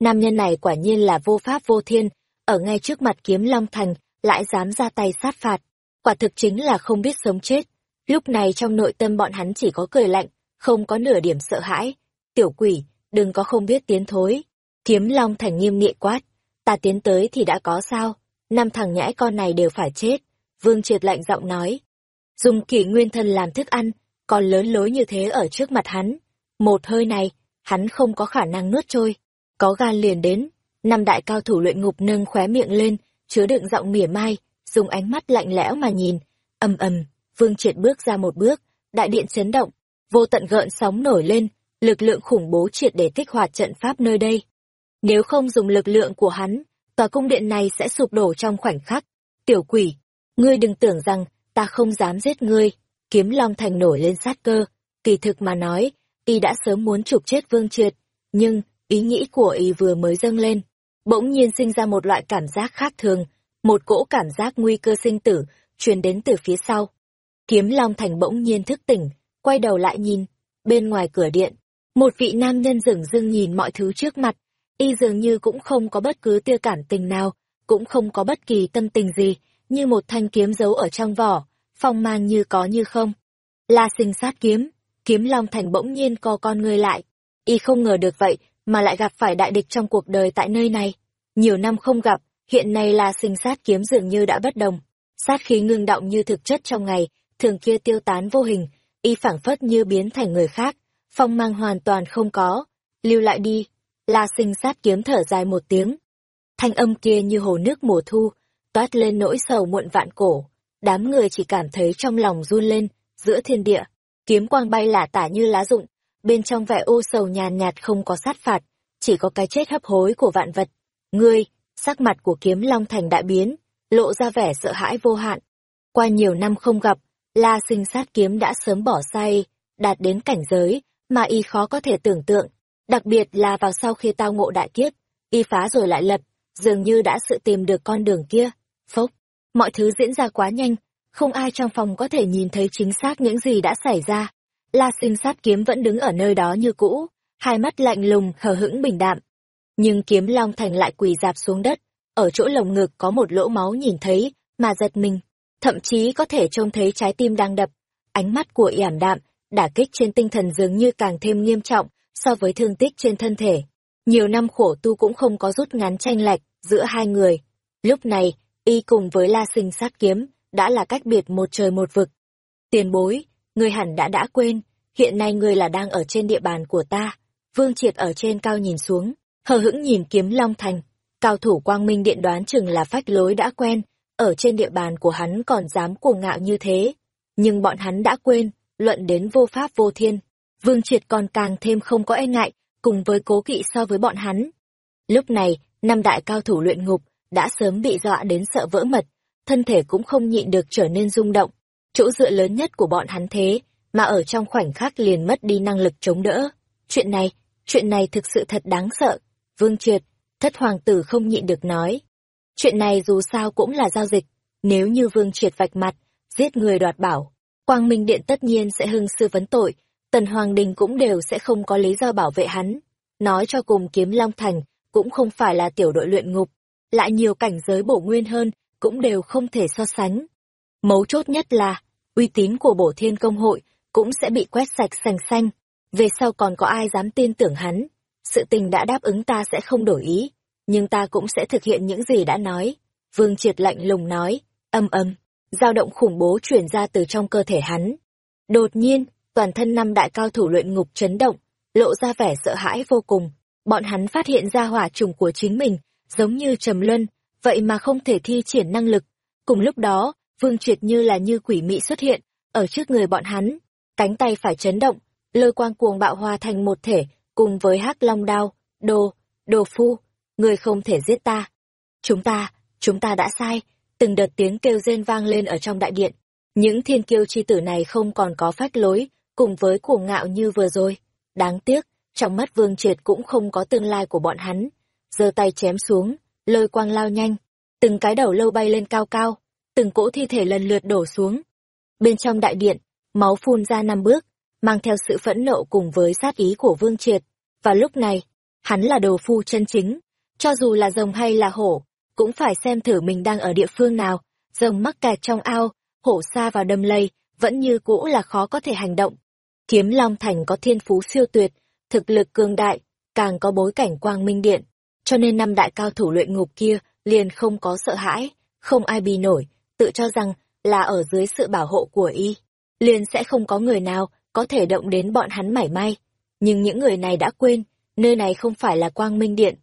Nam nhân này quả nhiên là vô pháp vô thiên, ở ngay trước mặt kiếm Long Thành, lại dám ra tay sát phạt. Quả thực chính là không biết sống chết. Lúc này trong nội tâm bọn hắn chỉ có cười lạnh, không có nửa điểm sợ hãi. Tiểu quỷ, đừng có không biết tiến thối. Kiếm Long Thành nghiêm nghị quát, ta tiến tới thì đã có sao, năm thằng nhãi con này đều phải chết. Vương Triệt lạnh giọng nói, dùng kỷ nguyên thân làm thức ăn, còn lớn lối như thế ở trước mặt hắn. Một hơi này, hắn không có khả năng nuốt trôi. Có gan liền đến, năm đại cao thủ luyện ngục nâng khóe miệng lên, chứa đựng giọng mỉa mai, dùng ánh mắt lạnh lẽo mà nhìn. ầm ầm, Vương Triệt bước ra một bước, đại điện chấn động, vô tận gợn sóng nổi lên, lực lượng khủng bố triệt để kích hoạt trận pháp nơi đây. Nếu không dùng lực lượng của hắn, tòa cung điện này sẽ sụp đổ trong khoảnh khắc. Tiểu quỷ, ngươi đừng tưởng rằng ta không dám giết ngươi. Kiếm Long Thành nổi lên sát cơ, kỳ thực mà nói, y đã sớm muốn chụp chết Vương Triệt, nhưng ý nghĩ của y vừa mới dâng lên, bỗng nhiên sinh ra một loại cảm giác khác thường, một cỗ cảm giác nguy cơ sinh tử truyền đến từ phía sau. Kiếm Long Thành bỗng nhiên thức tỉnh, quay đầu lại nhìn, bên ngoài cửa điện, một vị nam nhân dửng dưng nhìn mọi thứ trước mặt, y dường như cũng không có bất cứ tia cảm tình nào, cũng không có bất kỳ tâm tình gì, như một thanh kiếm giấu ở trong vỏ, phong mang như có như không. La sinh sát kiếm, kiếm long thành bỗng nhiên co con người lại. Y không ngờ được vậy, mà lại gặp phải đại địch trong cuộc đời tại nơi này. Nhiều năm không gặp, hiện nay là sinh sát kiếm dường như đã bất đồng. Sát khí ngưng động như thực chất trong ngày, thường kia tiêu tán vô hình, y phảng phất như biến thành người khác, phong mang hoàn toàn không có. Lưu lại đi, la sinh sát kiếm thở dài một tiếng. Thanh âm kia như hồ nước mùa thu, toát lên nỗi sầu muộn vạn cổ. Đám người chỉ cảm thấy trong lòng run lên, giữa thiên địa, kiếm quang bay lả tả như lá rụng, bên trong vẻ ô sầu nhàn nhạt không có sát phạt, chỉ có cái chết hấp hối của vạn vật. Ngươi, sắc mặt của kiếm Long Thành đại biến, lộ ra vẻ sợ hãi vô hạn. Qua nhiều năm không gặp, La sinh sát kiếm đã sớm bỏ say, đạt đến cảnh giới, mà y khó có thể tưởng tượng. Đặc biệt là vào sau khi tao ngộ đại kiếp, y phá rồi lại lập, dường như đã sự tìm được con đường kia. Phốc, mọi thứ diễn ra quá nhanh, không ai trong phòng có thể nhìn thấy chính xác những gì đã xảy ra. La sinh sát kiếm vẫn đứng ở nơi đó như cũ, hai mắt lạnh lùng, hờ hững bình đạm. Nhưng kiếm long thành lại quỳ dạp xuống đất, ở chỗ lồng ngực có một lỗ máu nhìn thấy, mà giật mình, thậm chí có thể trông thấy trái tim đang đập. Ánh mắt của yảm đạm, đả kích trên tinh thần dường như càng thêm nghiêm trọng so với thương tích trên thân thể. Nhiều năm khổ tu cũng không có rút ngắn tranh lệch giữa hai người. Lúc này, y cùng với la sinh sát kiếm, đã là cách biệt một trời một vực. Tiền bối, người hẳn đã đã quên, hiện nay người là đang ở trên địa bàn của ta. Vương Triệt ở trên cao nhìn xuống, hờ hững nhìn kiếm Long Thành. Cao thủ quang minh điện đoán chừng là phách lối đã quen, ở trên địa bàn của hắn còn dám cuồng ngạo như thế. Nhưng bọn hắn đã quên, luận đến vô pháp vô thiên. Vương Triệt còn càng thêm không có e ngại, cùng với cố kỵ so với bọn hắn. Lúc này, năm đại cao thủ luyện ngục, đã sớm bị dọa đến sợ vỡ mật, thân thể cũng không nhịn được trở nên rung động. Chỗ dựa lớn nhất của bọn hắn thế, mà ở trong khoảnh khắc liền mất đi năng lực chống đỡ. Chuyện này, chuyện này thực sự thật đáng sợ. Vương Triệt, thất hoàng tử không nhịn được nói. Chuyện này dù sao cũng là giao dịch, nếu như Vương Triệt vạch mặt, giết người đoạt bảo, Quang Minh Điện tất nhiên sẽ hưng sư vấn tội, Tần Hoàng Đình cũng đều sẽ không có lý do bảo vệ hắn. Nói cho cùng kiếm Long Thành, cũng không phải là tiểu đội luyện ngục, lại nhiều cảnh giới bổ nguyên hơn, cũng đều không thể so sánh. Mấu chốt nhất là, uy tín của bổ thiên công hội cũng sẽ bị quét sạch sành xanh, về sau còn có ai dám tin tưởng hắn. Sự tình đã đáp ứng ta sẽ không đổi ý, nhưng ta cũng sẽ thực hiện những gì đã nói. Vương Triệt lạnh lùng nói, âm âm, dao động khủng bố chuyển ra từ trong cơ thể hắn. Đột nhiên, toàn thân năm đại cao thủ luyện ngục chấn động, lộ ra vẻ sợ hãi vô cùng. Bọn hắn phát hiện ra hỏa trùng của chính mình, giống như trầm luân, vậy mà không thể thi triển năng lực. Cùng lúc đó, Vương Triệt như là như quỷ mị xuất hiện, ở trước người bọn hắn, cánh tay phải chấn động, lôi quang cuồng bạo hòa thành một thể, cùng với hắc long đao, đồ, đồ phu, người không thể giết ta. Chúng ta, chúng ta đã sai, từng đợt tiếng kêu rên vang lên ở trong đại điện. Những thiên kiêu chi tử này không còn có phách lối, cùng với cuồng ngạo như vừa rồi. Đáng tiếc, trong mắt Vương Triệt cũng không có tương lai của bọn hắn. giơ tay chém xuống, lôi quang lao nhanh, từng cái đầu lâu bay lên cao cao, từng cỗ thi thể lần lượt đổ xuống. Bên trong đại điện, máu phun ra năm bước, mang theo sự phẫn nộ cùng với sát ý của Vương Triệt. Và lúc này, hắn là đồ phu chân chính. Cho dù là rồng hay là hổ, cũng phải xem thử mình đang ở địa phương nào. Rồng mắc kẹt trong ao, hổ xa vào đầm lầy, vẫn như cũ là khó có thể hành động. Kiếm Long Thành có thiên phú siêu tuyệt, thực lực cường đại, càng có bối cảnh quang minh điện. Cho nên năm đại cao thủ luyện ngục kia liền không có sợ hãi, không ai bì nổi, tự cho rằng là ở dưới sự bảo hộ của y. Liền sẽ không có người nào có thể động đến bọn hắn mảy may. Nhưng những người này đã quên, nơi này không phải là quang minh điện.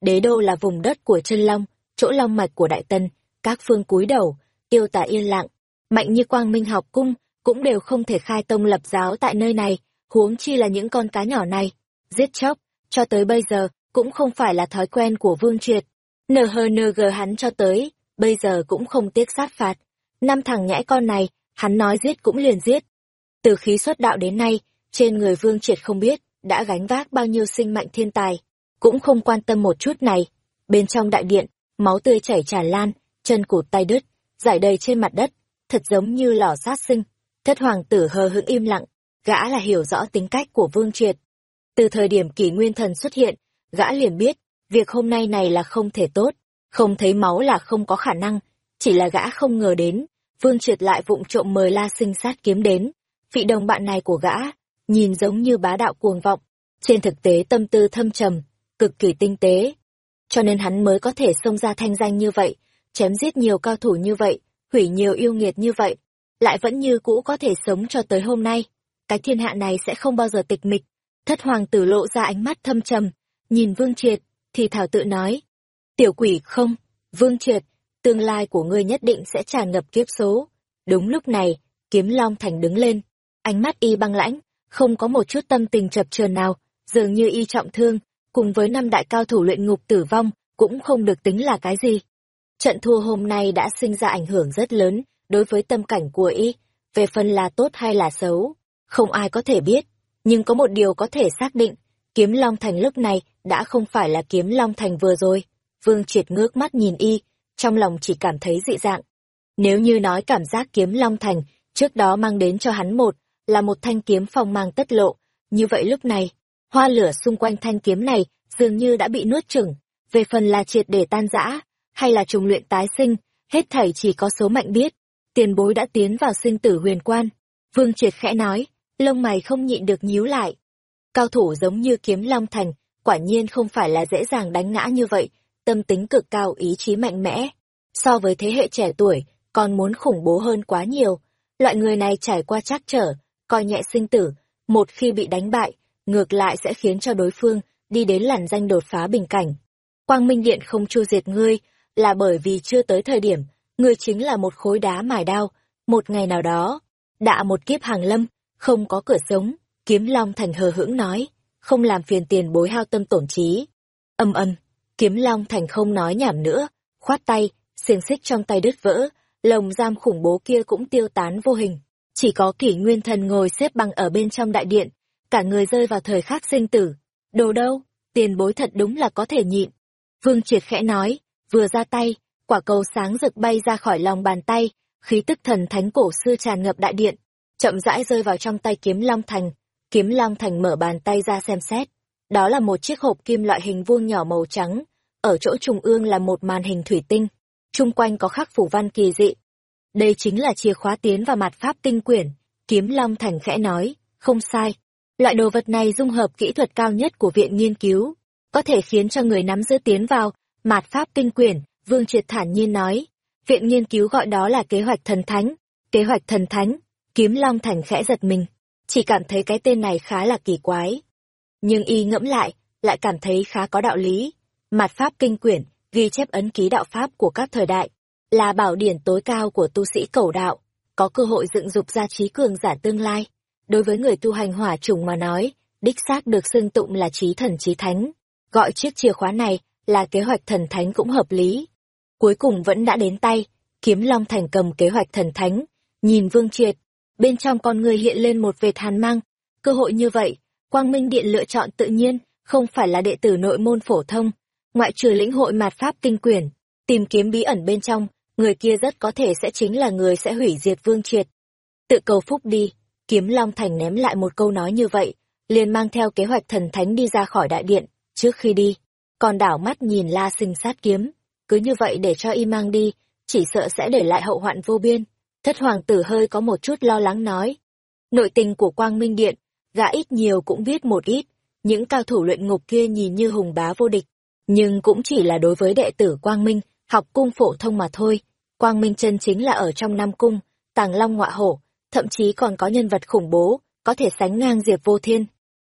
Đế đô là vùng đất của chân long, chỗ long mạch của đại tân, các phương cúi đầu, tiêu tả yên lặng, mạnh như quang minh học cung, cũng đều không thể khai tông lập giáo tại nơi này, huống chi là những con cá nhỏ này. Giết chóc, cho tới bây giờ, cũng không phải là thói quen của Vương Triệt. NHNG hắn cho tới, bây giờ cũng không tiếc sát phạt. Năm thằng nhãi con này, hắn nói giết cũng liền giết. Từ khí xuất đạo đến nay, trên người Vương Triệt không biết, đã gánh vác bao nhiêu sinh mạnh thiên tài, cũng không quan tâm một chút này. Bên trong đại điện, máu tươi chảy tràn lan, chân cụt tay đứt, giải đầy trên mặt đất, thật giống như lò sát sinh. Thất hoàng tử hờ hững im lặng, gã là hiểu rõ tính cách của Vương Triệt. Từ thời điểm kỷ nguyên thần xuất hiện, gã liền biết, việc hôm nay này là không thể tốt, không thấy máu là không có khả năng, chỉ là gã không ngờ đến, Vương Triệt lại vụng trộm mời La Sinh sát kiếm đến. Vị đồng bạn này của gã, nhìn giống như bá đạo cuồng vọng, trên thực tế tâm tư thâm trầm, cực kỳ tinh tế. Cho nên hắn mới có thể xông ra thanh danh như vậy, chém giết nhiều cao thủ như vậy, hủy nhiều yêu nghiệt như vậy, lại vẫn như cũ có thể sống cho tới hôm nay. Cái thiên hạ này sẽ không bao giờ tịch mịch. Thất hoàng tử lộ ra ánh mắt thâm trầm, nhìn Vương Triệt, thì thảo tự nói. Tiểu quỷ không, Vương Triệt, tương lai của ngươi nhất định sẽ tràn ngập kiếp số. Đúng lúc này, kiếm long thành đứng lên, ánh mắt y băng lãnh, không có một chút tâm tình chập chờn nào, dường như y trọng thương, cùng với năm đại cao thủ luyện ngục tử vong, cũng không được tính là cái gì. Trận thua hôm nay đã sinh ra ảnh hưởng rất lớn đối với tâm cảnh của y, về phần là tốt hay là xấu, không ai có thể biết, nhưng có một điều có thể xác định, kiếm Long Thành lúc này đã không phải là kiếm Long Thành vừa rồi. Vương triệt ngước mắt nhìn y, trong lòng chỉ cảm thấy dị dạng. Nếu như nói cảm giác kiếm Long Thành trước đó mang đến cho hắn một, là một thanh kiếm phong mang tất lộ, như vậy lúc này, hoa lửa xung quanh thanh kiếm này dường như đã bị nuốt chửng, về phần là triệt để tan rã, hay là trùng luyện tái sinh, hết thảy chỉ có số mệnh biết. Tiền bối đã tiến vào sinh tử huyền quan. Vương triệt khẽ nói, lông mày không nhịn được nhíu lại. Cao thủ giống như kiếm Long Thành, quả nhiên không phải là dễ dàng đánh ngã như vậy, tâm tính cực cao ý chí mạnh mẽ. So với thế hệ trẻ tuổi, còn muốn khủng bố hơn quá nhiều. Loại người này trải qua trắc trở, coi nhẹ sinh tử, một khi bị đánh bại, ngược lại sẽ khiến cho đối phương đi đến làn danh đột phá bình cảnh. Quang Minh Điện không chu diệt ngươi, là bởi vì chưa tới thời điểm, ngươi chính là một khối đá mài đao, một ngày nào đó, đạ một kiếp hàng lâm, không có cửa sống, kiếm long thành hờ hững nói, không làm phiền tiền bối hao tâm tổn trí. Âm âm, kiếm long thành không nói nhảm nữa, khoát tay, xiềng xích trong tay đứt vỡ, lồng giam khủng bố kia cũng tiêu tán vô hình. Chỉ có kỷ nguyên thần ngồi xếp bằng ở bên trong đại điện, cả người rơi vào thời khắc sinh tử. Đồ đâu, tiền bối thật đúng là có thể nhịn. Vương Triệt khẽ nói, vừa ra tay, quả cầu sáng rực bay ra khỏi lòng bàn tay, khí tức thần thánh cổ xưa tràn ngập đại điện, chậm rãi rơi vào trong tay kiếm Long Thành. Kiếm Long Thành mở bàn tay ra xem xét. Đó là một chiếc hộp kim loại hình vuông nhỏ màu trắng, ở chỗ trung ương là một màn hình thủy tinh, chung quanh có khắc phủ văn kỳ dị, đây chính là chìa khóa tiến vào mặt pháp tinh quyển, kiếm long thành khẽ nói, không sai. Loại đồ vật này dung hợp kỹ thuật cao nhất của viện nghiên cứu, có thể khiến cho người nắm giữ tiến vào, mạt pháp tinh quyển, Vương Triệt thản nhiên nói. Viện nghiên cứu gọi đó là kế hoạch thần thánh. Kế hoạch thần thánh, kiếm long thành khẽ giật mình, chỉ cảm thấy cái tên này khá là kỳ quái. Nhưng y ngẫm lại, lại cảm thấy khá có đạo lý. Mạt pháp kinh quyển, ghi chép ấn ký đạo pháp của các thời đại, là bảo điển tối cao của tu sĩ cầu đạo, có cơ hội dựng dục ra trí cường giả tương lai. Đối với người tu hành hỏa trùng mà nói, đích xác được xưng tụng là trí thần trí thánh. Gọi chiếc chìa khóa này là kế hoạch thần thánh cũng hợp lý. Cuối cùng vẫn đã đến tay, kiếm long thành cầm kế hoạch thần thánh, nhìn vương triệt, bên trong con người hiện lên một vệt hàn mang. Cơ hội như vậy, Quang Minh Điện lựa chọn tự nhiên, không phải là đệ tử nội môn phổ thông, ngoại trừ lĩnh hội mạt pháp kinh quyển, tìm kiếm bí ẩn bên trong, người kia rất có thể sẽ chính là người sẽ hủy diệt vương triệt. Tự cầu phúc đi, kiếm Long Thành ném lại một câu nói như vậy, liền mang theo kế hoạch thần thánh đi ra khỏi đại điện, Trước khi đi, còn đảo mắt nhìn La Sinh sát kiếm, cứ như vậy để cho y mang đi, chỉ sợ sẽ để lại hậu hoạn vô biên. Thất hoàng tử hơi có một chút lo lắng nói. Nội tình của Quang Minh Điện, gã ít nhiều cũng biết một ít, những cao thủ luyện ngục kia nhìn như hùng bá vô địch, nhưng cũng chỉ là đối với đệ tử Quang Minh, học cung phổ thông mà thôi. Quang Minh chân chính là ở trong Nam Cung, Tàng Long ngọa hổ, thậm chí còn có nhân vật khủng bố, có thể sánh ngang Diệp Vô Thiên.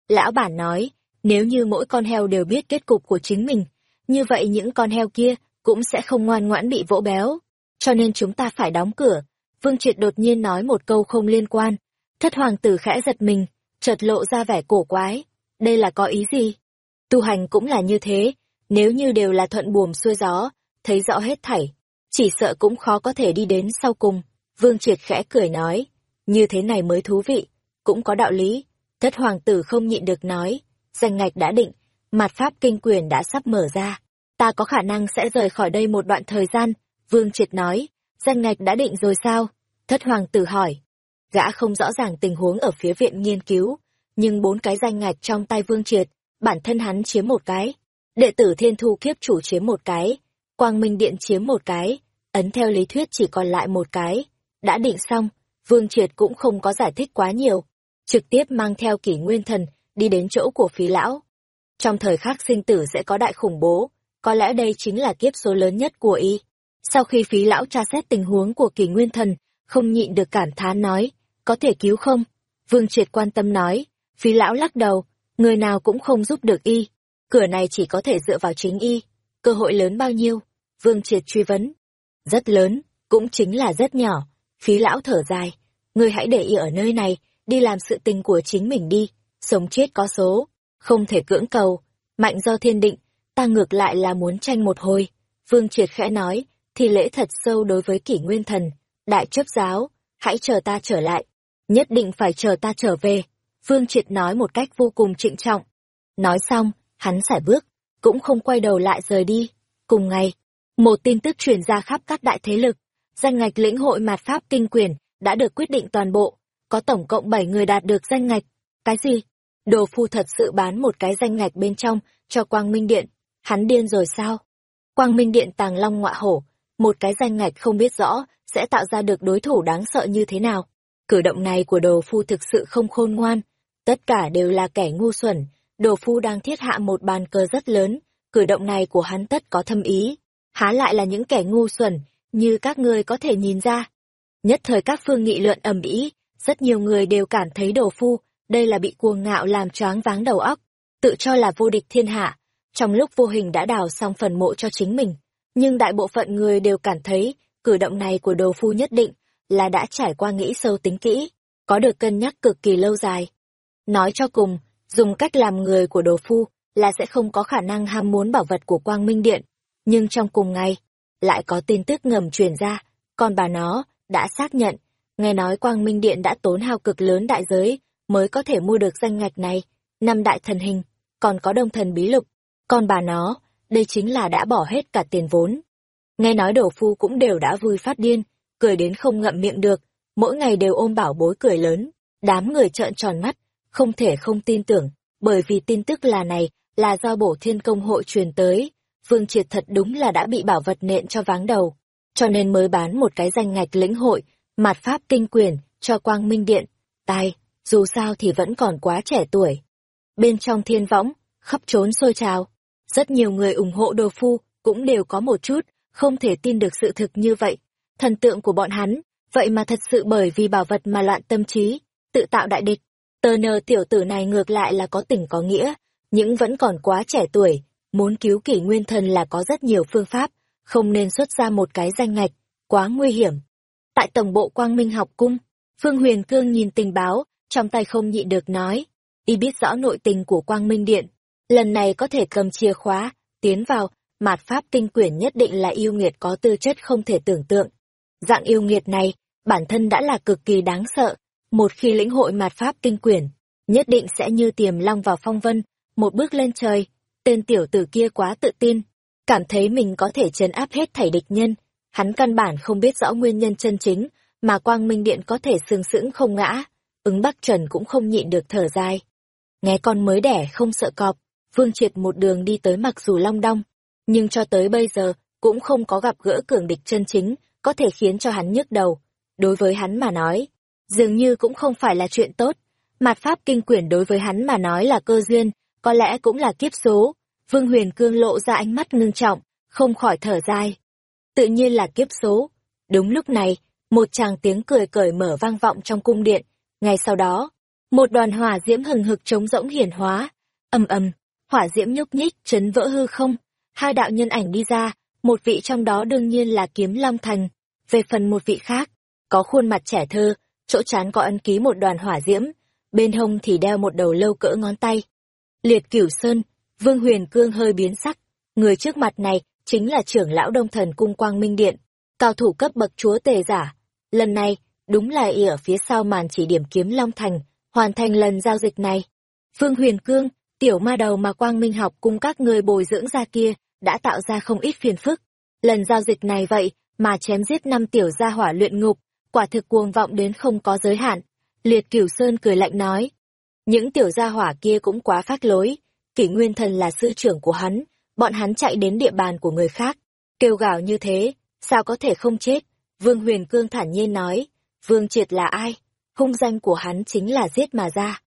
Lão bản nói, nếu như mỗi con heo đều biết kết cục của chính mình, như vậy những con heo kia cũng sẽ không ngoan ngoãn bị vỗ béo. Cho nên chúng ta phải đóng cửa. Vương Triệt đột nhiên nói một câu không liên quan. Thất hoàng tử khẽ giật mình, chợt lộ ra vẻ cổ quái. Đây là có ý gì? Tu hành cũng là như thế, nếu như đều là thuận buồm xuôi gió, thấy rõ hết thảy, chỉ sợ cũng khó có thể đi đến sau cùng. Vương Triệt khẽ cười nói, như thế này mới thú vị, cũng có đạo lý. Thất hoàng tử không nhịn được nói, danh ngạch đã định, mặt pháp kinh quyền đã sắp mở ra. Ta có khả năng sẽ rời khỏi đây một đoạn thời gian, Vương Triệt nói, danh ngạch đã định rồi sao? Thất hoàng tử hỏi. Gã không rõ ràng tình huống ở phía viện nghiên cứu, nhưng bốn cái danh ngạch trong tay Vương Triệt, bản thân hắn chiếm một cái. Đệ tử Thiên Thu Kiếp chủ chiếm một cái, Quang Minh Điện chiếm một cái, ấn theo lý thuyết chỉ còn lại một cái. Đã định xong, Vương Triệt cũng không có giải thích quá nhiều, trực tiếp mang theo kỷ nguyên thần, đi đến chỗ của phí lão. Trong thời khắc sinh tử sẽ có đại khủng bố, có lẽ đây chính là kiếp số lớn nhất của y. Sau khi phí lão tra xét tình huống của kỷ nguyên thần, không nhịn được cảm thán nói, có thể cứu không? Vương Triệt quan tâm nói, phí lão lắc đầu, người nào cũng không giúp được y. Cửa này chỉ có thể dựa vào chính y. Cơ hội lớn bao nhiêu? Vương Triệt truy vấn. Rất lớn, cũng chính là rất nhỏ. Phí lão thở dài, người hãy để y ở nơi này, đi làm sự tình của chính mình đi, sống chết có số, không thể cưỡng cầu, mạnh do thiên định, ta ngược lại là muốn tranh một hồi. Vương Triệt khẽ nói, thì lễ thật sâu đối với kỷ nguyên thần, đại chấp giáo, hãy chờ ta trở lại, nhất định phải chờ ta trở về. Vương Triệt nói một cách vô cùng trịnh trọng. Nói xong, hắn sải bước, cũng không quay đầu lại rời đi. Cùng ngày, một tin tức truyền ra khắp các đại thế lực, danh ngạch lĩnh hội mạt pháp kinh quyền đã được quyết định toàn bộ, có tổng cộng 7 người đạt được danh ngạch. Cái gì? Đồ phu thật sự bán một cái danh ngạch bên trong cho Quang Minh Điện. Hắn điên rồi sao? Quang Minh Điện tàng long ngọa hổ, một cái danh ngạch không biết rõ sẽ tạo ra được đối thủ đáng sợ như thế nào. Cử động này của đồ phu thực sự không khôn ngoan. Tất cả đều là kẻ ngu xuẩn. Đồ phu đang thiết hạ một bàn cờ rất lớn. Cử động này của hắn tất có thâm ý. Há lại là những kẻ ngu xuẩn, như các ngươi có thể nhìn ra. Nhất thời các phương nghị luận ầm ĩ, rất nhiều người đều cảm thấy đồ phu, đây là bị cuồng ngạo làm choáng váng đầu óc, tự cho là vô địch thiên hạ, trong lúc vô hình đã đào xong phần mộ cho chính mình. Nhưng đại bộ phận người đều cảm thấy, cử động này của đồ phu nhất định là đã trải qua nghĩ sâu tính kỹ, có được cân nhắc cực kỳ lâu dài. Nói cho cùng, dùng cách làm người của đồ phu là sẽ không có khả năng ham muốn bảo vật của Quang Minh Điện. Nhưng trong cùng ngày, lại có tin tức ngầm truyền ra, còn bà nó đã xác nhận, nghe nói Quang Minh Điện đã tốn hao cực lớn đại giới mới có thể mua được danh ngạch này, năm đại thần hình, còn có đông thần bí lục, còn bà nó, đây chính là đã bỏ hết cả tiền vốn. Nghe nói đồ phu cũng đều đã vui phát điên, cười đến không ngậm miệng được, mỗi ngày đều ôm bảo bối cười lớn, đám người trợn tròn mắt, không thể không tin tưởng, bởi vì tin tức là này là do bổ thiên công hội truyền tới, Vương Triệt thật đúng là đã bị bảo vật nện cho váng đầu, cho nên mới bán một cái danh ngạch lĩnh hội, mặt pháp kinh quyền, cho Quang Minh Điện. Tai, dù sao thì vẫn còn quá trẻ tuổi. Bên trong thiên võng, khắp trốn sôi trào, rất nhiều người ủng hộ đồ phu, cũng đều có một chút, không thể tin được sự thực như vậy. Thần tượng của bọn hắn, vậy mà thật sự bởi vì bảo vật mà loạn tâm trí, tự tạo đại địch. Tờ nờ tiểu tử này ngược lại là có tỉnh có nghĩa, những vẫn còn quá trẻ tuổi, muốn cứu kỷ nguyên thần là có rất nhiều phương pháp, không nên xuất ra một cái danh ngạch, quá nguy hiểm. Tại tổng bộ Quang Minh học cung, Phương Huyền Cương nhìn tình báo, trong tay không nhịn được nói, y biết rõ nội tình của Quang Minh Điện, lần này có thể cầm chìa khóa, tiến vào, mạt pháp tinh quyển nhất định là yêu nghiệt có tư chất không thể tưởng tượng. Dạng yêu nghiệt này, bản thân đã là cực kỳ đáng sợ, một khi lĩnh hội mạt pháp kinh quyển, nhất định sẽ như tiềm long vào phong vân, một bước lên trời, tên tiểu tử kia quá tự tin, cảm thấy mình có thể trấn áp hết thảy địch nhân, hắn căn bản không biết rõ nguyên nhân chân chính, mà quang minh điện có thể sừng sững không ngã, ứng bắc trần cũng không nhịn được thở dài. Nghe con mới đẻ không sợ cọp, Vương Triệt một đường đi tới mặc dù long đong, nhưng cho tới bây giờ cũng không có gặp gỡ cường địch chân chính, có thể khiến cho hắn nhức đầu. Đối với hắn mà nói, dường như cũng không phải là chuyện tốt. Mạt pháp kinh quyển đối với hắn mà nói là cơ duyên, có lẽ cũng là kiếp số. Vương Huyền Cương lộ ra ánh mắt ngưng trọng, không khỏi thở dài. Tự nhiên là kiếp số. Đúng lúc này, một chàng tiếng cười cởi mở vang vọng trong cung điện. Ngay sau đó, một đoàn hỏa diễm hừng hực trống rỗng hiển hóa. ầm ầm, hỏa diễm nhúc nhích, chấn vỡ hư không. Hai đạo nhân ảnh đi ra, một vị trong đó đương nhiên là kiếm Long Thành. Về phần một vị khác, có khuôn mặt trẻ thơ, chỗ chán có ấn ký một đoàn hỏa diễm, bên hông thì đeo một đầu lâu cỡ ngón tay. Liệt cửu sơn, Vương Huyền Cương hơi biến sắc, người trước mặt này chính là trưởng lão đông thần cung quang minh điện, cao thủ cấp bậc chúa tề giả. Lần này, đúng là y ở phía sau màn chỉ điểm kiếm Long Thành, hoàn thành lần giao dịch này. Vương Huyền Cương, tiểu ma đầu mà quang minh học cùng các người bồi dưỡng ra kia, đã tạo ra không ít phiền phức. Lần giao dịch này vậy, mà chém giết năm tiểu gia hỏa luyện ngục, quả thực cuồng vọng đến không có giới hạn. Liệt Cửu Sơn cười lạnh nói, những tiểu gia hỏa kia cũng quá phát lối, kỷ nguyên thần là sư trưởng của hắn, bọn hắn chạy đến địa bàn của người khác, kêu gào như thế, sao có thể không chết? Vương Huyền Cương thản nhiên nói, Vương Triệt là ai? Hung danh của hắn chính là giết mà ra.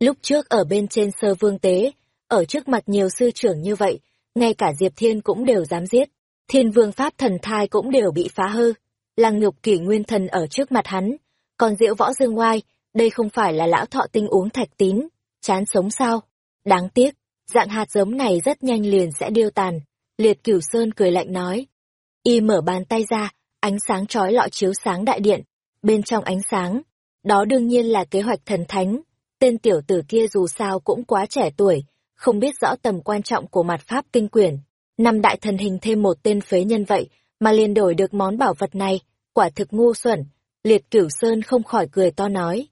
Lúc trước ở bên trên sơ vương tế, ở trước mặt nhiều sư trưởng như vậy, ngay cả Diệp Thiên cũng đều dám giết. Thiên vương pháp thần thai cũng đều bị phá hư. Lăng nhục kỷ nguyên thần ở trước mặt hắn. Còn diệu võ dương oai, đây không phải là lão thọ tinh uống thạch tín. Chán sống sao? Đáng tiếc, dạng hạt giống này rất nhanh liền sẽ điêu tàn. Liệt cửu sơn cười lạnh nói. Y mở bàn tay ra, ánh sáng trói lọi chiếu sáng đại điện. Bên trong ánh sáng, đó đương nhiên là kế hoạch thần thánh. Tên tiểu tử kia dù sao cũng quá trẻ tuổi, không biết rõ tầm quan trọng của mặt pháp kinh quyển. Năm đại thần hình thêm một tên phế nhân vậy, mà liền đổi được món bảo vật này, quả thực ngu xuẩn. Liệt cửu sơn không khỏi cười to nói.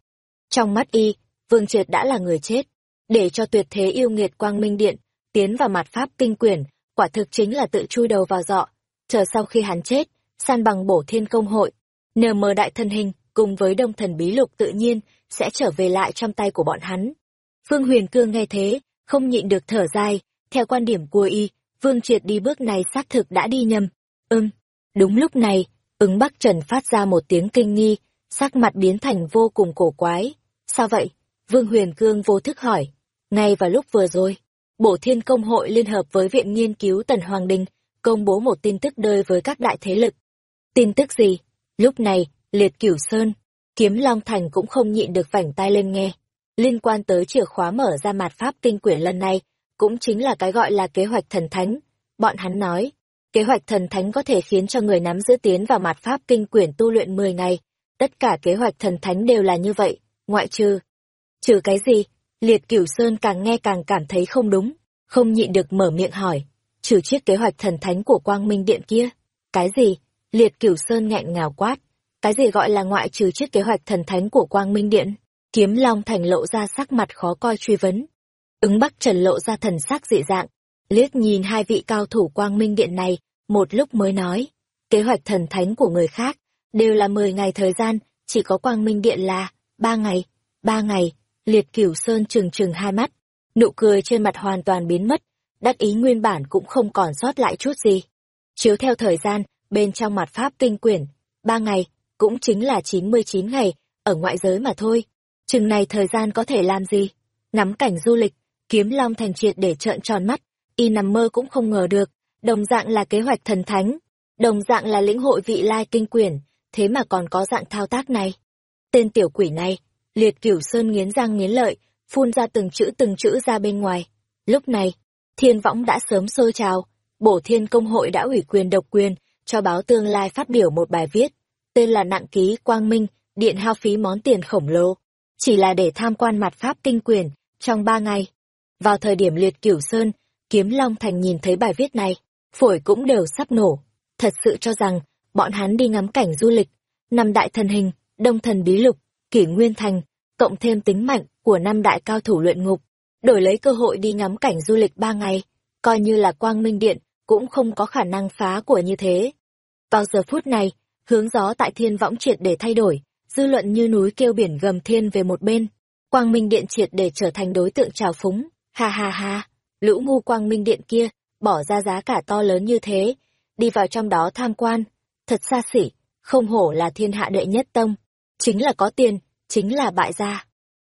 Trong mắt y, Vương Triệt đã là người chết. Để cho tuyệt thế yêu nghiệt quang minh điện, tiến vào mặt pháp kinh quyển, quả thực chính là tự chui đầu vào dọ. Chờ sau khi hắn chết, san bằng bổ thiên công hội, nờ mờ đại thần hình, cùng với đông thần bí lục tự nhiên, sẽ trở về lại trong tay của bọn hắn. Phương Huyền Cương nghe thế, không nhịn được thở dài, theo quan điểm của y, Vương Triệt đi bước này xác thực đã đi nhầm. Ừm, đúng lúc này, ứng Bắc Trần phát ra một tiếng kinh nghi, sắc mặt biến thành vô cùng cổ quái. Sao vậy? Vương Huyền Cương vô thức hỏi. Ngay vào lúc vừa rồi, Bổ Thiên Công hội liên hợp với Viện Nghiên cứu Tần Hoàng Đình, công bố một tin tức đời với các đại thế lực. Tin tức gì? Lúc này, Liệt Cửu Sơn, Kiếm Long Thành cũng không nhịn được vảnh tai lên nghe. Liên quan tới chìa khóa mở ra mặt pháp kinh quyển lần này, cũng chính là cái gọi là kế hoạch thần thánh. Bọn hắn nói, kế hoạch thần thánh có thể khiến cho người nắm giữ tiến vào mặt pháp kinh quyển tu luyện 10 ngày. Tất cả kế hoạch thần thánh đều là như vậy, ngoại trừ. Trừ cái gì? Liệt Cửu Sơn càng nghe càng cảm thấy không đúng, không nhịn được mở miệng hỏi. Trừ chiếc kế hoạch thần thánh của Quang Minh Điện kia. Cái gì? Liệt Cửu Sơn nghẹn ngào quát. Cái gì gọi là ngoại trừ chiếc kế hoạch thần thánh của Quang Minh Điện? Kiếm Long Thành lộ ra sắc mặt khó coi truy vấn. Ứng Bắc Trần lộ ra thần sắc dị dạng, liếc nhìn hai vị cao thủ quang minh điện này, một lúc mới nói, kế hoạch thần thánh của người khác, đều là 10 ngày thời gian, chỉ có quang minh điện là, ba ngày, ba ngày, liệt cửu sơn trừng trừng hai mắt, nụ cười trên mặt hoàn toàn biến mất, đắc ý nguyên bản cũng không còn sót lại chút gì. Chiếu theo thời gian, bên trong mặt pháp kinh quyển, ba ngày, cũng chính là 99 ngày, ở ngoại giới mà thôi. Chừng này thời gian có thể làm gì? Ngắm cảnh du lịch, kiếm long thành triệt để trợn tròn mắt, y nằm mơ cũng không ngờ được, đồng dạng là kế hoạch thần thánh, đồng dạng là lĩnh hội vị lai kinh quyển, thế mà còn có dạng thao tác này. Tên tiểu quỷ này, liệt cửu sơn nghiến răng nghiến lợi, phun ra từng chữ từng chữ ra bên ngoài. Lúc này, thiên võng đã sớm sôi trào, bổ thiên công hội đã ủy quyền độc quyền, cho báo tương lai phát biểu một bài viết, tên là nặng ký quang minh, điện hao phí món tiền khổng lồ chỉ là để tham quan mặt pháp kinh quyền, trong ba ngày. Vào thời điểm liệt cửu sơn, kiếm Long Thành nhìn thấy bài viết này, phổi cũng đều sắp nổ. Thật sự cho rằng, bọn hắn đi ngắm cảnh du lịch, năm đại thần hình, đông thần bí lục, kỷ nguyên thành, cộng thêm tính mạnh của năm đại cao thủ luyện ngục, đổi lấy cơ hội đi ngắm cảnh du lịch ba ngày, coi như là quang minh điện, cũng không có khả năng phá của như thế. Vào giờ phút này, hướng gió tại thiên võng triệt để thay đổi, dư luận như núi kêu biển gầm thiên về một bên. Quang Minh Điện triệt để trở thành đối tượng trào phúng. Ha ha ha. lũ ngu quang minh điện kia, bỏ ra giá cả to lớn như thế, đi vào trong đó tham quan, thật xa xỉ, không hổ là thiên hạ đệ nhất tông, chính là có tiền, chính là bại gia.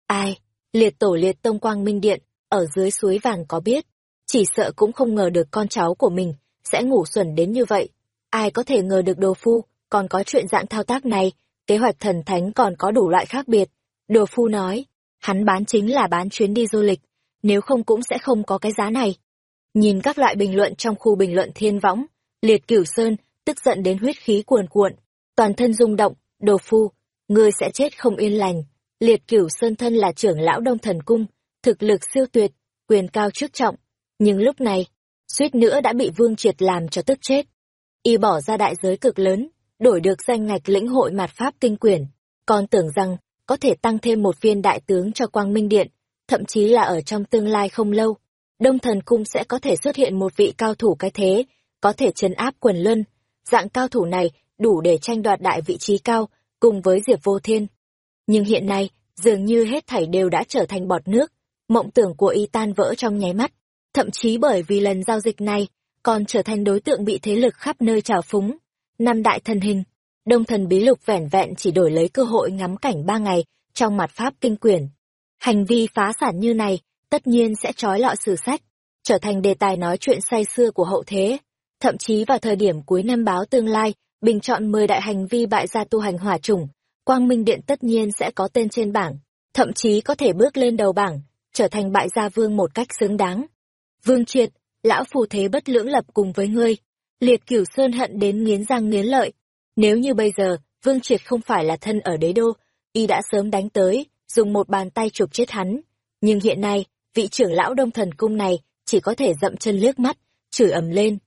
Ai, liệt tổ liệt tông quang minh điện, ở dưới suối vàng có biết, chỉ sợ cũng không ngờ được con cháu của mình sẽ ngủ xuẩn đến như vậy. Ai có thể ngờ được đồ phu, còn có chuyện dạng thao tác này, kế hoạch thần thánh còn có đủ loại khác biệt. Đồ phu nói, hắn bán chính là bán chuyến đi du lịch, nếu không cũng sẽ không có cái giá này. Nhìn các loại bình luận trong khu bình luận thiên võng, liệt cửu sơn, tức giận đến huyết khí cuồn cuộn, toàn thân rung động, đồ phu, ngươi sẽ chết không yên lành. Liệt cửu sơn thân là trưởng lão đông thần cung, thực lực siêu tuyệt, quyền cao chức trọng, nhưng lúc này, suýt nữa đã bị vương triệt làm cho tức chết. Y bỏ ra đại giới cực lớn, đổi được danh ngạch lĩnh hội mạt pháp kinh quyển, còn tưởng rằng có thể tăng thêm một viên đại tướng cho quang minh điện, thậm chí là ở trong tương lai không lâu, đông thần cung sẽ có thể xuất hiện một vị cao thủ cái thế, có thể chấn áp quần luân. Dạng cao thủ này đủ để tranh đoạt đại vị trí cao, cùng với Diệp Vô Thiên. Nhưng hiện nay, dường như hết thảy đều đã trở thành bọt nước, mộng tưởng của y tan vỡ trong nháy mắt. Thậm chí bởi vì lần giao dịch này, còn trở thành đối tượng bị thế lực khắp nơi trào phúng. Năm đại thần hình, đông thần bí lục vẻn vẹn chỉ đổi lấy cơ hội ngắm cảnh ba ngày trong mặt pháp kinh quyển. Hành vi phá sản như này, tất nhiên sẽ trói lọi sử sách, trở thành đề tài nói chuyện say xưa của hậu thế. Thậm chí vào thời điểm cuối năm báo tương lai, bình chọn 10 đại hành vi bại gia tu hành hỏa chủng, Quang Minh Điện tất nhiên sẽ có tên trên bảng, thậm chí có thể bước lên đầu bảng, trở thành bại gia vương một cách xứng đáng. Vương Triệt, lão phù thế bất lưỡng lập cùng với ngươi, liệt cửu sơn hận đến nghiến răng nghiến lợi. Nếu như bây giờ, Vương Triệt không phải là thân ở đế đô, y đã sớm đánh tới, dùng một bàn tay chụp chết hắn. Nhưng hiện nay, vị trưởng lão đông thần cung này chỉ có thể dậm chân liếc mắt, chửi ầm lên.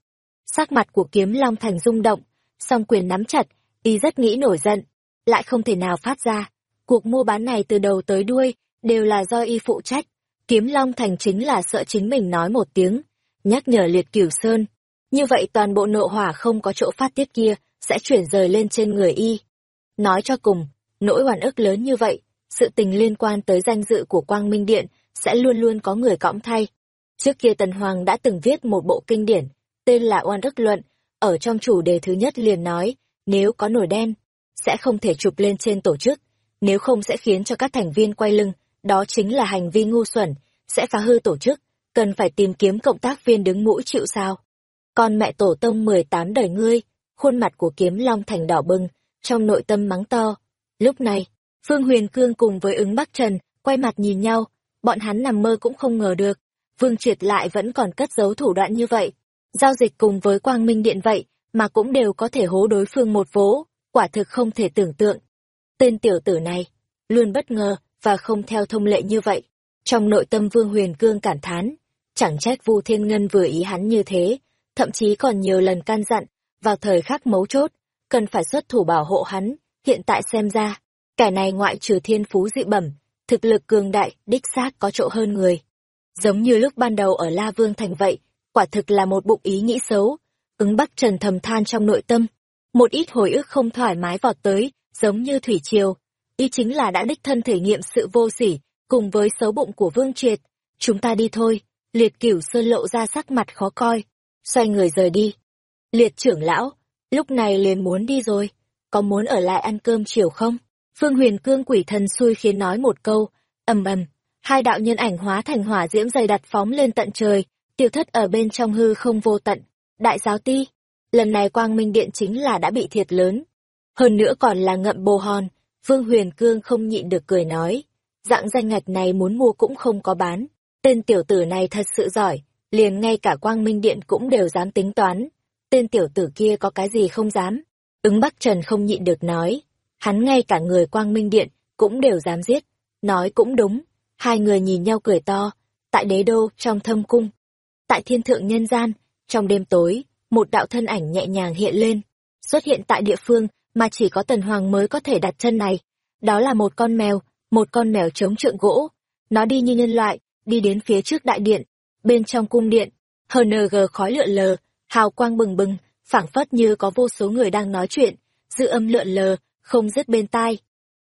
Sắc mặt của kiếm long thành rung động, song quyền nắm chặt, y rất nghĩ nổi giận, lại không thể nào phát ra. Cuộc mua bán này từ đầu tới đuôi, đều là do y phụ trách. Kiếm long thành chính là sợ chính mình nói một tiếng, nhắc nhở liệt cửu sơn. Như vậy toàn bộ nộ hỏa không có chỗ phát tiết kia, sẽ chuyển rời lên trên người y. Nói cho cùng, nỗi hoàn ức lớn như vậy, sự tình liên quan tới danh dự của Quang Minh Điện sẽ luôn luôn có người cõng thay. Trước kia Tần Hoàng đã từng viết một bộ kinh điển, tên là Oan đức luận, ở trong chủ đề thứ nhất liền nói, nếu có nổi đen, sẽ không thể chụp lên trên tổ chức, nếu không sẽ khiến cho các thành viên quay lưng, đó chính là hành vi ngu xuẩn, sẽ phá hư tổ chức, cần phải tìm kiếm cộng tác viên đứng mũi chịu sao. Con mẹ tổ tông 18 đời ngươi, khuôn mặt của kiếm long thành đỏ bừng, trong nội tâm mắng to. Lúc này, Phương Huyền Cương cùng với ứng Bắc Trần, quay mặt nhìn nhau, bọn hắn nằm mơ cũng không ngờ được. Vương Triệt lại vẫn còn cất giấu thủ đoạn như vậy. Giao dịch cùng với Quang Minh Điện vậy, mà cũng đều có thể hố đối phương một vố, quả thực không thể tưởng tượng. Tên tiểu tử này, luôn bất ngờ, và không theo thông lệ như vậy. Trong nội tâm Vương Huyền Cương cảm thán, chẳng trách Vu Thiên Ngân vừa ý hắn như thế, thậm chí còn nhiều lần can dặn, vào thời khắc mấu chốt, cần phải xuất thủ bảo hộ hắn, hiện tại xem ra, kẻ này ngoại trừ thiên phú dị bẩm, thực lực cường đại, đích xác có chỗ hơn người. Giống như lúc ban đầu ở La Vương Thành vậy, quả thực là một bụng ý nghĩ xấu. Ứng Bắc Trần thầm than trong nội tâm, một ít hồi ức không thoải mái vọt tới, giống như thủy triều. Y chính là đã đích thân thể nghiệm sự vô sỉ, cùng với xấu bụng của Vương Triệt. Chúng ta đi thôi, liệt cửu sơn lộ ra sắc mặt khó coi, xoay người rời đi. Liệt trưởng lão, lúc này liền muốn đi rồi, có muốn ở lại ăn cơm chiều không? Phương huyền cương quỷ thần xui khiến nói một câu, ầm ầm, hai đạo nhân ảnh hóa thành hỏa diễm dày đặt phóng lên tận trời, tiêu thất ở bên trong hư không vô tận. Đại giáo ti, lần này quang minh điện chính là đã bị thiệt lớn. Hơn nữa còn là ngậm bồ hòn, Vương Huyền Cương không nhịn được cười nói, dạng danh ngạch này muốn mua cũng không có bán. Tên tiểu tử này thật sự giỏi, liền ngay cả quang minh điện cũng đều dám tính toán. Tên tiểu tử kia có cái gì không dám. Ứng Bắc Trần không nhịn được nói, hắn ngay cả người quang minh điện cũng đều dám giết. Nói cũng đúng, hai người nhìn nhau cười to, tại đế đô, trong thâm cung. Tại thiên thượng nhân gian, trong đêm tối, một đạo thân ảnh nhẹ nhàng hiện lên, xuất hiện tại địa phương mà chỉ có tần hoàng mới có thể đặt chân này. Đó là một con mèo, một con mèo chống trượng gỗ. Nó đi như nhân loại, đi đến phía trước đại điện, bên trong cung điện, HNG khói lượn lờ, hào quang bừng bừng, phảng phất như có vô số người đang nói chuyện, dư âm lượn lờ, không dứt bên tai.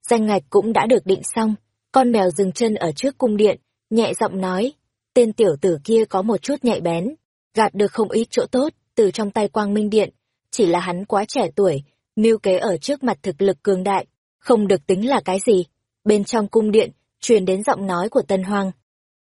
Danh ngạch cũng đã được định xong, con mèo dừng chân ở trước cung điện, nhẹ giọng nói, tên tiểu tử kia có một chút nhạy bén, gạt được không ít chỗ tốt từ trong tay quang minh điện, chỉ là hắn quá trẻ tuổi, mưu kế ở trước mặt thực lực cường đại, không được tính là cái gì. Bên trong cung điện, truyền đến giọng nói của Tân Hoàng.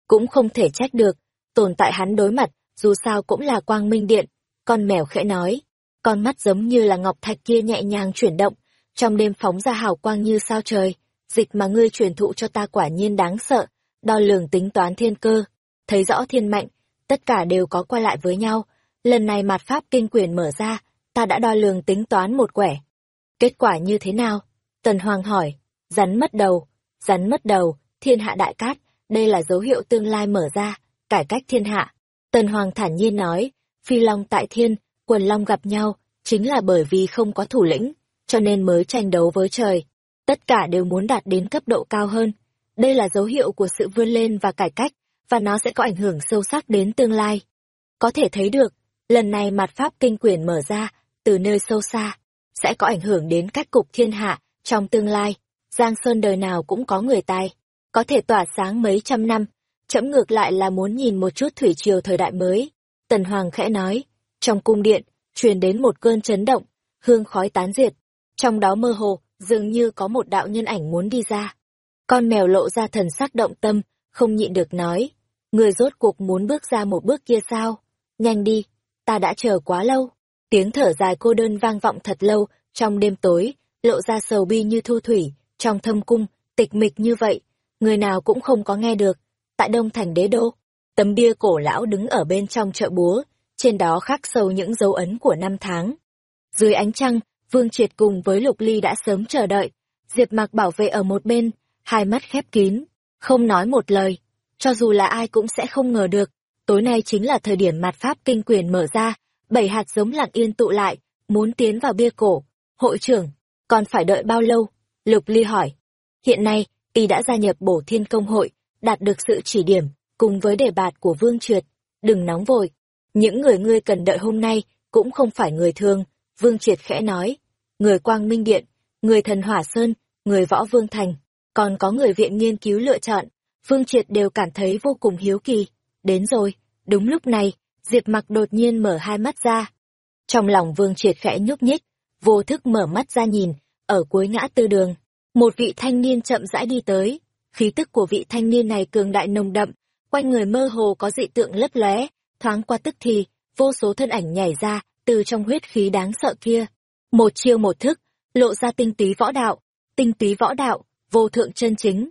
Cũng không thể trách được, tồn tại hắn đối mặt, dù sao cũng là quang minh điện. Con mèo khẽ nói, con mắt giống như là ngọc thạch kia nhẹ nhàng chuyển động, trong đêm phóng ra hào quang như sao trời. Dịch mà ngươi truyền thụ cho ta quả nhiên đáng sợ, đo lường tính toán thiên cơ, thấy rõ thiên mạnh, tất cả đều có qua lại với nhau. Lần này mặt pháp kinh quyền mở ra, ta đã đo lường tính toán một quẻ. Kết quả như thế nào? Tần Hoàng hỏi, rắn mất đầu, rắn mất đầu, thiên hạ đại cát, đây là dấu hiệu tương lai mở ra, cải cách thiên hạ. Tần Hoàng thản nhiên nói, phi long tại thiên, quần long gặp nhau, chính là bởi vì không có thủ lĩnh, cho nên mới tranh đấu với trời. Tất cả đều muốn đạt đến cấp độ cao hơn. Đây là dấu hiệu của sự vươn lên và cải cách, và nó sẽ có ảnh hưởng sâu sắc đến tương lai. Có thể thấy được, lần này mặt pháp kinh quyền mở ra, từ nơi sâu xa, sẽ có ảnh hưởng đến các cục thiên hạ trong tương lai. Giang Sơn đời nào cũng có người tài, có thể tỏa sáng mấy trăm năm. Chẫm ngược lại là muốn nhìn một chút thủy triều thời đại mới. Tần Hoàng khẽ nói, trong cung điện, truyền đến một cơn chấn động, hương khói tán diệt. Trong đó mơ hồ, dường như có một đạo nhân ảnh muốn đi ra. Con mèo lộ ra thần sắc động tâm, không nhịn được nói. Người rốt cuộc muốn bước ra một bước kia sao? Nhanh đi, ta đã chờ quá lâu. Tiếng thở dài cô đơn vang vọng thật lâu, trong đêm tối, lộ ra sầu bi như thu thủy, trong thâm cung, tịch mịch như vậy, người nào cũng không có nghe được. Tại Đông Thành Đế Đô, tấm bia cổ lão đứng ở bên trong chợ búa, trên đó khắc sâu những dấu ấn của năm tháng. Dưới ánh trăng, Vương Triệt cùng với Lục Ly đã sớm chờ đợi, Diệp Mạc bảo vệ ở một bên, hai mắt khép kín, không nói một lời, cho dù là ai cũng sẽ không ngờ được, tối nay chính là thời điểm mặt pháp kinh quyền mở ra, bảy hạt giống lặng yên tụ lại, muốn tiến vào bia cổ. Hội trưởng, còn phải đợi bao lâu? Lục Ly hỏi. Hiện nay, y đã gia nhập bổ thiên công hội, đạt được sự chỉ điểm, cùng với đề bạt của Vương Triệt. Đừng nóng vội. Những người ngươi cần đợi hôm nay, cũng không phải người thường. Vương Triệt khẽ nói. Người Quang Minh Điện, người Thần Hỏa Sơn, người Võ Vương Thành, còn có người viện nghiên cứu lựa chọn. Vương Triệt đều cảm thấy vô cùng hiếu kỳ. Đến rồi, đúng lúc này, Diệp mặc đột nhiên mở hai mắt ra. Trong lòng Vương Triệt khẽ nhúc nhích, vô thức mở mắt ra nhìn, ở cuối ngã tư đường, một vị thanh niên chậm rãi đi tới. Khí tức của vị thanh niên này cường đại nồng đậm, quanh người mơ hồ có dị tượng lấp lóe, thoáng qua tức thì, vô số thân ảnh nhảy ra từ trong huyết khí đáng sợ kia. Một chiêu một thức, lộ ra tinh túy võ đạo, tinh túy võ đạo, vô thượng chân chính.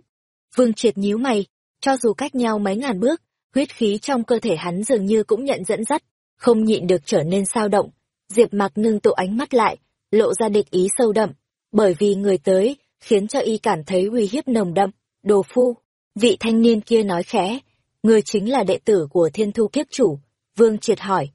Vương Triệt nhíu mày, cho dù cách nhau mấy ngàn bước, huyết khí trong cơ thể hắn dường như cũng nhận dẫn dắt, không nhịn được trở nên sao động. Diệp Mặc ngưng tụ ánh mắt lại, lộ ra địch ý sâu đậm, bởi vì người tới, khiến cho y cảm thấy uy hiếp nồng đậm. Đồ phu, vị thanh niên kia nói khẽ, người chính là đệ tử của thiên thu kiếp chủ, vương triệt hỏi.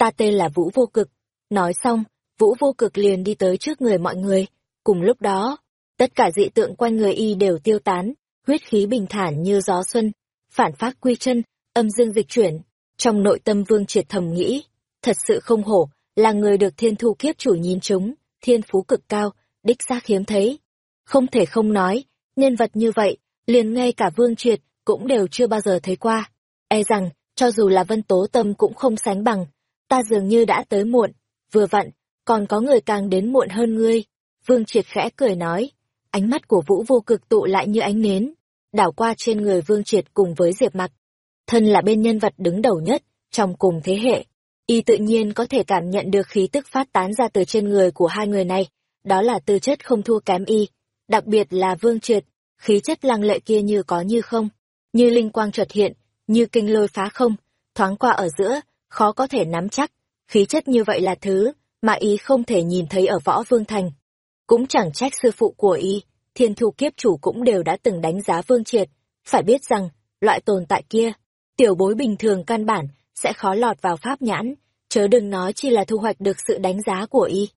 Ta tên là Vũ Vô Cực. Nói xong, Vũ Vô Cực liền đi tới trước người mọi người. Cùng lúc đó, tất cả dị tượng quanh người y đều tiêu tán, huyết khí bình thản như gió xuân, phản phát quy chân, âm dương dịch chuyển. Trong nội tâm vương triệt thầm nghĩ, thật sự không hổ, là người được thiên thu kiếp chủ nhìn chúng, thiên phú cực cao, đích xác hiếm thấy. Không thể không nói, nhân vật như vậy, liền ngay cả vương triệt, cũng đều chưa bao giờ thấy qua. E rằng, cho dù là vân tố tâm cũng không sánh bằng, ta dường như đã tới muộn, vừa vặn, còn có người càng đến muộn hơn ngươi. Vương triệt khẽ cười nói, ánh mắt của vũ vô cực tụ lại như ánh nến, đảo qua trên người vương triệt cùng với diệp mặc. Thân là bên nhân vật đứng đầu nhất, trong cùng thế hệ, y tự nhiên có thể cảm nhận được khí tức phát tán ra từ trên người của hai người này, đó là tư chất không thua kém y, đặc biệt là vương triệt, khí chất lăng lệ kia như có như không, như linh quang chợt hiện, như kinh lôi phá không, thoáng qua ở giữa, khó có thể nắm chắc, khí chất như vậy là thứ mà y không thể nhìn thấy ở võ vương thành. Cũng chẳng trách sư phụ của y, thiên thu kiếp chủ cũng đều đã từng đánh giá vương triệt, phải biết rằng, loại tồn tại kia, tiểu bối bình thường căn bản sẽ khó lọt vào pháp nhãn, chớ đừng nói chi là thu hoạch được sự đánh giá của y.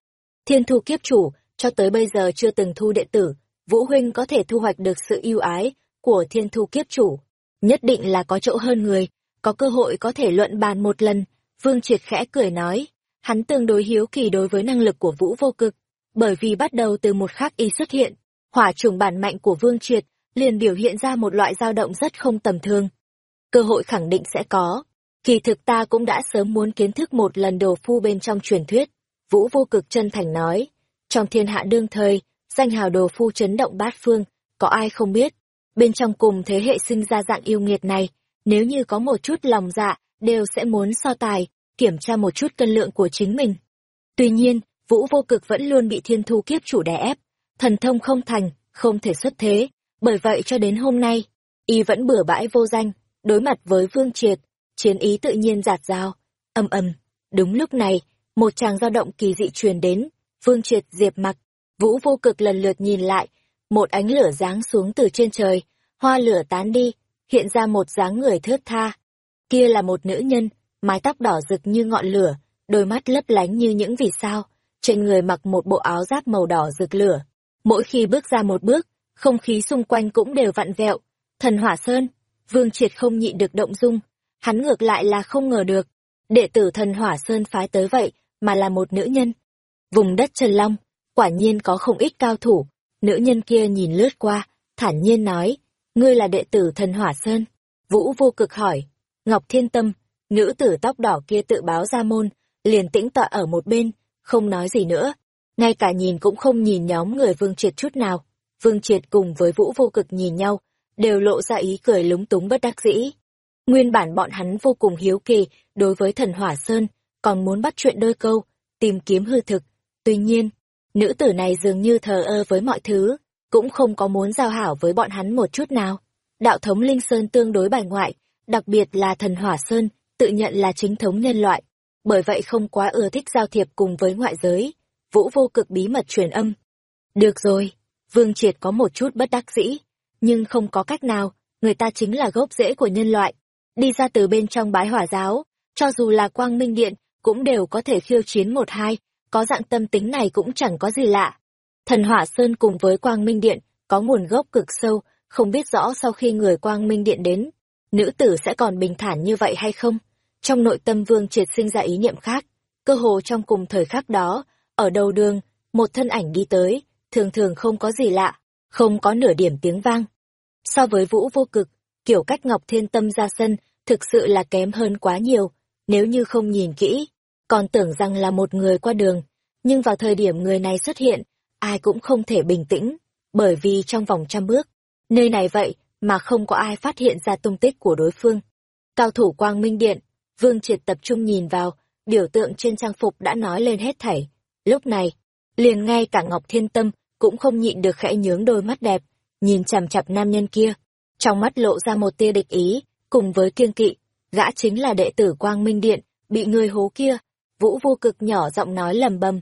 Thiên thu kiếp chủ, cho tới bây giờ chưa từng thu đệ tử, Vũ Huynh có thể thu hoạch được sự yêu ái của thiên thu kiếp chủ. Nhất định là có chỗ hơn người, có cơ hội có thể luận bàn một lần. Vương Triệt khẽ cười nói, hắn tương đối hiếu kỳ đối với năng lực của Vũ vô cực, bởi vì bắt đầu từ một khắc y xuất hiện, hỏa trùng bản mạnh của Vương Triệt liền biểu hiện ra một loại dao động rất không tầm thường. cơ hội khẳng định sẽ có. Kỳ thực ta cũng đã sớm muốn kiến thức một lần đồ phu bên trong truyền thuyết. Vũ vô cực chân thành nói, trong thiên hạ đương thời, danh hào đồ phu chấn động bát phương, có ai không biết. Bên trong cùng thế hệ sinh ra dạng yêu nghiệt này, nếu như có một chút lòng dạ, đều sẽ muốn so tài, kiểm tra một chút cân lượng của chính mình. Tuy nhiên, Vũ vô cực vẫn luôn bị thiên thu kiếp chủ đè ép, thần thông không thành, không thể xuất thế, bởi vậy cho đến hôm nay, y vẫn bừa bãi vô danh, đối mặt với Vương Triệt, chiến ý tự nhiên giạt dao, âm ầm. Đúng lúc này, một tràng dao động kỳ dị truyền đến, Vương Triệt diệp mặc, Vũ vô cực lần lượt nhìn lại, một ánh lửa giáng xuống từ trên trời, hoa lửa tán đi, hiện ra một dáng người thướt tha. Kia là một nữ nhân, mái tóc đỏ rực như ngọn lửa, đôi mắt lấp lánh như những vì sao, trên người mặc một bộ áo giáp màu đỏ rực lửa. Mỗi khi bước ra một bước, không khí xung quanh cũng đều vặn vẹo. Thần Hỏa Sơn, Vương Triệt không nhịn được động dung, hắn ngược lại là không ngờ được. Đệ tử thần Hỏa Sơn phái tới vậy, mà là một nữ nhân. Vùng đất Trần Long, quả nhiên có không ít cao thủ. Nữ nhân kia nhìn lướt qua, thản nhiên nói, ngươi là đệ tử thần Hỏa Sơn. Vũ vô cực hỏi, Ngọc Thiên Tâm, nữ tử tóc đỏ kia tự báo ra môn, liền tĩnh tọa ở một bên, không nói gì nữa. Ngay cả nhìn cũng không nhìn nhóm người Vương Triệt chút nào. Vương Triệt cùng với Vũ vô cực nhìn nhau, đều lộ ra ý cười lúng túng bất đắc dĩ. Nguyên bản bọn hắn vô cùng hiếu kỳ đối với thần Hỏa Sơn, còn muốn bắt chuyện đôi câu, tìm kiếm hư thực. Tuy nhiên, nữ tử này dường như thờ ơ với mọi thứ, cũng không có muốn giao hảo với bọn hắn một chút nào. Đạo thống Linh Sơn tương đối bài ngoại, đặc biệt là thần Hỏa Sơn, tự nhận là chính thống nhân loại. Bởi vậy không quá ưa thích giao thiệp cùng với ngoại giới. Vũ vô cực bí mật truyền âm. Được rồi, Vương Triệt có một chút bất đắc dĩ, nhưng không có cách nào, người ta chính là gốc rễ của nhân loại. Đi ra từ bên trong bái hỏa giáo, cho dù là quang minh điện, cũng đều có thể khiêu chiến một hai, có dạng tâm tính này cũng chẳng có gì lạ. Thần Hỏa Sơn cùng với Quang Minh Điện có nguồn gốc cực sâu, không biết rõ sau khi người Quang Minh Điện đến, nữ tử sẽ còn bình thản như vậy hay không? Trong nội tâm Vương Triệt sinh ra ý niệm khác, cơ hồ trong cùng thời khắc đó, ở đầu đường, một thân ảnh đi tới, thường thường không có gì lạ, không có nửa điểm tiếng vang. So với Vũ Vô Cực, kiểu cách Ngọc Thiên Tâm ra sân thực sự là kém hơn quá nhiều, nếu như không nhìn kỹ, còn tưởng rằng là một người qua đường, nhưng vào thời điểm người này xuất hiện, ai cũng không thể bình tĩnh, bởi vì trong vòng trăm bước, nơi này vậy mà không có ai phát hiện ra tung tích của đối phương. Cao thủ Quang Minh Điện, Vương Triệt tập trung nhìn vào, biểu tượng trên trang phục đã nói lên hết thảy. Lúc này, liền ngay cả Ngọc Thiên Tâm cũng không nhịn được khẽ nhướng đôi mắt đẹp, nhìn chằm chặp nam nhân kia. Trong mắt lộ ra một tia địch ý, cùng với kiêng kỵ, gã chính là đệ tử Quang Minh Điện, bị người hố kia. Vũ vô cực nhỏ giọng nói lầm bầm.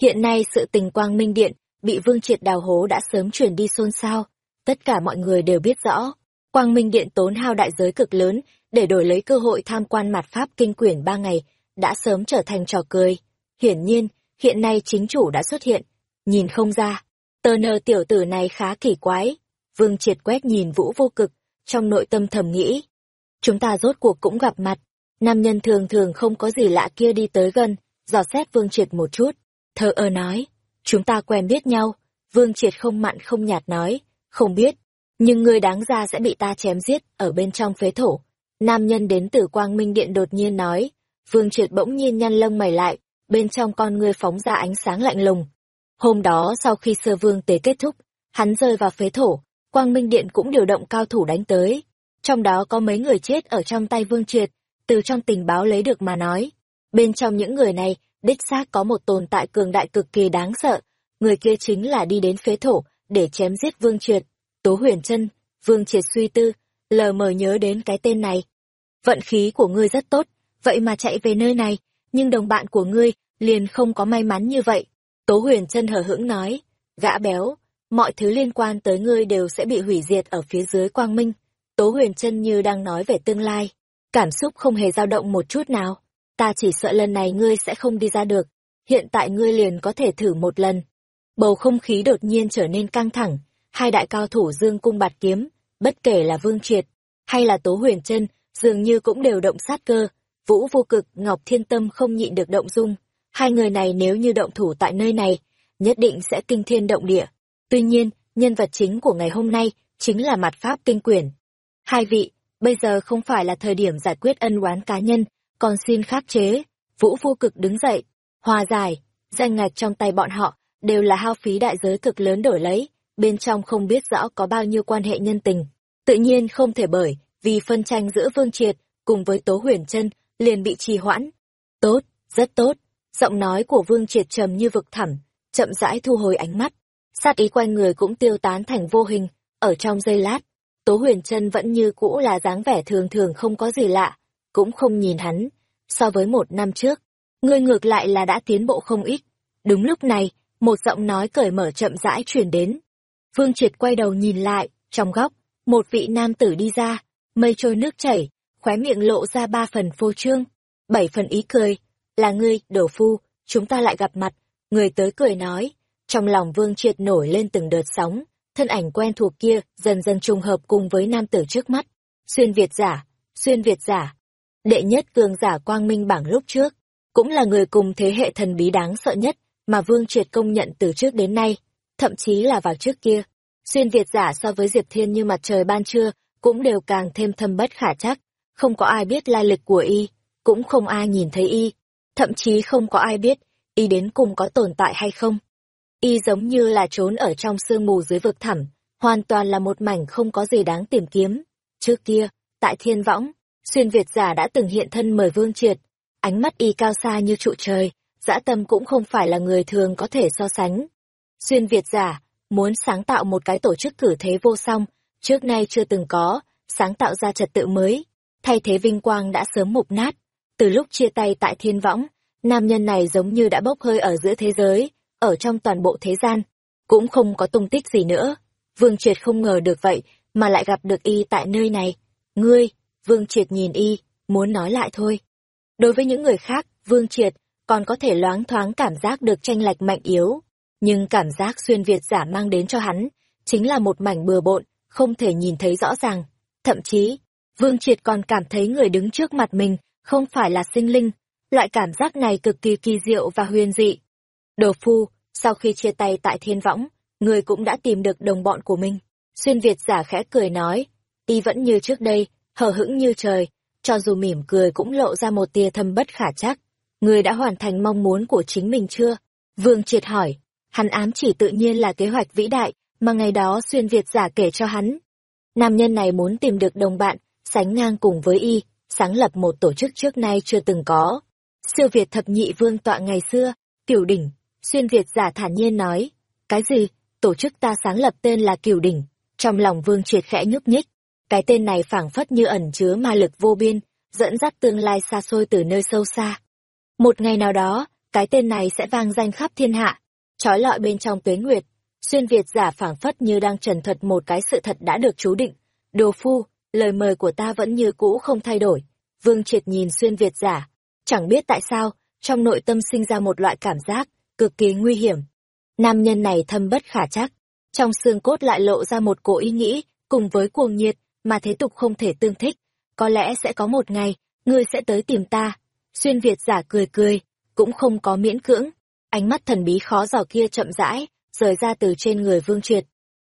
Hiện nay sự tình Quang Minh Điện bị Vương Triệt đào hố đã sớm chuyển đi xôn xao. Tất cả mọi người đều biết rõ, Quang Minh Điện tốn hao đại giới cực lớn để đổi lấy cơ hội tham quan mặt Pháp kinh quyển ba ngày, đã sớm trở thành trò cười. Hiển nhiên, hiện nay chính chủ đã xuất hiện. Nhìn không ra, tờ nơ tiểu tử này khá kỳ quái. Vương triệt quét nhìn vũ vô cực, trong nội tâm thầm nghĩ. Chúng ta rốt cuộc cũng gặp mặt. Nam nhân thường thường không có gì lạ kia đi tới gần, dò xét vương triệt một chút. Thơ ơ nói, chúng ta quen biết nhau. Vương triệt không mặn không nhạt nói, không biết. Nhưng người đáng ra sẽ bị ta chém giết ở bên trong phế thổ. Nam nhân đến từ Quang Minh Điện đột nhiên nói, Vương Triệt bỗng nhiên nhăn lông mày lại, bên trong con ngươi phóng ra ánh sáng lạnh lùng. Hôm đó sau khi sơ vương tế kết thúc, hắn rơi vào phế thổ, Quang Minh Điện cũng điều động cao thủ đánh tới. Trong đó có mấy người chết ở trong tay Vương Triệt, từ trong tình báo lấy được mà nói. Bên trong những người này, đích xác có một tồn tại cường đại cực kỳ đáng sợ, người kia chính là đi đến phế thổ để chém giết Vương Triệt. Tố Huyền Trân, Vương Triệt suy tư, lờ mờ nhớ đến cái tên này. Vận khí của ngươi rất tốt, vậy mà chạy về nơi này, nhưng đồng bạn của ngươi liền không có may mắn như vậy. Tố huyền chân hờ hững nói, gã béo, mọi thứ liên quan tới ngươi đều sẽ bị hủy diệt ở phía dưới quang minh. Tố huyền chân như đang nói về tương lai, cảm xúc không hề dao động một chút nào. Ta chỉ sợ lần này ngươi sẽ không đi ra được, hiện tại ngươi liền có thể thử một lần. Bầu không khí đột nhiên trở nên căng thẳng, hai đại cao thủ dương cung bạt kiếm, bất kể là Vương Triệt hay là Tố Huyền chân, dường như cũng đều động sát cơ. Vũ vô cực, Ngọc Thiên Tâm không nhịn được động dung. Hai người này nếu như động thủ tại nơi này, nhất định sẽ kinh thiên động địa. Tuy nhiên, nhân vật chính của ngày hôm nay chính là mặt Pháp kinh quyển. Hai vị, bây giờ không phải là thời điểm giải quyết ân oán cá nhân, còn xin khắc chế. Vũ vô cực đứng dậy, hòa giải, danh ngạch trong tay bọn họ, đều là hao phí đại giới cực lớn đổi lấy, bên trong không biết rõ có bao nhiêu quan hệ nhân tình. Tự nhiên không thể bởi, vì phân tranh giữa Vương Triệt, cùng với Tố Huyền chân liền bị trì hoãn. Tốt, rất tốt, giọng nói của Vương Triệt trầm như vực thẳm, chậm rãi thu hồi ánh mắt. Sát ý quanh người cũng tiêu tán thành vô hình, ở trong giây lát, Tố Huyền chân vẫn như cũ là dáng vẻ thường thường không có gì lạ, cũng không nhìn hắn. So với một năm trước, ngươi ngược lại là đã tiến bộ không ít. Đúng lúc này, một giọng nói cởi mở chậm rãi truyền đến. Vương Triệt quay đầu nhìn lại, trong góc, một vị nam tử đi ra, mây trôi nước chảy, khóe miệng lộ ra ba phần phô trương, bảy phần ý cười. Là ngươi, đổ phu, chúng ta lại gặp mặt. Người tới cười nói, trong lòng Vương Triệt nổi lên từng đợt sóng, thân ảnh quen thuộc kia dần dần trùng hợp cùng với nam tử trước mắt. Xuyên Việt giả, xuyên Việt giả. Đệ nhất cường giả quang minh bảng lúc trước, cũng là người cùng thế hệ thần bí đáng sợ nhất mà Vương Triệt công nhận từ trước đến nay, thậm chí là vào trước kia. Xuyên Việt giả so với Diệp Thiên như mặt trời ban trưa, cũng đều càng thêm thâm bất khả chắc. Không có ai biết lai lịch của y, cũng không ai nhìn thấy y, thậm chí không có ai biết y đến cùng có tồn tại hay không. Y giống như là trốn ở trong sương mù dưới vực thẳm, hoàn toàn là một mảnh không có gì đáng tìm kiếm. Trước kia, tại thiên võng, xuyên Việt giả đã từng hiện thân mời Vương Triệt, ánh mắt y cao xa như trụ trời, dã tâm cũng không phải là người thường có thể so sánh. Xuyên Việt giả, muốn sáng tạo một cái tổ chức cử thế vô song, trước nay chưa từng có, sáng tạo ra trật tự mới, thay thế vinh quang đã sớm mục nát. Từ lúc chia tay tại thiên võng, nam nhân này giống như đã bốc hơi ở giữa thế giới, ở trong toàn bộ thế gian, cũng không có tung tích gì nữa. Vương Triệt không ngờ được vậy, mà lại gặp được y tại nơi này. Ngươi, Vương Triệt nhìn y, muốn nói lại thôi. Đối với những người khác, Vương Triệt còn có thể loáng thoáng cảm giác được tranh lệch mạnh yếu. Nhưng cảm giác xuyên Việt giả mang đến cho hắn, chính là một mảnh bừa bộn, không thể nhìn thấy rõ ràng. Thậm chí, Vương Triệt còn cảm thấy người đứng trước mặt mình không phải là sinh linh. Loại cảm giác này cực kỳ kỳ diệu và huyền dị. Đồ phu, sau khi chia tay tại thiên võng, người cũng đã tìm được đồng bọn của mình. Xuyên Việt giả khẽ cười nói, y vẫn như trước đây, hờ hững như trời, cho dù mỉm cười cũng lộ ra một tia thâm bất khả chắc. Người đã hoàn thành mong muốn của chính mình chưa? Vương Triệt hỏi. Hắn ám chỉ tự nhiên là kế hoạch vĩ đại mà ngày đó xuyên Việt giả kể cho hắn. Nam nhân này muốn tìm được đồng bạn, sánh ngang cùng với y, sáng lập một tổ chức trước nay chưa từng có. Siêu Việt thập nhị vương tọa ngày xưa, tiểu đỉnh, xuyên Việt giả thản nhiên nói. Cái gì? Tổ chức ta sáng lập tên là Kiều Đỉnh. Trong lòng vương triệt khẽ nhúc nhích. Cái tên này phảng phất như ẩn chứa ma lực vô biên, dẫn dắt tương lai xa xôi từ nơi sâu xa. Một ngày nào đó, cái tên này sẽ vang danh khắp thiên hạ, trói lọi bên trong tuế nguyệt. Xuyên Việt giả phảng phất như đang trần thuật một cái sự thật đã được chú định. Đồ phu, lời mời của ta vẫn như cũ không thay đổi. Vương Triệt nhìn Xuyên Việt giả, chẳng biết tại sao, trong nội tâm sinh ra một loại cảm giác, cực kỳ nguy hiểm. Nam nhân này thâm bất khả chắc, trong xương cốt lại lộ ra một cổ ý nghĩ, cùng với cuồng nhiệt, mà thế tục không thể tương thích. Có lẽ sẽ có một ngày, ngươi sẽ tới tìm ta, Xuyên Việt giả cười cười, cũng không có miễn cưỡng. Ánh mắt thần bí khó dò kia chậm rãi, rời ra từ trên người Vương Triệt.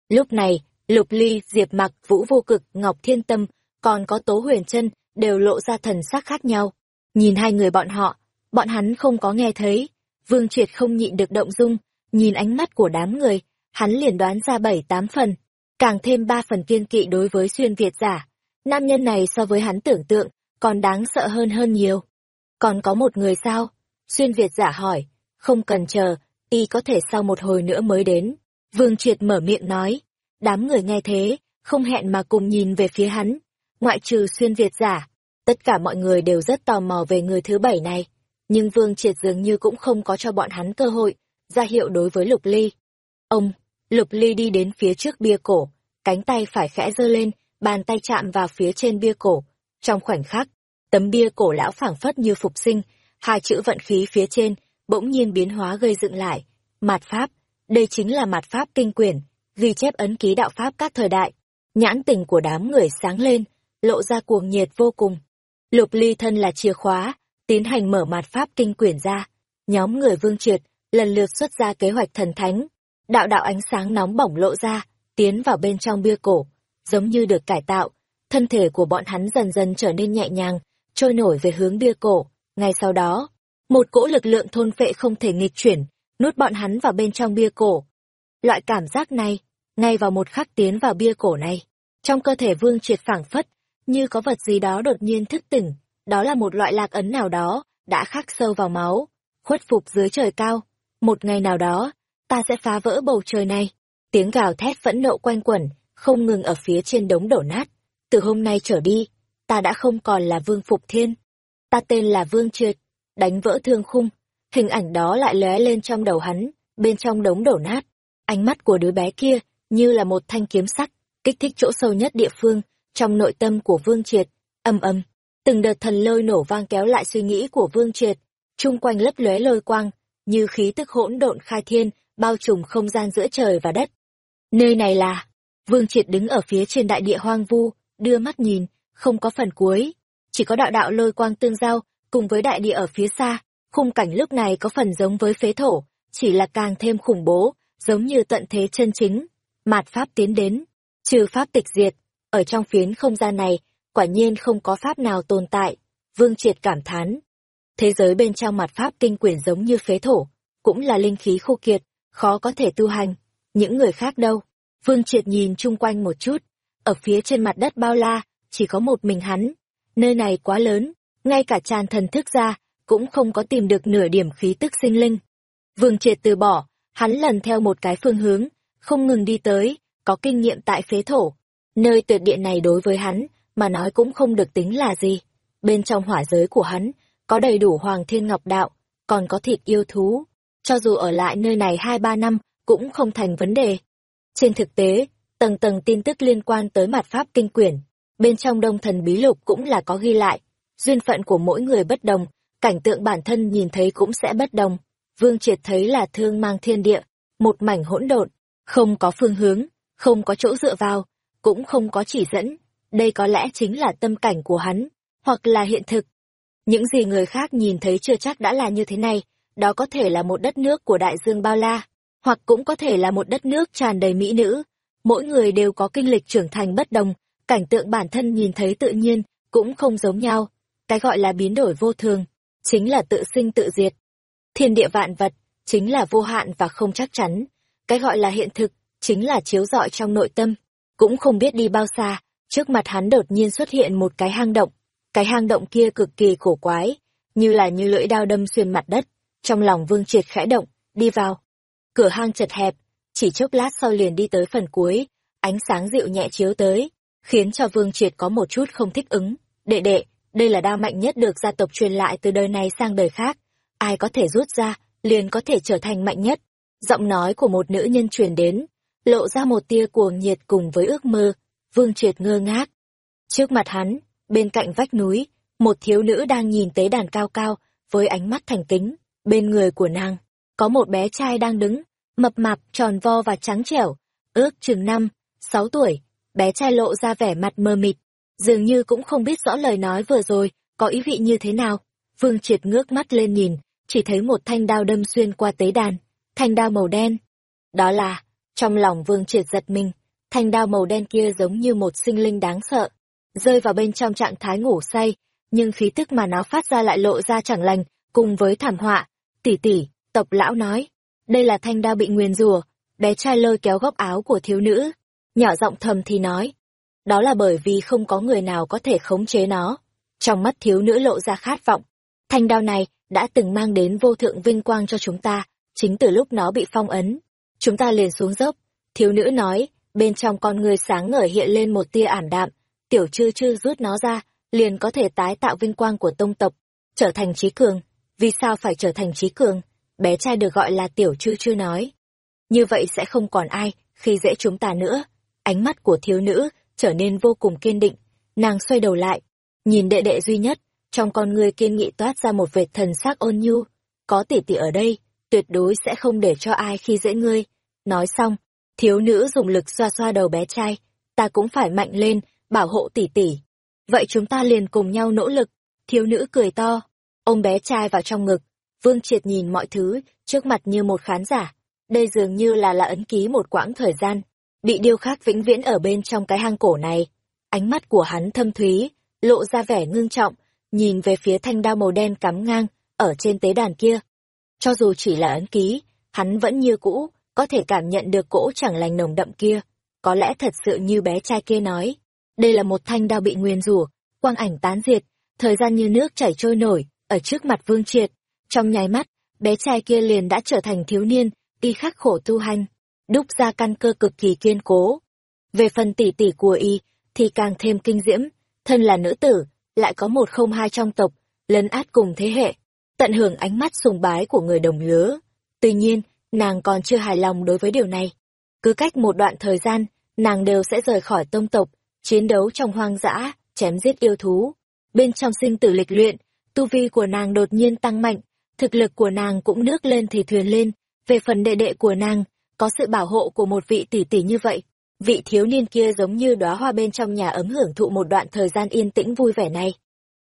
Lúc này, Lục Ly, Diệp Mặc, Vũ Vô Cực, Ngọc Thiên Tâm, còn có Tố Huyền Trân đều lộ ra thần sắc khác nhau. Nhìn hai người bọn họ, bọn hắn không có nghe thấy. Vương Triệt không nhịn được động dung, nhìn ánh mắt của đám người, hắn liền đoán ra bảy tám phần, càng thêm ba phần kiên kỵ đối với xuyên Việt giả. Nam nhân này so với hắn tưởng tượng, còn đáng sợ hơn hơn nhiều. Còn có một người sao? Xuyên Việt giả hỏi, không cần chờ, y có thể sau một hồi nữa mới đến. Vương Triệt mở miệng nói, đám người nghe thế, không hẹn mà cùng nhìn về phía hắn. Ngoại trừ xuyên Việt giả, tất cả mọi người đều rất tò mò về người thứ bảy này. Nhưng Vương Triệt dường như cũng không có cho bọn hắn cơ hội, ra hiệu đối với Lục Ly. Ông, Lục Ly đi đến phía trước bia cổ, cánh tay phải khẽ giơ lên, bàn tay chạm vào phía trên bia cổ. Trong khoảnh khắc, Tấm bia cổ lão phảng phất như phục sinh, hai chữ vận khí phía trên, bỗng nhiên biến hóa gây dựng lại. Mạt Pháp, đây chính là mạt Pháp kinh quyển, ghi chép ấn ký đạo Pháp các thời đại. Nhãn tình của đám người sáng lên, lộ ra cuồng nhiệt vô cùng. Lục ly thân là chìa khóa, tiến hành mở mạt Pháp kinh quyển ra. Nhóm người vương triệt, lần lượt xuất ra kế hoạch thần thánh. Đạo đạo ánh sáng nóng bỏng lộ ra, tiến vào bên trong bia cổ, giống như được cải tạo. thân thể của bọn hắn dần dần trở nên nhẹ nhàng, trôi nổi về hướng bia cổ. Ngay sau đó, một cỗ lực lượng thôn phệ không thể nghịch chuyển, nuốt bọn hắn vào bên trong bia cổ. Loại cảm giác này, ngay vào một khắc tiến vào bia cổ này, trong cơ thể Vương Triệt phảng phất, như có vật gì đó đột nhiên thức tỉnh, đó là một loại lạc ấn nào đó, đã khắc sâu vào máu, khuất phục dưới trời cao. Một ngày nào đó, ta sẽ phá vỡ bầu trời này. Tiếng gào thét phẫn nộ quanh quẩn, không ngừng ở phía trên đống đổ nát. Từ hôm nay trở đi, ta đã không còn là Vương Phục Thiên. Ta tên là Vương Triệt, đánh vỡ thương khung. Hình ảnh đó lại lóe lên trong đầu hắn, bên trong đống đổ nát. Ánh mắt của đứa bé kia, như là một thanh kiếm sắc, kích thích chỗ sâu nhất địa phương, trong nội tâm của Vương Triệt. Âm âm, từng đợt thần lôi nổ vang kéo lại suy nghĩ của Vương Triệt, chung quanh lấp lóe lôi quang, như khí tức hỗn độn khai thiên, bao trùm không gian giữa trời và đất. Nơi này là, Vương Triệt đứng ở phía trên đại địa hoang vu, đưa mắt nhìn, không có phần cuối, chỉ có đạo đạo lôi quang tương giao, cùng với đại địa ở phía xa, khung cảnh lúc này có phần giống với phế thổ, chỉ là càng thêm khủng bố, giống như tận thế chân chính. Mạt pháp tiến đến, trừ pháp tịch diệt, ở trong phiến không gian này, quả nhiên không có pháp nào tồn tại. Vương Triệt cảm thán. Thế giới bên trong mặt pháp kinh quyển giống như phế thổ, cũng là linh khí khô kiệt, khó có thể tu hành. Những người khác đâu? Vương Triệt nhìn chung quanh một chút, ở phía trên mặt đất bao la, chỉ có một mình hắn. Nơi này quá lớn, ngay cả tràn thần thức ra, cũng không có tìm được nửa điểm khí tức sinh linh. Vương Triệt từ bỏ, hắn lần theo một cái phương hướng, không ngừng đi tới, có kinh nghiệm tại phế thổ. Nơi tuyệt địa này đối với hắn, mà nói cũng không được tính là gì. Bên trong hỏa giới của hắn, có đầy đủ hoàng thiên ngọc đạo, còn có thịt yêu thú. Cho dù ở lại nơi này hai ba năm, cũng không thành vấn đề. Trên thực tế, tầng tầng tin tức liên quan tới mặt pháp kinh quyển, bên trong đông thần bí lục cũng là có ghi lại. Duyên phận của mỗi người bất đồng, cảnh tượng bản thân nhìn thấy cũng sẽ bất đồng. Vương Triệt thấy là thương mang thiên địa, một mảnh hỗn độn, không có phương hướng, không có chỗ dựa vào, cũng không có chỉ dẫn. Đây có lẽ chính là tâm cảnh của hắn, hoặc là hiện thực. Những gì người khác nhìn thấy chưa chắc đã là như thế này, đó có thể là một đất nước của đại dương bao la, hoặc cũng có thể là một đất nước tràn đầy mỹ nữ. Mỗi người đều có kinh lịch trưởng thành bất đồng, cảnh tượng bản thân nhìn thấy tự nhiên, cũng không giống nhau. Cái gọi là biến đổi vô thường, chính là tự sinh tự diệt. Thiên địa vạn vật, chính là vô hạn và không chắc chắn. Cái gọi là hiện thực, chính là chiếu rọi trong nội tâm. Cũng không biết đi bao xa, trước mặt hắn đột nhiên xuất hiện một cái hang động. Cái hang động kia cực kỳ cổ quái, như là như lưỡi đao đâm xuyên mặt đất. Trong lòng vương triệt khẽ động, đi vào. Cửa hang chật hẹp, chỉ chốc lát sau liền đi tới phần cuối, ánh sáng dịu nhẹ chiếu tới, khiến cho vương triệt có một chút không thích ứng. Đệ đệ, đây là đao mạnh nhất được gia tộc truyền lại từ đời này sang đời khác. Ai có thể rút ra, liền có thể trở thành mạnh nhất. Giọng nói của một nữ nhân truyền đến, lộ ra một tia cuồng nhiệt cùng với ước mơ. Vương triệt ngơ ngác. Trước mặt hắn, bên cạnh vách núi, một thiếu nữ đang nhìn tế đàn cao cao, với ánh mắt thành kính. Bên người của nàng, có một bé trai đang đứng, mập mạp, tròn vo và trắng trẻo, ước chừng năm, sáu tuổi. Bé trai lộ ra vẻ mặt mơ mịt, dường như cũng không biết rõ lời nói vừa rồi, có ý vị như thế nào. Vương triệt ngước mắt lên nhìn, chỉ thấy một thanh đao đâm xuyên qua tế đàn, thanh đao màu đen. Đó là, trong lòng vương triệt giật mình, thanh đao màu đen kia giống như một sinh linh đáng sợ, rơi vào bên trong trạng thái ngủ say, nhưng khí tức mà nó phát ra lại lộ ra chẳng lành, cùng với thảm họa. Tỷ tỷ, tộc lão nói, đây là thanh đao bị nguyền rùa, bé trai lôi kéo góc áo của thiếu nữ, nhỏ giọng thầm thì nói. Đó là bởi vì không có người nào có thể khống chế nó. Trong mắt thiếu nữ lộ ra khát vọng. Thanh đao này đã từng mang đến vô thượng vinh quang cho chúng ta, chính từ lúc nó bị phong ấn. Chúng ta liền xuống dốc. Thiếu nữ nói, bên trong con người sáng ngời hiện lên một tia ảm đạm. Tiểu chư chư rút nó ra, liền có thể tái tạo vinh quang của tông tộc, trở thành trí cường. Vì sao phải trở thành trí cường? Bé trai được gọi là tiểu chư chư nói. Như vậy sẽ không còn ai khi dễ chúng ta nữa. Ánh mắt của thiếu nữ trở nên vô cùng kiên định. Nàng xoay đầu lại, nhìn đệ đệ duy nhất, trong con người kiên nghị toát ra một vệt thần sắc ôn nhu. Có tỷ tỷ ở đây, tuyệt đối sẽ không để cho ai khi dễ ngươi. Nói xong, thiếu nữ dùng lực xoa xoa đầu bé trai. Ta cũng phải mạnh lên, bảo hộ tỷ tỷ. Vậy chúng ta liền cùng nhau nỗ lực. Thiếu nữ cười to, ôm bé trai vào trong ngực. Vương Triệt nhìn mọi thứ trước mặt như một khán giả. Đây dường như là là ấn ký một quãng thời gian, bị điêu khắc vĩnh viễn ở bên trong cái hang cổ này. ánh mắt của hắn thâm thúy, lộ ra vẻ ngưng trọng, nhìn về phía thanh đao màu đen cắm ngang, ở trên tế đàn kia. Cho dù chỉ là ấn ký, hắn vẫn như cũ, có thể cảm nhận được cỗ chẳng lành nồng đậm kia. Có lẽ thật sự như bé trai kia nói, đây là một thanh đao bị nguyên rủa, quang ảnh tán diệt, thời gian như nước chảy trôi nổi, ở trước mặt vương triệt. Trong nháy mắt, bé trai kia liền đã trở thành thiếu niên, y khắc khổ tu hành, đúc ra căn cơ cực kỳ kiên cố. Về phần tỷ tỷ của y, thì càng thêm kinh diễm, thân là nữ tử, lại có một không hai trong tộc, lấn át cùng thế hệ, tận hưởng ánh mắt sùng bái của người đồng lứa. Tuy nhiên, nàng còn chưa hài lòng đối với điều này. Cứ cách một đoạn thời gian, nàng đều sẽ rời khỏi tông tộc, chiến đấu trong hoang dã, chém giết yêu thú. Bên trong sinh tử lịch luyện, tu vi của nàng đột nhiên tăng mạnh, thực lực của nàng cũng nước lên thì thuyền lên. Về phần đệ đệ của nàng, có sự bảo hộ của một vị tỷ tỷ như vậy. Vị thiếu niên kia giống như đóa hoa bên trong nhà ấm hưởng thụ một đoạn thời gian yên tĩnh vui vẻ này.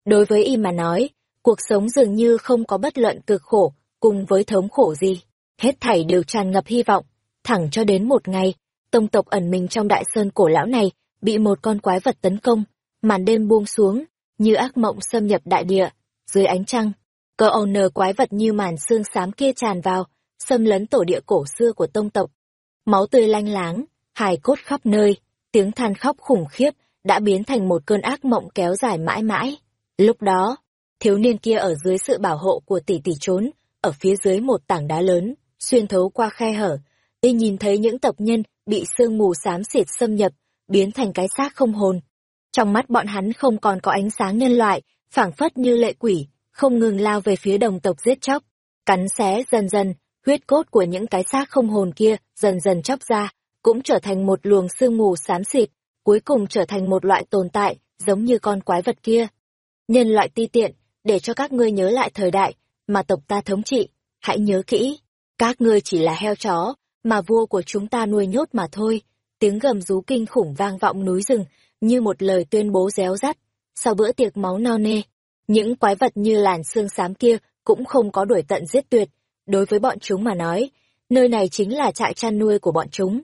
Đối với y mà nói, cuộc sống dường như không có bất luận cực khổ, cùng với thống khổ gì. Hết thảy đều tràn ngập hy vọng, thẳng cho đến một ngày, tông tộc ẩn mình trong đại sơn cổ lão này, bị một con quái vật tấn công, màn đêm buông xuống, như ác mộng xâm nhập đại địa, dưới ánh trăng. Cơ âu nờ quái vật như màn xương xám kia tràn vào, xâm lấn tổ địa cổ xưa của tông tộc. Máu tươi lanh láng, hài cốt khắp nơi, tiếng than khóc khủng khiếp đã biến thành một cơn ác mộng kéo dài mãi mãi. Lúc đó, thiếu niên kia ở dưới sự bảo hộ của tỷ tỷ trốn, ở phía dưới một tảng đá lớn, xuyên thấu qua khe hở, y nhìn thấy những tộc nhân bị sương mù xám xịt xâm nhập, biến thành cái xác không hồn. Trong mắt bọn hắn không còn có ánh sáng nhân loại, phảng phất như lệ quỷ, không ngừng lao về phía đồng tộc giết chóc, cắn xé dần dần, huyết cốt của những cái xác không hồn kia dần dần chóc ra, cũng trở thành một luồng sương mù xám xịt, cuối cùng trở thành một loại tồn tại, giống như con quái vật kia. Nhân loại ti tiện, để cho các ngươi nhớ lại thời đại mà tộc ta thống trị, hãy nhớ kỹ, các ngươi chỉ là heo chó, mà vua của chúng ta nuôi nhốt mà thôi. Tiếng gầm rú kinh khủng vang vọng núi rừng, như một lời tuyên bố réo rắt. Sau bữa tiệc máu no nê, những quái vật như làn xương xám kia cũng không có đuổi tận giết tuyệt. Đối với bọn chúng mà nói, nơi này chính là trại chăn nuôi của bọn chúng.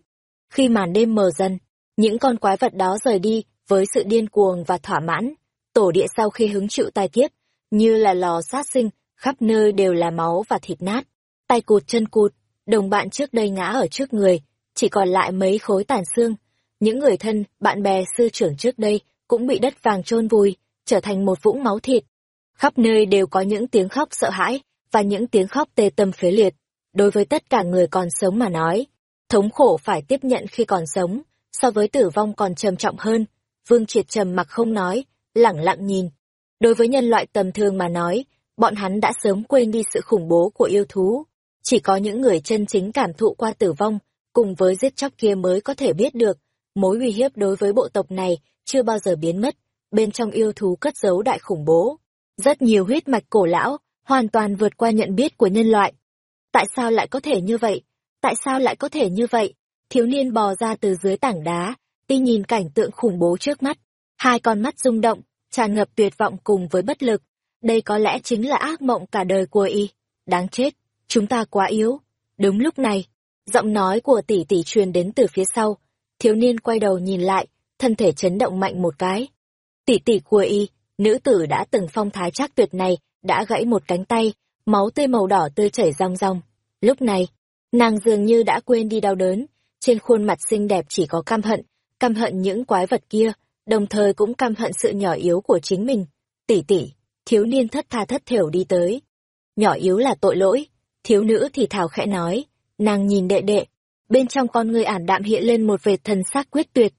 Khi màn đêm mờ dần, những con quái vật đó rời đi với sự điên cuồng và thỏa mãn. Tổ địa sau khi hứng chịu tai kiếp, như là lò sát sinh, khắp nơi đều là máu và thịt nát. Tay cụt chân cụt, đồng bạn trước đây ngã ở trước người, chỉ còn lại mấy khối tàn xương. Những người thân, bạn bè sư trưởng trước đây cũng bị đất vàng chôn vùi, trở thành một vũng máu thịt. Khắp nơi đều có những tiếng khóc sợ hãi và những tiếng khóc tê tâm phế liệt. Đối với tất cả người còn sống mà nói, thống khổ phải tiếp nhận khi còn sống, so với tử vong còn trầm trọng hơn. Vương Triệt trầm mặc không nói, lẳng lặng nhìn. Đối với nhân loại tầm thường mà nói, bọn hắn đã sớm quên đi sự khủng bố của yêu thú. Chỉ có những người chân chính cảm thụ qua tử vong, cùng với giết chóc kia mới có thể biết được, mối uy hiếp đối với bộ tộc này chưa bao giờ biến mất, bên trong yêu thú cất giấu đại khủng bố. Rất nhiều huyết mạch cổ lão, hoàn toàn vượt qua nhận biết của nhân loại. Tại sao lại có thể như vậy? Tại sao lại có thể như vậy? Thiếu niên bò ra từ dưới tảng đá, đi nhìn cảnh tượng khủng bố trước mắt. Hai con mắt rung động, tràn ngập tuyệt vọng cùng với bất lực. Đây có lẽ chính là ác mộng cả đời của y. Đáng chết, chúng ta quá yếu. Đúng lúc này, giọng nói của tỷ tỷ truyền đến từ phía sau. Thiếu niên quay đầu nhìn lại, thân thể chấn động mạnh một cái. Tỷ tỷ của y, nữ tử đã từng phong thái chắc tuyệt này, đã gãy một cánh tay, máu tươi màu đỏ tươi chảy rong rong. Lúc này, nàng dường như đã quên đi đau đớn, trên khuôn mặt xinh đẹp chỉ có căm hận, căm hận những quái vật kia, đồng thời cũng căm hận sự nhỏ yếu của chính mình. Tỷ tỷ, thiếu niên thất tha thất thểu đi tới. Nhỏ yếu là tội lỗi, thiếu nữ thì thào khẽ nói, nàng nhìn đệ đệ, bên trong con người ản đạm hiện lên một vệt thần sắc quyết tuyệt.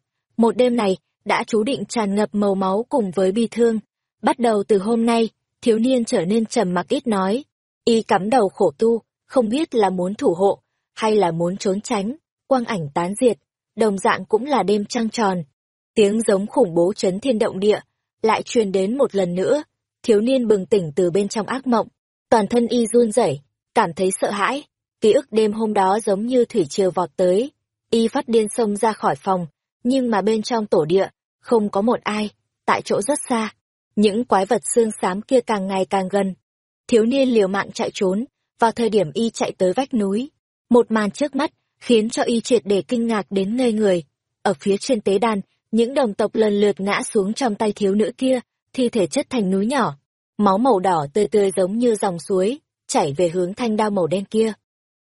Một đêm này, đã chú định tràn ngập màu máu cùng với bi thương. Bắt đầu từ hôm nay, thiếu niên trở nên trầm mặc ít nói. Y cắm đầu khổ tu, không biết là muốn thủ hộ, hay là muốn trốn tránh, quang ảnh tán diệt, đồng dạng cũng là đêm trăng tròn. Tiếng giống khủng bố chấn thiên động địa, lại truyền đến một lần nữa, thiếu niên bừng tỉnh từ bên trong ác mộng, toàn thân y run rẩy, cảm thấy sợ hãi, ký ức đêm hôm đó giống như thủy triều vọt tới, y phát điên xông ra khỏi phòng, nhưng mà bên trong tổ địa, không có một ai, tại chỗ rất xa, những quái vật xương xám kia càng ngày càng gần. Thiếu niên liều mạng chạy trốn, vào thời điểm y chạy tới vách núi, một màn trước mắt khiến cho y triệt để kinh ngạc đến ngây người. Ở phía trên tế đàn, những đồng tộc lần lượt ngã xuống trong tay thiếu nữ kia, thi thể chất thành núi nhỏ. Máu màu đỏ tươi tươi giống như dòng suối, chảy về hướng thanh đao màu đen kia.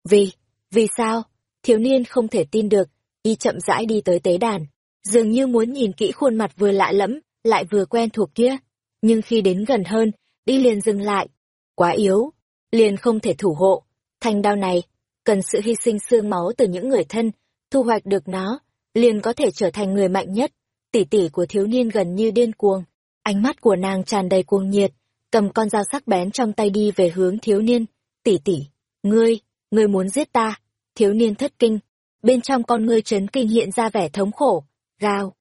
Vì, vì sao? Thiếu niên không thể tin được, y chậm rãi đi tới tế đàn, dường như muốn nhìn kỹ khuôn mặt vừa lạ lẫm, lại vừa quen thuộc kia. Nhưng khi đến gần hơn, đi liền dừng lại. Quá yếu, liền không thể thủ hộ. Thanh đao này, cần sự hy sinh xương máu từ những người thân, thu hoạch được nó, liền có thể trở thành người mạnh nhất. Tỷ tỷ của thiếu niên gần như điên cuồng, ánh mắt của nàng tràn đầy cuồng nhiệt, cầm con dao sắc bén trong tay đi về hướng thiếu niên. Tỷ tỷ, ngươi, ngươi muốn giết ta. Thiếu niên thất kinh, bên trong con ngươi chấn kinh hiện ra vẻ thống khổ, gào.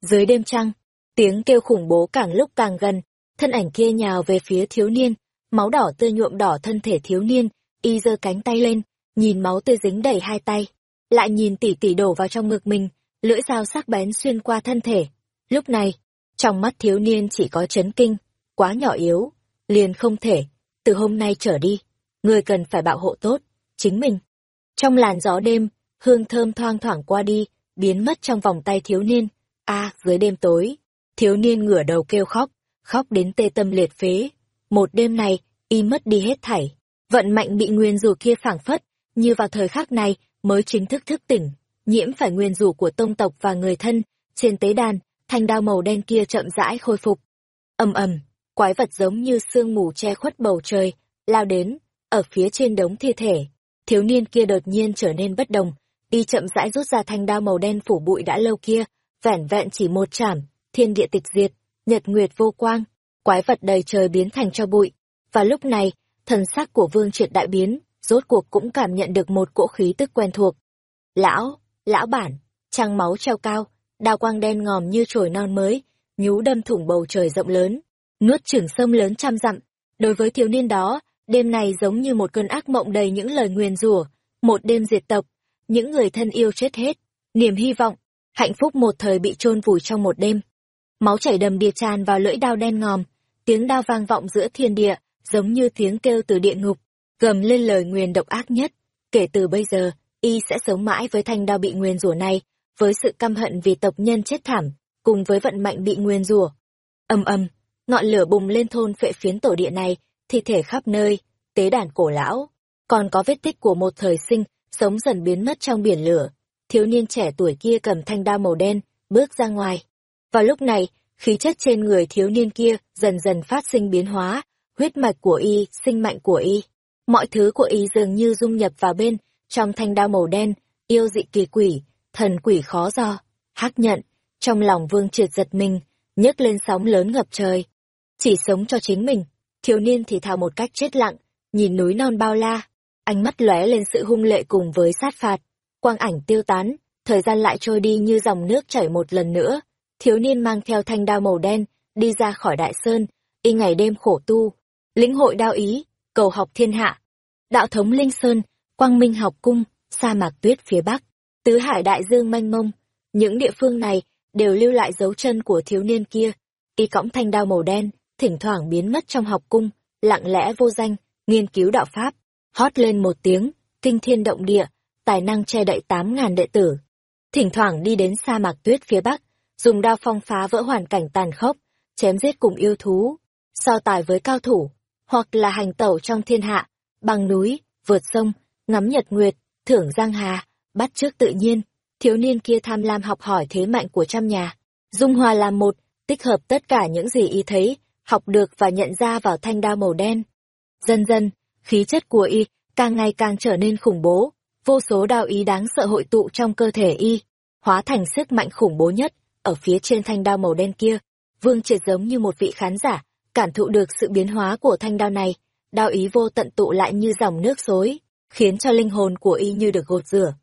Dưới đêm trăng, tiếng kêu khủng bố càng lúc càng gần, thân ảnh kia nhào về phía thiếu niên, máu đỏ tươi nhuộm đỏ thân thể thiếu niên, y giơ cánh tay lên, nhìn máu tươi dính đầy hai tay, lại nhìn tỉ tỉ đổ vào trong ngực mình, lưỡi dao sắc bén xuyên qua thân thể. Lúc này, trong mắt thiếu niên chỉ có chấn kinh, quá nhỏ yếu, liền không thể, từ hôm nay trở đi, người cần phải bảo hộ tốt, chính mình. Trong làn gió đêm, hương thơm thoang thoảng qua đi, biến mất trong vòng tay thiếu niên. a dưới đêm tối, thiếu niên ngửa đầu kêu khóc, khóc đến tê tâm liệt phế. Một đêm này, y mất đi hết thảy. Vận mạnh bị nguyên rủ kia phảng phất, như vào thời khắc này mới chính thức thức tỉnh, nhiễm phải nguyên rủ của tông tộc và người thân. Trên tế đàn, thanh đao màu đen kia chậm rãi khôi phục. ầm ầm, quái vật giống như sương mù che khuất bầu trời, lao đến, ở phía trên đống thi thể. Thiếu niên kia đột nhiên trở nên bất đồng, y chậm rãi rút ra thanh đao màu đen phủ bụi đã lâu kia, vẻn vẹn chỉ một chảm, thiên địa tịch diệt, nhật nguyệt vô quang, quái vật đầy trời biến thành cho bụi. Và lúc này, thần sắc của vương triệt đại biến, rốt cuộc cũng cảm nhận được một cỗ khí tức quen thuộc. Lão, lão bản, trăng máu treo cao, đao quang đen ngòm như trồi non mới, nhú đâm thủng bầu trời rộng lớn, nuốt chửng sông lớn trăm dặm. Đối với thiếu niên đó, đêm này giống như một cơn ác mộng đầy những lời nguyền rủa, một đêm diệt tộc, những người thân yêu chết hết, niềm hy vọng, hạnh phúc một thời bị chôn vùi trong một đêm. Máu chảy đầm đìa tràn vào lưỡi đao đen ngòm, tiếng đao vang vọng giữa thiên địa, giống như tiếng kêu từ địa ngục, gầm lên lời nguyền độc ác nhất. Kể từ bây giờ, y sẽ sống mãi với thanh đao bị nguyền rủa này, với sự căm hận vì tộc nhân chết thảm, cùng với vận mạnh bị nguyền rủa. Ầm ầm, ngọn lửa bùng lên thôn phệ phiến tổ địa này, thi thể khắp nơi, tế đàn cổ lão, còn có vết tích của một thời sinh, sống dần biến mất trong biển lửa. Thiếu niên trẻ tuổi kia cầm thanh đao màu đen, bước ra ngoài. Vào lúc này, khí chất trên người thiếu niên kia dần dần phát sinh biến hóa, huyết mạch của y, sinh mạnh của y. Mọi thứ của y dường như dung nhập vào bên, trong thanh đao màu đen, yêu dị kỳ quỷ, thần quỷ khó do. Hắc nhận, trong lòng vương triệt giật mình, nhấc lên sóng lớn ngập trời. Chỉ sống cho chính mình, thiếu niên thì thào một cách chết lặng, nhìn núi non bao la, ánh mắt lóe lên sự hung lệ cùng với sát phạt. Quang ảnh tiêu tán, thời gian lại trôi đi như dòng nước chảy một lần nữa. Thiếu niên mang theo thanh đao màu đen, đi ra khỏi đại sơn, y ngày đêm khổ tu, lĩnh hội đao ý, cầu học thiên hạ. Đạo thống Linh Sơn, Quang Minh học cung, sa mạc tuyết phía bắc, tứ hải đại dương mênh mông, những địa phương này đều lưu lại dấu chân của thiếu niên kia. Y cõng thanh đao màu đen, thỉnh thoảng biến mất trong học cung, lặng lẽ vô danh, nghiên cứu đạo pháp, hót lên một tiếng, kinh thiên động địa, tài năng che đậy tám ngàn đệ tử. Thỉnh thoảng đi đến sa mạc tuyết phía bắc, dùng đao phong phá vỡ hoàn cảnh tàn khốc, chém giết cùng yêu thú, so tài với cao thủ, hoặc là hành tẩu trong thiên hạ, bằng núi, vượt sông, ngắm nhật nguyệt, thưởng giang hà, bắt trước tự nhiên. Thiếu niên kia tham lam học hỏi thế mạnh của trăm nhà, dung hòa làm một, tích hợp tất cả những gì y thấy, học được và nhận ra vào thanh đao màu đen. Dần dần, khí chất của y càng ngày càng trở nên khủng bố, vô số đao ý đáng sợ hội tụ trong cơ thể y, hóa thành sức mạnh khủng bố nhất, ở phía trên thanh đao màu đen kia. Vương triệt giống như một vị khán giả, cảm thụ được sự biến hóa của thanh đao này, đao ý vô tận tụ lại như dòng nước xối, khiến cho linh hồn của y như được gột rửa.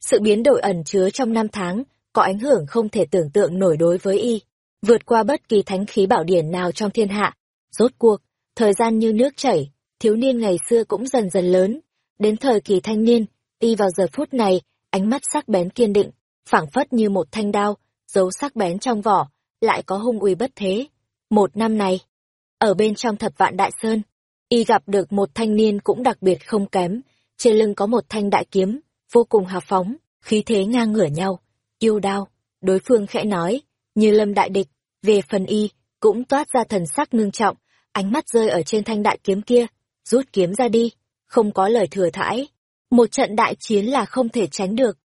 Sự biến đổi ẩn chứa trong năm tháng, có ảnh hưởng không thể tưởng tượng nổi đối với y, vượt qua bất kỳ thánh khí bảo điển nào trong thiên hạ. Rốt cuộc, thời gian như nước chảy, thiếu niên ngày xưa cũng dần dần lớn, đến thời kỳ thanh niên, y vào giờ phút này, ánh mắt sắc bén kiên định, phảng phất như một thanh đao, dấu sắc bén trong vỏ, lại có hung uy bất thế. Một năm này, ở bên trong thập vạn đại sơn, y gặp được một thanh niên cũng đặc biệt không kém, trên lưng có một thanh đại kiếm, vô cùng hào phóng, khí thế ngang ngửa nhau. Yêu đao, đối phương khẽ nói, như lâm đại địch, về phần y, cũng toát ra thần sắc ngưng trọng, ánh mắt rơi ở trên thanh đại kiếm kia, rút kiếm ra đi, không có lời thừa thãi. Một trận đại chiến là không thể tránh được.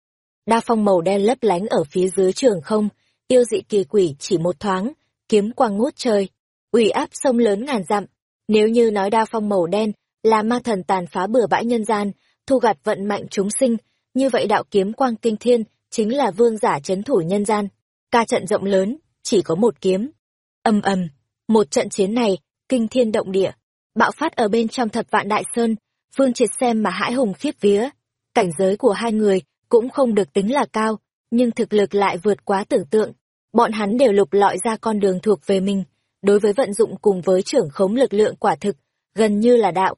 Đa phong màu đen lấp lánh ở phía dưới trường không, yêu dị kỳ quỷ chỉ một thoáng, kiếm quang ngút trời, ủy áp sông lớn ngàn dặm. Nếu như nói đa phong màu đen là ma thần tàn phá bừa bãi nhân gian, thu gặt vận mạnh chúng sinh, như vậy đạo kiếm quang kinh thiên chính là vương giả chấn thủ nhân gian. Ca trận rộng lớn, chỉ có một kiếm. Âm ầm, một trận chiến này, kinh thiên động địa, bạo phát ở bên trong thập vạn đại sơn, Vương Triệt xem mà hãi hùng khiếp vía. Cảnh giới của hai người cũng không được tính là cao, nhưng thực lực lại vượt quá tưởng tượng. Bọn hắn đều lục lọi ra con đường thuộc về mình, đối với vận dụng cùng với trưởng khống lực lượng quả thực, gần như là đạo.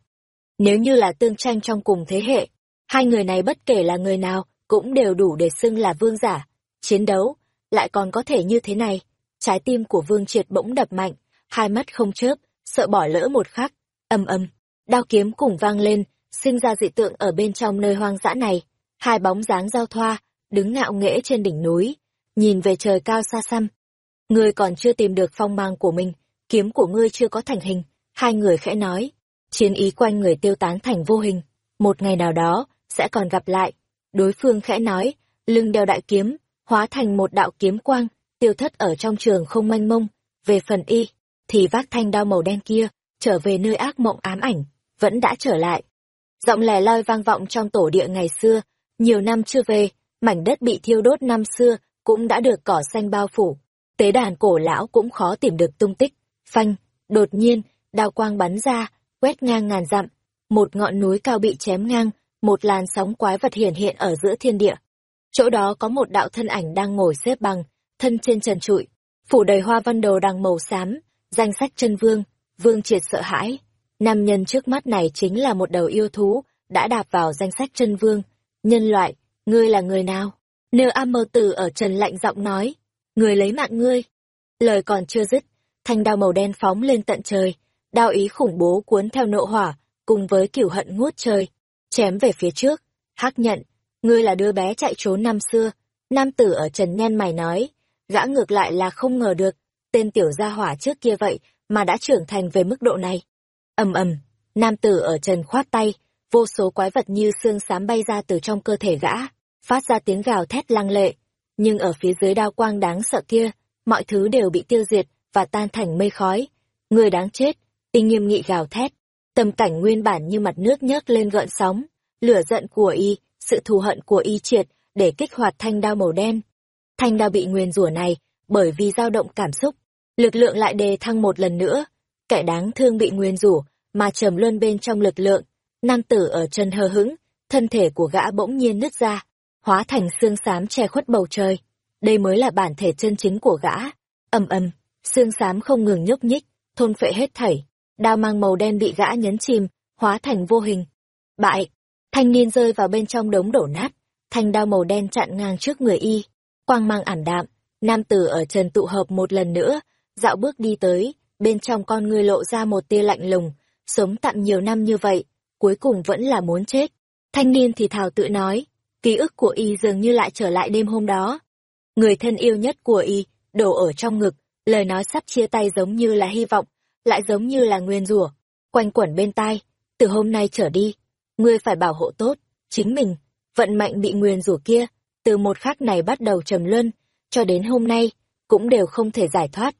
Nếu như là tương tranh trong cùng thế hệ, hai người này bất kể là người nào, cũng đều đủ để xưng là vương giả. Chiến đấu, lại còn có thể như thế này. Trái tim của vương triệt bỗng đập mạnh, hai mắt không chớp, sợ bỏ lỡ một khắc, âm âm, đao kiếm cùng vang lên, sinh ra dị tượng ở bên trong nơi hoang dã này. Hai bóng dáng giao thoa, đứng ngạo nghễ trên đỉnh núi, nhìn về trời cao xa xăm. Ngươi còn chưa tìm được phong mang của mình, kiếm của ngươi chưa có thành hình, hai người khẽ nói. Chiến ý quanh người tiêu tán thành vô hình, một ngày nào đó, sẽ còn gặp lại. Đối phương khẽ nói, lưng đeo đại kiếm, hóa thành một đạo kiếm quang, tiêu thất ở trong trường không manh mông. Về phần y, thì vác thanh đao màu đen kia, trở về nơi ác mộng ám ảnh, vẫn đã trở lại. Giọng lẻ loi vang vọng trong tổ địa ngày xưa, nhiều năm chưa về, mảnh đất bị thiêu đốt năm xưa, cũng đã được cỏ xanh bao phủ. Tế đàn cổ lão cũng khó tìm được tung tích. Phanh, đột nhiên, đao quang bắn ra, quét ngang ngàn dặm. Một ngọn núi cao bị chém ngang, một làn sóng quái vật hiển hiện ở giữa thiên địa. Chỗ đó có một đạo thân ảnh đang ngồi xếp bằng, thân trên trần trụi, phủ đầy hoa văn đồ đằng màu xám, danh sách chân vương, vương triệt sợ hãi. Nam nhân trước mắt này chính là một đầu yêu thú, đã đạp vào danh sách chân vương. Nhân loại, ngươi là người nào? Nơ am mơ tử ở trần lạnh giọng nói, người lấy mạng ngươi. Lời còn chưa dứt, thanh đao màu đen phóng lên tận trời, đao ý khủng bố cuốn theo nộ hỏa, cùng với kiểu hận ngút trời, chém về phía trước. Hắc nhận, ngươi là đứa bé chạy trốn năm xưa. Nam tử ở trần nhen mày nói, gã ngược lại là không ngờ được, tên tiểu gia hỏa trước kia vậy mà đã trưởng thành về mức độ này. ầm ầm, nam tử ở trần khoát tay, vô số quái vật như xương xám bay ra từ trong cơ thể gã, phát ra tiếng gào thét lăng lệ. Nhưng ở phía dưới đao quang đáng sợ kia, mọi thứ đều bị tiêu diệt và tan thành mây khói. Người đáng chết, y nghiêm nghị gào thét. Tâm cảnh nguyên bản như mặt nước nhấc lên gợn sóng, lửa giận của y, sự thù hận của y triệt để kích hoạt thanh đao màu đen. Thanh đao bị nguyên rủa này, bởi vì dao động cảm xúc, lực lượng lại đề thăng một lần nữa. Kẻ đáng thương bị nguyên rủa mà trầm luân bên trong lực lượng. Nam tử ở chân hờ hững, thân thể của gã bỗng nhiên nứt ra, hóa thành xương xám che khuất bầu trời. Đây mới là bản thể chân chính của gã. ầm ầm, xương xám không ngừng nhúc nhích, thôn phệ hết thảy. Đao mang màu đen bị gã nhấn chìm, hóa thành vô hình. Bại, thanh niên rơi vào bên trong đống đổ nát, thanh đao màu đen chặn ngang trước người y. Quang mang ảm đạm, nam tử ở trần tụ hợp một lần nữa, dạo bước đi tới, bên trong con người lộ ra một tia lạnh lùng, sống tạm nhiều năm như vậy, cuối cùng vẫn là muốn chết. Thanh niên thì thào tự nói, ký ức của y dường như lại trở lại đêm hôm đó. Người thân yêu nhất của y, đổ ở trong ngực, lời nói sắp chia tay giống như là hy vọng, lại giống như là nguyên rủa quanh quẩn bên tai, từ hôm nay trở đi, ngươi phải bảo hộ tốt, chính mình, vận mệnh bị nguyên rủa kia, từ một khắc này bắt đầu trầm luân, cho đến hôm nay, cũng đều không thể giải thoát.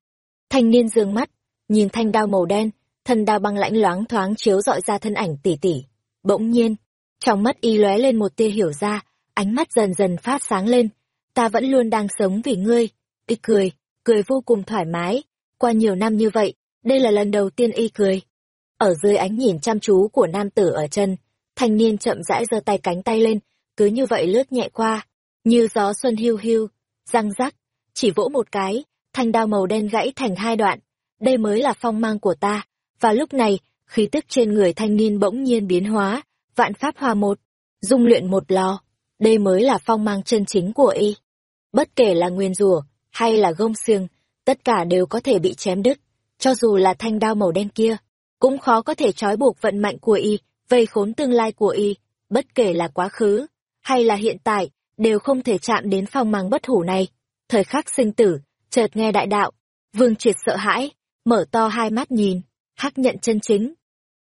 Thanh niên dương mắt, nhìn thanh đao màu đen, thân đao băng lãnh loáng thoáng chiếu dọi ra thân ảnh tỉ tỉ. Bỗng nhiên, trong mắt y lóe lên một tia hiểu ra, ánh mắt dần dần phát sáng lên. Ta vẫn luôn đang sống vì ngươi. Y cười, cười vô cùng thoải mái. Qua nhiều năm như vậy, đây là lần đầu tiên y cười. Ở dưới ánh nhìn chăm chú của nam tử ở chân, thanh niên chậm rãi giơ tay cánh tay lên, cứ như vậy lướt nhẹ qua, như gió xuân hiu hiu, răng rắc, chỉ vỗ một cái, thanh đao màu đen gãy thành hai đoạn. Đây mới là phong mang của ta. Và lúc này, khí tức trên người thanh niên bỗng nhiên biến hóa, vạn pháp hòa một, dung luyện một lò. Đây mới là phong mang chân chính của y. Bất kể là nguyên rùa hay là gông xiềng, tất cả đều có thể bị chém đứt. Cho dù là thanh đao màu đen kia, cũng khó có thể trói buộc vận mạnh của y, vây khốn tương lai của y, bất kể là quá khứ hay là hiện tại, đều không thể chạm đến phong mang bất hủ này. Thời khắc sinh tử, chợt nghe đại đạo, Vương Triệt sợ hãi, mở to hai mắt nhìn, hắc nhận chân chính.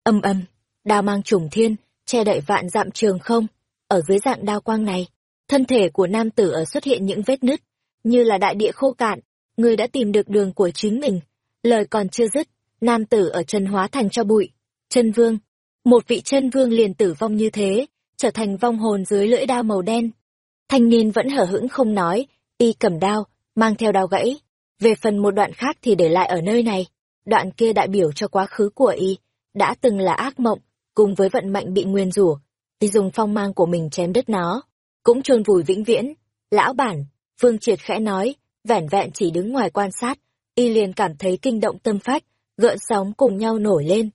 Âm âm, đao mang trùng thiên, che đậy vạn dặm trường không, ở dưới dạng đao quang này, thân thể của nam tử ở xuất hiện những vết nứt, như là đại địa khô cạn, người đã tìm được đường của chính mình. Lời còn chưa dứt, nam tử ở chân hóa thành cho bụi. Chân vương, một vị chân vương liền tử vong như thế, trở thành vong hồn dưới lưỡi đao màu đen. Thanh niên vẫn hở hững không nói, y cầm đao, mang theo đao gãy. Về phần một đoạn khác thì để lại ở nơi này. Đoạn kia đại biểu cho quá khứ của y, đã từng là ác mộng, cùng với vận mệnh bị nguyên rủa y dùng phong mang của mình chém đứt nó, cũng chôn vùi vĩnh viễn. Lão bản, Phương Triệt khẽ nói, vẻn vẹn chỉ đứng ngoài quan sát, y liền cảm thấy kinh động tâm phách, gợn sóng cùng nhau nổi lên.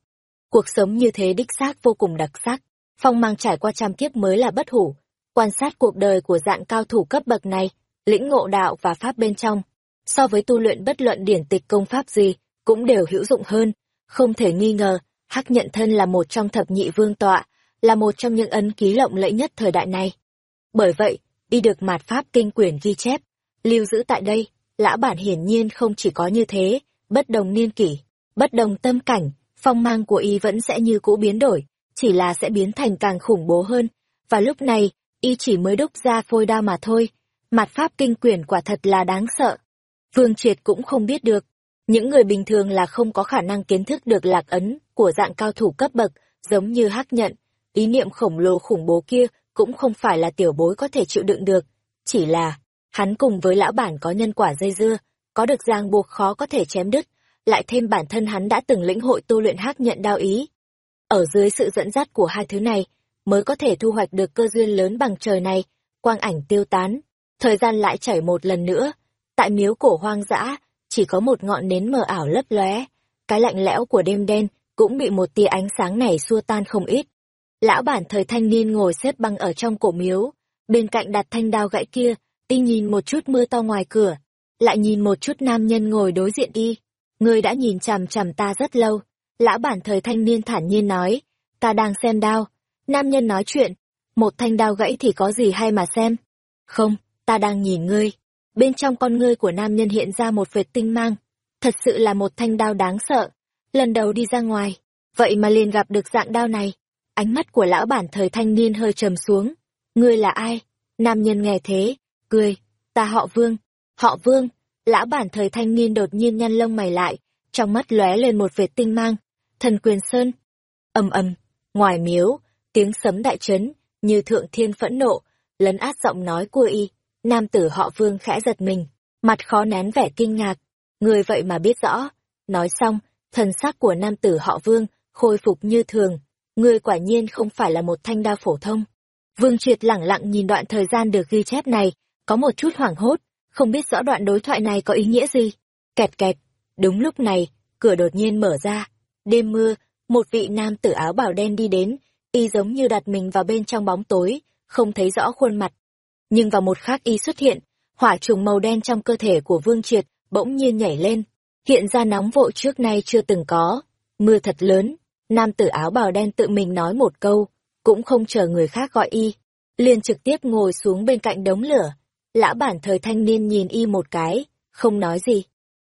Cuộc sống như thế đích xác vô cùng đặc sắc, phong mang trải qua trăm kiếp mới là bất hủ. Quan sát cuộc đời của dạng cao thủ cấp bậc này, lĩnh ngộ đạo và pháp bên trong, so với tu luyện bất luận điển tịch công pháp gì, cũng đều hữu dụng hơn. Không thể nghi ngờ, Hắc Nhận Thân là một trong thập nhị vương tọa, là một trong những ấn ký lộng lẫy nhất thời đại này. Bởi vậy, y được mạt pháp kinh quyển ghi chép, lưu giữ tại đây, lão bản hiển nhiên không chỉ có như thế, bất đồng niên kỷ, bất đồng tâm cảnh, phong mang của y vẫn sẽ như cũ biến đổi, chỉ là sẽ biến thành càng khủng bố hơn, và lúc này, y chỉ mới đúc ra phôi đao mà thôi, mặt pháp kinh quyển quả thật là đáng sợ. Vương Triệt cũng không biết được, những người bình thường là không có khả năng kiến thức được lạc ấn của dạng cao thủ cấp bậc, giống như hắc nhận, ý niệm khổng lồ khủng bố kia cũng không phải là tiểu bối có thể chịu đựng được, chỉ là hắn cùng với lão bản có nhân quả dây dưa, có được giang buộc khó có thể chém đứt, lại thêm bản thân hắn đã từng lĩnh hội tu luyện hắc nhận đao ý. Ở dưới sự dẫn dắt của hai thứ này, mới có thể thu hoạch được cơ duyên lớn bằng trời này, quang ảnh tiêu tán, thời gian lại chảy một lần nữa, tại miếu cổ hoang dã, chỉ có một ngọn nến mờ ảo lấp lóe, cái lạnh lẽo của đêm đen cũng bị một tia ánh sáng này xua tan không ít. Lão bản thời thanh niên ngồi xếp băng ở trong cổ miếu, bên cạnh đặt thanh đao gãy kia, y nhìn một chút mưa to ngoài cửa, lại nhìn một chút nam nhân ngồi đối diện y. Ngươi đã nhìn chằm chằm ta rất lâu. Lão bản thời thanh niên thản nhiên nói, ta đang xem đao. Nam nhân nói chuyện, một thanh đao gãy thì có gì hay mà xem. Không, ta đang nhìn ngươi. Bên trong con ngươi của nam nhân hiện ra một vệt tinh mang. Thật sự là một thanh đao đáng sợ. Lần đầu đi ra ngoài, vậy mà liền gặp được dạng đao này. Ánh mắt của lão bản thời thanh niên hơi trầm xuống. Ngươi là ai? Nam nhân nghe thế, cười. Ta họ Vương. Họ Vương. Lão bản thời thanh niên đột nhiên nhăn lông mày lại, trong mắt lóe lên một vệt tinh mang. Thần quyền sơn. ầm ầm, ngoài miếu, tiếng sấm đại trấn, như thượng thiên phẫn nộ, lấn át giọng nói của y. Nam tử họ Vương khẽ giật mình, mặt khó nén vẻ kinh ngạc. Người vậy mà biết rõ. Nói xong, thần sắc của nam tử họ Vương khôi phục như thường. Người quả nhiên không phải là một thanh đao phổ thông. Vương Triệt lẳng lặng nhìn đoạn thời gian được ghi chép này, có một chút hoảng hốt, không biết rõ đoạn đối thoại này có ý nghĩa gì. Kẹt kẹt, đúng lúc này, cửa đột nhiên mở ra. Đêm mưa, một vị nam tử áo bảo đen đi đến, y giống như đặt mình vào bên trong bóng tối, không thấy rõ khuôn mặt. Nhưng vào một khắc y xuất hiện, hỏa trùng màu đen trong cơ thể của Vương Triệt bỗng nhiên nhảy lên, hiện ra nóng vội trước nay chưa từng có. Mưa thật lớn, nam tử áo bào đen tự mình nói một câu, cũng không chờ người khác gọi y, liền trực tiếp ngồi xuống bên cạnh đống lửa. Lã bản thời thanh niên nhìn y một cái, không nói gì.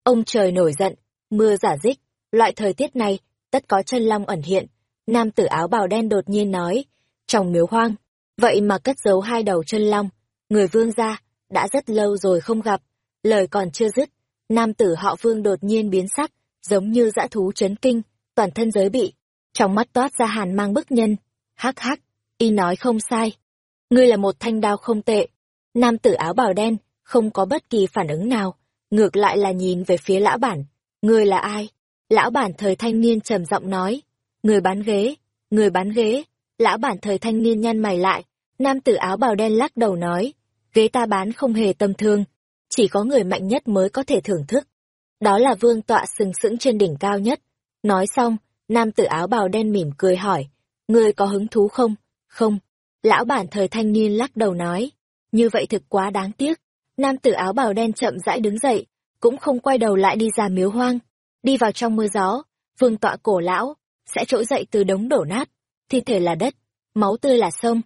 Ông trời nổi giận, mưa giả dích, loại thời tiết này, tất có chân long ẩn hiện. Nam tử áo bào đen đột nhiên nói, trong miếu hoang, vậy mà cất giấu hai đầu chân long, người vương gia, đã rất lâu rồi không gặp, lời còn chưa dứt, nam tử họ vương đột nhiên biến sắc, giống như dã thú chấn kinh, toàn thân giới bị, trong mắt toát ra hàn mang bức nhân, hắc hắc, y nói không sai. Ngươi là một thanh đao không tệ. Nam tử áo bào đen, không có bất kỳ phản ứng nào, ngược lại là nhìn về phía lão bản. Ngươi là ai? Lão bản thời thanh niên trầm giọng nói. Người bán ghế, người bán ghế. Lão bản thời thanh niên nhăn mày lại. Nam tử áo bào đen lắc đầu nói. Ghế ta bán không hề tâm thương. Chỉ có người mạnh nhất mới có thể thưởng thức. Đó là vương tọa sừng sững trên đỉnh cao nhất. Nói xong, nam tử áo bào đen mỉm cười hỏi. Ngươi có hứng thú không? Không. Lão bản thời thanh niên lắc đầu nói. Như vậy thực quá đáng tiếc. Nam tử áo bào đen chậm rãi đứng dậy, cũng không quay đầu lại đi ra miếu hoang. Đi vào trong mưa gió, vương tọa cổ lão, sẽ trỗi dậy từ đống đổ nát. Thi thể là đất, máu tươi là sông.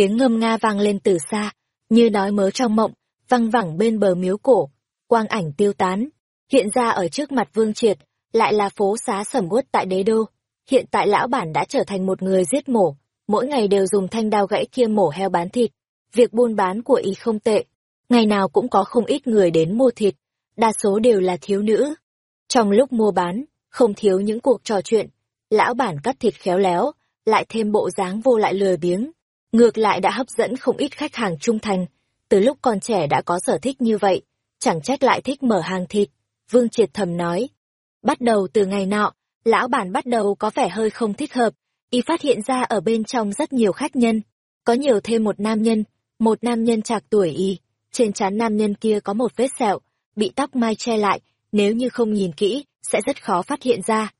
Tiếng ngâm nga vang lên từ xa, như nói mớ trong mộng, văng vẳng bên bờ miếu cổ. quang ảnh tiêu tán, hiện ra ở trước mặt Vương Triệt, lại là phố xá sầm uất tại đế đô. Hiện tại lão bản đã trở thành một người giết mổ, mỗi ngày đều dùng thanh đao gãy kia mổ heo bán thịt. Việc buôn bán của y không tệ, ngày nào cũng có không ít người đến mua thịt, đa số đều là thiếu nữ. Trong lúc mua bán, không thiếu những cuộc trò chuyện, lão bản cắt thịt khéo léo, lại thêm bộ dáng vô lại lười biếng. Ngược lại đã hấp dẫn không ít khách hàng trung thành, từ lúc còn trẻ đã có sở thích như vậy, chẳng trách lại thích mở hàng thịt. Vương Triệt thầm nói. Bắt đầu từ ngày nọ, lão bản bắt đầu có vẻ hơi không thích hợp, y phát hiện ra ở bên trong rất nhiều khách nhân. Có nhiều thêm một nam nhân, một nam nhân trạc tuổi y, trên trán nam nhân kia có một vết sẹo, bị tóc mai che lại, nếu như không nhìn kỹ, sẽ rất khó phát hiện ra.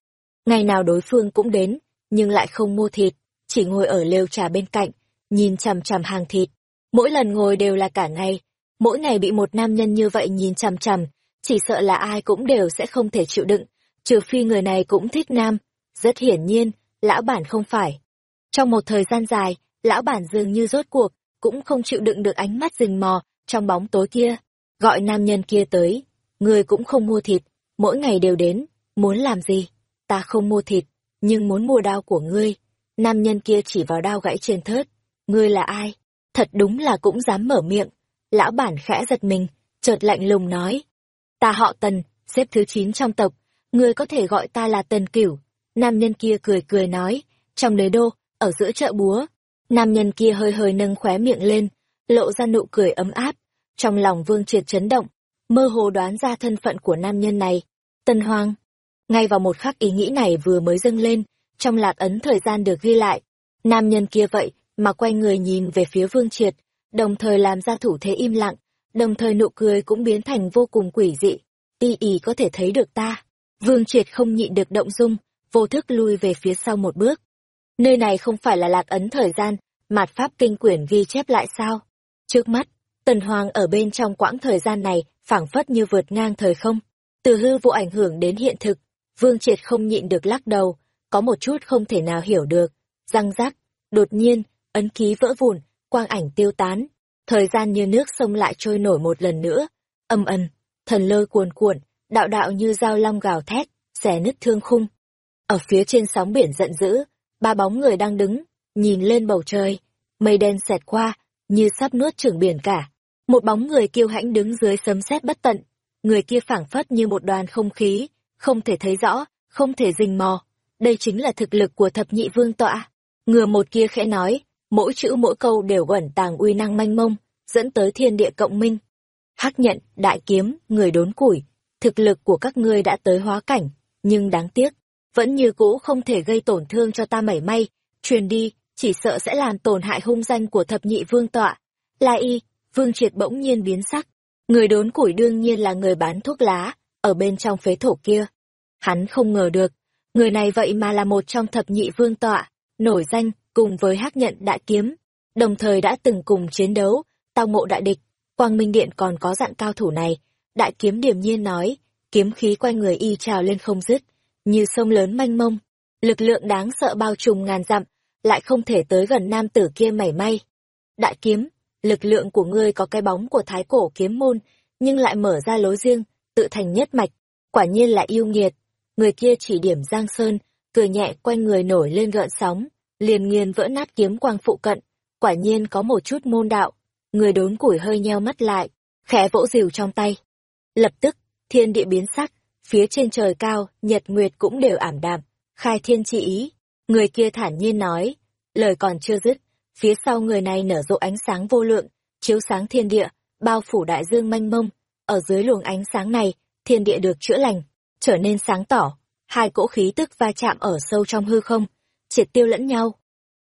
Ngày nào đối phương cũng đến, nhưng lại không mua thịt, chỉ ngồi ở lều trà bên cạnh, nhìn chằm chằm hàng thịt. Mỗi lần ngồi đều là cả ngày, mỗi ngày bị một nam nhân như vậy nhìn chằm chằm, chỉ sợ là ai cũng đều sẽ không thể chịu đựng, trừ phi người này cũng thích nam. Rất hiển nhiên, lão bản không phải. Trong một thời gian dài, lão bản dường như rốt cuộc, cũng không chịu đựng được ánh mắt rình mò trong bóng tối kia. Gọi nam nhân kia tới, người cũng không mua thịt, mỗi ngày đều đến, muốn làm gì? Ta không mua thịt, nhưng muốn mua đao của ngươi. Nam nhân kia chỉ vào đao gãy trên thớt. Ngươi là ai? Thật đúng là cũng dám mở miệng. Lão bản khẽ giật mình, chợt lạnh lùng nói. Ta họ Tần, xếp thứ 9 trong tộc, ngươi có thể gọi ta là Tần Cửu. Nam nhân kia cười cười nói, trong đế đô, ở giữa chợ búa. Nam nhân kia hơi hơi nâng khóe miệng lên, lộ ra nụ cười ấm áp. Trong lòng vương triệt chấn động, mơ hồ đoán ra thân phận của nam nhân này. Tân Hoang. Ngay vào một khắc ý nghĩ này vừa mới dâng lên, trong lạc ấn thời gian được ghi lại. Nam nhân kia vậy, mà quay người nhìn về phía vương triệt, đồng thời làm ra thủ thế im lặng, đồng thời nụ cười cũng biến thành vô cùng quỷ dị. Y y có thể thấy được ta. Vương triệt không nhịn được động dung, vô thức lui về phía sau một bước. Nơi này không phải là lạc ấn thời gian, mạt pháp kinh quyển ghi chép lại sao? Trước mắt, Tần Hoàng ở bên trong quãng thời gian này phảng phất như vượt ngang thời không. Từ hư vụ ảnh hưởng đến hiện thực, Vương Triệt không nhịn được lắc đầu, có một chút không thể nào hiểu được. Răng rắc, đột nhiên, ấn ký vỡ vụn, quang ảnh tiêu tán, thời gian như nước sông lại trôi nổi một lần nữa. Âm ân, thần lơ cuồn cuộn, đạo đạo như dao long gào thét, xẻ nứt thương khung. Ở phía trên sóng biển giận dữ, ba bóng người đang đứng, nhìn lên bầu trời, mây đen xẹt qua, như sắp nuốt chửng biển cả. Một bóng người kiêu hãnh đứng dưới sấm sét bất tận, người kia phảng phất như một đoàn không khí, không thể thấy rõ, không thể rình mò. Đây chính là thực lực của thập nhị vương tọa. Ngừa một kia khẽ nói, mỗi chữ mỗi câu đều ẩn tàng uy năng manh mông, dẫn tới thiên địa cộng minh. Hắc nhận, đại kiếm, người đốn củi, thực lực của các ngươi đã tới hóa cảnh, nhưng đáng tiếc, vẫn như cũ không thể gây tổn thương cho ta mảy may, truyền đi, chỉ sợ sẽ làm tổn hại hung danh của thập nhị vương tọa. La y, vương triệt bỗng nhiên biến sắc, người đốn củi đương nhiên là người bán thuốc lá, ở bên trong phế thổ kia. Hắn không ngờ được, người này vậy mà là một trong thập nhị vương tọa, nổi danh, cùng với hắc nhận đại kiếm, đồng thời đã từng cùng chiến đấu, tao ngộ đại địch, quang minh điện còn có dạng cao thủ này, đại kiếm điềm nhiên nói, kiếm khí quanh người y trào lên không dứt, như sông lớn manh mông, lực lượng đáng sợ bao trùm ngàn dặm, lại không thể tới gần nam tử kia mảy may. Đại kiếm, lực lượng của ngươi có cái bóng của thái cổ kiếm môn, nhưng lại mở ra lối riêng, tự thành nhất mạch, quả nhiên là yêu nghiệt. Người kia chỉ điểm Giang Sơn, cười nhẹ quanh người nổi lên gợn sóng, liền nghiền vỡ nát kiếm quang phụ cận, quả nhiên có một chút môn đạo. Người đốn củi hơi nheo mắt lại, khẽ vỗ rìu trong tay. Lập tức, thiên địa biến sắc, phía trên trời cao, nhật nguyệt cũng đều ảm đạm, khai thiên chi ý. Người kia thản nhiên nói, lời còn chưa dứt, phía sau người này nở rộ ánh sáng vô lượng, chiếu sáng thiên địa, bao phủ đại dương mênh mông. Ở dưới luồng ánh sáng này, thiên địa được chữa lành, trở nên sáng tỏ, hai cỗ khí tức va chạm ở sâu trong hư không, triệt tiêu lẫn nhau.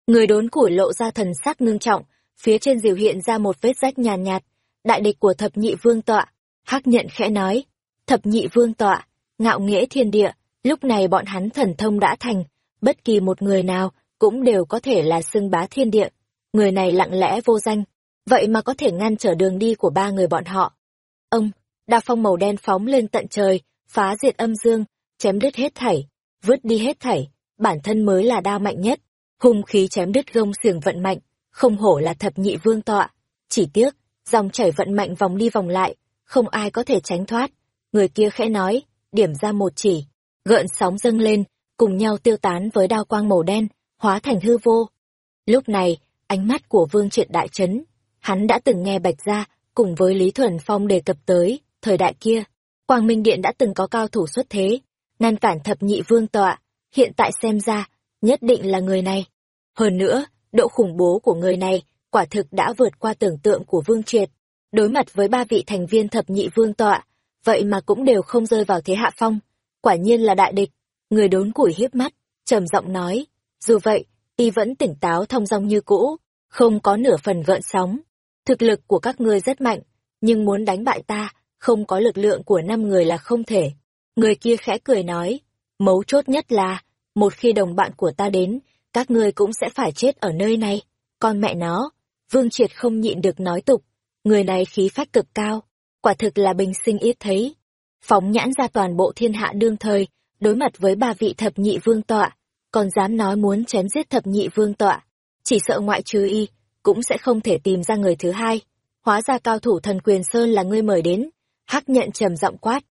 Người đốn củi lộ ra thần sắc ngưng trọng, phía trên diều hiện ra một vết rách nhàn nhạt, đại địch của thập nhị vương tọa. Hắc nhận khẽ nói, thập nhị vương tọa, ngạo nghễ thiên địa, lúc này bọn hắn thần thông đã thành, bất kỳ một người nào cũng đều có thể là xưng bá thiên địa. Người này lặng lẽ vô danh, vậy mà có thể ngăn trở đường đi của ba người bọn họ. Ông, đa phong màu đen phóng lên tận trời, phá diệt âm dương, chém đứt hết thảy, vứt đi hết thảy, bản thân mới là đao mạnh nhất, hung khí chém đứt gông xiềng vận mạnh, không hổ là thập nhị vương tọa. Chỉ tiếc, dòng chảy vận mạnh vòng đi vòng lại, không ai có thể tránh thoát. Người kia khẽ nói, điểm ra một chỉ, gợn sóng dâng lên, cùng nhau tiêu tán với đao quang màu đen, hóa thành hư vô. Lúc này, ánh mắt của Vương Triệt đại chấn, hắn đã từng nghe Bạch Gia cùng với Lý Thuần Phong đề cập tới, thời đại kia, Quang Minh Điện đã từng có cao thủ xuất thế, ngăn cản thập nhị vương tọa, hiện tại xem ra, nhất định là người này. Hơn nữa, độ khủng bố của người này quả thực đã vượt qua tưởng tượng của Vương Triệt. Đối mặt với ba vị thành viên thập nhị vương tọa, vậy mà cũng đều không rơi vào thế hạ phong. Quả nhiên là đại địch. Người đốn củi hiếp mắt, trầm giọng nói. Dù vậy, y vẫn tỉnh táo thông dong như cũ, không có nửa phần gợn sóng. Thực lực của các ngươi rất mạnh, nhưng muốn đánh bại ta, không có lực lượng của năm người là không thể. Người kia khẽ cười nói, mấu chốt nhất là, một khi đồng bạn của ta đến, các ngươi cũng sẽ phải chết ở nơi này. Con mẹ nó, Vương Triệt không nhịn được nói tục, người này khí phách cực cao, quả thực là bình sinh ít thấy. Phóng nhãn ra toàn bộ thiên hạ đương thời, đối mặt với ba vị thập nhị vương tọa, còn dám nói muốn chém giết thập nhị vương tọa, chỉ sợ ngoại trừ y, cũng sẽ không thể tìm ra người thứ hai. Hóa ra cao thủ thần quyền sơn là ngươi mời đến, hắc nhận trầm giọng quát.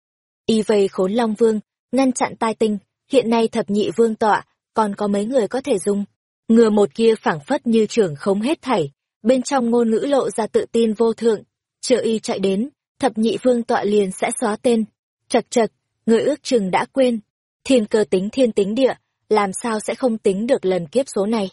Y vây khốn long vương, ngăn chặn tai tinh, hiện nay thập nhị vương tọa, còn có mấy người có thể dùng. Ngừa một kia phảng phất như trưởng khống hết thảy, bên trong ngôn ngữ lộ ra tự tin vô thượng. trợ y chạy đến, thập nhị vương tọa liền sẽ xóa tên. Chật chật, người ước chừng đã quên. Thiên cơ tính thiên tính địa, làm sao sẽ không tính được lần kiếp số này.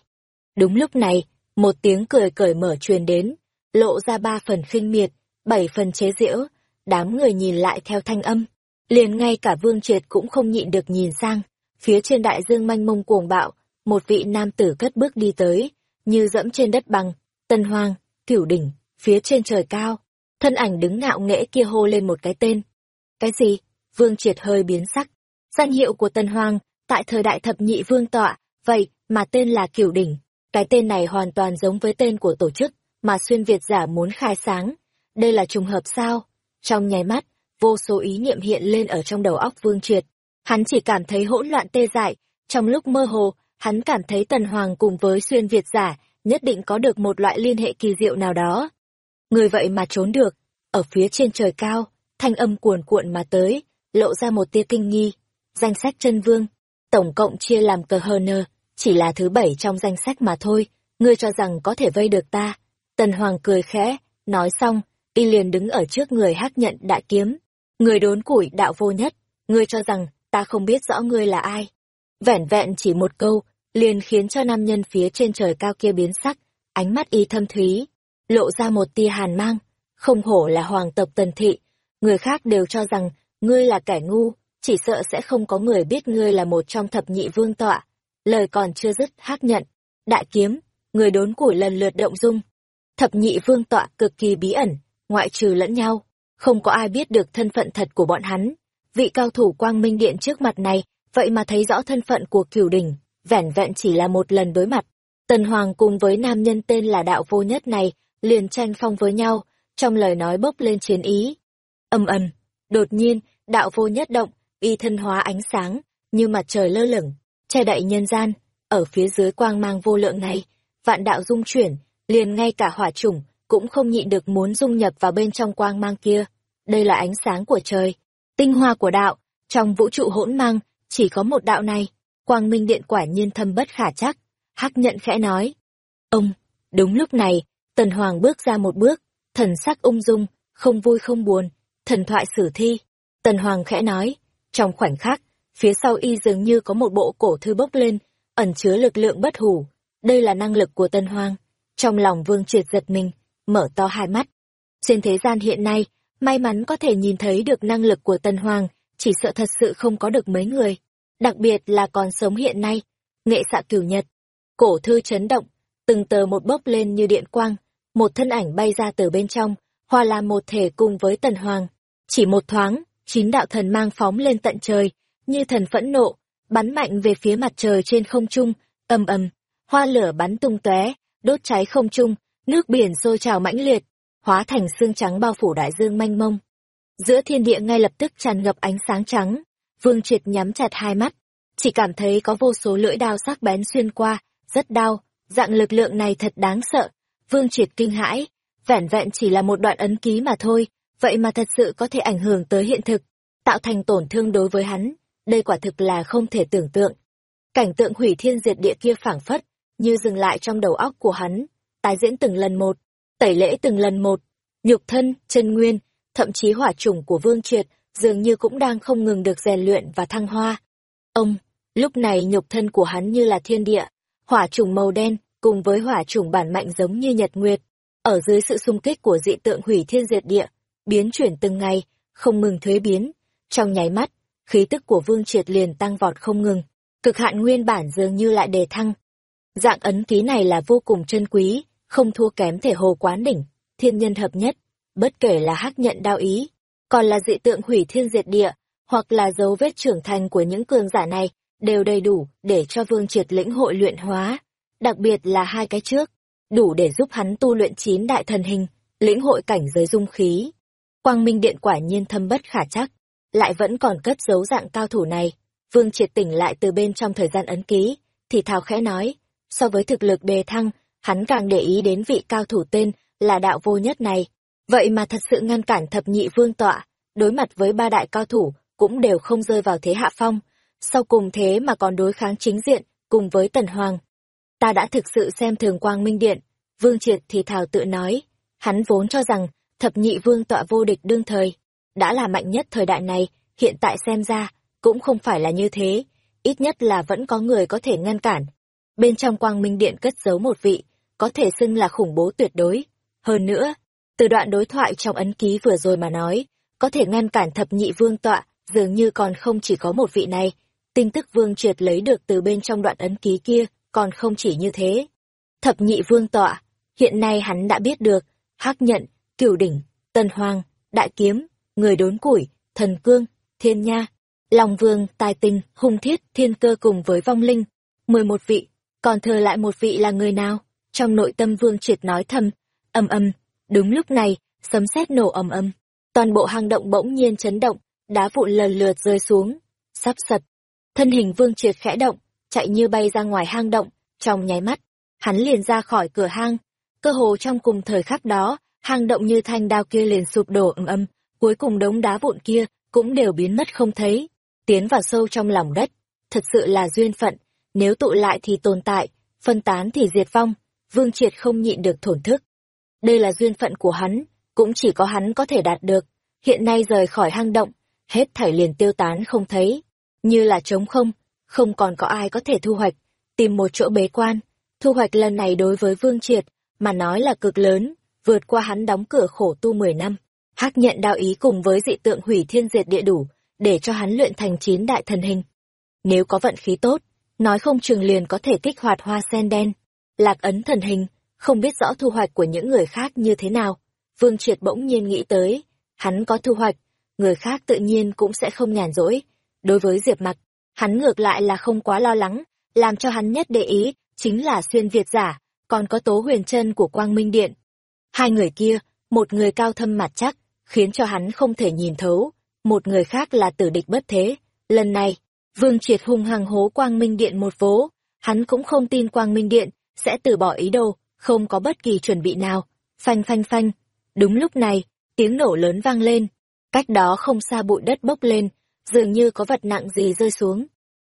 Đúng lúc này, một tiếng cười cởi mở truyền đến, lộ ra ba phần khinh miệt, bảy phần chế giễu, đám người nhìn lại theo thanh âm. Liền ngay cả vương triệt cũng không nhịn được nhìn sang, phía trên đại dương manh mông cuồng bạo, một vị nam tử cất bước đi tới, như dẫm trên đất bằng, tân hoang, cửu đỉnh, phía trên trời cao. Thân ảnh đứng ngạo nghễ kia hô lên một cái tên. Cái gì? Vương triệt hơi biến sắc. Danh hiệu của tân hoang, tại thời đại thập nhị vương tọa, vậy mà tên là cửu đỉnh. Cái tên này hoàn toàn giống với tên của tổ chức mà xuyên Việt giả muốn khai sáng. Đây là trùng hợp sao? Trong nháy mắt, vô số ý niệm hiện lên ở trong đầu óc Vương Triệt. Hắn chỉ cảm thấy hỗn loạn tê dại, trong lúc mơ hồ, hắn cảm thấy Tần Hoàng cùng với xuyên Việt giả nhất định có được một loại liên hệ kỳ diệu nào đó. Người vậy mà trốn được, ở phía trên trời cao, thanh âm cuồn cuộn mà tới, lộ ra một tia kinh nghi. Danh sách chân vương, tổng cộng chia làm cờ hờ nơ, chỉ là thứ bảy trong danh sách mà thôi, ngươi cho rằng có thể vây được ta. Tần Hoàng cười khẽ, nói xong, y liền đứng ở trước người hắc nhận đại kiếm. Người đốn củi đạo vô nhất, ngươi cho rằng ta không biết rõ ngươi là ai. Vẻn vẹn chỉ một câu, liền khiến cho nam nhân phía trên trời cao kia biến sắc, ánh mắt y thâm thúy, lộ ra một tia hàn mang, không hổ là hoàng tộc tần thị. Người khác đều cho rằng, ngươi là kẻ ngu, chỉ sợ sẽ không có người biết ngươi là một trong thập nhị vương tọa. Lời còn chưa dứt hắc nhận, đại kiếm, người đốn củi lần lượt động dung. Thập nhị vương tọa cực kỳ bí ẩn, ngoại trừ lẫn nhau, không có ai biết được thân phận thật của bọn hắn. Vị cao thủ quang minh điện trước mặt này, vậy mà thấy rõ thân phận của cửu đỉnh, vẻn vẹn chỉ là một lần đối mặt. Tần Hoàng cùng với nam nhân tên là đạo vô nhất này, liền tranh phong với nhau, trong lời nói bốc lên chiến ý. Âm ầm, đột nhiên, đạo vô nhất động, y thân hóa ánh sáng, như mặt trời lơ lửng, che đậy nhân gian, ở phía dưới quang mang vô lượng này, vạn đạo dung chuyển, liền ngay cả hỏa chủng cũng không nhịn được muốn dung nhập vào bên trong quang mang kia. Đây là ánh sáng của trời, tinh hoa của đạo, trong vũ trụ hỗn mang, chỉ có một đạo này, quang minh điện quả nhiên thâm bất khả chắc. Hắc nhận khẽ nói. Ông, đúng lúc này, tần hoàng bước ra một bước, thần sắc ung dung, không vui không buồn, thần thoại sử thi. Tần hoàng khẽ nói, trong khoảnh khắc, phía sau y dường như có một bộ cổ thư bốc lên, ẩn chứa lực lượng bất hủ. Đây là năng lực của tần hoàng. Trong lòng vương triệt giật mình, mở to hai mắt. Trên thế gian hiện nay, may mắn có thể nhìn thấy được năng lực của tần hoàng, chỉ sợ thật sự không có được mấy người. Đặc biệt là còn sống hiện nay, nghệ xạ cửu nhật. Cổ thư chấn động, từng tờ một bốc lên như điện quang, một thân ảnh bay ra từ bên trong, hòa làm một thể cùng với tần hoàng. Chỉ một thoáng, chín đạo thần mang phóng lên tận trời, như thần phẫn nộ, bắn mạnh về phía mặt trời trên không trung, ầm ầm, hoa lửa bắn tung tóe, đốt cháy không trung, nước biển sôi trào mãnh liệt, hóa thành xương trắng bao phủ đại dương mênh mông. Giữa thiên địa ngay lập tức tràn ngập ánh sáng trắng, Vương Triệt nhắm chặt hai mắt, chỉ cảm thấy có vô số lưỡi đao sắc bén xuyên qua, rất đau, dạng lực lượng này thật đáng sợ. Vương Triệt kinh hãi, vẻn vẹn chỉ là một đoạn ấn ký mà thôi, vậy mà thật sự có thể ảnh hưởng tới hiện thực, tạo thành tổn thương đối với hắn, đây quả thực là không thể tưởng tượng. Cảnh tượng hủy thiên diệt địa kia phảng phất, như dừng lại trong đầu óc của hắn, tái diễn từng lần một, tẩy lễ từng lần một, nhục thân, chân nguyên, thậm chí hỏa chủng của Vương Triệt dường như cũng đang không ngừng được rèn luyện và thăng hoa. Ông, lúc này nhục thân của hắn như là thiên địa, hỏa chủng màu đen cùng với hỏa chủng bản mạnh giống như nhật nguyệt, ở dưới sự xung kích của dị tượng hủy thiên diệt địa, biến chuyển từng ngày, không ngừng thuế biến. Trong nháy mắt, khí tức của Vương Triệt liền tăng vọt không ngừng, cực hạn nguyên bản dường như lại đề thăng. Dạng ấn ký này là vô cùng chân quý, không thua kém thể hồ quán đỉnh, thiên nhân hợp nhất, bất kể là hắc nhận đao ý, còn là dị tượng hủy thiên diệt địa, hoặc là dấu vết trưởng thành của những cường giả này, đều đầy đủ để cho Vương Triệt lĩnh hội luyện hóa. Đặc biệt là hai cái trước, đủ để giúp hắn tu luyện chín đại thần hình, lĩnh hội cảnh giới dung khí. Quang Minh Điện quả nhiên thâm bất khả chắc, lại vẫn còn cất giấu dạng cao thủ này. Vương Triệt tỉnh lại từ bên trong thời gian ấn ký, thì thào khẽ nói, so với thực lực đề thăng, hắn càng để ý đến vị cao thủ tên là đạo vô nhất này. Vậy mà thật sự ngăn cản thập nhị vương tọa, đối mặt với ba đại cao thủ, cũng đều không rơi vào thế hạ phong. Sau cùng thế mà còn đối kháng chính diện, cùng với Tần Hoàng. Ta đã thực sự xem thường quang minh điện, Vương Triệt thì thào tự nói, hắn vốn cho rằng thập nhị vương tọa vô địch đương thời, đã là mạnh nhất thời đại này, hiện tại xem ra, cũng không phải là như thế, ít nhất là vẫn có người có thể ngăn cản. Bên trong quang minh điện cất giấu một vị, có thể xưng là khủng bố tuyệt đối. Hơn nữa, từ đoạn đối thoại trong ấn ký vừa rồi mà nói, có thể ngăn cản thập nhị vương tọa, dường như còn không chỉ có một vị này. Tin tức vương triệt lấy được từ bên trong đoạn ấn ký kia, còn không chỉ như thế. Thập nhị vương tọa, hiện nay hắn đã biết được, hắc nhận, cửu đỉnh, tần hoàng, đại kiếm, người đốn củi, thần cương, thiên nha, long vương, tài tinh, hung thiết, thiên cơ cùng với vong linh. mười một vị, còn thừa lại một vị là người nào? Trong nội tâm vương triệt nói thầm, âm âm, đúng lúc này, sấm sét nổ ầm ầm toàn bộ hang động bỗng nhiên chấn động, đá vụn lần lượt rơi xuống, sắp sập Thân hình Vương Triệt khẽ động, chạy như bay ra ngoài hang động, trong nháy mắt, hắn liền ra khỏi cửa hang. Cơ hồ trong cùng thời khắc đó, hang động như thanh đao kia liền sụp đổ ầm ầm, cuối cùng đống đá vụn kia cũng đều biến mất không thấy, tiến vào sâu trong lòng đất. Thật sự là duyên phận, nếu tụ lại thì tồn tại, phân tán thì diệt vong, Vương Triệt không nhịn được thổn thức. Đây là duyên phận của hắn, cũng chỉ có hắn có thể đạt được. Hiện nay rời khỏi hang động, hết thảy liền tiêu tán không thấy, như là trống không, không còn có ai có thể thu hoạch, tìm một chỗ bế quan. Thu hoạch lần này đối với Vương Triệt, mà nói là cực lớn, vượt qua hắn đóng cửa khổ tu 10 năm. Hắc nhận đạo ý cùng với dị tượng hủy thiên diệt địa đủ, để cho hắn luyện thành chín đại thần hình. Nếu có vận khí tốt, nói không chừng liền có thể kích hoạt hoa sen đen. Lạc ấn thần hình, không biết rõ thu hoạch của những người khác như thế nào. Vương Triệt bỗng nhiên nghĩ tới, hắn có thu hoạch, người khác tự nhiên cũng sẽ không nhàn rỗi. Đối với Diệp Mặc, hắn ngược lại là không quá lo lắng, làm cho hắn nhất để ý, chính là xuyên Việt giả, còn có tố huyền chân của Quang Minh Điện. Hai người kia, một người cao thâm mặt chắc, khiến cho hắn không thể nhìn thấu, một người khác là tử địch bất thế. Lần này, Vương Triệt hung hăng hố Quang Minh Điện một vố, hắn cũng không tin Quang Minh Điện sẽ từ bỏ ý đồ, không có bất kỳ chuẩn bị nào. Phanh phanh phanh, Đúng lúc này, tiếng nổ lớn vang lên, cách đó không xa bụi đất bốc lên, dường như có vật nặng gì rơi xuống.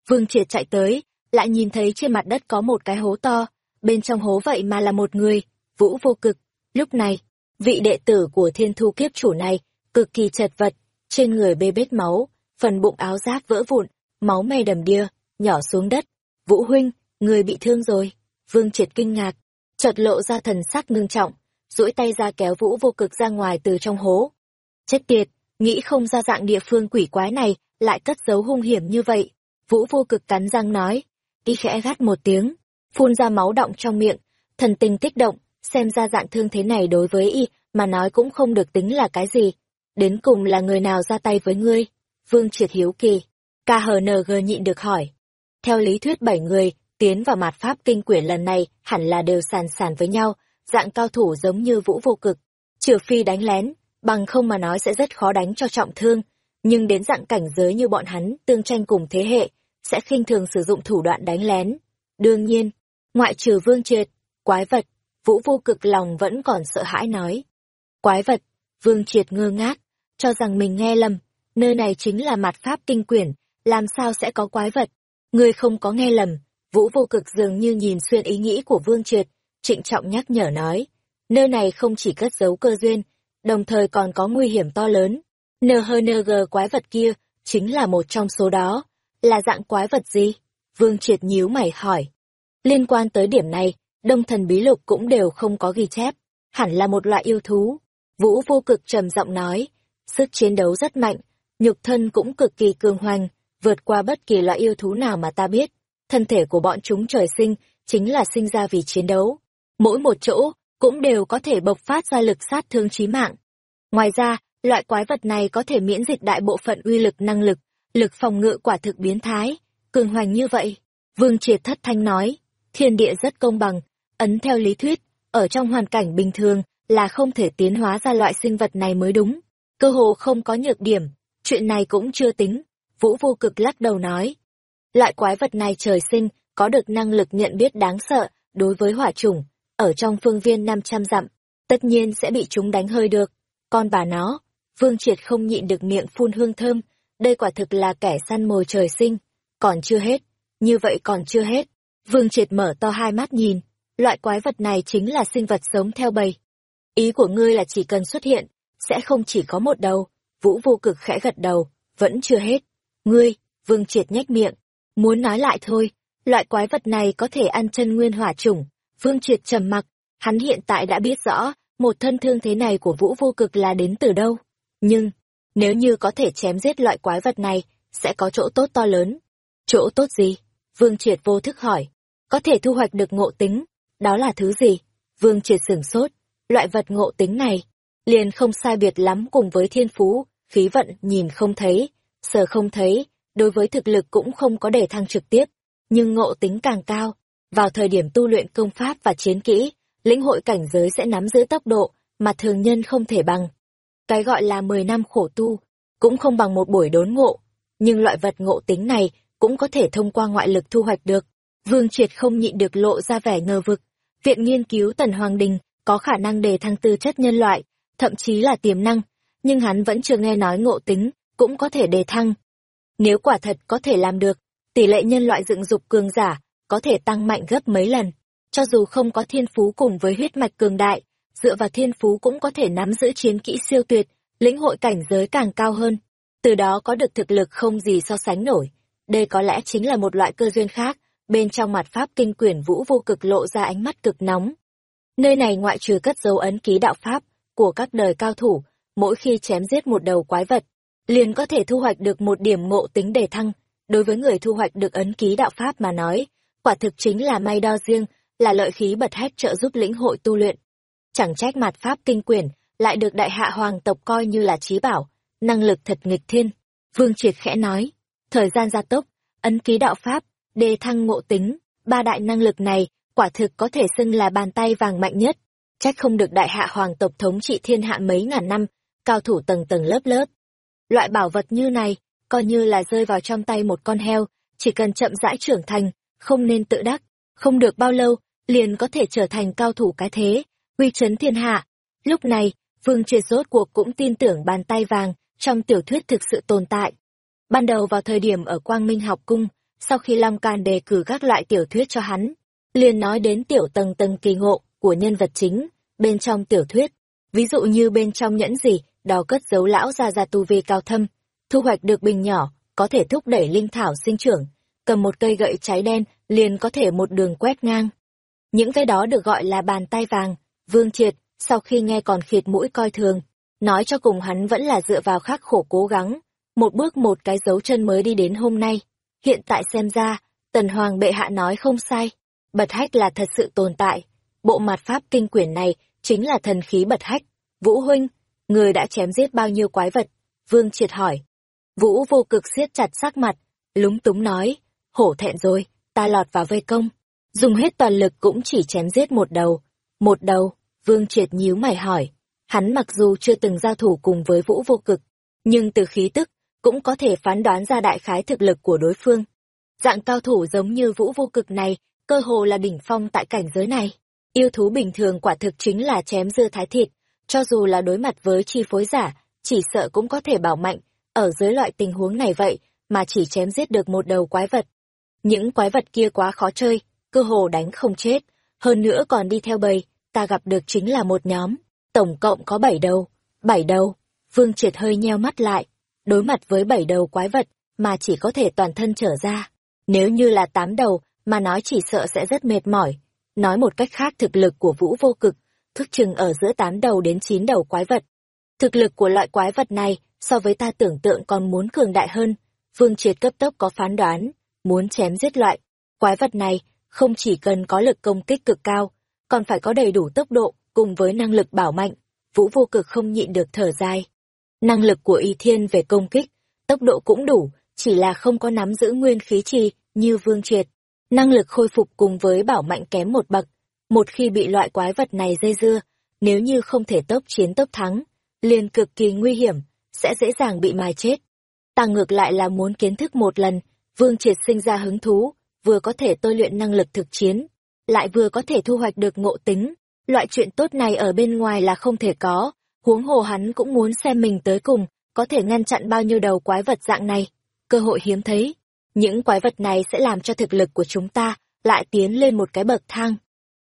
Vương Triệt chạy tới, lại nhìn thấy trên mặt đất có một cái hố to, bên trong hố vậy mà là một người, vũ vô cực. Lúc này, vị đệ tử của thiên thu kiếp chủ này, cực kỳ chật vật, trên người bê bết máu, phần bụng áo giáp vỡ vụn, máu me đầm đìa, nhỏ xuống đất. Vũ huynh, người bị thương rồi. Vương Triệt kinh ngạc, chợt lộ ra thần sắc ngưng trọng, duỗi tay ra kéo vũ vô cực ra ngoài từ trong hố. Chết tiệt, nghĩ không ra dạng địa phương quỷ quái này lại cất giấu hung hiểm như vậy. Vũ vô cực cắn răng nói, y khẽ gắt một tiếng, phun ra máu động trong miệng, thần tình kích động, xem ra dạng thương thế này đối với y mà nói cũng không được tính là cái gì. Đến cùng là người nào ra tay với ngươi? Vương triệt hiếu kỳ. KHNG nhịn được hỏi. Theo lý thuyết bảy người, tiến vào mạt pháp kinh quyển lần này hẳn là đều sàn sàn với nhau, dạng cao thủ giống như vũ vô cực. Trừ phi đánh lén, bằng không mà nói sẽ rất khó đánh cho trọng thương, nhưng đến dạng cảnh giới như bọn hắn tương tranh cùng thế hệ, sẽ khinh thường sử dụng thủ đoạn đánh lén. Đương nhiên, ngoại trừ vương triệt, quái vật, vũ vô cực lòng vẫn còn sợ hãi nói. Quái vật, Vương Triệt ngơ ngác, cho rằng mình nghe lầm, nơi này chính là mặt pháp kinh quyển, làm sao sẽ có quái vật. Ngươi không có nghe lầm, Vũ vô cực dường như nhìn xuyên ý nghĩ của Vương Triệt, trịnh trọng nhắc nhở nói. Nơi này không chỉ cất giấu cơ duyên, đồng thời còn có nguy hiểm to lớn. NHNG quái vật kia, chính là một trong số đó. Là dạng quái vật gì? Vương Triệt nhíu mày hỏi. Liên quan tới điểm này, đông thần bí lục cũng đều không có ghi chép. Hẳn là một loại yêu thú. Vũ vô cực trầm giọng nói. Sức chiến đấu rất mạnh, nhục thân cũng cực kỳ cường hoành, vượt qua bất kỳ loại yêu thú nào mà ta biết. Thân thể của bọn chúng trời sinh, chính là sinh ra vì chiến đấu. Mỗi một chỗ, cũng đều có thể bộc phát ra lực sát thương chí mạng. Ngoài ra, loại quái vật này có thể miễn dịch đại bộ phận uy lực năng lực, lực phòng ngự quả thực biến thái, cường hoành như vậy. Vương Triệt thất thanh nói, thiên địa rất công bằng, ấn theo lý thuyết, ở trong hoàn cảnh bình thường là không thể tiến hóa ra loại sinh vật này mới đúng. Cơ hồ không có nhược điểm, chuyện này cũng chưa tính. Vũ vô cực lắc đầu nói. Loại quái vật này trời sinh, có được năng lực nhận biết đáng sợ, đối với hỏa chủng, ở trong phương viên 500 dặm, tất nhiên sẽ bị chúng đánh hơi được. Con bà nó, Vương Triệt không nhịn được miệng phun hương thơm, đây quả thực là kẻ săn mồi trời sinh. Còn chưa hết, như vậy còn chưa hết. Vương Triệt mở to hai mắt nhìn, loại quái vật này chính là sinh vật sống theo bầy. Ý của ngươi là chỉ cần xuất hiện, sẽ không chỉ có một đầu. Vũ vô cực khẽ gật đầu, vẫn chưa hết. Ngươi, Vương Triệt nhếch miệng, muốn nói lại thôi, loại quái vật này có thể ăn chân nguyên hỏa chủng. Vương Triệt trầm mặc, hắn hiện tại đã biết rõ, một thân thương thế này của Vũ vô cực là đến từ đâu. Nhưng, nếu như có thể chém giết loại quái vật này, sẽ có chỗ tốt to lớn. Chỗ tốt gì? Vương Triệt vô thức hỏi. Có thể thu hoạch được ngộ tính. Đó là thứ gì? Vương Triệt sửng sốt. Loại vật ngộ tính này, liền không sai biệt lắm cùng với thiên phú, khí vận nhìn không thấy, sờ không thấy, đối với thực lực cũng không có đề thăng trực tiếp, nhưng ngộ tính càng cao. Vào thời điểm tu luyện công pháp và chiến kỹ, lĩnh hội cảnh giới sẽ nắm giữ tốc độ mà thường nhân không thể bằng. Cái gọi là 10 năm khổ tu, cũng không bằng một buổi đốn ngộ, nhưng loại vật ngộ tính này cũng có thể thông qua ngoại lực thu hoạch được. Vương Triệt không nhịn được lộ ra vẻ ngờ vực. Viện nghiên cứu Tần Hoàng Đình có khả năng đề thăng tư chất nhân loại, thậm chí là tiềm năng, nhưng hắn vẫn chưa nghe nói ngộ tính, cũng có thể đề thăng. Nếu quả thật có thể làm được, tỷ lệ nhân loại dựng dục cường giả có thể tăng mạnh gấp mấy lần. Cho dù không có thiên phú cùng với huyết mạch cường đại, dựa vào thiên phú cũng có thể nắm giữ chiến kỹ siêu tuyệt, lĩnh hội cảnh giới càng cao hơn. Từ đó có được thực lực không gì so sánh nổi. Đây có lẽ chính là một loại cơ duyên khác, bên trong mặt pháp kinh quyển vũ vô cực lộ ra ánh mắt cực nóng. Nơi này ngoại trừ cất dấu ấn ký đạo pháp của các đời cao thủ, mỗi khi chém giết một đầu quái vật, liền có thể thu hoạch được một điểm ngộ tính đề thăng. Đối với người thu hoạch được ấn ký đạo pháp mà nói, quả thực chính là may đo riêng, là lợi khí bật hết trợ giúp lĩnh hội tu luyện. Chẳng trách mặt pháp kinh quyển, lại được đại hạ hoàng tộc coi như là trí bảo, năng lực thật nghịch thiên. Vương Triệt khẽ nói, thời gian gia tốc, ấn ký đạo pháp, đề thăng ngộ tính, ba đại năng lực này, quả thực có thể xưng là bàn tay vàng mạnh nhất. Trách không được đại hạ hoàng tộc thống trị thiên hạ mấy ngàn năm, cao thủ tầng tầng lớp lớp. Loại bảo vật như này, coi như là rơi vào trong tay một con heo, chỉ cần chậm rãi trưởng thành, không nên tự đắc, không được bao lâu, liền có thể trở thành cao thủ cái thế, uy chấn thiên hạ. Lúc này, Vương Triệt rốt cuộc cũng tin tưởng bàn tay vàng trong tiểu thuyết thực sự tồn tại. Ban đầu vào thời điểm ở Quang Minh học cung, sau khi Long Can đề cử các loại tiểu thuyết cho hắn, liền nói đến tiểu tầng tầng kỳ ngộ của nhân vật chính bên trong tiểu thuyết. Ví dụ như bên trong nhẫn gì, đó cất giấu lão ra ra tu vi cao thâm, thu hoạch được bình nhỏ, có thể thúc đẩy linh thảo sinh trưởng, cầm một cây gậy cháy đen, liền có thể một đường quét ngang. Những cái đó được gọi là bàn tay vàng, vương triệt, sau khi nghe còn khịt mũi coi thường, nói cho cùng hắn vẫn là dựa vào khắc khổ cố gắng, một bước một cái dấu chân mới đi đến hôm nay. Hiện tại xem ra, tần hoàng bệ hạ nói không sai, bật hách là thật sự tồn tại, bộ mặt pháp kinh quyển này chính là thần khí bật hách. Vũ huynh, người đã chém giết bao nhiêu quái vật? Vương triệt hỏi. Vũ vô cực siết chặt sắc mặt, lúng túng nói, hổ thẹn rồi, ta lọt vào vây công. Dùng hết toàn lực cũng chỉ chém giết một đầu. Một đầu, Vương triệt nhíu mày hỏi. Hắn mặc dù chưa từng giao thủ cùng với vũ vô cực, nhưng từ khí tức, cũng có thể phán đoán ra đại khái thực lực của đối phương. Dạng cao thủ giống như vũ vô cực này, cơ hồ là đỉnh phong tại cảnh giới này. Yêu thú bình thường quả thực chính là chém dưa thái thịt, cho dù là đối mặt với chi phối giả, chỉ sợ cũng có thể bảo mạnh, ở dưới loại tình huống này vậy, mà chỉ chém giết được một đầu quái vật. Những quái vật kia quá khó chơi, cơ hồ đánh không chết, hơn nữa còn đi theo bầy, ta gặp được chính là một nhóm, tổng cộng có bảy đầu. Bảy đầu, Vương Triệt hơi nheo mắt lại, đối mặt với bảy đầu quái vật, mà chỉ có thể toàn thân trở ra. Nếu như là tám đầu, mà nói chỉ sợ sẽ rất mệt mỏi. Nói một cách khác thực lực của vũ vô cực, thức chừng ở giữa tám đầu đến chín đầu quái vật. Thực lực của loại quái vật này, so với ta tưởng tượng còn muốn cường đại hơn. Vương Triệt cấp tốc có phán đoán, muốn chém giết loại. Quái vật này, không chỉ cần có lực công kích cực cao, còn phải có đầy đủ tốc độ, cùng với năng lực bảo mạnh. Vũ vô cực không nhịn được thở dài. Năng lực của y thiên về công kích, tốc độ cũng đủ, chỉ là không có nắm giữ nguyên khí trì như vương triệt. Năng lực khôi phục cùng với bảo mạnh kém một bậc. Một khi bị loại quái vật này dây dưa, nếu như không thể tốc chiến tốc thắng, liền cực kỳ nguy hiểm, sẽ dễ dàng bị mài chết. Ta ngược lại là muốn kiến thức một lần, vương triệt sinh ra hứng thú, vừa có thể tôi luyện năng lực thực chiến, lại vừa có thể thu hoạch được ngộ tính. Loại chuyện tốt này ở bên ngoài là không thể có, huống hồ hắn cũng muốn xem mình tới cùng, có thể ngăn chặn bao nhiêu đầu quái vật dạng này. Cơ hội hiếm thấy, những quái vật này sẽ làm cho thực lực của chúng ta lại tiến lên một cái bậc thang.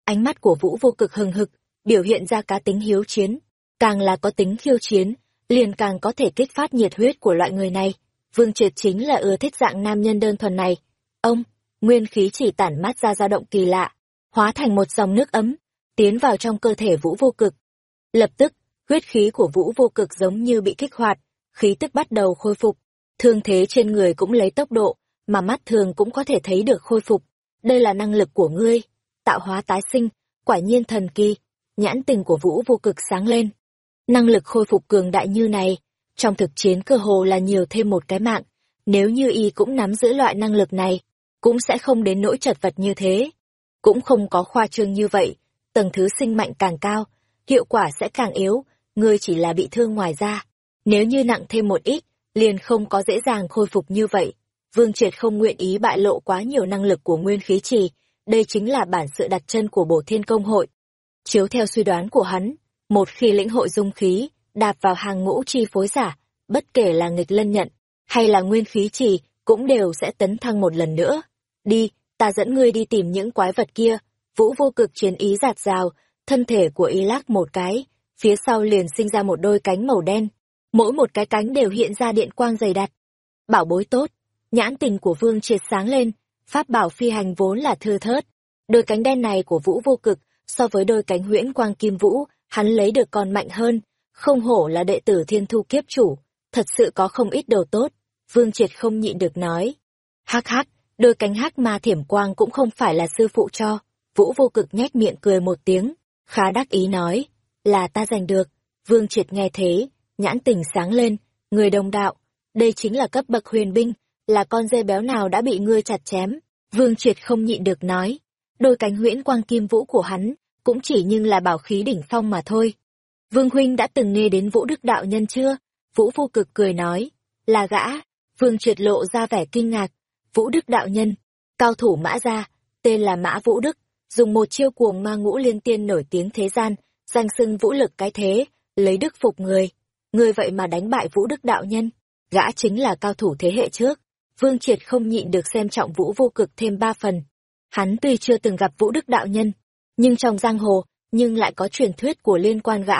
Ánh mắt của Vũ vô cực hừng hực, biểu hiện ra cá tính hiếu chiến. Càng là có tính khiêu chiến, liền càng có thể kích phát nhiệt huyết của loại người này. Vương Triệt chính là ưa thích dạng nam nhân đơn thuần này. Ông, nguyên khí chỉ tản mát ra dao động kỳ lạ, hóa thành một dòng nước ấm, tiến vào trong cơ thể Vũ vô cực. Lập tức, huyết khí của Vũ vô cực giống như bị kích hoạt, khí tức bắt đầu khôi phục. Thương thế trên người cũng lấy tốc độ, mà mắt thường cũng có thể thấy được khôi phục. Đây là năng lực của ngươi, tạo hóa tái sinh, quả nhiên thần kỳ. Nhãn tình của Vũ vô cực sáng lên. Năng lực khôi phục cường đại như này, trong thực chiến cơ hồ là nhiều thêm một cái mạng. Nếu như y cũng nắm giữ loại năng lực này, cũng sẽ không đến nỗi chật vật như thế. Cũng không có khoa trương như vậy, tầng thứ sinh mạnh càng cao, hiệu quả sẽ càng yếu, ngươi chỉ là bị thương ngoài da. Nếu như nặng thêm một ít, liền không có dễ dàng khôi phục như vậy. Vương Triệt không nguyện ý bại lộ quá nhiều năng lực của nguyên khí trì, đây chính là bản sự đặt chân của bổ thiên công hội. Chiếu theo suy đoán của hắn, một khi lĩnh hội dung khí, đạp vào hàng ngũ chi phối giả, bất kể là nghịch lân nhận, hay là nguyên khí trì, cũng đều sẽ tấn thăng một lần nữa. Đi, ta dẫn ngươi đi tìm những quái vật kia. Vũ vô cực chiến ý giạt rào, thân thể của y lắc một cái, phía sau liền sinh ra một đôi cánh màu đen. Mỗi một cái cánh đều hiện ra điện quang dày đặc. Bảo bối tốt, nhãn tình của vương triệt sáng lên, pháp bảo phi hành vốn là thưa thớt. Đôi cánh đen này của vũ vô cực, so với đôi cánh huyễn quang kim vũ, hắn lấy được còn mạnh hơn, không hổ là đệ tử thiên thu kiếp chủ, thật sự có không ít đồ tốt. Vương triệt không nhịn được nói. Hắc hắc, đôi cánh hắc ma thiểm quang cũng không phải là sư phụ cho. Vũ vô cực nhếch miệng cười một tiếng, khá đắc ý nói, là ta giành được. Vương triệt nghe thế, nhãn tình sáng lên, người đồng đạo, đây chính là cấp bậc huyền binh, là con dê béo nào đã bị ngươi chặt chém. Vương triệt không nhịn được nói, đôi cánh huyễn quang kim vũ của hắn, cũng chỉ nhưng là bảo khí đỉnh phong mà thôi. Vương huynh đã từng nghe đến vũ đức đạo nhân chưa? Vũ vô cực cười nói, là gã. Vương triệt lộ ra vẻ kinh ngạc, Vũ Đức đạo nhân, cao thủ mã gia, tên là Mã Vũ Đức, dùng một chiêu cuồng ma ngũ liên tiên nổi tiếng thế gian, danh xưng vũ lực cái thế, lấy đức phục người. Người vậy mà đánh bại Vũ Đức đạo nhân, gã chính là cao thủ thế hệ trước. Vương Triệt không nhịn được xem trọng Vũ vô cực thêm ba phần. Hắn tuy chưa từng gặp Vũ Đức đạo nhân, nhưng trong giang hồ, nhưng lại có truyền thuyết của liên quan gã.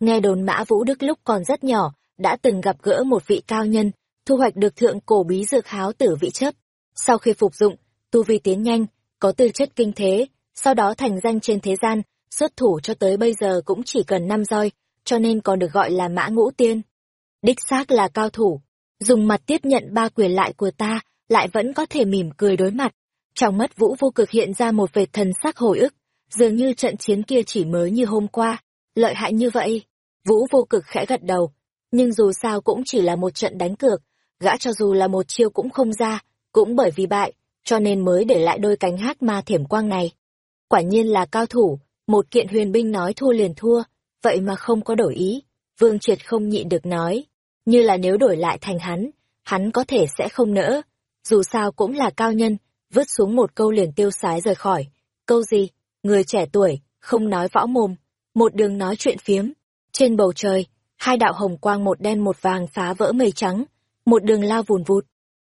Nghe đồn Mã Vũ Đức lúc còn rất nhỏ, đã từng gặp gỡ một vị cao nhân, thu hoạch được thượng cổ bí dược háo tử vị chấp. Sau khi phục dụng, tu vi tiến nhanh, có tư chất kinh thế, sau đó thành danh trên thế gian, xuất thủ cho tới bây giờ cũng chỉ cần năm roi, cho nên còn được gọi là mã ngũ tiên. Đích xác là cao thủ, dùng mặt tiếp nhận ba quyền lại của ta, lại vẫn có thể mỉm cười đối mặt. Trong mắt vũ vô cực hiện ra một vệt thần sắc hồi ức, dường như trận chiến kia chỉ mới như hôm qua, lợi hại như vậy. Vũ vô cực khẽ gật đầu, nhưng dù sao cũng chỉ là một trận đánh cược, gã cho dù là một chiêu cũng không ra, cũng bởi vì bại, cho nên mới để lại đôi cánh hát ma thiểm quang này. Quả nhiên là cao thủ, một kiện huyền binh nói thua liền thua, vậy mà không có đổi ý. Vương Triệt không nhịn được nói, như là nếu đổi lại thành hắn, hắn có thể sẽ không nỡ. Dù sao cũng là cao nhân, vứt xuống một câu liền tiêu sái rời khỏi. Câu gì? Người trẻ tuổi, không nói võ mồm, một đường nói chuyện phiếm. Trên bầu trời, hai đạo hồng quang một đen một vàng phá vỡ mây trắng, một đường lao vùn vụt.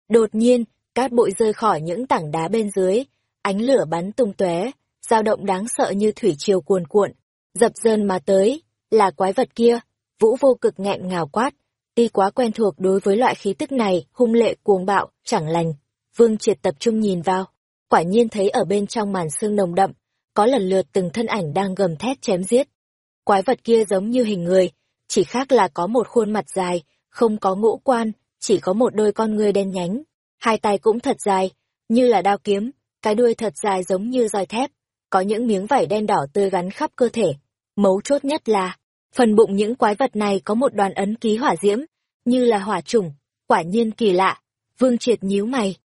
Đột nhiên, cát bụi rơi khỏi những tảng đá bên dưới, ánh lửa bắn tung tóe, dao động đáng sợ như thủy triều cuồn cuộn, dập dơn mà tới, là quái vật kia. Vũ vô cực nghẹn ngào quát, y quá quen thuộc đối với loại khí tức này, hung lệ cuồng bạo, chẳng lành. Vương triệt tập trung nhìn vào, quả nhiên thấy ở bên trong màn xương nồng đậm, có lần lượt từng thân ảnh đang gầm thét chém giết. Quái vật kia giống như hình người, chỉ khác là có một khuôn mặt dài, không có ngũ quan, chỉ có một đôi con ngươi đen nhánh. Hai tay cũng thật dài, như là đao kiếm, cái đuôi thật dài giống như roi thép, có những miếng vảy đen đỏ tươi gắn khắp cơ thể. Mấu chốt nhất là, phần bụng những quái vật này có một đoàn ấn ký hỏa diễm, như là hỏa trùng, quả nhiên kỳ lạ. Vương Triệt nhíu mày.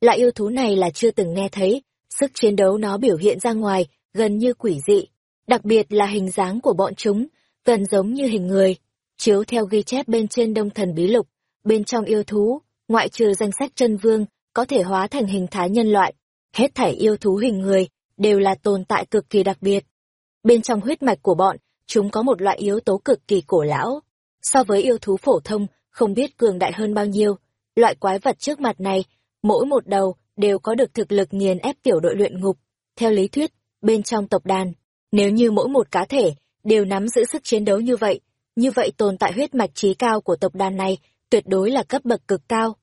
Loại yêu thú này là chưa từng nghe thấy, sức chiến đấu nó biểu hiện ra ngoài, gần như quỷ dị. Đặc biệt là hình dáng của bọn chúng, gần giống như hình người. Chiếu theo ghi chép bên trên đông thần bí lục, bên trong yêu thú, ngoại trừ danh sách chân vương, có thể hóa thành hình thái nhân loại. Hết thảy yêu thú hình người, đều là tồn tại cực kỳ đặc biệt. Bên trong huyết mạch của bọn, chúng có một loại yếu tố cực kỳ cổ lão. So với yêu thú phổ thông, không biết cường đại hơn bao nhiêu. Loại quái vật trước mặt này, mỗi một đầu, đều có được thực lực nghiền ép tiểu đội luyện ngục. Theo lý thuyết, bên trong tộc đàn, nếu như mỗi một cá thể đều nắm giữ sức chiến đấu như vậy, như vậy tồn tại huyết mạch trí cao của tộc đàn này tuyệt đối là cấp bậc cực cao.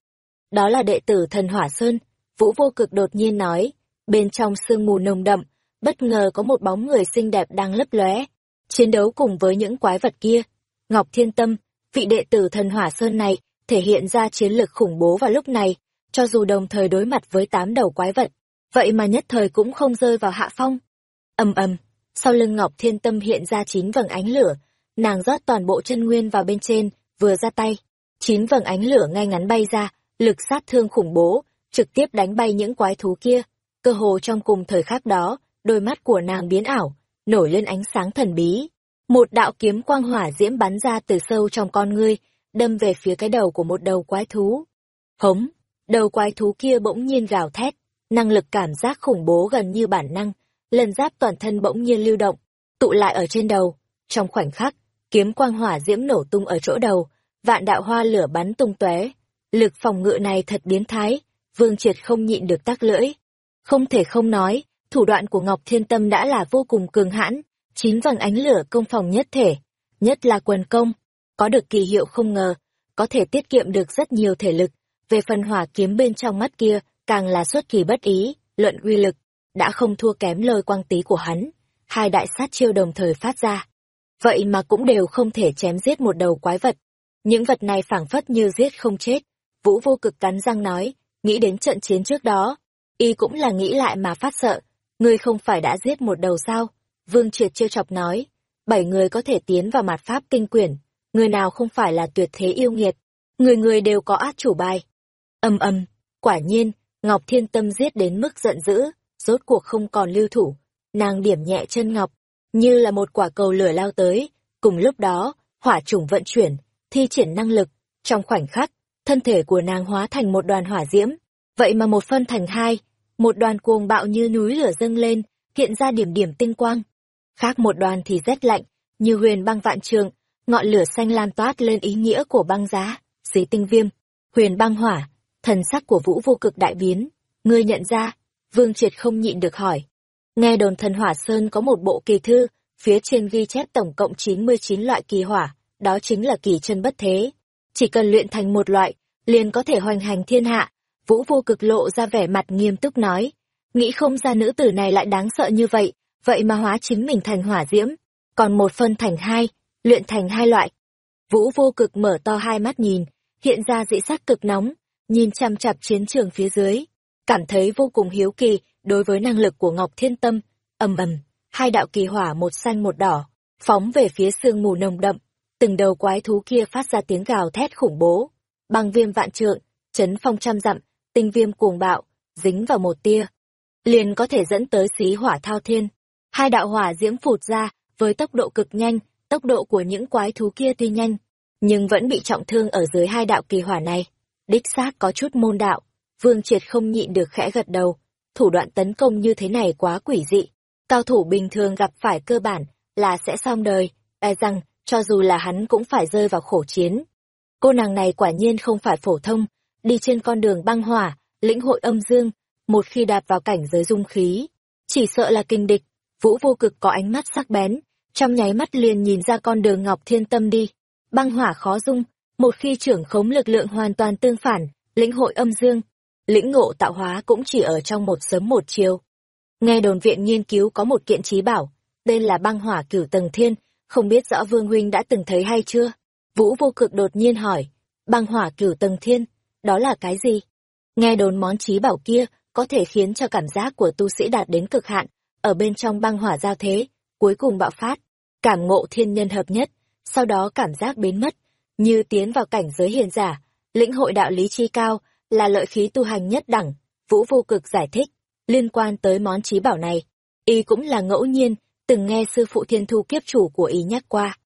Đó là đệ tử thần Hỏa Sơn, Vũ Vô Cực đột nhiên nói, bên trong sương mù nồng đậm, bất ngờ có một bóng người xinh đẹp đang lấp lóe, chiến đấu cùng với những quái vật kia. Ngọc Thiên Tâm, vị đệ tử thần Hỏa Sơn này, thể hiện ra chiến lực khủng bố vào lúc này, cho dù đồng thời đối mặt với tám đầu quái vật, vậy mà nhất thời cũng không rơi vào hạ phong. ầm ầm, sau lưng Ngọc Thiên Tâm hiện ra chín vầng ánh lửa, nàng rót toàn bộ chân nguyên vào bên trên, vừa ra tay, chín vầng ánh lửa ngay ngắn bay ra, lực sát thương khủng bố, trực tiếp đánh bay những quái thú kia. Cơ hồ trong cùng thời khắc đó, đôi mắt của nàng biến ảo, nổi lên ánh sáng thần bí. Một đạo kiếm quang hỏa diễm bắn ra từ sâu trong con ngươi, đâm về phía cái đầu của một đầu quái thú. Hống, đầu quái thú kia bỗng nhiên gào thét, năng lực cảm giác khủng bố gần như bản năng, lần giáp toàn thân bỗng nhiên lưu động, tụ lại ở trên đầu. Trong khoảnh khắc, kiếm quang hỏa diễm nổ tung ở chỗ đầu, vạn đạo hoa lửa bắn tung tóe. Lực phòng ngự này thật biến thái, Vương Triệt không nhịn được tắc lưỡi. Không thể không nói, thủ đoạn của Ngọc Thiên Tâm đã là vô cùng cường hãn, chín vầng ánh lửa công phòng nhất thể, nhất là quần công, có được kỳ hiệu không ngờ, có thể tiết kiệm được rất nhiều thể lực, về phần hỏa kiếm bên trong mắt kia, càng là xuất kỳ bất ý, luận uy lực, đã không thua kém lôi quang tí của hắn, hai đại sát chiêu đồng thời phát ra. Vậy mà cũng đều không thể chém giết một đầu quái vật. Những vật này phảng phất như giết không chết. Vũ vô cực cắn răng nói, nghĩ đến trận chiến trước đó, y cũng là nghĩ lại mà phát sợ, ngươi không phải đã giết một đầu sao? Vương Triệt trêu chọc nói, bảy người có thể tiến vào mặt pháp kinh quyển, người nào không phải là tuyệt thế yêu nghiệt, người người đều có át chủ bài. Âm âm, quả nhiên, Ngọc Thiên Tâm giết đến mức giận dữ, rốt cuộc không còn lưu thủ, nàng điểm nhẹ chân ngọc, như là một quả cầu lửa lao tới, cùng lúc đó, hỏa chủng vận chuyển, thi triển năng lực, trong khoảnh khắc, thân thể của nàng hóa thành một đoàn hỏa diễm, vậy mà một phân thành hai, một đoàn cuồng bạo như núi lửa dâng lên, hiện ra điểm điểm tinh quang. Khác một đoàn thì rét lạnh, như huyền băng vạn trường, ngọn lửa xanh lan toát lên ý nghĩa của băng giá, xí tinh viêm, huyền băng hỏa, thần sắc của vũ vô cực đại biến. Ngươi nhận ra, Vương Triệt không nhịn được hỏi. Nghe đồn thần hỏa sơn có một bộ kỳ thư, phía trên ghi chép tổng cộng 99 loại kỳ hỏa, đó chính là kỳ chân bất thế. Chỉ cần luyện thành một loại, liền có thể hoành hành thiên hạ. Vũ vô cực lộ ra vẻ mặt nghiêm túc nói. Nghĩ không ra nữ tử này lại đáng sợ như vậy, vậy mà hóa chính mình thành hỏa diễm. Còn một phân thành hai, luyện thành hai loại. Vũ vô cực mở to hai mắt nhìn, hiện ra dị sắc cực nóng, nhìn chăm chặp chiến trường phía dưới cảm thấy vô cùng hiếu kỳ đối với năng lực của Ngọc Thiên Tâm, ầm ầm, hai đạo kỳ hỏa một xanh một đỏ, phóng về phía sương mù nồng đậm, từng đầu quái thú kia phát ra tiếng gào thét khủng bố, băng viêm vạn trượng, chấn phong trăm dặm, tinh viêm cuồng bạo, dính vào một tia, liền có thể dẫn tới xí hỏa thao thiên. Hai đạo hỏa diễm phụt ra với tốc độ cực nhanh, tốc độ của những quái thú kia tuy nhanh, nhưng vẫn bị trọng thương ở dưới hai đạo kỳ hỏa này. Đích xác có chút môn đạo, Vương Triệt không nhịn được khẽ gật đầu, thủ đoạn tấn công như thế này quá quỷ dị. Cao thủ bình thường gặp phải cơ bản là sẽ xong đời, e rằng cho dù là hắn cũng phải rơi vào khổ chiến. Cô nàng này quả nhiên không phải phổ thông, đi trên con đường băng hỏa, lĩnh hội âm dương, một khi đạp vào cảnh giới dung khí, chỉ sợ là kinh địch. Vũ vô cực có ánh mắt sắc bén, trong nháy mắt liền nhìn ra con đường Ngọc Thiên Tâm đi. Băng hỏa khó dung, một khi trưởng khống lực lượng hoàn toàn tương phản, lĩnh hội âm dương, lĩnh ngộ tạo hóa cũng chỉ ở trong một sớm một chiều. Nghe đồn viện nghiên cứu có một kiện trí bảo, tên là băng hỏa cửu tầng thiên, không biết rõ Vương Huynh đã từng thấy hay chưa? Vũ vô cực đột nhiên hỏi, băng hỏa cửu tầng thiên, đó là cái gì? Nghe đồn món trí bảo kia có thể khiến cho cảm giác của tu sĩ đạt đến cực hạn, ở bên trong băng hỏa giao thế, cuối cùng bạo phát, cảm ngộ thiên nhân hợp nhất, sau đó cảm giác biến mất, như tiến vào cảnh giới hiền giả, lĩnh hội đạo lý chi cao, là lợi khí tu hành nhất đẳng, Vũ vô cực giải thích, liên quan tới món trí bảo này, y cũng là ngẫu nhiên, từng nghe sư phụ thiên thu kiếp chủ của y nhắc qua.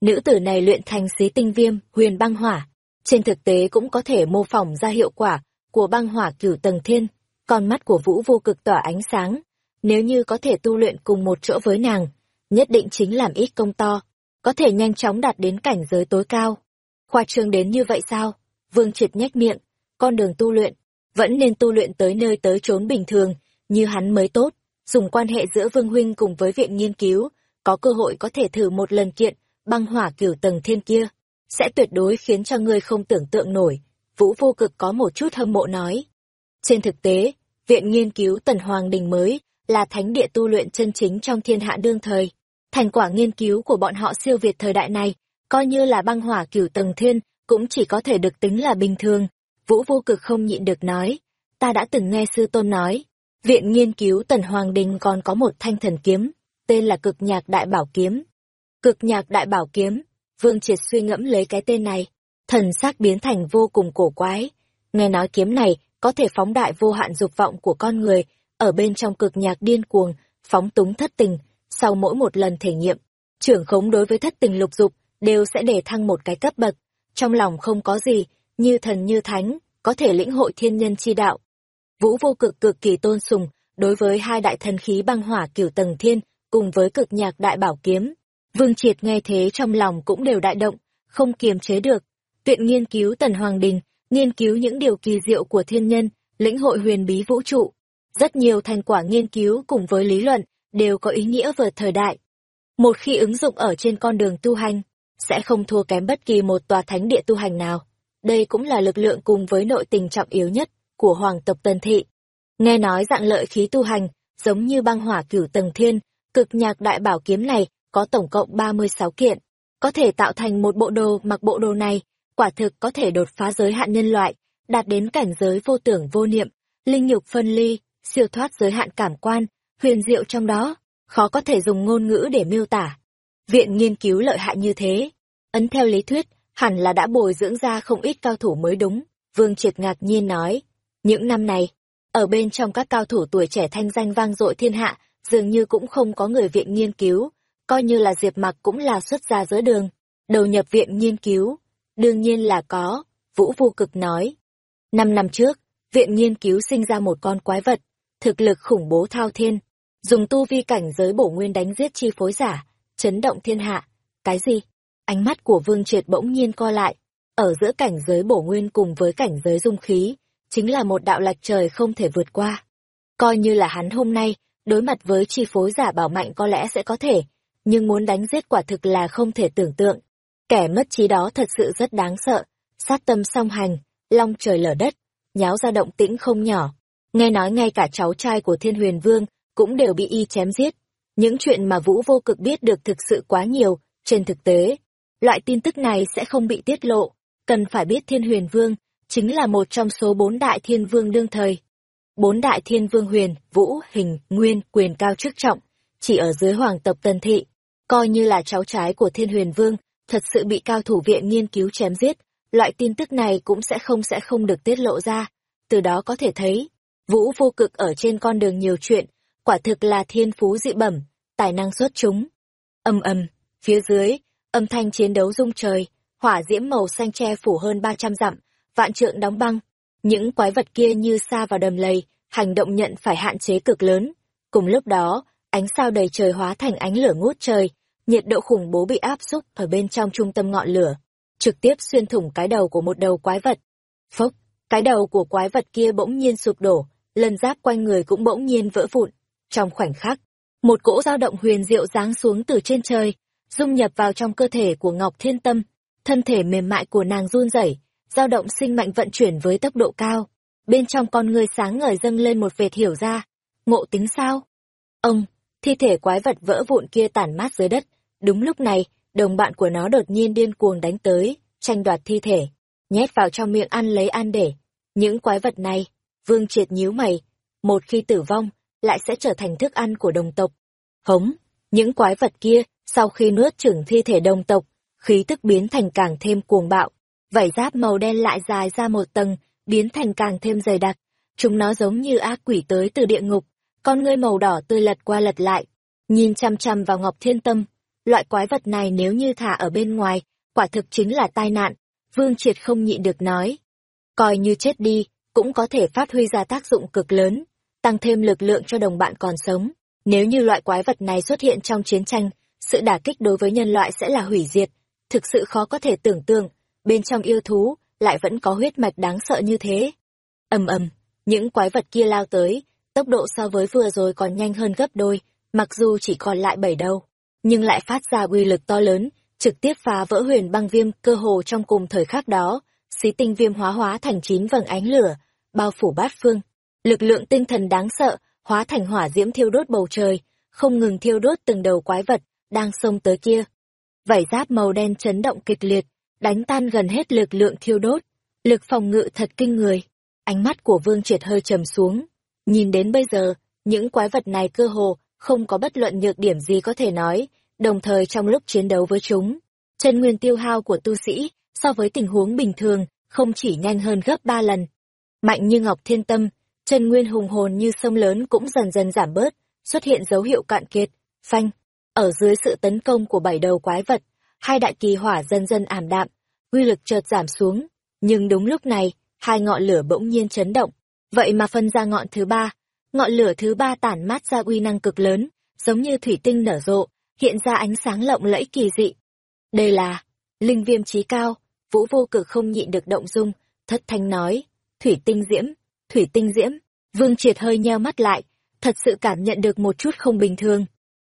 Nữ tử này luyện thành xí tinh viêm, huyền băng hỏa, trên thực tế cũng có thể mô phỏng ra hiệu quả của băng hỏa cửu tầng thiên, con mắt của Vũ vô cực tỏa ánh sáng, nếu như có thể tu luyện cùng một chỗ với nàng, nhất định chính làm ít công to, có thể nhanh chóng đạt đến cảnh giới tối cao. Khoa trương đến như vậy sao? Vương Triệt nhếch miệng, con đường tu luyện, vẫn nên tu luyện tới nơi tới chốn bình thường, như hắn mới tốt, dùng quan hệ giữa Vương Huynh cùng với viện nghiên cứu, có cơ hội có thể thử một lần kiện, băng hỏa cửu tầng thiên kia, sẽ tuyệt đối khiến cho ngươi không tưởng tượng nổi. Vũ vô cực có một chút hâm mộ nói. Trên thực tế, viện nghiên cứu Tần Hoàng Đình mới là thánh địa tu luyện chân chính trong thiên hạ đương thời. Thành quả nghiên cứu của bọn họ siêu việt thời đại này, coi như là băng hỏa cửu tầng thiên, cũng chỉ có thể được tính là bình thường. Vũ vô cực không nhịn được nói, ta đã từng nghe sư tôn nói, viện nghiên cứu Tần Hoàng Đình còn có một thanh thần kiếm, tên là cực nhạc đại bảo kiếm. Cực nhạc đại bảo kiếm, Vương Triệt suy ngẫm lấy cái tên này, thần sắc biến thành vô cùng cổ quái. Nghe nói kiếm này có thể phóng đại vô hạn dục vọng của con người, ở bên trong cực nhạc điên cuồng, phóng túng thất tình, sau mỗi một lần thể nghiệm, trưởng khống đối với thất tình lục dục đều sẽ để thăng một cái cấp bậc, trong lòng không có gì, như thần như thánh, có thể lĩnh hội thiên nhân chi đạo. Vũ vô cực cực kỳ tôn sùng, đối với hai đại thần khí băng hỏa cửu tầng thiên, cùng với cực nhạc đại bảo kiếm. Vương Triệt nghe thế trong lòng cũng đều đại động, không kiềm chế được. Viện nghiên cứu Tần Hoàng Đình, nghiên cứu những điều kỳ diệu của thiên nhân, lĩnh hội huyền bí vũ trụ. Rất nhiều thành quả nghiên cứu cùng với lý luận, đều có ý nghĩa vượt thời đại. Một khi ứng dụng ở trên con đường tu hành, sẽ không thua kém bất kỳ một tòa thánh địa tu hành nào. Đây cũng là lực lượng cùng với nội tình trọng yếu nhất của hoàng tộc Tần Thị. Nghe nói dạng lợi khí tu hành, giống như băng hỏa cửu tầng thiên, cực nhạc đại bảo kiếm này có tổng cộng 36 kiện, có thể tạo thành một bộ đồ mặc bộ đồ này, quả thực có thể đột phá giới hạn nhân loại, đạt đến cảnh giới vô tưởng vô niệm, linh nhục phân ly, siêu thoát giới hạn cảm quan, huyền diệu trong đó, khó có thể dùng ngôn ngữ để miêu tả. Viện nghiên cứu lợi hại như thế, ấn theo lý thuyết, hẳn là đã bồi dưỡng ra không ít cao thủ mới đúng, Vương Triệt ngạc nhiên nói. Những năm này, ở bên trong các cao thủ tuổi trẻ thanh danh vang dội thiên hạ, dường như cũng không có người viện nghiên cứu, coi như là Diệp Mặc cũng là xuất gia giữa đường, đầu nhập viện nghiên cứu. Đương nhiên là có, Vũ Vô Cực nói. Năm năm trước, viện nghiên cứu sinh ra một con quái vật, thực lực khủng bố thao thiên, dùng tu vi cảnh giới bổ nguyên đánh giết chi phối giả, chấn động thiên hạ. Cái gì? Ánh mắt của Vương Triệt bỗng nhiên co lại, ở giữa cảnh giới bổ nguyên cùng với cảnh giới dung khí, chính là một đạo lạch trời không thể vượt qua. Coi như là hắn hôm nay, đối mặt với chi phối giả bảo mạnh có lẽ sẽ có thể, nhưng muốn đánh giết quả thực là không thể tưởng tượng. Kẻ mất trí đó thật sự rất đáng sợ, sát tâm song hành, long trời lở đất, nháo ra động tĩnh không nhỏ. Nghe nói ngay cả cháu trai của Thiên Huyền Vương cũng đều bị y chém giết. Những chuyện mà Vũ vô cực biết được thực sự quá nhiều, trên thực tế, loại tin tức này sẽ không bị tiết lộ. Cần phải biết Thiên Huyền Vương chính là một trong số bốn đại thiên vương đương thời. Bốn đại thiên vương huyền, vũ, hình, nguyên, quyền cao chức trọng, chỉ ở dưới hoàng tộc Tần Thị, coi như là cháu trái của thiên huyền vương, thật sự bị cao thủ viện nghiên cứu chém giết, loại tin tức này cũng sẽ không sẽ không được tiết lộ ra. Từ đó có thể thấy, vũ vô cực ở trên con đường nhiều chuyện, quả thực là thiên phú dị bẩm, tài năng xuất chúng. Âm âm phía dưới, âm thanh chiến đấu rung trời, hỏa diễm màu xanh che phủ hơn 300 dặm, vạn trượng đóng băng. Những quái vật kia như xa vào đầm lầy, hành động nhận phải hạn chế cực lớn. Cùng lúc đó, ánh sao đầy trời hóa thành ánh lửa ngút trời, nhiệt độ khủng bố bị áp xúc ở bên trong trung tâm ngọn lửa, trực tiếp xuyên thủng cái đầu của một đầu quái vật. Phốc, cái đầu của quái vật kia bỗng nhiên sụp đổ, lần giáp quanh người cũng bỗng nhiên vỡ vụn. Trong khoảnh khắc, một cỗ dao động huyền diệu giáng xuống từ trên trời, dung nhập vào trong cơ thể của Ngọc Thiên Tâm, thân thể mềm mại của nàng run rẩy, dao động sinh mạnh vận chuyển với tốc độ cao. Bên trong con người sáng ngời dâng lên một vệt hiểu ra, ngộ tính sao? Ông, thi thể quái vật vỡ vụn kia tản mát dưới đất, đúng lúc này, đồng bạn của nó đột nhiên điên cuồng đánh tới, tranh đoạt thi thể, nhét vào trong miệng ăn lấy ăn để. Những quái vật này, Vương Triệt nhíu mày, một khi tử vong, lại sẽ trở thành thức ăn của đồng tộc. Hống, những quái vật kia, sau khi nuốt chửng thi thể đồng tộc, khí tức biến thành càng thêm cuồng bạo. Vảy giáp màu đen lại dài ra một tầng, biến thành càng thêm dày đặc. Chúng nó giống như ác quỷ tới từ địa ngục, con ngươi màu đỏ tươi lật qua lật lại, nhìn chăm chăm vào Ngọc Thiên Tâm. Loại quái vật này nếu như thả ở bên ngoài, quả thực chính là tai nạn. Vương Triệt không nhịn được nói. Coi như chết đi, cũng có thể phát huy ra tác dụng cực lớn, tăng thêm lực lượng cho đồng bạn còn sống. Nếu như loại quái vật này xuất hiện trong chiến tranh, sự đả kích đối với nhân loại sẽ là hủy diệt. Thực sự khó có thể tưởng tượng, bên trong yêu thú, lại vẫn có huyết mạch đáng sợ như thế. ầm ầm, những quái vật kia lao tới, tốc độ so với vừa rồi còn nhanh hơn gấp đôi, mặc dù chỉ còn lại bảy đầu, nhưng lại phát ra uy lực to lớn, trực tiếp phá vỡ huyền băng viêm cơ hồ trong cùng thời khắc đó, xí tinh viêm hóa hóa thành chín vầng ánh lửa, bao phủ bát phương. Lực lượng tinh thần đáng sợ, hóa thành hỏa diễm thiêu đốt bầu trời, không ngừng thiêu đốt từng đầu quái vật, đang xông tới kia. Vảy giáp màu đen chấn động kịch liệt, đánh tan gần hết lực lượng thiêu đốt. Lực phòng ngự thật kinh người. Ánh mắt của Vương Triệt hơi trầm xuống. Nhìn đến bây giờ, những quái vật này cơ hồ không có bất luận nhược điểm gì có thể nói, đồng thời trong lúc chiến đấu với chúng, chân nguyên tiêu hao của tu sĩ so với tình huống bình thường không chỉ nhanh hơn gấp ba lần. Mạnh như ngọc thiên tâm, chân nguyên hùng hồn như sông lớn cũng dần dần giảm bớt, xuất hiện dấu hiệu cạn kiệt, phanh. Ở dưới sự tấn công của bảy đầu quái vật, hai đại kỳ hỏa dần dần ảm đạm, uy lực chợt giảm xuống. Nhưng đúng lúc này, hai ngọn lửa bỗng nhiên chấn động. Vậy mà phân ra ngọn thứ ba, ngọn lửa thứ ba tản mát ra uy năng cực lớn, giống như thủy tinh nở rộ, hiện ra ánh sáng lộng lẫy kỳ dị. Đây là linh viêm trí cao, vũ vô cực không nhịn được động dung, thất thanh nói, thủy tinh diễm, thủy tinh diễm, vương triệt hơi nheo mắt lại, thật sự cảm nhận được một chút không bình thường.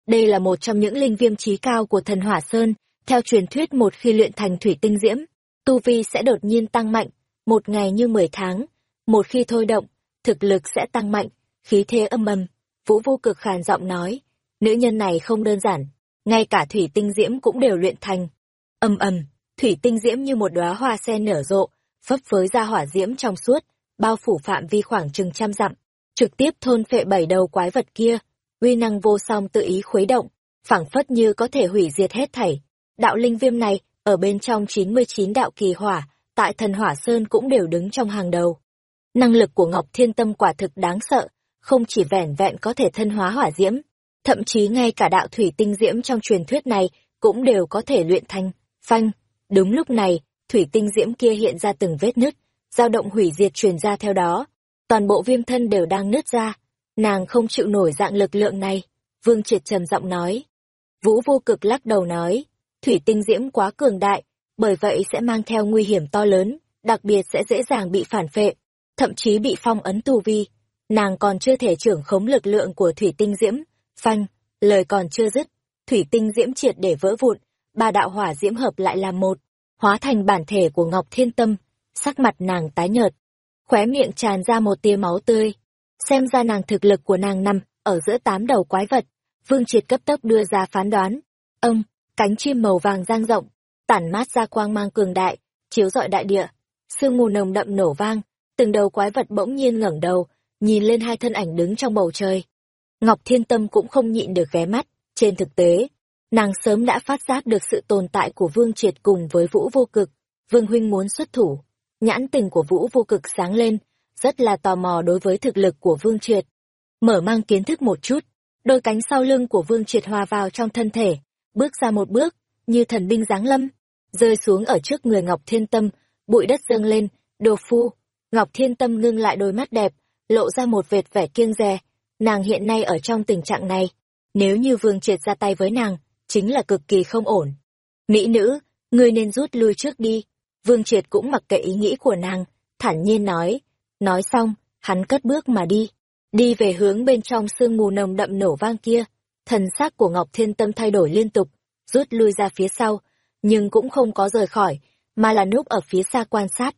Đây là một trong những linh viêm trí cao của thần Hỏa Sơn, theo truyền thuyết một khi luyện thành thủy tinh diễm, tu vi sẽ đột nhiên tăng mạnh, một ngày như mười tháng, một khi thôi động, thực lực sẽ tăng mạnh, khí thế âm ầm. Vũ vô cực khàn giọng nói, nữ nhân này không đơn giản, ngay cả thủy tinh diễm cũng đều luyện thành. Âm ầm, thủy tinh diễm như một đóa hoa sen nở rộ, phấp phới ra hỏa diễm trong suốt, bao phủ phạm vi khoảng chừng trăm dặm, trực tiếp thôn phệ bảy đầu quái vật kia, uy năng vô song tự ý khuấy động, phảng phất như có thể hủy diệt hết thảy. Đạo linh viêm này, ở bên trong 99 đạo kỳ hỏa, tại thần hỏa sơn cũng đều đứng trong hàng đầu. Năng lực của Ngọc Thiên Tâm quả thực đáng sợ, không chỉ vẻn vẹn có thể thân hóa hỏa diễm, thậm chí ngay cả đạo thủy tinh diễm trong truyền thuyết này cũng đều có thể luyện thành. Phanh, đúng lúc này, thủy tinh diễm kia hiện ra từng vết nứt, dao động hủy diệt truyền ra theo đó. Toàn bộ viêm thân đều đang nứt ra, nàng không chịu nổi dạng lực lượng này. Vương Triệt trầm giọng nói. Vũ vô cực lắc đầu nói, thủy tinh diễm quá cường đại, bởi vậy sẽ mang theo nguy hiểm to lớn, đặc biệt sẽ dễ dàng bị phản phệ, thậm chí bị phong ấn tu vi. Nàng còn chưa thể trưởng khống lực lượng của thủy tinh diễm, phanh, lời còn chưa dứt, thủy tinh diễm triệt để vỡ vụn, ba đạo hỏa diễm hợp lại làm một, hóa thành bản thể của Ngọc Thiên Tâm, sắc mặt nàng tái nhợt, khóe miệng tràn ra một tia máu tươi. Xem ra nàng thực lực của nàng nằm ở giữa tám đầu quái vật, Vương Triệt cấp tốc đưa ra phán đoán. Ông, cánh chim màu vàng giang rộng, tản mát ra quang mang cường đại, chiếu rọi đại địa, sương mù nồng đậm nổ vang, từng đầu quái vật bỗng nhiên ngẩng đầu, nhìn lên hai thân ảnh đứng trong bầu trời. Ngọc Thiên Tâm cũng không nhịn được ghé mắt, trên thực tế, nàng sớm đã phát giác được sự tồn tại của Vương Triệt cùng với Vũ Vô Cực, Vương Huynh muốn xuất thủ. Nhãn tình của Vũ Vô Cực sáng lên, rất là tò mò đối với thực lực của Vương Triệt. Mở mang kiến thức một chút, đôi cánh sau lưng của Vương Triệt hòa vào trong thân thể, bước ra một bước, như thần binh giáng lâm, rơi xuống ở trước người Ngọc Thiên Tâm, bụi đất dâng lên, đồ phu. Ngọc Thiên Tâm ngưng lại đôi mắt đẹp, lộ ra một vệt vẻ kiêng dè. Nàng hiện nay ở trong tình trạng này, nếu như Vương Triệt ra tay với nàng, chính là cực kỳ không ổn. Mỹ nữ, ngươi nên rút lui trước đi. Vương Triệt cũng mặc kệ ý nghĩ của nàng, thản nhiên nói. Nói xong, hắn cất bước mà đi. Đi về hướng bên trong sương mù nồng đậm nổ vang kia. Thần xác của Ngọc Thiên Tâm thay đổi liên tục, rút lui ra phía sau, nhưng cũng không có rời khỏi, mà là núp ở phía xa quan sát.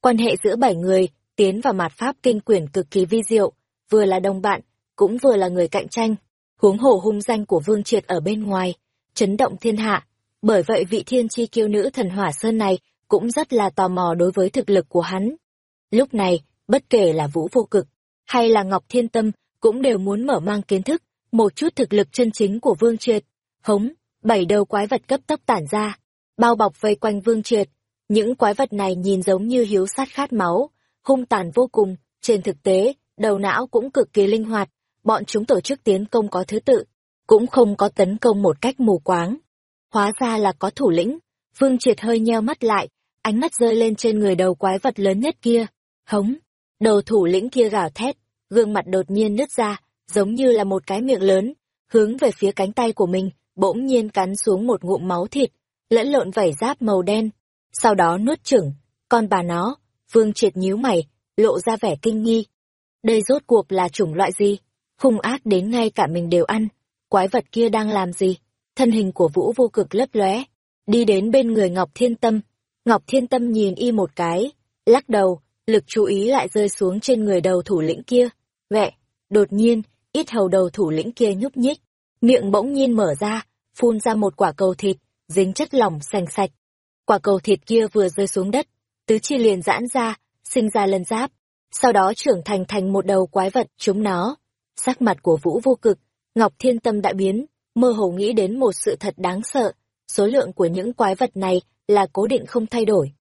Quan hệ giữa bảy người, tiến vào mạt pháp kinh quyển cực kỳ vi diệu, vừa là đồng bạn, cũng vừa là người cạnh tranh. Huống hồ hung danh của Vương Triệt ở bên ngoài, chấn động thiên hạ. Bởi vậy vị thiên chi kiêu nữ thần hỏa sơn này cũng rất là tò mò đối với thực lực của hắn. Lúc này, bất kể là Vũ Vô Cực hay là Ngọc Thiên Tâm cũng đều muốn mở mang kiến thức một chút thực lực chân chính của Vương Triệt. Hống, bảy đầu quái vật cấp tốc tản ra, bao bọc vây quanh Vương Triệt. Những quái vật này nhìn giống như hiếu sát khát máu, hung tàn vô cùng, trên thực tế, đầu não cũng cực kỳ linh hoạt, bọn chúng tổ chức tiến công có thứ tự, cũng không có tấn công một cách mù quáng. Hóa ra là có thủ lĩnh, Vương Triệt hơi nheo mắt lại, ánh mắt rơi lên trên người đầu quái vật lớn nhất kia. Hống, đầu thủ lĩnh kia gào thét, gương mặt đột nhiên nứt ra, giống như là một cái miệng lớn, hướng về phía cánh tay của mình, bỗng nhiên cắn xuống một ngụm máu thịt, lẫn lộn vảy giáp màu đen, sau đó nuốt chửng, con bà nó, Vương Triệt nhíu mày, lộ ra vẻ kinh nghi. Đây rốt cuộc là chủng loại gì? Hung ác đến ngay cả mình đều ăn. Quái vật kia đang làm gì? Thân hình của Vũ vô cực lấp lóe, đi đến bên người Ngọc Thiên Tâm. Ngọc Thiên Tâm nhìn y một cái, lắc đầu, lực chú ý lại rơi xuống trên người đầu thủ lĩnh kia. Vẹ, đột nhiên, ít hầu đầu thủ lĩnh kia nhúc nhích, miệng bỗng nhiên mở ra, phun ra một quả cầu thịt, dính chất lỏng sành sạch. Quả cầu thịt kia vừa rơi xuống đất, tứ chi liền giãn ra, sinh ra lân giáp, sau đó trưởng thành thành một đầu quái vật chúng nó. Sắc mặt của Vũ vô cực, Ngọc Thiên Tâm đã biến, mơ hồ nghĩ đến một sự thật đáng sợ, số lượng của những quái vật này là cố định không thay đổi.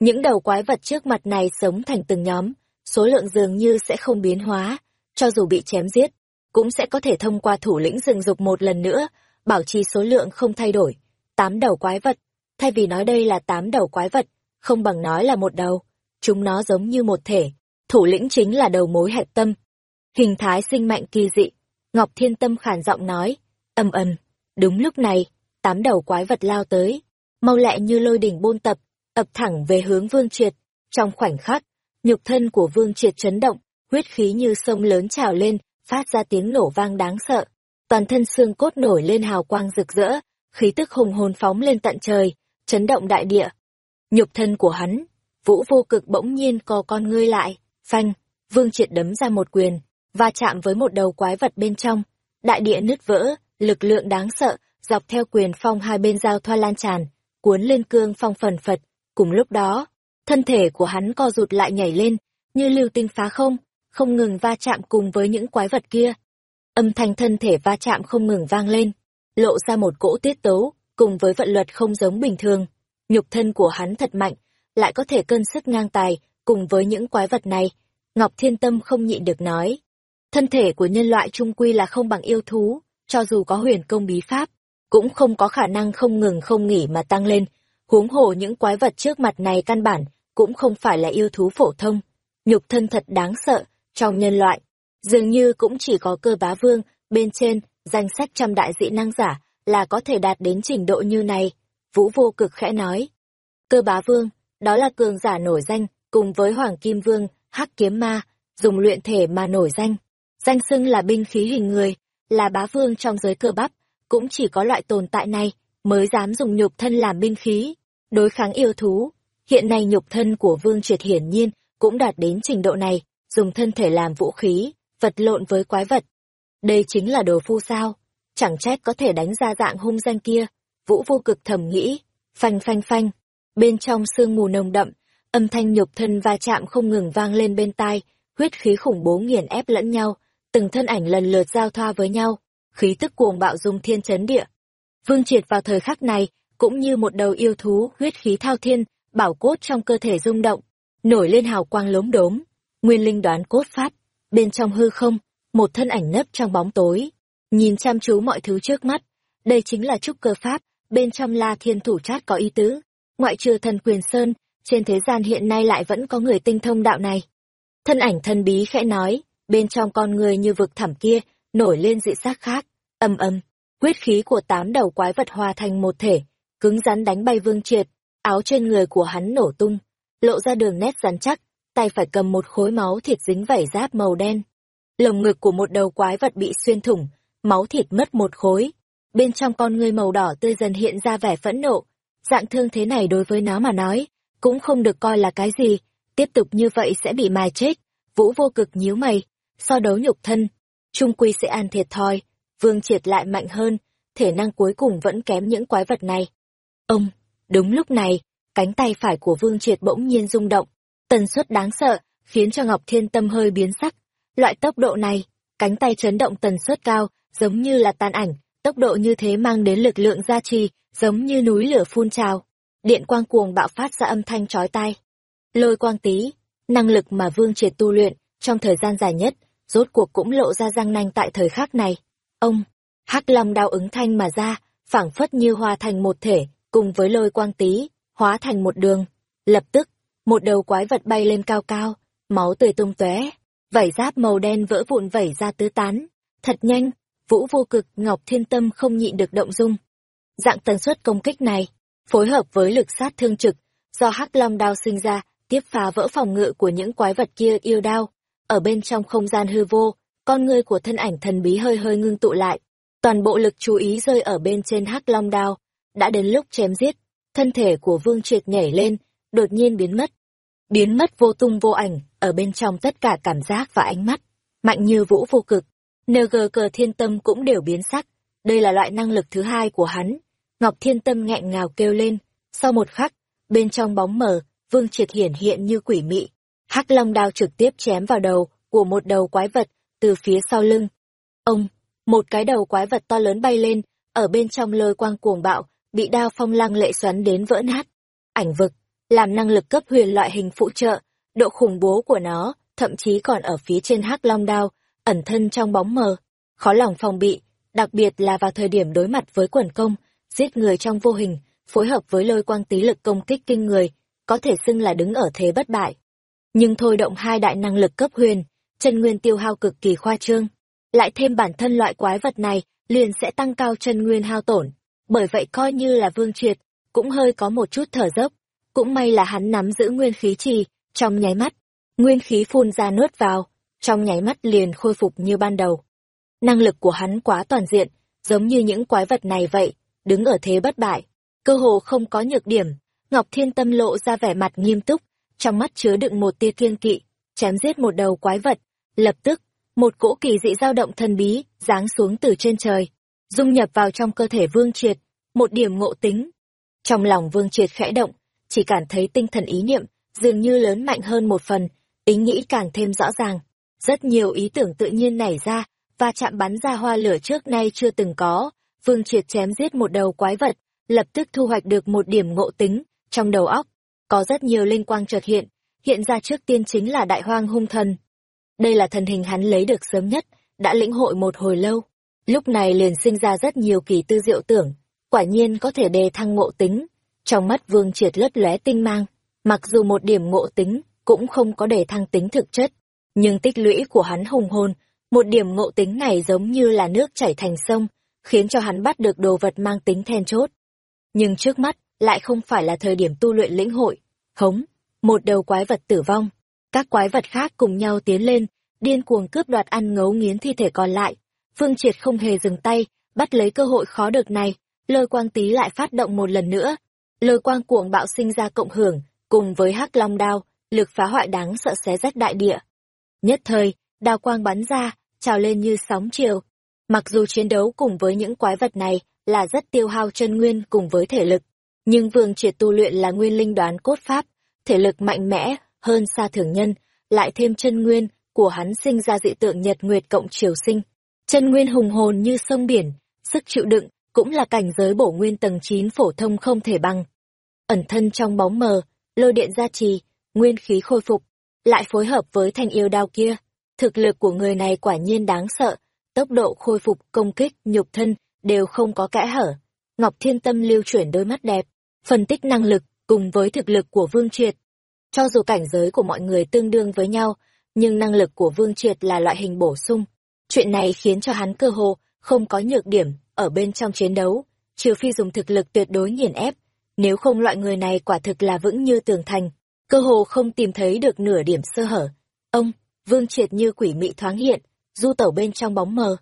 Những đầu quái vật trước mặt này sống thành từng nhóm, số lượng dường như sẽ không biến hóa, cho dù bị chém giết, cũng sẽ có thể thông qua thủ lĩnh rừng dục một lần nữa, bảo trì số lượng không thay đổi. Tám đầu quái vật, thay vì nói đây là tám đầu quái vật, không bằng nói là một đầu. Chúng nó giống như một thể, thủ lĩnh chính là đầu mối hạch tâm. Hình thái sinh mạnh kỳ dị, Ngọc Thiên Tâm khản giọng nói, âm ầm. Đúng lúc này, tám đầu quái vật lao tới, mau lẹ như lôi đỉnh buôn tập, ập thẳng về hướng Vương Triệt. Trong khoảnh khắc, nhục thân của Vương Triệt chấn động, huyết khí như sông lớn trào lên, phát ra tiếng nổ vang đáng sợ. Toàn thân xương cốt nổi lên hào quang rực rỡ, khí tức hùng hồn phóng lên tận trời, chấn động đại địa. Nhục thân của hắn, vũ vô cực bỗng nhiên co con ngươi lại, phanh, vương triệt đấm ra một quyền, và chạm với một đầu quái vật bên trong. Đại địa nứt vỡ, lực lượng đáng sợ, dọc theo quyền phong hai bên giao thoa lan tràn, cuốn lên cương phong phần phật. Cùng lúc đó, thân thể của hắn co rụt lại nhảy lên, như lưu tinh phá không, không ngừng va chạm cùng với những quái vật kia. Âm thanh thân thể va chạm không ngừng vang lên, lộ ra một cỗ tiết tấu, cùng với vận luật không giống bình thường. Nhục thân của hắn thật mạnh, lại có thể cân sức ngang tài, cùng với những quái vật này. Ngọc Thiên Tâm không nhịn được nói. Thân thể của nhân loại trung quy là không bằng yêu thú, cho dù có huyền công bí pháp, cũng không có khả năng không ngừng không nghỉ mà tăng lên. Huống hồ những quái vật trước mặt này căn bản, cũng không phải là yêu thú phổ thông. Nhục thân thật đáng sợ, trong nhân loại, dường như cũng chỉ có cơ bá vương, bên trên, danh sách trăm đại dị năng giả, là có thể đạt đến trình độ như này. Vũ vô cực khẽ nói. Cơ bá vương, đó là cường giả nổi danh, cùng với Hoàng Kim Vương, Hắc Kiếm Ma, dùng luyện thể mà nổi danh. Danh xưng là binh khí hình người, là bá vương trong giới cơ bắp, cũng chỉ có loại tồn tại này mới dám dùng nhục thân làm binh khí, đối kháng yêu thú. Hiện nay nhục thân của Vương Triệt hiển nhiên cũng đạt đến trình độ này, dùng thân thể làm vũ khí, vật lộn với quái vật. Đây chính là đồ phu sao, chẳng trách có thể đánh ra dạng hung danh kia. Vũ vô cực thầm nghĩ, phanh phanh phanh, bên trong sương mù nồng đậm, âm thanh nhục thân va chạm không ngừng vang lên bên tai, huyết khí khủng bố nghiền ép lẫn nhau, từng thân ảnh lần lượt giao thoa với nhau, khí tức cuồng bạo dung thiên chấn địa. Vương Triệt vào thời khắc này, cũng như một đầu yêu thú, huyết khí thao thiên, bảo cốt trong cơ thể rung động, nổi lên hào quang lốm đốm, nguyên linh đoán cốt pháp, bên trong hư không, một thân ảnh nấp trong bóng tối, nhìn chăm chú mọi thứ trước mắt, đây chính là trúc cơ pháp, bên trong la thiên thủ chát có ý tứ, ngoại trừ thần quyền sơn, trên thế gian hiện nay lại vẫn có người tinh thông đạo này. Thân ảnh thân bí khẽ nói, bên trong con người như vực thẳm kia, nổi lên dị xác khác, âm âm, Quyết khí của tám đầu quái vật hòa thành một thể, cứng rắn đánh bay Vương Triệt, áo trên người của hắn nổ tung, lộ ra đường nét rắn chắc, tay phải cầm một khối máu thịt dính vảy giáp màu đen. Lồng ngực của một đầu quái vật bị xuyên thủng, máu thịt mất một khối. Bên trong con ngươi màu đỏ tươi dần hiện ra vẻ phẫn nộ. Dạng thương thế này đối với nó mà nói, cũng không được coi là cái gì, tiếp tục như vậy sẽ bị mài chết. Vũ vô cực nhíu mày, so đấu nhục thân, trung quy sẽ ăn thiệt thòi, vương triệt lại mạnh hơn, thể năng cuối cùng vẫn kém những quái vật này. Ông, đúng lúc này, cánh tay phải của vương triệt bỗng nhiên rung động, tần suất đáng sợ, khiến cho Ngọc Thiên Tâm hơi biến sắc. Loại tốc độ này, cánh tay chấn động tần suất cao, giống như là tan ảnh, tốc độ như thế mang đến lực lượng gia trì, giống như núi lửa phun trào. Điện quang cuồng bạo phát ra âm thanh chói tai. Lôi quang tí, năng lực mà Vương Triệt tu luyện trong thời gian dài nhất, rốt cuộc cũng lộ ra răng nanh tại thời khắc này. Ông, hắc long đao ứng thanh mà ra, phảng phất như hòa thành một thể, cùng với lôi quang tí, hóa thành một đường. Lập tức, một đầu quái vật bay lên cao cao, máu tươi tung tóe, vảy giáp màu đen vỡ vụn vẩy ra tứ tán. Thật nhanh, vũ vô cực ngọc thiên tâm không nhịn được động dung. Dạng tần suất công kích này, phối hợp với lực sát thương trực, do hắc long đao sinh ra, tiếp phá vỡ phòng ngự của những quái vật kia yêu đao. Ở bên trong không gian hư vô, con ngươi của thân ảnh thần bí hơi hơi ngưng tụ lại. Toàn bộ lực chú ý rơi ở bên trên hắc long đao. Đã đến lúc chém giết, thân thể của vương triệt nhảy lên, đột nhiên biến mất. Biến mất vô tung vô ảnh, ở bên trong tất cả cảm giác và ánh mắt. Mạnh như vũ vô cực. NG cờ thiên tâm cũng đều biến sắc. Đây là loại năng lực thứ hai của hắn. Ngọc thiên tâm nghẹn ngào kêu lên. Sau một khắc, bên trong bóng mờ, vương triệt hiển hiện như quỷ mị. hắc long đao trực tiếp chém vào đầu của một đầu quái vật từ phía sau lưng. Ông, một cái đầu quái vật to lớn bay lên, ở bên trong lôi quang cuồng bạo, bị đao phong lăng lệ xoắn đến vỡ nát. Ảnh vực, làm năng lực cấp huyền loại hình phụ trợ, độ khủng bố của nó, thậm chí còn ở phía trên hắc long đao, ẩn thân trong bóng mờ, khó lòng phòng bị, đặc biệt là vào thời điểm đối mặt với quần công, giết người trong vô hình, phối hợp với lôi quang tí lực công kích kinh người, có thể xưng là đứng ở thế bất bại. Nhưng thôi động hai đại năng lực cấp huyền, chân nguyên tiêu hao cực kỳ khoa trương. Lại thêm bản thân loại quái vật này, liền sẽ tăng cao chân nguyên hao tổn. Bởi vậy coi như là vương triệt, cũng hơi có một chút thở dốc. Cũng may là hắn nắm giữ nguyên khí trì, trong nháy mắt. Nguyên khí phun ra nuốt vào, trong nháy mắt liền khôi phục như ban đầu. Năng lực của hắn quá toàn diện, giống như những quái vật này vậy, đứng ở thế bất bại. Cơ hồ không có nhược điểm, Ngọc Thiên Tâm lộ ra vẻ mặt nghiêm túc, trong mắt chứa đựng một tia kiên kỵ, chém giết một đầu quái vật. Lập tức, một cỗ kỳ dị dao động thần bí, giáng xuống từ trên trời, dung nhập vào trong cơ thể Vương Triệt, một điểm ngộ tính. Trong lòng Vương Triệt khẽ động, chỉ cảm thấy tinh thần ý niệm, dường như lớn mạnh hơn một phần, ý nghĩ càng thêm rõ ràng. Rất nhiều ý tưởng tự nhiên nảy ra, và chạm bắn ra hoa lửa trước nay chưa từng có. Vương Triệt chém giết một đầu quái vật, lập tức thu hoạch được một điểm ngộ tính, trong đầu óc. Có rất nhiều linh quang chợt hiện, hiện ra trước tiên chính là đại hoang hung thần. Đây là thần hình hắn lấy được sớm nhất, đã lĩnh hội một hồi lâu. Lúc này liền sinh ra rất nhiều kỳ tư diệu tưởng, quả nhiên có thể đề thăng ngộ tính. Trong mắt vương triệt lất lóe tinh mang, mặc dù một điểm ngộ tính cũng không có đề thăng tính thực chất, nhưng tích lũy của hắn hùng hồn, một điểm ngộ tính này giống như là nước chảy thành sông, khiến cho hắn bắt được đồ vật mang tính then chốt. Nhưng trước mắt, lại không phải là thời điểm tu luyện lĩnh hội. Hống, một đầu quái vật tử vong, các quái vật khác cùng nhau tiến lên, điên cuồng cướp đoạt ăn ngấu nghiến thi thể còn lại. Phương Triệt không hề dừng tay, bắt lấy cơ hội khó được này, lôi quang tí lại phát động một lần nữa. Lôi quang cuồng bạo sinh ra cộng hưởng, cùng với hắc long đao, lực phá hoại đáng sợ xé rách đại địa. Nhất thời, đao quang bắn ra, trào lên như sóng chiều. Mặc dù chiến đấu cùng với những quái vật này là rất tiêu hao chân nguyên cùng với thể lực, nhưng Vương Triệt tu luyện là nguyên linh đoán cốt pháp, thể lực mạnh mẽ hơn xa thường nhân, lại thêm chân nguyên của hắn sinh ra dị tượng nhật nguyệt cộng triều sinh. Chân nguyên hùng hồn như sông biển, sức chịu đựng cũng là cảnh giới bổ nguyên tầng 9 phổ thông không thể bằng. Ẩn thân trong bóng mờ, lôi điện gia trì, nguyên khí khôi phục, lại phối hợp với thanh yêu đao kia. Thực lực của người này quả nhiên đáng sợ, tốc độ khôi phục, công kích, nhục thân, đều không có kẽ hở. Ngọc Thiên Tâm lưu chuyển đôi mắt đẹp, phân tích năng lực, cùng với thực lực của Vương Triệt. Cho dù cảnh giới của mọi người tương đương với nhau, nhưng năng lực của Vương Triệt là loại hình bổ sung. Chuyện này khiến cho hắn cơ hồ không có nhược điểm, ở bên trong chiến đấu, trừ phi dùng thực lực tuyệt đối nghiền ép, nếu không loại người này quả thực là vững như tường thành, cơ hồ không tìm thấy được nửa điểm sơ hở. Ông, Vương Triệt như quỷ mị thoáng hiện, du tẩu bên trong bóng mờ.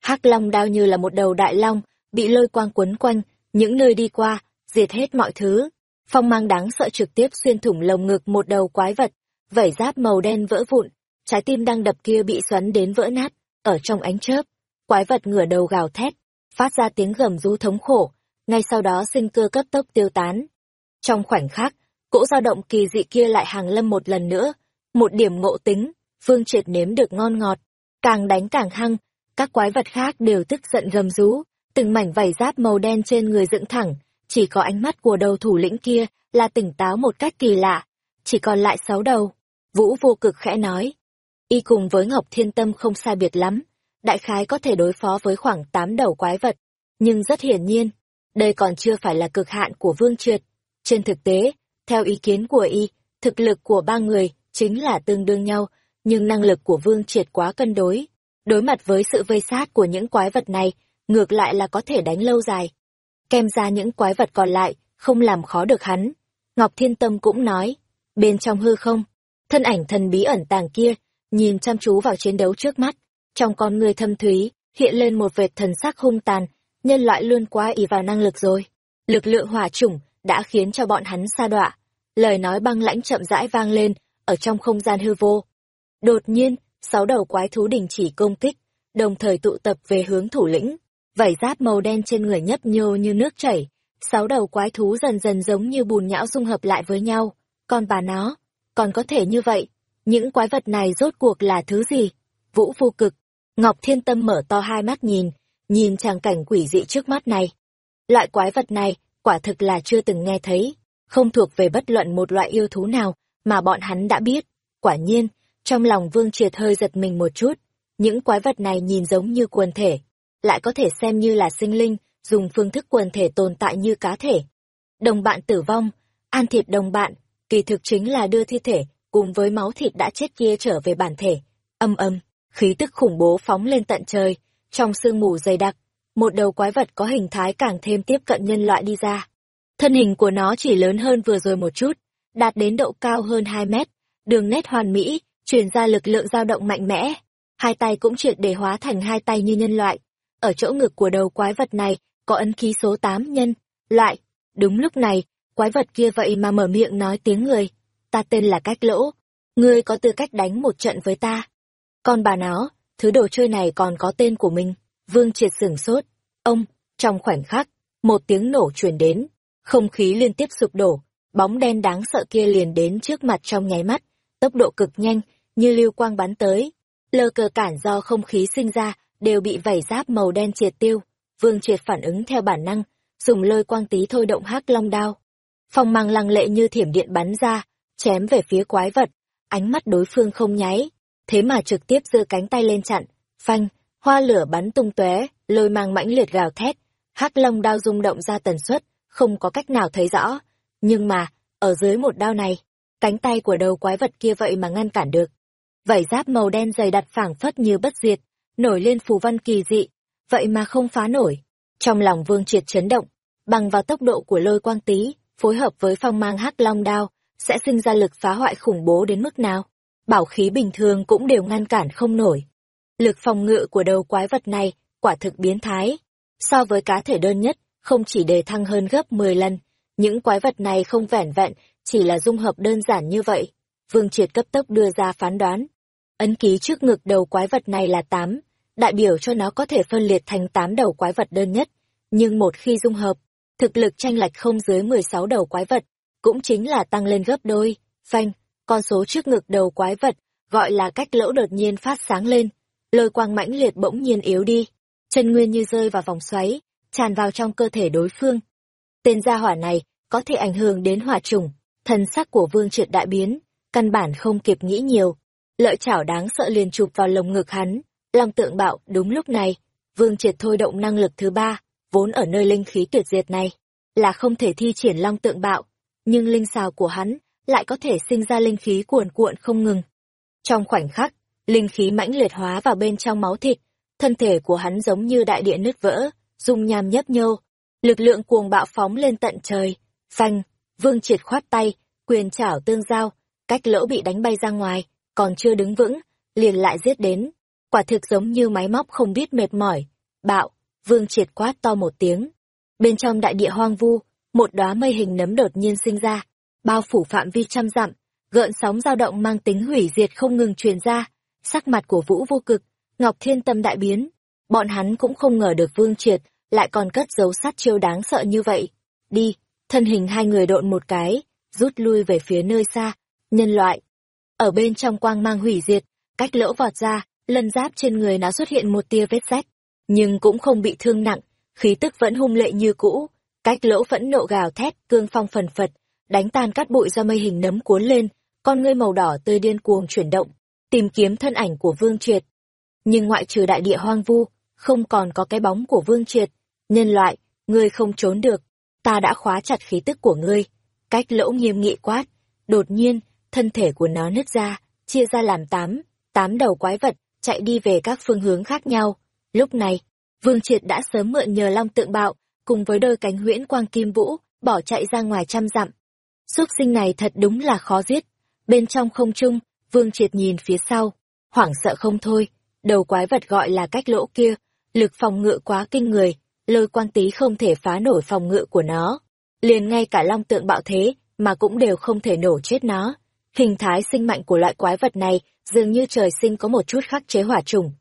Hắc Long đao như là một đầu đại long, bị lôi quang quấn quanh, những nơi đi qua, diệt hết mọi thứ. Phong mang đáng sợ trực tiếp xuyên thủng lồng ngực một đầu quái vật, vảy giáp màu đen vỡ vụn, trái tim đang đập kia bị xoắn đến vỡ nát, ở trong ánh chớp. Quái vật ngửa đầu gào thét, phát ra tiếng gầm rú thống khổ, ngay sau đó sinh cơ cấp tốc tiêu tán. Trong khoảnh khắc, cỗ dao động kỳ dị kia lại hàng lâm một lần nữa, một điểm ngộ tính, Vương Triệt nếm được ngon ngọt, càng đánh càng hăng, các quái vật khác đều tức giận gầm rú, từng mảnh vảy giáp màu đen trên người dựng thẳng, chỉ có ánh mắt của đầu thủ lĩnh kia là tỉnh táo một cách kỳ lạ, chỉ còn lại sáu đầu. Vũ vô cực khẽ nói, y cùng với Ngọc Thiên Tâm không sai biệt lắm, đại khái có thể đối phó với khoảng tám đầu quái vật, nhưng rất hiển nhiên, đây còn chưa phải là cực hạn của Vương Triệt. Trên thực tế, theo ý kiến của y, thực lực của ba người chính là tương đương nhau, nhưng năng lực của Vương Triệt quá cân đối. Đối mặt với sự vây sát của những quái vật này, ngược lại là có thể đánh lâu dài. Kem ra những quái vật còn lại, không làm khó được hắn. Ngọc Thiên Tâm cũng nói, bên trong hư không, thân ảnh thần bí ẩn tàng kia, nhìn chăm chú vào chiến đấu trước mắt, trong con người thâm thúy, hiện lên một vệt thần sắc hung tàn, nhân loại luôn quá ý vào năng lực rồi. Lực lượng hỏa chủng đã khiến cho bọn hắn sa đọa. Lời nói băng lãnh chậm rãi vang lên ở trong không gian hư vô. Đột nhiên, sáu đầu quái thú đình chỉ công kích, đồng thời tụ tập về hướng thủ lĩnh. Vảy giáp màu đen trên người nhấp nhô như nước chảy, sáu đầu quái thú dần dần giống như bùn nhão dung hợp lại với nhau. Còn bà nó, còn có thể như vậy, những quái vật này rốt cuộc là thứ gì? Vũ vô cực, Ngọc Thiên Tâm mở to hai mắt nhìn, nhìn tràng cảnh quỷ dị trước mắt này. Loại quái vật này, quả thực là chưa từng nghe thấy, không thuộc về bất luận một loại yêu thú nào mà bọn hắn đã biết. Quả nhiên, trong lòng Vương Triệt hơi giật mình một chút, những quái vật này nhìn giống như quần thể, lại có thể xem như là sinh linh, dùng phương thức quần thể tồn tại như cá thể. Đồng bạn tử vong, an thịt đồng bạn, kỳ thực chính là đưa thi thể cùng với máu thịt đã chết kia trở về bản thể. Âm âm, khí tức khủng bố phóng lên tận trời, trong sương mù dày đặc, một đầu quái vật có hình thái càng thêm tiếp cận nhân loại đi ra. Thân hình của nó chỉ lớn hơn vừa rồi một chút, đạt đến độ cao hơn 2 mét, đường nét hoàn mỹ, truyền ra lực lượng dao động mạnh mẽ. Hai tay cũng triệt để hóa thành hai tay như nhân loại. Ở chỗ ngực của đầu quái vật này, có ấn ký số 8 nhân, loại. Đúng lúc này, quái vật kia vậy mà mở miệng nói tiếng người. Ta tên là Cách Lỗ. Ngươi có tư cách đánh một trận với ta. Còn bà nó, thứ đồ chơi này còn có tên của mình. Vương triệt sửng sốt. Ông, trong khoảnh khắc, một tiếng nổ truyền đến. Không khí liên tiếp sụp đổ. Bóng đen đáng sợ kia liền đến trước mặt trong nháy mắt. Tốc độ cực nhanh, như lưu quang bắn tới. Lơ cờ cản do không khí sinh ra, đều bị vảy giáp màu đen triệt tiêu. Vương triệt phản ứng theo bản năng, dùng lôi quang tí thôi động hắc long đao. Phong mang lăng lệ như thiểm điện bắn ra, chém về phía quái vật. Ánh mắt đối phương không nháy, thế mà trực tiếp giơ cánh tay lên chặn, phanh, hoa lửa bắn tung tóe, lôi mang mãnh liệt gào thét, hắc long đao rung động ra tần suất, không có cách nào thấy rõ. Nhưng mà, ở dưới một đao này, cánh tay của đầu quái vật kia vậy mà ngăn cản được. Vảy giáp màu đen dày đặt phảng phất như bất diệt, nổi lên phù văn kỳ dị, vậy mà không phá nổi. Trong lòng vương triệt chấn động, bằng vào tốc độ của lôi quang tý, phối hợp với phong mang hắc long đao, sẽ sinh ra lực phá hoại khủng bố đến mức nào bảo khí bình thường cũng đều ngăn cản không nổi. Lực phòng ngự của đầu quái vật này quả thực biến thái. So với cá thể đơn nhất, không chỉ đề thăng hơn gấp 10 lần, những quái vật này không vẻn vẹn, chỉ là dung hợp đơn giản như vậy. Vương Triệt cấp tốc đưa ra phán đoán. Ấn ký trước ngực đầu quái vật này là 8, đại biểu cho nó có thể phân liệt thành 8 đầu quái vật đơn nhất. Nhưng một khi dung hợp, thực lực tranh lệch không dưới 16 đầu quái vật, cũng chính là tăng lên gấp đôi. Phanh, con số trước ngực đầu quái vật, gọi là cách lỗ đột nhiên phát sáng lên, lôi quang mãnh liệt bỗng nhiên yếu đi, chân nguyên như rơi vào vòng xoáy, tràn vào trong cơ thể đối phương. Tên gia hỏa này có thể ảnh hưởng đến hỏa trùng, thần sắc của vương triệt đại biến, căn bản không kịp nghĩ nhiều. Lợi chảo đáng sợ liền chụp vào lồng ngực hắn, long tượng bạo đúng lúc này, vương triệt thôi động năng lực thứ ba, vốn ở nơi linh khí tuyệt diệt này, là không thể thi triển long tượng bạo, nhưng linh xào của hắn lại có thể sinh ra linh khí cuồn cuộn không ngừng. Trong khoảnh khắc, linh khí mãnh liệt hóa vào bên trong máu thịt, thân thể của hắn giống như đại địa nứt vỡ, dung nham nhấp nhô, lực lượng cuồng bạo phóng lên tận trời. Phanh, Vương Triệt khoát tay, quyền chảo tương giao, cách lỗ bị đánh bay ra ngoài, còn chưa đứng vững, liền lại giết đến. Quả thực giống như máy móc không biết mệt mỏi. Bạo, Vương Triệt quát to một tiếng. Bên trong đại địa hoang vu, một đóa mây hình nấm đột nhiên sinh ra, bao phủ phạm vi trăm dặm, gợn sóng dao động mang tính hủy diệt không ngừng truyền ra. Sắc mặt của Vũ vô cực, Ngọc Thiên Tâm đại biến. Bọn hắn cũng không ngờ được Vương Triệt lại còn cất giấu sát chiêu đáng sợ như vậy. Đi, thân hình hai người độn một cái, rút lui về phía nơi xa, nhân loại. Ở bên trong quang mang hủy diệt, cách lỗ vọt ra, lân giáp trên người nó xuất hiện một tia vết rách, nhưng cũng không bị thương nặng, khí tức vẫn hung lệ như cũ. Cách lỗ phẫn nộ gào thét, cương phong phần phật, đánh tan cát bụi ra mây hình nấm cuốn lên, con ngươi màu đỏ tươi điên cuồng chuyển động, tìm kiếm thân ảnh của Vương Triệt. Nhưng ngoại trừ đại địa hoang vu, không còn có cái bóng của Vương Triệt. Nhân loại, ngươi không trốn được, ta đã khóa chặt khí tức của ngươi. Cách lỗ nghiêm nghị quát, đột nhiên, thân thể của nó nứt ra, chia ra làm tám, tám đầu quái vật, chạy đi về các phương hướng khác nhau. Lúc này, Vương Triệt đã sớm mượn nhờ long tượng bạo, cùng với đôi cánh huyễn quang kim vũ, bỏ chạy ra ngoài trăm dặm. Xuất sinh này thật đúng là khó giết. Bên trong không trung, Vương Triệt nhìn phía sau, hoảng sợ không thôi. Đầu quái vật gọi là cách lỗ kia, lực phòng ngự quá kinh người, lôi quang tí không thể phá nổi phòng ngự của nó. Liền ngay cả long tượng bạo thế, mà cũng đều không thể nổ chết nó. Hình thái sinh mạnh của loại quái vật này dường như trời sinh có một chút khắc chế hỏa trùng.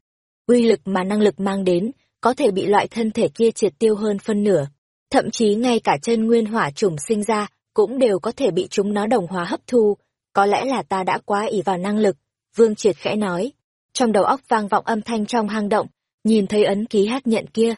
Uy lực mà năng lực mang đến, có thể bị loại thân thể kia triệt tiêu hơn phân nửa. Thậm chí ngay cả chân nguyên hỏa trùng sinh ra, cũng đều có thể bị chúng nó đồng hóa hấp thu. Có lẽ là ta đã quá ỷ vào năng lực, Vương Triệt khẽ nói. Trong đầu óc vang vọng âm thanh trong hang động, nhìn thấy ấn ký hát nhận kia.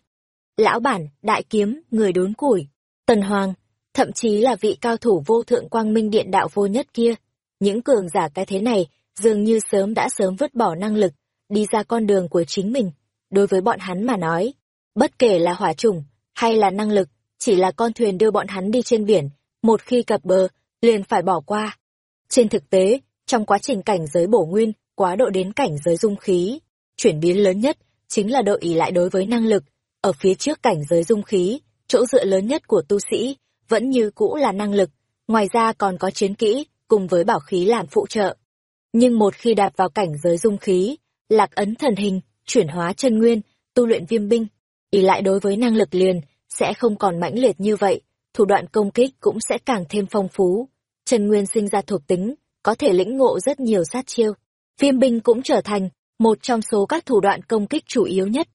Lão bản, đại kiếm, người đốn củi, tần hoàng, thậm chí là vị cao thủ vô thượng quang minh điện đạo vô nhất kia. Những cường giả cái thế này, dường như sớm đã sớm vứt bỏ năng lực, đi ra con đường của chính mình. Đối với bọn hắn mà nói, bất kể là hỏa trùng hay là năng lực, chỉ là con thuyền đưa bọn hắn đi trên biển, một khi cập bờ, liền phải bỏ qua. Trên thực tế, trong quá trình cảnh giới bổ nguyên, quá độ đến cảnh giới dung khí, chuyển biến lớn nhất chính là độ ỷ lại đối với năng lực. Ở phía trước cảnh giới dung khí, chỗ dựa lớn nhất của tu sĩ vẫn như cũ là năng lực, ngoài ra còn có chiến kỹ cùng với bảo khí làm phụ trợ. Nhưng một khi đạp vào cảnh giới dung khí, lạc ấn thần hình, chuyển hóa chân nguyên, tu luyện viêm binh, ỷ lại đối với năng lực liền sẽ không còn mãnh liệt như vậy, thủ đoạn công kích cũng sẽ càng thêm phong phú. Chân nguyên sinh ra thuộc tính, có thể lĩnh ngộ rất nhiều sát chiêu. Viêm binh cũng trở thành một trong số các thủ đoạn công kích chủ yếu nhất.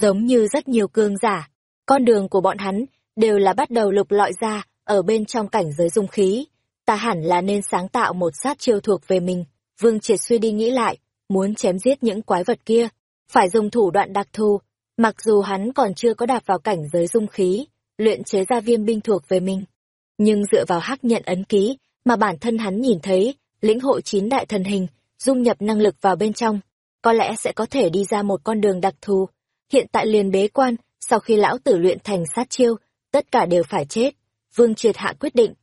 Giống như rất nhiều cương giả, con đường của bọn hắn đều là bắt đầu lục lọi ra ở bên trong cảnh giới dung khí. Ta hẳn là nên sáng tạo một sát chiêu thuộc về mình. Vương Triệt suy đi nghĩ lại, muốn chém giết những quái vật kia, phải dùng thủ đoạn đặc thù. Mặc dù hắn còn chưa có đạp vào cảnh giới dung khí, luyện chế ra viêm binh thuộc về mình. Nhưng dựa vào hắc nhận ấn ký, mà bản thân hắn nhìn thấy, lĩnh hội chín đại thần hình, dung nhập năng lực vào bên trong, có lẽ sẽ có thể đi ra một con đường đặc thù. Hiện tại liền bế quan, sau khi lão tử luyện thành sát chiêu, tất cả đều phải chết. Vương Triệt Hạ quyết định.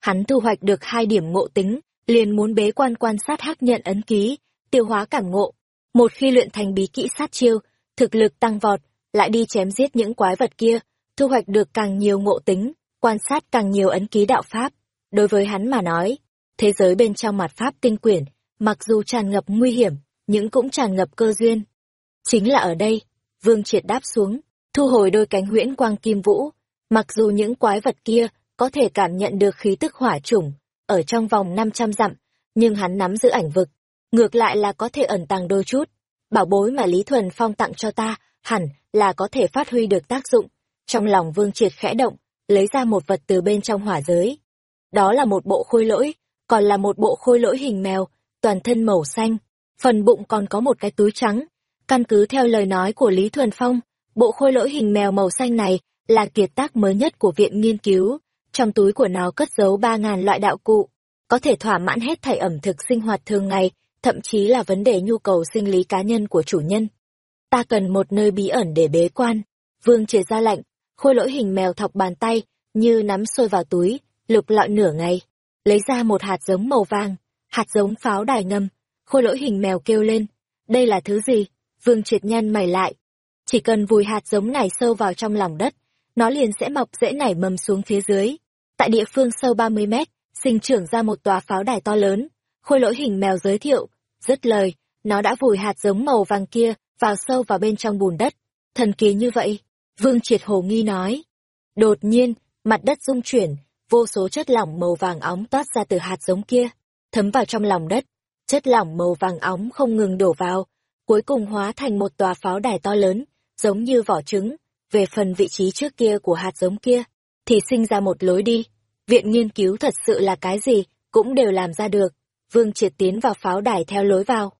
Hắn thu hoạch được hai điểm ngộ tính, liền muốn bế quan quan sát hắc nhận ấn ký, tiêu hóa cảm ngộ. Một khi luyện thành bí kỹ sát chiêu, thực lực tăng vọt, lại đi chém giết những quái vật kia, thu hoạch được càng nhiều ngộ tính, quan sát càng nhiều ấn ký đạo pháp. Đối với hắn mà nói, thế giới bên trong mặt pháp tinh quyển, mặc dù tràn ngập nguy hiểm, nhưng cũng tràn ngập cơ duyên. Chính là ở đây, Vương Triệt đáp xuống, thu hồi đôi cánh huyễn quang kim vũ, mặc dù những quái vật kia có thể cảm nhận được khí tức hỏa chủng ở trong vòng 500 dặm, nhưng hắn nắm giữ ảnh vực, ngược lại là có thể ẩn tàng đôi chút. Bảo bối mà Lý Thuần Phong tặng cho ta, hẳn là có thể phát huy được tác dụng. Trong lòng Vương Triệt khẽ động, lấy ra một vật từ bên trong hỏa giới. Đó là một bộ khôi lỗi, còn là một bộ khôi lỗi hình mèo, toàn thân màu xanh, phần bụng còn có một cái túi trắng. Căn cứ theo lời nói của Lý Thuần Phong, bộ khôi lỗi hình mèo màu xanh này là kiệt tác mới nhất của viện nghiên cứu. Trong túi của nó cất giấu 3.000 loại đạo cụ, có thể thỏa mãn hết thảy ẩm thực sinh hoạt thường ngày, thậm chí là vấn đề nhu cầu sinh lý cá nhân của chủ nhân. Ta cần một nơi bí ẩn để bế quan. Vương triệt ra lệnh, khôi lỗi hình mèo thọc bàn tay, như nắm sôi vào túi, lục lọi nửa ngày, lấy ra một hạt giống màu vàng, hạt giống pháo đài ngâm, khôi lỗi hình mèo kêu lên, đây là thứ gì? Vương triệt nhăn mày lại. Chỉ cần vùi hạt giống này sâu vào trong lòng đất, nó liền sẽ mọc rễ nảy mầm xuống phía dưới. Tại địa phương sâu 30 mét, sinh trưởng ra một tòa pháo đài to lớn. Khôi lỗi hình mèo giới thiệu, dứt lời, nó đã vùi hạt giống màu vàng kia vào sâu vào bên trong bùn đất. Thần kỳ như vậy, Vương Triệt Hồ nghi nói. Đột nhiên, mặt đất rung chuyển, vô số chất lỏng màu vàng óng toát ra từ hạt giống kia, thấm vào trong lòng đất. Chất lỏng màu vàng óng không ngừng đổ vào, cuối cùng hóa thành một tòa pháo đài to lớn, giống như vỏ trứng. Về phần vị trí trước kia của hạt giống kia, thì sinh ra một lối đi. Viện nghiên cứu thật sự là cái gì, cũng đều làm ra được. Vương triệt tiến vào pháo đài theo lối vào.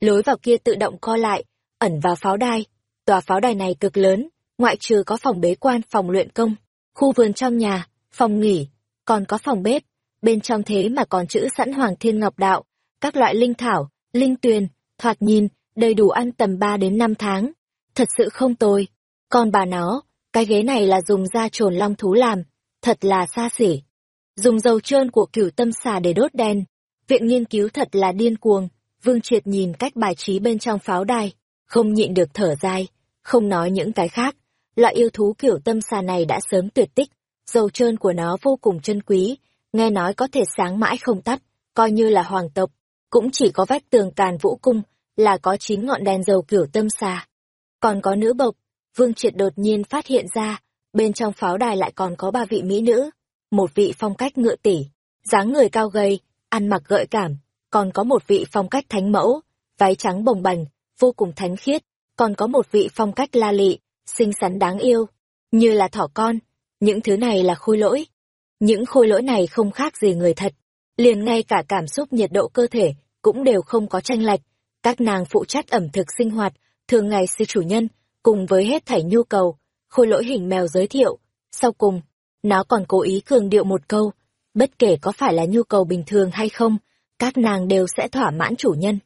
Lối vào kia tự động co lại, ẩn vào pháo đài. Tòa pháo đài này cực lớn, ngoại trừ có phòng bế quan, phòng luyện công, khu vườn trong nhà, phòng nghỉ, còn có phòng bếp. Bên trong thế mà còn chữ sẵn Hoàng Thiên Ngọc Đạo, các loại linh thảo, linh tuyền, thoạt nhìn, đầy đủ ăn tầm 3 đến 5 tháng. Thật sự không tồi. Còn bà nó, cái ghế này là dùng da trồn long thú làm, thật là xa xỉ. Dùng dầu trơn của cửu tâm xà để đốt đèn. Viện nghiên cứu thật là điên cuồng. Vương Triệt nhìn cách bài trí bên trong pháo đài, không nhịn được thở dài, không nói những cái khác. Loại yêu thú kiểu tâm xà này đã sớm tuyệt tích, dầu trơn của nó vô cùng chân quý, nghe nói có thể sáng mãi không tắt, coi như là hoàng tộc, cũng chỉ có vách tường càn vũ cung, là có chín ngọn đèn dầu kiểu tâm xà. Còn có nữ bộc, Vương Triệt đột nhiên phát hiện ra, bên trong pháo đài lại còn có ba vị mỹ nữ, một vị phong cách ngựa tỷ, dáng người cao gầy, ăn mặc gợi cảm, còn có một vị phong cách thánh mẫu, váy trắng bồng bềnh, vô cùng thánh khiết, còn có một vị phong cách la lị, xinh xắn đáng yêu, như là thỏ con. Những thứ này là khôi lỗi. Những khôi lỗi này không khác gì người thật. Liền ngay cả cảm xúc nhiệt độ cơ thể cũng đều không có tranh lệch. Các nàng phụ trách ẩm thực sinh hoạt, thường ngày sư chủ nhân, cùng với hết thảy nhu cầu, khôi lỗi hình mèo giới thiệu. Sau cùng, nó còn cố ý cường điệu một câu, bất kể có phải là nhu cầu bình thường hay không, các nàng đều sẽ thỏa mãn chủ nhân.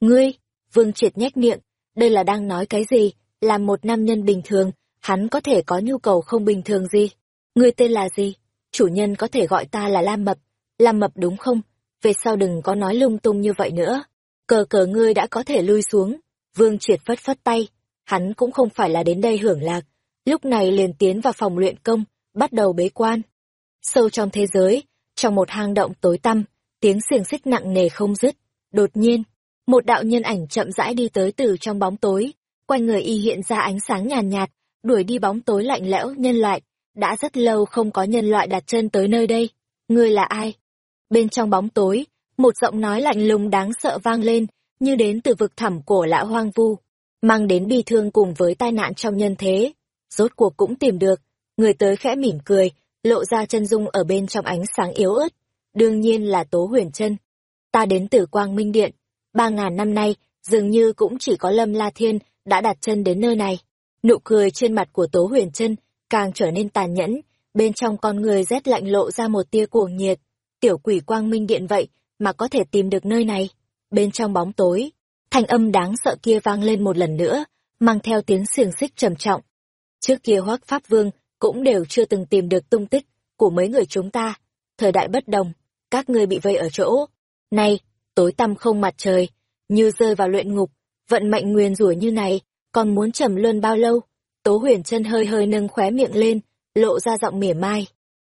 Ngươi, Vương Triệt nhếch miệng, đây là đang nói cái gì, làm một nam nhân bình thường, hắn có thể có nhu cầu không bình thường gì. Ngươi tên là gì? Chủ nhân có thể gọi ta là Lam Mập. Lam Mập đúng không? Về sau đừng có nói lung tung như vậy nữa. Cờ cờ ngươi đã có thể lui xuống. Vương Triệt phất phất tay. Hắn cũng không phải là đến đây hưởng lạc. Lúc này liền tiến vào phòng luyện công, bắt đầu bế quan. Sâu trong thế giới, trong một hang động tối tăm, tiếng xiềng xích nặng nề không dứt. Đột nhiên, một đạo nhân ảnh chậm rãi đi tới từ trong bóng tối, quanh người y hiện ra ánh sáng nhàn nhạt, nhạt, đuổi đi bóng tối lạnh lẽo nhân loại. Đã rất lâu không có nhân loại đặt chân tới nơi đây. Ngươi là ai? Bên trong bóng tối, một giọng nói lạnh lùng đáng sợ vang lên, như đến từ vực thẳm cổ lão hoang vu, mang đến bi thương cùng với tai nạn trong nhân thế. Rốt cuộc cũng tìm được, người tới khẽ mỉm cười, lộ ra chân dung ở bên trong ánh sáng yếu ớt. Đương nhiên là Tố Huyền chân Ta đến từ Quang Minh Điện, ba ngàn năm nay, dường như cũng chỉ có Lâm La Thiên đã đặt chân đến nơi này. Nụ cười trên mặt của Tố Huyền Trân càng trở nên tàn nhẫn, bên trong con người rét lạnh lộ ra một tia cuồng nhiệt. Tiểu quỷ Quang Minh Điện vậy mà có thể tìm được nơi này. Bên trong bóng tối, thanh âm đáng sợ kia vang lên một lần nữa, mang theo tiếng xiềng xích trầm trọng. Trước kia Hoắc Pháp Vương cũng đều chưa từng tìm được tung tích của mấy người chúng ta. Thời đại bất đồng, các ngươi bị vây ở chỗ. Nay, tối tăm không mặt trời, như rơi vào luyện ngục, vận mệnh nguyền rủa như này, còn muốn trầm luân bao lâu? Tố huyền chân hơi hơi nâng khóe miệng lên, lộ ra giọng mỉa mai.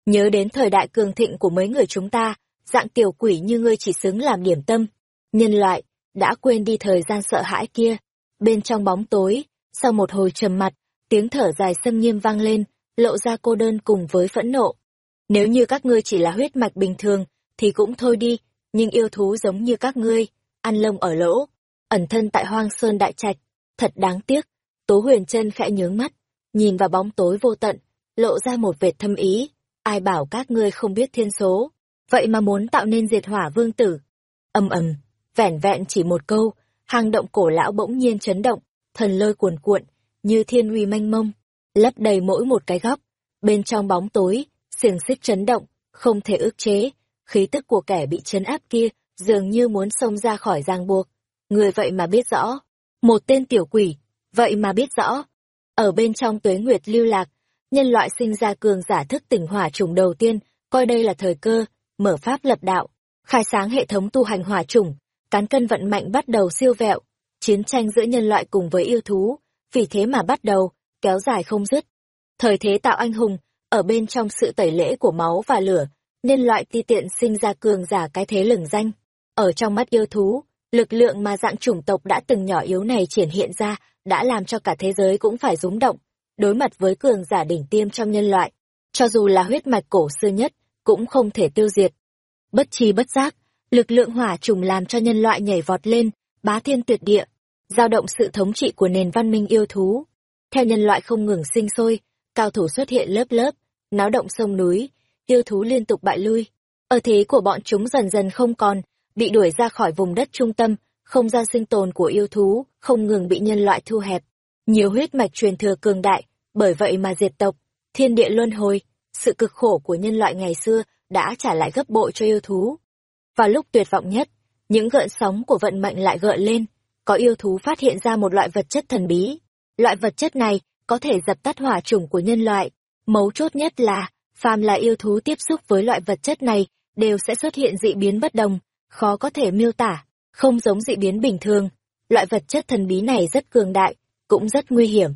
Nhớ đến thời đại cường thịnh của mấy người chúng ta, dạng tiểu quỷ như ngươi chỉ xứng làm điểm tâm. Nhân loại, đã quên đi thời gian sợ hãi kia. Bên trong bóng tối, sau một hồi trầm mặt, tiếng thở dài xâm nghiêm vang lên, lộ ra cô đơn cùng với phẫn nộ. Nếu như các ngươi chỉ là huyết mạch bình thường, thì cũng thôi đi, nhưng yêu thú giống như các ngươi, ăn lông ở lỗ, ẩn thân tại hoang sơn đại trạch, thật đáng tiếc. Tố huyền chân khẽ nhướng mắt, nhìn vào bóng tối vô tận, lộ ra một vệt thâm ý, ai bảo các ngươi không biết thiên số, vậy mà muốn tạo nên diệt hỏa vương tử. ầm ầm, vẻn vẹn chỉ một câu, hang động cổ lão bỗng nhiên chấn động, thần lôi cuồn cuộn, như thiên uy manh mông, lấp đầy mỗi một cái góc. Bên trong bóng tối, xiềng xích chấn động, không thể ức chế, khí tức của kẻ bị chấn áp kia dường như muốn xông ra khỏi ràng buộc. Người vậy mà biết rõ. Một tên tiểu quỷ, vậy mà biết rõ. Ở bên trong tuế nguyệt lưu lạc, nhân loại sinh ra cường giả thức tỉnh hỏa trùng đầu tiên, coi đây là thời cơ, mở pháp lập đạo, khai sáng hệ thống tu hành hỏa trùng, cán cân vận mạnh bắt đầu siêu vẹo. Chiến tranh giữa nhân loại cùng với yêu thú, vì thế mà bắt đầu, kéo dài không dứt. Thời thế tạo anh hùng, ở bên trong sự tẩy lễ của máu và lửa, nhân loại ti tiện sinh ra cường giả cái thế lừng danh. Ở trong mắt yêu thú, lực lượng mà dạng chủng tộc đã từng nhỏ yếu này triển hiện ra đã làm cho cả thế giới cũng phải rúng động, đối mặt với cường giả đỉnh tiêm trong nhân loại. Cho dù là huyết mạch cổ xưa nhất, cũng không thể tiêu diệt. Bất chi bất giác, lực lượng hỏa trùng làm cho nhân loại nhảy vọt lên, bá thiên tuyệt địa, giao động sự thống trị của nền văn minh yêu thú. Theo nhân loại không ngừng sinh sôi, cao thủ xuất hiện lớp lớp, náo động sông núi, yêu thú liên tục bại lui. Ở thế của bọn chúng dần dần không còn, bị đuổi ra khỏi vùng đất trung tâm, không gian sinh tồn của yêu thú, không ngừng bị nhân loại thu hẹp. Nhiều huyết mạch truyền thừa cường đại, bởi vậy mà diệt tộc, thiên địa luân hồi, sự cực khổ của nhân loại ngày xưa đã trả lại gấp bội cho yêu thú. Vào lúc tuyệt vọng nhất, những gợn sóng của vận mệnh lại gợn lên, có yêu thú phát hiện ra một loại vật chất thần bí. Loại vật chất này có thể dập tắt hỏa chủng của nhân loại. Mấu chốt nhất là, phàm là yêu thú tiếp xúc với loại vật chất này, đều sẽ xuất hiện dị biến bất đồng, khó có thể miêu tả, không giống dị biến bình thường. Loại vật chất thần bí này rất cường đại, cũng rất nguy hiểm.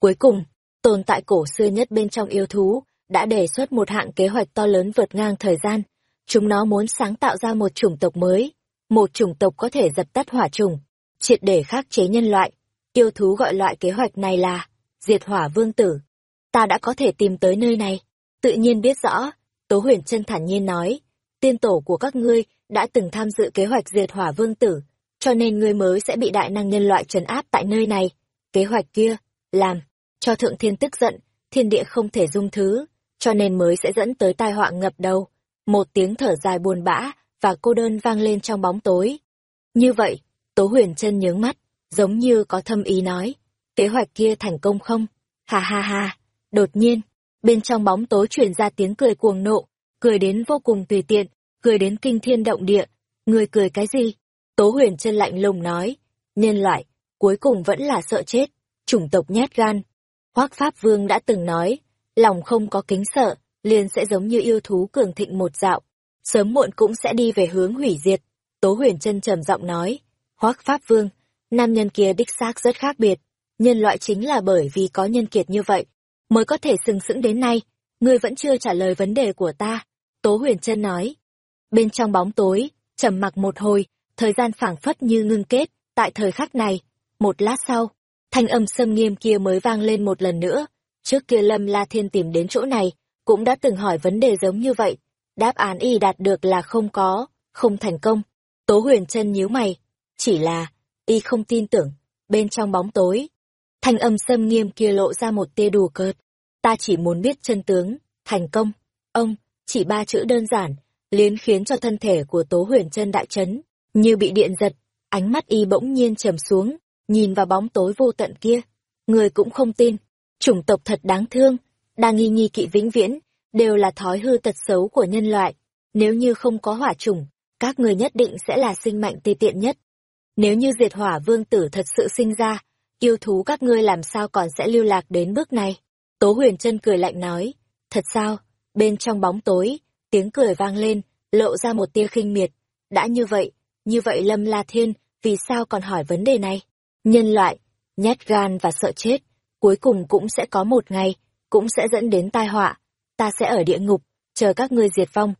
Cuối cùng, tồn tại cổ xưa nhất bên trong yêu thú, đã đề xuất một hạng kế hoạch to lớn vượt ngang thời gian. Chúng nó muốn sáng tạo ra một chủng tộc mới, một chủng tộc có thể dập tắt hỏa trùng, triệt để khắc chế nhân loại. Yêu thú gọi loại kế hoạch này là diệt hỏa vương tử. Ta đã có thể tìm tới nơi này, tự nhiên biết rõ, Tố huyền chân thản nhiên nói, tiên tổ của các ngươi đã từng tham dự kế hoạch diệt hỏa vương tử, cho nên ngươi mới sẽ bị đại năng nhân loại trấn áp tại nơi này. Kế hoạch kia, làm, cho thượng thiên tức giận, thiên địa không thể dung thứ, cho nên mới sẽ dẫn tới tai họa ngập đầu. Một tiếng thở dài buồn bã và cô đơn vang lên trong bóng tối. Như vậy, Tố huyền chân nhướng mắt, giống như có thâm ý nói, kế hoạch kia thành công không? Ha ha ha, đột nhiên, bên trong bóng tối truyền ra tiếng cười cuồng nộ, cười đến vô cùng tùy tiện, cười đến kinh thiên động địa. Người cười cái gì? Tố huyền chân lạnh lùng nói, nhân loại, cuối cùng vẫn là sợ chết, chủng tộc nhát gan. Hoác Pháp Vương đã từng nói, lòng không có kính sợ, liền sẽ giống như yêu thú cường thịnh một dạo, sớm muộn cũng sẽ đi về hướng hủy diệt. Tố huyền chân trầm giọng nói, Hoác Pháp Vương, nam nhân kia đích xác rất khác biệt, nhân loại chính là bởi vì có nhân kiệt như vậy, mới có thể sừng sững đến nay, ngươi vẫn chưa trả lời vấn đề của ta. Tố huyền chân nói, bên trong bóng tối, trầm mặc một hồi, thời gian phảng phất như ngưng kết, tại thời khắc này, một lát sau, thanh âm sâm nghiêm kia mới vang lên một lần nữa, trước kia Lâm La Thiên tìm đến chỗ này, cũng đã từng hỏi vấn đề giống như vậy, đáp án y đạt được là không có, không thành công. Tố huyền chân nhíu mày, chỉ là, y không tin tưởng, bên trong bóng tối. Thanh âm sâm nghiêm kia lộ ra một tia đùa cợt. Ta chỉ muốn biết chân tướng, thành công. Ông, chỉ ba chữ đơn giản, liền khiến cho thân thể của Tố Huyền chân đại chấn, như bị điện giật, ánh mắt y bỗng nhiên trầm xuống, nhìn vào bóng tối vô tận kia. Người cũng không tin, chủng tộc thật đáng thương, đa nghi nghi kỵ vĩnh viễn, đều là thói hư tật xấu của nhân loại. Nếu như không có hỏa chủng, các người nhất định sẽ là sinh mạnh tê tiện nhất. Nếu như diệt hỏa vương tử thật sự sinh ra, yêu thú các ngươi làm sao còn sẽ lưu lạc đến bước này? Tố huyền chân cười lạnh nói, thật sao? Bên trong bóng tối, tiếng cười vang lên, lộ ra một tia khinh miệt. Đã như vậy, như vậy Lâm La Thiên, vì sao còn hỏi vấn đề này? Nhân loại, nhát gan và sợ chết, cuối cùng cũng sẽ có một ngày, cũng sẽ dẫn đến tai họa. Ta sẽ ở địa ngục, chờ các ngươi diệt vong.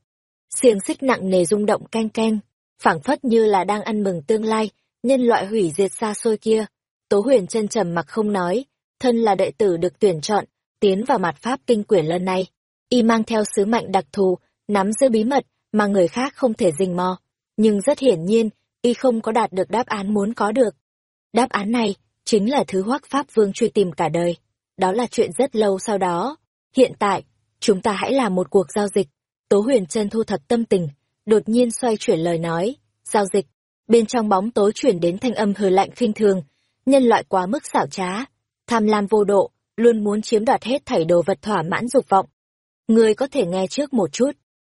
Xiềng xích nặng nề rung động canh canh, phảng phất như là đang ăn mừng tương lai, nhân loại hủy diệt xa xôi kia. Tố huyền chân trầm mặc không nói, thân là đệ tử được tuyển chọn, tiến vào mặt pháp kinh quyển lần này. Y mang theo sứ mệnh đặc thù, nắm giữ bí mật mà người khác không thể rình mò. Nhưng rất hiển nhiên, Y không có đạt được đáp án muốn có được. Đáp án này, chính là thứ hoắc pháp vương truy tìm cả đời. Đó là chuyện rất lâu sau đó. Hiện tại, chúng ta hãy làm một cuộc giao dịch. Tố huyền chân thu thập tâm tình, đột nhiên xoay chuyển lời nói. Giao dịch, bên trong bóng tối chuyển đến thanh âm hờ lạnh khinh thường, nhân loại quá mức xảo trá, tham lam vô độ, luôn muốn chiếm đoạt hết thảy đồ vật thỏa mãn dục vọng. Người có thể nghe trước một chút.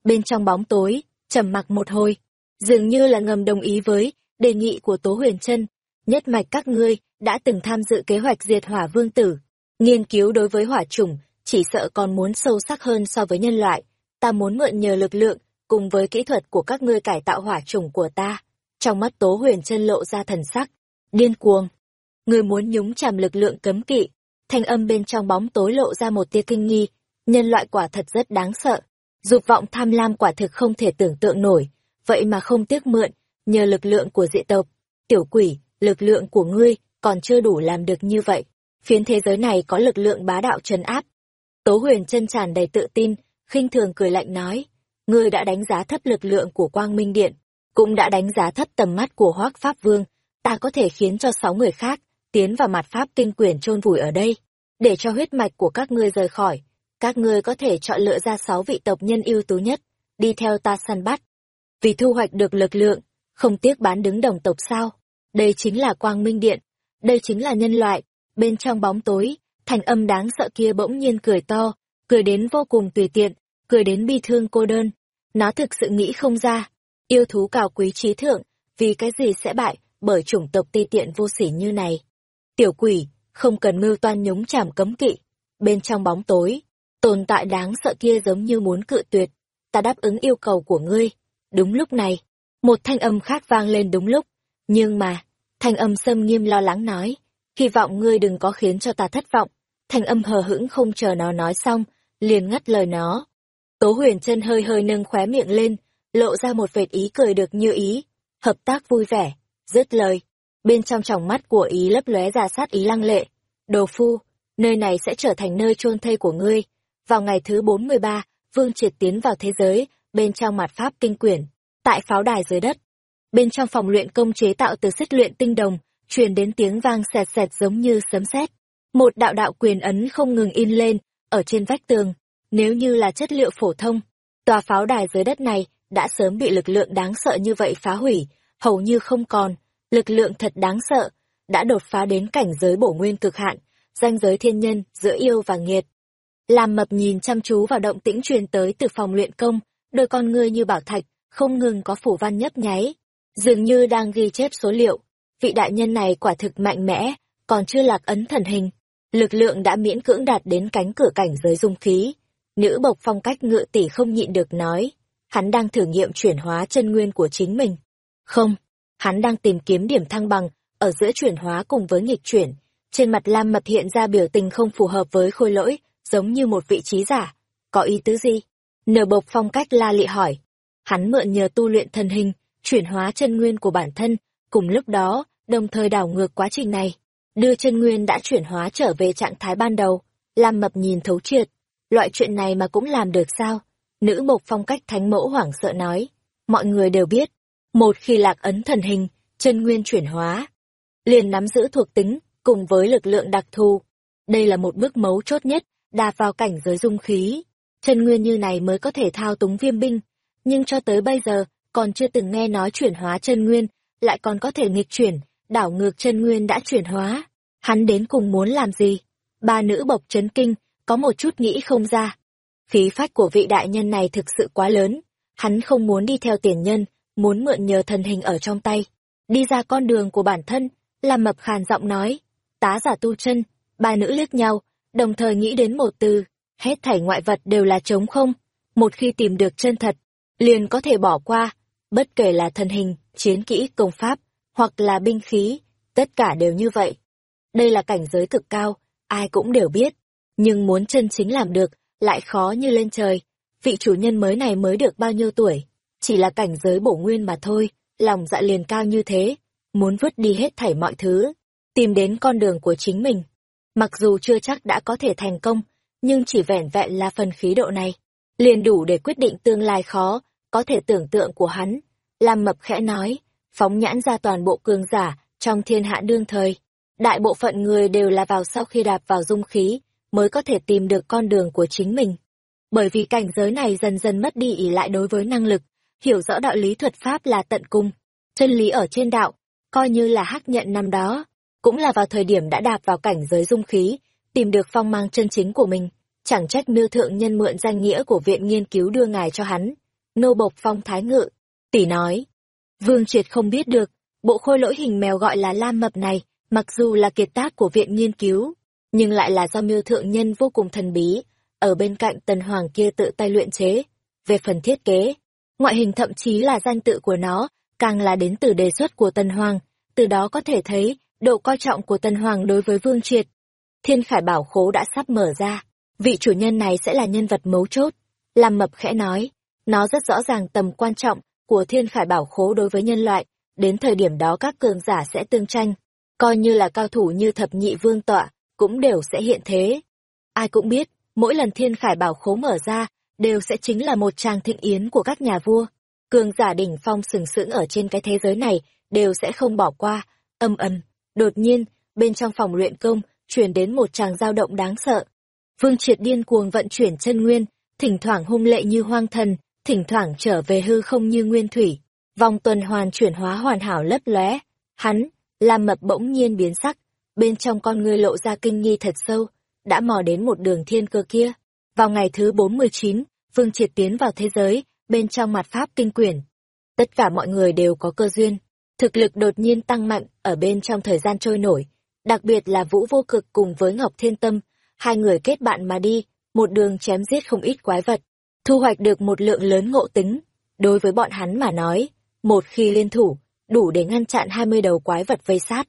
Bên trong bóng tối, trầm mặc một hồi, dường như là ngầm đồng ý với đề nghị của Tố Huyền chân Nhất mạch các ngươi đã từng tham dự kế hoạch diệt hỏa vương tử, nghiên cứu đối với hỏa chủng, chỉ sợ còn muốn sâu sắc hơn so với nhân loại. Ta muốn mượn nhờ lực lượng cùng với kỹ thuật của các ngươi cải tạo hỏa chủng của ta trong mắt Tố Huyền chân lộ ra thần sắc, điên cuồng. người muốn nhúng chàm lực lượng cấm kỵ. Thanh âm bên trong bóng tối lộ ra một tia kinh nghi, nhân loại quả thật rất đáng sợ. Dục vọng tham lam quả thực không thể tưởng tượng nổi, vậy mà không tiếc mượn, nhờ lực lượng của dị tộc. Tiểu quỷ, lực lượng của ngươi còn chưa đủ làm được như vậy. Phiến thế giới này có lực lượng bá đạo trấn áp. Tố huyền chân tràn đầy tự tin, khinh thường cười lạnh nói, ngươi đã đánh giá thấp lực lượng của quang minh điện, cũng đã đánh giá thấp tầm mắt của hoác pháp vương, ta có thể khiến cho sáu người khác tiến vào mặt pháp kinh quyển chôn vùi ở đây, để cho huyết mạch của các ngươi rời khỏi. Các ngươi có thể chọn lựa ra sáu vị tộc nhân ưu tú nhất, đi theo ta săn bắt. Vì thu hoạch được lực lượng, không tiếc bán đứng đồng tộc sao. Đây chính là quang minh điện, đây chính là nhân loại. Bên trong bóng tối, thành âm đáng sợ kia bỗng nhiên cười to, cười đến vô cùng tùy tiện, cười đến bi thương cô đơn. Nó thực sự nghĩ không ra, yêu thú cao quý trí thượng, vì cái gì sẽ bại bởi chủng tộc ti tiện vô sỉ như này. Tiểu quỷ, không cần mưu toan nhúng chảm cấm kỵ. Bên trong bóng tối, tồn tại đáng sợ kia giống như muốn cự tuyệt. Ta đáp ứng yêu cầu của ngươi. Đúng lúc này, một thanh âm khác vang lên đúng lúc. Nhưng mà, thanh âm sâm nghiêm lo lắng nói, hy vọng ngươi đừng có khiến cho ta thất vọng. Thanh âm hờ hững không chờ nó nói xong, liền ngắt lời nó. Tố huyền chân hơi hơi nâng khóe miệng lên, lộ ra một vệt ý cười được như ý. Hợp tác vui vẻ, dứt lời, bên trong tròng mắt của ý lấp lóe ra sát ý lăng lệ. Đồ phu, nơi này sẽ trở thành nơi chôn thây của ngươi. Vào ngày thứ 43, Vương Triệt tiến vào thế giới, bên trong mặt pháp kinh quyển, tại pháo đài dưới đất. Bên trong phòng luyện công chế tạo từ xích luyện tinh đồng, truyền đến tiếng vang sẹt sẹt giống như sấm sét. Một đạo đạo quyền ấn không ngừng in lên, ở trên vách tường. Nếu như là chất liệu phổ thông, tòa pháo đài dưới đất này đã sớm bị lực lượng đáng sợ như vậy phá hủy, hầu như không còn, lực lượng thật đáng sợ, đã đột phá đến cảnh giới bổ nguyên cực hạn, danh giới thiên nhân giữa yêu và nghiệt. Làm mập nhìn chăm chú vào động tĩnh truyền tới từ phòng luyện công, đôi con ngươi như bảo thạch, không ngừng có phủ văn nhấp nháy, dường như đang ghi chép số liệu. Vị đại nhân này quả thực mạnh mẽ, còn chưa lạc ấn thần hình. Lực lượng đã miễn cưỡng đạt đến cánh cửa cảnh giới dung khí. Nữ bộc phong cách ngựa tỷ không nhịn được nói, hắn đang thử nghiệm chuyển hóa chân nguyên của chính mình. Không, hắn đang tìm kiếm điểm thăng bằng, ở giữa chuyển hóa cùng với nghịch chuyển. Trên mặt Lam Mập hiện ra biểu tình không phù hợp với khôi lỗi, giống như một vị trí giả. Có ý tứ gì? Nở bộc phong cách la lị hỏi. Hắn mượn nhờ tu luyện thân hình, chuyển hóa chân nguyên của bản thân, cùng lúc đó, đồng thời đảo ngược quá trình này. Đưa chân nguyên đã chuyển hóa trở về trạng thái ban đầu. Lam Mập nhìn thấu triệt. Loại chuyện này mà cũng làm được sao? Nữ bộc phong cách thánh mẫu hoảng sợ nói. Mọi người đều biết, một khi lạc ấn thần hình, chân nguyên chuyển hóa, liền nắm giữ thuộc tính, cùng với lực lượng đặc thù. Đây là một bước mấu chốt nhất, đạp vào cảnh giới dung khí. Chân nguyên như này mới có thể thao túng viêm binh, nhưng cho tới bây giờ, còn chưa từng nghe nói chuyển hóa chân nguyên, lại còn có thể nghịch chuyển, đảo ngược chân nguyên đã chuyển hóa. Hắn đến cùng muốn làm gì? Ba nữ bộc chấn kinh, có một chút nghĩ không ra. Khí phách của vị đại nhân này thực sự quá lớn, hắn không muốn đi theo tiền nhân, muốn mượn nhờ thần hình ở trong tay, đi ra con đường của bản thân, làm mập khàn giọng nói, tá giả tu chân, ba nữ liếc nhau, đồng thời nghĩ đến một từ, hết thảy ngoại vật đều là trống không, một khi tìm được chân thật, liền có thể bỏ qua, bất kể là thần hình, chiến kỹ, công pháp, hoặc là binh khí, tất cả đều như vậy. Đây là cảnh giới cực cao, ai cũng đều biết, nhưng muốn chân chính làm được, lại khó như lên trời. Vị chủ nhân mới này mới được bao nhiêu tuổi? chỉ là cảnh giới bổ nguyên mà thôi, lòng dạ liền cao như thế, muốn vứt đi hết thảy mọi thứ, tìm đến con đường của chính mình. Mặc dù chưa chắc đã có thể thành công, nhưng chỉ vẻn vẹn là phần khí độ này, liền đủ để quyết định tương lai khó, có thể tưởng tượng của hắn. Lam Mập khẽ nói, phóng nhãn ra toàn bộ cường giả trong thiên hạ đương thời. Đại bộ phận người đều là vào sau khi đạp vào dung khí, mới có thể tìm được con đường của chính mình. Bởi vì cảnh giới này dần dần mất đi ỉ lại đối với năng lực, hiểu rõ đạo lý thuật pháp là tận cung, chân lý ở trên đạo, coi như là hắc nhận năm đó, cũng là vào thời điểm đã đạp vào cảnh giới dung khí, tìm được phong mang chân chính của mình, chẳng trách miêu thượng nhân mượn danh nghĩa của viện nghiên cứu đưa ngài cho hắn. Nô bộc phong thái ngự, tỷ nói. Vương triệt không biết được, bộ khôi lỗi hình mèo gọi là lam mập này, mặc dù là kiệt tác của viện nghiên cứu, nhưng lại là do miêu thượng nhân vô cùng thần bí, ở bên cạnh tần hoàng kia tự tay luyện chế. Về phần thiết kế, Ngoại hình thậm chí là danh tự của nó, càng là đến từ đề xuất của Tần Hoàng, từ đó có thể thấy độ coi trọng của Tân Hoàng đối với Vương Triệt. Thiên Khải Bảo Khố đã sắp mở ra, vị chủ nhân này sẽ là nhân vật mấu chốt. làm Mập khẽ nói, nó rất rõ ràng tầm quan trọng của Thiên Khải Bảo Khố đối với nhân loại, đến thời điểm đó các cường giả sẽ tương tranh, coi như là cao thủ như thập nhị vương tọa, cũng đều sẽ hiện thế. Ai cũng biết, mỗi lần Thiên Khải Bảo Khố mở ra, đều sẽ chính là một tràng thịnh yến của các nhà vua. Cường giả đỉnh phong sừng sững ở trên cái thế giới này, đều sẽ không bỏ qua, âm ầm. Đột nhiên, bên trong phòng luyện công, truyền đến một tràng dao động đáng sợ. Vương Triệt điên cuồng vận chuyển chân nguyên, thỉnh thoảng hung lệ như hoang thần, thỉnh thoảng trở về hư không như nguyên thủy. Vòng tuần hoàn chuyển hóa hoàn hảo lấp lóe. Hắn, làm mập bỗng nhiên biến sắc, bên trong con ngươi lộ ra kinh nghi thật sâu, đã mò đến một đường thiên cơ kia. Vào ngày thứ 49, Vương Triệt tiến vào thế giới, bên trong mặt pháp kinh quyển. Tất cả mọi người đều có cơ duyên, thực lực đột nhiên tăng mạnh ở bên trong thời gian trôi nổi, đặc biệt là Vũ Vô Cực cùng với Ngọc Thiên Tâm, hai người kết bạn mà đi, một đường chém giết không ít quái vật, thu hoạch được một lượng lớn ngộ tính. Đối với bọn hắn mà nói, một khi liên thủ, đủ để ngăn chặn 20 đầu quái vật vây sát.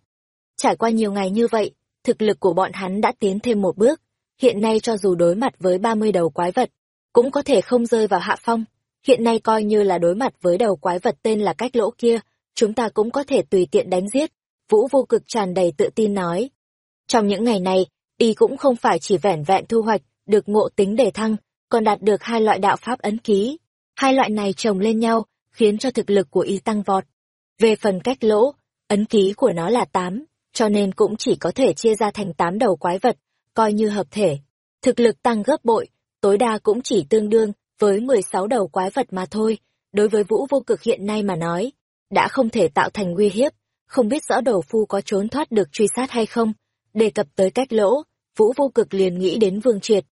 Trải qua nhiều ngày như vậy, thực lực của bọn hắn đã tiến thêm một bước, hiện nay cho dù đối mặt với 30 đầu quái vật, cũng có thể không rơi vào hạ phong. Hiện nay coi như là đối mặt với đầu quái vật tên là cách lỗ kia, chúng ta cũng có thể tùy tiện đánh giết. Vũ vô cực tràn đầy tự tin nói. Trong những ngày này, y cũng không phải chỉ vẻn vẹn thu hoạch, được ngộ tính để thăng, còn đạt được hai loại đạo pháp ấn ký. Hai loại này chồng lên nhau, khiến cho thực lực của y tăng vọt. Về phần cách lỗ, ấn ký của nó là 8, cho nên cũng chỉ có thể chia ra thành 8 đầu quái vật, coi như hợp thể. Thực lực tăng gấp bội, tối đa cũng chỉ tương đương với 16 đầu quái vật mà thôi. Đối với vũ vô cực hiện nay mà nói, đã không thể tạo thành nguy hiếp, không biết rõ đầu phu có trốn thoát được truy sát hay không. Đề cập tới cách lỗ, vũ vô cực liền nghĩ đến vương triệt.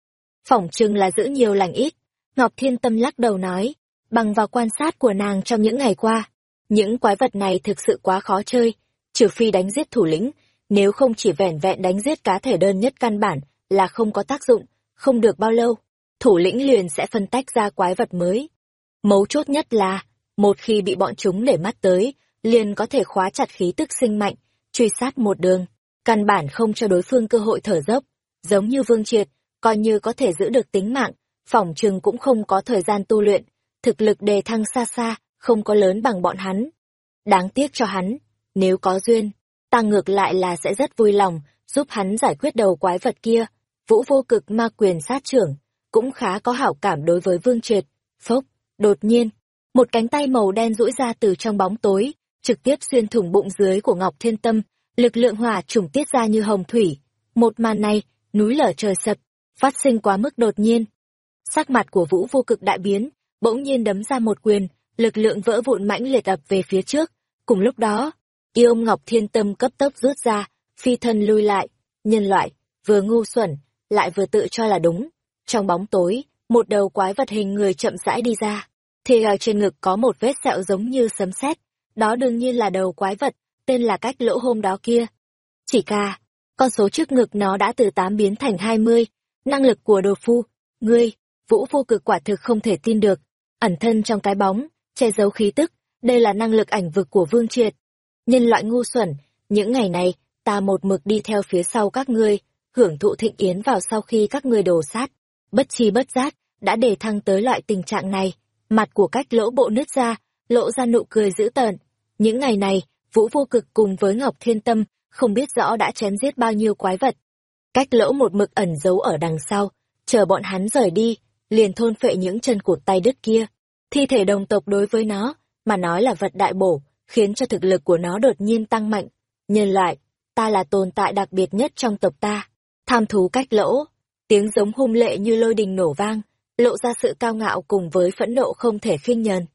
Phỏng chừng là giữ nhiều lành ít. Ngọc Thiên Tâm lắc đầu nói, bằng vào quan sát của nàng trong những ngày qua, những quái vật này thực sự quá khó chơi, trừ phi đánh giết thủ lĩnh, nếu không chỉ vẻn vẹn đánh giết cá thể đơn nhất căn bản là không có tác dụng, không được bao lâu, thủ lĩnh liền sẽ phân tách ra quái vật mới. Mấu chốt nhất là, một khi bị bọn chúng để mắt tới, liền có thể khóa chặt khí tức sinh mạnh, truy sát một đường, căn bản không cho đối phương cơ hội thở dốc, giống như Vương Triệt, coi như có thể giữ được tính mạng, phỏng trường cũng không có thời gian tu luyện, thực lực đề thăng xa xa, không có lớn bằng bọn hắn. Đáng tiếc cho hắn, nếu có duyên, ta ngược lại là sẽ rất vui lòng giúp hắn giải quyết đầu quái vật kia. Vũ vô cực ma quyền sát trưởng, cũng khá có hảo cảm đối với Vương Triệt. Phốc, đột nhiên, một cánh tay màu đen rũi ra từ trong bóng tối, trực tiếp xuyên thủng bụng dưới của Ngọc Thiên Tâm, lực lượng hỏa trùng tiết ra như hồng thủy. Một màn này, núi lở trời sập, phát sinh quá mức đột nhiên. Sắc mặt của Vũ vô cực đại biến, bỗng nhiên đấm ra một quyền, lực lượng vỡ vụn mãnh liệt ập về phía trước. Cùng lúc đó, yêu Ngọc Thiên Tâm cấp tốc rút ra, phi thân lui lại, nhân loại, vừa ngu xuẩn, lại vừa tự cho là đúng. Trong bóng tối, một đầu quái vật hình người chậm rãi đi ra, thì ở trên ngực có một vết sẹo giống như sấm sét, đó đương nhiên là đầu quái vật, tên là cách lỗ hôm đó kia. Chỉ ca, con số trước ngực nó đã từ tám biến thành 20, năng lực của đồ phu, ngươi, vũ vô cực quả thực không thể tin được, ẩn thân trong cái bóng, che giấu khí tức, đây là năng lực ảnh vực của Vương Triệt. Nhân loại ngu xuẩn, những ngày này, ta một mực đi theo phía sau các ngươi, hưởng thụ thịnh yến vào sau khi các ngươi đổ sát, bất chi bất giác, đã đề thăng tới loại tình trạng này, mặt của cách lỗ bộ nứt ra, lộ ra nụ cười dữ tợn. Những ngày này, Vũ Vô Cực cùng với Ngọc Thiên Tâm, không biết rõ đã chém giết bao nhiêu quái vật. Cách lỗ một mực ẩn giấu ở đằng sau, chờ bọn hắn rời đi, liền thôn phệ những chân cụt tay đứt kia. Thi thể đồng tộc đối với nó, mà nói là vật đại bổ, khiến cho thực lực của nó đột nhiên tăng mạnh. Nhân loại, ta là tồn tại đặc biệt nhất trong tộc ta. Tham thú cách lỗ, tiếng giống hung lệ như lôi đình nổ vang, lộ ra sự cao ngạo cùng với phẫn nộ không thể khinh nhờn.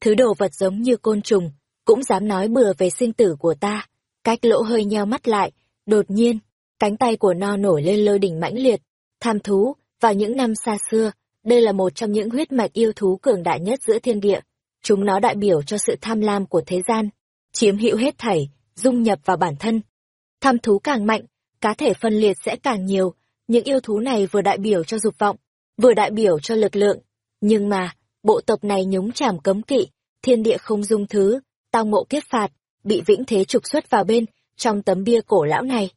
Thứ đồ vật giống như côn trùng, cũng dám nói bừa về sinh tử của ta. Cách lỗ hơi nheo mắt lại, đột nhiên, cánh tay của nó nổi lên lơ đỉnh mãnh liệt. Tham thú, vào những năm xa xưa, đây là một trong những huyết mạch yêu thú cường đại nhất giữa thiên địa. Chúng nó đại biểu cho sự tham lam của thế gian, chiếm hữu hết thảy, dung nhập vào bản thân. Tham thú càng mạnh, cá thể phân liệt sẽ càng nhiều, những yêu thú này vừa đại biểu cho dục vọng, vừa đại biểu cho lực lượng. Nhưng mà, bộ tộc này nhúng chàm cấm kỵ, thiên địa không dung thứ, tao ngộ kiếp phạt, bị vĩnh thế trục xuất vào bên, trong tấm bia cổ lão này.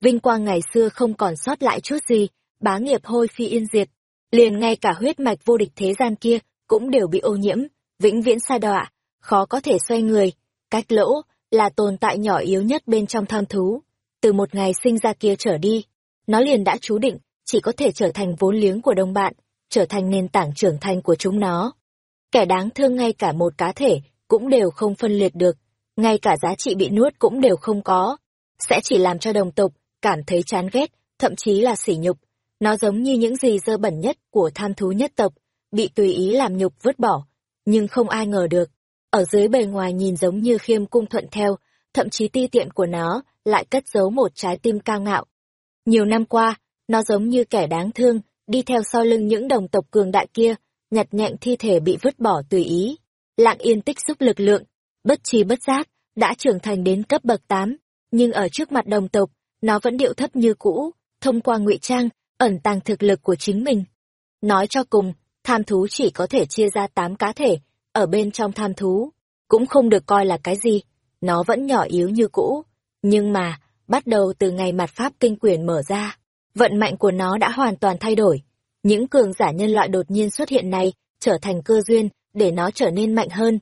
Vinh quang ngày xưa không còn sót lại chút gì, bá nghiệp hôi phi yên diệt. Liền ngay cả huyết mạch vô địch thế gian kia cũng đều bị ô nhiễm, vĩnh viễn sa đọa, khó có thể xoay người. Cách lỗ là tồn tại nhỏ yếu nhất bên trong tham thú. Từ một ngày sinh ra kia trở đi, nó liền đã chú định, chỉ có thể trở thành vốn liếng của đồng bạn, trở thành nền tảng trưởng thành của chúng nó. Kẻ đáng thương ngay cả một cá thể cũng đều không phân liệt được, ngay cả giá trị bị nuốt cũng đều không có, sẽ chỉ làm cho đồng tộc cảm thấy chán ghét, thậm chí là sỉ nhục. Nó giống như những gì dơ bẩn nhất của tham thú nhất tộc, bị tùy ý làm nhục vứt bỏ, nhưng không ai ngờ được. Ở dưới bề ngoài nhìn giống như khiêm cung thuận theo, thậm chí ti tiện của nó lại cất giấu một trái tim cao ngạo. Nhiều năm qua, nó giống như kẻ đáng thương, đi theo sau lưng những đồng tộc cường đại kia, nhặt nhạnh thi thể bị vứt bỏ tùy ý. Lặng yên tích xúc lực lượng, bất trí bất giác, đã trưởng thành đến cấp bậc 8, nhưng ở trước mặt đồng tộc, nó vẫn điệu thấp như cũ, thông qua ngụy trang, ẩn tàng thực lực của chính mình. Nói cho cùng, tham thú chỉ có thể chia ra 8 cá thể, ở bên trong tham thú, cũng không được coi là cái gì, nó vẫn nhỏ yếu như cũ. Nhưng mà, bắt đầu từ ngày mặt pháp kinh quyền mở ra, vận mạnh của nó đã hoàn toàn thay đổi. Những cường giả nhân loại đột nhiên xuất hiện này trở thành cơ duyên để nó trở nên mạnh hơn.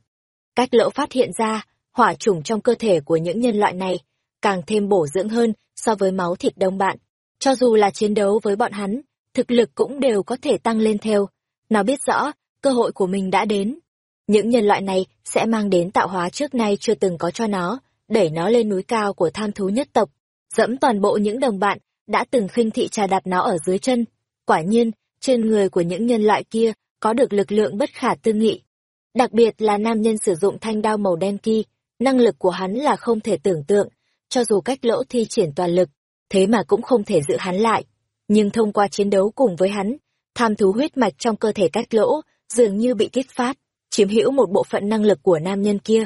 Cách lỗ phát hiện ra, hỏa chủng trong cơ thể của những nhân loại này càng thêm bổ dưỡng hơn so với máu thịt đông bạn. Cho dù là chiến đấu với bọn hắn, thực lực cũng đều có thể tăng lên theo. Nó biết rõ, cơ hội của mình đã đến. Những nhân loại này sẽ mang đến tạo hóa trước nay chưa từng có cho nó, đẩy nó lên núi cao của tham thú nhất tộc, dẫm toàn bộ những đồng bạn đã từng khinh thị trà đạp nó ở dưới chân. Quả nhiên, trên người của những nhân loại kia có được lực lượng bất khả tư nghị. Đặc biệt là nam nhân sử dụng thanh đao màu đen kia, năng lực của hắn là không thể tưởng tượng, cho dù cách lỗ thi triển toàn lực, thế mà cũng không thể giữ hắn lại. Nhưng thông qua chiến đấu cùng với hắn, tham thú huyết mạch trong cơ thể cách lỗ dường như bị kích phát, chiếm hữu một bộ phận năng lực của nam nhân kia.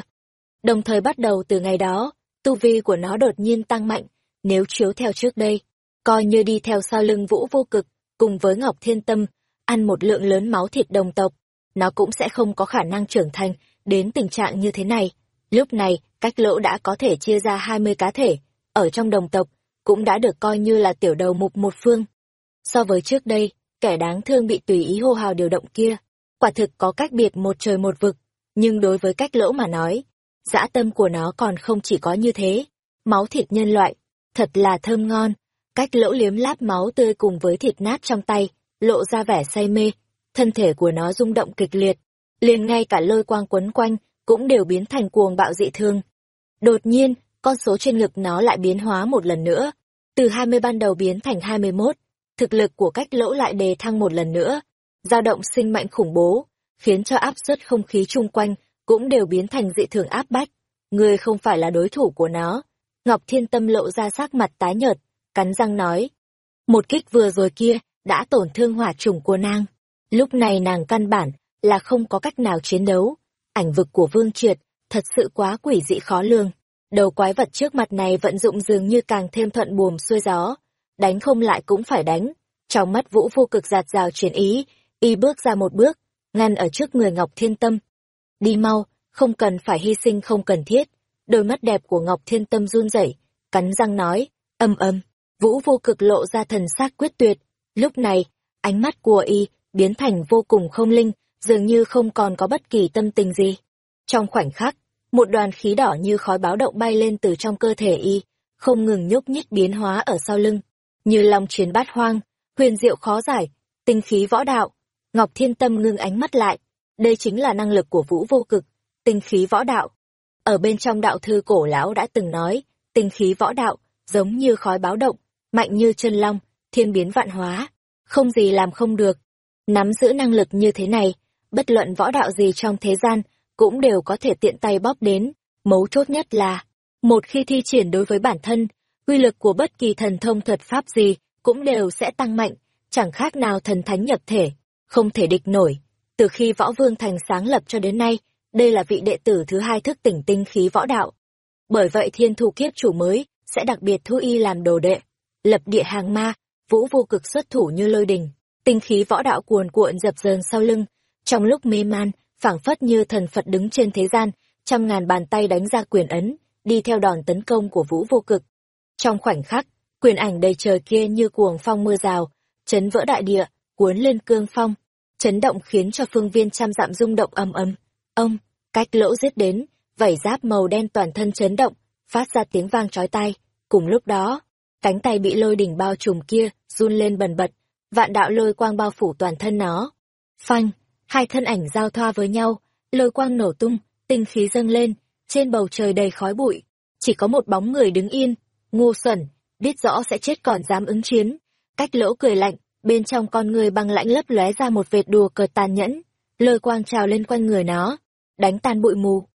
Đồng thời bắt đầu từ ngày đó, tu vi của nó đột nhiên tăng mạnh, nếu chiếu theo trước đây, coi như đi theo sau lưng vũ vô cực, cùng với Ngọc Thiên Tâm, ăn một lượng lớn máu thịt đồng tộc, nó cũng sẽ không có khả năng trưởng thành đến tình trạng như thế này. Lúc này, cách lỗ đã có thể chia ra 20 cá thể, ở trong đồng tộc, cũng đã được coi như là tiểu đầu mục một phương. So với trước đây, kẻ đáng thương bị tùy ý hô hào điều động kia, quả thực có cách biệt một trời một vực, nhưng đối với cách lỗ mà nói, dã tâm của nó còn không chỉ có như thế. Máu thịt nhân loại, thật là thơm ngon. Cách lỗ liếm láp máu tươi cùng với thịt nát trong tay, lộ ra vẻ say mê, thân thể của nó rung động kịch liệt, liền ngay cả lôi quang quấn quanh cũng đều biến thành cuồng bạo dị thương. Đột nhiên, con số trên ngực nó lại biến hóa một lần nữa, từ 20 ban đầu biến thành 21, thực lực của cách lỗ lại đề thăng một lần nữa, dao động sinh mạnh khủng bố, khiến cho áp suất không khí chung quanh cũng đều biến thành dị thường áp bách. Người không phải là đối thủ của nó. Ngọc Thiên Tâm lộ ra sắc mặt tái nhợt, cắn răng nói. Một kích vừa rồi kia, đã tổn thương hỏa trùng của nàng. Lúc này nàng căn bản là không có cách nào chiến đấu. Ảnh vực của Vương Triệt thật sự quá quỷ dị khó lường. Đầu quái vật trước mặt này vận dụng dường như càng thêm thuận buồm xuôi gió. Đánh không lại cũng phải đánh. Trong mắt vũ vô cực giạt rào chuyển ý, y bước ra một bước, ngăn ở trước người Ngọc Thiên Tâm. Đi mau, không cần phải hy sinh không cần thiết. Đôi mắt đẹp của Ngọc Thiên Tâm run rẩy, cắn răng nói, âm âm. Vũ vô cực lộ ra thần sắc quyết tuyệt. Lúc này, ánh mắt của y biến thành vô cùng không linh, dường như không còn có bất kỳ tâm tình gì. Trong khoảnh khắc, một đoàn khí đỏ như khói báo động bay lên từ trong cơ thể y, không ngừng nhúc nhích biến hóa ở sau lưng, như lòng chiến bát hoang, huyền diệu khó giải, tinh khí võ đạo. Ngọc Thiên Tâm ngưng ánh mắt lại, đây chính là năng lực của Vũ Vô Cực, tinh khí võ đạo. Ở bên trong đạo thư cổ lão đã từng nói, tinh khí võ đạo, giống như khói báo động, mạnh như chân long, thiên biến vạn hóa, không gì làm không được. Nắm giữ năng lực như thế này, bất luận võ đạo gì trong thế gian, cũng đều có thể tiện tay bóp đến. Mấu chốt nhất là, một khi thi triển đối với bản thân, quy lực của bất kỳ thần thông thuật pháp gì cũng đều sẽ tăng mạnh, chẳng khác nào thần thánh nhập thể, không thể địch nổi. Từ khi võ vương thành sáng lập cho đến nay, đây là vị đệ tử thứ hai thức tỉnh tinh khí võ đạo. Bởi vậy thiên thu kiếp chủ mới sẽ đặc biệt thu y làm đồ đệ, lập địa hàng ma, vũ vô cực xuất thủ như lôi đình, tinh khí võ đạo cuồn cuộn dập dờn sau lưng, trong lúc mê man, phảng phất như thần Phật đứng trên thế gian, trăm ngàn bàn tay đánh ra quyền ấn, đi theo đòn tấn công của vũ vô cực. Trong khoảnh khắc, quyền ảnh đầy trời kia như cuồng phong mưa rào, chấn vỡ đại địa, cuốn lên cương phong, chấn động khiến cho phương viên trăm dặm rung động âm ầm. Ông, cách lỗ giết đến, vảy giáp màu đen toàn thân chấn động, phát ra tiếng vang chói tai. Cùng lúc đó, cánh tay bị lôi đỉnh bao trùm kia run lên bần bật, vạn đạo lôi quang bao phủ toàn thân nó. Phanh, hai thân ảnh giao thoa với nhau, lôi quang nổ tung, tinh khí dâng lên, trên bầu trời đầy khói bụi, chỉ có một bóng người đứng yên, ngu xuẩn, biết rõ sẽ chết còn dám ứng chiến. Cách lỗ cười lạnh, bên trong con người băng lãnh lấp lóe ra một vệt đùa cợt tàn nhẫn, lôi quang trào lên quanh người nó, đánh tan bụi mù.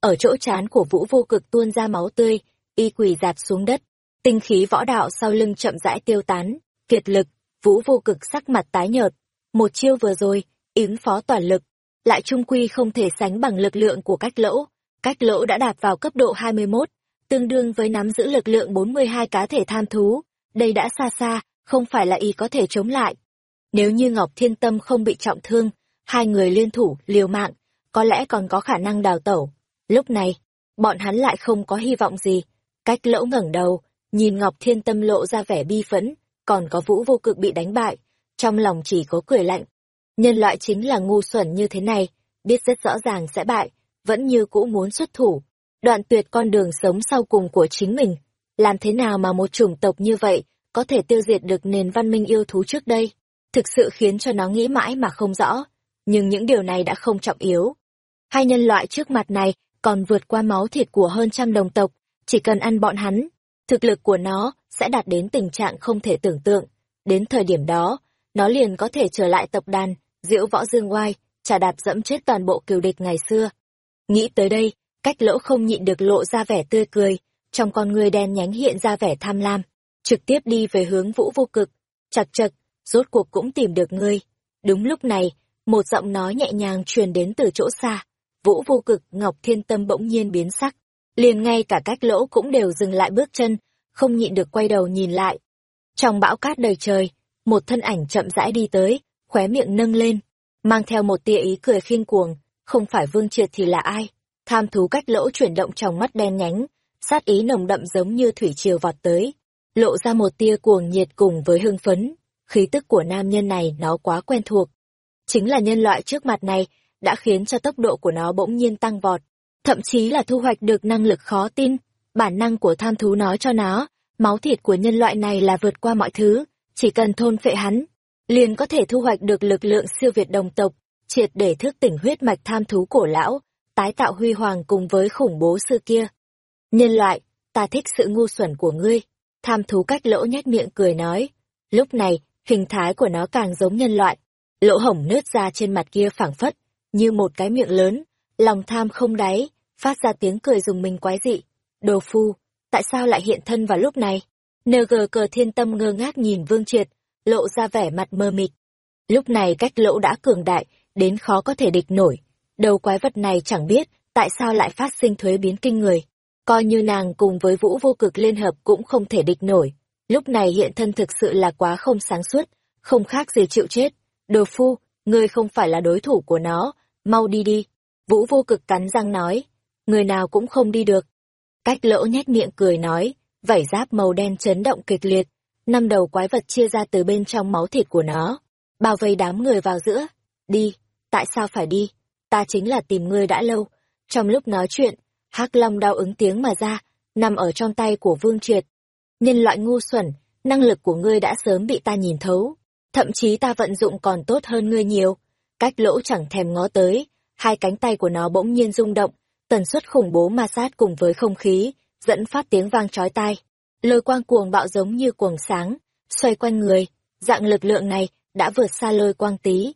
Ở chỗ chán của vũ vô cực tuôn ra máu tươi, y quỳ dạp xuống đất, tinh khí võ đạo sau lưng chậm rãi tiêu tán, kiệt lực, vũ vô cực sắc mặt tái nhợt. Một chiêu vừa rồi, yếm phó toàn lực, lại trung quy không thể sánh bằng lực lượng của cách lỗ. Cách lỗ đã đạt vào cấp độ 21, tương đương với nắm giữ lực lượng 42 cá thể tham thú. Đây đã xa xa, không phải là y có thể chống lại. Nếu như Ngọc Thiên Tâm không bị trọng thương, hai người liên thủ, liều mạng, có lẽ còn có khả năng đào tẩu. Lúc này, bọn hắn lại không có hy vọng gì. Cách lỗ ngẩng đầu, nhìn Ngọc Thiên Tâm lộ ra vẻ bi phẫn, còn có vũ vô cực bị đánh bại, trong lòng chỉ có cười lạnh. Nhân loại chính là ngu xuẩn như thế này, biết rất rõ ràng sẽ bại, vẫn như cũ muốn xuất thủ, đoạn tuyệt con đường sống sau cùng của chính mình. Làm thế nào mà một chủng tộc như vậy có thể tiêu diệt được nền văn minh yêu thú trước đây? Thực sự khiến cho nó nghĩ mãi mà không rõ, nhưng những điều này đã không trọng yếu. Hai nhân loại trước mặt này còn vượt qua máu thịt của hơn trăm đồng tộc, chỉ cần ăn bọn hắn, thực lực của nó sẽ đạt đến tình trạng không thể tưởng tượng. Đến thời điểm đó, nó liền có thể trở lại tập đàn, diễu võ dương oai, trả đạp dẫm chết toàn bộ kiều địch ngày xưa. Nghĩ tới đây, cách lỗ không nhịn được lộ ra vẻ tươi cười, trong con người đen nhánh hiện ra vẻ tham lam, trực tiếp đi về hướng vũ vô cực, chặt chật, rốt cuộc cũng tìm được ngươi. Đúng lúc này, một giọng nói nhẹ nhàng truyền đến từ chỗ xa, vũ vô cực ngọc thiên tâm bỗng nhiên biến sắc, liền ngay cả cách lỗ cũng đều dừng lại bước chân, không nhịn được quay đầu nhìn lại. Trong bão cát đầy trời, một thân ảnh chậm rãi đi tới, khóe miệng nâng lên, mang theo một tia ý cười khiên cuồng, không phải Vương Triệt thì là ai? Tham thú cách lỗ chuyển động trong mắt đen nhánh, sát ý nồng đậm giống như thủy triều vọt tới, lộ ra một tia cuồng nhiệt cùng với hưng phấn, khí tức của nam nhân này nó quá quen thuộc. Chính là nhân loại trước mặt này, đã khiến cho tốc độ của nó bỗng nhiên tăng vọt, thậm chí là thu hoạch được năng lực khó tin. Bản năng của tham thú nói cho nó, máu thịt của nhân loại này là vượt qua mọi thứ, chỉ cần thôn phệ hắn, liền có thể thu hoạch được lực lượng siêu việt đồng tộc, triệt để thức tỉnh huyết mạch tham thú cổ lão, tái tạo huy hoàng cùng với khủng bố xưa kia. Nhân loại, ta thích sự ngu xuẩn của ngươi. Tham thú cách lỗ nhét miệng cười nói. Lúc này, hình thái của nó càng giống nhân loại. Lỗ hổng nứt ra trên mặt kia phảng phất, như một cái miệng lớn, lòng tham không đáy, phát ra tiếng cười dùng mình quái dị. Đồ phu, tại sao lại hiện thân vào lúc này? NG cờ thiên tâm ngơ ngác nhìn Vương Triệt, lộ ra vẻ mặt mơ mịt. Lúc này cách lỗ đã cường đại, đến khó có thể địch nổi. Đầu quái vật này chẳng biết tại sao lại phát sinh thuế biến kinh người. Coi như nàng cùng với vũ vô cực liên hợp cũng không thể địch nổi. Lúc này hiện thân thực sự là quá không sáng suốt, không khác gì chịu chết. Đồ phu, ngươi không phải là đối thủ của nó, mau đi đi. Vũ vô cực cắn răng nói, người nào cũng không đi được. Cách lỗ nhét miệng cười nói, vảy giáp màu đen chấn động kịch liệt, năm đầu quái vật chia ra từ bên trong máu thịt của nó, bao vây đám người vào giữa. Đi, tại sao phải đi? Ta chính là tìm ngươi đã lâu. Trong lúc nói chuyện, hắc long đau ứng tiếng mà ra, nằm ở trong tay của Vương Triệt. Nhân loại ngu xuẩn, năng lực của ngươi đã sớm bị ta nhìn thấu. Thậm chí ta vận dụng còn tốt hơn ngươi nhiều. Cách lỗ chẳng thèm ngó tới, hai cánh tay của nó bỗng nhiên rung động, tần suất khủng bố ma sát cùng với không khí, dẫn phát tiếng vang chói tai. Lôi quang cuồng bạo giống như cuồng sáng, xoay quanh người, dạng lực lượng này đã vượt xa lôi quang tí.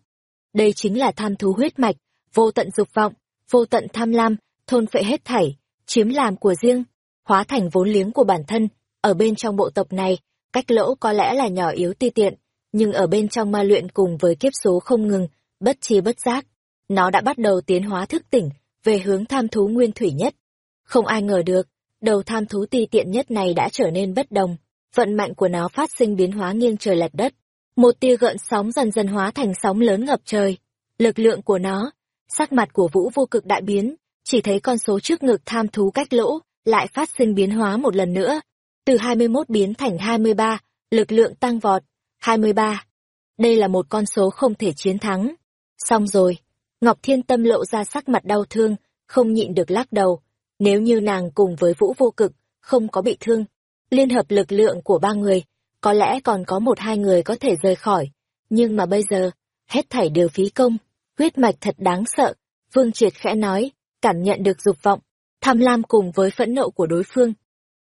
Đây chính là tham thú huyết mạch, vô tận dục vọng, vô tận tham lam, thôn phệ hết thảy, chiếm làm của riêng, hóa thành vốn liếng của bản thân. Ở bên trong bộ tộc này, cách lỗ có lẽ là nhỏ yếu ti tiện, nhưng ở bên trong ma luyện cùng với kiếp số không ngừng, bất chi bất giác, nó đã bắt đầu tiến hóa thức tỉnh, về hướng tham thú nguyên thủy nhất. Không ai ngờ được, đầu tham thú ti tiện nhất này đã trở nên bất đồng, vận mạnh của nó phát sinh biến hóa nghiêng trời lệch đất. Một tia gợn sóng dần dần hóa thành sóng lớn ngập trời. Lực lượng của nó, sắc mặt của vũ vô cực đại biến, chỉ thấy con số trước ngực tham thú cách lỗ, lại phát sinh biến hóa một lần nữa. Từ 21 biến thành 23, lực lượng tăng vọt. 23. Đây là một con số không thể chiến thắng. Xong rồi. Ngọc Thiên Tâm lộ ra sắc mặt đau thương, không nhịn được lắc đầu. Nếu như nàng cùng với Vũ Vô Cực, không có bị thương, liên hợp lực lượng của ba người, có lẽ còn có một hai người có thể rời khỏi. Nhưng mà bây giờ, hết thảy đều phí công, huyết mạch thật đáng sợ. Vương Triệt khẽ nói, cảm nhận được dục vọng, tham lam cùng với phẫn nộ của đối phương.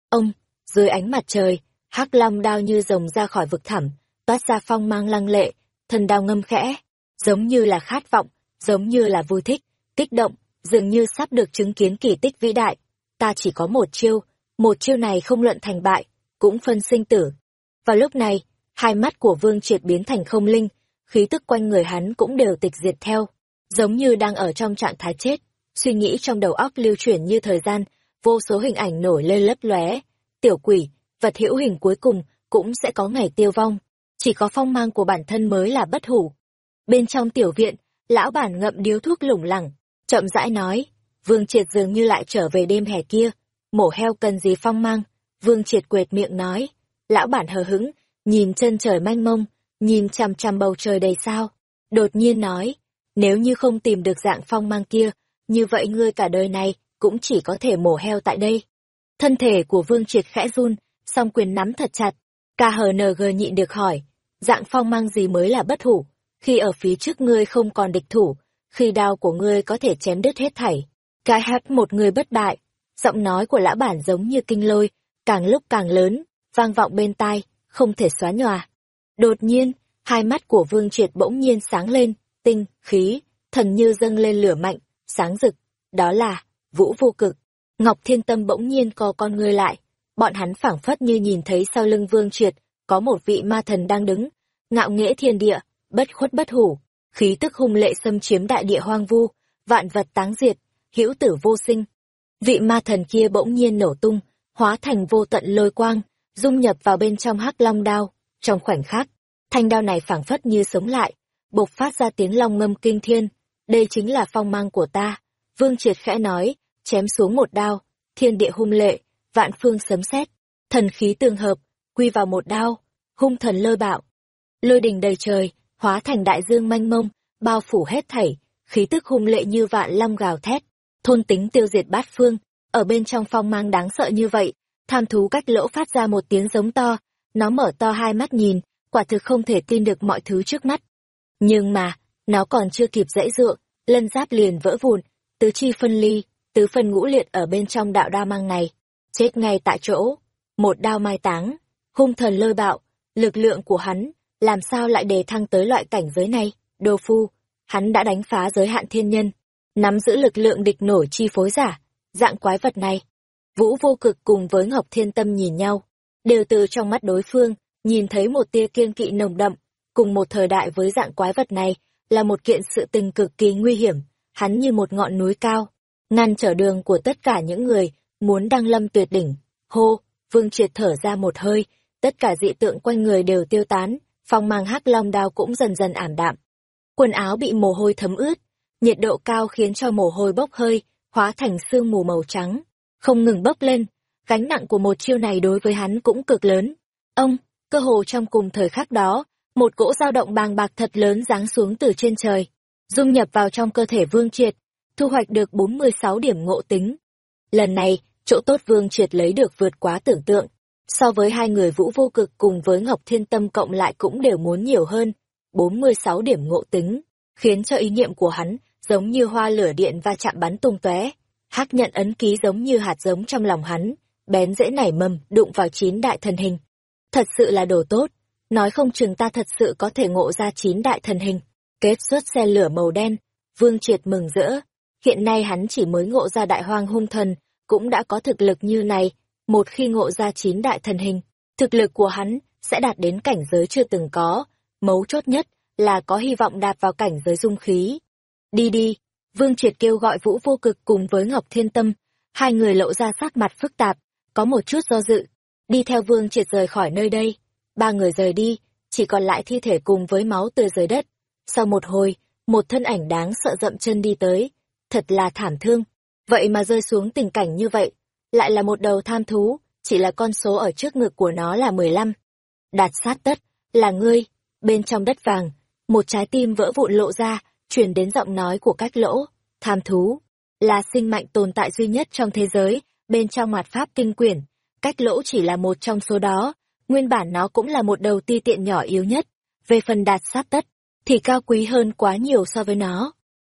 Ông, dưới ánh mặt trời, hắc long đao như rồng ra khỏi vực thẳm, toát ra phong mang lăng lệ, thần đao ngâm khẽ, giống như là khát vọng, giống như là vui thích, kích động, dường như sắp được chứng kiến kỳ tích vĩ đại. Ta chỉ có một chiêu, một chiêu này không luận thành bại, cũng phân sinh tử. Vào lúc này, hai mắt của Vương Triệt biến thành không linh, khí tức quanh người hắn cũng đều tịch diệt theo, giống như đang ở trong trạng thái chết. Suy nghĩ trong đầu óc lưu chuyển như thời gian, vô số hình ảnh nổi lên lấp lóe. Tiểu quỷ, vật hữu hình cuối cùng cũng sẽ có ngày tiêu vong. Chỉ có phong mang của bản thân mới là bất hủ. Bên trong tiểu viện, lão bản ngậm điếu thuốc lủng lẳng, chậm rãi nói, Vương Triệt dường như lại trở về đêm hè kia, mổ heo cần gì phong mang, Vương Triệt quệt miệng nói, lão bản hờ hững, nhìn chân trời manh mông, nhìn chằm chằm bầu trời đầy sao, đột nhiên nói, nếu như không tìm được dạng phong mang kia, như vậy ngươi cả đời này cũng chỉ có thể mổ heo tại đây. Thân thể của Vương Triệt khẽ run, song quyền nắm thật chặt, KHNG nhịn được hỏi, dạng phong mang gì mới là bất hủ, khi ở phía trước ngươi không còn địch thủ, khi đao của ngươi có thể chém đứt hết thảy. Cái hát một người bất bại, giọng nói của lã bản giống như kinh lôi, càng lúc càng lớn, vang vọng bên tai, không thể xóa nhòa. Đột nhiên, hai mắt của Vương Triệt bỗng nhiên sáng lên, tinh, khí, thần như dâng lên lửa mạnh, sáng rực. Đó là, vũ vô cực. Ngọc Thiên Tâm bỗng nhiên co con ngươi lại. Bọn hắn phảng phất như nhìn thấy sau lưng Vương Triệt, có một vị ma thần đang đứng. Ngạo nghễ thiên địa, bất khuất bất hủ, khí tức hung lệ xâm chiếm đại địa hoang vu, vạn vật táng diệt, hữu tử vô sinh. Vị ma thần kia bỗng nhiên nổ tung, hóa thành vô tận lôi quang, dung nhập vào bên trong hắc long đao. Trong khoảnh khắc, thanh đao này phảng phất như sống lại, bộc phát ra tiếng long ngâm kinh thiên. Đây chính là phong mang của ta. Vương Triệt khẽ nói, chém xuống một đao, thiên địa hung lệ, vạn phương sấm sét, thần khí tương hợp, quy vào một đao, hung thần lôi bạo. Lôi đình đầy trời, hóa thành đại dương mênh mông, bao phủ hết thảy, khí tức hung lệ như vạn long gào thét, thôn tính tiêu diệt bát phương, ở bên trong phong mang đáng sợ như vậy, tham thú cách lỗ phát ra một tiếng giống to, nó mở to hai mắt nhìn, quả thực không thể tin được mọi thứ trước mắt. Nhưng mà, nó còn chưa kịp dãy dựa, lân giáp liền vỡ vụn, tứ chi phân ly, tứ phân ngũ liệt ở bên trong đạo đa mang này, chết ngay tại chỗ, một đao mai táng, hung thần lôi bạo, lực lượng của hắn, làm sao lại đề thăng tới loại cảnh giới này, đồ phu, hắn đã đánh phá giới hạn thiên nhân, nắm giữ lực lượng địch nổi chi phối giả, dạng quái vật này. Vũ vô cực cùng với Ngọc Thiên Tâm nhìn nhau, đều từ trong mắt đối phương, nhìn thấy một tia kiêng kỵ nồng đậm, cùng một thời đại với dạng quái vật này, là một kiện sự tình cực kỳ nguy hiểm, hắn như một ngọn núi cao, ngăn trở đường của tất cả những người muốn đăng lâm tuyệt đỉnh. Hô, Vương Triệt thở ra một hơi, tất cả dị tượng quanh người đều tiêu tán, phong mang hắc long đao cũng dần dần ảm đạm. Quần áo bị mồ hôi thấm ướt, nhiệt độ cao khiến cho mồ hôi bốc hơi, hóa thành sương mù màu trắng, không ngừng bốc lên. Gánh nặng của một chiêu này đối với hắn cũng cực lớn. Ông, cơ hồ trong cùng thời khắc đó, một cỗ dao động bàng bạc thật lớn giáng xuống từ trên trời, dung nhập vào trong cơ thể Vương Triệt, thu hoạch được 46 điểm ngộ tính. Lần này, chỗ tốt Vương Triệt lấy được vượt quá tưởng tượng. So với hai người Vũ Vô Cực cùng với Ngọc Thiên Tâm cộng lại cũng đều muốn nhiều hơn, 46 điểm ngộ tính, khiến cho ý niệm của hắn giống như hoa lửa điện va chạm bắn tung tóe. Hắc nhận ấn ký giống như hạt giống trong lòng hắn, bén dễ nảy mầm, đụng vào chín đại thần hình. Thật sự là đồ tốt, nói không chừng ta thật sự có thể ngộ ra chín đại thần hình. Kết xuất xe lửa màu đen, Vương Triệt mừng rỡ. Hiện nay hắn chỉ mới ngộ ra đại hoang hung thần, cũng đã có thực lực như này. Một khi ngộ ra chín đại thần hình, thực lực của hắn sẽ đạt đến cảnh giới chưa từng có. Mấu chốt nhất là có hy vọng đạt vào cảnh giới dung khí. Đi đi, Vương Triệt kêu gọi Vũ Vô Cực cùng với Ngọc Thiên Tâm, hai người lộ ra sắc mặt phức tạp, có một chút do dự, đi theo Vương Triệt rời khỏi nơi đây. Ba người rời đi, chỉ còn lại thi thể cùng với máu từ dưới đất. Sau một hồi, một thân ảnh đáng sợ dậm chân đi tới, thật là thảm thương. Vậy mà rơi xuống tình cảnh như vậy, lại là một đầu tham thú, chỉ là con số ở trước ngực của nó là mười lăm. Đạt sát tất, là ngươi, bên trong đất vàng, một trái tim vỡ vụn lộ ra, truyền đến giọng nói của cách lỗ, tham thú, là sinh mạnh tồn tại duy nhất trong thế giới, bên trong mặt pháp kinh quyển, cách lỗ chỉ là một trong số đó, nguyên bản nó cũng là một đầu ti tiện nhỏ yếu nhất, về phần đạt sát tất, thì cao quý hơn quá nhiều so với nó.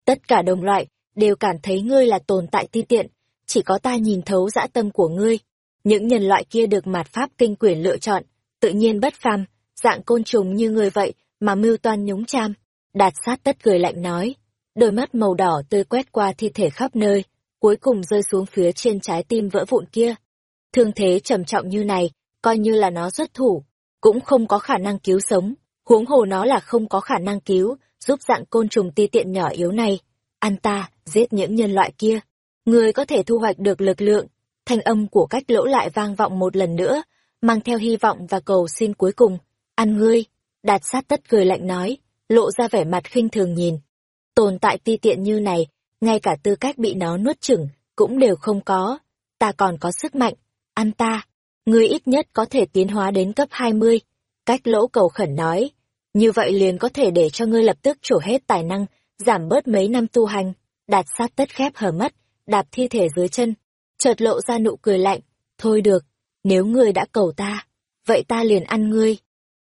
Tất cả đồng loại, đều cảm thấy ngươi là tồn tại ti tiện, chỉ có ta nhìn thấu dã tâm của ngươi. Những nhân loại kia được mạt pháp kinh quyển lựa chọn, tự nhiên bất phàm, dạng côn trùng như người vậy mà mưu toan nhúng cham. Đạt sát tất cười lạnh nói, đôi mắt màu đỏ tươi quét qua thi thể khắp nơi, cuối cùng rơi xuống phía trên trái tim vỡ vụn kia. Thương thế trầm trọng như này, coi như là nó xuất thủ, cũng không có khả năng cứu sống, huống hồ nó là không có khả năng cứu, giúp dạng côn trùng ti tiện nhỏ yếu này. Ăn ta, giết những nhân loại kia. Người có thể thu hoạch được lực lượng. Thanh âm của cách lỗ lại vang vọng một lần nữa, mang theo hy vọng và cầu xin cuối cùng. Ăn ngươi. Đạt sát tất cười lạnh nói, lộ ra vẻ mặt khinh thường nhìn. Tồn tại ti tiện như này, ngay cả tư cách bị nó nuốt chửng, cũng đều không có. Ta còn có sức mạnh. Ăn ta. Ngươi ít nhất có thể tiến hóa đến cấp 20. Cách lỗ cầu khẩn nói. Như vậy liền có thể để cho ngươi lập tức trổ hết tài năng, giảm bớt mấy năm tu hành. Đạt sát tất khép hở mắt, đạp thi thể dưới chân. Chợt lộ ra nụ cười lạnh. Thôi được, nếu ngươi đã cầu ta, vậy ta liền ăn ngươi.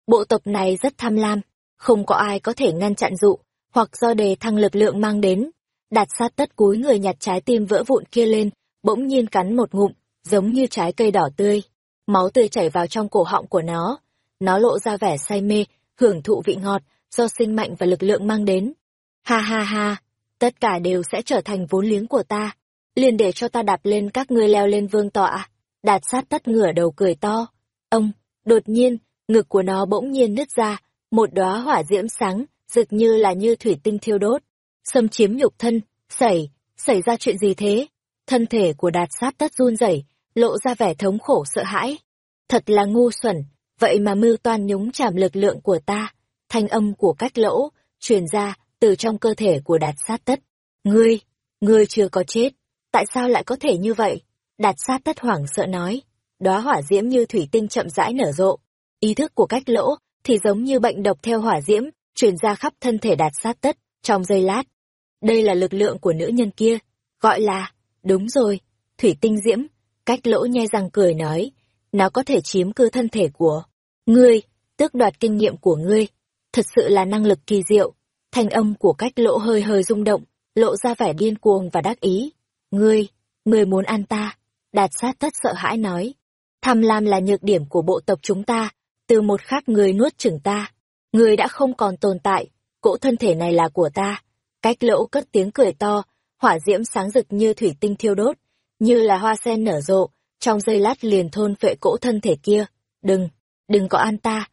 Bộ tộc này rất tham lam, không có ai có thể ngăn chặn dụ, hoặc do đề thăng lực lượng mang đến. Đạt sát tất cúi người nhặt trái tim vỡ vụn kia lên, bỗng nhiên cắn một ngụm, giống như trái cây đỏ tươi. Máu tươi chảy vào trong cổ họng của nó. Nó lộ ra vẻ say mê, hưởng thụ vị ngọt, do sinh mạnh và lực lượng mang đến. Ha ha ha, tất cả đều sẽ trở thành vốn liếng của ta. Liền để cho ta đạp lên các ngươi leo lên vương tọa. Đạt sát tất ngửa đầu cười to. Ông, đột nhiên, ngực của nó bỗng nhiên nứt ra, một đóa hỏa diễm sáng, rực như là như thủy tinh thiêu đốt. Xâm chiếm nhục thân, xảy, xảy ra chuyện gì thế? Thân thể của đạt sát tất run rẩy, lộ ra vẻ thống khổ sợ hãi. Thật là ngu xuẩn, vậy mà mưu toan nhúng chạm lực lượng của ta. Thanh âm của cách lỗ, truyền ra, từ trong cơ thể của đạt sát tất. Ngươi, ngươi chưa có chết, tại sao lại có thể như vậy? Đạt sát tất hoảng sợ nói, đóa hỏa diễm như thủy tinh chậm rãi nở rộ. Ý thức của cách lỗ, thì giống như bệnh độc theo hỏa diễm, truyền ra khắp thân thể đạt sát tất, trong giây lát. Đây là lực lượng của nữ nhân kia, gọi là, đúng rồi, thủy tinh diễm, cách lỗ nhe răng cười nói, nó có thể chiếm cư thân thể của ngươi, tước đoạt kinh nghiệm của ngươi, thật sự là năng lực kỳ diệu. Thanh âm của cách lỗ hơi hơi rung động, lộ ra vẻ điên cuồng và đắc ý. Ngươi, ngươi muốn ăn ta, đạt sát tất sợ hãi nói. Tham lam là nhược điểm của bộ tộc chúng ta, từ một khắc người nuốt chửng ta. Ngươi đã không còn tồn tại, cỗ thân thể này là của ta. Cách lỗ cất tiếng cười to, hỏa diễm sáng rực như thủy tinh thiêu đốt, như là hoa sen nở rộ, trong giây lát liền thôn phệ cỗ thân thể kia. Đừng, đừng có ăn ta.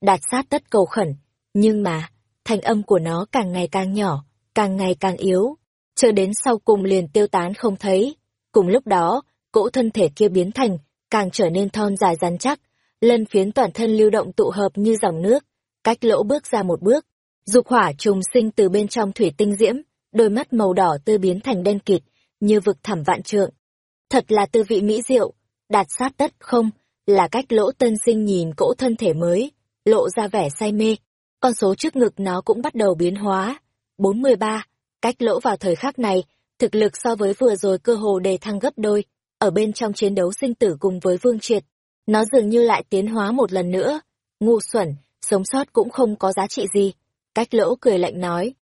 Đạt sát tất cầu khẩn, nhưng mà, thanh âm của nó càng ngày càng nhỏ, càng ngày càng yếu, chờ đến sau cùng liền tiêu tán không thấy. Cùng lúc đó, cỗ thân thể kia biến thành, càng trở nên thon dài rắn chắc, lân phiến toàn thân lưu động tụ hợp như dòng nước, cách lỗ bước ra một bước, dục hỏa trùng sinh từ bên trong thủy tinh diễm, đôi mắt màu đỏ tươi biến thành đen kịt, như vực thẳm vạn trượng. Thật là tư vị mỹ diệu, đạt sát tất không, là cách lỗ tân sinh nhìn cỗ thân thể mới, lộ ra vẻ say mê. Con số trước ngực nó cũng bắt đầu biến hóa. 43, cách lỗ vào thời khắc này, thực lực so với vừa rồi cơ hồ đề thăng gấp đôi, ở bên trong chiến đấu sinh tử cùng với Vương Triệt. Nó dường như lại tiến hóa một lần nữa. Ngu xuẩn, sống sót cũng không có giá trị gì. Cách lỗ cười lạnh nói.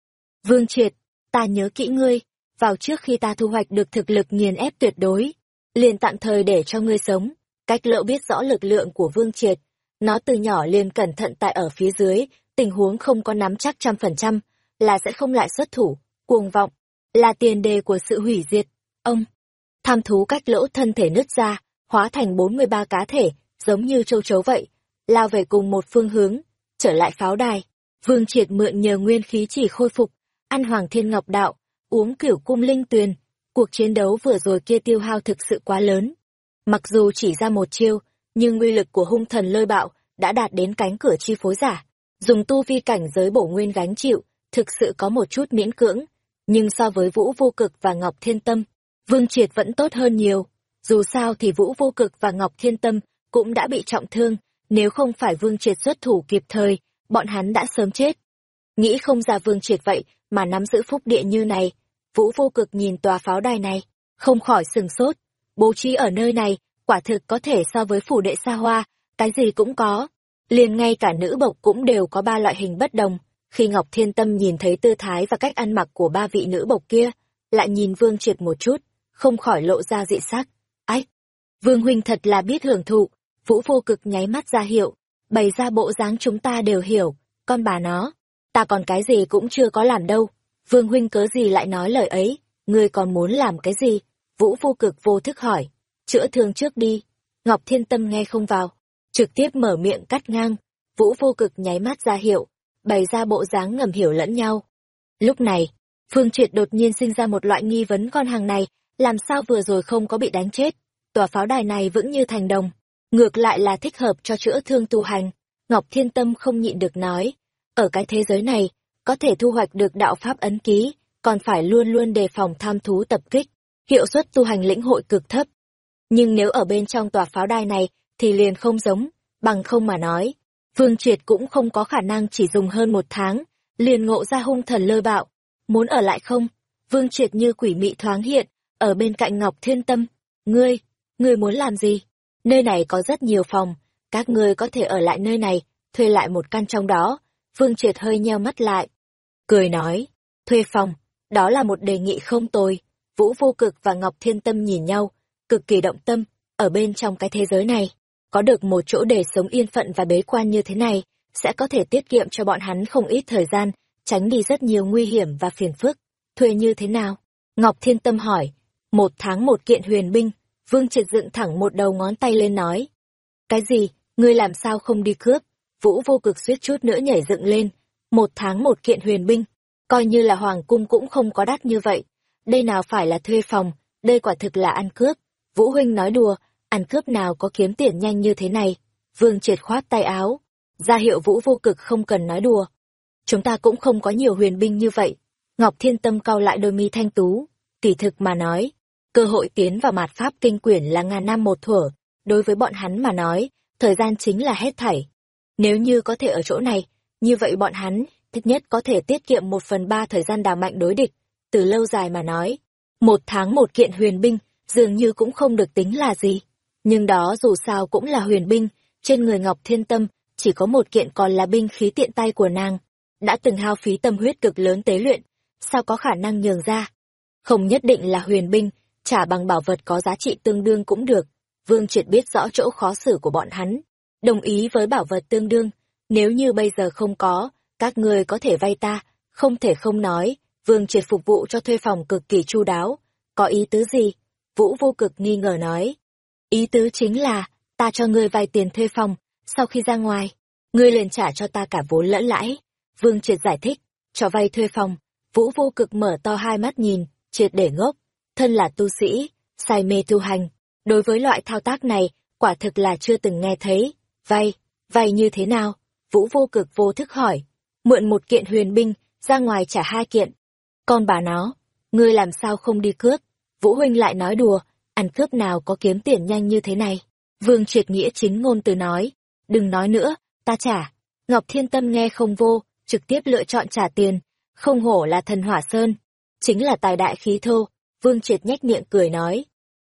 Vương Triệt, ta nhớ kỹ ngươi, vào trước khi ta thu hoạch được thực lực nghiền ép tuyệt đối, liền tạm thời để cho ngươi sống. Cách lỗ biết rõ lực lượng của Vương Triệt, nó từ nhỏ liền cẩn thận tại ở phía dưới, tình huống không có nắm chắc trăm phần trăm, là sẽ không lại xuất thủ, cuồng vọng, là tiền đề của sự hủy diệt. Ông, tham thú cách lỗ thân thể nứt ra, hóa thành 43 cá thể, giống như châu chấu vậy, lao về cùng một phương hướng, trở lại pháo đài. Vương Triệt mượn nhờ nguyên khí chỉ khôi phục, ăn Hoàng Thiên Ngọc Đạo, uống cửu cung linh tuyền. Cuộc chiến đấu vừa rồi kia tiêu hao thực sự quá lớn. Mặc dù chỉ ra một chiêu, nhưng uy lực của hung thần lôi bạo đã đạt đến cánh cửa chi phối giả. Dùng tu vi cảnh giới bổ nguyên gánh chịu, thực sự có một chút miễn cưỡng. Nhưng so với Vũ Vô Cực và Ngọc Thiên Tâm, Vương Triệt vẫn tốt hơn nhiều. dù sao thì Vũ Vô Cực và Ngọc Thiên Tâm cũng đã bị trọng thương, nếu không phải Vương Triệt xuất thủ kịp thời, bọn hắn đã sớm chết. Nghĩ không ra Vương Triệt vậy mà nắm giữ phúc địa như này, Vũ Vô Cực nhìn tòa pháo đài này, không khỏi sừng sốt, bố trí ở nơi này, quả thực có thể so với phủ đệ xa hoa, cái gì cũng có. Liền ngay cả nữ bộc cũng đều có ba loại hình bất đồng. Khi Ngọc Thiên Tâm nhìn thấy tư thái và cách ăn mặc của ba vị nữ bộc kia, lại nhìn Vương Triệt một chút, không khỏi lộ ra dị sắc. Ách! Vương Huynh thật là biết hưởng thụ, Vũ vô cực nháy mắt ra hiệu, bày ra bộ dáng chúng ta đều hiểu, con bà nó, ta còn cái gì cũng chưa có làm đâu. Vương Huynh cớ gì lại nói lời ấy, ngươi còn muốn làm cái gì? Vũ vô cực vô thức hỏi, chữa thương trước đi. Ngọc Thiên Tâm nghe không vào, trực tiếp mở miệng cắt ngang, Vũ vô cực nháy mắt ra hiệu, bày ra bộ dáng ngầm hiểu lẫn nhau. Lúc này, Phương Triệt đột nhiên sinh ra một loại nghi vấn con hàng này, làm sao vừa rồi không có bị đánh chết. Tòa pháo đài này vững như thành đồng, ngược lại là thích hợp cho chữa thương tu hành. Ngọc Thiên Tâm không nhịn được nói, ở cái thế giới này, có thể thu hoạch được đạo pháp ấn ký, còn phải luôn luôn đề phòng tham thú tập kích, hiệu suất tu hành lĩnh hội cực thấp. Nhưng nếu ở bên trong tòa pháo đài này, thì liền không giống, bằng không mà nói. Vương Triệt cũng không có khả năng chỉ dùng hơn một tháng, liền ngộ ra hung thần lơ bạo. Muốn ở lại không? Vương Triệt như quỷ mị thoáng hiện, ở bên cạnh Ngọc Thiên Tâm. Ngươi, ngươi muốn làm gì? Nơi này có rất nhiều phòng, các ngươi có thể ở lại nơi này, thuê lại một căn trong đó. Vương Triệt hơi nheo mắt lại. Cười nói, thuê phòng, đó là một đề nghị không tồi. Vũ Vô Cực và Ngọc Thiên Tâm nhìn nhau, cực kỳ động tâm, ở bên trong cái thế giới này. Có được một chỗ để sống yên phận và bế quan như thế này, sẽ có thể tiết kiệm cho bọn hắn không ít thời gian, tránh đi rất nhiều nguy hiểm và phiền phức. Thuê như thế nào? Ngọc Thiên Tâm hỏi. Một tháng một kiện huyền binh, Vương Triệt dựng thẳng một đầu ngón tay lên nói. Cái gì, ngươi làm sao không đi cướp? Vũ vô cực suýt chút nữa nhảy dựng lên. Một tháng một kiện huyền binh, coi như là hoàng cung cũng không có đắt như vậy. Đây nào phải là thuê phòng, đây quả thực là ăn cướp. Vũ huynh nói đùa, ăn cướp nào có kiếm tiền nhanh như thế này. Vương triệt khoát tay áo, ra hiệu vũ vô cực không cần nói đùa. Chúng ta cũng không có nhiều huyền binh như vậy. Ngọc Thiên Tâm cau lại đôi mi thanh tú, kỳ thực mà nói, cơ hội tiến vào mạt pháp kinh quyển là ngàn năm một thuở, đối với bọn hắn mà nói, thời gian chính là hết thảy. Nếu như có thể ở chỗ này, như vậy bọn hắn, thích nhất có thể tiết kiệm một phần ba thời gian đào mạnh đối địch. Từ lâu dài mà nói, một tháng một kiện huyền binh, dường như cũng không được tính là gì. Nhưng đó dù sao cũng là huyền binh, trên người Ngọc Thiên Tâm, chỉ có một kiện còn là binh khí tiện tay của nàng. Đã từng hao phí tâm huyết cực lớn tế luyện, sao có khả năng nhường ra? Không nhất định là huyền binh, trả bằng bảo vật có giá trị tương đương cũng được. Vương Triệt biết rõ chỗ khó xử của bọn hắn, đồng ý với bảo vật tương đương. Nếu như bây giờ không có, các ngươi có thể vay ta, không thể không nói. Vương Triệt phục vụ cho thuê phòng cực kỳ chu đáo. Có ý tứ gì? Vũ vô cực nghi ngờ nói. Ý tứ chính là, ta cho ngươi vay tiền thuê phòng, sau khi ra ngoài, ngươi liền trả cho ta cả vốn lẫn lãi. Vương Triệt giải thích, cho vay thuê phòng. Vũ vô cực mở to hai mắt nhìn, triệt để ngốc. Thân là tu sĩ, say mê tu hành. Đối với loại thao tác này, quả thực là chưa từng nghe thấy. Vay, vay như thế nào? Vũ vô cực vô thức hỏi. Mượn một kiện huyền binh, ra ngoài trả hai kiện. Con bà nó, ngươi làm sao không đi cướp? Vũ huynh lại nói đùa, ăn cướp nào có kiếm tiền nhanh như thế này. Vương triệt nghĩa chính ngôn từ nói. Đừng nói nữa, ta trả. Ngọc Thiên Tâm nghe không vô, trực tiếp lựa chọn trả tiền. Không hổ là thần hỏa sơn. Chính là tài đại khí thô. Vương triệt nhếch miệng cười nói.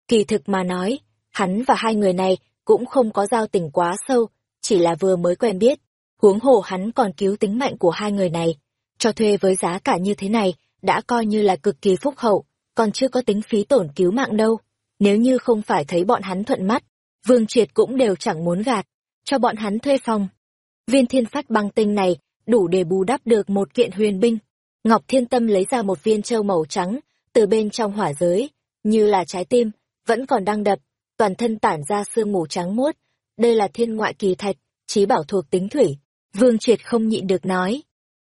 Kỳ thực mà nói, hắn và hai người này cũng không có giao tình quá sâu, chỉ là vừa mới quen biết. Huống hồ hắn còn cứu tính mạnh của hai người này. Cho thuê với giá cả như thế này, đã coi như là cực kỳ phúc hậu, còn chưa có tính phí tổn cứu mạng đâu. Nếu như không phải thấy bọn hắn thuận mắt, Vương Triệt cũng đều chẳng muốn gạt, cho bọn hắn thuê phòng. Viên thiên phách băng tinh này đủ để bù đắp được một kiện huyền binh. Ngọc Thiên Tâm lấy ra một viên châu màu trắng, từ bên trong hỏa giới, như là trái tim, vẫn còn đang đập, toàn thân tản ra sương mù trắng muốt. Đây là thiên ngoại kỳ thạch, trí bảo thuộc tính thủy. Vương Triệt không nhịn được nói.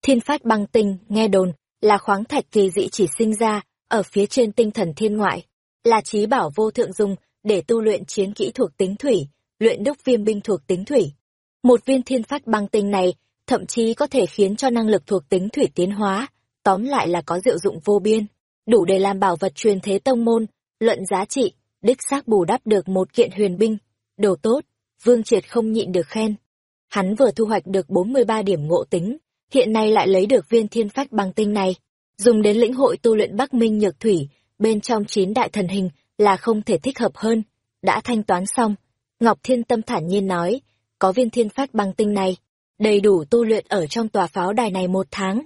Thiên phát băng tinh, nghe đồn, là khoáng thạch kỳ dị chỉ sinh ra, ở phía trên tinh thần thiên ngoại. Là trí bảo vô thượng dùng, để tu luyện chiến kỹ thuộc tính thủy, luyện đúc viêm binh thuộc tính thủy. Một viên thiên phát băng tinh này, thậm chí có thể khiến cho năng lực thuộc tính thủy tiến hóa, tóm lại là có diệu dụng vô biên, đủ để làm bảo vật truyền thế tông môn, luận giá trị, đích xác bù đắp được một kiện huyền binh, đồ tốt, Vương Triệt không nhịn được khen. Hắn vừa thu hoạch được 43 điểm ngộ tính, hiện nay lại lấy được viên thiên phách băng tinh này, dùng đến lĩnh hội tu luyện Bắc Minh Nhược Thủy, bên trong chín đại thần hình là không thể thích hợp hơn. Đã thanh toán xong, Ngọc Thiên Tâm thản nhiên nói, có viên thiên phách băng tinh này, đầy đủ tu luyện ở trong tòa pháo đài này một tháng.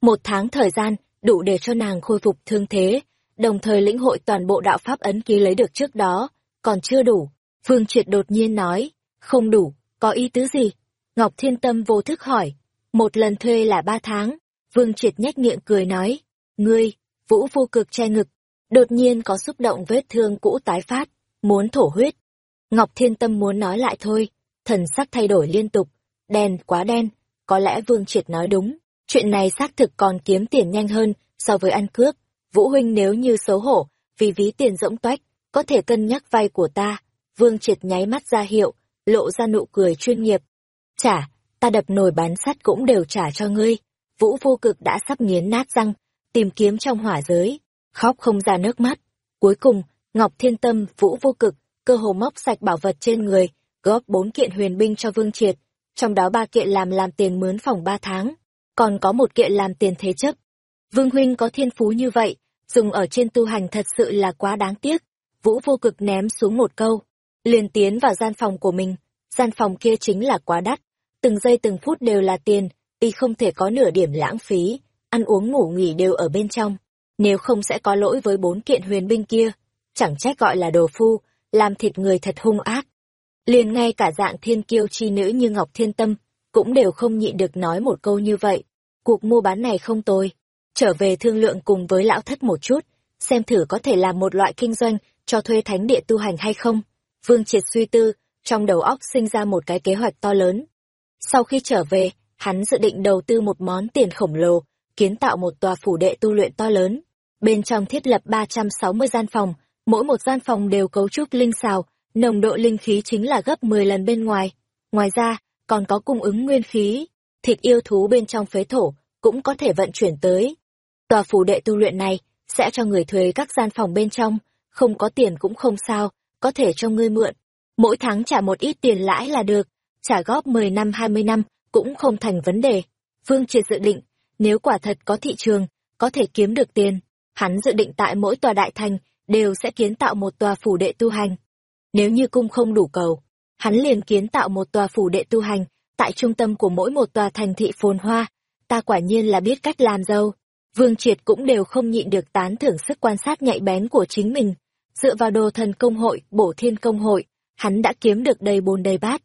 Một tháng thời gian, đủ để cho nàng khôi phục thương thế, đồng thời lĩnh hội toàn bộ đạo pháp ấn ký lấy được trước đó, còn chưa đủ. Phương Triệt đột nhiên nói, không đủ, có ý tứ gì? Ngọc Thiên Tâm vô thức hỏi, một lần thuê là ba tháng. Vương Triệt nhếch miệng cười nói, ngươi, vũ vô cực che ngực, đột nhiên có xúc động vết thương cũ tái phát, muốn thổ huyết. Ngọc Thiên Tâm muốn nói lại thôi, thần sắc thay đổi liên tục, đen quá đen, có lẽ Vương Triệt nói đúng, chuyện này xác thực còn kiếm tiền nhanh hơn so với ăn cướp. Vũ huynh nếu như xấu hổ, vì ví tiền rỗng toách, có thể cân nhắc vay của ta. Vương Triệt nháy mắt ra hiệu, lộ ra nụ cười chuyên nghiệp. Trả, ta đập nồi bán sắt cũng đều trả cho ngươi. Vũ vô cực đã sắp nghiến nát răng, tìm kiếm trong hỏa giới, khóc không ra nước mắt. Cuối cùng, Ngọc Thiên Tâm, Vũ vô cực, cơ hồ móc sạch bảo vật trên người, góp bốn kiện huyền binh cho Vương Triệt, trong đó ba kiện làm làm tiền mướn phòng ba tháng, còn có một kiện làm tiền thế chấp. Vương Huynh có thiên phú như vậy, dùng ở trên tu hành thật sự là quá đáng tiếc. Vũ vô cực ném xuống một câu, liền tiến vào gian phòng của mình. Gian phòng kia chính là quá đắt, từng giây từng phút đều là tiền, y không thể có nửa điểm lãng phí, ăn uống ngủ nghỉ đều ở bên trong. Nếu không sẽ có lỗi với bốn kiện huyền binh kia, chẳng trách gọi là đồ phu, làm thịt người thật hung ác. Liền ngay cả dạng thiên kiêu chi nữ như Ngọc Thiên Tâm, cũng đều không nhịn được nói một câu như vậy. Cuộc mua bán này không tồi. Trở về thương lượng cùng với lão thất một chút, xem thử có thể làm một loại kinh doanh cho thuê thánh địa tu hành hay không. Vương Triệt suy tư, trong đầu óc sinh ra một cái kế hoạch to lớn. Sau khi trở về, hắn dự định đầu tư một món tiền khổng lồ, kiến tạo một tòa phủ đệ tu luyện to lớn. Bên trong thiết lập 360 gian phòng, mỗi một gian phòng đều cấu trúc linh xào, nồng độ linh khí chính là gấp 10 lần bên ngoài. Ngoài ra, còn có cung ứng nguyên khí, thịt yêu thú bên trong phế thổ cũng có thể vận chuyển tới. Tòa phủ đệ tu luyện này sẽ cho người thuê các gian phòng bên trong, không có tiền cũng không sao, có thể cho ngươi mượn. Mỗi tháng trả một ít tiền lãi là được, trả góp 10 năm 20 năm cũng không thành vấn đề. Vương Triệt dự định, nếu quả thật có thị trường, có thể kiếm được tiền, hắn dự định tại mỗi tòa đại thành đều sẽ kiến tạo một tòa phủ đệ tu hành. Nếu như cung không đủ cầu, hắn liền kiến tạo một tòa phủ đệ tu hành tại trung tâm của mỗi một tòa thành thị phồn hoa. Ta quả nhiên là biết cách làm dâu. Vương Triệt cũng đều không nhịn được tán thưởng sức quan sát nhạy bén của chính mình. Dựa vào đồ thần công hội, bổ thiên công hội, hắn đã kiếm được đầy bồn đầy bát.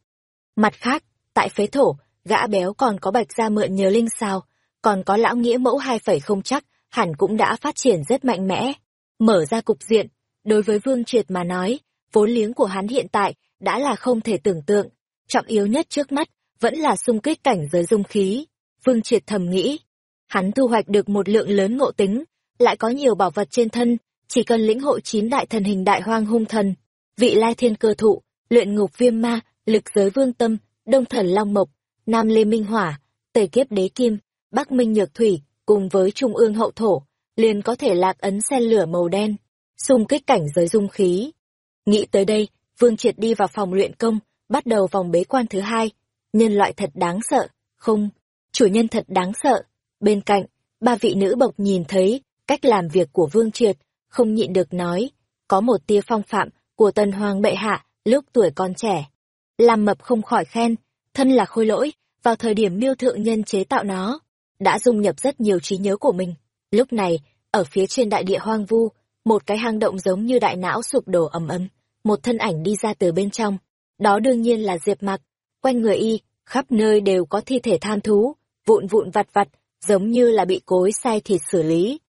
Mặt khác, tại phế thổ, gã béo còn có bạch ra mượn nhờ linh sao, còn có lão nghĩa mẫu hai phẩy không chắc, hẳn cũng đã phát triển rất mạnh mẽ. Mở ra cục diện, đối với Vương Triệt mà nói, vốn liếng của hắn hiện tại đã là không thể tưởng tượng. Trọng yếu nhất trước mắt, vẫn là xung kích cảnh giới dung khí. Vương Triệt thầm nghĩ, hắn thu hoạch được một lượng lớn ngộ tính, lại có nhiều bảo vật trên thân, chỉ cần lĩnh hội chín đại thần hình đại hoang hung thần, vị lai thiên cơ thụ, luyện ngục viêm ma, lực giới vương tâm, đông thần long mộc, nam lê minh hỏa, tề kiếp đế kim, bắc minh nhược thủy, cùng với trung ương hậu thổ, liền có thể lạc ấn sen lửa màu đen, xung kích cảnh giới dung khí. Nghĩ tới đây, Vương Triệt đi vào phòng luyện công, bắt đầu vòng bế quan thứ hai. Nhân loại thật đáng sợ, không, chủ nhân thật đáng sợ. Bên cạnh, ba vị nữ bộc nhìn thấy cách làm việc của Vương Triệt, không nhịn được nói, có một tia phong phạm của tần hoàng bệ hạ lúc tuổi còn trẻ. Làm mập không khỏi khen, thân là khôi lỗi, vào thời điểm miêu thượng nhân chế tạo nó, đã dung nhập rất nhiều trí nhớ của mình. Lúc này, ở phía trên đại địa hoang vu, một cái hang động giống như đại não sụp đổ ầm ầm, một thân ảnh đi ra từ bên trong. Đó đương nhiên là Diệp Mặc, quanh người y, khắp nơi đều có thi thể than thú, vụn vụn vặt vặt, giống như là bị cối xay thịt xử lý.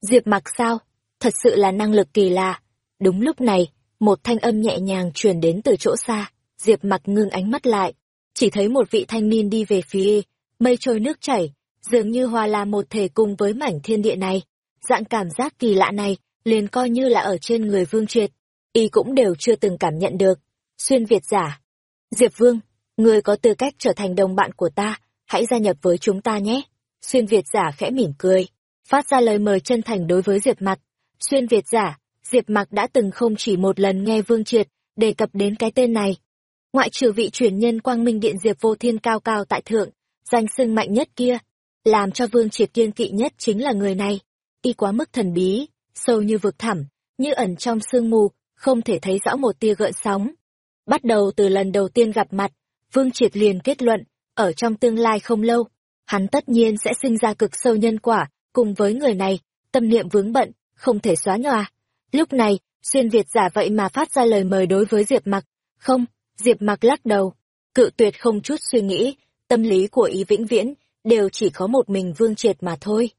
Diệp Mặc sao? Thật sự là năng lực kỳ lạ. Đúng lúc này, một thanh âm nhẹ nhàng truyền đến từ chỗ xa, Diệp Mặc ngưng ánh mắt lại, chỉ thấy một vị thanh niên đi về phía y, mây trôi nước chảy, dường như hòa là một thể cùng với mảnh thiên địa này. Dạng cảm giác kỳ lạ này, liền coi như là ở trên người Vương Triệt, y cũng đều chưa từng cảm nhận được. Xuyên Việt giả. Diệp Vương, người có tư cách trở thành đồng bạn của ta, hãy gia nhập với chúng ta nhé. Xuyên Việt giả khẽ mỉm cười, phát ra lời mời chân thành đối với Diệp Mặc. Xuyên Việt giả, Diệp Mặc đã từng không chỉ một lần nghe Vương Triệt đề cập đến cái tên này. Ngoại trừ vị truyền nhân Quang Minh Điện Diệp Vô Thiên cao cao tại thượng, danh xưng mạnh nhất kia, làm cho Vương Triệt kiên kỵ nhất chính là người này. Y quá mức thần bí, sâu như vực thẳm, như ẩn trong sương mù, không thể thấy rõ một tia gợn sóng. Bắt đầu từ lần đầu tiên gặp mặt, Vương Triệt liền kết luận, ở trong tương lai không lâu, hắn tất nhiên sẽ sinh ra cực sâu nhân quả, cùng với người này, tâm niệm vướng bận, không thể xóa nhòa. Lúc này, xuyên Việt giả vậy mà phát ra lời mời đối với Diệp Mặc. Không, Diệp Mặc lắc đầu, cự tuyệt không chút suy nghĩ, tâm lý của ý vĩnh viễn, đều chỉ có một mình Vương Triệt mà thôi.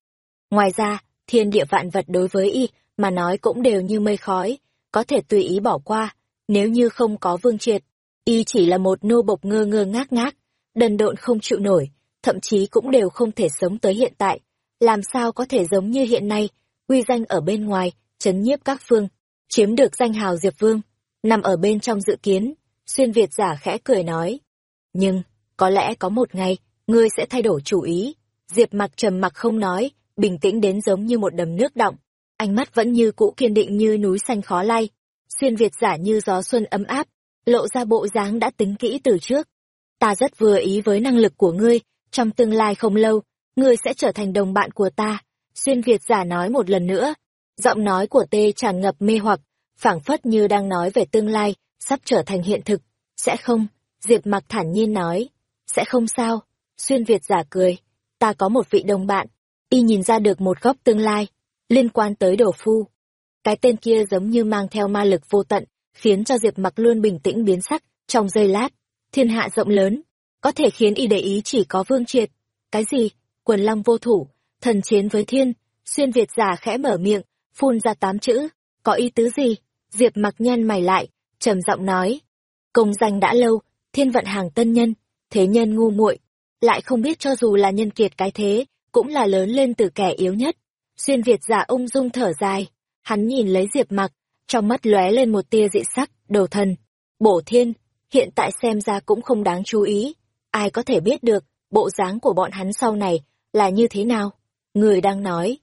Ngoài ra, thiên địa vạn vật đối với y, mà nói cũng đều như mây khói, có thể tùy ý bỏ qua, nếu như không có Vương Triệt, y chỉ là một nô bộc ngơ ngơ ngác ngác, đần độn không chịu nổi, thậm chí cũng đều không thể sống tới hiện tại, làm sao có thể giống như hiện nay, uy danh ở bên ngoài, chấn nhiếp các phương, chiếm được danh hào Diệp Vương, nằm ở bên trong dự kiến, xuyên Việt giả khẽ cười nói. Nhưng, có lẽ có một ngày, ngươi sẽ thay đổi chủ ý. Diệp mặc trầm mặc không nói, bình tĩnh đến giống như một đầm nước động. Ánh mắt vẫn như cũ kiên định như núi xanh khó lay. Xuyên Việt giả như gió xuân ấm áp, lộ ra bộ dáng đã tính kỹ từ trước. Ta rất vừa ý với năng lực của ngươi, trong tương lai không lâu, ngươi sẽ trở thành đồng bạn của ta. Xuyên Việt giả nói một lần nữa, giọng nói của tê tràn ngập mê hoặc, phảng phất như đang nói về tương lai, sắp trở thành hiện thực. Sẽ không, Diệp mặc thản nhiên nói. Sẽ không sao, xuyên Việt giả cười. Ta có một vị đồng bạn, y nhìn ra được một góc tương lai, liên quan tới đồ phu. Cái tên kia giống như mang theo ma lực vô tận, khiến cho Diệp mặc luôn bình tĩnh biến sắc, trong giây lát. Thiên hạ rộng lớn, có thể khiến y để ý chỉ có vương triệt. Cái gì? Quần long vô thủ, thần chiến với thiên, xuyên Việt giả khẽ mở miệng, phun ra tám chữ, có ý tứ gì? Diệp mặc nhăn mày lại, trầm giọng nói. Công danh đã lâu, thiên vận hàng tân nhân, thế nhân ngu muội lại không biết cho dù là nhân kiệt cái thế, cũng là lớn lên từ kẻ yếu nhất. Xuyên Việt giả ung dung thở dài, hắn nhìn lấy Diệp mặc, trong mắt lóe lên một tia dị sắc, đầu thần. Bổ thiên, hiện tại xem ra cũng không đáng chú ý. Ai có thể biết được, bộ dáng của bọn hắn sau này là như thế nào? Người đang nói.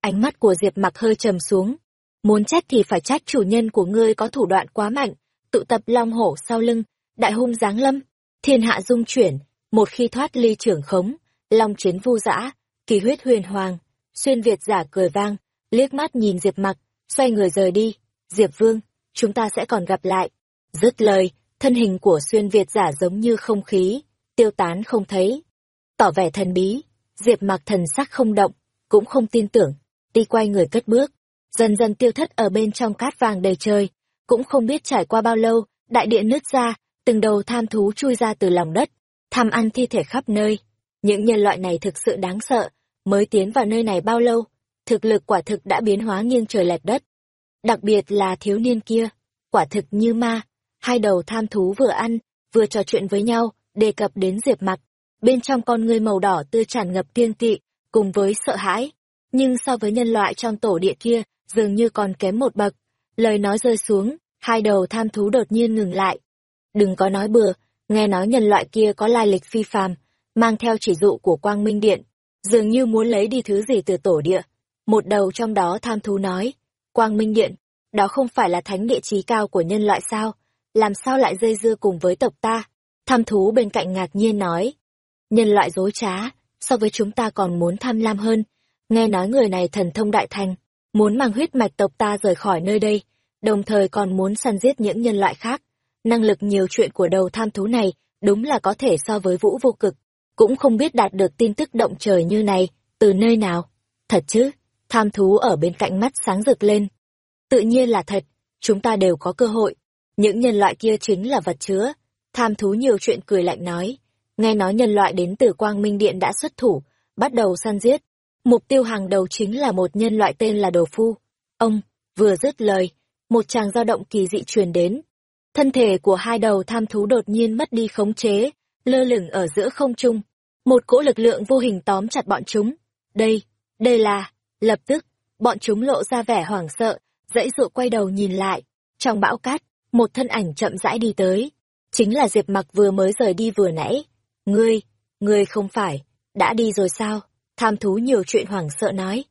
Ánh mắt của Diệp mặc hơi trầm xuống. Muốn trách thì phải trách chủ nhân của ngươi có thủ đoạn quá mạnh, tụ tập long hổ sau lưng, đại hung giáng lâm, thiên hạ dung chuyển, một khi thoát ly trưởng khống, long chiến vu dã, kỳ huyết huyền hoàng, xuyên Việt giả cười vang, liếc mắt nhìn Diệp mặc, xoay người rời đi. Diệp Vương, chúng ta sẽ còn gặp lại. Dứt lời, thân hình của xuyên Việt giả giống như không khí, tiêu tán không thấy. Tỏ vẻ thần bí, Diệp mặc thần sắc không động, cũng không tin tưởng, đi quay người cất bước, dần dần tiêu thất ở bên trong cát vàng đầy trời, cũng không biết trải qua bao lâu, đại địa nứt ra, từng đầu tham thú chui ra từ lòng đất, tham ăn thi thể khắp nơi. Những nhân loại này thực sự đáng sợ, mới tiến vào nơi này bao lâu, thực lực quả thực đã biến hóa nghiêng trời lệch đất. Đặc biệt là thiếu niên kia, quả thực như ma, hai đầu tham thú vừa ăn, vừa trò chuyện với nhau, đề cập đến diệp mặt. Bên trong con ngươi màu đỏ tươi tràn ngập tiên tị, cùng với sợ hãi. Nhưng so với nhân loại trong tổ địa kia, dường như còn kém một bậc. Lời nói rơi xuống, hai đầu tham thú đột nhiên ngừng lại. Đừng có nói bừa, nghe nói nhân loại kia có lai lịch phi phàm, mang theo chỉ dụ của Quang Minh Điện, dường như muốn lấy đi thứ gì từ tổ địa. Một đầu trong đó tham thú nói, Quang Minh Điện, đó không phải là thánh địa trí cao của nhân loại sao, làm sao lại dây dưa cùng với tộc ta? Tham thú bên cạnh ngạc nhiên nói, nhân loại dối trá, so với chúng ta còn muốn tham lam hơn, nghe nói người này thần thông đại thành, muốn mang huyết mạch tộc ta rời khỏi nơi đây, đồng thời còn muốn săn giết những nhân loại khác. Năng lực nhiều chuyện của đầu tham thú này đúng là có thể so với vũ vô cực, cũng không biết đạt được tin tức động trời như này, từ nơi nào. Thật chứ, tham thú ở bên cạnh mắt sáng rực lên. Tự nhiên là thật, chúng ta đều có cơ hội. Những nhân loại kia chính là vật chứa. Tham thú nhiều chuyện cười lạnh nói. Nghe nói nhân loại đến từ Quang Minh Điện đã xuất thủ, bắt đầu săn giết. Mục tiêu hàng đầu chính là một nhân loại tên là Đồ Phu. Ông, vừa dứt lời, một tràng dao động kỳ dị truyền đến. Thân thể của hai đầu tham thú đột nhiên mất đi khống chế, lơ lửng ở giữa không trung. Một cỗ lực lượng vô hình tóm chặt bọn chúng. Đây, đây là... Lập tức, bọn chúng lộ ra vẻ hoảng sợ, dãy dụ quay đầu nhìn lại. Trong bão cát, một thân ảnh chậm rãi đi tới. Chính là Diệp mặc vừa mới rời đi vừa nãy. Ngươi, ngươi không phải, đã đi rồi sao? Tham thú nhiều chuyện hoảng sợ nói.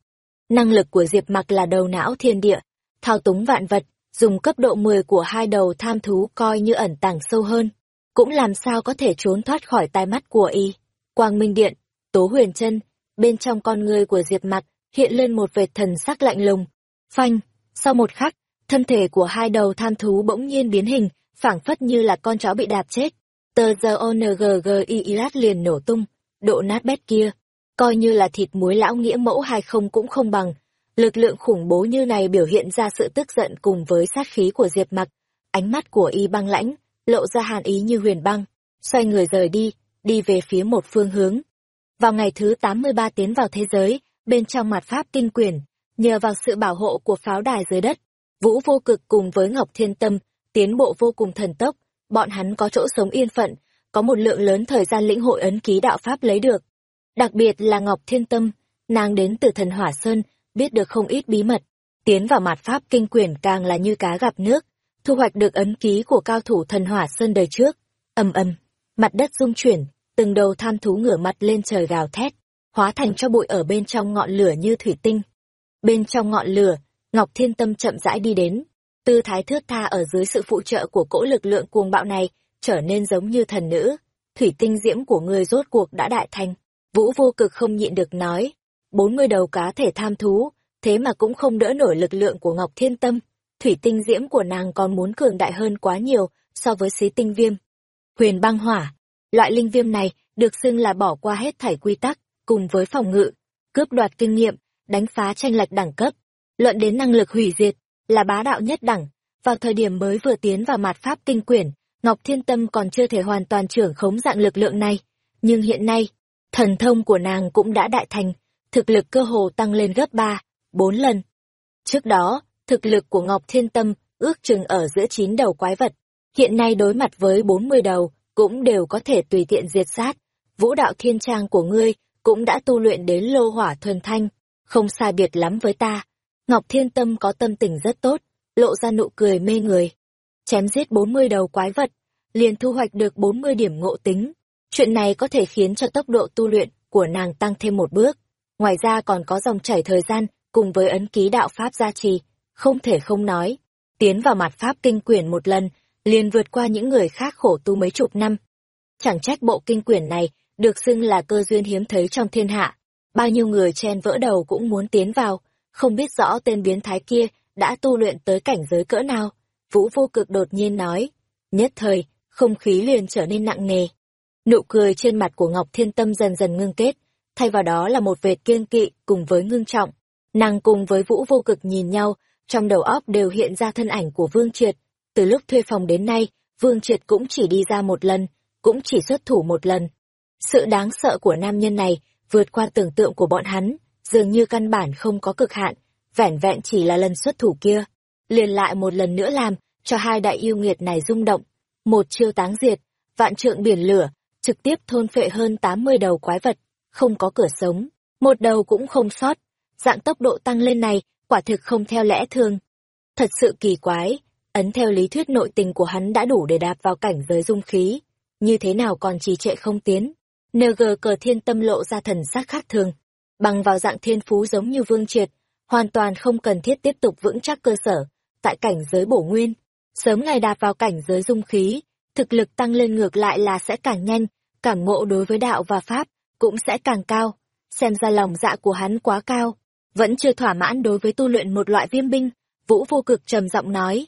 Năng lực của Diệp mặc là đầu não thiên địa, thao túng vạn vật, dùng cấp độ 10 của hai đầu tham thú coi như ẩn tàng sâu hơn, cũng làm sao có thể trốn thoát khỏi tai mắt của y. Quang Minh Điện, Tố Huyền Chân, bên trong con người của Diệp Mặc hiện lên một vệt thần sắc lạnh lùng. Phanh, sau một khắc, thân thể của hai đầu tham thú bỗng nhiên biến hình, phảng phất như là con chó bị đạp chết. Tờ giờ ONGGI liền nổ tung, độ nát bét kia, coi như là thịt muối lão nghĩa mẫu hay không cũng không bằng. Lực lượng khủng bố như này biểu hiện ra sự tức giận cùng với sát khí của Diệp Mặc. Ánh mắt của y băng lãnh, lộ ra hàn ý như huyền băng, xoay người rời đi, đi về phía một phương hướng. Vào ngày thứ 83 tiến vào thế giới, bên trong mặt pháp kinh quyển, nhờ vào sự bảo hộ của pháo đài dưới đất, Vũ vô cực cùng với Ngọc Thiên Tâm, tiến bộ vô cùng thần tốc, bọn hắn có chỗ sống yên phận, có một lượng lớn thời gian lĩnh hội ấn ký đạo Pháp lấy được. Đặc biệt là Ngọc Thiên Tâm, nàng đến từ thần Hỏa Sơn, biết được không ít bí mật, tiến vào mặt Pháp kinh quyển càng là như cá gặp nước, thu hoạch được ấn ký của cao thủ thần Hỏa Sơn đời trước. ầm ầm, mặt đất rung chuyển, từng đầu tham thú ngửa mặt lên trời gào thét, hóa thành cho bụi ở bên trong ngọn lửa như thủy tinh. Bên trong ngọn lửa, Ngọc Thiên Tâm chậm rãi đi đến, tư thái thướt tha ở dưới sự phụ trợ của cỗ lực lượng cuồng bạo này, trở nên giống như thần nữ. Thủy tinh diễm của người rốt cuộc đã đại thành. Vũ vô cực không nhịn được nói. Bốn mươi đầu cá thể tham thú, thế mà cũng không đỡ nổi lực lượng của Ngọc Thiên Tâm. Thủy tinh diễm của nàng còn muốn cường đại hơn quá nhiều so với xí tinh viêm. Huyền băng hỏa, loại linh viêm này được xưng là bỏ qua hết thảy quy tắc, cùng với phòng ngự, cướp đoạt kinh nghiệm, đánh phá tranh lệch đẳng cấp, Luận đến năng lực hủy diệt, là bá đạo nhất đẳng. Vào thời điểm mới vừa tiến vào mặt pháp kinh quyển, Ngọc Thiên Tâm còn chưa thể hoàn toàn trưởng khống dạng lực lượng này. Nhưng hiện nay, thần thông của nàng cũng đã đại thành, thực lực cơ hồ tăng lên gấp 3, 4 lần. Trước đó, thực lực của Ngọc Thiên Tâm ước chừng ở giữa 9 đầu quái vật. Hiện nay đối mặt với 40 đầu, cũng đều có thể tùy tiện diệt sát. Vũ đạo thiên trang của ngươi cũng đã tu luyện đến lô hỏa thuần thanh, không sai biệt lắm với ta. Ngọc Thiên Tâm có tâm tình rất tốt, lộ ra nụ cười mê người. Chém giết 40 đầu quái vật, liền thu hoạch được 40 điểm ngộ tính. Chuyện này có thể khiến cho tốc độ tu luyện của nàng tăng thêm một bước. Ngoài ra còn có dòng chảy thời gian cùng với ấn ký đạo Pháp gia trì, không thể không nói. Tiến vào mặt Pháp kinh quyển một lần, liền vượt qua những người khác khổ tu mấy chục năm. Chẳng trách bộ kinh quyển này được xưng là cơ duyên hiếm thấy trong thiên hạ. Bao nhiêu người chen vỡ đầu cũng muốn tiến vào, không biết rõ tên biến thái kia đã tu luyện tới cảnh giới cỡ nào. Vũ vô cực đột nhiên nói. Nhất thời, không khí liền trở nên nặng nề. Nụ cười trên mặt của Ngọc Thiên Tâm dần dần ngưng kết, thay vào đó là một vệt kiên kỵ cùng với ngưng trọng. Nàng cùng với Vũ vô cực nhìn nhau, trong đầu óc đều hiện ra thân ảnh của Vương Triệt. Từ lúc thuê phòng đến nay, Vương Triệt cũng chỉ đi ra một lần, cũng chỉ xuất thủ một lần. Sự đáng sợ của nam nhân này vượt qua tưởng tượng của bọn hắn, dường như căn bản không có cực hạn, vẻn vẹn chỉ là lần xuất thủ kia. Liền lại một lần nữa làm, cho hai đại yêu nghiệt này rung động. Một chiêu táng diệt, vạn trượng biển lửa, trực tiếp thôn phệ hơn 80 đầu quái vật, không có cửa sống, một đầu cũng không sót. Dạng tốc độ tăng lên này, quả thực không theo lẽ thường. Thật sự kỳ quái, ấn theo lý thuyết nội tình của hắn đã đủ để đạp vào cảnh giới dung khí. Như thế nào còn trì trệ không tiến? NG cờ thiên tâm lộ ra thần sắc khác thường bằng vào dạng thiên phú giống như vương triệt, hoàn toàn không cần thiết tiếp tục vững chắc cơ sở, tại cảnh giới bổ nguyên. Sớm ngày đạp vào cảnh giới dung khí, thực lực tăng lên ngược lại là sẽ càng nhanh, càng ngộ đối với đạo và pháp, cũng sẽ càng cao. Xem ra lòng dạ của hắn quá cao, vẫn chưa thỏa mãn đối với tu luyện một loại viêm binh, vũ vô cực trầm giọng nói.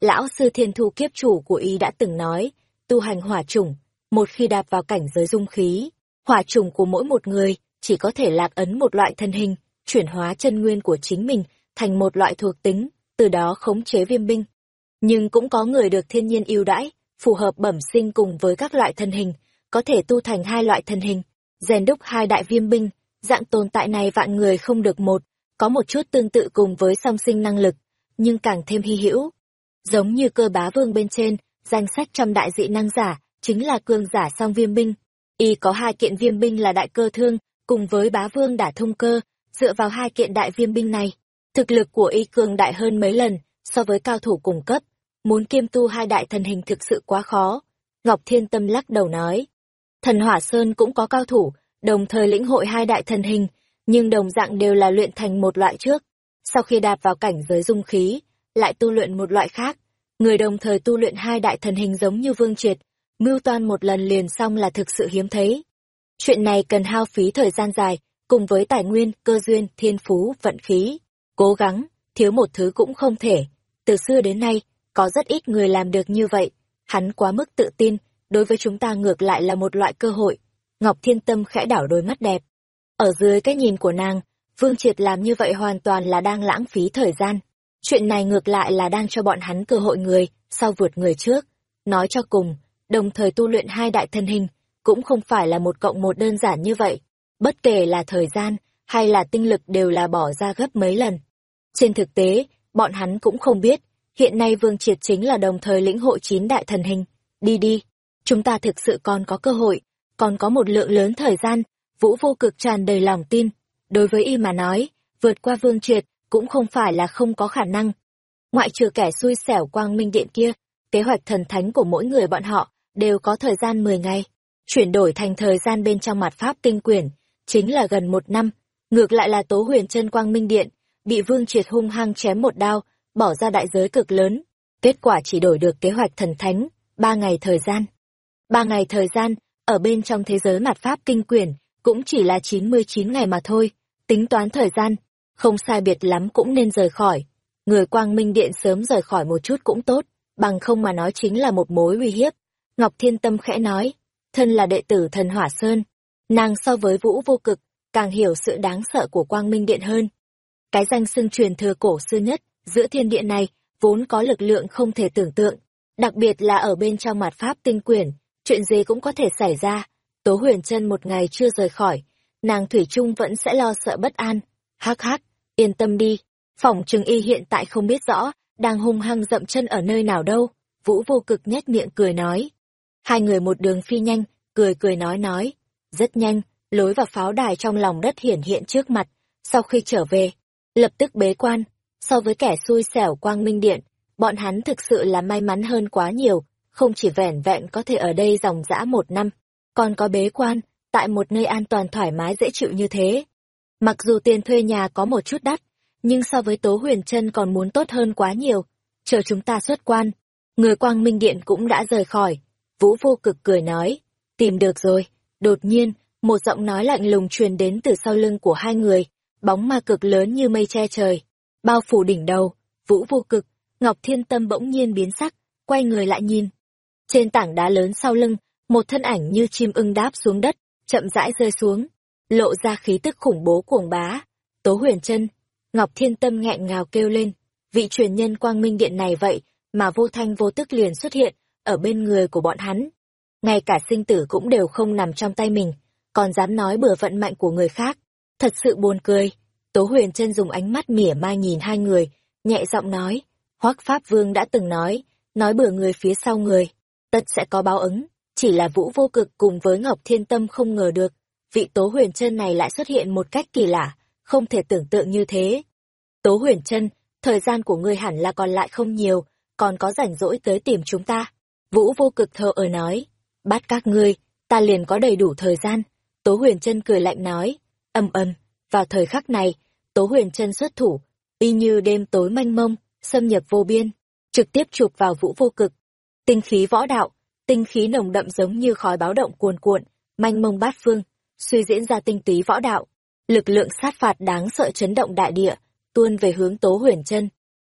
Lão sư thiên thu kiếp chủ của y đã từng nói, tu hành hỏa chủng, một khi đạp vào cảnh giới dung khí, hỏa chủng của mỗi một người chỉ có thể lạc ấn một loại thân hình, chuyển hóa chân nguyên của chính mình thành một loại thuộc tính, từ đó khống chế viêm binh. Nhưng cũng có người được thiên nhiên ưu đãi, phù hợp bẩm sinh cùng với các loại thân hình, có thể tu thành hai loại thân hình, rèn đúc hai đại viêm binh, dạng tồn tại này vạn người không được một, có một chút tương tự cùng với song sinh năng lực, nhưng càng thêm hy hữu. Giống như cơ bá vương bên trên, danh sách trăm đại dị năng giả, chính là cương giả song viêm binh. Y có hai kiện viêm binh là đại cơ thương, cùng với bá vương đả thông cơ, dựa vào hai kiện đại viêm binh này, thực lực của y cường đại hơn mấy lần so với cao thủ cùng cấp, muốn kiêm tu hai đại thần hình thực sự quá khó. Ngọc Thiên Tâm lắc đầu nói, thần Hỏa Sơn cũng có cao thủ, đồng thời lĩnh hội hai đại thần hình, nhưng đồng dạng đều là luyện thành một loại trước. sau khi đạt vào cảnh giới dung khí, lại tu luyện một loại khác. Người đồng thời tu luyện hai đại thần hình giống như Vương Triệt, mưu toan một lần liền xong là thực sự hiếm thấy. Chuyện này cần hao phí thời gian dài, cùng với tài nguyên, cơ duyên, thiên phú, vận khí. Cố gắng, thiếu một thứ cũng không thể. Từ xưa đến nay, có rất ít người làm được như vậy. Hắn quá mức tự tin, đối với chúng ta ngược lại là một loại cơ hội. Ngọc Thiên Tâm khẽ đảo đôi mắt đẹp. Ở dưới cái nhìn của nàng, Vương Triệt làm như vậy hoàn toàn là đang lãng phí thời gian. Chuyện này ngược lại là đang cho bọn hắn cơ hội người, sau vượt người trước. Nói cho cùng, đồng thời tu luyện hai đại thân hình, cũng không phải là một cộng một đơn giản như vậy. Bất kể là thời gian, hay là tinh lực đều là bỏ ra gấp mấy lần. Trên thực tế, bọn hắn cũng không biết, hiện nay Vương Triệt chính là đồng thời lĩnh hội chín đại thần hình. Đi đi, chúng ta thực sự còn có cơ hội, còn có một lượng lớn thời gian, Vũ vô cực tràn đầy lòng tin. Đối với y mà nói, vượt qua Vương Triệt cũng không phải là không có khả năng. Ngoại trừ kẻ xui xẻo quang minh điện kia, kế hoạch thần thánh của mỗi người bọn họ đều có thời gian 10 ngày. Chuyển đổi thành thời gian bên trong mặt pháp tinh quyển, chính là gần một năm. Ngược lại là Tố Huyền chân Quang Minh Điện, bị Vương Triệt hung hăng chém một đao, bỏ ra đại giới cực lớn. Kết quả chỉ đổi được kế hoạch thần thánh, ba ngày thời gian. Ba ngày thời gian, ở bên trong thế giới mặt pháp kinh quyển, cũng chỉ là 99 ngày mà thôi. Tính toán thời gian, không sai biệt lắm cũng nên rời khỏi. Người quang minh điện sớm rời khỏi một chút cũng tốt, bằng không mà nói chính là một mối uy hiếp. Ngọc Thiên Tâm khẽ nói, thân là đệ tử thần Hỏa Sơn, nàng so với vũ vô cực, càng hiểu sự đáng sợ của quang minh điện hơn. Cái danh xưng truyền thừa cổ xưa nhất, giữa thiên địa này, vốn có lực lượng không thể tưởng tượng, đặc biệt là ở bên trong mặt pháp tinh quyển, chuyện gì cũng có thể xảy ra. Tố huyền chân một ngày chưa rời khỏi, nàng Thủy Trung vẫn sẽ lo sợ bất an. Hắc hắc, yên tâm đi, phòng trừng y hiện tại không biết rõ, đang hung hăng dậm chân ở nơi nào đâu. Vũ vô cực nhét miệng cười nói. Hai người một đường phi nhanh, cười cười nói nói. Rất nhanh, lối vào pháo đài trong lòng đất hiển hiện trước mặt. Sau khi trở về, lập tức bế quan. So với kẻ xui xẻo quang minh điện, bọn hắn thực sự là may mắn hơn quá nhiều, không chỉ vẻn vẹn có thể ở đây dòng dã một năm, còn có bế quan, tại một nơi an toàn thoải mái dễ chịu như thế. Mặc dù tiền thuê nhà có một chút đắt, nhưng so với Tố Huyền Trân còn muốn tốt hơn quá nhiều. Chờ chúng ta xuất quan, người Quang Minh Điện cũng đã rời khỏi. Vũ vô cực cười nói, tìm được rồi. Đột nhiên, một giọng nói lạnh lùng truyền đến từ sau lưng của hai người, bóng ma cực lớn như mây che trời, bao phủ đỉnh đầu. Vũ vô cực, Ngọc Thiên Tâm bỗng nhiên biến sắc, quay người lại nhìn. Trên tảng đá lớn sau lưng, một thân ảnh như chim ưng đáp xuống đất, chậm rãi rơi xuống, lộ ra khí tức khủng bố cuồng bá. Tố huyền chân, Ngọc Thiên Tâm nghẹn ngào kêu lên, vị truyền nhân quang minh điện này vậy mà vô thanh vô tức liền xuất hiện ở bên người của bọn hắn. Ngay cả sinh tử cũng đều không nằm trong tay mình, còn dám nói bừa vận mạnh của người khác. Thật sự buồn cười. Tố huyền chân dùng ánh mắt mỉa mai nhìn hai người, nhẹ giọng nói, Hoắc Pháp Vương đã từng nói, nói bừa người phía sau người, tất sẽ có báo ứng. Chỉ là Vũ Vô Cực cùng với Ngọc Thiên Tâm không ngờ được, vị Tố Huyền Trân này lại xuất hiện một cách kỳ lạ, không thể tưởng tượng như thế. Tố Huyền Trân, thời gian của ngươi hẳn là còn lại không nhiều, còn có rảnh rỗi tới tìm chúng ta. Vũ Vô Cực thờ ở nói, bắt các ngươi, ta liền có đầy đủ thời gian. Tố Huyền Trân cười lạnh nói, âm âm, vào thời khắc này, Tố Huyền Trân xuất thủ, y như đêm tối manh mông, xâm nhập vô biên, trực tiếp chụp vào Vũ Vô Cực. Tinh khí võ đạo, tinh khí nồng đậm giống như khói báo động cuồn cuộn, manh mông bát phương, suy diễn ra tinh túy võ đạo. Lực lượng sát phạt đáng sợ chấn động đại địa, tuôn về hướng Tố Huyền Chân.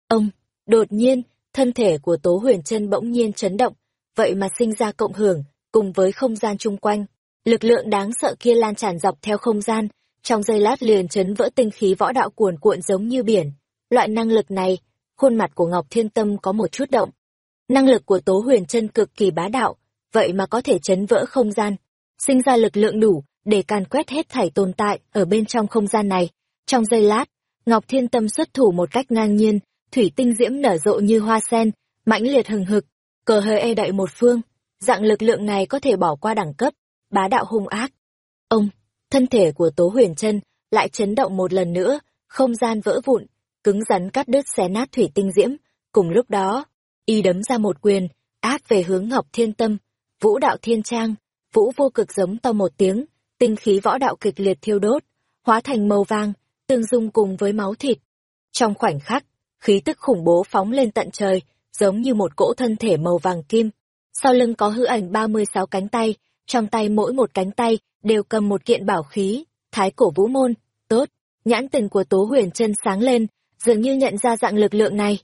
Ông, đột nhiên, thân thể của Tố Huyền Chân bỗng nhiên chấn động, vậy mà sinh ra cộng hưởng, cùng với không gian chung quanh. Lực lượng đáng sợ kia lan tràn dọc theo không gian, trong giây lát liền chấn vỡ tinh khí võ đạo cuồn cuộn giống như biển. Loại năng lực này, khuôn mặt của Ngọc Thiên Tâm có một chút động, Năng lực của Tố Huyền chân cực kỳ bá đạo, vậy mà có thể chấn vỡ không gian, sinh ra lực lượng đủ để càn quét hết thảy tồn tại ở bên trong không gian này. Trong giây lát, Ngọc Thiên Tâm xuất thủ một cách ngang nhiên, thủy tinh diễm nở rộ như hoa sen, mãnh liệt hừng hực, cờ hơi e đậy một phương, dạng lực lượng này có thể bỏ qua đẳng cấp, bá đạo hung ác. Ông, thân thể của Tố Huyền chân lại chấn động một lần nữa, không gian vỡ vụn, cứng rắn cắt đứt xé nát thủy tinh diễm, cùng lúc đó, y đấm ra một quyền, áp về hướng Ngọc Thiên Tâm, Vũ Đạo Thiên Trang, Vũ vô cực giống to một tiếng, tinh khí võ đạo kịch liệt thiêu đốt, hóa thành màu vàng, tương dung cùng với máu thịt. Trong khoảnh khắc, khí tức khủng bố phóng lên tận trời, giống như một cỗ thân thể màu vàng kim. Sau lưng có hư ảnh 36 cánh tay, trong tay mỗi một cánh tay đều cầm một kiện bảo khí, thái cổ vũ môn, tốt. Nhãn tình của Tố Huyền chân sáng lên, dường như nhận ra dạng lực lượng này.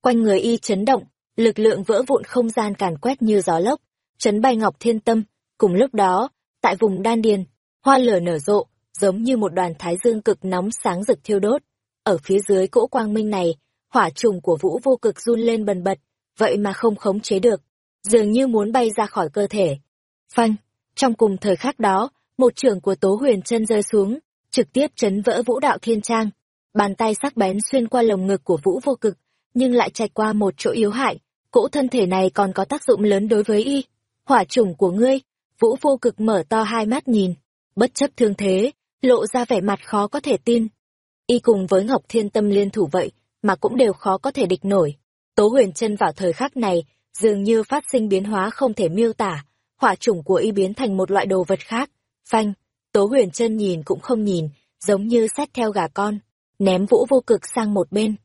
Quanh người y chấn động, lực lượng vỡ vụn không gian càn quét như gió lốc, chấn bay Ngọc Thiên Tâm. Cùng lúc đó, tại vùng đan điền, hoa lửa nở rộ, giống như một đoàn thái dương cực nóng sáng rực thiêu đốt. Ở phía dưới cỗ quang minh này, hỏa trùng của vũ vô cực run lên bần bật, vậy mà không khống chế được, dường như muốn bay ra khỏi cơ thể. Phanh, trong cùng thời khắc đó, một trường của Tố Huyền chân rơi xuống, trực tiếp chấn vỡ vũ đạo thiên trang. Bàn tay sắc bén xuyên qua lồng ngực của vũ vô cực, nhưng lại chạy qua một chỗ yếu hại, cỗ thân thể này còn có tác dụng lớn đối với y. Hỏa trùng của ngươi, vũ vô cực mở to hai mắt nhìn, bất chấp thương thế, lộ ra vẻ mặt khó có thể tin. Y cùng với Ngọc Thiên Tâm liên thủ vậy, mà cũng đều khó có thể địch nổi. Tố huyền chân vào thời khắc này, dường như phát sinh biến hóa không thể miêu tả, hỏa chủng của y biến thành một loại đồ vật khác. Phanh, Tố huyền chân nhìn cũng không nhìn, giống như xét theo gà con, ném vũ vô cực sang một bên.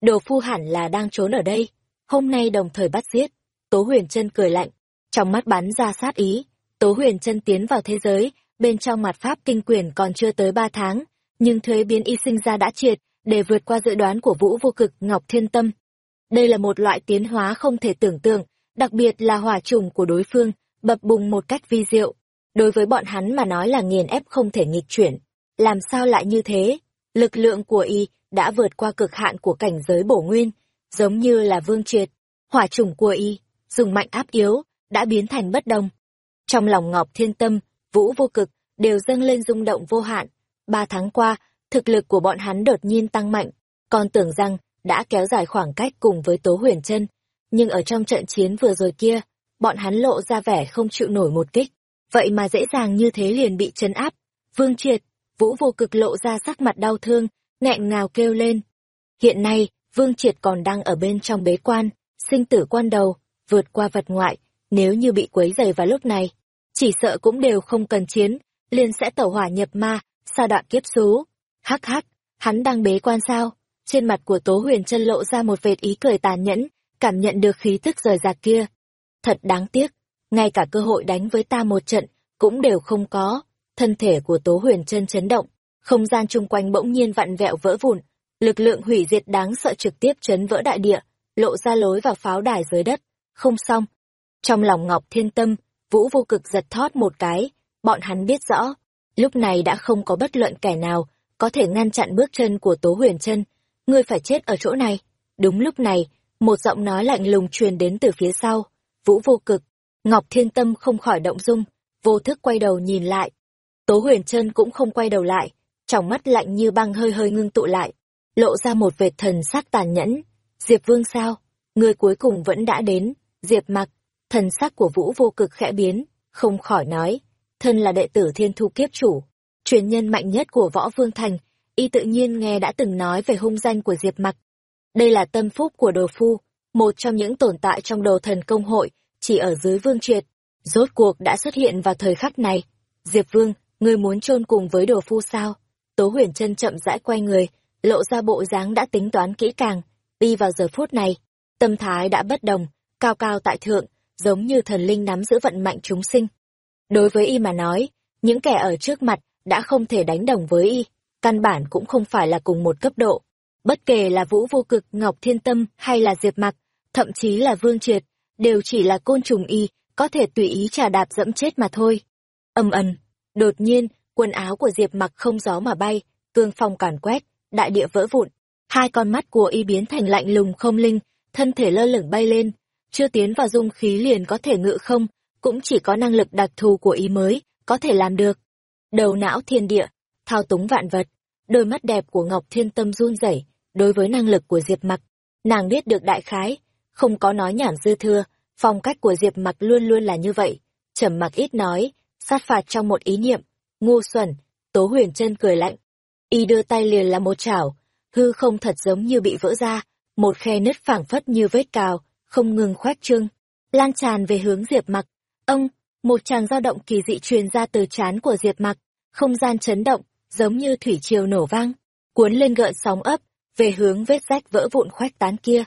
Đồ phu hẳn là đang trốn ở đây, hôm nay đồng thời bắt giết. Tố huyền chân cười lạnh, trong mắt bắn ra sát ý. Tố huyền chân tiến vào thế giới, bên trong mặt pháp kinh quyền còn chưa tới ba tháng, nhưng thuế biến y sinh ra đã triệt, để vượt qua dự đoán của vũ vô cực Ngọc Thiên Tâm. Đây là một loại tiến hóa không thể tưởng tượng, đặc biệt là hỏa trùng của đối phương, bập bùng một cách vi diệu. Đối với bọn hắn mà nói là nghiền ép không thể nghịch chuyển. Làm sao lại như thế? Lực lượng của y đã vượt qua cực hạn của cảnh giới bổ nguyên, giống như là vương triệt. Hỏa trùng của y, dùng mạnh áp yếu, đã biến thành bất đồng. Trong lòng Ngọc Thiên Tâm, Vũ vô cực, đều dâng lên rung động vô hạn. Ba tháng qua, thực lực của bọn hắn đột nhiên tăng mạnh, còn tưởng rằng đã kéo dài khoảng cách cùng với Tố Huyền chân nhưng ở trong trận chiến vừa rồi kia, bọn hắn lộ ra vẻ không chịu nổi một kích, vậy mà dễ dàng như thế liền bị chấn áp. Vương Triệt, Vũ Vô Cực lộ ra sắc mặt đau thương, nghẹn ngào kêu lên. Hiện nay, Vương Triệt còn đang ở bên trong bế quan, sinh tử quan đầu, vượt qua vật ngoại, nếu như bị quấy rầy vào lúc này, chỉ sợ cũng đều không cần chiến, liền sẽ tẩu hỏa nhập ma, sa đoạn kiếp số. Hắc hắc, hắn đang bế quan sao? Trên mặt của Tố Huyền chân lộ ra một vệt ý cười tàn nhẫn, cảm nhận được khí tức rời rạc kia. Thật đáng tiếc, ngay cả cơ hội đánh với ta một trận, cũng đều không có. Thân thể của Tố Huyền chân chấn động, không gian chung quanh bỗng nhiên vặn vẹo vỡ vụn, lực lượng hủy diệt đáng sợ trực tiếp chấn vỡ đại địa, lộ ra lối vào pháo đài dưới đất. Không xong. Trong lòng Ngọc Thiên Tâm, Vũ vô cực giật thót một cái, bọn hắn biết rõ, lúc này đã không có bất luận kẻ nào có thể ngăn chặn bước chân của Tố Huyền chân Ngươi phải chết ở chỗ này. Đúng lúc này, một giọng nói lạnh lùng truyền đến từ phía sau. Vũ vô cực, Ngọc Thiên Tâm không khỏi động dung, vô thức quay đầu nhìn lại. Tố Huyền chân cũng không quay đầu lại, trong mắt lạnh như băng hơi hơi ngưng tụ lại, lộ ra một vệt thần sắc tàn nhẫn. Diệp Vương sao? Người cuối cùng vẫn đã đến, Diệp mặc, thần sắc của Vũ vô cực khẽ biến, không khỏi nói, thân là đệ tử thiên thu kiếp chủ, truyền nhân mạnh nhất của võ vương thành, y tự nhiên nghe đã từng nói về hung danh của Diệp Mặc. Đây là tâm phúc của đồ phu, một trong những tồn tại trong đồ thần công hội, chỉ ở dưới vương triệt. Rốt cuộc đã xuất hiện vào thời khắc này. Diệp Vương, ngươi muốn chôn cùng với đồ phu sao? Tố huyền chân chậm rãi quay người, lộ ra bộ dáng đã tính toán kỹ càng. Đi vào giờ phút này, tâm thái đã bất đồng, cao cao tại thượng, giống như thần linh nắm giữ vận mạnh chúng sinh. Đối với y mà nói, những kẻ ở trước mặt đã không thể đánh đồng với y, căn bản cũng không phải là cùng một cấp độ. Bất kể là Vũ Vô Cực, Ngọc Thiên Tâm hay là Diệp Mặc, thậm chí là Vương Triệt, đều chỉ là côn trùng y, có thể tùy ý trà đạp dẫm chết mà thôi. Âm ầm, đột nhiên, quần áo của Diệp Mặc không gió mà bay, cương phong càn quét, đại địa vỡ vụn, hai con mắt của y biến thành lạnh lùng không linh, thân thể lơ lửng bay lên, chưa tiến vào dung khí liền có thể ngự không, cũng chỉ có năng lực đặc thù của y mới, có thể làm được. Đầu não thiên địa, thao túng vạn vật, đôi mắt đẹp của Ngọc Thiên Tâm run rẩy đối với năng lực của Diệp Mặc. Nàng biết được đại khái, không có nói nhảm dư thừa, phong cách của Diệp Mặc luôn luôn là như vậy, trầm mặc ít nói, sát phạt trong một ý niệm, ngu xuẩn, Tố Huyền chân cười lạnh. Y đưa tay liền là một chảo, hư không thật giống như bị vỡ ra, một khe nứt phảng phất như vết cào, không ngừng khoét trương, lan tràn về hướng Diệp Mặc. Ông, một tràng dao động kỳ dị truyền ra từ trán của Diệp Mặc, không gian chấn động, giống như thủy triều nổ vang, cuốn lên gợn sóng ấp, về hướng vết rách vỡ vụn khoét tán kia.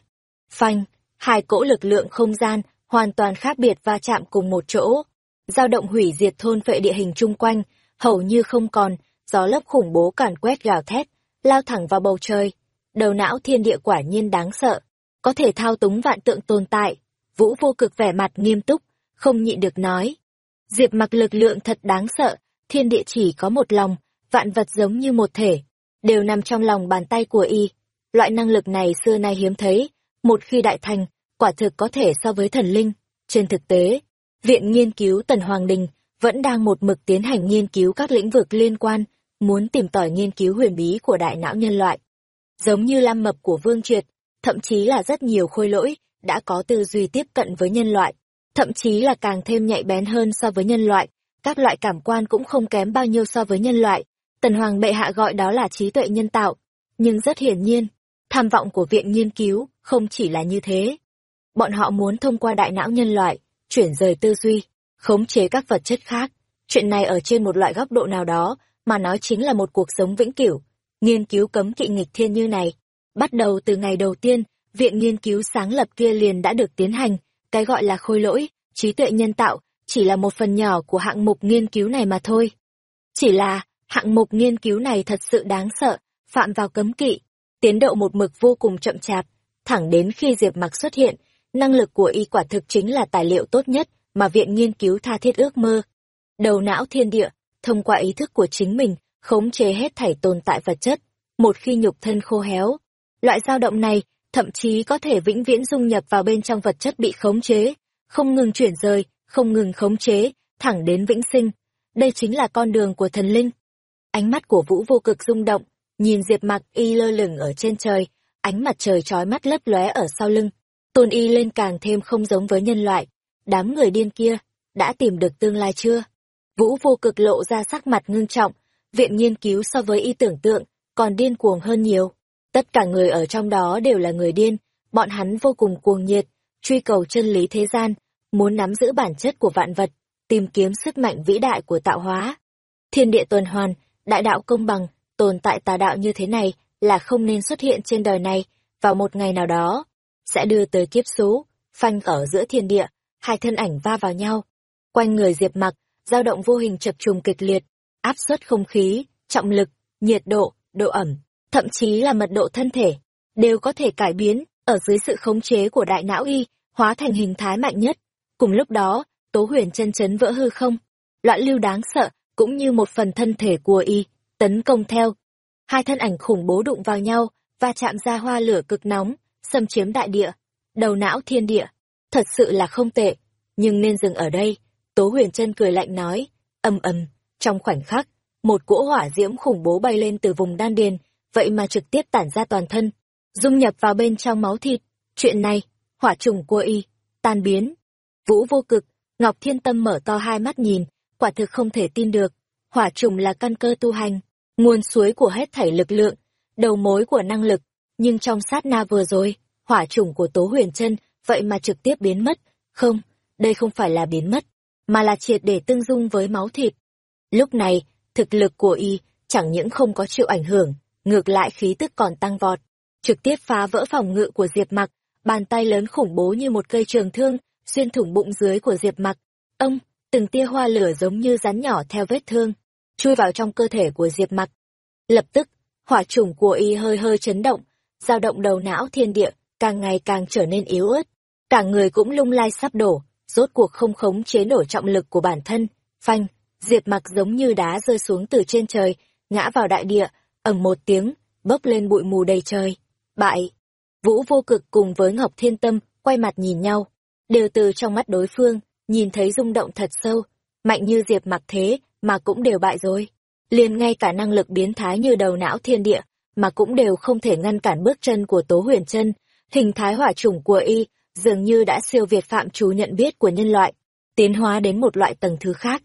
Phanh, hai cỗ lực lượng không gian hoàn toàn khác biệt va chạm cùng một chỗ. dao động hủy diệt thôn vệ địa hình chung quanh, hầu như không còn, gió lốc khủng bố càn quét gào thét, lao thẳng vào bầu trời. Đầu não thiên địa quả nhiên đáng sợ, có thể thao túng vạn tượng tồn tại. Vũ vô cực vẻ mặt nghiêm túc, không nhịn được nói. Diệp mặc lực lượng thật đáng sợ, thiên địa chỉ có một lòng, vạn vật giống như một thể, đều nằm trong lòng bàn tay của y. Loại năng lực này xưa nay hiếm thấy, một khi đại thành, quả thực có thể so với thần linh. Trên thực tế, Viện Nghiên cứu Tần Hoàng Đình vẫn đang một mực tiến hành nghiên cứu các lĩnh vực liên quan, muốn tìm tòi nghiên cứu huyền bí của đại não nhân loại. Giống như lam mập của Vương Triệt, thậm chí là rất nhiều khôi lỗi, đã có tư duy tiếp cận với nhân loại, thậm chí là càng thêm nhạy bén hơn so với nhân loại, các loại cảm quan cũng không kém bao nhiêu so với nhân loại. Tần Hoàng bệ hạ gọi đó là trí tuệ nhân tạo, nhưng rất hiển nhiên, tham vọng của viện nghiên cứu không chỉ là như thế. Bọn họ muốn thông qua đại não nhân loại, chuyển rời tư duy, khống chế các vật chất khác. Chuyện này ở trên một loại góc độ nào đó, mà nói chính là một cuộc sống vĩnh cửu. Nghiên cứu cấm kỵ nghịch thiên như này, bắt đầu từ ngày đầu tiên, viện nghiên cứu sáng lập kia liền đã được tiến hành, cái gọi là khôi lỗi, trí tuệ nhân tạo, chỉ là một phần nhỏ của hạng mục nghiên cứu này mà thôi. Chỉ là, hạng mục nghiên cứu này thật sự đáng sợ, phạm vào cấm kỵ, tiến độ một mực vô cùng chậm chạp, thẳng đến khi Diệp Mặc xuất hiện, năng lực của y quả thực chính là tài liệu tốt nhất mà viện nghiên cứu tha thiết ước mơ. Đầu não thiên địa, thông qua ý thức của chính mình, khống chế hết thảy tồn tại vật chất, một khi nhục thân khô héo. Loại dao động này, thậm chí có thể vĩnh viễn dung nhập vào bên trong vật chất bị khống chế, không ngừng chuyển rời, không ngừng khống chế, thẳng đến vĩnh sinh. Đây chính là con đường của thần linh. Ánh mắt của Vũ vô cực rung động, nhìn Diệp Mặc y lơ lửng ở trên trời, ánh mặt trời chói mắt lấp lóe ở sau lưng. Tôn y lên càng thêm không giống với nhân loại. Đám người điên kia, đã tìm được tương lai chưa? Vũ vô cực lộ ra sắc mặt ngưng trọng, viện nghiên cứu so với y tưởng tượng, còn điên cuồng hơn nhiều. Tất cả người ở trong đó đều là người điên, bọn hắn vô cùng cuồng nhiệt, truy cầu chân lý thế gian, muốn nắm giữ bản chất của vạn vật, tìm kiếm sức mạnh vĩ đại của tạo hóa. Thiên địa tuần hoàn, đại đạo công bằng, tồn tại tà đạo như thế này là không nên xuất hiện trên đời này, vào một ngày nào đó, sẽ đưa tới kiếp số, phanh ở giữa thiên địa, hai thân ảnh va vào nhau. Quanh người Diệp Mặc, dao động vô hình chập trùng kịch liệt, áp suất không khí, trọng lực, nhiệt độ, độ ẩm, thậm chí là mật độ thân thể, đều có thể cải biến ở dưới sự khống chế của đại não y, hóa thành hình thái mạnh nhất. Cùng lúc đó, Tố Huyền chân chấn vỡ hư không, loạn lưu đáng sợ, cũng như một phần thân thể của y, tấn công theo. Hai thân ảnh khủng bố đụng vào nhau, và chạm ra hoa lửa cực nóng, xâm chiếm đại địa, đầu não thiên địa. Thật sự là không tệ, nhưng nên dừng ở đây. Tố huyền chân cười lạnh nói, ầm ầm, trong khoảnh khắc, một cỗ hỏa diễm khủng bố bay lên từ vùng đan điền, vậy mà trực tiếp tản ra toàn thân, dung nhập vào bên trong máu thịt. Chuyện này, hỏa trùng của y, tan biến. Vũ vô cực, Ngọc Thiên Tâm mở to hai mắt nhìn, quả thực không thể tin được. Hỏa trùng là căn cơ tu hành, nguồn suối của hết thảy lực lượng, đầu mối của năng lực. Nhưng trong sát na vừa rồi, hỏa trùng của Tố Huyền Trân vậy mà trực tiếp biến mất. Không, đây không phải là biến mất, mà là triệt để tương dung với máu thịt. Lúc này, thực lực của y chẳng những không có chịu ảnh hưởng, ngược lại khí tức còn tăng vọt, trực tiếp phá vỡ phòng ngự của Diệp Mặc, bàn tay lớn khủng bố như một cây trường thương, xuyên thủng bụng dưới của Diệp Mặc. Ông, từng tia hoa lửa giống như rắn nhỏ theo vết thương, chui vào trong cơ thể của Diệp Mặc. Lập tức, hỏa chủng của y hơi hơi chấn động, dao động đầu não thiên địa, càng ngày càng trở nên yếu ớt. Cả người cũng lung lay sắp đổ, rốt cuộc không khống chế nổi trọng lực của bản thân. Phanh, Diệp Mặc giống như đá rơi xuống từ trên trời, ngã vào đại địa, ầm một tiếng, bốc lên bụi mù đầy trời. Bại! Vũ vô cực cùng với Ngọc Thiên Tâm quay mặt nhìn nhau, đều từ trong mắt đối phương, nhìn thấy rung động thật sâu, mạnh như Diệp Mặc thế mà cũng đều bại rồi. Liền ngay cả năng lực biến thái như đầu não thiên địa, mà cũng đều không thể ngăn cản bước chân của Tố Huyền Chân, hình thái hỏa chủng của y dường như đã siêu việt phạm trù nhận biết của nhân loại, tiến hóa đến một loại tầng thứ khác.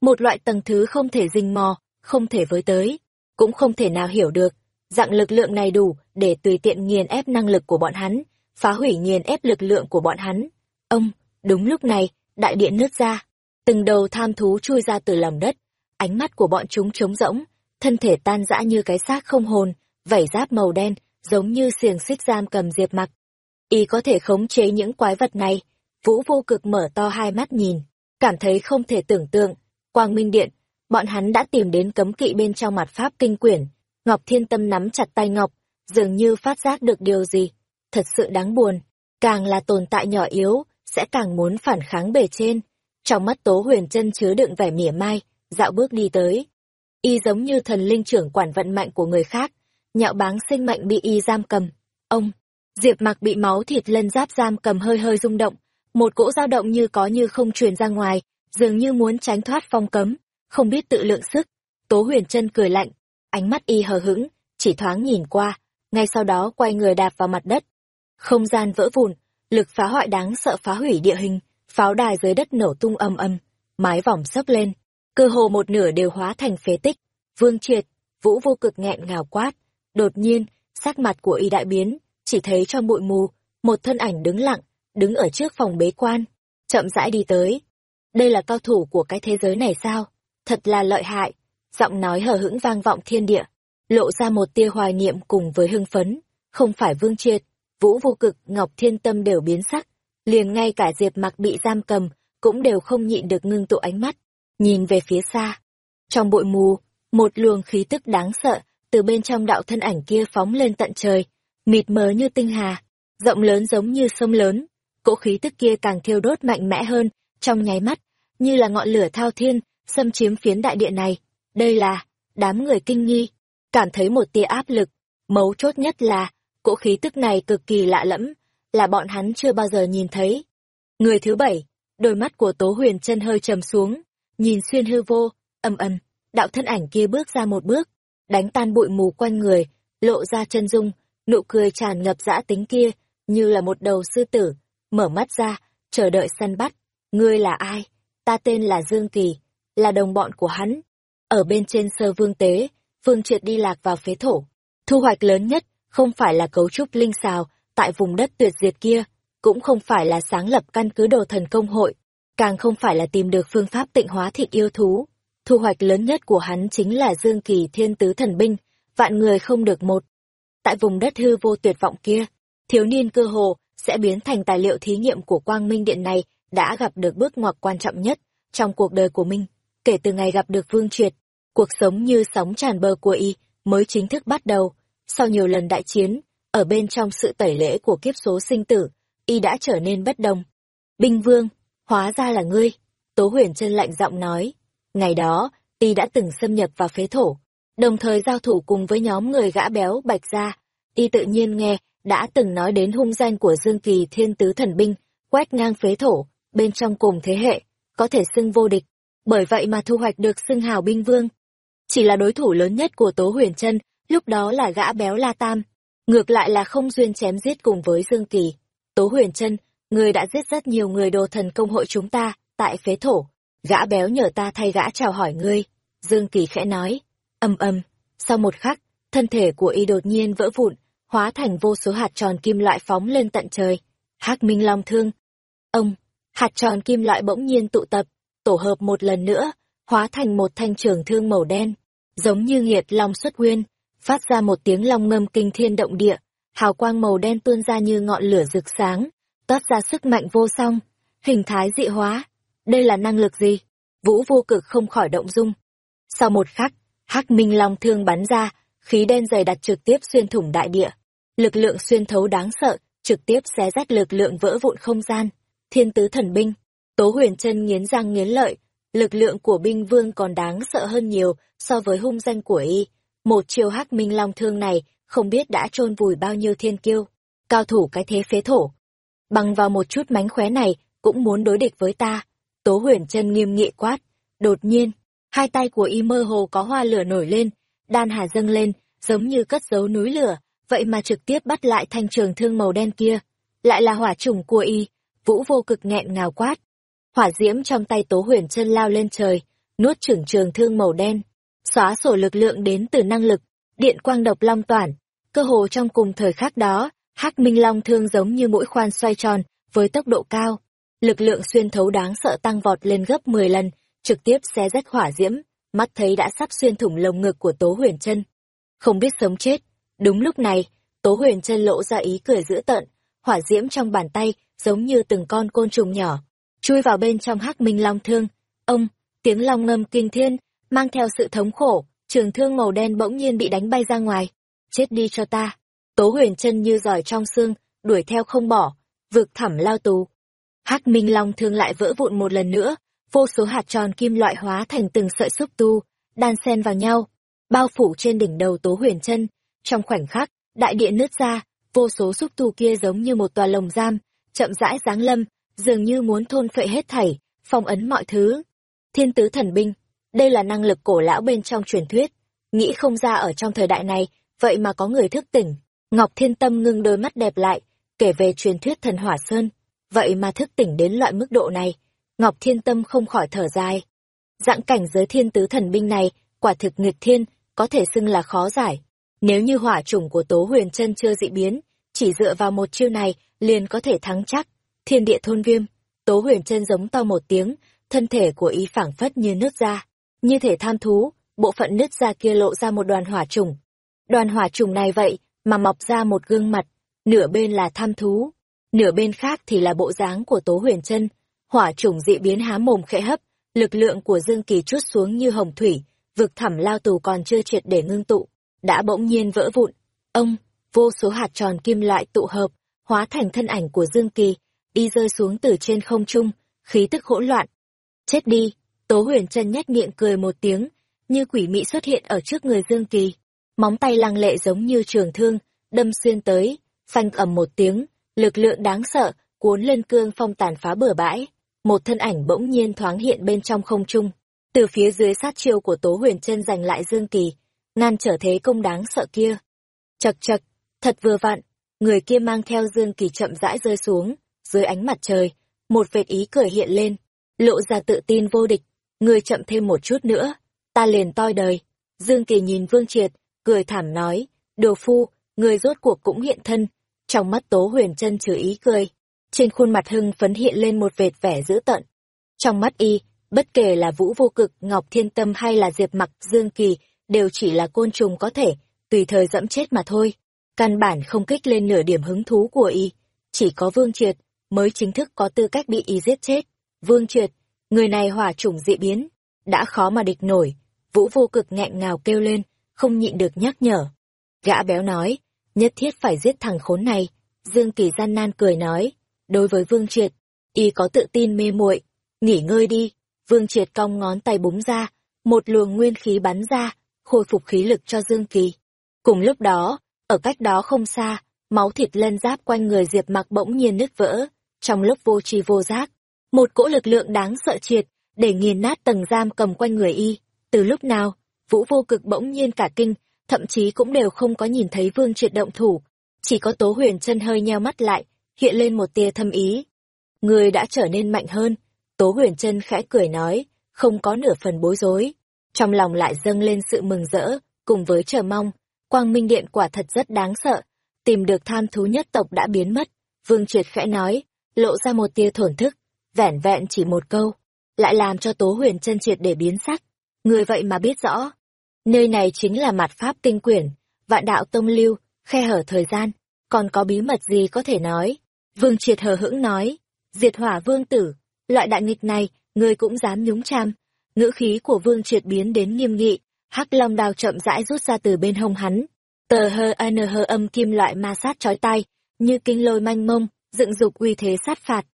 Một loại tầng thứ không thể rình mò, không thể với tới, cũng không thể nào hiểu được, dạng lực lượng này đủ để tùy tiện nghiền ép năng lực của bọn hắn, phá hủy nghiền ép lực lượng của bọn hắn. Ông, đúng lúc này, đại điện nứt ra, từng đầu tham thú chui ra từ lòng đất, ánh mắt của bọn chúng trống rỗng, thân thể tan rã như cái xác không hồn, vảy giáp màu đen, giống như xiềng xích giam cầm diệp mặc. Y có thể khống chế những quái vật này. Vũ vô cực mở to hai mắt nhìn, cảm thấy không thể tưởng tượng. Quang Minh Điện, bọn hắn đã tìm đến cấm kỵ bên trong mặt pháp kinh quyển. Ngọc Thiên Tâm nắm chặt tay Ngọc, dường như phát giác được điều gì. Thật sự đáng buồn, càng là tồn tại nhỏ yếu, sẽ càng muốn phản kháng bề trên. Trong mắt Tố Huyền chân chứa đựng vẻ mỉa mai, dạo bước đi tới. Y giống như thần linh trưởng quản vận mạnh của người khác, nhạo báng sinh mệnh bị y giam cầm. Ông, Diệp Mặc bị máu thịt lân giáp giam cầm hơi hơi rung động, một cỗ dao động như có như không truyền ra ngoài, dường như muốn tránh thoát phong cấm, không biết tự lượng sức. Tố Huyền chân cười lạnh, ánh mắt y hờ hững, chỉ thoáng nhìn qua, ngay sau đó quay người đạp vào mặt đất. Không gian vỡ vụn, lực phá hoại đáng sợ phá hủy địa hình, pháo đài dưới đất nổ tung âm âm, mái vòng sấp lên, cơ hồ một nửa đều hóa thành phế tích. Vương Triệt, Vũ vô cực nghẹn ngào quát, đột nhiên, sắc mặt của y đại biến, chỉ thấy cho bụi mù, một thân ảnh đứng lặng, đứng ở trước phòng bế quan, chậm rãi đi tới. Đây là cao thủ của cái thế giới này sao? Thật là lợi hại. Giọng nói hờ hững vang vọng thiên địa, lộ ra một tia hoài niệm cùng với hưng phấn. Không phải Vương Triệt, Vũ vô cực, Ngọc Thiên Tâm đều biến sắc, liền ngay cả Diệp mặc bị giam cầm, cũng đều không nhịn được ngưng tụ ánh mắt, nhìn về phía xa. Trong bụi mù, một luồng khí tức đáng sợ, từ bên trong đạo thân ảnh kia phóng lên tận trời, mịt mờ như tinh hà, rộng lớn giống như sông lớn. Cỗ khí tức kia càng thiêu đốt mạnh mẽ hơn, trong nháy mắt, như là ngọn lửa thao thiên, xâm chiếm phiến đại địa này. Đây là, đám người kinh nghi, cảm thấy một tia áp lực. Mấu chốt nhất là, cỗ khí tức này cực kỳ lạ lẫm, là bọn hắn chưa bao giờ nhìn thấy. Người thứ bảy, đôi mắt của Tố Huyền chân hơi trầm xuống, nhìn xuyên hư vô, âm ầm, đạo thân ảnh kia bước ra một bước, đánh tan bụi mù quanh người, lộ ra chân dung, nụ cười tràn ngập dã tính kia, như là một đầu sư tử, mở mắt ra, chờ đợi săn bắt. Ngươi là ai? Ta tên là Dương Kỳ, là đồng bọn của hắn. Ở bên trên sơ vương tế, Phương triệt đi lạc vào phế thổ. Thu hoạch lớn nhất, không phải là cấu trúc linh xào, tại vùng đất tuyệt diệt kia, cũng không phải là sáng lập căn cứ đồ thần công hội, càng không phải là tìm được phương pháp tịnh hóa thịt yêu thú. Thu hoạch lớn nhất của hắn chính là Dương Kỳ Thiên Tứ Thần Binh, vạn người không được một. Tại vùng đất hư vô tuyệt vọng kia, thiếu niên cơ hồ sẽ biến thành tài liệu thí nghiệm của Quang Minh Điện này đã gặp được bước ngoặt quan trọng nhất trong cuộc đời của mình. Kể từ ngày gặp được Vương Triệt, cuộc sống như sóng tràn bờ của y mới chính thức bắt đầu. Sau nhiều lần đại chiến, ở bên trong sự tẩy lễ của kiếp số sinh tử, y đã trở nên bất đồng. Binh Vương, hóa ra là ngươi, Tố Huyền chân lạnh giọng nói. Ngày đó, y đã từng xâm nhập vào phế thổ, đồng thời giao thủ cùng với nhóm người gã béo bạch gia. Y tự nhiên nghe, đã từng nói đến hung danh của Dương Kỳ Thiên Tứ Thần Binh, quét ngang phế thổ, bên trong cùng thế hệ, có thể xưng vô địch. Bởi vậy mà thu hoạch được xưng hào binh vương. Chỉ là đối thủ lớn nhất của Tố Huyền Trân, lúc đó là gã béo La Tam. Ngược lại là không duyên chém giết cùng với Dương Kỳ. Tố Huyền Trân, người đã giết rất nhiều người đồ thần công hội chúng ta, tại phế thổ. Gã béo nhờ ta thay gã chào hỏi ngươi. Dương Kỳ khẽ nói. Âm âm. Sau một khắc, thân thể của y đột nhiên vỡ vụn, hóa thành vô số hạt tròn kim loại phóng lên tận trời. hắc Minh Long thương. Ông, hạt tròn kim loại bỗng nhiên tụ tập, tổ hợp một lần nữa, hóa thành một thanh trường thương màu đen, giống như nghiệt long xuất nguyên, phát ra một tiếng long ngâm kinh thiên động địa, hào quang màu đen tuôn ra như ngọn lửa rực sáng, toát ra sức mạnh vô song, hình thái dị hóa. Đây là năng lực gì? Vũ vô cực không khỏi động dung. Sau một khắc, hắc minh long thương bắn ra, khí đen dày đặt trực tiếp xuyên thủng đại địa. Lực lượng xuyên thấu đáng sợ, trực tiếp xé rách lực lượng vỡ vụn không gian. Thiên tứ thần binh, Tố huyền chân nghiến răng nghiến lợi, lực lượng của binh vương còn đáng sợ hơn nhiều so với hung danh của y. Một chiêu hắc minh long thương này không biết đã chôn vùi bao nhiêu thiên kiêu, cao thủ cái thế phế thổ. Bằng vào một chút mánh khóe này cũng muốn đối địch với ta. Tố huyền chân nghiêm nghị quát. Đột nhiên, hai tay của y mơ hồ có hoa lửa nổi lên, đan hà dâng lên, giống như cất giấu núi lửa, vậy mà trực tiếp bắt lại thanh trường thương màu đen kia. Lại là hỏa trùng của y, vũ vô cực nghẹn ngào quát. Hỏa diễm trong tay Tố Huyền chân lao lên trời, nuốt trưởng trường thương màu đen, xóa sổ lực lượng đến từ năng lực, điện quang độc long toản. Cơ hồ trong cùng thời khắc đó, Hắc Minh Long thương giống như mũi khoan xoay tròn với tốc độ cao, lực lượng xuyên thấu đáng sợ tăng vọt lên gấp 10 lần, trực tiếp xé rách hỏa diễm, mắt thấy đã sắp xuyên thủng lồng ngực của Tố Huyền Chân. Không biết sống chết, đúng lúc này, Tố huyền chân lộ ra ý cười dữ tợn, hỏa diễm trong bàn tay, giống như từng con côn trùng nhỏ, chui vào bên trong hắc minh long thương. Ông, tiếng long ngâm kinh thiên, mang theo sự thống khổ, trường thương màu đen bỗng nhiên bị đánh bay ra ngoài. Chết đi cho ta. Tố huyền chân như giỏi trong xương, đuổi theo không bỏ, vực thẳm lao tù. hắc minh long thương lại vỡ vụn một lần nữa, vô số hạt tròn kim loại hóa thành từng sợi xúc tu, đan xen vào nhau, bao phủ trên đỉnh đầu tố huyền chân. Trong khoảnh khắc, đại địa nứt ra, vô số xúc tu kia giống như một tòa lồng giam, chậm rãi giáng lâm, dường như muốn thôn phệ hết thảy, phong ấn mọi thứ. Thiên tứ thần binh, đây là năng lực cổ lão bên trong truyền thuyết, nghĩ không ra ở trong thời đại này, vậy mà có người thức tỉnh. Ngọc Thiên Tâm ngưng đôi mắt đẹp lại, kể về truyền thuyết thần hỏa sơn, vậy mà thức tỉnh đến loại mức độ này. Ngọc Thiên Tâm không khỏi thở dài. Dạng cảnh giới thiên tứ thần binh này, quả thực nghịch thiên, có thể xưng là khó giải. Nếu như hỏa chủng của Tố Huyền chân chưa dị biến, chỉ dựa vào một chiêu này liền có thể thắng chắc. Thiên địa thôn viêm, Tố Huyền chân giống to một tiếng, thân thể của ý phảng phất như nước ra. Như thể tham thú, bộ phận nứt ra kia lộ ra một đoàn hỏa trùng. Đoàn hỏa trùng này vậy mà mọc ra một gương mặt, nửa bên là tham thú, nửa bên khác thì là bộ dáng của Tố Huyền chân. Hỏa trùng dị biến há mồm khẽ hấp, lực lượng của Dương Kỳ chút xuống như hồng thủy, vực thẳm lao tù còn chưa triệt để ngưng tụ, đã bỗng nhiên vỡ vụn. Ông, vô số hạt tròn kim loại tụ hợp, hóa thành thân ảnh của Dương Kỳ, đi rơi xuống từ trên không trung, khí tức hỗn loạn. Chết đi, Tố Huyền chân nhếch miệng cười một tiếng, như quỷ mị xuất hiện ở trước người Dương Kỳ. Móng tay lăng lệ giống như trường thương, đâm xuyên tới, phanh ầm một tiếng, lực lượng đáng sợ, cuốn lên cương phong tàn phá bừa bãi. Một thân ảnh bỗng nhiên thoáng hiện bên trong không trung, từ phía dưới sát chiêu của Tố Huyền Trân giành lại Dương Kỳ, ngăn trở thế công đáng sợ kia. Chật chật, thật vừa vặn, người kia mang theo Dương Kỳ chậm rãi rơi xuống, dưới ánh mặt trời, một vệt ý cười hiện lên, lộ ra tự tin vô địch, người chậm thêm một chút nữa, ta liền toi đời. Dương Kỳ nhìn Vương Triệt, cười thảm nói, đồ phu, người rốt cuộc cũng hiện thân, trong mắt Tố Huyền chân chứa ý cười, trên khuôn mặt hưng phấn hiện lên một vệt vẻ dữ tợn. Trong mắt y, bất kể là Vũ Vô Cực, Ngọc Thiên Tâm hay là Diệp Mặc, Dương Kỳ, đều chỉ là côn trùng có thể, tùy thời dẫm chết mà thôi. Căn bản không kích lên nửa điểm hứng thú của y, chỉ có Vương Triệt mới chính thức có tư cách bị y giết chết. Vương Triệt, người này hỏa chủng dị biến, đã khó mà địch nổi. Vũ vô cực nghẹn ngào kêu lên, không nhịn được nhắc nhở. Gã béo nói, nhất thiết phải giết thằng khốn này. Dương Kỳ gian nan cười nói, đối với Vương Triệt, y có tự tin mê muội, nghỉ ngơi đi. Vương Triệt cong ngón tay búng ra, một luồng nguyên khí bắn ra, khôi phục khí lực cho Dương Kỳ. Cùng lúc đó, ở cách đó không xa, máu thịt lân giáp quanh người Diệp Mặc bỗng nhiên nứt vỡ, trong lúc vô tri vô giác, một cỗ lực lượng đáng sợ triệt, để nghiền nát tầng giam cầm quanh người y. Từ lúc nào, Vũ Vô Cực bỗng nhiên cả kinh, thậm chí cũng đều không có nhìn thấy Vương Triệt động thủ, chỉ có Tố Huyền chân hơi nheo mắt lại, hiện lên một tia thâm ý. Người đã trở nên mạnh hơn, Tố Huyền Trân khẽ cười nói, không có nửa phần bối rối, trong lòng lại dâng lên sự mừng rỡ, cùng với chờ mong, Quang Minh Điện quả thật rất đáng sợ, tìm được tham thú nhất tộc đã biến mất, Vương Triệt khẽ nói, lộ ra một tia thổn thức, vẻn vẹn chỉ một câu, lại làm cho Tố Huyền Trân triệt để biến sắc. Người vậy mà biết rõ. Nơi này chính là mặt pháp tinh quyển, vạn đạo tông lưu, khe hở thời gian, còn có bí mật gì có thể nói. Vương triệt hờ hững nói, diệt hỏa vương tử, loại đại nghịch này, ngươi cũng dám nhúng cham. Ngữ khí của vương triệt biến đến nghiêm nghị, hắc long đao chậm rãi rút ra từ bên hông hắn. Tờ hơ an hơ âm kim loại ma sát chói tai, như kinh lôi manh mông, dựng dục uy thế sát phạt.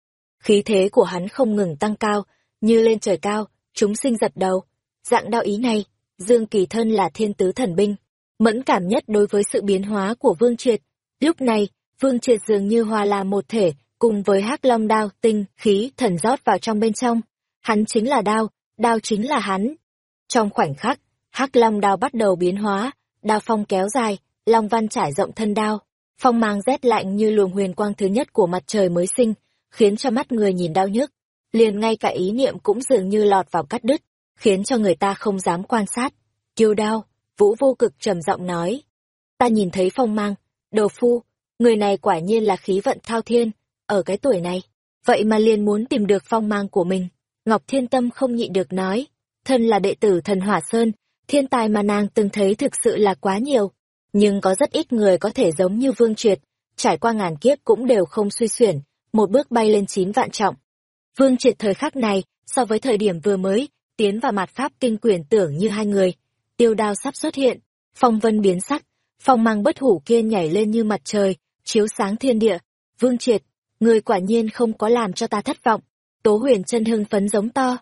Khí thế của hắn không ngừng tăng cao, như lên trời cao, chúng sinh giật đầu. Dạng đạo ý này, Dương Kỳ Thân là thiên tứ thần binh, mẫn cảm nhất đối với sự biến hóa của Vương Triệt. Lúc này, Vương Triệt dường như hòa là một thể, cùng với hắc long đao, tinh, khí, thần rót vào trong bên trong. Hắn chính là đao, đao chính là hắn. Trong khoảnh khắc, hắc long đao bắt đầu biến hóa, đao phong kéo dài, long văn trải rộng thân đao. Phong mang rét lạnh như luồng huyền quang thứ nhất của mặt trời mới sinh, khiến cho mắt người nhìn đau nhức. Liền ngay cả ý niệm cũng dường như lọt vào cắt đứt, khiến cho người ta không dám quan sát. Kiêu đao, vũ vô cực trầm giọng nói. Ta nhìn thấy phong mang, đồ phu, người này quả nhiên là khí vận thao thiên, ở cái tuổi này. Vậy mà liền muốn tìm được phong mang của mình. Ngọc Thiên Tâm không nhịn được nói. Thân là đệ tử thần Hỏa Sơn, thiên tài mà nàng từng thấy thực sự là quá nhiều. Nhưng có rất ít người có thể giống như Vương Triệt, trải qua ngàn kiếp cũng đều không suy xuyển, một bước bay lên chín vạn trọng. Vương Triệt thời khắc này, so với thời điểm vừa mới, tiến vào mặt pháp kinh quyền tưởng như hai người. Tiêu đao sắp xuất hiện, phong vân biến sắc, phong mang bất hủ kia nhảy lên như mặt trời, chiếu sáng thiên địa. Vương Triệt, người quả nhiên không có làm cho ta thất vọng. Tố huyền chân hưng phấn giống to.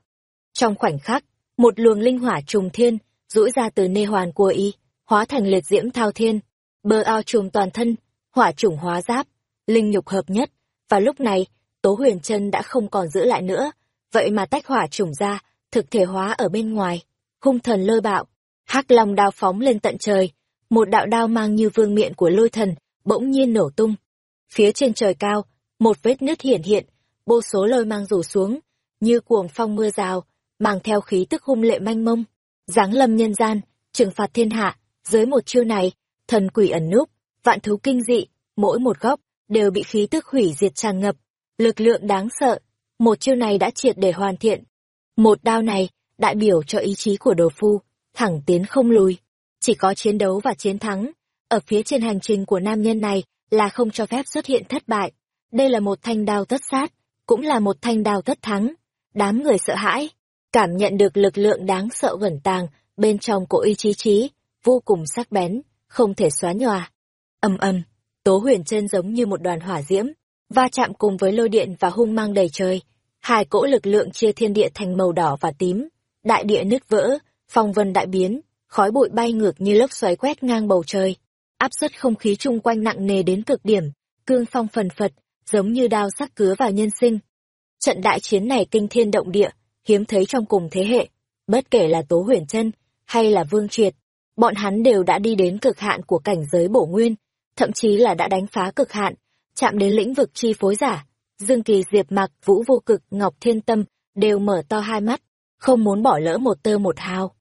Trong khoảnh khắc, một luồng linh hỏa trùng thiên, rũi ra từ nê hoàn của y, hóa thành liệt diễm thao thiên. bờ ao trùm toàn thân, hỏa chủng hóa giáp, linh nhục hợp nhất. Và lúc này, Tố huyền chân đã không còn giữ lại nữa, vậy mà tách hỏa chủng ra, thực thể hóa ở bên ngoài. Hung thần lôi bạo, hắc long đao phóng lên tận trời, một đạo đao mang như vương miện của lôi thần, bỗng nhiên nổ tung. Phía trên trời cao, một vết nứt hiển hiện, vô số lôi mang rủ xuống, như cuồng phong mưa rào, mang theo khí tức hung lệ manh mông. Giáng lâm nhân gian, trừng phạt thiên hạ, dưới một chiêu này, thần quỷ ẩn núp, vạn thú kinh dị, mỗi một góc, đều bị khí tức hủy diệt tràn ngập. Lực lượng đáng sợ, một chiêu này đã triệt để hoàn thiện. Một đao này, đại biểu cho ý chí của đồ phu, thẳng tiến không lùi. Chỉ có chiến đấu và chiến thắng. Ở phía trên hành trình của nam nhân này là không cho phép xuất hiện thất bại. Đây là một thanh đao tất sát, cũng là một thanh đao tất thắng. Đám người sợ hãi, cảm nhận được lực lượng đáng sợ vẩn tàng bên trong của Y chí Chí, vô cùng sắc bén, không thể xóa nhòa. Âm âm, Tố huyền chân giống như một đoàn hỏa diễm, va chạm cùng với lôi điện và hung mang đầy trời. Hai cỗ lực lượng chia thiên địa thành màu đỏ và tím, đại địa nứt vỡ, phong vân đại biến, khói bụi bay ngược như lốc xoáy quét ngang bầu trời. Áp suất không khí chung quanh nặng nề đến cực điểm, cương phong phần phật, giống như đao sắc cứa vào nhân sinh. Trận đại chiến này kinh thiên động địa, hiếm thấy trong cùng thế hệ, bất kể là Tố Huyền Chân hay là Vương Triệt, bọn hắn đều đã đi đến cực hạn của cảnh giới bổ nguyên, thậm chí là đã đánh phá cực hạn, chạm đến lĩnh vực chi phối giả. Dương Kỳ Diệp mặc Vũ Vô Cực, Ngọc Thiên Tâm đều mở to hai mắt, không muốn bỏ lỡ một tơ một hào.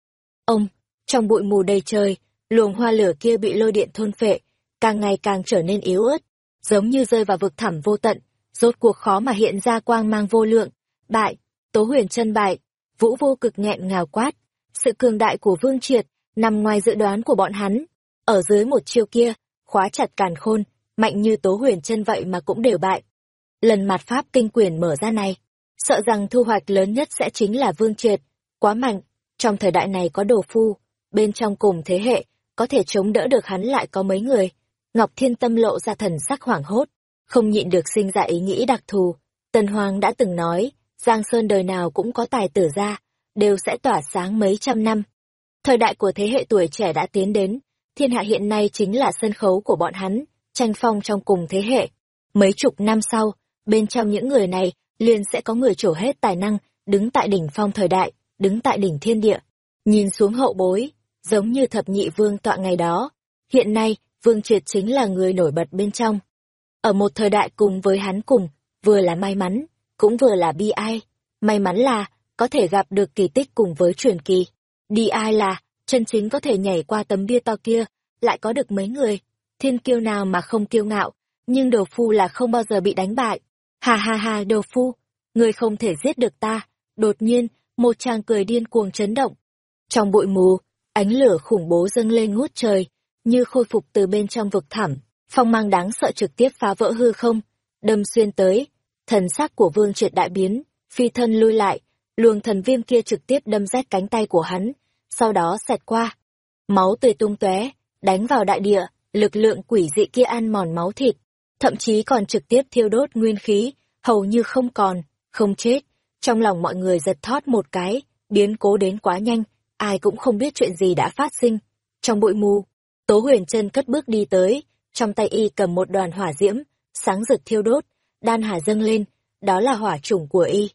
Ông, trong bụi mù đầy trời, luồng hoa lửa kia bị lôi điện thôn phệ, càng ngày càng trở nên yếu ớt, giống như rơi vào vực thẳm vô tận, rốt cuộc khó mà hiện ra quang mang vô lượng. Bại, Tố Huyền chân bại, Vũ Vô Cực nghẹn ngào quát, sự cường đại của Vương Triệt nằm ngoài dự đoán của bọn hắn. Ở dưới một chiêu kia, khóa chặt càn khôn, mạnh như tố huyền chân vậy mà cũng đều bại. Lần mặt pháp kinh quyền mở ra này, sợ rằng thu hoạch lớn nhất sẽ chính là vương triệt, quá mạnh, trong thời đại này có đồ phu, bên trong cùng thế hệ, có thể chống đỡ được hắn lại có mấy người. Ngọc Thiên Tâm lộ ra thần sắc hoảng hốt, không nhịn được sinh ra ý nghĩ đặc thù. Tần Hoàng đã từng nói, Giang Sơn đời nào cũng có tài tử ra, đều sẽ tỏa sáng mấy trăm năm. Thời đại của thế hệ tuổi trẻ đã tiến đến, thiên hạ hiện nay chính là sân khấu của bọn hắn, tranh phong trong cùng thế hệ. Mấy chục năm sau, bên trong những người này, liền sẽ có người trổ hết tài năng, đứng tại đỉnh phong thời đại, đứng tại đỉnh thiên địa, nhìn xuống hậu bối, giống như thập nhị vương tọa ngày đó. Hiện nay, vương triệt chính là người nổi bật bên trong. Ở một thời đại cùng với hắn cùng, vừa là may mắn, cũng vừa là bi ai. May mắn là, có thể gặp được kỳ tích cùng với truyền kỳ. Đi ai là, chân chính có thể nhảy qua tấm bia to kia, lại có được mấy người. Thiên kiêu nào mà không kiêu ngạo, nhưng đồ phu là không bao giờ bị đánh bại. Hà hà hà đồ phu, người không thể giết được ta. Đột nhiên, một chàng cười điên cuồng chấn động. Trong bụi mù, ánh lửa khủng bố dâng lên ngút trời, như khôi phục từ bên trong vực thẳm, phong mang đáng sợ trực tiếp phá vỡ hư không, đâm xuyên tới, thần sắc của vương triệt đại biến, phi thân lui lại, luồng thần viêm kia trực tiếp đâm rách cánh tay của hắn, sau đó xẹt qua. Máu tươi tung tóe, đánh vào đại địa, lực lượng quỷ dị kia ăn mòn máu thịt, thậm chí còn trực tiếp thiêu đốt nguyên khí, hầu như không còn, không chết. Trong lòng mọi người giật thót một cái, biến cố đến quá nhanh, ai cũng không biết chuyện gì đã phát sinh. Trong bụi mù, Tố Huyền chân cất bước đi tới, trong tay y cầm một đoàn hỏa diễm, sáng rực thiêu đốt, đan hà dâng lên, đó là hỏa chủng của y.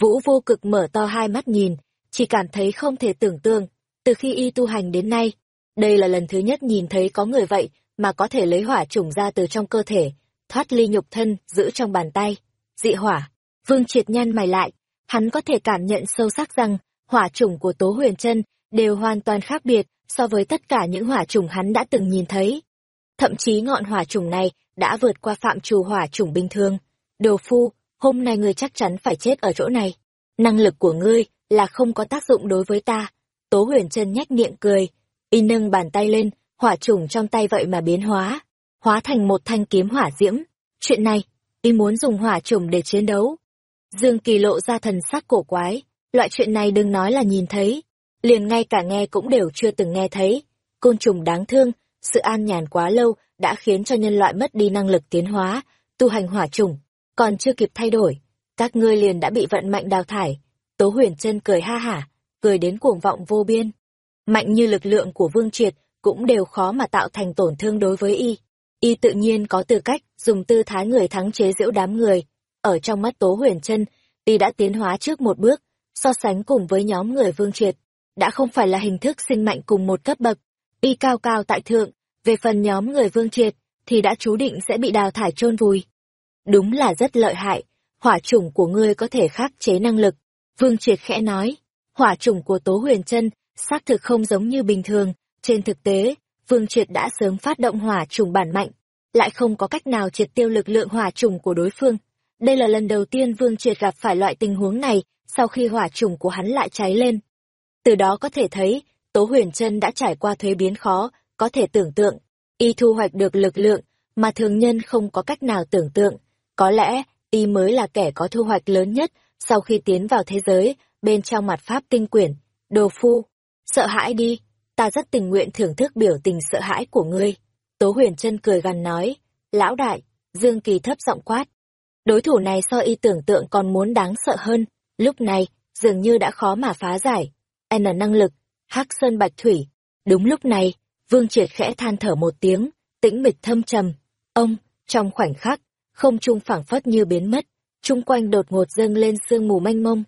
Vũ vô cực mở to hai mắt nhìn, chỉ cảm thấy không thể tưởng tượng, từ khi y tu hành đến nay, đây là lần thứ nhất nhìn thấy có người vậy mà có thể lấy hỏa chủng ra từ trong cơ thể, thoát ly nhục thân, giữ trong bàn tay. Dị hỏa, vương triệt nhăn mày lại, hắn có thể cảm nhận sâu sắc rằng hỏa chủng của Tố Huyền Trân đều hoàn toàn khác biệt so với tất cả những hỏa chủng hắn đã từng nhìn thấy. Thậm chí ngọn hỏa chủng này đã vượt qua phạm trù hỏa chủng bình thường. Đồ phu, hôm nay ngươi chắc chắn phải chết ở chỗ này. Năng lực của ngươi là không có tác dụng đối với ta. Tố huyền chân nhách miệng cười, y nâng bàn tay lên, hỏa trùng trong tay vậy mà biến hóa, hóa thành một thanh kiếm hỏa diễm. Chuyện này, y muốn dùng hỏa trùng để chiến đấu. Dương Kỳ lộ ra thần sắc cổ quái, loại chuyện này đừng nói là nhìn thấy, liền ngay cả nghe cũng đều chưa từng nghe thấy. Côn trùng đáng thương, sự an nhàn quá lâu đã khiến cho nhân loại mất đi năng lực tiến hóa, tu hành hỏa trùng, còn chưa kịp thay đổi, các ngươi liền đã bị vận mạnh đào thải. Tố huyền chân cười ha hả, cười đến cuồng vọng vô biên. Mạnh như lực lượng của Vương Triệt cũng đều khó mà tạo thành tổn thương đối với y. Y tự nhiên có tư cách dùng tư thái người thắng chế giễu đám người. Ở trong mắt Tố huyền chân, y đã tiến hóa trước một bước, so sánh cùng với nhóm người Vương Triệt. Đã không phải là hình thức sinh mạnh cùng một cấp bậc. Y cao cao tại thượng, về phần nhóm người Vương Triệt, thì đã chú định sẽ bị đào thải chôn vùi. Đúng là rất lợi hại, hỏa chủng của ngươi có thể khắc chế năng lực. Vương Triệt khẽ nói, hỏa chủng của Tố Huyền chân xác thực không giống như bình thường, trên thực tế, Vương Triệt đã sớm phát động hỏa chủng bản mạnh, lại không có cách nào triệt tiêu lực lượng hỏa chủng của đối phương. Đây là lần đầu tiên Vương Triệt gặp phải loại tình huống này, sau khi hỏa trùng của hắn lại cháy lên. Từ đó có thể thấy, Tố Huyền Trân đã trải qua thuế biến khó, có thể tưởng tượng, y thu hoạch được lực lượng mà thường nhân không có cách nào tưởng tượng. Có lẽ, y mới là kẻ có thu hoạch lớn nhất sau khi tiến vào thế giới, bên trong mặt pháp tinh quyển. Đồ phu, sợ hãi đi, ta rất tình nguyện thưởng thức biểu tình sợ hãi của ngươi. Tố huyền chân cười gằn nói, lão đại, Dương Kỳ thấp giọng quát. Đối thủ này so y tưởng tượng còn muốn đáng sợ hơn, lúc này, dường như đã khó mà phá giải. N năng lực, hắc sơn bạch thủy. Đúng lúc này, Vương Triệt khẽ than thở một tiếng, tĩnh mịch thâm trầm. Ông, trong khoảnh khắc, không trung phảng phất như biến mất, chung quanh đột ngột dâng lên sương mù mênh mông.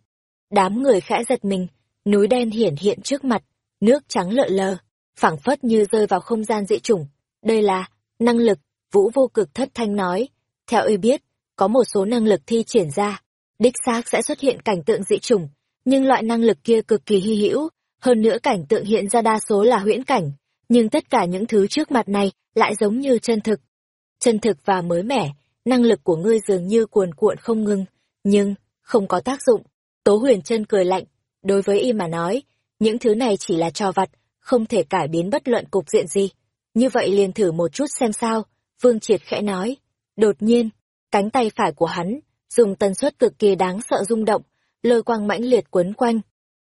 Đám người khẽ giật mình, núi đen hiển hiện trước mặt, nước trắng lợ lờ, phảng phất như rơi vào không gian dị chủng. Đây là năng lực, Vũ vô cực thất thanh nói. Theo y biết, có một số năng lực thi triển ra, đích xác sẽ xuất hiện cảnh tượng dị chủng, nhưng loại năng lực kia cực kỳ hy hữu, hơn nữa cảnh tượng hiện ra đa số là huyễn cảnh, nhưng tất cả những thứ trước mặt này lại giống như chân thực. Chân thực và mới mẻ, năng lực của ngươi dường như cuồn cuộn không ngừng, nhưng, không có tác dụng. Tố huyền chân cười lạnh, đối với y mà nói, những thứ này chỉ là trò vặt, không thể cải biến bất luận cục diện gì. Như vậy liền thử một chút xem sao, Vương Triệt khẽ nói. Đột nhiên, cánh tay phải của hắn, dùng tần suất cực kỳ đáng sợ rung động, lôi quang mãnh liệt quấn quanh.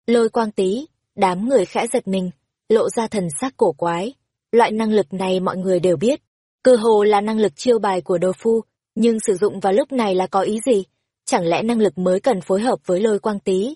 Lôi quang tí, đám người khẽ giật mình, lộ ra thần sắc cổ quái. Loại năng lực này mọi người đều biết, cơ hồ là năng lực chiêu bài của đồ phu, nhưng sử dụng vào lúc này là có ý gì? Chẳng lẽ năng lực mới cần phối hợp với lôi quang tí?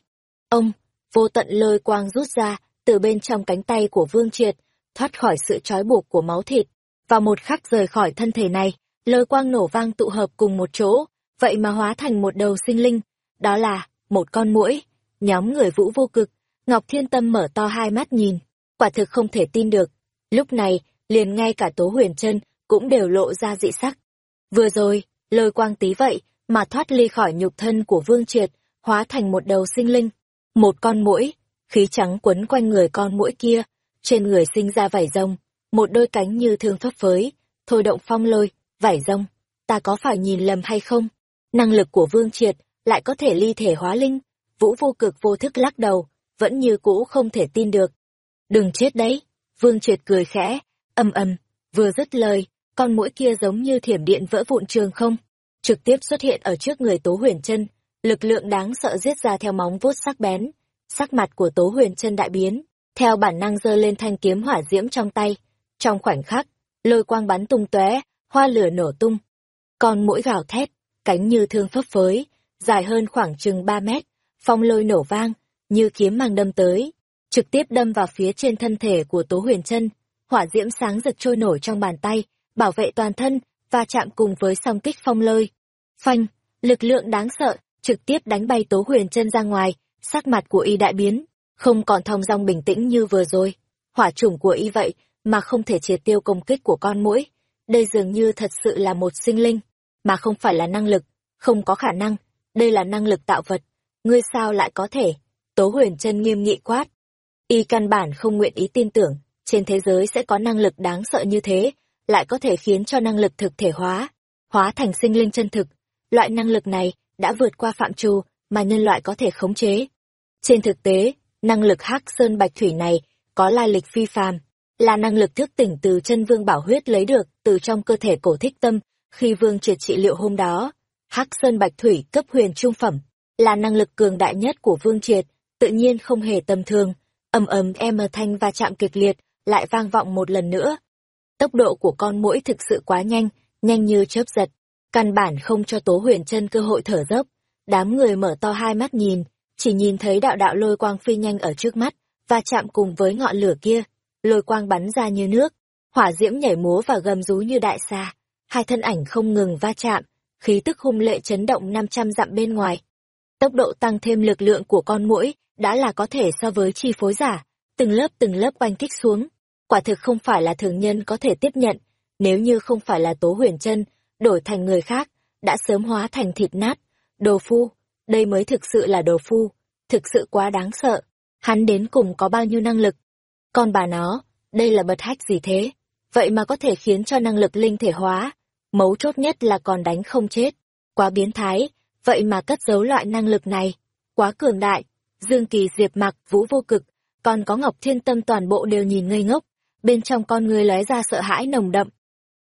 Ông, vô tận lôi quang rút ra, từ bên trong cánh tay của Vương Triệt, thoát khỏi sự trói buộc của máu thịt. và một khắc rời khỏi thân thể này, lôi quang nổ vang tụ hợp cùng một chỗ, vậy mà hóa thành một đầu sinh linh. Đó là, một con muỗi. Nhóm người vũ vô cực, Ngọc Thiên Tâm mở to hai mắt nhìn, quả thực không thể tin được. Lúc này, liền ngay cả Tố Huyền chân cũng đều lộ ra dị sắc. Vừa rồi, lôi quang tí vậy mà thoát ly khỏi nhục thân của Vương Triệt, hóa thành một đầu sinh linh, một con muỗi, khí trắng quấn quanh người con muỗi kia, trên người sinh ra vảy rồng, một đôi cánh như thương phấp phới, thôi động phong lôi, vảy rồng, ta có phải nhìn lầm hay không? Năng lực của Vương Triệt lại có thể ly thể hóa linh, Vũ vô cực vô thức lắc đầu, vẫn như cũ không thể tin được. Đừng chết đấy, Vương Triệt cười khẽ, âm âm, vừa dứt lời, con mũi kia giống như thiểm điện vỡ vụn trường không, trực tiếp xuất hiện ở trước người Tố Huyền Chân, lực lượng đáng sợ giết ra theo móng vuốt sắc bén. Sắc mặt của Tố Huyền Chân đại biến, theo bản năng giơ lên thanh kiếm hỏa diễm trong tay. Trong khoảnh khắc, lôi quang bắn tung tóe, hoa lửa nổ tung. Con mũi gào thét, cánh như thương phấp phới, dài hơn khoảng chừng 3 mét, phong lôi nổ vang, như kiếm mang đâm tới, trực tiếp đâm vào phía trên thân thể của Tố Huyền Chân. Hỏa diễm sáng rực trôi nổi trong bàn tay, bảo vệ toàn thân, và chạm cùng với song kích phong lôi. Phanh, lực lượng đáng sợ, trực tiếp đánh bay Tố Huyền chân ra ngoài, sắc mặt của y đại biến, không còn thong dong bình tĩnh như vừa rồi. Hỏa chủng của y vậy mà không thể triệt tiêu công kích của con mũi. Đây dường như thật sự là một sinh linh, mà không phải là năng lực, không có khả năng, đây là năng lực tạo vật. Ngươi sao lại có thể? Tố huyền chân nghiêm nghị quát. Y căn bản không nguyện ý tin tưởng, trên thế giới sẽ có năng lực đáng sợ như thế, lại có thể khiến cho năng lực thực thể hóa, hóa thành sinh linh chân thực. Loại năng lực này đã vượt qua phạm trù mà nhân loại có thể khống chế. Trên thực tế, năng lực hắc sơn bạch thủy này có lai lịch phi phàm, là năng lực thức tỉnh từ chân vương bảo huyết lấy được từ trong cơ thể cổ thích tâm khi vương triệt trị liệu hôm đó. Hắc Sơn Bạch Thủy cấp huyền trung phẩm, là năng lực cường đại nhất của vương triệt, tự nhiên không hề tầm thường. ầm ầm em thanh va chạm kịch liệt, lại vang vọng một lần nữa. Tốc độ của con mũi thực sự quá nhanh, nhanh như chớp giật. Căn bản không cho Tố Huyền chân cơ hội thở dốc. Đám người mở to hai mắt nhìn, chỉ nhìn thấy đạo đạo lôi quang phi nhanh ở trước mắt, và chạm cùng với ngọn lửa kia. Lôi quang bắn ra như nước, hỏa diễm nhảy múa và gầm rú như đại xa. Hai thân ảnh không ngừng va chạm, khí tức hung lệ chấn động 500 dặm bên ngoài. Tốc độ tăng thêm lực lượng của con mũi đã là có thể so với chi phối giả, từng lớp từng lớp oanh kích xuống. Quả thực không phải là thường nhân có thể tiếp nhận, nếu như không phải là Tố Huyền chân đổi thành người khác, đã sớm hóa thành thịt nát. Đồ phu, đây mới thực sự là đồ phu, thực sự quá đáng sợ. Hắn đến cùng có bao nhiêu năng lực? Còn bà nó, đây là bật hách gì thế? Vậy mà có thể khiến cho năng lực linh thể hóa. Mấu chốt nhất là còn đánh không chết. Quá biến thái, vậy mà cất giấu loại năng lực này. Quá cường đại. Dương Kỳ diệp mặc, vũ vô cực, còn có Ngọc Thiên Tâm toàn bộ đều nhìn ngây ngốc. Bên trong con người lóe ra sợ hãi nồng đậm.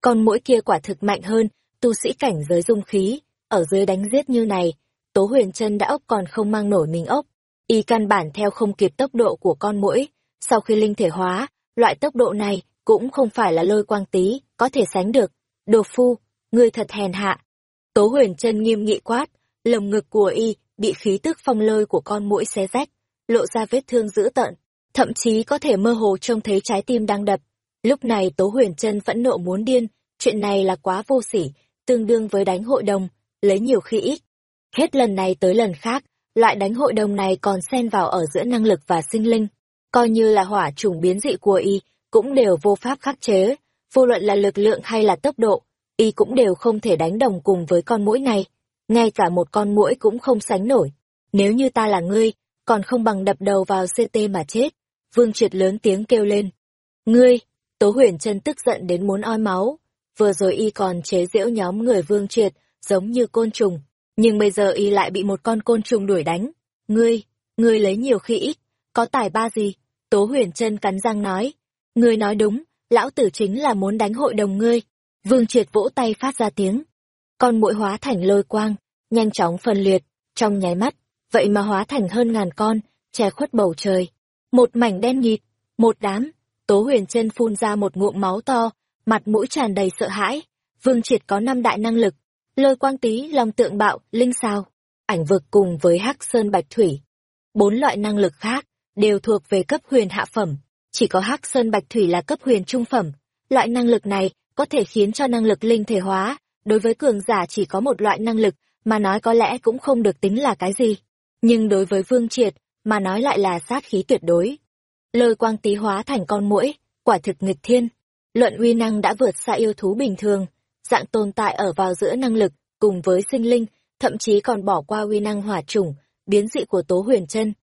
Con mũi kia quả thực mạnh hơn, tu sĩ cảnh giới dung khí, ở dưới đánh giết như này, Tố Huyền chân đã ốc còn không mang nổi mình ốc. Y căn bản theo không kịp tốc độ của con mũi, sau khi linh thể hóa, loại tốc độ này cũng không phải là lôi quang tí, có thể sánh được. Đồ phu, ngươi thật hèn hạ. Tố huyền chân nghiêm nghị quát, lồng ngực của y bị khí tức phong lôi của con mũi xé rách, lộ ra vết thương dữ tợn, thậm chí có thể mơ hồ trông thấy trái tim đang đập. Lúc này Tố huyền chân phẫn nộ muốn điên, chuyện này là quá vô sỉ, tương đương với đánh hội đồng, lấy nhiều khi ít. Hết lần này tới lần khác, loại đánh hội đồng này còn xen vào ở giữa năng lực và sinh linh, coi như là hỏa chủng biến dị của y, cũng đều vô pháp khắc chế, vô luận là lực lượng hay là tốc độ, y cũng đều không thể đánh đồng cùng với con mũi này, ngay cả một con mũi cũng không sánh nổi. Nếu như ta là ngươi, còn không bằng đập đầu vào CT mà chết. Vương Triệt lớn tiếng kêu lên. Ngươi, Tố Huyền chân tức giận đến muốn oi máu. Vừa rồi y còn chế giễu nhóm người Vương Triệt, giống như côn trùng, nhưng bây giờ y lại bị một con côn trùng đuổi đánh. Ngươi, ngươi lấy nhiều khi ít, có tài ba gì? Tố huyền chân cắn răng nói. Ngươi nói đúng, lão tử chính là muốn đánh hội đồng ngươi. Vương triệt vỗ tay phát ra tiếng. Con mũi hóa thành lôi quang, nhanh chóng phân liệt, trong nháy mắt, vậy mà hóa thành hơn ngàn con, che khuất bầu trời. Một mảnh đen nghịt, một đám, Tố huyền chân phun ra một ngụm máu to, mặt mũi tràn đầy sợ hãi. Vương triệt có năm đại năng lực, lôi quang tý, long tượng bạo, linh sao, ảnh vực cùng với hắc sơn bạch thủy. Bốn loại năng lực khác, đều thuộc về cấp huyền hạ phẩm, chỉ có hắc sơn bạch thủy là cấp huyền trung phẩm. Loại năng lực này có thể khiến cho năng lực linh thể hóa, đối với cường giả chỉ có một loại năng lực, mà nói có lẽ cũng không được tính là cái gì. Nhưng đối với vương triệt, mà nói lại là sát khí tuyệt đối. Lôi quang tý hóa thành con muỗi, quả thực nghịch thiên. Luận uy năng đã vượt xa yêu thú bình thường, dạng tồn tại ở vào giữa năng lực, cùng với sinh linh, thậm chí còn bỏ qua uy năng hỏa chủng, biến dị của Tố Huyền Chân.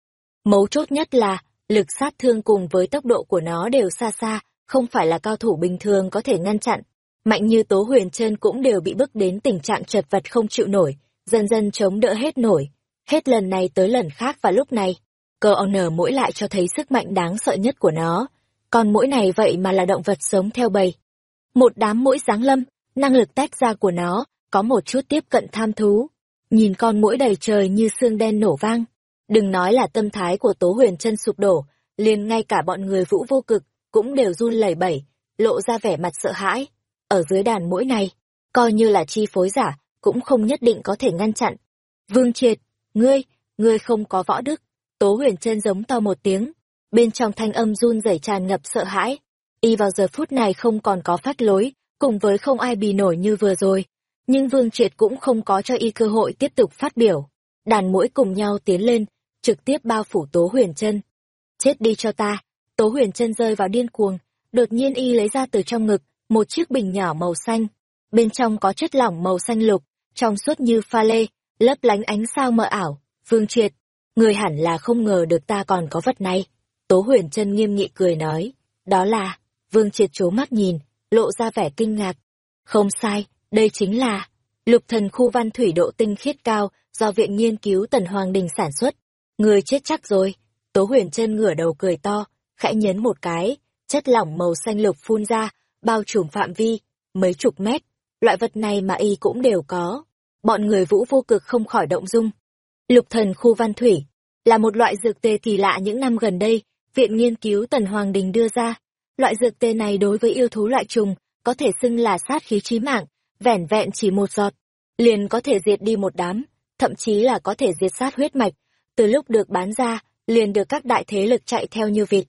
Mấu chốt nhất là, lực sát thương cùng với tốc độ của nó đều xa xa, không phải là cao thủ bình thường có thể ngăn chặn. Mạnh như Tố Huyền Chân cũng đều bị bức đến tình trạng chật vật không chịu nổi, dần dần chống đỡ hết nổi. Hết lần này tới lần khác và lúc này, cơ nở mũi lại cho thấy sức mạnh đáng sợ nhất của nó. Còn mũi này vậy mà là động vật sống theo bầy. Một đám mũi giáng lâm, năng lực tách ra của nó có một chút tiếp cận tham thú. Nhìn con mũi đầy trời như xương đen nổ vang. Đừng nói là tâm thái của Tố Huyền chân sụp đổ, liền ngay cả bọn người vũ vô cực cũng đều run lẩy bẩy, lộ ra vẻ mặt sợ hãi. Ở dưới đàn mũi này, coi như là chi phối giả, cũng không nhất định có thể ngăn chặn. Vương Triệt, ngươi, ngươi không có võ đức. Tố Huyền chân giống to một tiếng, bên trong thanh âm run rẩy tràn ngập sợ hãi. Y vào giờ phút này không còn có phát lối, cùng với không ai bì nổi như vừa rồi. Nhưng Vương Triệt cũng không có cho y cơ hội tiếp tục phát biểu. Đàn mũi cùng nhau tiến lên, trực tiếp bao phủ Tố Huyền chân. Chết đi cho ta! Tố Huyền chân rơi vào điên cuồng, đột nhiên y lấy ra từ trong ngực một chiếc bình nhỏ màu xanh. Bên trong có chất lỏng màu xanh lục, trong suốt như pha lê, lấp lánh ánh sao mờ ảo. Vương Triệt, người hẳn là không ngờ được ta còn có vật này. Tố Huyền chân nghiêm nghị cười nói, đó là, Vương Triệt trố mắt nhìn, lộ ra vẻ kinh ngạc. Không sai, đây chính là lục thần khu văn thủy độ tinh khiết cao do Viện Nghiên cứu Tần Hoàng Đình sản xuất. Người chết chắc rồi. Tố huyền chân ngửa đầu cười to, khẽ nhấn một cái, chất lỏng màu xanh lục phun ra, bao trùm phạm vi, mấy chục mét. Loại vật này mà y cũng đều có. Bọn người vũ vô cực không khỏi động dung. Lục thần khu văn thủy, là một loại dược tê kỳ lạ những năm gần đây, Viện Nghiên cứu Tần Hoàng Đình đưa ra. Loại dược tê này đối với yêu thú loại trùng, có thể xưng là sát khí chí mạng, vẻn vẹn chỉ một giọt, liền có thể diệt đi một đám, thậm chí là có thể diệt sát huyết mạch. Từ lúc được bán ra, liền được các đại thế lực chạy theo như vịt.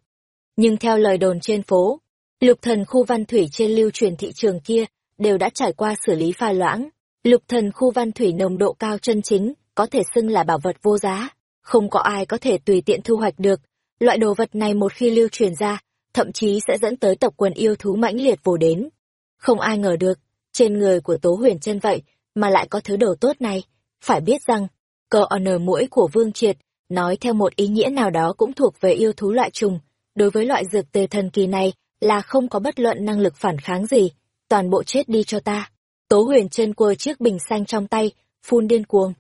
Nhưng theo lời đồn trên phố, lục thần khu văn thủy trên lưu truyền thị trường kia đều đã trải qua xử lý pha loãng. Lục thần khu văn thủy nồng độ cao chân chính, có thể xưng là bảo vật vô giá, không có ai có thể tùy tiện thu hoạch được. Loại đồ vật này một khi lưu truyền ra, thậm chí sẽ dẫn tới tộc quần yêu thú mãnh liệt vồ đến. Không ai ngờ được, trên người của Tố Huyền chân vậy mà lại có thứ đồ tốt này. Phải biết rằng, cờ nờ mũi của Vương Triệt, nói theo một ý nghĩa nào đó cũng thuộc về yêu thú loại trùng. Đối với loại dược tề thần kỳ này là không có bất luận năng lực phản kháng gì. Toàn bộ chết đi cho ta. Tố Huyền chân quơ chiếc bình xanh trong tay, phun điên cuồng.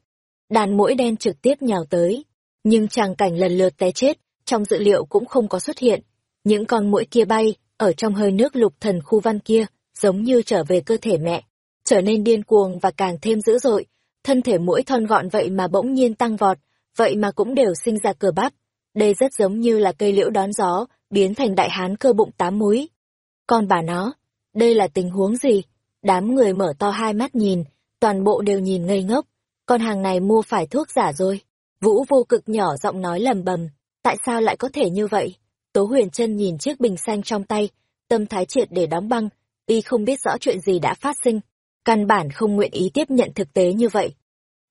Đàn mũi đen trực tiếp nhào tới. Nhưng tràng cảnh lần lượt té chết, trong dự liệu cũng không có xuất hiện. Những con mũi kia bay, ở trong hơi nước lục thần khu văn kia, giống như trở về cơ thể mẹ, trở nên điên cuồng và càng thêm dữ dội. Thân thể mũi thon gọn vậy mà bỗng nhiên tăng vọt, vậy mà cũng đều sinh ra cơ bắp. Đây rất giống như là cây liễu đón gió, biến thành đại hán cơ bụng tám múi. Còn bà nó, đây là tình huống gì? Đám người mở to hai mắt nhìn, toàn bộ đều nhìn ngây ngốc. Con hàng này mua phải thuốc giả rồi. Vũ vô cực nhỏ giọng nói lầm bầm, tại sao lại có thể như vậy? Tố huyền chân nhìn chiếc bình xanh trong tay, tâm thái triệt để đóng băng, y không biết rõ chuyện gì đã phát sinh, căn bản không nguyện ý tiếp nhận thực tế như vậy.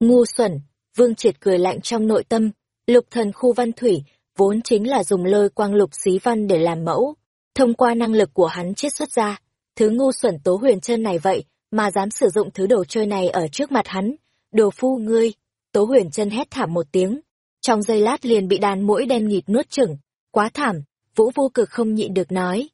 Ngu xuẩn, Vương Triệt cười lạnh trong nội tâm, lục thần khu văn thủy, vốn chính là dùng lôi quang lục xí văn để làm mẫu, thông qua năng lực của hắn chiết xuất ra, thứ ngu xuẩn tố huyền chân này vậy, mà dám sử dụng thứ đồ chơi này ở trước mặt hắn, đồ phu ngươi, tố huyền chân hét thảm một tiếng, trong giây lát liền bị đàn mũi đen nghịt nuốt chửng, quá thảm, vũ vô cực không nhịn được nói.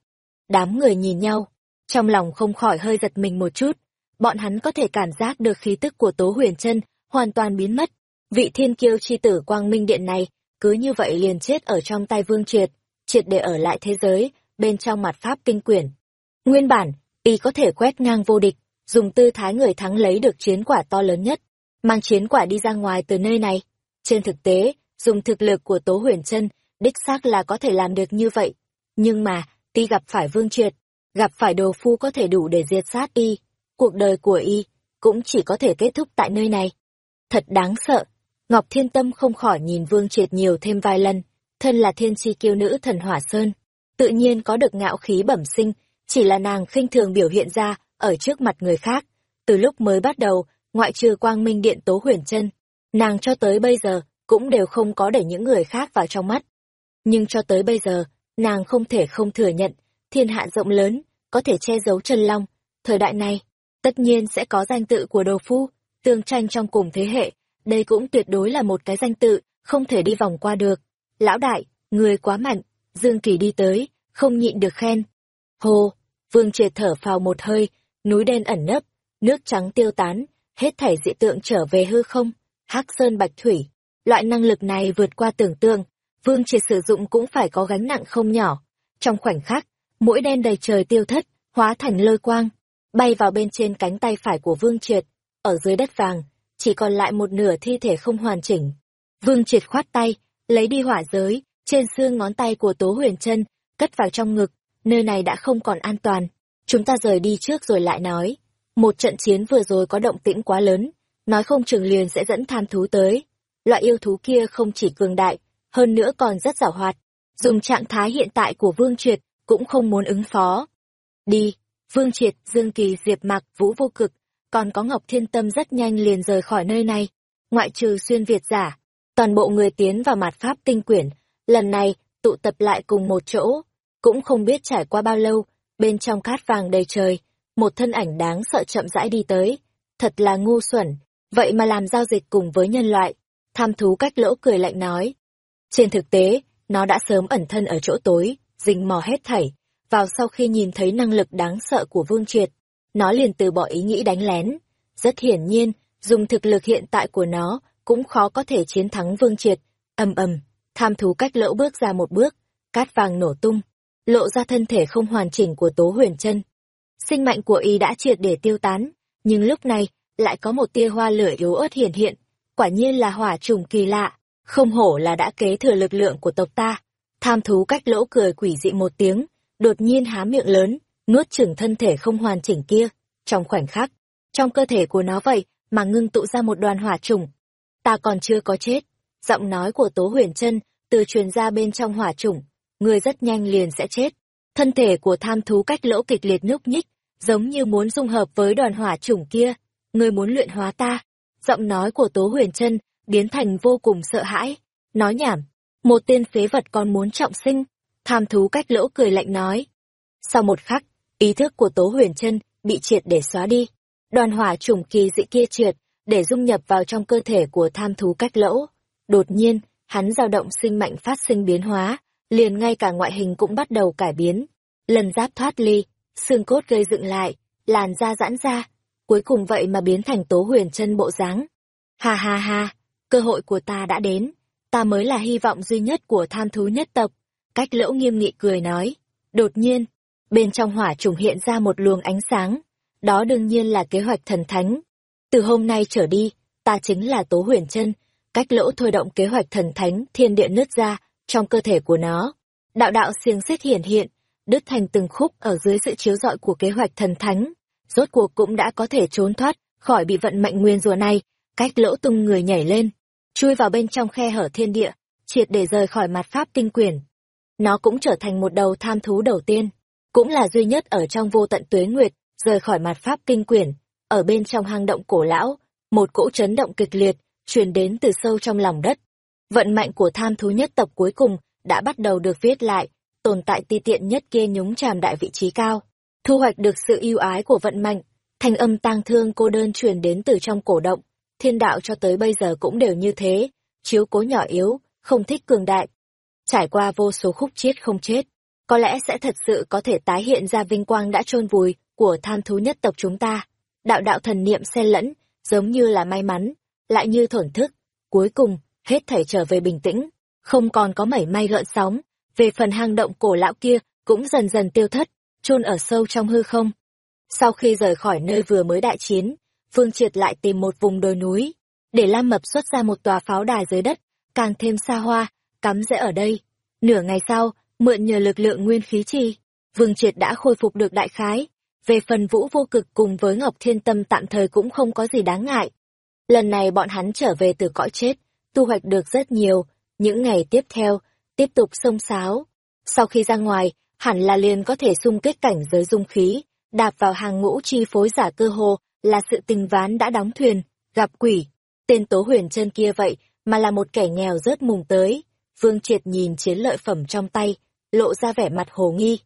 Đám người nhìn nhau, trong lòng không khỏi hơi giật mình một chút, bọn hắn có thể cảm giác được khí tức của Tố Huyền Trân hoàn toàn biến mất. Vị thiên kiêu chi tử Quang Minh Điện này, cứ như vậy liền chết ở trong tay Vương Triệt, triệt để ở lại thế giới, bên trong mặt pháp kinh quyển. Nguyên bản, y có thể quét ngang vô địch, dùng tư thái người thắng lấy được chiến quả to lớn nhất, mang chiến quả đi ra ngoài từ nơi này. Trên thực tế, dùng thực lực của Tố Huyền Trân, đích xác là có thể làm được như vậy. Nhưng mà, tuy gặp phải Vương Triệt, gặp phải đồ phu có thể đủ để diệt sát y, cuộc đời của y cũng chỉ có thể kết thúc tại nơi này. Thật đáng sợ. Ngọc Thiên Tâm không khỏi nhìn Vương Triệt nhiều thêm vài lần, thân là thiên chi kiêu nữ thần Hỏa Sơn, tự nhiên có được ngạo khí bẩm sinh, chỉ là nàng khinh thường biểu hiện ra ở trước mặt người khác. Từ lúc mới bắt đầu, ngoại trừ Quang Minh Điện Tố Huyền Chân, nàng cho tới bây giờ cũng đều không có để những người khác vào trong mắt. Nhưng cho tới bây giờ, nàng không thể không thừa nhận, thiên hạ rộng lớn, có thể che giấu chân long. Thời đại này, tất nhiên sẽ có danh tự của đồ phu, tương tranh trong cùng thế hệ, đây cũng tuyệt đối là một cái danh tự, không thể đi vòng qua được. Lão đại, người quá mạnh, Dương Kỳ đi tới, không nhịn được khen. Hồ, Vương Triệt thở phào một hơi, núi đen ẩn nấp, nước trắng tiêu tán, hết thảy dị tượng trở về hư không, hắc sơn bạch thủy. Loại năng lực này vượt qua tưởng tượng, Vương Triệt sử dụng cũng phải có gánh nặng không nhỏ. Trong khoảnh khắc, mũi đen đầy trời tiêu thất, hóa thành lôi quang, bay vào bên trên cánh tay phải của Vương Triệt, ở dưới đất vàng, chỉ còn lại một nửa thi thể không hoàn chỉnh. Vương Triệt khoát tay, lấy đi hỏa giới, trên xương ngón tay của Tố Huyền chân cất vào trong ngực, nơi này đã không còn an toàn, chúng ta rời đi trước rồi lại nói. Một trận chiến vừa rồi có động tĩnh quá lớn, nói không chừng liền sẽ dẫn tham thú tới. Loại yêu thú kia không chỉ cường đại, hơn nữa còn rất giảo hoạt. Dùng trạng thái hiện tại của Vương Triệt, cũng không muốn ứng phó. Đi, Vương Triệt, Dương Kỳ, Diệp Mạc, Vũ Vô Cực, còn có Ngọc Thiên Tâm rất nhanh liền rời khỏi nơi này. Ngoại trừ xuyên Việt giả, toàn bộ người tiến vào mặt Pháp tinh quyển, lần này tụ tập lại cùng một chỗ, cũng không biết trải qua bao lâu, bên trong cát vàng đầy trời, một thân ảnh đáng sợ chậm rãi đi tới, thật là ngu xuẩn, vậy mà làm giao dịch cùng với nhân loại. Tham thú cách lỗ cười lạnh nói. Trên thực tế, nó đã sớm ẩn thân ở chỗ tối, rình mò hết thảy, vào sau khi nhìn thấy năng lực đáng sợ của Vương Triệt, nó liền từ bỏ ý nghĩ đánh lén. Rất hiển nhiên, dùng thực lực hiện tại của nó, cũng khó có thể chiến thắng Vương Triệt. ầm ầm, tham thú cách lỗ bước ra một bước, cát vàng nổ tung. lộ ra thân thể không hoàn chỉnh của Tố Huyền chân Sinh mệnh của y đã triệt để tiêu tán, nhưng lúc này lại có một tia hoa lửa yếu ớt hiển hiện, quả nhiên là hỏa trùng kỳ lạ, không hổ là đã kế thừa lực lượng của tộc ta. Tham thú cách lỗ cười quỷ dị một tiếng, đột nhiên há miệng lớn, nuốt chửng thân thể không hoàn chỉnh kia. Trong khoảnh khắc, trong cơ thể của nó vậy mà ngưng tụ ra một đoàn hỏa trùng. Ta còn chưa có chết. Giọng nói của Tố Huyền Trân từ truyền ra bên trong hỏa trùng, người rất nhanh liền sẽ chết. Thân thể của tham thú cách lỗ kịch liệt nhúc nhích, giống như muốn dung hợp với đoàn hỏa trùng kia. Người muốn luyện hóa ta. Giọng nói của Tố Huyền Trân biến thành vô cùng sợ hãi. Nói nhảm, một tên phế vật còn muốn trọng sinh. Tham thú cách lỗ cười lạnh nói. Sau một khắc, ý thức của Tố Huyền chân bị triệt để xóa đi. Đoàn hỏa trùng kỳ dị kia triệt, để dung nhập vào trong cơ thể của tham thú cách lỗ. Đột nhiên, hắn dao động sinh mạnh phát sinh biến hóa, liền ngay cả ngoại hình cũng bắt đầu cải biến. Lần giáp thoát ly, xương cốt gây dựng lại, làn da giãn ra, cuối cùng vậy mà biến thành tố huyền chân bộ dáng. Ha ha ha, cơ hội của ta đã đến, ta mới là hy vọng duy nhất của tham thú nhất tộc. Cách lỗ nghiêm nghị cười nói. Đột nhiên, bên trong hỏa trùng hiện ra một luồng ánh sáng. Đó đương nhiên là kế hoạch thần thánh. Từ hôm nay trở đi, ta chính là Tố Huyền chân cách lỗ thôi động kế hoạch thần thánh thiên địa nứt ra trong cơ thể của nó. Đạo đạo xiềng xích hiển hiện, đứt thành từng khúc ở dưới sự chiếu rọi của kế hoạch thần thánh. Rốt cuộc cũng đã có thể trốn thoát khỏi bị vận mệnh nguyên rùa này, cách lỗ tung người nhảy lên, chui vào bên trong khe hở thiên địa, triệt để rời khỏi mặt pháp tinh quyển. Nó cũng trở thành một đầu tham thú đầu tiên, cũng là duy nhất ở trong vô tận tuế nguyệt, rời khỏi mặt pháp kinh quyển, ở bên trong hang động cổ lão, một cỗ chấn động kịch liệt, truyền đến từ sâu trong lòng đất. Vận mệnh của tham thú nhất tộc cuối cùng đã bắt đầu được viết lại, tồn tại ti tiện nhất kia nhúng chàm đại vị trí cao, thu hoạch được sự yêu ái của vận mệnh, thanh âm tang thương cô đơn truyền đến từ trong cổ động, thiên đạo cho tới bây giờ cũng đều như thế, chiếu cố nhỏ yếu, không thích cường đại. Trải qua vô số khúc chết không chết, có lẽ sẽ thật sự có thể tái hiện ra vinh quang đã chôn vùi của tham thú nhất tộc chúng ta. Đạo đạo thần niệm xen lẫn, giống như là may mắn, lại như thổn thức. Cuối cùng, hết thảy trở về bình tĩnh, không còn có mảy may gợn sóng. Về phần hang động cổ lão kia, cũng dần dần tiêu thất, chôn ở sâu trong hư không. Sau khi rời khỏi nơi vừa mới đại chiến, Phương Triệt lại tìm một vùng đồi núi, để Lam Mập xuất ra một tòa pháo đài dưới đất, càng thêm xa hoa, cắm rễ ở đây. Nửa ngày sau, mượn nhờ lực lượng nguyên khí chi, Vương Triệt đã khôi phục được đại khái. Về phần vũ vô cực cùng với Ngọc Thiên Tâm tạm thời cũng không có gì đáng ngại. Lần này bọn hắn trở về từ cõi chết, tu hoạch được rất nhiều, những ngày tiếp theo, tiếp tục sông sáo. Sau khi ra ngoài, hẳn là liền có thể xung kích cảnh giới dung khí, đạp vào hàng ngũ chi phối giả cơ hồ, là sự tình ván đã đóng thuyền, gặp quỷ. Tên tố huyền chân kia vậy, mà là một kẻ nghèo rớt mùng tới. Vương Triệt nhìn chiến lợi phẩm trong tay, lộ ra vẻ mặt hồ nghi.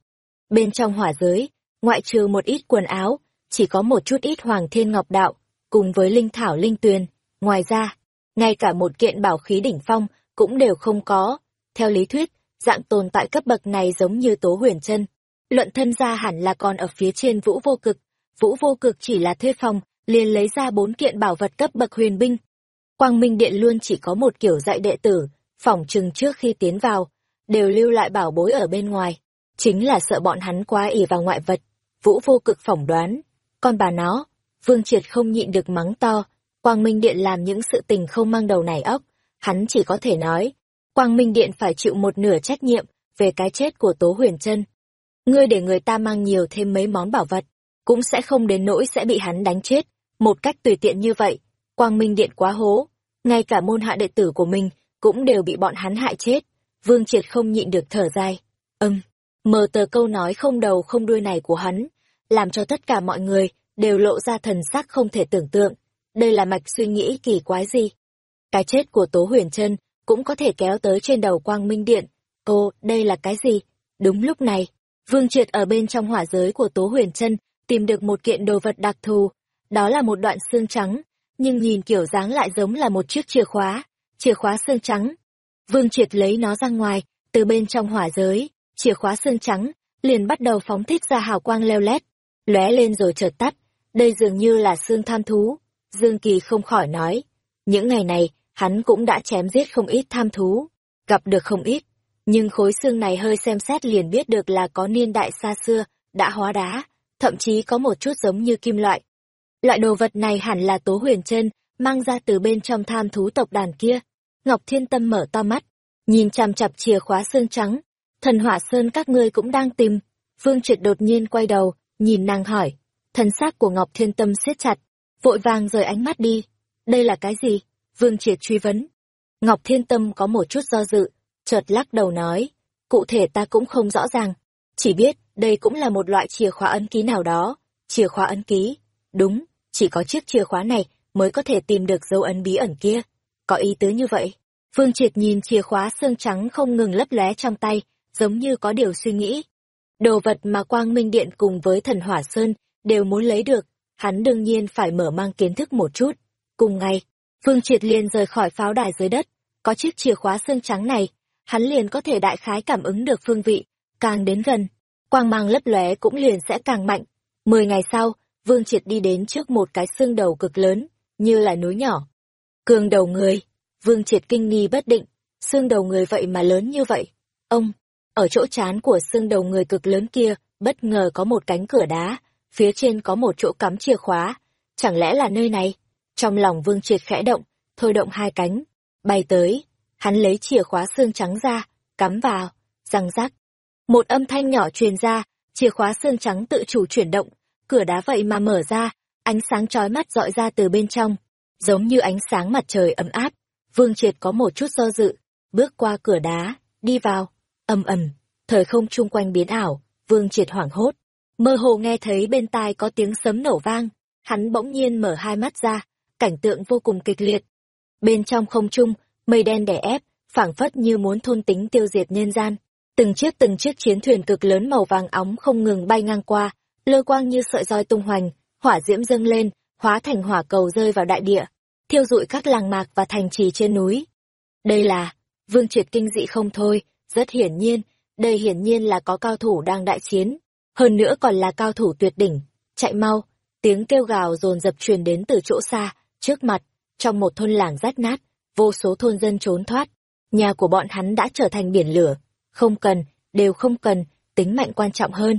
Bên trong hỏa giới, ngoại trừ một ít quần áo, chỉ có một chút ít hoàng thiên ngọc đạo, cùng với linh thảo linh tuyền. Ngoài ra, ngay cả một kiện bảo khí đỉnh phong cũng đều không có. Theo lý thuyết, dạng tồn tại cấp bậc này giống như tố huyền chân. Luận thân ra hẳn là còn ở phía trên vũ vô cực. Vũ vô cực chỉ là thuê phòng, liền lấy ra bốn kiện bảo vật cấp bậc huyền binh. Quang Minh Điện luôn chỉ có một kiểu dạy đệ tử, phỏng chừng trước khi tiến vào, đều lưu lại bảo bối ở bên ngoài. Chính là sợ bọn hắn quá ỉ vào ngoại vật. Vũ vô cực phỏng đoán. Con bà nó, Vương Triệt không nhịn được mắng to, Quang Minh Điện làm những sự tình không mang đầu này óc, hắn chỉ có thể nói, Quang Minh Điện phải chịu một nửa trách nhiệm về cái chết của Tố Huyền Trân. Ngươi để người ta mang nhiều thêm mấy món bảo vật, cũng sẽ không đến nỗi sẽ bị hắn đánh chết, một cách tùy tiện như vậy. Quang Minh Điện quá hố, ngay cả môn hạ đệ tử của mình cũng đều bị bọn hắn hại chết. Vương Triệt không nhịn được thở dài. Âm, mờ tờ câu nói không đầu không đuôi này của hắn, làm cho tất cả mọi người đều lộ ra thần sắc không thể tưởng tượng. Đây là mạch suy nghĩ kỳ quái gì? Cái chết của Tố Huyền Trân cũng có thể kéo tới trên đầu Quang Minh Điện. Cô, đây là cái gì? Đúng lúc này, Vương Triệt ở bên trong hỏa giới của Tố Huyền Trân tìm được một kiện đồ vật đặc thù. Đó là một đoạn xương trắng, nhưng nhìn kiểu dáng lại giống là một chiếc chìa khóa, chìa khóa xương trắng. Vương Triệt lấy nó ra ngoài, từ bên trong hỏa giới, chìa khóa xương trắng, liền bắt đầu phóng thích ra hào quang leo lét, lóe lên rồi chợt tắt. Đây dường như là xương tham thú. Dương Kỳ không khỏi nói. Những ngày này, hắn cũng đã chém giết không ít tham thú. Gặp được không ít. nhưng khối xương này hơi xem xét liền biết được là có niên đại xa xưa, đã hóa đá, thậm chí có một chút giống như kim loại. Loại đồ vật này hẳn là Tố Huyền chân mang ra từ bên trong tham thú tộc đàn kia. Ngọc Thiên Tâm mở to mắt, nhìn chằm chặp chìa khóa xương trắng. Thần Hỏa Sơn các ngươi cũng đang tìm. Vương Triệt đột nhiên quay đầu, nhìn nàng hỏi. Thần xác của Ngọc Thiên Tâm siết chặt, vội vàng rời ánh mắt đi. Đây là cái gì? Vương Triệt truy vấn. Ngọc Thiên Tâm có một chút do dự, chợt lắc đầu nói. Cụ thể ta cũng không rõ ràng. Chỉ biết, đây cũng là một loại chìa khóa ấn ký nào đó. Chìa khóa ấn ký. Đúng, chỉ có chiếc chìa khóa này mới có thể tìm được dấu ấn bí ẩn kia. Có ý tứ như vậy. Phương Triệt nhìn chìa khóa xương trắng không ngừng lấp lóe trong tay, giống như có điều suy nghĩ. Đồ vật mà Quang Minh Điện cùng với thần Hỏa Sơn đều muốn lấy được, hắn đương nhiên phải mở mang kiến thức một chút. Cùng ngày, Phương Triệt liền rời khỏi pháo đài dưới đất, có chiếc chìa khóa xương trắng này, hắn liền có thể đại khái cảm ứng được phương vị, càng đến gần, quang mang lấp lóe cũng liền sẽ càng mạnh. Mười ngày sau, Vương Triệt đi đến trước một cái xương đầu cực lớn, như là núi nhỏ. Cường đầu người, Vương Triệt kinh nghi bất định, xương đầu người vậy mà lớn như vậy. Ông, ở chỗ chán của xương đầu người cực lớn kia, bất ngờ có một cánh cửa đá, phía trên có một chỗ cắm chìa khóa. Chẳng lẽ là nơi này? Trong lòng Vương Triệt khẽ động, thôi động hai cánh, bay tới. Hắn lấy chìa khóa xương trắng ra, cắm vào, răng rắc. Một âm thanh nhỏ truyền ra, chìa khóa sơn trắng tự chủ chuyển động, cửa đá vậy mà mở ra, ánh sáng chói mắt dọi ra từ bên trong, giống như ánh sáng mặt trời ấm áp. Vương Triệt có một chút do dự, bước qua cửa đá, đi vào, ầm ầm, thời không chung quanh biến ảo, Vương Triệt hoảng hốt, mơ hồ nghe thấy bên tai có tiếng sấm nổ vang, hắn bỗng nhiên mở hai mắt ra, cảnh tượng vô cùng kịch liệt. Bên trong không trung, mây đen đè ép, phảng phất như muốn thôn tính tiêu diệt nhân gian. Từng chiếc từng chiếc chiến thuyền cực lớn màu vàng óng không ngừng bay ngang qua, lơ quang như sợi roi tung hoành, hỏa diễm dâng lên, hóa thành hỏa cầu rơi vào đại địa, thiêu rụi các làng mạc và thành trì trên núi. Đây là, Vương Triệt kinh dị không thôi, rất hiển nhiên, đây hiển nhiên là có cao thủ đang đại chiến, hơn nữa còn là cao thủ tuyệt đỉnh, chạy mau, tiếng kêu gào dồn dập truyền đến từ chỗ xa, trước mặt, trong một thôn làng rách nát, vô số thôn dân trốn thoát, nhà của bọn hắn đã trở thành biển lửa, không cần, đều không cần, tính mạnh quan trọng hơn.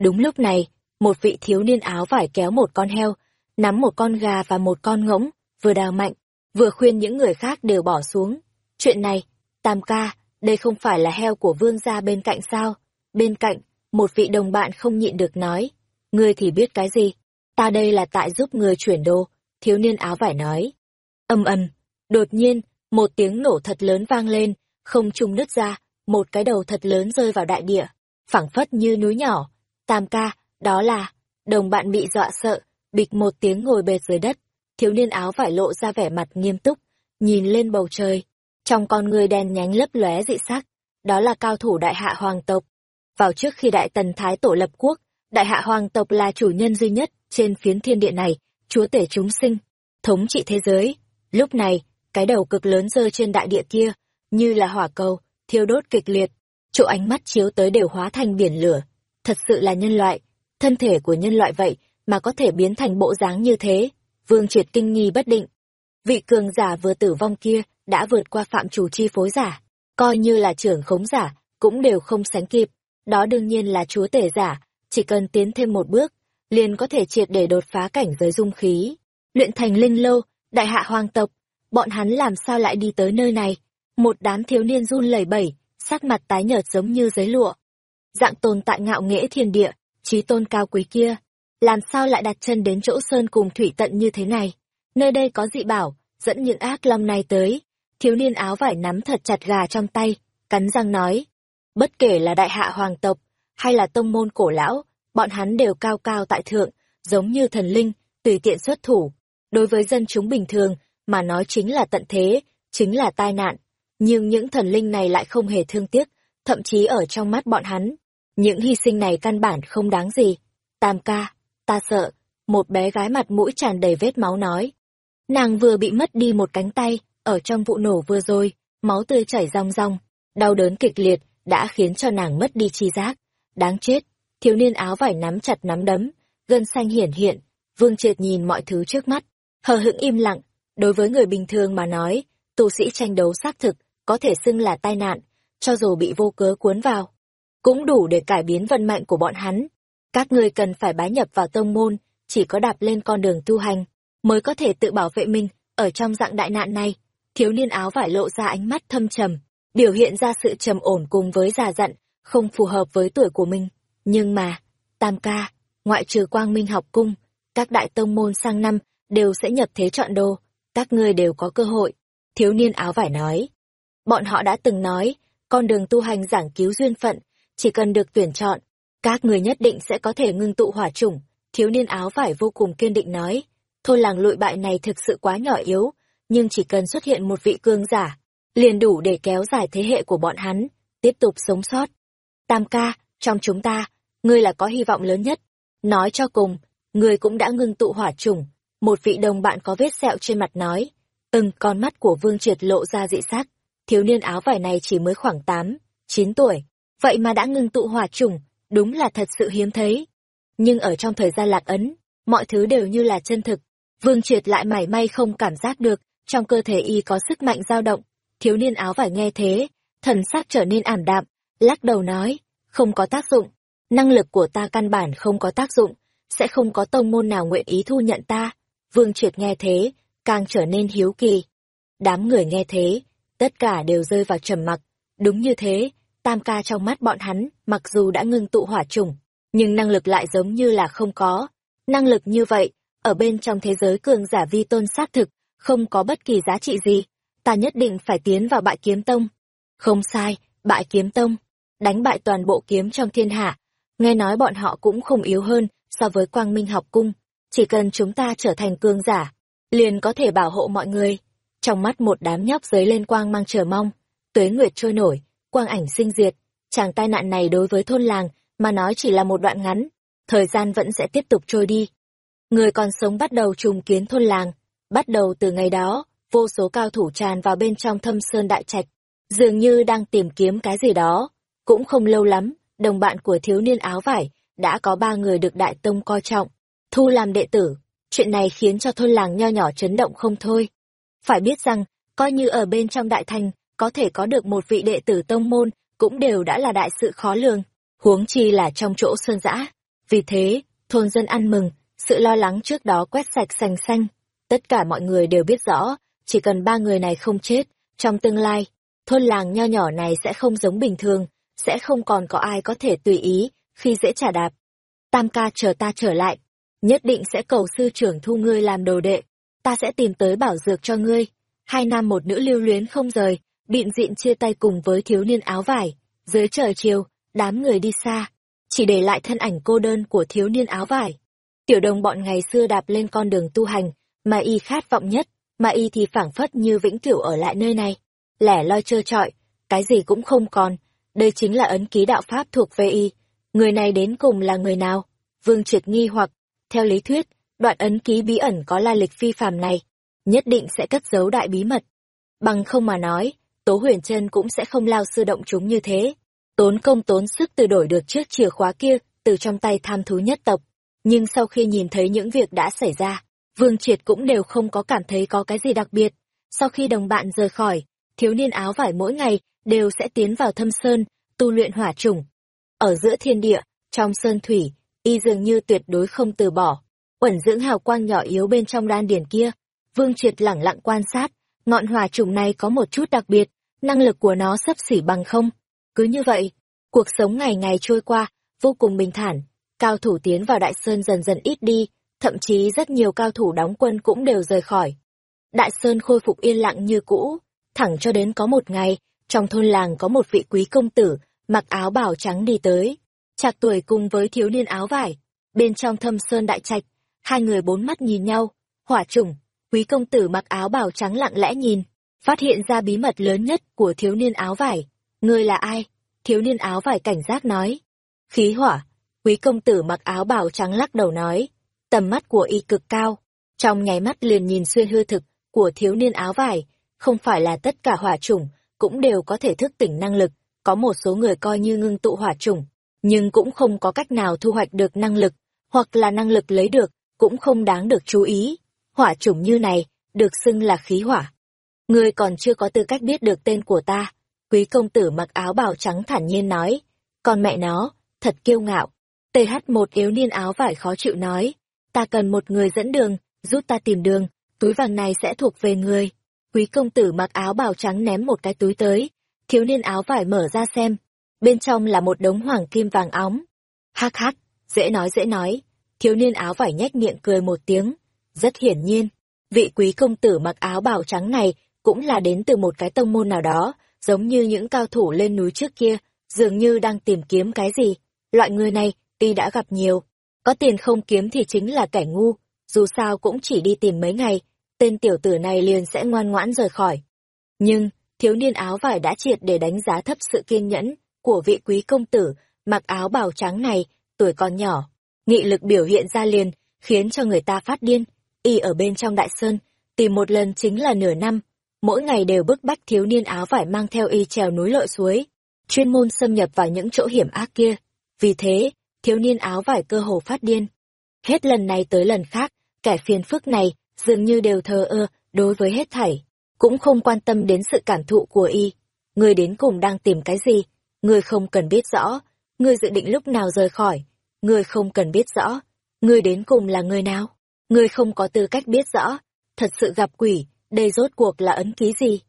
Đúng lúc này, một vị thiếu niên áo vải kéo một con heo, nắm một con gà và một con ngỗng, vừa đào mạnh, vừa khuyên những người khác đều bỏ xuống. Chuyện này, Tam ca, đây không phải là heo của vương gia bên cạnh sao? Bên cạnh, một vị đồng bạn không nhịn được nói. Ngươi thì biết cái gì? Ta đây là tại giúp người chuyển đồ, thiếu niên áo vải nói. Âm ầm, đột nhiên, một tiếng nổ thật lớn vang lên, không trung nứt ra, một cái đầu thật lớn rơi vào đại địa, phẳng phất như núi nhỏ. Tam ca, đó là, đồng bạn bị dọa sợ, bịch một tiếng ngồi bệt dưới đất, thiếu niên áo vải lộ ra vẻ mặt nghiêm túc, nhìn lên bầu trời, trong con người đen nhánh lấp lóe dị sắc, đó là cao thủ đại hạ hoàng tộc. Vào trước khi đại tần thái tổ lập quốc, đại hạ hoàng tộc là chủ nhân duy nhất trên phiến thiên địa này, chúa tể chúng sinh, thống trị thế giới. Lúc này, cái đầu cực lớn rơi trên đại địa kia, như là hỏa cầu, thiêu đốt kịch liệt, chỗ ánh mắt chiếu tới đều hóa thành biển lửa. Thật sự là nhân loại, thân thể của nhân loại vậy mà có thể biến thành bộ dáng như thế. Vương Triệt kinh nghi bất định. Vị cường giả vừa tử vong kia đã vượt qua phạm chủ chi phối giả, coi như là trưởng khống giả, cũng đều không sánh kịp. Đó đương nhiên là chúa tể giả, chỉ cần tiến thêm một bước, liền có thể triệt để đột phá cảnh giới dung khí. Luyện thành linh lâu, đại hạ hoàng tộc, bọn hắn làm sao lại đi tới nơi này? Một đám thiếu niên run lẩy bẩy, sắc mặt tái nhợt giống như giấy lụa. Dạng tồn tại ngạo nghễ thiên địa, trí tôn cao quý kia, làm sao lại đặt chân đến chỗ sơn cùng thủy tận như thế này? Nơi đây có dị bảo, dẫn những ác long này tới. Thiếu niên áo vải nắm thật chặt gà trong tay, cắn răng nói. Bất kể là đại hạ hoàng tộc, hay là tông môn cổ lão, bọn hắn đều cao cao tại thượng, giống như thần linh, tùy tiện xuất thủ. Đối với dân chúng bình thường, mà nói chính là tận thế, chính là tai nạn. Nhưng những thần linh này lại không hề thương tiếc, thậm chí ở trong mắt bọn hắn. Những hy sinh này căn bản không đáng gì. Tam ca, ta sợ, một bé gái mặt mũi tràn đầy vết máu nói. Nàng vừa bị mất đi một cánh tay, ở trong vụ nổ vừa rồi, máu tươi chảy rong rong, đau đớn kịch liệt, đã khiến cho nàng mất đi chi giác. Đáng chết, thiếu niên áo vải nắm chặt nắm đấm, gân xanh hiển hiện, vương triệt nhìn mọi thứ trước mắt, hờ hững im lặng, đối với người bình thường mà nói, tu sĩ tranh đấu xác thực, có thể xưng là tai nạn, cho dù bị vô cớ cuốn vào, cũng đủ để cải biến vận mệnh của bọn hắn. Các ngươi cần phải bái nhập vào tông môn, chỉ có đạp lên con đường tu hành, mới có thể tự bảo vệ mình, ở trong dạng đại nạn này. Thiếu niên áo vải lộ ra ánh mắt thâm trầm, biểu hiện ra sự trầm ổn cùng với già dặn, không phù hợp với tuổi của mình. Nhưng mà, tam ca, ngoại trừ quang minh học cung, các đại tông môn sang năm đều sẽ nhập thế chọn đô, các ngươi đều có cơ hội. Thiếu niên áo vải nói. Bọn họ đã từng nói, con đường tu hành giảng cứu duyên phận, chỉ cần được tuyển chọn, các người nhất định sẽ có thể ngưng tụ hỏa chủng. Thiếu niên áo vải vô cùng kiên định nói, thôn làng lụi bại này thực sự quá nhỏ yếu, nhưng chỉ cần xuất hiện một vị cương giả, liền đủ để kéo dài thế hệ của bọn hắn, tiếp tục sống sót. Tam ca, trong chúng ta, ngươi là có hy vọng lớn nhất. Nói cho cùng, ngươi cũng đã ngưng tụ hỏa chủng. Một vị đồng bạn có vết sẹo trên mặt nói. từng con mắt của Vương Triệt lộ ra dị sắc. Thiếu niên áo vải này chỉ mới khoảng 8, 9 tuổi. Vậy mà đã ngưng tụ hỏa chủng, đúng là thật sự hiếm thấy. Nhưng ở trong thời gian lạc ấn, mọi thứ đều như là chân thực. Vương Triệt lại mảy may không cảm giác được, trong cơ thể y có sức mạnh dao động. Thiếu niên áo vải nghe thế, thần sắc trở nên ảm đạm, lắc đầu nói, không có tác dụng, năng lực của ta căn bản không có tác dụng, sẽ không có tông môn nào nguyện ý thu nhận ta. Vương Triệt nghe thế, càng trở nên hiếu kỳ. Đám người nghe thế, tất cả đều rơi vào trầm mặc. Đúng như thế, tam ca trong mắt bọn hắn, mặc dù đã ngưng tụ hỏa trùng, nhưng năng lực lại giống như là không có. Năng lực như vậy, ở bên trong thế giới cường giả vi tôn xác thực, không có bất kỳ giá trị gì. Ta nhất định phải tiến vào bại kiếm tông. Không sai, bại kiếm tông. Đánh bại toàn bộ kiếm trong thiên hạ. Nghe nói bọn họ cũng không yếu hơn so với quang minh học cung. Chỉ cần chúng ta trở thành cường giả, liền có thể bảo hộ mọi người. Trong mắt một đám nhóc dấy lên quang mang chờ mong. Tuế nguyệt trôi nổi, quang ảnh sinh diệt. Chàng tai nạn này đối với thôn làng, mà nói chỉ là một đoạn ngắn. Thời gian vẫn sẽ tiếp tục trôi đi. Người còn sống bắt đầu trùng kiến thôn làng. Bắt đầu từ ngày đó, vô số cao thủ tràn vào bên trong thâm sơn đại trạch. Dường như đang tìm kiếm cái gì đó. Cũng không lâu lắm, đồng bạn của thiếu niên áo vải, đã có ba người được đại tông coi trọng. Thu làm đệ tử, chuyện này khiến cho thôn làng nho nhỏ chấn động không thôi. Phải biết rằng, coi như ở bên trong đại thành, có thể có được một vị đệ tử tông môn, cũng đều đã là đại sự khó lường, huống chi là trong chỗ sơn dã. Vì thế, thôn dân ăn mừng, sự lo lắng trước đó quét sạch sành xanh. Tất cả mọi người đều biết rõ, chỉ cần ba người này không chết, trong tương lai, thôn làng nho nhỏ này sẽ không giống bình thường, sẽ không còn có ai có thể tùy ý, khi dễ trả đạp. Tam ca chờ ta trở lại, nhất định sẽ cầu sư trưởng thu ngươi làm đồ đệ, ta sẽ tìm tới bảo dược cho ngươi. Hai nam một nữ lưu luyến không rời, bịn diện chia tay cùng với thiếu niên áo vải, dưới trời chiều, đám người đi xa, chỉ để lại thân ảnh cô đơn của thiếu niên áo vải. Tiểu đồng bọn ngày xưa đạp lên con đường tu hành, mà y khát vọng nhất, mà y thì phảng phất như vĩnh cửu ở lại nơi này. Lẻ loi trơ trọi, cái gì cũng không còn, đây chính là ấn ký đạo pháp thuộc về y. Người này đến cùng là người nào? Vương Triệt nghi hoặc, theo lý thuyết, đoạn ấn ký bí ẩn có lai lịch phi phàm này, nhất định sẽ cất giấu đại bí mật. Bằng không mà nói, Tố Huyền Trân cũng sẽ không lao sư động chúng như thế. Tốn công tốn sức từ đổi được chiếc chìa khóa kia từ trong tay tham thú nhất tộc. Nhưng sau khi nhìn thấy những việc đã xảy ra, Vương Triệt cũng đều không có cảm thấy có cái gì đặc biệt. Sau khi đồng bạn rời khỏi, thiếu niên áo vải mỗi ngày đều sẽ tiến vào thâm sơn, tu luyện hỏa trùng. Ở giữa thiên địa, trong sơn thủy, y dường như tuyệt đối không từ bỏ. Uẩn dưỡng hào quang nhỏ yếu bên trong đan điển kia, Vương Triệt lẳng lặng quan sát, ngọn hỏa trùng này có một chút đặc biệt, năng lực của nó sấp xỉ bằng không. Cứ như vậy, cuộc sống ngày ngày trôi qua, vô cùng bình thản, cao thủ tiến vào đại sơn dần dần ít đi, thậm chí rất nhiều cao thủ đóng quân cũng đều rời khỏi. Đại sơn khôi phục yên lặng như cũ, thẳng cho đến có một ngày, trong thôn làng có một vị quý công tử, mặc áo bảo trắng đi tới, chạc tuổi cùng với thiếu niên áo vải, bên trong thâm sơn đại trạch, hai người bốn mắt nhìn nhau, hỏa trùng, quý công tử mặc áo bào trắng lặng lẽ nhìn, phát hiện ra bí mật lớn nhất của thiếu niên áo vải. Ngươi là ai? Thiếu niên áo vải cảnh giác nói. Khí hỏa, quý công tử mặc áo bào trắng lắc đầu nói, tầm mắt của y cực cao, trong nháy mắt liền nhìn xuyên hư thực của thiếu niên áo vải, không phải là tất cả hỏa chủng cũng đều có thể thức tỉnh năng lực, có một số người coi như ngưng tụ hỏa chủng, nhưng cũng không có cách nào thu hoạch được năng lực, hoặc là năng lực lấy được, cũng không đáng được chú ý. Hỏa chủng như này, được xưng là khí hỏa. Ngươi còn chưa có tư cách biết được tên của ta. Quý công tử mặc áo bào trắng thản nhiên nói, còn mẹ nó, thật kiêu ngạo. TH1 yếu niên áo vải khó chịu nói, ta cần một người dẫn đường, giúp ta tìm đường, túi vàng này sẽ thuộc về người. Quý công tử mặc áo bào trắng ném một cái túi tới, thiếu niên áo vải mở ra xem, bên trong là một đống hoàng kim vàng óng. Hắc hắc, dễ nói dễ nói, thiếu niên áo vải nhếch miệng cười một tiếng, rất hiển nhiên, vị quý công tử mặc áo bào trắng này cũng là đến từ một cái tông môn nào đó, giống như những cao thủ lên núi trước kia, dường như đang tìm kiếm cái gì. Loại người này, tuy đã gặp nhiều, có tiền không kiếm thì chính là kẻ ngu, dù sao cũng chỉ đi tìm mấy ngày, tên tiểu tử này liền sẽ ngoan ngoãn rời khỏi. Nhưng, thiếu niên áo vải đã triệt để đánh giá thấp sự kiên nhẫn của vị quý công tử, mặc áo bào trắng này, tuổi còn nhỏ. Nghị lực biểu hiện ra liền, khiến cho người ta phát điên. Y ở bên trong đại sơn, tìm một lần chính là nửa năm, mỗi ngày đều bức bách thiếu niên áo vải mang theo y trèo núi lội suối, chuyên môn xâm nhập vào những chỗ hiểm ác kia. Vì thế, thiếu niên áo vải cơ hồ phát điên. Hết lần này tới lần khác, kẻ phiền phức này dường như đều thờ ơ đối với hết thảy, cũng không quan tâm đến sự cảm thụ của y. Người đến cùng đang tìm cái gì? Người không cần biết rõ. Người dự định lúc nào rời khỏi? Người không cần biết rõ. Người đến cùng là người nào? Người không có tư cách biết rõ. Thật sự gặp quỷ, đây rốt cuộc là ấn ký gì?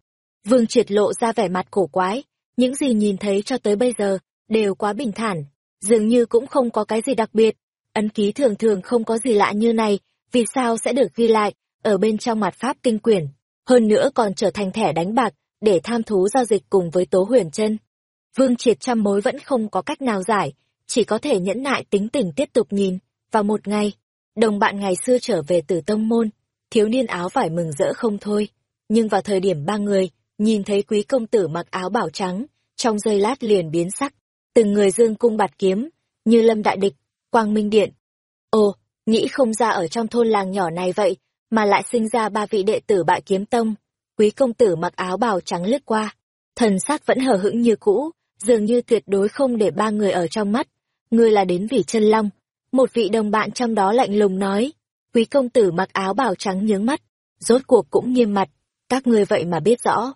Vương triệt lộ ra vẻ mặt cổ quái, những gì nhìn thấy cho tới bây giờ, đều quá bình thản, dường như cũng không có cái gì đặc biệt. Ấn ký thường thường không có gì lạ như này, vì sao sẽ được ghi lại, ở bên trong mặt pháp kinh quyển, hơn nữa còn trở thành thẻ đánh bạc, để tham thú giao dịch cùng với Tố Huyền chân Vương triệt trăm mối vẫn không có cách nào giải, chỉ có thể nhẫn nại tính tình tiếp tục nhìn, vào một ngày, đồng bạn ngày xưa trở về từ tông môn, thiếu niên áo vải mừng rỡ không thôi. Nhưng vào thời điểm ba người, nhìn thấy quý công tử mặc áo bảo trắng, trong giây lát liền biến sắc, từng người dương cung bạt kiếm, như lâm đại địch, quang minh điện. Ồ, nghĩ không ra ở trong thôn làng nhỏ này vậy, mà lại sinh ra ba vị đệ tử bại kiếm tông. Quý công tử mặc áo bào trắng lướt qua, thần sắc vẫn hờ hững như cũ, dường như tuyệt đối không để ba người ở trong mắt. Người là đến vì chân long. Một vị đồng bạn trong đó lạnh lùng nói, Quý công tử mặc áo bào trắng nhướng mắt, rốt cuộc cũng nghiêm mặt, các ngươi vậy mà biết rõ.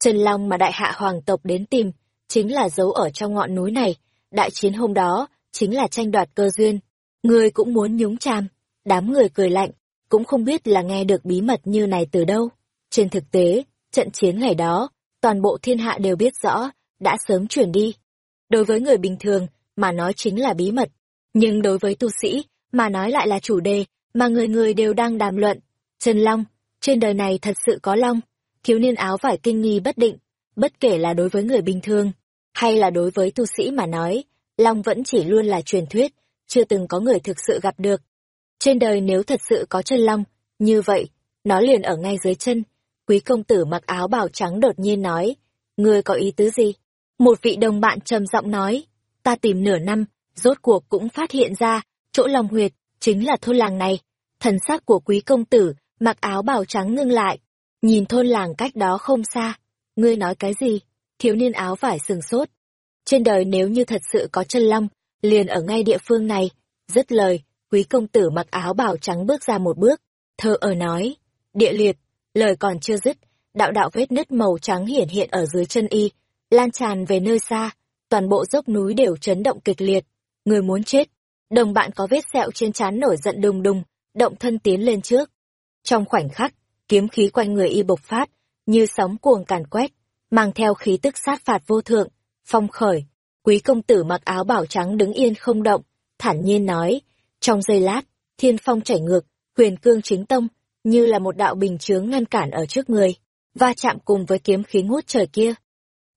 chân Long mà đại hạ hoàng tộc đến tìm, chính là giấu ở trong ngọn núi này, đại chiến hôm đó, chính là tranh đoạt cơ duyên. Người cũng muốn nhúng chàm, đám người cười lạnh, cũng không biết là nghe được bí mật như này từ đâu. Trên thực tế, trận chiến ngày đó, toàn bộ thiên hạ đều biết rõ, đã sớm chuyển đi. Đối với người bình thường, mà nói chính là bí mật. Nhưng đối với tu sĩ, mà nói lại là chủ đề, mà người người đều đang đàm luận. Trần Long, trên đời này thật sự có Long. Thiếu niên áo vải kinh nghi bất định, bất kể là đối với người bình thường, hay là đối với tu sĩ mà nói, Long vẫn chỉ luôn là truyền thuyết, chưa từng có người thực sự gặp được. Trên đời nếu thật sự có chân Long, như vậy, nó liền ở ngay dưới chân. Quý công tử mặc áo bào trắng đột nhiên nói, ngươi có ý tứ gì? Một vị đồng bạn trầm giọng nói, ta tìm nửa năm, rốt cuộc cũng phát hiện ra, chỗ lòng huyệt, chính là thôn làng này. Thần sắc của quý công tử, mặc áo bào trắng ngưng lại, nhìn thôn làng cách đó không xa. Ngươi nói cái gì? Thiếu niên áo vải sừng sốt. Trên đời nếu như thật sự có chân long, liền ở ngay địa phương này. Dứt lời, quý công tử mặc áo bào trắng bước ra một bước, thơ ở nói. Địa liệt, lời còn chưa dứt, đạo đạo vết nứt màu trắng hiển hiện ở dưới chân y, lan tràn về nơi xa, toàn bộ dốc núi đều chấn động kịch liệt. Người muốn chết, Đồng bạn có vết sẹo trên trán nổi giận đùng đùng, động thân tiến lên trước. Trong khoảnh khắc, kiếm khí quanh người y bộc phát, như sóng cuồng càn quét, mang theo khí tức sát phạt vô thượng, phong khởi. Quý công tử mặc áo bảo trắng đứng yên không động, thản nhiên nói, trong giây lát, thiên phong chảy ngược, huyền cương chính tông, như là một đạo bình chướng ngăn cản ở trước người, va chạm cùng với kiếm khí ngút trời kia.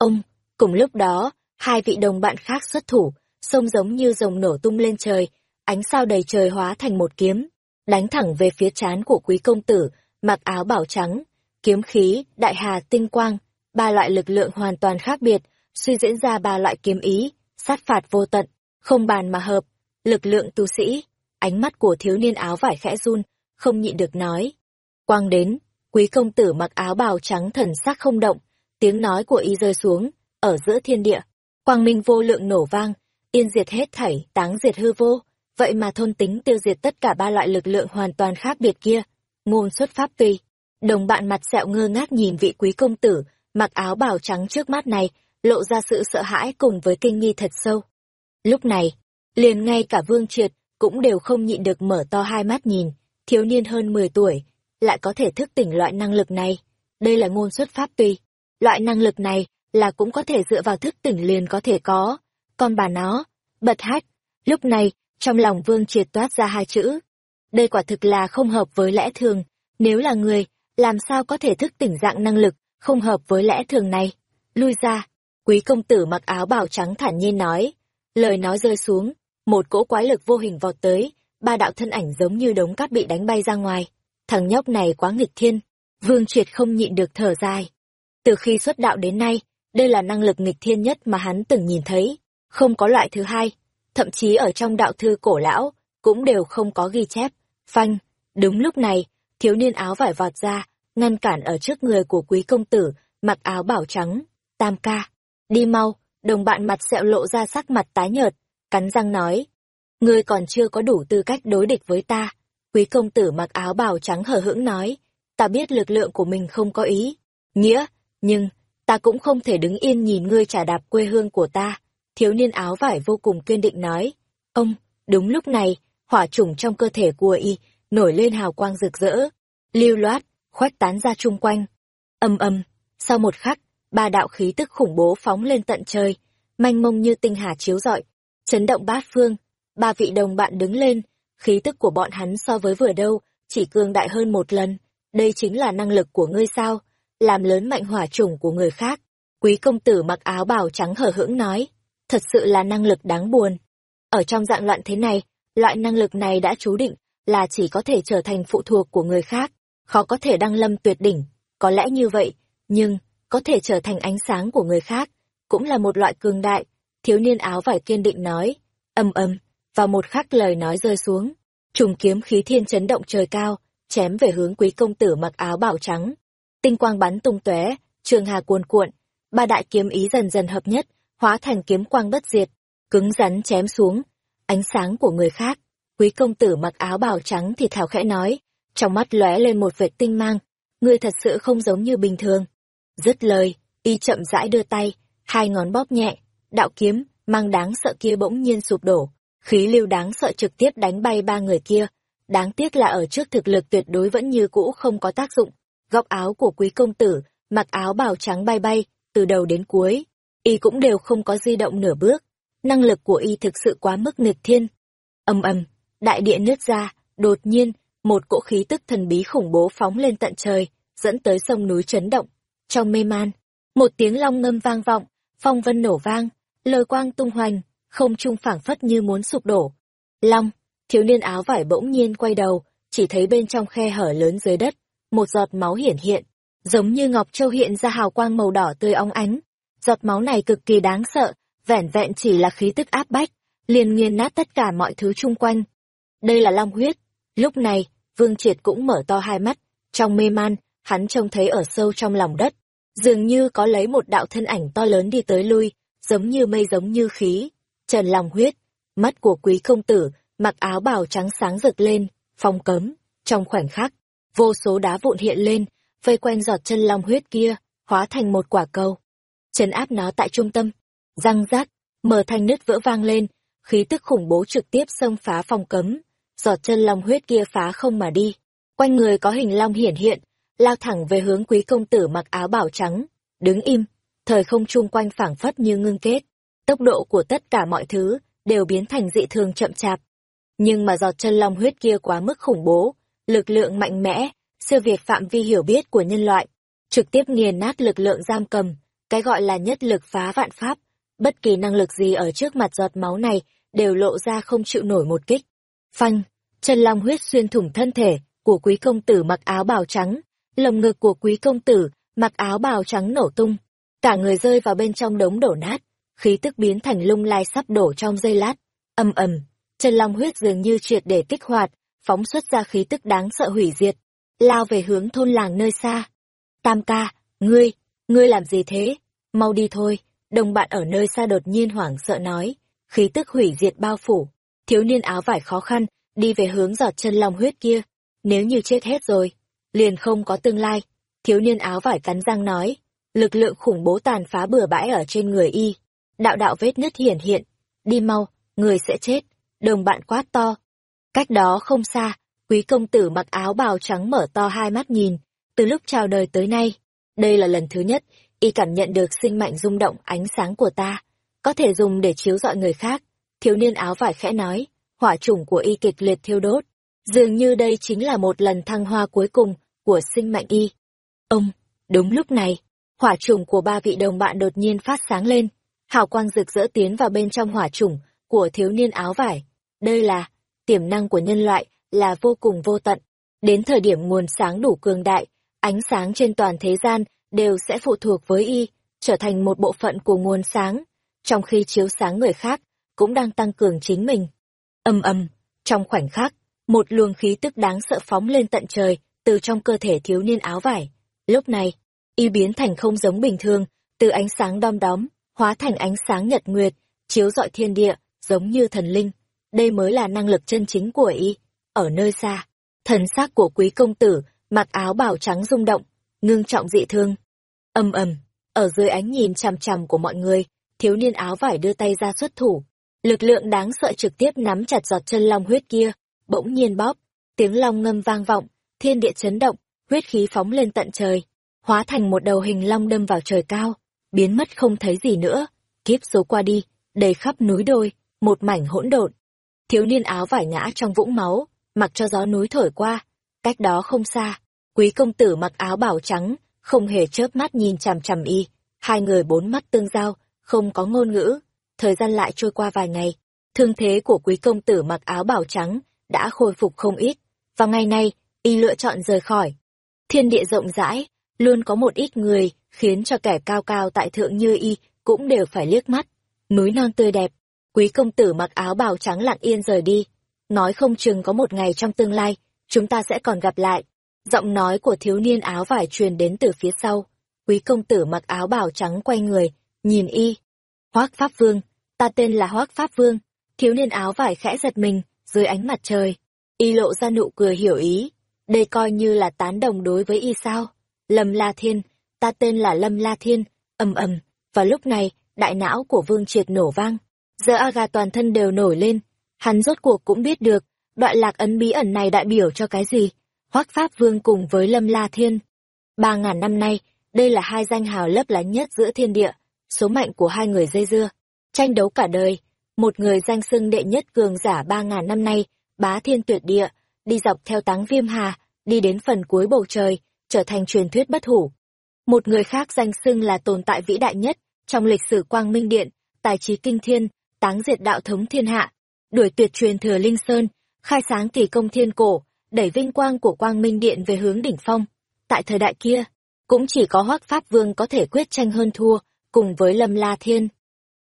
Ông, cùng lúc đó, hai vị đồng bạn khác xuất thủ, sông giống như rồng nổ tung lên trời, ánh sao đầy trời hóa thành một kiếm, đánh thẳng về phía trán của quý công tử, mặc áo bảo trắng, kiếm khí, đại hà, tinh quang, ba loại lực lượng hoàn toàn khác biệt, suy diễn ra ba loại kiếm ý, sát phạt vô tận, không bàn mà hợp, lực lượng tu sĩ, ánh mắt của thiếu niên áo vải khẽ run, không nhịn được nói. Quang đến, quý công tử mặc áo bào trắng thần sắc không động, tiếng nói của y rơi xuống, ở giữa thiên địa, quang minh vô lượng nổ vang, yên diệt hết thảy, táng diệt hư vô, vậy mà thôn tính tiêu diệt tất cả ba loại lực lượng hoàn toàn khác biệt kia. Ngôn xuất pháp tùy. Đồng bạn mặt sẹo ngơ ngác nhìn vị quý công tử, mặc áo bào trắng trước mắt này, lộ ra sự sợ hãi cùng với kinh nghi thật sâu. Lúc này, liền ngay cả Vương Triệt cũng đều không nhịn được mở to hai mắt nhìn, thiếu niên hơn 10 tuổi, lại có thể thức tỉnh loại năng lực này. Đây là ngôn xuất pháp tùy. Loại năng lực này là cũng có thể dựa vào thức tỉnh liền có thể có. Còn bà nó, bật hách. Lúc này, trong lòng Vương Triệt toát ra hai chữ. Đây quả thực là không hợp với lẽ thường. Nếu là người, làm sao có thể thức tỉnh dạng năng lực, không hợp với lẽ thường này. Lui ra, quý công tử mặc áo bào trắng thản nhiên nói. Lời nói rơi xuống, một cỗ quái lực vô hình vọt tới, ba đạo thân ảnh giống như đống cát bị đánh bay ra ngoài. Thằng nhóc này quá nghịch thiên, Vương Triệt không nhịn được thở dài. Từ khi xuất đạo đến nay, đây là năng lực nghịch thiên nhất mà hắn từng nhìn thấy, không có loại thứ hai, thậm chí ở trong đạo thư cổ lão, cũng đều không có ghi chép. Phanh, đúng lúc này, thiếu niên áo vải vọt ra, ngăn cản ở trước người của quý công tử, mặc áo bảo trắng. Tam ca, đi mau, đồng bạn mặt sẹo lộ ra sắc mặt tái nhợt, cắn răng nói. Ngươi còn chưa có đủ tư cách đối địch với ta. Quý công tử mặc áo bào trắng hở hững nói. Ta biết lực lượng của mình không có ý. Nghĩa, nhưng, ta cũng không thể đứng yên nhìn ngươi trả đạp quê hương của ta. Thiếu niên áo vải vô cùng kiên định nói. Ông, đúng lúc này, hỏa chủng trong cơ thể của y nổi lên hào quang rực rỡ, lưu loát, khoách tán ra chung quanh. Âm âm, sau một khắc, ba đạo khí tức khủng bố phóng lên tận trời, manh mông như tinh hà chiếu rọi, chấn động bát phương. Ba vị đồng bạn đứng lên, khí tức của bọn hắn so với vừa đâu, chỉ cường đại hơn một lần. Đây chính là năng lực của ngươi sao, làm lớn mạnh hỏa chủng của người khác. Quý công tử mặc áo bào trắng hở hững nói, thật sự là năng lực đáng buồn. Ở trong dạng loạn thế này, loại năng lực này đã chú định là chỉ có thể trở thành phụ thuộc của người khác, khó có thể đăng lâm tuyệt đỉnh. Có lẽ như vậy, nhưng, có thể trở thành ánh sáng của người khác, cũng là một loại cường đại. Thiếu niên áo vải kiên định nói, âm âm, vào một khắc lời nói rơi xuống, trùng kiếm khí thiên chấn động trời cao, chém về hướng quý công tử mặc áo bảo trắng. Tinh quang bắn tung tóe, trường hà cuồn cuộn, ba đại kiếm ý dần dần hợp nhất, hóa thành kiếm quang bất diệt, cứng rắn chém xuống, ánh sáng của người khác. Quý công tử mặc áo bào trắng thì thảo khẽ nói, trong mắt lóe lên một vệt tinh mang, ngươi thật sự không giống như bình thường. Dứt lời, y chậm rãi đưa tay, hai ngón bóp nhẹ, đạo kiếm, mang đáng sợ kia bỗng nhiên sụp đổ, khí lưu đáng sợ trực tiếp đánh bay ba người kia. Đáng tiếc là ở trước thực lực tuyệt đối vẫn như cũ không có tác dụng. Góc áo của quý công tử, mặc áo bào trắng bay bay, từ đầu đến cuối, y cũng đều không có di động nửa bước. Năng lực của y thực sự quá mức nghịch thiên. Âm ầm, đại địa nứt ra, đột nhiên, một cỗ khí tức thần bí khủng bố phóng lên tận trời, dẫn tới sông núi chấn động. Trong mê man, một tiếng long ngâm vang vọng, phong vân nổ vang, lôi quang tung hoành, không trung phảng phất như muốn sụp đổ. Long, thiếu niên áo vải bỗng nhiên quay đầu, chỉ thấy bên trong khe hở lớn dưới đất, một giọt máu hiển hiện, giống như ngọc châu hiện ra hào quang màu đỏ tươi óng ánh. Giọt máu này cực kỳ đáng sợ, vẻn vẹn chỉ là khí tức áp bách, liền nghiền nát tất cả mọi thứ chung quanh. Đây là long huyết. Lúc này, Vương Triệt cũng mở to hai mắt, trong mê man, hắn trông thấy ở sâu trong lòng đất, dường như có lấy một đạo thân ảnh to lớn đi tới lui, giống như mây giống như khí. Trần lòng huyết, mắt của quý công tử, mặc áo bào trắng sáng rực lên, phong cấm, trong khoảnh khắc, vô số đá vụn hiện lên, vây quanh giọt chân long huyết kia, hóa thành một quả cầu. Trấn áp nó tại trung tâm, răng rác, mở thành nứt vỡ vang lên, khí tức khủng bố trực tiếp xông phá phong cấm, giọt chân long huyết kia phá không mà đi. Quanh người có hình long hiển hiện, lao thẳng về hướng quý công tử mặc áo bảo trắng, đứng im, thời không chung quanh phảng phất như ngưng kết, tốc độ của tất cả mọi thứ đều biến thành dị thường chậm chạp. Nhưng mà giọt chân long huyết kia quá mức khủng bố, lực lượng mạnh mẽ, siêu việt phạm vi hiểu biết của nhân loại, trực tiếp nghiền nát lực lượng giam cầm, cái gọi là nhất lực phá vạn pháp, bất kỳ năng lực gì ở trước mặt giọt máu này đều lộ ra không chịu nổi một kích. Phanh, chân long huyết xuyên thủng thân thể của quý công tử mặc áo bào trắng, lồng ngực của quý công tử mặc áo bào trắng nổ tung, cả người rơi vào bên trong đống đổ nát, khí tức biến thành lung lai sắp đổ trong giây lát. Ầm ầm, chân long huyết dường như triệt để kích hoạt, phóng xuất ra khí tức đáng sợ hủy diệt, lao về hướng thôn làng nơi xa. Tam ca, ngươi, ngươi làm gì thế? Mau đi thôi, đồng bạn ở nơi xa đột nhiên hoảng sợ nói, khí tức hủy diệt bao phủ, thiếu niên áo vải khó khăn, đi về hướng giọt chân long huyết kia. Nếu như chết hết rồi, liền không có tương lai. Thiếu niên áo vải cắn răng nói, lực lượng khủng bố tàn phá bừa bãi ở trên người y. Đạo đạo vết nứt hiển hiện, đi mau, người sẽ chết, đồng bạn quát to. Cách đó không xa, quý công tử mặc áo bào trắng mở to hai mắt nhìn, từ lúc chào đời tới nay. Đây là lần thứ nhất, y cảm nhận được sinh mạnh rung động ánh sáng của ta, có thể dùng để chiếu rọi người khác. Thiếu niên áo vải khẽ nói, hỏa chủng của y kịch liệt thiêu đốt. Dường như đây chính là một lần thăng hoa cuối cùng của sinh mạnh y. Ông, đúng lúc này, hỏa chủng của ba vị đồng bạn đột nhiên phát sáng lên, hào quang rực rỡ tiến vào bên trong hỏa chủng của thiếu niên áo vải. Đây là, tiềm năng của nhân loại là vô cùng vô tận. Đến thời điểm nguồn sáng đủ cường đại, ánh sáng trên toàn thế gian đều sẽ phụ thuộc với y, trở thành một bộ phận của nguồn sáng, trong khi chiếu sáng người khác, cũng đang tăng cường chính mình. Âm âm, trong khoảnh khắc, một luồng khí tức đáng sợ phóng lên tận trời, từ trong cơ thể thiếu niên áo vải. Lúc này, y biến thành không giống bình thường, từ ánh sáng đom đóm, hóa thành ánh sáng nhật nguyệt, chiếu rọi thiên địa, giống như thần linh. Đây mới là năng lực chân chính của y. Ở nơi xa, thần xác của quý công tử, mặc áo bào trắng rung động, ngưng trọng dị thương. Âm ầm, ở dưới ánh nhìn chằm chằm của mọi người, thiếu niên áo vải đưa tay ra xuất thủ. Lực lượng đáng sợ trực tiếp nắm chặt giọt chân long huyết kia, bỗng nhiên bóp, tiếng long ngâm vang vọng, thiên địa chấn động, huyết khí phóng lên tận trời, hóa thành một đầu hình long đâm vào trời cao, biến mất không thấy gì nữa. Kiếp số qua đi, đầy khắp núi đồi, một mảnh hỗn độn. Thiếu niên áo vải ngã trong vũng máu, mặc cho gió núi thổi qua. Cách đó không xa, quý công tử mặc áo bảo trắng, không hề chớp mắt nhìn chằm chằm y. Hai người bốn mắt tương giao, không có ngôn ngữ. Thời gian lại trôi qua vài ngày. Thương thế của quý công tử mặc áo bảo trắng đã khôi phục không ít. và ngày nay, y lựa chọn rời khỏi. Thiên địa rộng rãi, luôn có một ít người khiến cho kẻ cao cao tại thượng như y cũng đều phải liếc mắt. Núi non tươi đẹp, quý công tử mặc áo bào trắng lặng yên rời đi. Nói không chừng có một ngày trong tương lai, chúng ta sẽ còn gặp lại. Giọng nói của thiếu niên áo vải truyền đến từ phía sau. Quý công tử mặc áo bào trắng quay người, nhìn y. Hoác Pháp Vương, ta tên là Hoác Pháp Vương. Thiếu niên áo vải khẽ giật mình, dưới ánh mặt trời. Y lộ ra nụ cười hiểu ý. Đây coi như là tán đồng đối với y sao. Lâm La Thiên, ta tên là Lâm La Thiên, ầm ầm, và lúc này, đại não của Vương Triệt nổ vang. Giờ Aga toàn thân đều nổi lên, hắn rốt cuộc cũng biết được, đoạn lạc ấn bí ẩn này đại biểu cho cái gì. Hoắc Pháp Vương cùng với Lâm La Thiên. Ba ngàn năm nay, đây là hai danh hào lấp lánh nhất giữa thiên địa, số mạnh của hai người dây dưa. Tranh đấu cả đời, một người danh xưng đệ nhất cường giả ba ngàn năm nay, bá thiên tuyệt địa, đi dọc theo táng viêm hà, đi đến phần cuối bầu trời, trở thành truyền thuyết bất hủ. Một người khác danh xưng là tồn tại vĩ đại nhất trong lịch sử Quang Minh Điện, tài trí kinh thiên, táng diệt đạo thống thiên hạ, đuổi tuyệt truyền thừa Linh Sơn, khai sáng kỳ công thiên cổ, đẩy vinh quang của Quang Minh Điện về hướng đỉnh phong. Tại thời đại kia, cũng chỉ có Hoắc Pháp Vương có thể quyết tranh hơn thua, cùng với Lâm La Thiên.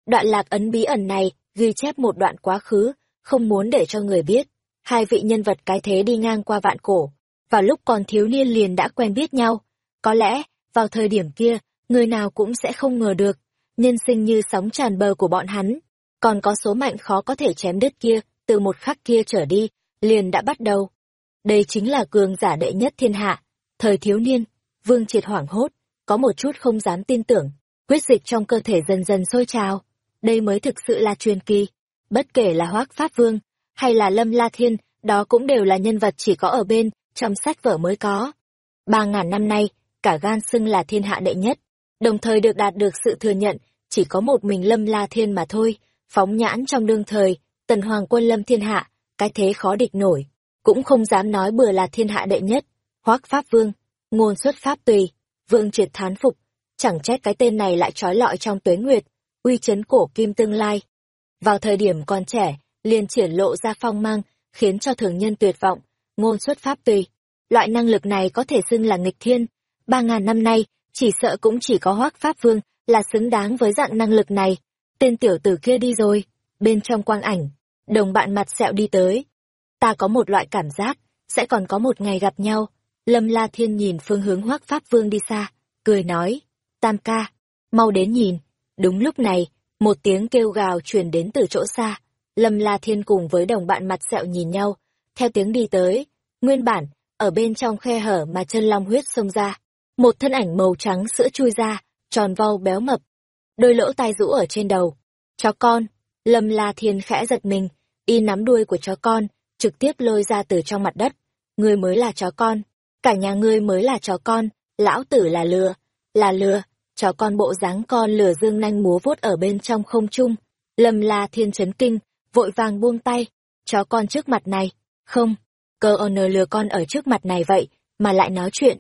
Đoạn lạc ấn bí ẩn này ghi chép một đoạn quá khứ, không muốn để cho người biết. Hai vị nhân vật cái thế đi ngang qua vạn cổ, vào lúc còn thiếu niên liền đã quen biết nhau. Có lẽ, vào thời điểm kia, người nào cũng sẽ không ngờ được, nhân sinh như sóng tràn bờ của bọn hắn. Còn có số mạnh khó có thể chém đứt kia, từ một khắc kia trở đi, liền đã bắt đầu. Đây chính là cường giả đệ nhất thiên hạ. Thời thiếu niên, vương triệt hoảng hốt, có một chút không dám tin tưởng, quyết dịch trong cơ thể dần dần sôi trào. Đây mới thực sự là truyền kỳ. Bất kể là hoác pháp vương, hay là lâm la thiên, đó cũng đều là nhân vật chỉ có ở bên, trong sách vở mới có. Ba ngàn năm nay, cả gan xưng là thiên hạ đệ nhất, đồng thời được đạt được sự thừa nhận, chỉ có một mình Lâm La Thiên mà thôi, phóng nhãn trong đương thời, tần hoàng quân Lâm Thiên Hạ, cái thế khó địch nổi, cũng không dám nói bừa là thiên hạ đệ nhất, hoác pháp vương, ngôn xuất pháp tùy, vương triệt thán phục, chẳng trách cái tên này lại trói lọi trong tuế nguyệt, uy chấn cổ kim tương lai. Vào thời điểm còn trẻ, liền triển lộ ra phong mang, khiến cho thường nhân tuyệt vọng, ngôn xuất pháp tùy. Loại năng lực này có thể xưng là nghịch thiên. Ba ngàn năm nay, chỉ sợ cũng chỉ có hoác pháp vương là xứng đáng với dạng năng lực này. Tên tiểu tử kia đi rồi, bên trong quang ảnh, đồng bạn mặt sẹo đi tới. Ta có một loại cảm giác, sẽ còn có một ngày gặp nhau. Lâm La Thiên nhìn phương hướng hoác pháp vương đi xa, cười nói, tam ca, mau đến nhìn. Đúng lúc này, một tiếng kêu gào truyền đến từ chỗ xa. Lâm La Thiên cùng với đồng bạn mặt sẹo nhìn nhau, theo tiếng đi tới, nguyên bản, ở bên trong khe hở mà chân long huyết xông ra, một thân ảnh màu trắng sữa chui ra, tròn vo béo mập, đôi lỗ tai rũ ở trên đầu. Chó con, Lâm La Thiên khẽ giật mình, y nắm đuôi của chó con, trực tiếp lôi ra từ trong mặt đất. Ngươi mới là chó con, cả nhà ngươi mới là chó con, lão tử là lừa, là lừa, chó con bộ dáng con lừa dương nanh múa vuốt ở bên trong không trung. Lâm La Thiên chấn kinh, vội vàng buông tay, chó con trước mặt này, không, cơ ơn lừa con ở trước mặt này vậy, mà lại nói chuyện.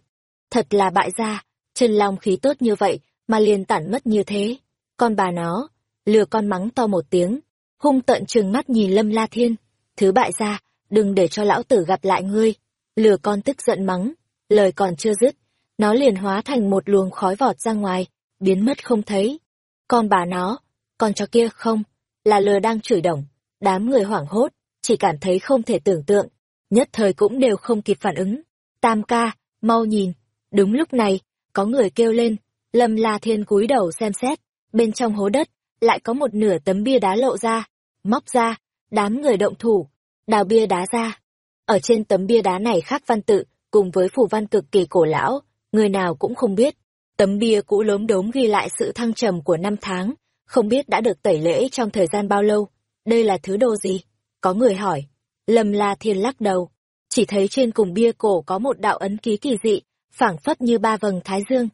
Thật là bại gia, chân long khí tốt như vậy, mà liền tản mất như thế. Con bà nó, lừa con mắng to một tiếng, hung tận trừng mắt nhìn Lâm La Thiên. Thứ bại gia, đừng để cho lão tử gặp lại ngươi. Lừa con tức giận mắng, lời còn chưa dứt, nó liền hóa thành một luồng khói vọt ra ngoài, biến mất không thấy. Con bà nó, con chó kia không, là lừa đang chửi đồng, đám người hoảng hốt, chỉ cảm thấy không thể tưởng tượng, nhất thời cũng đều không kịp phản ứng. Tam ca, mau nhìn, đúng lúc này, có người kêu lên, lâm la thiên cúi đầu xem xét, bên trong hố đất, lại có một nửa tấm bia đá lộ ra, móc ra, đám người động thủ, đào bia đá ra. Ở trên tấm bia đá này khắc văn tự, cùng với phù văn cực kỳ cổ lão, người nào cũng không biết. Tấm bia cũ lốm đốm ghi lại sự thăng trầm của năm tháng, không biết đã được tẩy lễ trong thời gian bao lâu. Đây là thứ đồ gì? Có người hỏi. Lâm La Thiên lắc đầu. Chỉ thấy trên cùng bia cổ có một đạo ấn ký kỳ dị, phảng phất như ba vầng thái dương.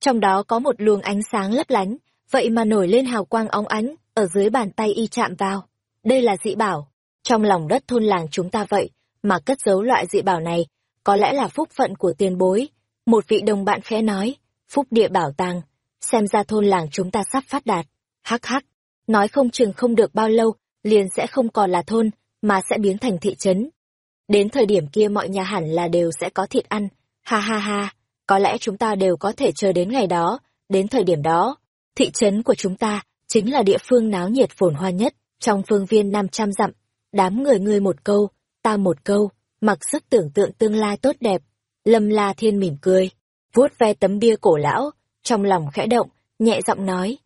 Trong đó có một luồng ánh sáng lấp lánh, vậy mà nổi lên hào quang óng ánh, ở dưới bàn tay y chạm vào. Đây là dị bảo. Trong lòng đất thôn làng chúng ta vậy, mà cất giấu loại dị bảo này, có lẽ là phúc phận của tiền bối. Một vị đồng bạn khẽ nói, phúc địa bảo tàng, xem ra thôn làng chúng ta sắp phát đạt. Hắc hắc, nói không chừng không được bao lâu, liền sẽ không còn là thôn, mà sẽ biến thành thị trấn. Đến thời điểm kia mọi nhà hẳn là đều sẽ có thịt ăn, ha ha ha, có lẽ chúng ta đều có thể chờ đến ngày đó, đến thời điểm đó, thị trấn của chúng ta chính là địa phương náo nhiệt phồn hoa nhất trong phương viên 500 dặm. Đám người ngươi một câu, ta một câu, mặc sức tưởng tượng tương lai tốt đẹp. Lâm La Thiên mỉm cười, vuốt ve tấm bia cổ lão, trong lòng khẽ động, nhẹ giọng nói.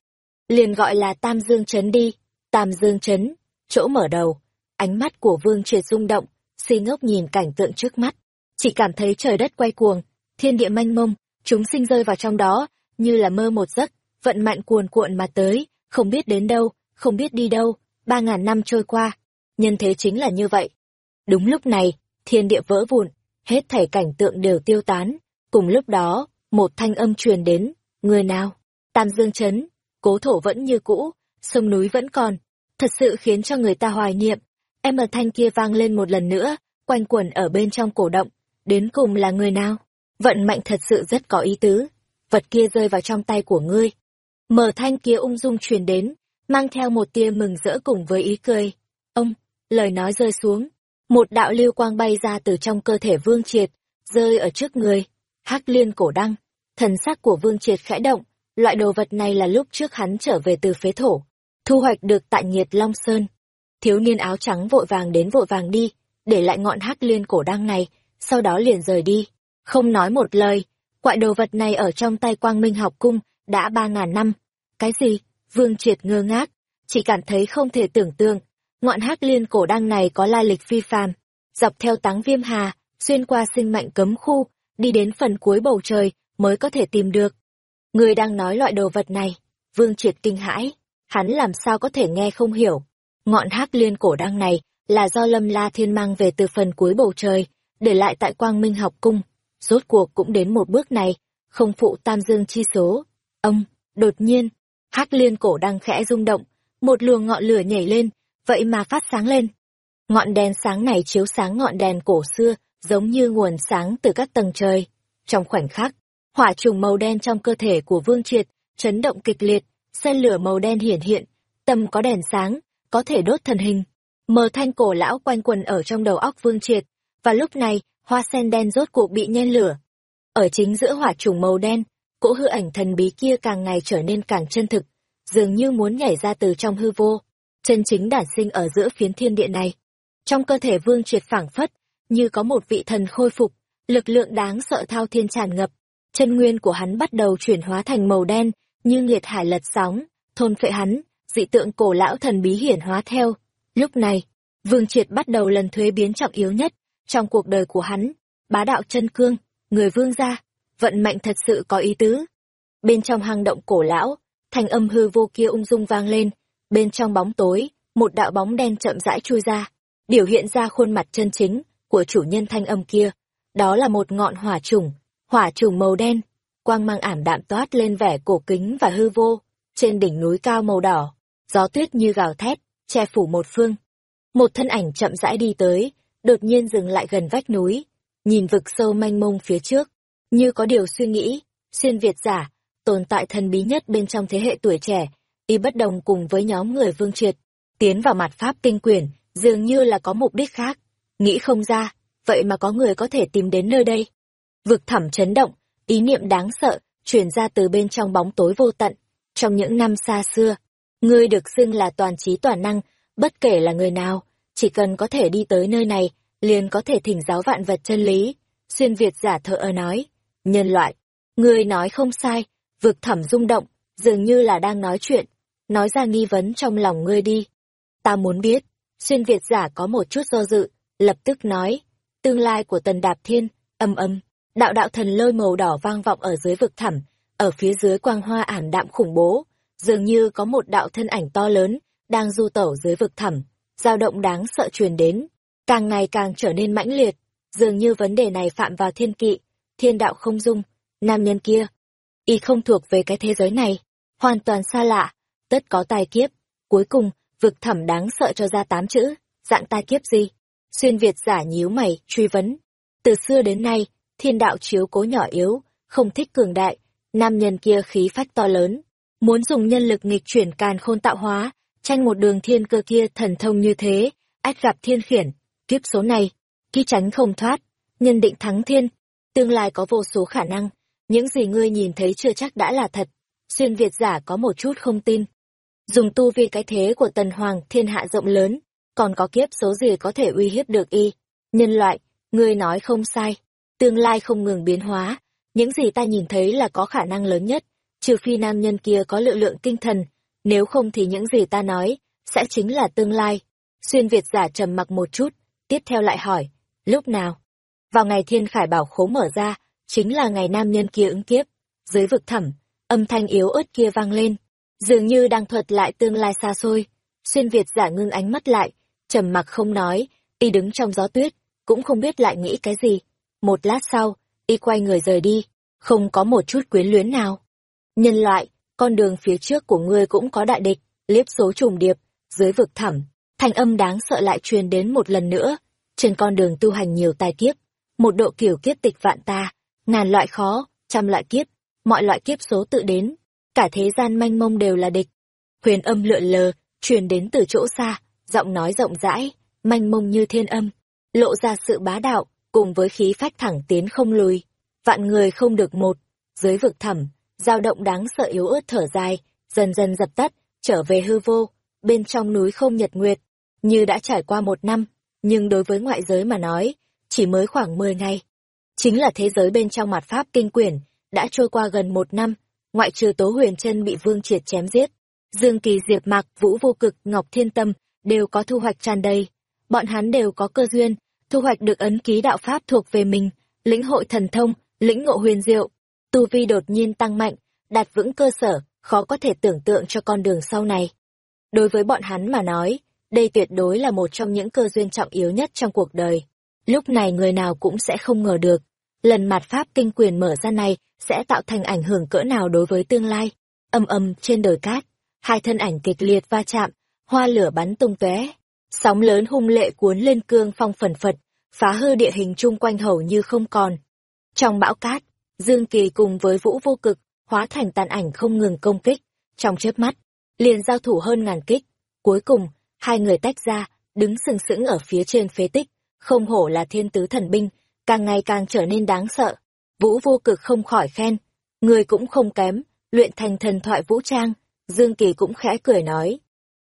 Liền gọi là Tam Dương Trấn đi, Tam Dương Trấn, chỗ mở đầu. Ánh mắt của Vương Triệt rung động, si ngốc nhìn cảnh tượng trước mắt. Chỉ cảm thấy trời đất quay cuồng, thiên địa mênh mông, chúng sinh rơi vào trong đó, như là mơ một giấc, vận mạnh cuồn cuộn mà tới, không biết đến đâu, không biết đi đâu, ba ngàn năm trôi qua. Nhân thế chính là như vậy. Đúng lúc này, thiên địa vỡ vụn, hết thảy cảnh tượng đều tiêu tán. Cùng lúc đó, một thanh âm truyền đến, người nào? Tam Dương Trấn, cố thổ vẫn như cũ, sông núi vẫn còn, thật sự khiến cho người ta hoài niệm. Em ở thanh kia vang lên một lần nữa, quanh quẩn ở bên trong cổ động, đến cùng là người nào? Vận mạnh thật sự rất có ý tứ, vật kia rơi vào trong tay của ngươi. Mở thanh kia ung dung truyền đến, mang theo một tia mừng rỡ cùng với ý cười. Ông, lời nói rơi xuống, một đạo lưu quang bay ra từ trong cơ thể Vương Triệt, rơi ở trước người. Hắc liên cổ đăng, thần sắc của Vương Triệt khẽ động, loại đồ vật này là lúc trước hắn trở về từ phế thổ, thu hoạch được tại nhiệt Long Sơn. Thiếu niên áo trắng vội vàng đến vội vàng đi, để lại ngọn hắc liên cổ đăng này, sau đó liền rời đi. Không nói một lời, quại đồ vật này ở trong tay quang minh học cung, đã ba ngàn năm. Cái gì? Vương Triệt ngơ ngác, chỉ cảm thấy không thể tưởng tượng, ngọn hắc liên cổ đăng này có lai lịch phi phàm, dọc theo táng viêm hà, xuyên qua sinh mệnh cấm khu, đi đến phần cuối bầu trời mới có thể tìm được. Người đang nói loại đồ vật này, Vương Triệt kinh hãi, hắn làm sao có thể nghe không hiểu. Ngọn hắc liên cổ đăng này là do Lâm La Thiên mang về từ phần cuối bầu trời, để lại tại Quang Minh học cung. Rốt cuộc cũng đến một bước này, không phụ tam dương chi số. Ông, đột nhiên, hắc liên cổ đang khẽ rung động, một luồng ngọn lửa nhảy lên, vậy mà phát sáng lên. Ngọn đèn sáng này chiếu sáng ngọn đèn cổ xưa, giống như nguồn sáng từ các tầng trời. Trong khoảnh khắc, hỏa trùng màu đen trong cơ thể của Vương Triệt chấn động kịch liệt, sen lửa màu đen hiển hiện, tâm có đèn sáng, có thể đốt thần hình. Mờ thanh cổ lão quanh quần ở trong đầu óc Vương Triệt, và lúc này, hoa sen đen rốt cuộc bị nhen lửa. Ở chính giữa hỏa trùng màu đen, cỗ hư ảnh thần bí kia càng ngày trở nên càng chân thực, dường như muốn nhảy ra từ trong hư vô, chân chính đản sinh ở giữa phiến thiên địa này. Trong cơ thể Vương Triệt phảng phất, như có một vị thần khôi phục, lực lượng đáng sợ thao thiên tràn ngập, chân nguyên của hắn bắt đầu chuyển hóa thành màu đen, như nghiệt hải lật sóng, thôn phệ hắn, dị tượng cổ lão thần bí hiển hóa theo. Lúc này, Vương Triệt bắt đầu lần thuế biến trọng yếu nhất trong cuộc đời của hắn, bá đạo chân cương, người vương gia, vận mệnh thật sự có ý tứ. Bên trong hang động cổ lão, thanh âm hư vô kia ung dung vang lên, bên trong bóng tối, một đạo bóng đen chậm rãi chui ra, biểu hiện ra khuôn mặt chân chính của chủ nhân thanh âm kia. Đó là một ngọn hỏa trùng, hỏa trùng màu đen, quang mang ảm đạm toát lên vẻ cổ kính và hư vô, trên đỉnh núi cao màu đỏ, gió tuyết như gào thét, che phủ một phương. Một thân ảnh chậm rãi đi tới, đột nhiên dừng lại gần vách núi, nhìn vực sâu manh mông phía trước, như có điều suy nghĩ, xuyên Việt giả, tồn tại thần bí nhất bên trong thế hệ tuổi trẻ, y bất đồng cùng với nhóm người vương triệt, tiến vào mặt pháp kinh quyển, dường như là có mục đích khác, nghĩ không ra, vậy mà có người có thể tìm đến nơi đây. Vực thẳm chấn động, ý niệm đáng sợ, truyền ra từ bên trong bóng tối vô tận. Trong những năm xa xưa, ngươi được xưng là toàn trí toàn năng, bất kể là người nào, chỉ cần có thể đi tới nơi này, liền có thể thỉnh giáo vạn vật chân lý. Xuyên Việt giả thợ ở nói, nhân loại, ngươi nói không sai, vực thẳm rung động, dường như là đang nói chuyện, nói ra nghi vấn trong lòng ngươi đi. Ta muốn biết, xuyên Việt giả có một chút do dự, lập tức nói, tương lai của tần đạp thiên, âm âm, đạo đạo thần lôi màu đỏ vang vọng ở dưới vực thẳm, ở phía dưới quang hoa ảm đạm khủng bố, dường như có một đạo thân ảnh to lớn, đang du tẩu dưới vực thẳm, dao động đáng sợ truyền đến, càng ngày càng trở nên mãnh liệt, dường như vấn đề này phạm vào thiên kỵ, thiên đạo không dung, nam nhân kia. Y không thuộc về cái thế giới này, hoàn toàn xa lạ, tất có tài kiếp, cuối cùng, vực thẳm đáng sợ cho ra tám chữ, dạng tai kiếp gì? Xuyên Việt giả nhíu mày, truy vấn. Từ xưa đến nay, thiên đạo chiếu cố nhỏ yếu, không thích cường đại, nam nhân kia khí phách to lớn, muốn dùng nhân lực nghịch chuyển càn khôn tạo hóa, tranh một đường thiên cơ kia thần thông như thế, ách gặp thiên khiển, kiếp số này, ký tránh không thoát, nhân định thắng thiên, tương lai có vô số khả năng, những gì ngươi nhìn thấy chưa chắc đã là thật, xuyên Việt giả có một chút không tin. Dùng tu vi cái thế của tần hoàng thiên hạ rộng lớn, còn có kiếp số gì có thể uy hiếp được y. Nhân loại, ngươi nói không sai, tương lai không ngừng biến hóa, những gì ta nhìn thấy là có khả năng lớn nhất, trừ phi nam nhân kia có lực lượng tinh thần, nếu không thì những gì ta nói, sẽ chính là tương lai. Xuyên Việt giả trầm mặc một chút, tiếp theo lại hỏi, lúc nào? Vào ngày thiên khải bảo khố mở ra, chính là ngày nam nhân kia ứng kiếp. Dưới vực thẳm, âm thanh yếu ớt kia vang lên, dường như đang thuật lại tương lai xa xôi. Xuyên Việt giả ngưng ánh mắt lại, trầm mặc không nói, y đứng trong gió tuyết, cũng không biết lại nghĩ cái gì. Một lát sau, y quay người rời đi, không có một chút quyến luyến nào. Nhân loại, con đường phía trước của ngươi cũng có đại địch, liếp số trùng điệp, dưới vực thẳm, thanh âm đáng sợ lại truyền đến một lần nữa, trên con đường tu hành nhiều tài kiếp, một độ kiểu kiếp tịch vạn ta, ngàn loại khó, trăm loại kiếp, mọi loại kiếp số tự đến, cả thế gian manh mông đều là địch. Huyền âm lượn lờ, truyền đến từ chỗ xa, giọng nói rộng rãi, manh mông như thiên âm, lộ ra sự bá đạo, cùng với khí phách thẳng tiến không lùi. Vạn người không được một, dưới vực thẳm, dao động đáng sợ yếu ớt thở dài, dần dần dập tắt, trở về hư vô, bên trong núi không nhật nguyệt, như đã trải qua một năm, nhưng đối với ngoại giới mà nói, chỉ mới khoảng mười ngày. Chính là thế giới bên trong mặt pháp kinh quyển, đã trôi qua gần một năm, ngoại trừ Tố Huyền chân bị Vương Triệt chém giết. Dương Kỳ Diệp Mạc, Vũ Vô Cực, Ngọc Thiên Tâm đều có thu hoạch tràn đầy. Bọn hắn đều có cơ duyên, thu hoạch được ấn ký đạo pháp thuộc về mình, lĩnh hội thần thông, lĩnh ngộ huyền diệu, tu vi đột nhiên tăng mạnh, đạt vững cơ sở, khó có thể tưởng tượng cho con đường sau này. Đối với bọn hắn mà nói, đây tuyệt đối là một trong những cơ duyên trọng yếu nhất trong cuộc đời. Lúc này người nào cũng sẽ không ngờ được, lần mặt pháp kinh quyền mở ra này sẽ tạo thành ảnh hưởng cỡ nào đối với tương lai. Âm âm trên đồi cát, hai thân ảnh kịch liệt va chạm, hoa lửa bắn tung tóe, sóng lớn hung lệ cuốn lên cương phong phần phật, phá hư địa hình chung quanh hầu như không còn. Trong bão cát, Dương Kỳ cùng với Vũ Vô Cực hóa thành tàn ảnh không ngừng công kích, trong chớp mắt, liền giao thủ hơn ngàn kích. Cuối cùng, hai người tách ra, đứng sừng sững ở phía trên phế tích, không hổ là thiên tứ thần binh, càng ngày càng trở nên đáng sợ. Vũ Vô Cực không khỏi khen, người cũng không kém, luyện thành thần thoại vũ trang, Dương Kỳ cũng khẽ cười nói.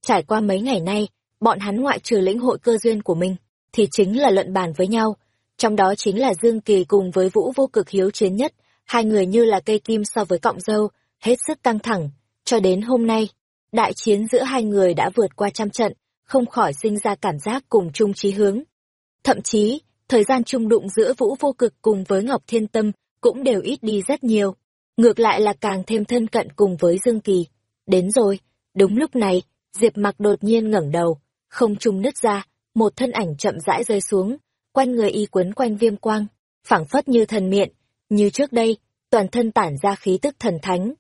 Trải qua mấy ngày nay, bọn hắn ngoại trừ lĩnh hội cơ duyên của mình, thì chính là luận bàn với nhau, trong đó chính là Dương Kỳ cùng với Vũ vô cực hiếu chiến nhất, hai người như là cây kim so với cọng dâu, hết sức căng thẳng. Cho đến hôm nay, đại chiến giữa hai người đã vượt qua trăm trận, không khỏi sinh ra cảm giác cùng chung chí hướng. Thậm chí, thời gian chung đụng giữa Vũ vô cực cùng với Ngọc Thiên Tâm cũng đều ít đi rất nhiều. ngược lại là càng thêm thân cận cùng với Dương Kỳ. Đến rồi, đúng lúc này, Diệp Mặc đột nhiên ngẩng đầu, không trung nứt ra, một thân ảnh chậm rãi rơi xuống, quanh người y quấn quanh viêm quang, phảng phất như thần miện, như trước đây, toàn thân tản ra khí tức thần thánh.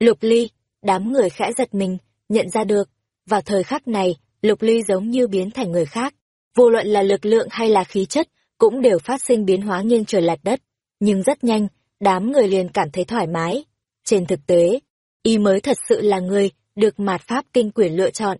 Lục Ly, đám người khẽ giật mình, nhận ra được, vào thời khắc này, Lục Ly giống như biến thành người khác, vô luận là lực lượng hay là khí chất, cũng đều phát sinh biến hóa nghiêng trời lệch đất, nhưng rất nhanh, đám người liền cảm thấy thoải mái. Trên thực tế, y mới thật sự là người được mạt pháp kinh quyển lựa chọn.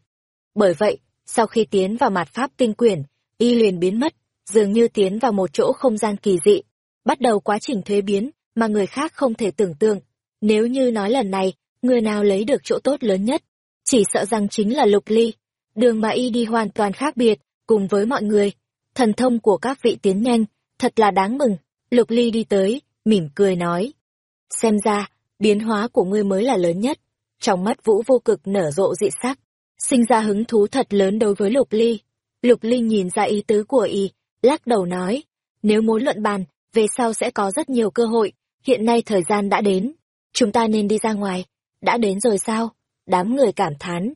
Bởi vậy, sau khi tiến vào mạt pháp kinh quyển, y liền biến mất, dường như tiến vào một chỗ không gian kỳ dị, bắt đầu quá trình thuế biến mà người khác không thể tưởng tượng. Nếu như nói lần này, người nào lấy được chỗ tốt lớn nhất, chỉ sợ rằng chính là Lục Ly. Đường mà y đi hoàn toàn khác biệt, cùng với mọi người. Thần thông của các vị tiến nhanh, thật là đáng mừng. Lục Ly đi tới, mỉm cười nói. Xem ra, biến hóa của ngươi mới là lớn nhất. Trong mắt Vũ vô cực nở rộ dị sắc, sinh ra hứng thú thật lớn đối với Lục Ly. Lục Ly nhìn ra ý tứ của y, lắc đầu nói, nếu muốn luận bàn, về sau sẽ có rất nhiều cơ hội, hiện nay thời gian đã đến, chúng ta nên đi ra ngoài, đã đến rồi sao? Đám người cảm thán.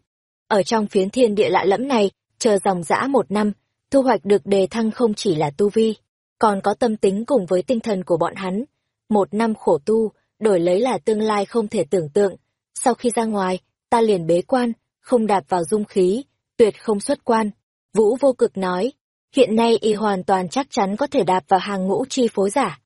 Ở trong phiến thiên địa lạ lẫm này, chờ dòng dã một năm, thu hoạch được đề thăng không chỉ là tu vi, còn có tâm tính cùng với tinh thần của bọn hắn. Một năm khổ tu, đổi lấy là tương lai không thể tưởng tượng. Sau khi ra ngoài, ta liền bế quan, không đạp vào dung khí, tuyệt không xuất quan. Vũ vô cực nói, hiện nay y hoàn toàn chắc chắn có thể đạp vào hàng ngũ chi phối giả.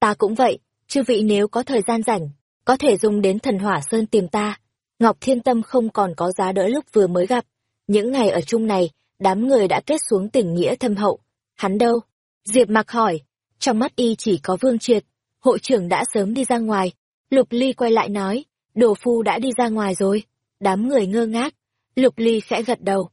Ta cũng vậy, chư vị nếu có thời gian rảnh, có thể dùng đến thần hỏa sơn tìm ta. Ngọc Thiên Tâm không còn có giá đỡ lúc vừa mới gặp. Những ngày ở chung này, đám người đã kết xuống tình nghĩa thâm hậu. Hắn đâu? Diệp mặc hỏi. Trong mắt y chỉ có vương triệt. Hội trưởng đã sớm đi ra ngoài. Lục Ly quay lại nói. Đồ phu đã đi ra ngoài rồi. Đám người ngơ ngác. Lục Ly khẽ gật đầu.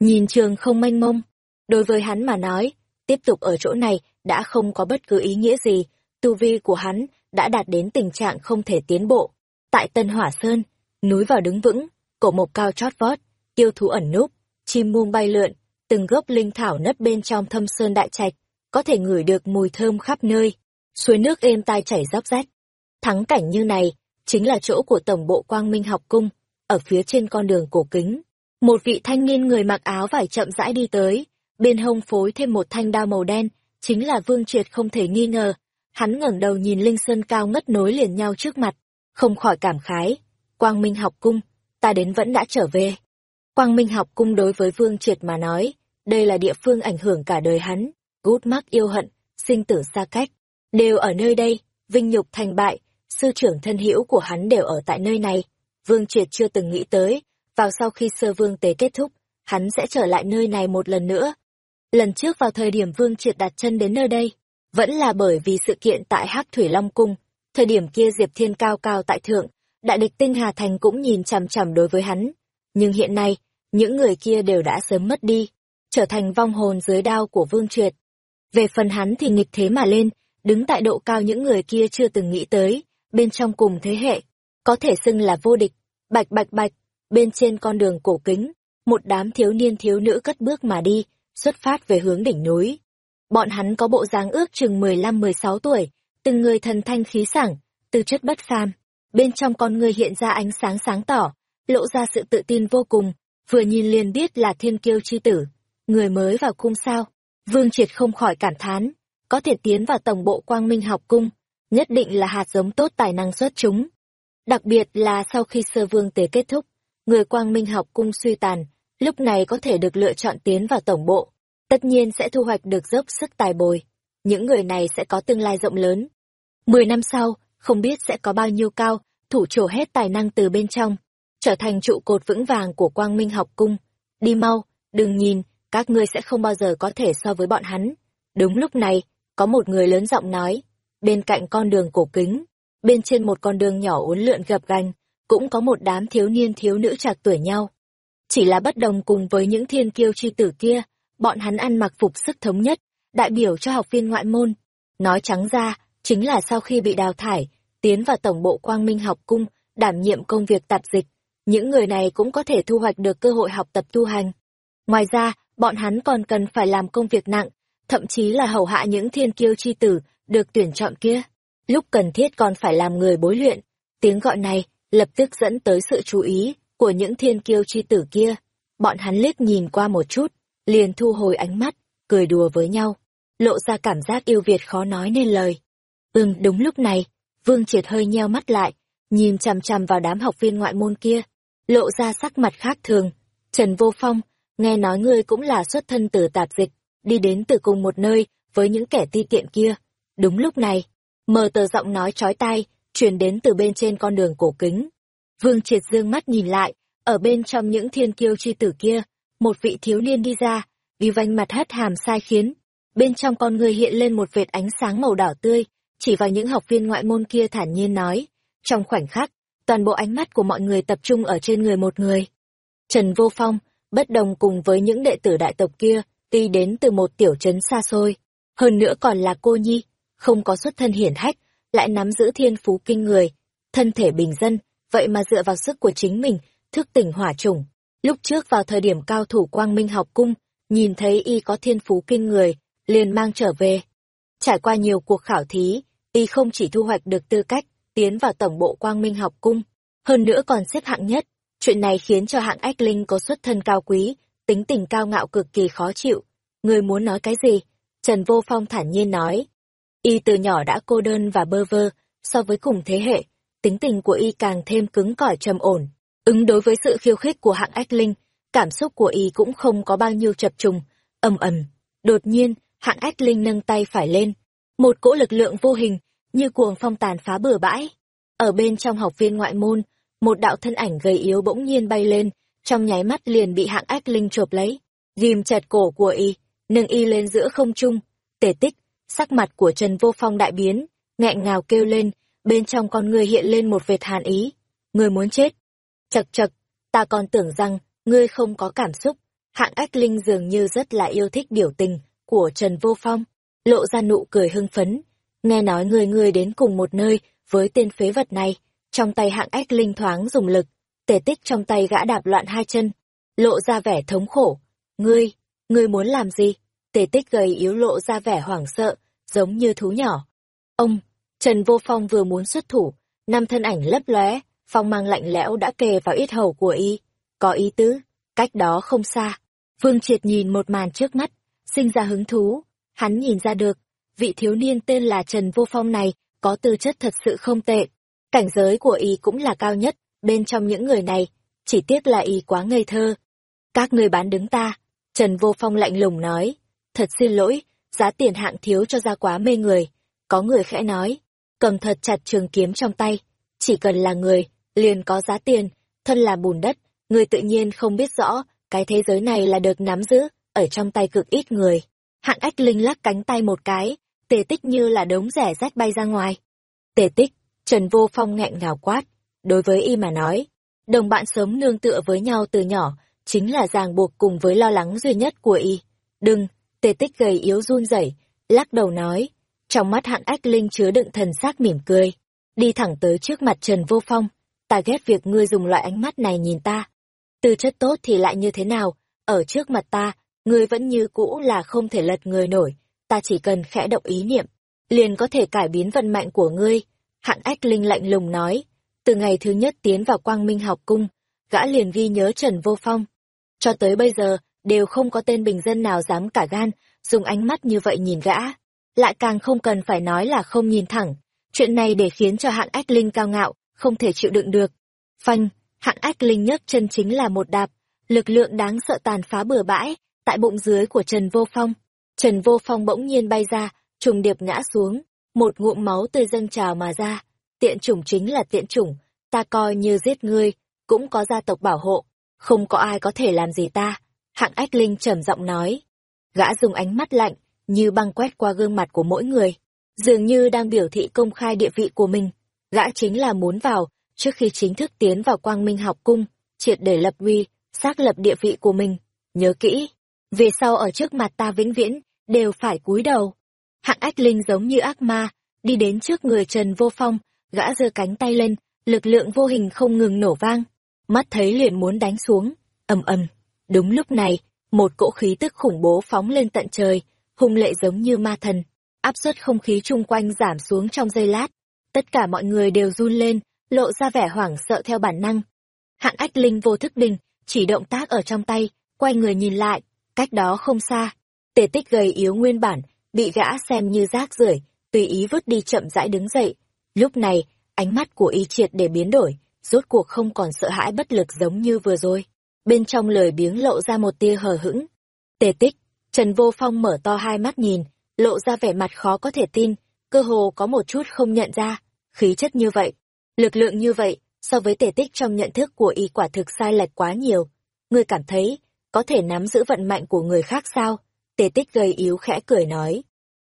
Nhìn trường không mênh mông. Đối với hắn mà nói, tiếp tục ở chỗ này đã không có bất cứ ý nghĩa gì. Tu vi của hắn đã đạt đến tình trạng không thể tiến bộ. Tại Tân Hỏa Sơn, núi vào đứng vững, cổ mộc cao chót vót, tiêu thú ẩn núp, chim muông bay lượn, từng gốc linh thảo nấp bên trong thâm sơn đại trạch, có thể ngửi được mùi thơm khắp nơi, suối nước êm tai chảy róc rách. Thắng cảnh như này, chính là chỗ của Tổng bộ Quang Minh học cung, ở phía trên con đường cổ kính. Một vị thanh niên người mặc áo vải chậm rãi đi tới, bên hông phối thêm một thanh đao màu đen, chính là Vương Triệt không thể nghi ngờ. Hắn ngẩng đầu nhìn Linh Sơn cao ngất nối liền nhau trước mặt, không khỏi cảm khái. Quang Minh học cung, ta đến vẫn đã trở về. Quang Minh học cung đối với Vương Triệt mà nói, đây là địa phương ảnh hưởng cả đời hắn, gút mắc yêu hận, sinh tử xa cách. Đều ở nơi đây, vinh nhục thành bại, sư trưởng thân hữu của hắn đều ở tại nơi này. Vương Triệt chưa từng nghĩ tới, vào sau khi sơ vương tế kết thúc, hắn sẽ trở lại nơi này một lần nữa. Lần trước vào thời điểm Vương Triệt đặt chân đến nơi đây, vẫn là bởi vì sự kiện tại Hắc Thủy Long Cung, thời điểm kia Diệp Thiên cao cao tại thượng, đại địch Tinh Hà Thành cũng nhìn chằm chằm đối với hắn. Nhưng hiện nay, những người kia đều đã sớm mất đi, trở thành vong hồn dưới đao của Vương Triệt. Về phần hắn thì nghịch thế mà lên, đứng tại độ cao những người kia chưa từng nghĩ tới, bên trong cùng thế hệ, có thể xưng là vô địch, bạch bạch bạch, bên trên con đường cổ kính, một đám thiếu niên thiếu nữ cất bước mà đi, xuất phát về hướng đỉnh núi. Bọn hắn có bộ dáng ước chừng 15-16 tuổi, từng người thần thanh khí sảng, tư chất bất phàm, bên trong con người hiện ra ánh sáng sáng tỏ, lộ ra sự tự tin vô cùng, vừa nhìn liền biết là thiên kiêu chi tử, người mới vào cung sao. Vương Triệt không khỏi cảm thán, có thể tiến vào tổng bộ quang minh học cung, nhất định là hạt giống tốt tài năng xuất chúng. Đặc biệt là sau khi sơ vương tế kết thúc, người quang minh học cung suy tàn, lúc này có thể được lựa chọn tiến vào tổng bộ, tất nhiên sẽ thu hoạch được dốc sức tài bồi. Những người này sẽ có tương lai rộng lớn. Mười năm sau, không biết sẽ có bao nhiêu cao, thủ trổ hết tài năng từ bên trong, trở thành trụ cột vững vàng của quang minh học cung. Đi mau, đừng nhìn, các ngươi sẽ không bao giờ có thể so với bọn hắn. Đúng lúc này, có một người lớn giọng nói, bên cạnh con đường cổ kính, bên trên một con đường nhỏ uốn lượn gập gành, cũng có một đám thiếu niên thiếu nữ trạc tuổi nhau. Chỉ là bất đồng cùng với những thiên kiêu chi tử kia, bọn hắn ăn mặc phục sức thống nhất, đại biểu cho học viên ngoại môn. Nói trắng ra, chính là sau khi bị đào thải, tiến vào tổng bộ quang minh học cung, đảm nhiệm công việc tạp dịch, những người này cũng có thể thu hoạch được cơ hội học tập tu hành. Ngoài ra, bọn hắn còn cần phải làm công việc nặng, thậm chí là hầu hạ những thiên kiêu chi tử được tuyển chọn kia. Lúc cần thiết còn phải làm người bối luyện, Tiếng gọi này lập tức dẫn tới sự chú ý của những thiên kiêu chi tử kia. Bọn hắn liếc nhìn qua một chút, liền thu hồi ánh mắt, cười đùa với nhau, lộ ra cảm giác yêu Việt khó nói nên lời. Ừm, đúng lúc này, Vương Triệt hơi nheo mắt lại, nhìn chằm chằm vào đám học viên ngoại môn kia, lộ ra sắc mặt khác thường. Trần Vô Phong, nghe nói ngươi cũng là xuất thân từ tạp dịch, đi đến từ cùng một nơi với những kẻ ti tiện kia. Đúng lúc này, mờ tờ giọng nói chói tai, truyền đến từ bên trên con đường cổ kính. Vương Triệt dương mắt nhìn lại, ở bên trong những thiên kiêu chi tử kia, một vị thiếu niên đi ra, vì vanh mặt hất hàm sai khiến. Bên trong con người hiện lên một vệt ánh sáng màu đỏ tươi, chỉ vào những học viên ngoại môn kia thản nhiên nói. Trong khoảnh khắc, toàn bộ ánh mắt của mọi người tập trung ở trên người một người. Trần Vô Phong, bất đồng cùng với những đệ tử đại tộc kia, tuy đến từ một tiểu trấn xa xôi. Hơn nữa còn là cô nhi, không có xuất thân hiển hách, lại nắm giữ thiên phú kinh người, thân thể bình dân, vậy mà dựa vào sức của chính mình, thức tỉnh hỏa chủng. Lúc trước vào thời điểm cao thủ quang minh học cung, nhìn thấy y có thiên phú kinh người, liền mang trở về. Trải qua nhiều cuộc khảo thí, y không chỉ thu hoạch được tư cách, tiến vào tổng bộ quang minh học cung, hơn nữa còn xếp hạng nhất. Chuyện này khiến cho hạng ách linh có xuất thân cao quý, tính tình cao ngạo cực kỳ khó chịu. Người muốn nói cái gì? Trần Vô Phong thản nhiên nói. Y từ nhỏ đã cô đơn và bơ vơ, so với cùng thế hệ, tính tình của Y càng thêm cứng cỏi trầm ổn. Ứng đối với sự khiêu khích của hạng ách linh, cảm xúc của Y cũng không có bao nhiêu chập trùng, ầm ầm. Đột nhiên, hạng ách linh nâng tay phải lên. Một cỗ lực lượng vô hình, như cuồng phong tàn phá bừa bãi. Ở bên trong học viên ngoại môn, một đạo thân ảnh gầy yếu bỗng nhiên bay lên, trong nháy mắt liền bị hạng ách linh chộp lấy, ghim chặt cổ của y, nâng y lên giữa không trung. Tể tích, sắc mặt của Trần Vô Phong đại biến, nghẹn ngào kêu lên, bên trong con người hiện lên một vệt hàn ý. Người muốn chết. Chật chật, ta còn tưởng rằng, ngươi không có cảm xúc. Hạng ách linh dường như rất là yêu thích biểu tình của Trần Vô Phong, lộ ra nụ cười hưng phấn. Nghe nói người người đến cùng một nơi với tên phế vật này, trong tay hạng ách linh thoáng dùng lực, tề tích trong tay gã đạp loạn hai chân, lộ ra vẻ thống khổ. Ngươi, ngươi muốn làm gì? Tề tích gầy yếu lộ ra vẻ hoảng sợ, giống như thú nhỏ. Ông, Trần Vô Phong vừa muốn xuất thủ, năm thân ảnh lấp lóe, phong mang lạnh lẽo đã kề vào ít hầu của y. Có ý tứ, cách đó không xa. Vương Triệt nhìn một màn trước mắt, sinh ra hứng thú. Hắn nhìn ra được, vị thiếu niên tên là Trần Vô Phong này có tư chất thật sự không tệ. Cảnh giới của y cũng là cao nhất, bên trong những người này, chỉ tiếc là y quá ngây thơ. Các người bán đứng ta, Trần Vô Phong lạnh lùng nói, thật xin lỗi, giá tiền hạng thiếu cho ra quá mê người. Có người khẽ nói, cầm thật chặt trường kiếm trong tay, chỉ cần là người, liền có giá tiền, thân là bùn đất, người tự nhiên không biết rõ, cái thế giới này là được nắm giữ, ở trong tay cực ít người. Hạng ách linh lắc cánh tay một cái, tề tích như là đống rẻ rách bay ra ngoài. Tề tích, Trần Vô Phong nghẹn ngào quát, đối với y mà nói, đồng bạn sống nương tựa với nhau từ nhỏ, chính là ràng buộc cùng với lo lắng duy nhất của y. Đừng, tề tích gầy yếu run rẩy, lắc đầu nói, trong mắt hạn ách linh chứa đựng thần sắc mỉm cười, đi thẳng tới trước mặt Trần Vô Phong, ta ghét việc ngươi dùng loại ánh mắt này nhìn ta. Tư chất tốt thì lại như thế nào, ở trước mặt ta, ngươi vẫn như cũ là không thể lật người nổi, ta chỉ cần khẽ động ý niệm, liền có thể cải biến vận mệnh của ngươi. Hạng ách linh lạnh lùng nói, từ ngày thứ nhất tiến vào quang minh học cung, gã liền ghi nhớ Trần Vô Phong. Cho tới bây giờ, đều không có tên bình dân nào dám cả gan, dùng ánh mắt như vậy nhìn gã. Lại càng không cần phải nói là không nhìn thẳng. Chuyện này để khiến cho hạng ách linh cao ngạo, không thể chịu đựng được. Phanh, hạng ách linh nhất chân chính là một đạp, lực lượng đáng sợ tàn phá bừa bãi, tại bụng dưới của Trần Vô Phong. Trần Vô Phong bỗng nhiên bay ra, trùng điệp ngã xuống, một ngụm máu tươi dâng trào mà ra. Tiện chủng chính là tiện chủng, ta coi như giết ngươi, cũng có gia tộc bảo hộ, không có ai có thể làm gì ta. Hạng Ách Linh trầm giọng nói. Gã dùng ánh mắt lạnh, như băng quét qua gương mặt của mỗi người, dường như đang biểu thị công khai địa vị của mình. Gã chính là muốn vào, trước khi chính thức tiến vào quang minh học cung, triệt để lập uy, xác lập địa vị của mình. Nhớ kỹ, về sau ở trước mặt ta vĩnh viễn, đều phải cúi đầu. Hạng ách linh giống như ác ma, đi đến trước người Trần Vô Phong, gã giơ cánh tay lên, lực lượng vô hình không ngừng nổ vang. Mắt thấy liền muốn đánh xuống, ầm ầm. Đúng lúc này, một cỗ khí tức khủng bố phóng lên tận trời, hung lệ giống như ma thần. Áp suất không khí chung quanh giảm xuống trong giây lát. Tất cả mọi người đều run lên, lộ ra vẻ hoảng sợ theo bản năng. Hạng ách linh vô thức đình, chỉ động tác ở trong tay, quay người nhìn lại, cách đó không xa. Tề tích gầy yếu nguyên bản, bị gã xem như rác rưởi tùy ý vứt đi chậm rãi đứng dậy. Lúc này, ánh mắt của y triệt để biến đổi, rốt cuộc không còn sợ hãi bất lực giống như vừa rồi. Bên trong lời biếng lộ ra một tia hờ hững. Tề tích, Trần Vô Phong mở to hai mắt nhìn, lộ ra vẻ mặt khó có thể tin, cơ hồ có một chút không nhận ra, khí chất như vậy, lực lượng như vậy, so với tề tích trong nhận thức của y quả thực sai lệch quá nhiều. Ngươi cảm thấy, có thể nắm giữ vận mạnh của người khác sao? Tề tích gầy yếu khẽ cười nói.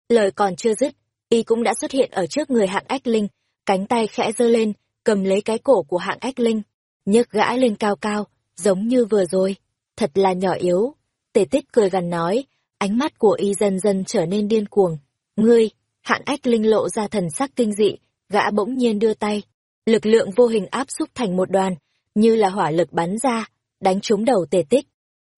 Lời còn chưa dứt, y cũng đã xuất hiện ở trước người hạng ách linh, cánh tay khẽ giơ lên, cầm lấy cái cổ của hạng ách linh, nhấc gã lên cao cao, giống như vừa rồi. Thật là nhỏ yếu. Tề tích cười gần nói, ánh mắt của y dần dần trở nên điên cuồng. Ngươi, hạng ách linh lộ ra thần sắc kinh dị, gã bỗng nhiên đưa tay. Lực lượng vô hình áp xúc thành một đoàn, như là hỏa lực bắn ra, đánh trúng đầu tề tích.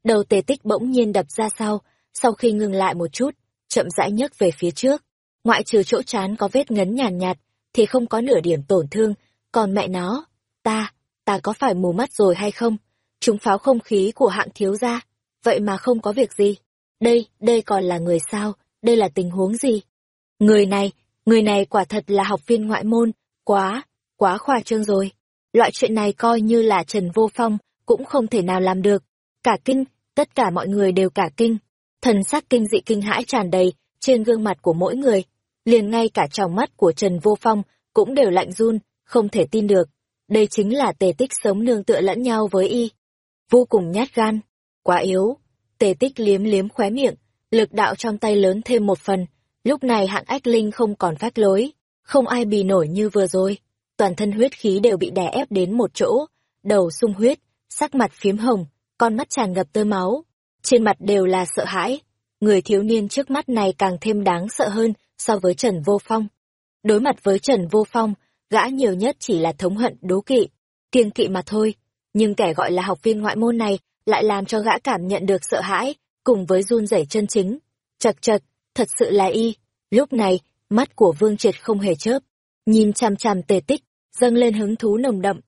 Đầu tề tích bỗng nhiên đập ra sau, sau khi ngừng lại một chút, chậm rãi nhấc về phía trước. Ngoại trừ chỗ chán có vết ngấn nhàn nhạt, nhạt, thì không có nửa điểm tổn thương, còn mẹ nó, ta, ta có phải mù mắt rồi hay không? Chúng pháo không khí của hạng thiếu gia, vậy mà không có việc gì. Đây, đây còn là người sao, đây là tình huống gì? Người này, người này quả thật là học viên ngoại môn, quá, quá khoa trương rồi. Loại chuyện này coi như là Trần Vô Phong, cũng không thể nào làm được. Cả kinh, tất cả mọi người đều cả kinh. Thần sắc kinh dị kinh hãi tràn đầy trên gương mặt của mỗi người. Liền ngay cả trong mắt của Trần Vô Phong cũng đều lạnh run, không thể tin được. Đây chính là tề tích sống nương tựa lẫn nhau với y. Vô cùng nhát gan, quá yếu. Tề tích liếm liếm khóe miệng, lực đạo trong tay lớn thêm một phần. Lúc này hạng ách linh không còn phát lối, không ai bì nổi như vừa rồi. Toàn thân huyết khí đều bị đè ép đến một chỗ, đầu sung huyết, sắc mặt phiếm hồng, con mắt tràn ngập tơ máu. Trên mặt đều là sợ hãi. Người thiếu niên trước mắt này càng thêm đáng sợ hơn so với Trần Vô Phong. Đối mặt với Trần Vô Phong, gã nhiều nhất chỉ là thống hận đố kỵ, kiên kỵ mà thôi. Nhưng kẻ gọi là học viên ngoại môn này lại làm cho gã cảm nhận được sợ hãi, cùng với run rẩy chân chính. Chật chật, thật sự là y. Lúc này, mắt của Vương Triệt không hề chớp, nhìn chằm chằm tề tích, dâng lên hứng thú nồng đậm.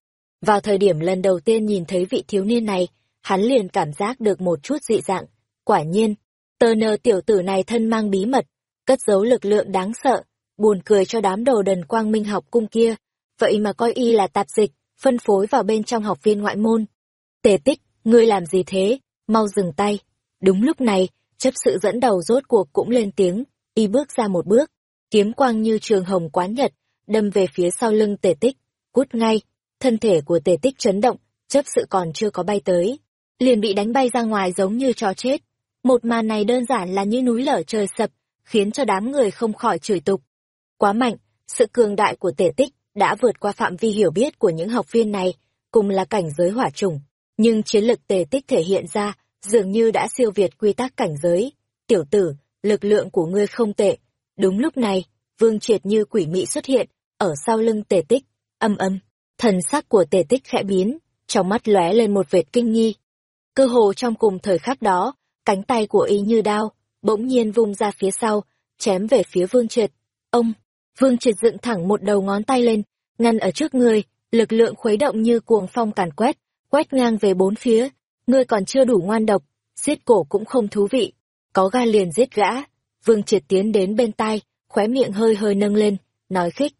Vào thời điểm lần đầu tiên nhìn thấy vị thiếu niên này, hắn liền cảm giác được một chút dị dạng. Quả nhiên, tờ nơ tiểu tử này thân mang bí mật, cất giấu lực lượng đáng sợ, buồn cười cho đám đồ đần quang minh học cung kia, vậy mà coi y là tạp dịch, phân phối vào bên trong học viên ngoại môn. Tề tích, ngươi làm gì thế, mau dừng tay. Đúng lúc này, chấp sự dẫn đầu rốt cuộc cũng lên tiếng, y bước ra một bước, kiếm quang như trường hồng quán nhật, đâm về phía sau lưng tề tích, cút ngay, thân thể của tề tích chấn động, chấp sự còn chưa có bay tới, liền bị đánh bay ra ngoài giống như trò chết. Một màn này đơn giản là như núi lở trời sập, khiến cho đám người không khỏi chửi tục. Quá mạnh, sự cường đại của tề tích đã vượt qua phạm vi hiểu biết của những học viên này, cùng là cảnh giới hỏa trùng. Nhưng chiến lực tề tích thể hiện ra, dường như đã siêu việt quy tắc cảnh giới. Tiểu tử, lực lượng của ngươi không tệ. Đúng lúc này, vương triệt như quỷ mị xuất hiện, ở sau lưng tề tích, âm âm. Thần sắc của tề tích khẽ biến, trong mắt lóe lên một vệt kinh nghi. Cơ hồ trong cùng thời khắc đó, cánh tay của y như đao, bỗng nhiên vung ra phía sau, chém về phía vương triệt. Ông, vương triệt dựng thẳng một đầu ngón tay lên, ngăn ở trước người, lực lượng khuấy động như cuồng phong càn quét, quét ngang về bốn phía. Ngươi còn chưa đủ ngoan độc, giết cổ cũng không thú vị. Có ga liền giết gã. Vương triệt tiến đến bên tai, khóe miệng hơi hơi nâng lên, nói khích.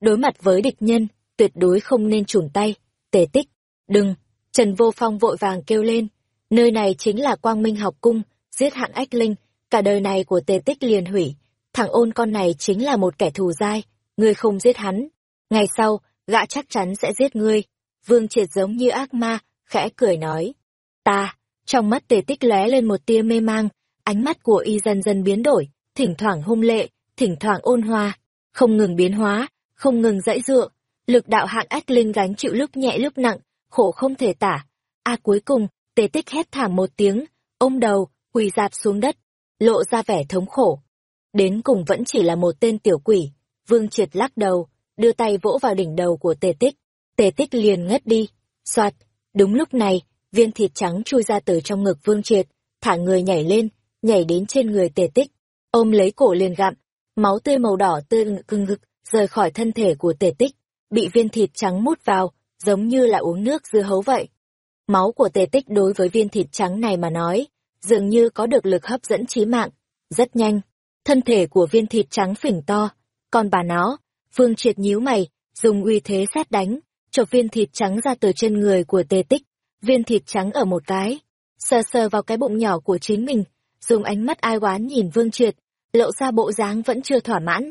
Đối mặt với địch nhân, tuyệt đối không nên chùn tay. Tề tích, đừng. Trần Vô Phong vội vàng kêu lên. Nơi này chính là quang minh học cung, giết hạng ách linh, cả đời này của tề tích liền hủy. Thằng ôn con này chính là một kẻ thù dai, ngươi không giết hắn. Ngày sau, gã chắc chắn sẽ giết ngươi. Vương triệt giống như ác ma, khẽ cười nói. Ta, trong mắt tề tích lóe lên một tia mê mang, ánh mắt của y dần dần biến đổi, thỉnh thoảng hung lệ, thỉnh thoảng ôn hòa, không ngừng biến hóa, không ngừng dãy dựa. Lực đạo hạng ách linh gánh chịu lúc nhẹ lúc nặng, khổ không thể tả. A cuối cùng, tề tích hét thảm một tiếng, ôm đầu, quỳ dạp xuống đất, lộ ra vẻ thống khổ. Đến cùng vẫn chỉ là một tên tiểu quỷ, vương triệt lắc đầu, đưa tay vỗ vào đỉnh đầu của tề tích, tề tích liền ngất đi, soạt, đúng lúc này, viên thịt trắng chui ra từ trong ngực vương triệt, thả người nhảy lên, nhảy đến trên người tề tích, ôm lấy cổ liền gặm, máu tươi màu đỏ tươi cưng ngực, rời khỏi thân thể của tề tích, bị viên thịt trắng mút vào, giống như là uống nước dưa hấu vậy. Máu của tề tích đối với viên thịt trắng này mà nói, dường như có được lực hấp dẫn trí mạng. Rất nhanh, thân thể của viên thịt trắng phỉnh to, còn bà nó, Phương Triệt nhíu mày, dùng uy thế xét đánh, chộp viên thịt trắng ra từ trên người của tề tích, viên thịt trắng ở một cái, sờ sờ vào cái bụng nhỏ của chính mình, dùng ánh mắt ai oán nhìn Vương Triệt, lộ ra bộ dáng vẫn chưa thỏa mãn.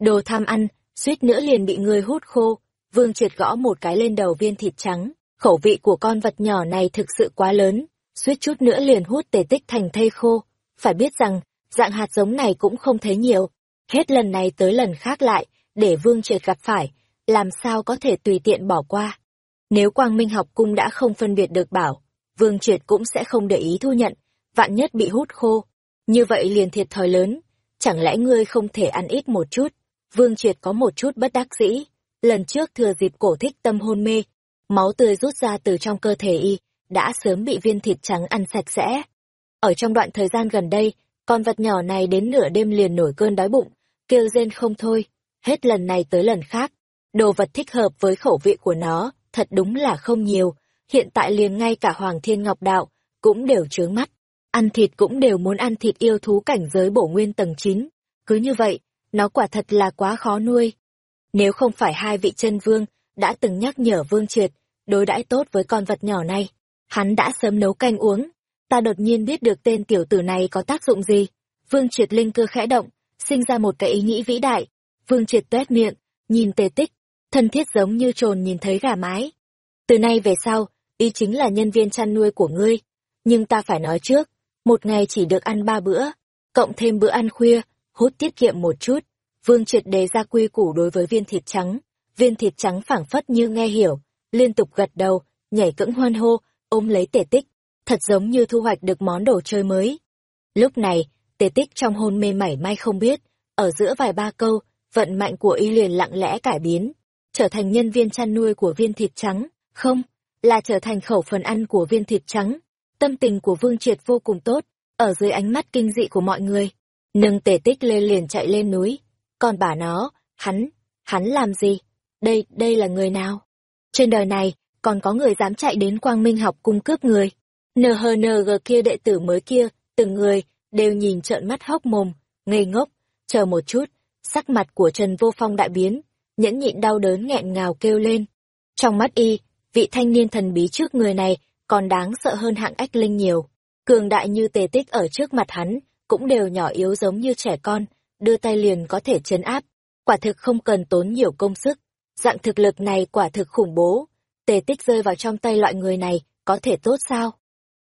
Đồ tham ăn, suýt nữa liền bị người hút khô, Vương Triệt gõ một cái lên đầu viên thịt trắng, khẩu vị của con vật nhỏ này thực sự quá lớn, suýt chút nữa liền hút tề tích thành thây khô. Phải biết rằng, dạng hạt giống này cũng không thấy nhiều. Hết lần này tới lần khác lại, để Vương Triệt gặp phải, làm sao có thể tùy tiện bỏ qua. Nếu Quang Minh học cung đã không phân biệt được bảo, Vương Triệt cũng sẽ không để ý thu nhận, vạn nhất bị hút khô. Như vậy liền thiệt thòi lớn, chẳng lẽ ngươi không thể ăn ít một chút? Vương Triệt có một chút bất đắc dĩ. Lần trước thừa dịp cổ thích tâm hôn mê, máu tươi rút ra từ trong cơ thể y, đã sớm bị viên thịt trắng ăn sạch sẽ. Ở trong đoạn thời gian gần đây, con vật nhỏ này đến nửa đêm liền nổi cơn đói bụng, kêu rên không thôi, hết lần này tới lần khác. Đồ vật thích hợp với khẩu vị của nó, thật đúng là không nhiều, hiện tại liền ngay cả Hoàng Thiên Ngọc Đạo, cũng đều trướng mắt. Ăn thịt cũng đều muốn ăn thịt yêu thú cảnh giới bổ nguyên tầng 9. Cứ như vậy, nó quả thật là quá khó nuôi. Nếu không phải hai vị chân vương đã từng nhắc nhở Vương Triệt, đối đãi tốt với con vật nhỏ này, hắn đã sớm nấu canh uống. Ta đột nhiên biết được tên tiểu tử này có tác dụng gì. Vương Triệt linh cơ khẽ động, sinh ra một cái ý nghĩ vĩ đại. Vương Triệt tuét miệng, nhìn tề tích, thân thiết giống như trồn nhìn thấy gà mái. Từ nay về sau, y chính là nhân viên chăn nuôi của ngươi. Nhưng ta phải nói trước, một ngày chỉ được ăn ba bữa, cộng thêm bữa ăn khuya, hút tiết kiệm một chút. Vương triệt đề ra quy củ đối với viên thịt trắng. Viên thịt trắng phảng phất như nghe hiểu, liên tục gật đầu, nhảy cẫng hoan hô, ôm lấy tể tích, thật giống như thu hoạch được món đồ chơi mới. Lúc này, tề tích trong hôn mê mảy may không biết, ở giữa vài ba câu, vận mạnh của y liền lặng lẽ cải biến, trở thành nhân viên chăn nuôi của viên thịt trắng, không, là trở thành khẩu phần ăn của viên thịt trắng. Tâm tình của Vương Triệt vô cùng tốt, ở dưới ánh mắt kinh dị của mọi người. Nâng tề tích lên liền chạy lên núi. Còn bà nó, hắn, hắn làm gì? Đây, đây là người nào? Trên đời này, còn có người dám chạy đến quang minh học cung cướp người. NHNG kia đệ tử mới kia, từng người, đều nhìn trợn mắt hốc mồm, ngây ngốc, chờ một chút, sắc mặt của Trần Vô Phong đại biến, nhẫn nhịn đau đớn nghẹn ngào kêu lên. Trong mắt y, vị thanh niên thần bí trước người này còn đáng sợ hơn hạng ách linh nhiều. Cường đại như tề tích ở trước mặt hắn, cũng đều nhỏ yếu giống như trẻ con, đưa tay liền có thể chấn áp. Quả thực không cần tốn nhiều công sức. Dạng thực lực này quả thực khủng bố. Tề tích rơi vào trong tay loại người này, có thể tốt sao?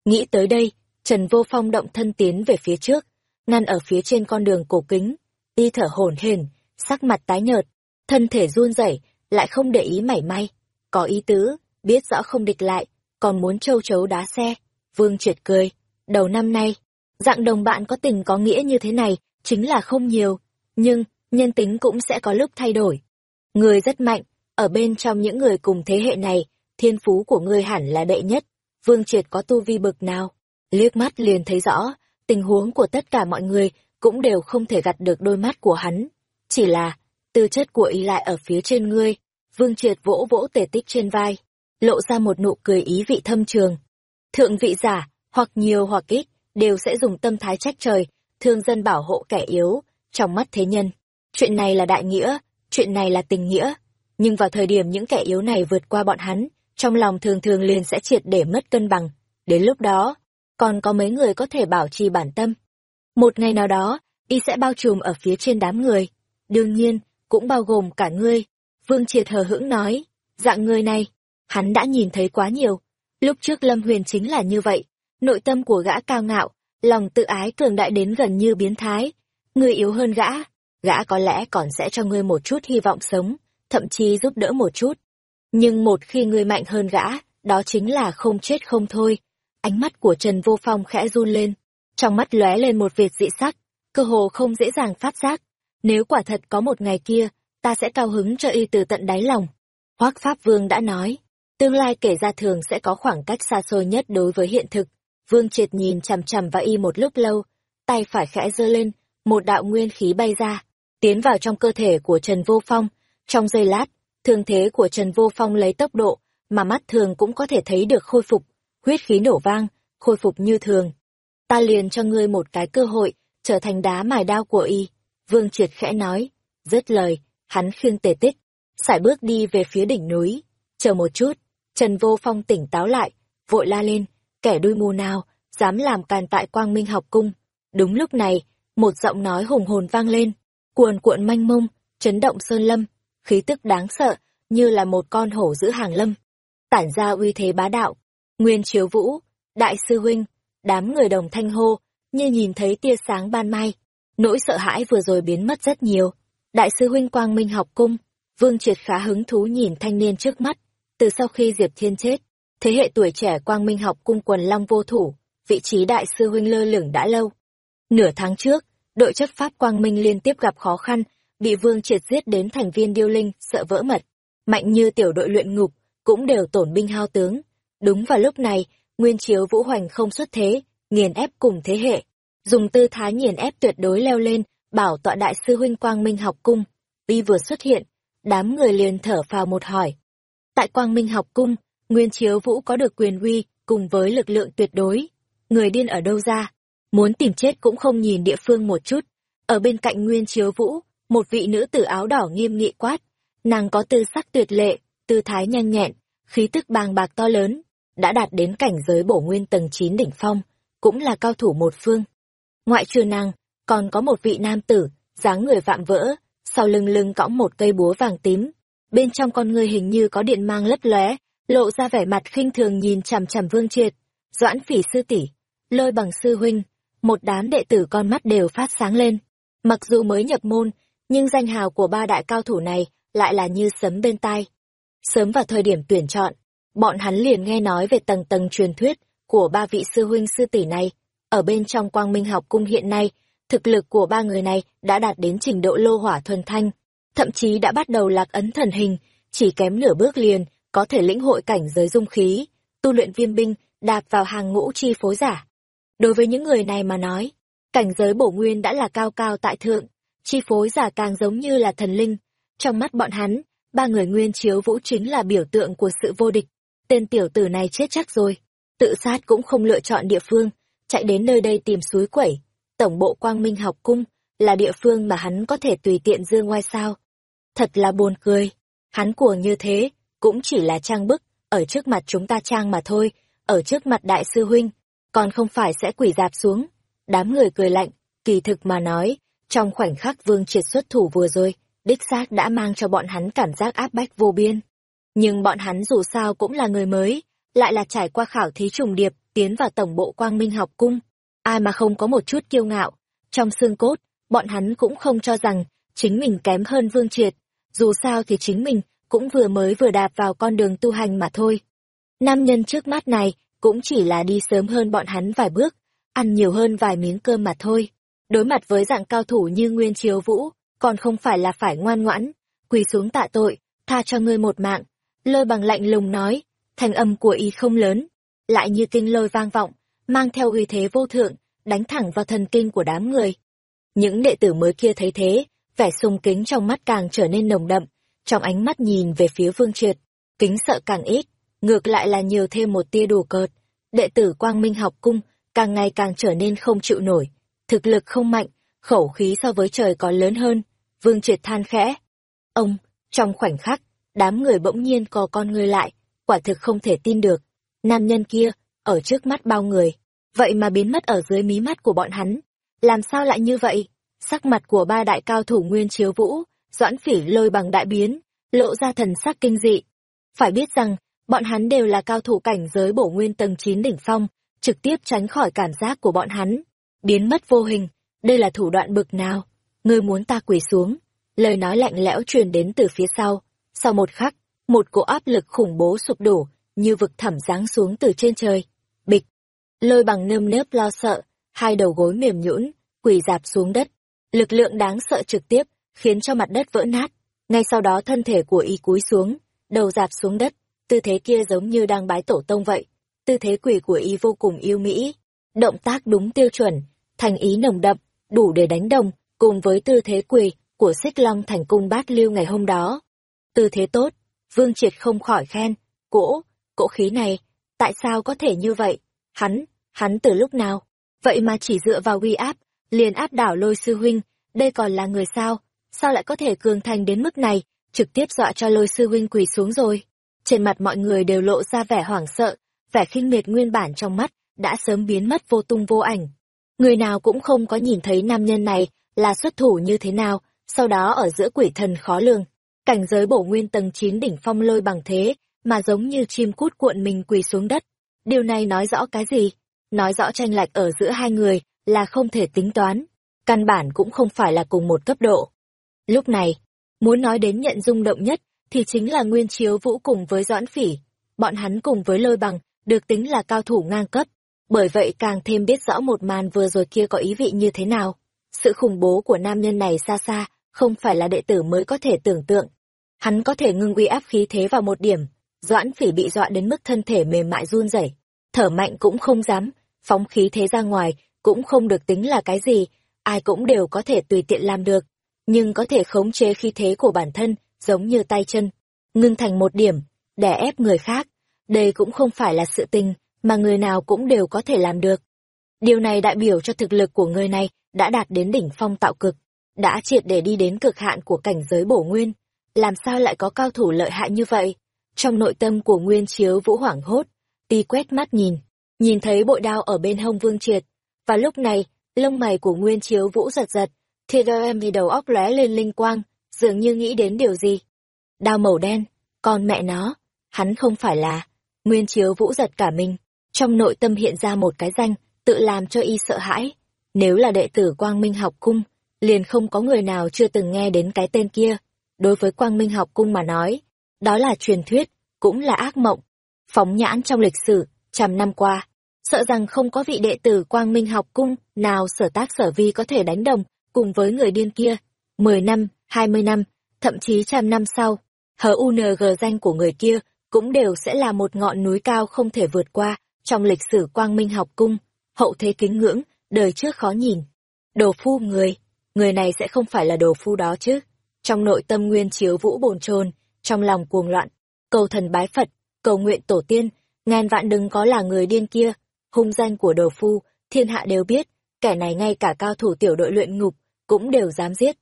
Nghĩ tới đây, Trần Vô Phong động thân tiến về phía trước, ngăn ở phía trên con đường cổ kính, y thở hổn hển, sắc mặt tái nhợt, thân thể run rẩy, lại không để ý mảy may, có ý tứ, biết rõ không địch lại, còn muốn châu chấu đá xe. Vương Triệt cười, đầu năm nay, dạng đồng bạn có tình có nghĩa như thế này, chính là không nhiều, nhưng, nhân tính cũng sẽ có lúc thay đổi. Người rất mạnh, ở bên trong những người cùng thế hệ này, thiên phú của ngươi hẳn là đệ nhất. Vương Triệt có tu vi bực nào? Liếc mắt liền thấy rõ, tình huống của tất cả mọi người cũng đều không thể gặt được đôi mắt của hắn. Chỉ là, tư chất của y lại ở phía trên ngươi. Vương Triệt vỗ vỗ tề tích trên vai, lộ ra một nụ cười ý vị thâm trường. Thượng vị giả, hoặc nhiều hoặc ít, đều sẽ dùng tâm thái trách trời, thương dân bảo hộ kẻ yếu, trong mắt thế nhân. Chuyện này là đại nghĩa, chuyện này là tình nghĩa. Nhưng vào thời điểm những kẻ yếu này vượt qua bọn hắn, trong lòng thường thường liền sẽ triệt để mất cân bằng. Đến lúc đó, còn có mấy người có thể bảo trì bản tâm. Một ngày nào đó, y sẽ bao trùm ở phía trên đám người. Đương nhiên, cũng bao gồm cả ngươi. Vương Triệt hờ hững nói, dạng người này, hắn đã nhìn thấy quá nhiều. Lúc trước Lâm Huyền chính là như vậy, nội tâm của gã cao ngạo, lòng tự ái cường đại đến gần như biến thái. Người yếu hơn gã, gã có lẽ còn sẽ cho ngươi một chút hy vọng sống, thậm chí giúp đỡ một chút. Nhưng một khi ngươi mạnh hơn gã, đó chính là không chết không thôi. Ánh mắt của Trần Vô Phong khẽ run lên, trong mắt lóe lên một vệt dị sắc, cơ hồ không dễ dàng phát giác. Nếu quả thật có một ngày kia, ta sẽ cao hứng cho y từ tận đáy lòng. Hoác Pháp Vương đã nói, tương lai kể ra thường sẽ có khoảng cách xa xôi nhất đối với hiện thực. Vương triệt nhìn chằm chằm vào y một lúc lâu, tay phải khẽ giơ lên, một đạo nguyên khí bay ra, tiến vào trong cơ thể của Trần Vô Phong. Trong giây lát, thương thế của Trần Vô Phong lấy tốc độ mà mắt thường cũng có thể thấy được khôi phục, huyết khí nổ vang, khôi phục như thường. Ta liền cho ngươi một cái cơ hội, trở thành đá mài đao của y. Vương Triệt khẽ nói, dứt lời, hắn khiêng tề tích, sải bước đi về phía đỉnh núi. Chờ một chút, Trần Vô Phong tỉnh táo lại, vội la lên, kẻ đuôi mù nào, dám làm càn tại quang minh học cung. Đúng lúc này, một giọng nói hùng hồn vang lên, cuồn cuộn manh mông, chấn động sơn lâm, khí tức đáng sợ, như là một con hổ giữ hàng lâm. Tản ra uy thế bá đạo. Nguyên chiếu vũ, đại sư huynh, đám người đồng thanh hô, như nhìn thấy tia sáng ban mai. Nỗi sợ hãi vừa rồi biến mất rất nhiều. Đại sư huynh Quang Minh học cung, Vương Triệt khá hứng thú nhìn thanh niên trước mắt. Từ sau khi Diệp Thiên chết, thế hệ tuổi trẻ Quang Minh học cung quần long vô thủ, vị trí đại sư huynh lơ lửng đã lâu. Nửa tháng trước, đội chấp pháp Quang Minh liên tiếp gặp khó khăn, bị Vương Triệt giết đến thành viên điêu linh, sợ vỡ mật. Mạnh như tiểu đội luyện ngục, cũng đều tổn binh hao tướng. Đúng vào lúc này, Nguyên Chiếu Vũ Hoành không xuất thế, nghiền ép cùng thế hệ. Dùng tư thái nghiền ép tuyệt đối leo lên, bảo tọa đại sư huynh Quang Minh học cung. Y vừa xuất hiện, đám người liền thở phào một hỏi. Tại Quang Minh học cung, Nguyên Chiếu Vũ có được quyền uy, cùng với lực lượng tuyệt đối. Người điên ở đâu ra? Muốn tìm chết cũng không nhìn địa phương một chút. Ở bên cạnh Nguyên Chiếu Vũ, một vị nữ tử áo đỏ nghiêm nghị quát. Nàng có tư sắc tuyệt lệ, tư thái nhanh nhẹn, khí tức bàng bạc to lớn, đã đạt đến cảnh giới bổ nguyên tầng 9 đỉnh phong, cũng là cao thủ một phương. Ngoại trừ nàng, còn có một vị nam tử, dáng người vạm vỡ, sau lưng lưng cõng một cây búa vàng tím. Bên trong con người hình như có điện mang lấp lóe, lộ ra vẻ mặt khinh thường nhìn chằm chằm Vương Triệt. Doãn Phỉ sư tỷ, Lôi Bằng sư huynh, một đám đệ tử con mắt đều phát sáng lên. Mặc dù mới nhập môn, nhưng danh hào của ba đại cao thủ này lại là như sấm bên tai. Sớm vào thời điểm tuyển chọn, bọn hắn liền nghe nói về tầng tầng truyền thuyết của ba vị sư huynh sư tỷ này. Ở bên trong quang minh học cung hiện nay, thực lực của ba người này đã đạt đến trình độ lô hỏa thuần thanh, thậm chí đã bắt đầu lạc ấn thần hình, chỉ kém nửa bước liền, có thể lĩnh hội cảnh giới dung khí, tu luyện viêm binh, đạp vào hàng ngũ chi phối giả. Đối với những người này mà nói, cảnh giới bổ nguyên đã là cao cao tại thượng, chi phối giả càng giống như là thần linh. Trong mắt bọn hắn, ba người nguyên chiếu vũ chính là biểu tượng của sự vô địch. Tên tiểu tử này chết chắc rồi. Tự sát cũng không lựa chọn địa phương, chạy đến nơi đây tìm suối quẩy. Tổng bộ Quang Minh học cung là địa phương mà hắn có thể tùy tiện dương ngoài sao. Thật là buồn cười. Hắn cuồng như thế, cũng chỉ là trang bức, ở trước mặt chúng ta trang mà thôi, ở trước mặt đại sư huynh, còn không phải sẽ quỷ dạp xuống. Đám người cười lạnh, kỳ thực mà nói, trong khoảnh khắc vương triệt xuất thủ vừa rồi, đích xác đã mang cho bọn hắn cảm giác áp bách vô biên. Nhưng bọn hắn dù sao cũng là người mới, lại là trải qua khảo thí trùng điệp, tiến vào tổng bộ quang minh học cung. Ai mà không có một chút kiêu ngạo, trong xương cốt, bọn hắn cũng không cho rằng chính mình kém hơn vương triệt. Dù sao thì chính mình cũng vừa mới vừa đạp vào con đường tu hành mà thôi. Nam nhân trước mắt này cũng chỉ là đi sớm hơn bọn hắn vài bước, ăn nhiều hơn vài miếng cơm mà thôi. Đối mặt với dạng cao thủ như Nguyên Chiếu Vũ, còn không phải là phải ngoan ngoãn, quỳ xuống tạ tội, tha cho ngươi một mạng. Lôi bằng lạnh lùng nói, thanh âm của y không lớn, lại như kinh lôi vang vọng, mang theo uy thế vô thượng, đánh thẳng vào thần kinh của đám người. Những đệ tử mới kia thấy thế, vẻ sung kính trong mắt càng trở nên nồng đậm, trong ánh mắt nhìn về phía Vương Triệt, kính sợ càng ít, ngược lại là nhiều thêm một tia đủ cợt. Đệ tử Quang Minh học cung càng ngày càng trở nên không chịu nổi, thực lực không mạnh, khẩu khí so với trời còn lớn hơn. Vương Triệt than khẽ. Ông, trong khoảnh khắc, đám người bỗng nhiên co con người lại, quả thực không thể tin được. Nam nhân kia, ở trước mắt bao người, vậy mà biến mất ở dưới mí mắt của bọn hắn. Làm sao lại như vậy? Sắc mặt của ba đại cao thủ nguyên chiếu vũ, doãn phỉ lôi bằng đại biến, lộ ra thần sắc kinh dị. Phải biết rằng, bọn hắn đều là cao thủ cảnh giới bổ nguyên tầng 9 đỉnh phong, trực tiếp tránh khỏi cảm giác của bọn hắn. Biến mất vô hình, đây là thủ đoạn bực nào? Ngươi muốn ta quỳ xuống? Lời nói lạnh lẽo truyền đến từ phía sau. Sau một khắc, một cỗ áp lực khủng bố sụp đổ, như vực thẳm giáng xuống từ trên trời. Bịch! Lôi bằng nơm nớp lo sợ, hai đầu gối mềm nhũn, quỳ dạp xuống đất. Lực lượng đáng sợ trực tiếp, khiến cho mặt đất vỡ nát. Ngay sau đó thân thể của y cúi xuống, đầu dạp xuống đất, tư thế kia giống như đang bái tổ tông vậy. Tư thế quỳ của y vô cùng yêu mỹ. Động tác đúng tiêu chuẩn, thành ý nồng đậm, đủ để đánh đồng, cùng với tư thế quỳ của xích long thành cung bát lưu ngày hôm đó. tư thế tốt, Vương Triệt không khỏi khen, cỗ, cỗ khí này, tại sao có thể như vậy? Hắn, hắn từ lúc nào? Vậy mà chỉ dựa vào uy áp, liền áp đảo lôi sư huynh, đây còn là người sao? Sao lại có thể cường thành đến mức này, trực tiếp dọa cho lôi sư huynh quỳ xuống rồi? Trên mặt mọi người đều lộ ra vẻ hoảng sợ, vẻ khinh miệt nguyên bản trong mắt, đã sớm biến mất vô tung vô ảnh. Người nào cũng không có nhìn thấy nam nhân này là xuất thủ như thế nào, sau đó ở giữa quỷ thần khó lường. Cảnh giới bổ nguyên tầng 9 đỉnh phong lôi bằng thế, mà giống như chim cút cuộn mình quỳ xuống đất. Điều này nói rõ cái gì? Nói rõ tranh lệch ở giữa hai người là không thể tính toán. Căn bản cũng không phải là cùng một cấp độ. Lúc này, muốn nói đến nhận rung động nhất, thì chính là Nguyên Chiếu Vũ cùng với Doãn Phỉ. Bọn hắn cùng với lôi bằng, được tính là cao thủ ngang cấp. Bởi vậy càng thêm biết rõ một màn vừa rồi kia có ý vị như thế nào. Sự khủng bố của nam nhân này xa xa, không phải là đệ tử mới có thể tưởng tượng. Hắn có thể ngưng uy áp khí thế vào một điểm, Doãn Phỉ bị dọa đến mức thân thể mềm mại run rẩy, thở mạnh cũng không dám, phóng khí thế ra ngoài cũng không được tính là cái gì, ai cũng đều có thể tùy tiện làm được, nhưng có thể khống chế khí thế của bản thân, giống như tay chân, ngưng thành một điểm, để ép người khác, đây cũng không phải là sự tình mà người nào cũng đều có thể làm được. Điều này đại biểu cho thực lực của người này đã đạt đến đỉnh phong tạo cực, đã triệt để đi đến cực hạn của cảnh giới bổ nguyên. Làm sao lại có cao thủ lợi hại như vậy? Trong nội tâm của Nguyên Chiếu Vũ hoảng hốt, ti quét mắt nhìn, nhìn thấy bội đao ở bên hông Vương Triệt. Và lúc này, lông mày của Nguyên Chiếu Vũ giật giật, thì em thì đầu óc lóe lên linh quang, dường như nghĩ đến điều gì. Đao màu đen, con mẹ nó, hắn không phải là... Nguyên Chiếu Vũ giật cả mình, trong nội tâm hiện ra một cái danh, tự làm cho y sợ hãi. Nếu là đệ tử Quang Minh học cung, liền không có người nào chưa từng nghe đến cái tên kia. Đối với Quang Minh học cung mà nói, đó là truyền thuyết, cũng là ác mộng. Phóng nhãn trong lịch sử, trăm năm qua, sợ rằng không có vị đệ tử Quang Minh học cung nào sở tác sở vi có thể đánh đồng cùng với người điên kia. Mười năm, hai mươi năm, thậm chí trăm năm sau, hờ UNG danh của người kia cũng đều sẽ là một ngọn núi cao không thể vượt qua trong lịch sử Quang Minh học cung, hậu thế kính ngưỡng, đời trước khó nhìn. Đồ phu người, người này sẽ không phải là đồ phu đó chứ. Trong nội tâm nguyên chiếu vũ bồn chồn trong lòng cuồng loạn, cầu thần bái Phật, cầu nguyện tổ tiên, ngàn vạn đừng có là người điên kia, hung danh của đồ phu, thiên hạ đều biết, kẻ này ngay cả cao thủ tiểu đội luyện ngục, cũng đều dám giết.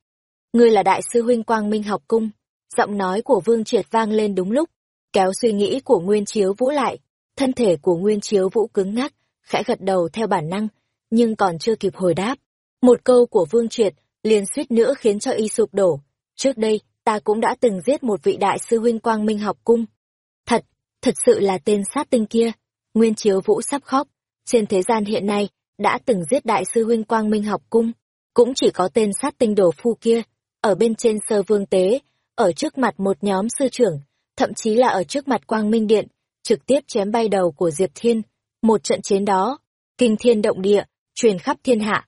Ngươi là đại sư huynh Quang Minh học cung, giọng nói của Vương Triệt vang lên đúng lúc, kéo suy nghĩ của Nguyên Chiếu Vũ lại, thân thể của Nguyên Chiếu Vũ cứng ngắc, khẽ gật đầu theo bản năng, nhưng còn chưa kịp hồi đáp. Một câu của Vương Triệt liền suýt nữa khiến cho y sụp đổ. Trước đây, ta cũng đã từng giết một vị đại sư huynh quang minh học cung. Thật, thật sự là tên sát tinh kia. Nguyên Chiếu Vũ sắp khóc. Trên thế gian hiện nay, đã từng giết đại sư huynh quang minh học cung. Cũng chỉ có tên sát tinh đồ phu kia, ở bên trên sơ vương tế, ở trước mặt một nhóm sư trưởng, thậm chí là ở trước mặt quang minh điện, trực tiếp chém bay đầu của Diệp Thiên. Một trận chiến đó, kinh thiên động địa, truyền khắp thiên hạ.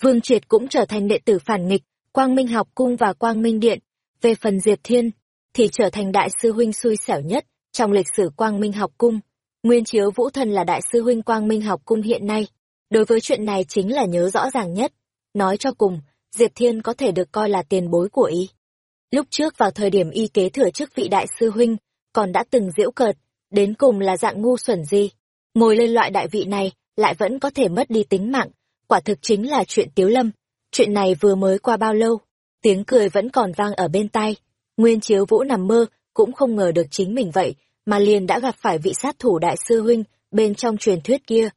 Vương Triệt cũng trở thành đệ tử phản nghịch, Quang Minh học cung và Quang Minh điện. Về phần Diệp Thiên, thì trở thành đại sư huynh xui xẻo nhất trong lịch sử Quang Minh học cung. Nguyên chiếu Vũ Thần là đại sư huynh Quang Minh học cung hiện nay. Đối với chuyện này chính là nhớ rõ ràng nhất. Nói cho cùng, Diệp Thiên có thể được coi là tiền bối của y. Lúc trước vào thời điểm y kế thừa chức vị đại sư huynh, còn đã từng diễu cợt, đến cùng là dạng ngu xuẩn gì. Ngồi lên loại đại vị này, lại vẫn có thể mất đi tính mạng, quả thực chính là chuyện tiếu lâm. Chuyện này vừa mới qua bao lâu, tiếng cười vẫn còn vang ở bên tai. Nguyên chiếu vũ nằm mơ, cũng không ngờ được chính mình vậy, mà liền đã gặp phải vị sát thủ đại sư huynh, bên trong truyền thuyết kia.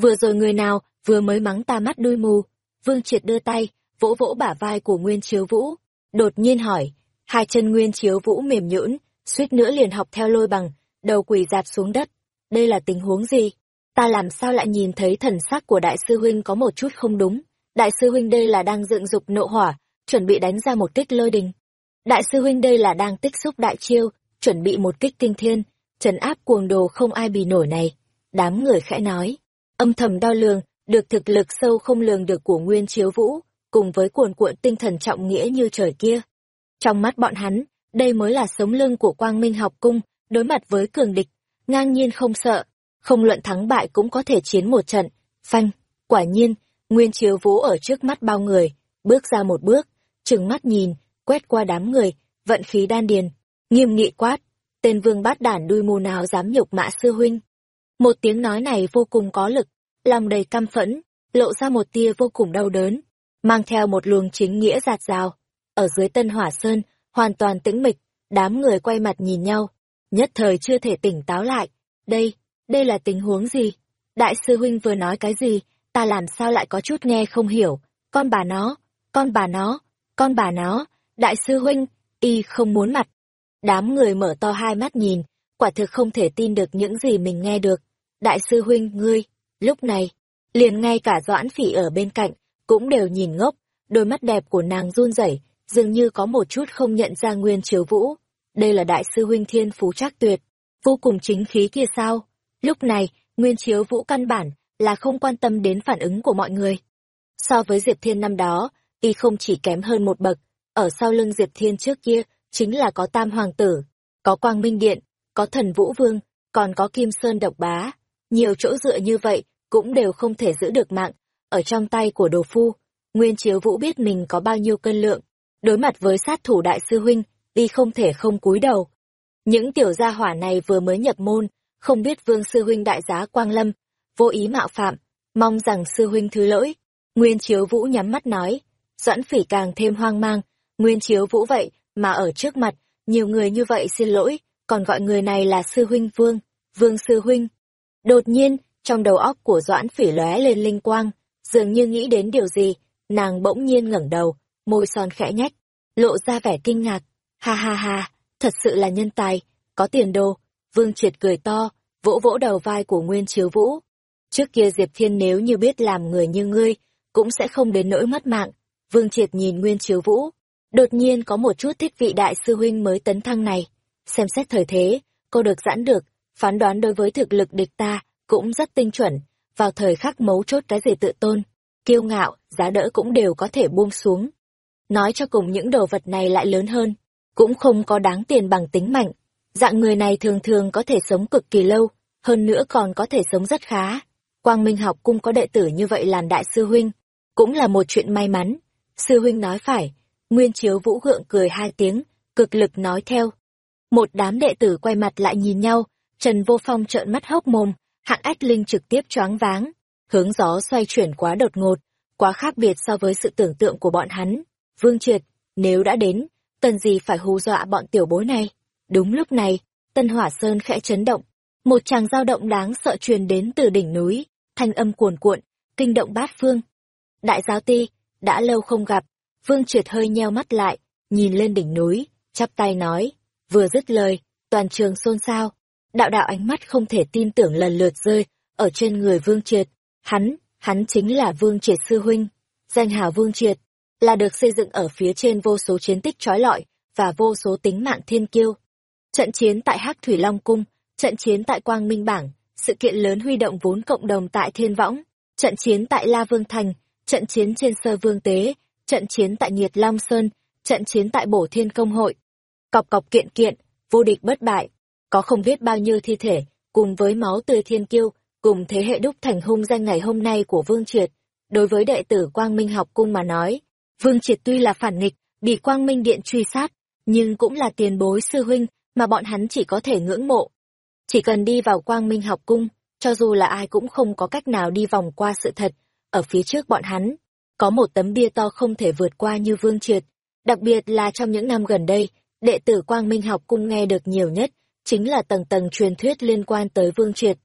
Vừa rồi người nào, vừa mới mắng ta mắt đuôi mù, vương triệt đưa tay, vỗ vỗ bả vai của Nguyên chiếu vũ, đột nhiên hỏi, hai chân Nguyên chiếu vũ mềm nhũn, suýt nữa liền học theo lôi bằng, đầu quỳ dạp xuống đất. Đây là tình huống gì? Ta làm sao lại nhìn thấy thần sắc của đại sư huynh có một chút không đúng? Đại sư huynh đây là đang dựng dục nộ hỏa, chuẩn bị đánh ra một kích lôi đình. Đại sư huynh đây là đang tích xúc đại chiêu, chuẩn bị một kích kinh thiên, trấn áp cuồng đồ không ai bì nổi này. Đám người khẽ nói, âm thầm đo lường, được thực lực sâu không lường được của Nguyên Chiếu Vũ, cùng với cuồn cuộn tinh thần trọng nghĩa như trời kia. Trong mắt bọn hắn, đây mới là sống lưng của Quang Minh học cung, đối mặt với cường địch, ngang nhiên không sợ, không luận thắng bại cũng có thể chiến một trận. Phanh, quả nhiên, Nguyên Chiếu Vũ ở trước mắt bao người, bước ra một bước, trừng mắt nhìn, quét qua đám người, vận khí đan điền, nghiêm nghị quát, tên vương bát đản đuôi mù nào dám nhục mạ sư huynh. Một tiếng nói này vô cùng có lực, lòng đầy căm phẫn, lộ ra một tia vô cùng đau đớn, mang theo một luồng chính nghĩa giạt rào. Ở dưới tân hỏa sơn, hoàn toàn tĩnh mịch, đám người quay mặt nhìn nhau, nhất thời chưa thể tỉnh táo lại. Đây, đây là tình huống gì? Đại sư huynh vừa nói cái gì, ta làm sao lại có chút nghe không hiểu, con bà nó, con bà nó, con bà nó, đại sư huynh, y không muốn mặt. Đám người mở to hai mắt nhìn, quả thực không thể tin được những gì mình nghe được. Đại sư huynh, ngươi, lúc này, liền ngay cả doãn phỉ ở bên cạnh, cũng đều nhìn ngốc, đôi mắt đẹp của nàng run rẩy dường như có một chút không nhận ra nguyên chiếu vũ. Đây là đại sư huynh thiên phú trác tuyệt, vô cùng chính khí kia sao? Lúc này, nguyên chiếu vũ căn bản là không quan tâm đến phản ứng của mọi người. So với Diệp Thiên năm đó, y không chỉ kém hơn một bậc, ở sau lưng Diệp Thiên trước kia, chính là có Tam Hoàng Tử, có Quang Minh Điện, có Thần Vũ Vương, còn có Kim Sơn Độc Bá. Nhiều chỗ dựa như vậy, cũng đều không thể giữ được mạng, ở trong tay của đồ phu. Nguyên Chiếu Vũ biết mình có bao nhiêu cân lượng, đối mặt với sát thủ đại sư huynh, y không thể không cúi đầu. Những tiểu gia hỏa này vừa mới nhập môn, không biết vương sư huynh đại giá Quang Lâm, vô ý mạo phạm, mong rằng sư huynh thứ lỗi. Nguyên Chiếu Vũ nhắm mắt nói, Doãn Phỉ càng thêm hoang mang, Nguyên Chiếu Vũ vậy mà ở trước mặt, nhiều người như vậy xin lỗi, còn gọi người này là sư huynh Vương, Vương sư huynh. Đột nhiên, trong đầu óc của Doãn Phỉ lóe lên linh quang, dường như nghĩ đến điều gì, nàng bỗng nhiên ngẩng đầu, môi son khẽ nhách, lộ ra vẻ kinh ngạc. Ha ha ha, thật sự là nhân tài, có tiền đồ. Vương Triệt cười to, vỗ vỗ đầu vai của Nguyên Chiếu Vũ. Trước kia Diệp Thiên nếu như biết làm người như ngươi, cũng sẽ không đến nỗi mất mạng. Vương Triệt nhìn Nguyên Chiếu Vũ, đột nhiên có một chút thích vị đại sư huynh mới tấn thăng này. Xem xét thời thế, cô được giãn được, phán đoán đối với thực lực địch ta, cũng rất tinh chuẩn, vào thời khắc mấu chốt cái gì tự tôn, kiêu ngạo, giá đỡ cũng đều có thể buông xuống. Nói cho cùng những đồ vật này lại lớn hơn, cũng không có đáng tiền bằng tính mạnh. Dạng người này thường thường có thể sống cực kỳ lâu, hơn nữa còn có thể sống rất khá. Quang Minh học cung có đệ tử như vậy làm đại sư huynh, cũng là một chuyện may mắn. Sư huynh nói phải, Nguyên Chiếu Vũ gượng cười hai tiếng, cực lực nói theo. Một đám đệ tử quay mặt lại nhìn nhau, Trần Vô Phong trợn mắt hốc mồm, hạng ách linh trực tiếp choáng váng. Hướng gió xoay chuyển quá đột ngột, quá khác biệt so với sự tưởng tượng của bọn hắn. Vương Triệt, nếu đã đến, cần gì phải hù dọa bọn tiểu bối này? Đúng lúc này, Tân Hỏa Sơn khẽ chấn động. Một tràng dao động đáng sợ truyền đến từ đỉnh núi, thanh âm cuồn cuộn, kinh động bát phương. Đại giáo ti, đã lâu không gặp, Vương Triệt hơi nheo mắt lại, nhìn lên đỉnh núi, chắp tay nói, vừa dứt lời, toàn trường xôn xao. Đạo đạo ánh mắt không thể tin tưởng lần lượt rơi, ở trên người Vương Triệt. Hắn, hắn chính là Vương Triệt Sư Huynh. Danh hào Vương Triệt, là được xây dựng ở phía trên vô số chiến tích trói lọi, và vô số tính mạng thiên kiêu. Trận chiến tại Hắc Thủy Long Cung, trận chiến tại Quang Minh Bảng, sự kiện lớn huy động vốn cộng đồng tại Thiên Võng, trận chiến tại La Vương Thành, trận chiến trên Sơ Vương Tế, trận chiến tại Nhiệt Long Sơn, trận chiến tại Bổ Thiên Công Hội. Cọc cọc kiện kiện, vô địch bất bại, có không biết bao nhiêu thi thể, cùng với máu tươi thiên kiêu, cùng thế hệ đúc thành hung danh ngày hôm nay của Vương Triệt. Đối với đệ tử Quang Minh học cung mà nói, Vương Triệt tuy là phản nghịch, bị Quang Minh Điện truy sát, nhưng cũng là tiền bối sư huynh mà bọn hắn chỉ có thể ngưỡng mộ. Chỉ cần đi vào Quang Minh học cung, cho dù là ai cũng không có cách nào đi vòng qua sự thật, ở phía trước bọn hắn, có một tấm bia to không thể vượt qua như Vương Triệt. Đặc biệt là trong những năm gần đây, đệ tử Quang Minh học cung nghe được nhiều nhất, chính là tầng tầng truyền thuyết liên quan tới Vương Triệt.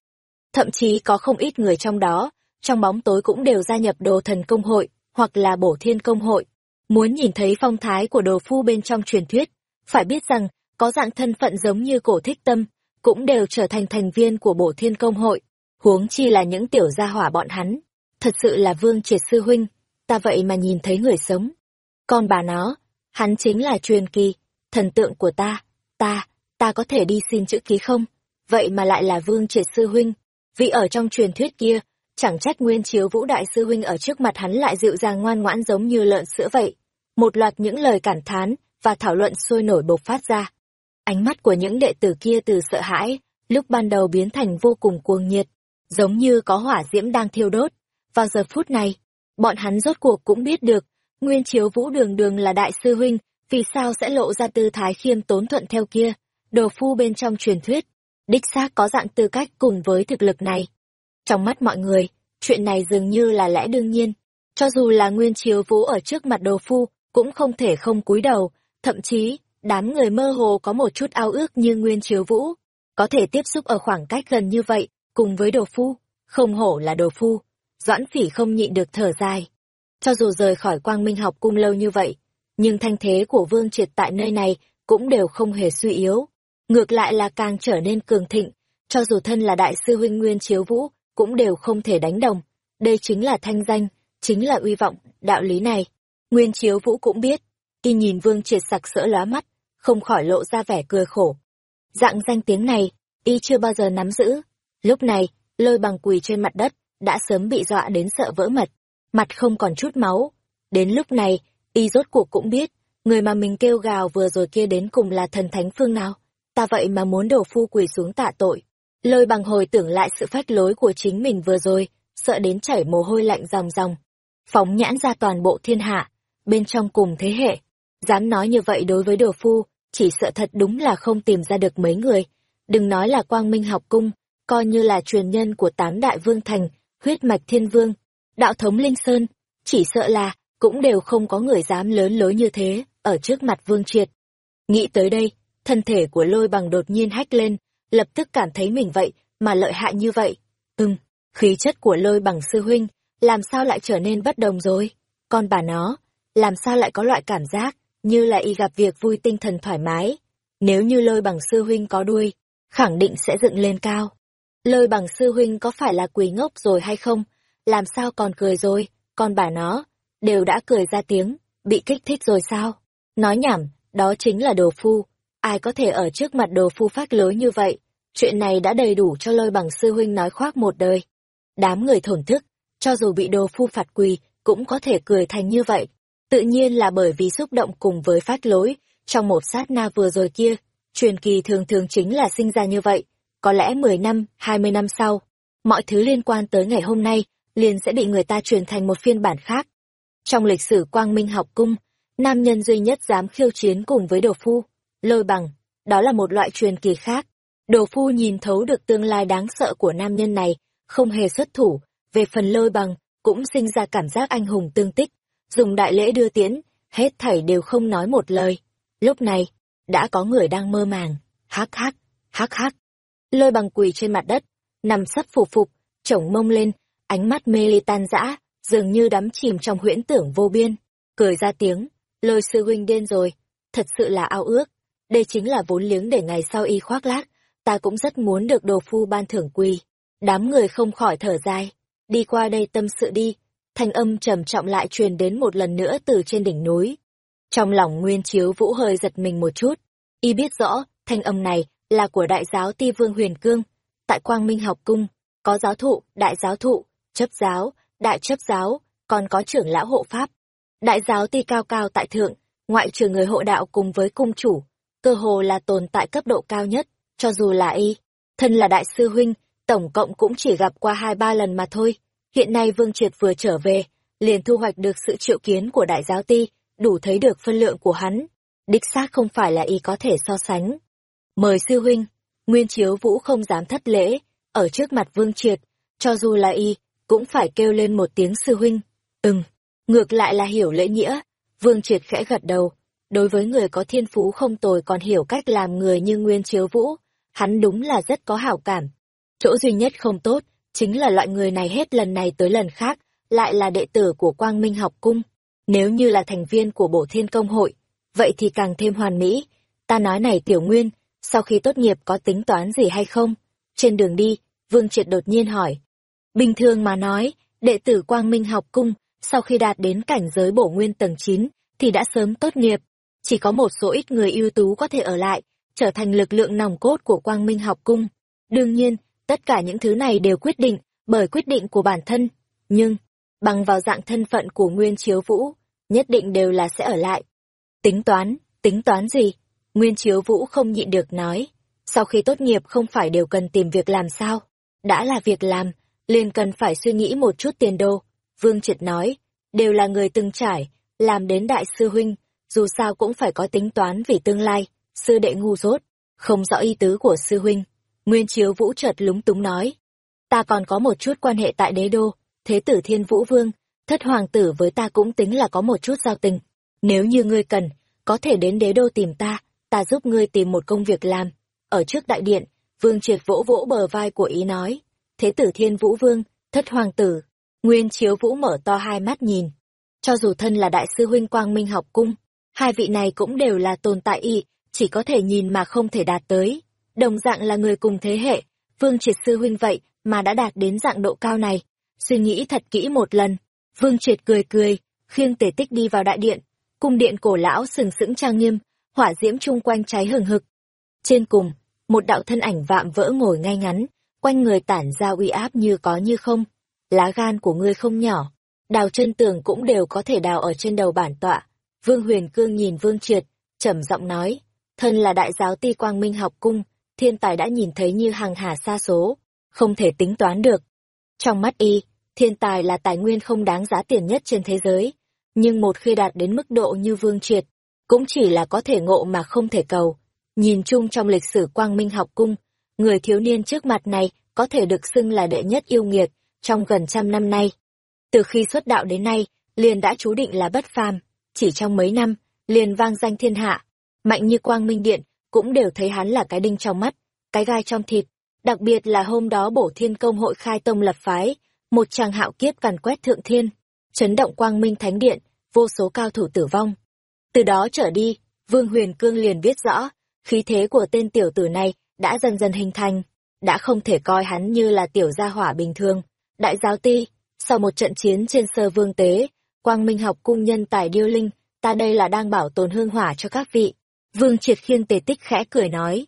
Thậm chí có không ít người trong đó, trong bóng tối cũng đều gia nhập đồ thần công hội, hoặc là bổ thiên công hội. Muốn nhìn thấy phong thái của đồ phu bên trong truyền thuyết, phải biết rằng, có dạng thân phận giống như cổ thích tâm, cũng đều trở thành thành viên của bổ thiên công hội, huống chi là những tiểu gia hỏa bọn hắn. Thật sự là vương triệt sư huynh, ta vậy mà nhìn thấy người sống. còn bà nó, hắn chính là truyền kỳ, thần tượng của ta, ta, ta có thể đi xin chữ ký không? Vậy mà lại là vương triệt sư huynh, vì ở trong truyền thuyết kia, chẳng trách nguyên chiếu vũ đại sư huynh ở trước mặt hắn lại dịu dàng ngoan ngoãn giống như lợn sữa vậy. Một loạt những lời cản thán và thảo luận sôi nổi bộc phát ra. Ánh mắt của những đệ tử kia từ sợ hãi, lúc ban đầu biến thành vô cùng cuồng nhiệt, giống như có hỏa diễm đang thiêu đốt. Vào giờ phút này, bọn hắn rốt cuộc cũng biết được, Nguyên Chiếu Vũ đường đường là đại sư huynh, vì sao sẽ lộ ra tư thái khiêm tốn thuận theo kia, đồ phu bên trong truyền thuyết, đích xác có dạng tư cách cùng với thực lực này. Trong mắt mọi người, chuyện này dường như là lẽ đương nhiên, cho dù là nguyên chiếu vũ ở trước mặt đồ phu, cũng không thể không cúi đầu, thậm chí, đám người mơ hồ có một chút ao ước như nguyên chiếu vũ, có thể tiếp xúc ở khoảng cách gần như vậy, cùng với đồ phu, không hổ là đồ phu. Doãn phỉ không nhịn được thở dài. Cho dù rời khỏi quang minh học cung lâu như vậy, nhưng thanh thế của vương triệt tại nơi này cũng đều không hề suy yếu. Ngược lại là càng trở nên cường thịnh, cho dù thân là đại sư huynh Nguyên Chiếu Vũ, cũng đều không thể đánh đồng. Đây chính là thanh danh, chính là uy vọng, đạo lý này. Nguyên Chiếu Vũ cũng biết, y nhìn vương triệt sặc sỡ lóa mắt, không khỏi lộ ra vẻ cười khổ. Dạng danh tiếng này, y chưa bao giờ nắm giữ. Lúc này, lôi bằng quỳ trên mặt đất, đã sớm bị dọa đến sợ vỡ mật, mặt không còn chút máu. Đến lúc này, y rốt cuộc cũng biết, người mà mình kêu gào vừa rồi kia đến cùng là thần thánh phương nào. Ta vậy mà muốn đổ phu quỳ xuống tạ tội. Lôi bằng hồi tưởng lại sự phách lối của chính mình vừa rồi, sợ đến chảy mồ hôi lạnh ròng ròng. Phóng nhãn ra toàn bộ thiên hạ, bên trong cùng thế hệ. Dám nói như vậy đối với đồ phu, chỉ sợ thật đúng là không tìm ra được mấy người. Đừng nói là quang minh học cung, coi như là truyền nhân của tám đại vương thành, huyết mạch thiên vương, đạo thống linh sơn, chỉ sợ là cũng đều không có người dám lớn lối như thế ở trước mặt vương triệt. Nghĩ tới đây, thân thể của lôi bằng đột nhiên hách lên, lập tức cảm thấy mình vậy mà lợi hại như vậy. Ừm, khí chất của lôi bằng sư huynh, làm sao lại trở nên bất đồng rồi? Con bà nó, làm sao lại có loại cảm giác như là y gặp việc vui tinh thần thoải mái? Nếu như lôi bằng sư huynh có đuôi, khẳng định sẽ dựng lên cao. Lôi bằng sư huynh có phải là quỳ ngốc rồi hay không? Làm sao còn cười rồi? Con bà nó, đều đã cười ra tiếng, bị kích thích rồi sao? Nói nhảm, đó chính là đồ phu. Ai có thể ở trước mặt đồ phu phát lối như vậy? Chuyện này đã đầy đủ cho lôi bằng sư huynh nói khoác một đời. Đám người thổn thức, cho dù bị đồ phu phạt quỳ, cũng có thể cười thành như vậy. Tự nhiên là bởi vì xúc động cùng với phát lối, trong một sát na vừa rồi kia, truyền kỳ thường thường chính là sinh ra như vậy có lẽ 10 năm, 20 năm sau, mọi thứ liên quan tới ngày hôm nay liền sẽ bị người ta truyền thành một phiên bản khác. Trong lịch sử quang minh học cung, nam nhân duy nhất dám khiêu chiến cùng với đồ phu, lôi bằng, đó là một loại truyền kỳ khác. Đồ phu nhìn thấu được tương lai đáng sợ của nam nhân này, không hề xuất thủ, về phần lôi bằng, cũng sinh ra cảm giác anh hùng tương tích, dùng đại lễ đưa tiễn, hết thảy đều không nói một lời. Lúc này, đã có người đang mơ màng, hắc hắc, hắc hắc, lôi bằng quỳ trên mặt đất, nằm sấp phục phục, chổng mông lên, ánh mắt mê ly tan rã, dường như đắm chìm trong huyễn tưởng vô biên. Cười ra tiếng, lôi sư huynh điên rồi, thật sự là ao ước. Đây chính là vốn liếng để ngày sau y khoác lác, ta cũng rất muốn được đồ phu ban thưởng quỳ. Đám người không khỏi thở dài, đi qua đây tâm sự đi, thanh âm trầm trọng lại truyền đến một lần nữa từ trên đỉnh núi. Trong lòng Nguyên Chiếu Vũ hơi giật mình một chút, y biết rõ, thanh âm này là của đại giáo ti vương huyền cương. Tại quang minh học cung có giáo thụ đại giáo thụ chấp giáo đại chấp giáo còn có trưởng lão hộ pháp. Đại giáo ti cao cao tại thượng ngoại trừ người hộ đạo cùng với cung chủ cơ hồ là tồn tại cấp độ cao nhất cho dù là y thân là đại sư huynh tổng cộng cũng chỉ gặp qua hai ba lần mà thôi hiện nay vương triệt vừa trở về liền thu hoạch được sự triệu kiến của đại giáo ti đủ thấy được phân lượng của hắn đích xác không phải là y có thể so sánh Mời sư huynh, Nguyên Chiếu Vũ không dám thất lễ, ở trước mặt Vương Triệt, cho dù là y, cũng phải kêu lên một tiếng sư huynh. Ừm, ngược lại là hiểu lễ nghĩa. Vương Triệt khẽ gật đầu, đối với người có thiên phú không tồi còn hiểu cách làm người như Nguyên Chiếu Vũ, hắn đúng là rất có hảo cảm. Chỗ duy nhất không tốt, chính là loại người này hết lần này tới lần khác, lại là đệ tử của Quang Minh học cung. Nếu như là thành viên của Bổ Thiên Công hội, vậy thì càng thêm hoàn mỹ. Ta nói này Tiểu Nguyên, sau khi tốt nghiệp có tính toán gì hay không? Trên đường đi, Vương Triệt đột nhiên hỏi. Bình thường mà nói, đệ tử Quang Minh học cung, sau khi đạt đến cảnh giới bổ nguyên tầng 9, thì đã sớm tốt nghiệp. Chỉ có một số ít người ưu tú có thể ở lại, trở thành lực lượng nòng cốt của Quang Minh học cung. Đương nhiên, tất cả những thứ này đều quyết định bởi quyết định của bản thân. Nhưng, bằng vào dạng thân phận của Nguyên Chiếu Vũ, nhất định đều là sẽ ở lại. Tính toán, tính toán gì? Nguyên Chiếu Vũ không nhịn được nói, sau khi tốt nghiệp không phải đều cần tìm việc làm sao? Đã là việc làm, liền cần phải suy nghĩ một chút tiền đô. Vương Triệt nói, đều là người từng trải, làm đến đại sư huynh, dù sao cũng phải có tính toán vì tương lai, sư đệ ngu dốt, không rõ ý tứ của sư huynh. Nguyên Chiếu Vũ chợt lúng túng nói, ta còn có một chút quan hệ tại đế đô, thế tử thiên vũ vương, thất hoàng tử với ta cũng tính là có một chút giao tình. Nếu như ngươi cần, có thể đến đế đô tìm ta, ta giúp ngươi tìm một công việc làm. Ở trước đại điện, vương triệt vỗ vỗ bờ vai của ý nói, thế tử thiên vũ vương, thất hoàng tử, nguyên chiếu vũ mở to hai mắt nhìn. Cho dù thân là đại sư huynh quang minh học cung, hai vị này cũng đều là tồn tại y, chỉ có thể nhìn mà không thể đạt tới. Đồng dạng là người cùng thế hệ, vương triệt sư huynh vậy mà đã đạt đến dạng độ cao này. Suy nghĩ thật kỹ một lần, vương triệt cười cười, khiêng tể tích đi vào đại điện, cung điện cổ lão sừng sững trang nghiêm, hỏa diễm chung quanh cháy hừng hực. Trên cùng, một đạo thân ảnh vạm vỡ ngồi ngay ngắn, quanh người tản ra uy áp như có như không. Lá gan của ngươi không nhỏ, đào chân tường cũng đều có thể đào ở trên đầu bản tọa. Vương Huyền Cương nhìn Vương Triệt, trầm giọng nói, thân là đại giáo ti quang minh học cung, thiên tài đã nhìn thấy như hàng hà xa số, không thể tính toán được. Trong mắt y, thiên tài là tài nguyên không đáng giá tiền nhất trên thế giới, nhưng một khi đạt đến mức độ như Vương Triệt, cũng chỉ là có thể ngộ mà không thể cầu. Nhìn chung trong lịch sử quang minh học cung, người thiếu niên trước mặt này có thể được xưng là đệ nhất yêu nghiệt trong gần trăm năm nay. Từ khi xuất đạo đến nay, liền đã chú định là bất phàm, chỉ trong mấy năm, liền vang danh thiên hạ, mạnh như quang minh điện, cũng đều thấy hắn là cái đinh trong mắt, cái gai trong thịt, đặc biệt là hôm đó bổ thiên công hội khai tông lập phái, một tràng hạo kiếp càn quét thượng thiên, chấn động quang minh thánh điện, vô số cao thủ tử vong. Từ đó trở đi, Vương Huyền Cương liền biết rõ, khí thế của tên tiểu tử này đã dần dần hình thành, đã không thể coi hắn như là tiểu gia hỏa bình thường. Đại giáo ti, sau một trận chiến trên sơ vương tế, quang minh học cung nhân tài điêu linh, ta đây là đang bảo tồn hương hỏa cho các vị. Vương triệt khiên tề tích khẽ cười nói.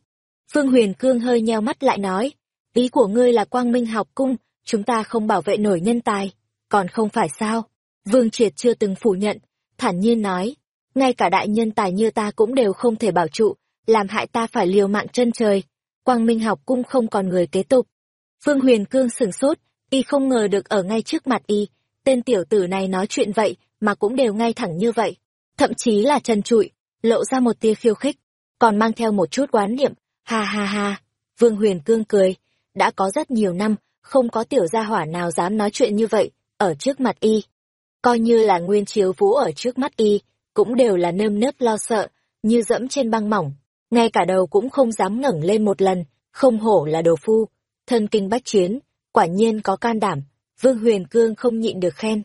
Phương huyền cương hơi nheo mắt lại nói, ý của ngươi là quang minh học cung, chúng ta không bảo vệ nổi nhân tài, còn không phải sao? Vương triệt chưa từng phủ nhận, thản nhiên nói, ngay cả đại nhân tài như ta cũng đều không thể bảo trụ, làm hại ta phải liều mạng chân trời. Quang Minh học cung không còn người kế tục. Phương Huyền Cương sửng sốt, y không ngờ được ở ngay trước mặt y, tên tiểu tử này nói chuyện vậy mà cũng đều ngay thẳng như vậy. Thậm chí là trần trụi, lộ ra một tia khiêu khích, còn mang theo một chút oán niệm, ha ha ha. Vương Huyền Cương cười, đã có rất nhiều năm, không có tiểu gia hỏa nào dám nói chuyện như vậy, ở trước mặt y. Coi như là nguyên chiếu vũ ở trước mắt y, cũng đều là nơm nớp lo sợ, như dẫm trên băng mỏng, ngay cả đầu cũng không dám ngẩng lên một lần, không hổ là đồ phu, thân kinh bách chiến, quả nhiên có can đảm, Vương Huyền Cương không nhịn được khen.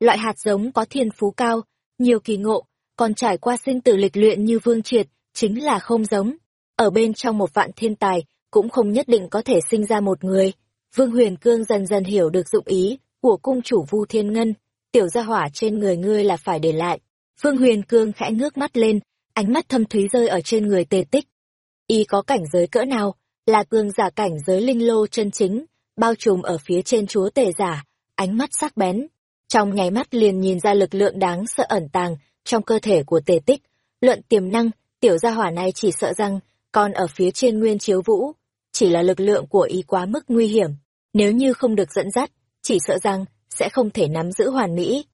Loại hạt giống có thiên phú cao, nhiều kỳ ngộ, còn trải qua sinh tử lịch luyện như Vương Triệt, chính là không giống. Ở bên trong một vạn thiên tài, cũng không nhất định có thể sinh ra một người. Vương Huyền Cương dần dần hiểu được dụng ý của cung chủ Vu Thiên Ngân, tiểu gia hỏa trên người ngươi là phải để lại. Vương Huyền Cương khẽ ngước mắt lên, ánh mắt thâm thúy rơi ở trên người tề tích. Y có cảnh giới cỡ nào, là cương giả cảnh giới linh lô chân chính, bao trùm ở phía trên chúa tề giả, ánh mắt sắc bén. Trong nháy mắt liền nhìn ra lực lượng đáng sợ ẩn tàng trong cơ thể của tề tích. Luận tiềm năng, tiểu gia hỏa này chỉ sợ rằng, còn ở phía trên nguyên chiếu vũ, chỉ là lực lượng của y quá mức nguy hiểm. Nếu như không được dẫn dắt, chỉ sợ rằng, sẽ không thể nắm giữ hoàn mỹ.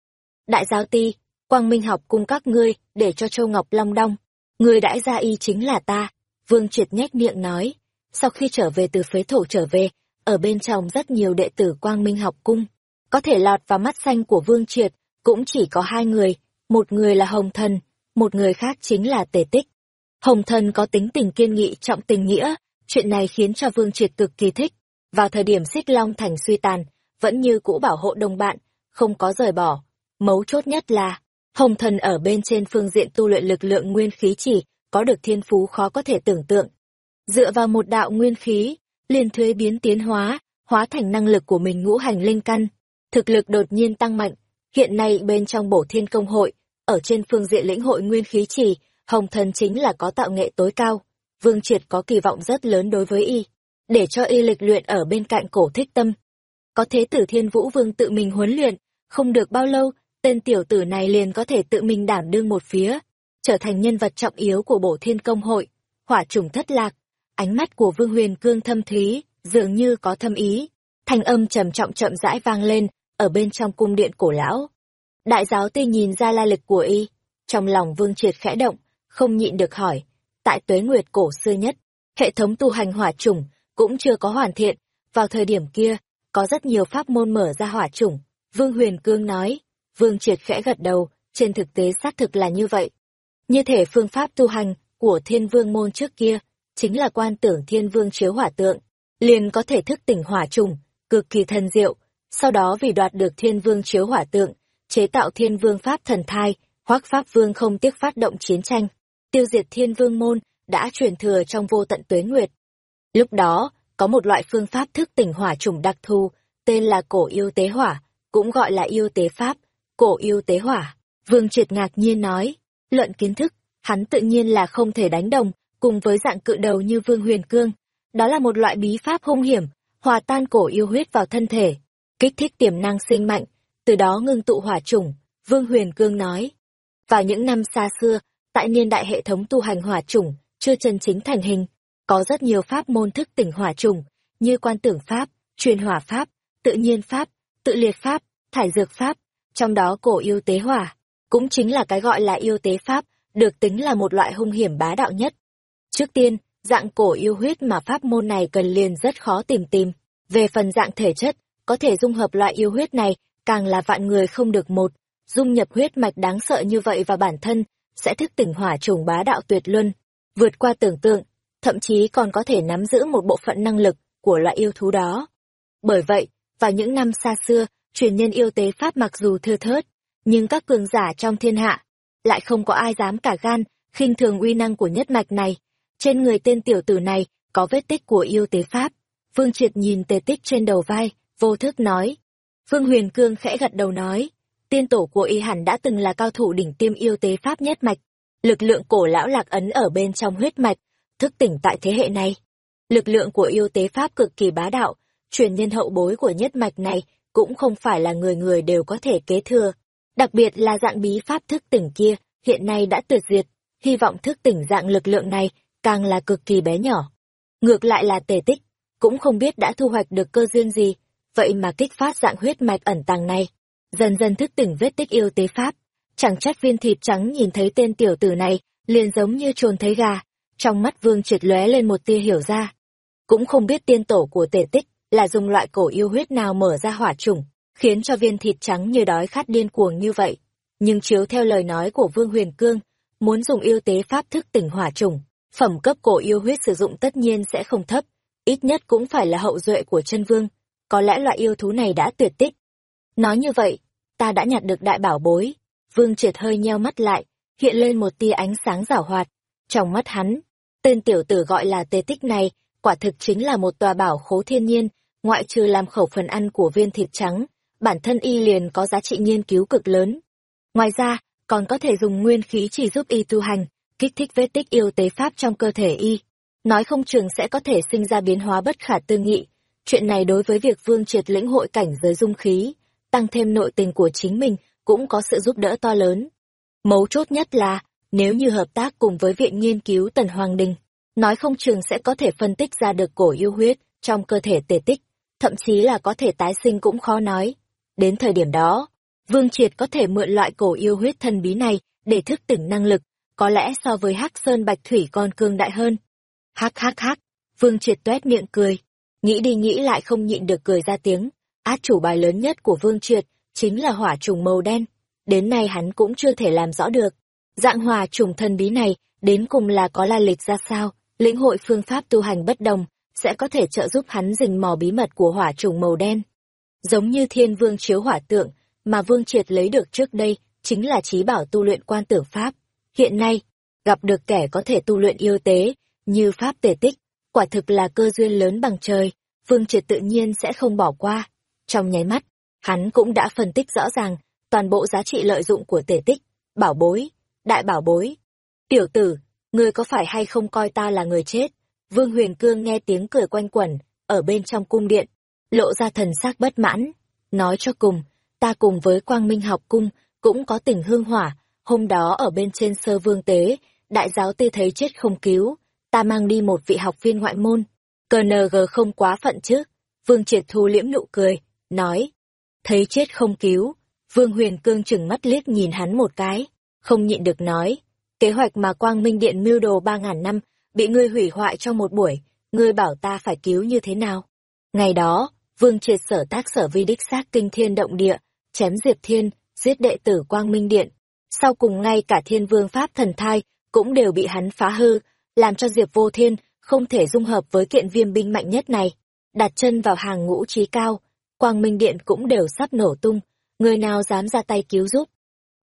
Đại giáo ti, Quang Minh học cung các ngươi, để cho Châu Ngọc Long đong. Người đãi gia y chính là ta. Vương Triệt nhếch miệng nói. Sau khi trở về từ phế thổ trở về, ở bên trong rất nhiều đệ tử Quang Minh học cung. Có thể lọt vào mắt xanh của Vương Triệt, cũng chỉ có hai người. Một người là Hồng Thần, một người khác chính là Tề Tích. Hồng Thần có tính tình kiên nghị trọng tình nghĩa, chuyện này khiến cho Vương Triệt cực kỳ thích. Vào thời điểm xích Long Thành suy tàn, vẫn như cũ bảo hộ đồng bạn, không có rời bỏ. Mấu chốt nhất là, Hồng thần ở bên trên phương diện tu luyện lực lượng nguyên khí chỉ, có được thiên phú khó có thể tưởng tượng. Dựa vào một đạo nguyên khí, liền thuế biến tiến hóa, hóa thành năng lực của mình ngũ hành linh căn. Thực lực đột nhiên tăng mạnh, hiện nay bên trong bổ thiên công hội, ở trên phương diện lĩnh hội nguyên khí chỉ, hồng thần chính là có tạo nghệ tối cao. Vương Triệt có kỳ vọng rất lớn đối với y, để cho y lịch luyện ở bên cạnh cổ thích tâm. Có thế tử thiên vũ vương tự mình huấn luyện, không được bao lâu tên tiểu tử này liền có thể tự mình đảm đương một phía, trở thành nhân vật trọng yếu của bổ thiên công hội, hỏa trùng thất lạc. Ánh mắt của Vương Huyền Cương thâm thúy, dường như có thâm ý. Thanh âm trầm trọng chậm rãi vang lên, ở bên trong cung điện cổ lão. Đại giáo ti nhìn ra la lịch của y, Trong lòng Vương Triệt khẽ động, không nhịn được hỏi, tại tuế nguyệt cổ xưa nhất, hệ thống tu hành hỏa chủng cũng chưa có hoàn thiện, vào thời điểm kia, có rất nhiều pháp môn mở ra hỏa chủng. Vương Huyền Cương nói, Vương Triệt khẽ gật đầu, trên thực tế xác thực là như vậy. Như thể phương pháp tu hành của thiên vương môn trước kia, chính là quan tưởng thiên vương chiếu hỏa tượng, liền có thể thức tỉnh hỏa trùng, cực kỳ thần diệu. Sau đó vì đoạt được thiên vương chiếu hỏa tượng, chế tạo thiên vương pháp thần thai, hoắc pháp vương không tiếc phát động chiến tranh, tiêu diệt thiên vương môn, đã truyền thừa trong vô tận tuế nguyệt. Lúc đó, có một loại phương pháp thức tỉnh hỏa trùng đặc thù, tên là cổ yêu tế hỏa, cũng gọi là yêu tế pháp, cổ yêu tế hỏa. Vương Triệt ngạc nhiên nói, luận kiến thức, hắn tự nhiên là không thể đánh đồng, cùng với dạng cự đầu như Vương Huyền Cương. Đó là một loại bí pháp hung hiểm, hòa tan cổ yêu huyết vào thân thể, kích thích tiềm năng sinh mạnh, từ đó ngưng tụ hỏa chủng, Vương Huyền Cương nói. Vào những năm xa xưa, tại niên đại hệ thống tu hành hỏa chủng, chưa chân chính thành hình, có rất nhiều pháp môn thức tỉnh hỏa chủng, như quan tưởng pháp, truyền hỏa pháp, tự nhiên pháp, tự liệt pháp, thải dược pháp, trong đó cổ yêu tế hỏa, cũng chính là cái gọi là yêu tế pháp, được tính là một loại hung hiểm bá đạo nhất. Trước tiên, dạng cổ yêu huyết mà pháp môn này cần liền rất khó tìm tìm. Về phần dạng thể chất, có thể dung hợp loại yêu huyết này, càng là vạn người không được một. Dung nhập huyết mạch đáng sợ như vậy vào bản thân, sẽ thức tỉnh hỏa trùng bá đạo tuyệt luân, vượt qua tưởng tượng, thậm chí còn có thể nắm giữ một bộ phận năng lực của loại yêu thú đó. Bởi vậy, vào những năm xa xưa, truyền nhân yêu tế pháp mặc dù thưa thớt, nhưng các cường giả trong thiên hạ lại không có ai dám cả gan khinh thường uy năng của nhất mạch này. Trên người tên tiểu tử này có vết tích của yêu tế pháp. Vương Triệt nhìn tề tích trên đầu vai, vô thức nói. Vương Huyền Cương khẽ gật đầu nói, tiên tổ của y hẳn đã từng là cao thủ đỉnh tiêm yêu tế pháp nhất mạch. Lực lượng cổ lão lạc ấn ở bên trong huyết mạch, thức tỉnh tại thế hệ này. Lực lượng của yêu tế pháp cực kỳ bá đạo, truyền nhân hậu bối của nhất mạch này cũng không phải là người người đều có thể kế thừa. Đặc biệt là dạng bí pháp thức tỉnh kia, hiện nay đã tuyệt diệt, hy vọng thức tỉnh dạng lực lượng này càng là cực kỳ bé nhỏ. Ngược lại là tề tích, cũng không biết đã thu hoạch được cơ duyên gì, vậy mà kích phát dạng huyết mạch ẩn tàng này, dần dần thức tỉnh vết tích yêu tế pháp. Chẳng trách viên thịt trắng nhìn thấy tên tiểu tử này, liền giống như trồn thấy gà, trong mắt vương triệt lóe lên một tia hiểu ra. Cũng không biết tiên tổ của tề tích là dùng loại cổ yêu huyết nào mở ra hỏa chủng, khiến cho viên thịt trắng như đói khát điên cuồng như vậy. Nhưng chiếu theo lời nói của Vương Huyền Cương, muốn dùng yêu tế pháp thức tỉnh hỏa chủng, phẩm cấp cổ yêu huyết sử dụng tất nhiên sẽ không thấp, ít nhất cũng phải là hậu duệ của chân vương, có lẽ loại yêu thú này đã tuyệt tích. Nói như vậy, ta đã nhặt được đại bảo bối, Vương Triệt hơi nheo mắt lại, hiện lên một tia ánh sáng giảo hoạt. Trong mắt hắn, tên tiểu tử gọi là tê tích này, quả thực chính là một tòa bảo khố thiên nhiên, ngoại trừ làm khẩu phần ăn của viên thịt trắng, bản thân y liền có giá trị nghiên cứu cực lớn. Ngoài ra, còn có thể dùng nguyên khí chỉ giúp y tu hành, kích thích vết tích yêu tế pháp trong cơ thể y. Nói không chừng sẽ có thể sinh ra biến hóa bất khả tư nghị. Chuyện này đối với việc vương triệt lĩnh hội cảnh giới dung khí, tăng thêm nội tình của chính mình cũng có sự giúp đỡ to lớn. Mấu chốt nhất là, nếu như hợp tác cùng với Viện Nghiên cứu Tần Hoàng Đình, nói không chừng sẽ có thể phân tích ra được cổ yêu huyết trong cơ thể tề tích, thậm chí là có thể tái sinh cũng khó nói. Đến thời điểm đó, Vương Triệt có thể mượn loại cổ yêu huyết thần bí này để thức tỉnh năng lực, có lẽ so với Hắc Sơn Bạch Thủy còn cương đại hơn. Hắc hắc hắc, Vương Triệt tuét miệng cười, nghĩ đi nghĩ lại không nhịn được cười ra tiếng, át chủ bài lớn nhất của Vương Triệt chính là hỏa trùng màu đen, đến nay hắn cũng chưa thể làm rõ được. Dạng hỏa trùng thần bí này đến cùng là có la lịch ra sao, lĩnh hội phương pháp tu hành bất đồng, sẽ có thể trợ giúp hắn rình mò bí mật của hỏa trùng màu đen. Giống như thiên vương chiếu hỏa tượng, mà vương triệt lấy được trước đây, chính là trí bảo tu luyện quan tưởng pháp. Hiện nay, gặp được kẻ có thể tu luyện yêu tế, như pháp tề tích, quả thực là cơ duyên lớn bằng trời, vương triệt tự nhiên sẽ không bỏ qua. Trong nháy mắt, hắn cũng đã phân tích rõ ràng toàn bộ giá trị lợi dụng của tề tích, bảo bối, đại bảo bối. Tiểu tử, ngươi có phải hay không coi ta là người chết? Vương Huyền Cương nghe tiếng cười quanh quẩn, ở bên trong cung điện, lộ ra thần sắc bất mãn. Nói cho cùng, ta cùng với Quang Minh học cung, cũng có tình hương hỏa, hôm đó ở bên trên sơ vương tế, đại giáo tư thấy chết không cứu, ta mang đi một vị học viên ngoại môn. Cờ NG không quá phận chứ? Vương Triệt thu liễm nụ cười, nói. Thấy chết không cứu, Vương Huyền Cương chừng mắt liếc nhìn hắn một cái. không nhịn được nói, kế hoạch mà Quang Minh Điện mưu đồ ba ngàn năm, bị ngươi hủy hoại trong một buổi, ngươi bảo ta phải cứu như thế nào? Ngày đó, Vương triệt sở tác sở vi đích xác kinh thiên động địa, chém Diệp Thiên, giết đệ tử Quang Minh Điện. Sau cùng ngay cả thiên vương Pháp thần thai cũng đều bị hắn phá hư, làm cho Diệp Vô Thiên không thể dung hợp với kiện viêm binh mạnh nhất này. Đặt chân vào hàng ngũ trí cao, Quang Minh Điện cũng đều sắp nổ tung, người nào dám ra tay cứu giúp.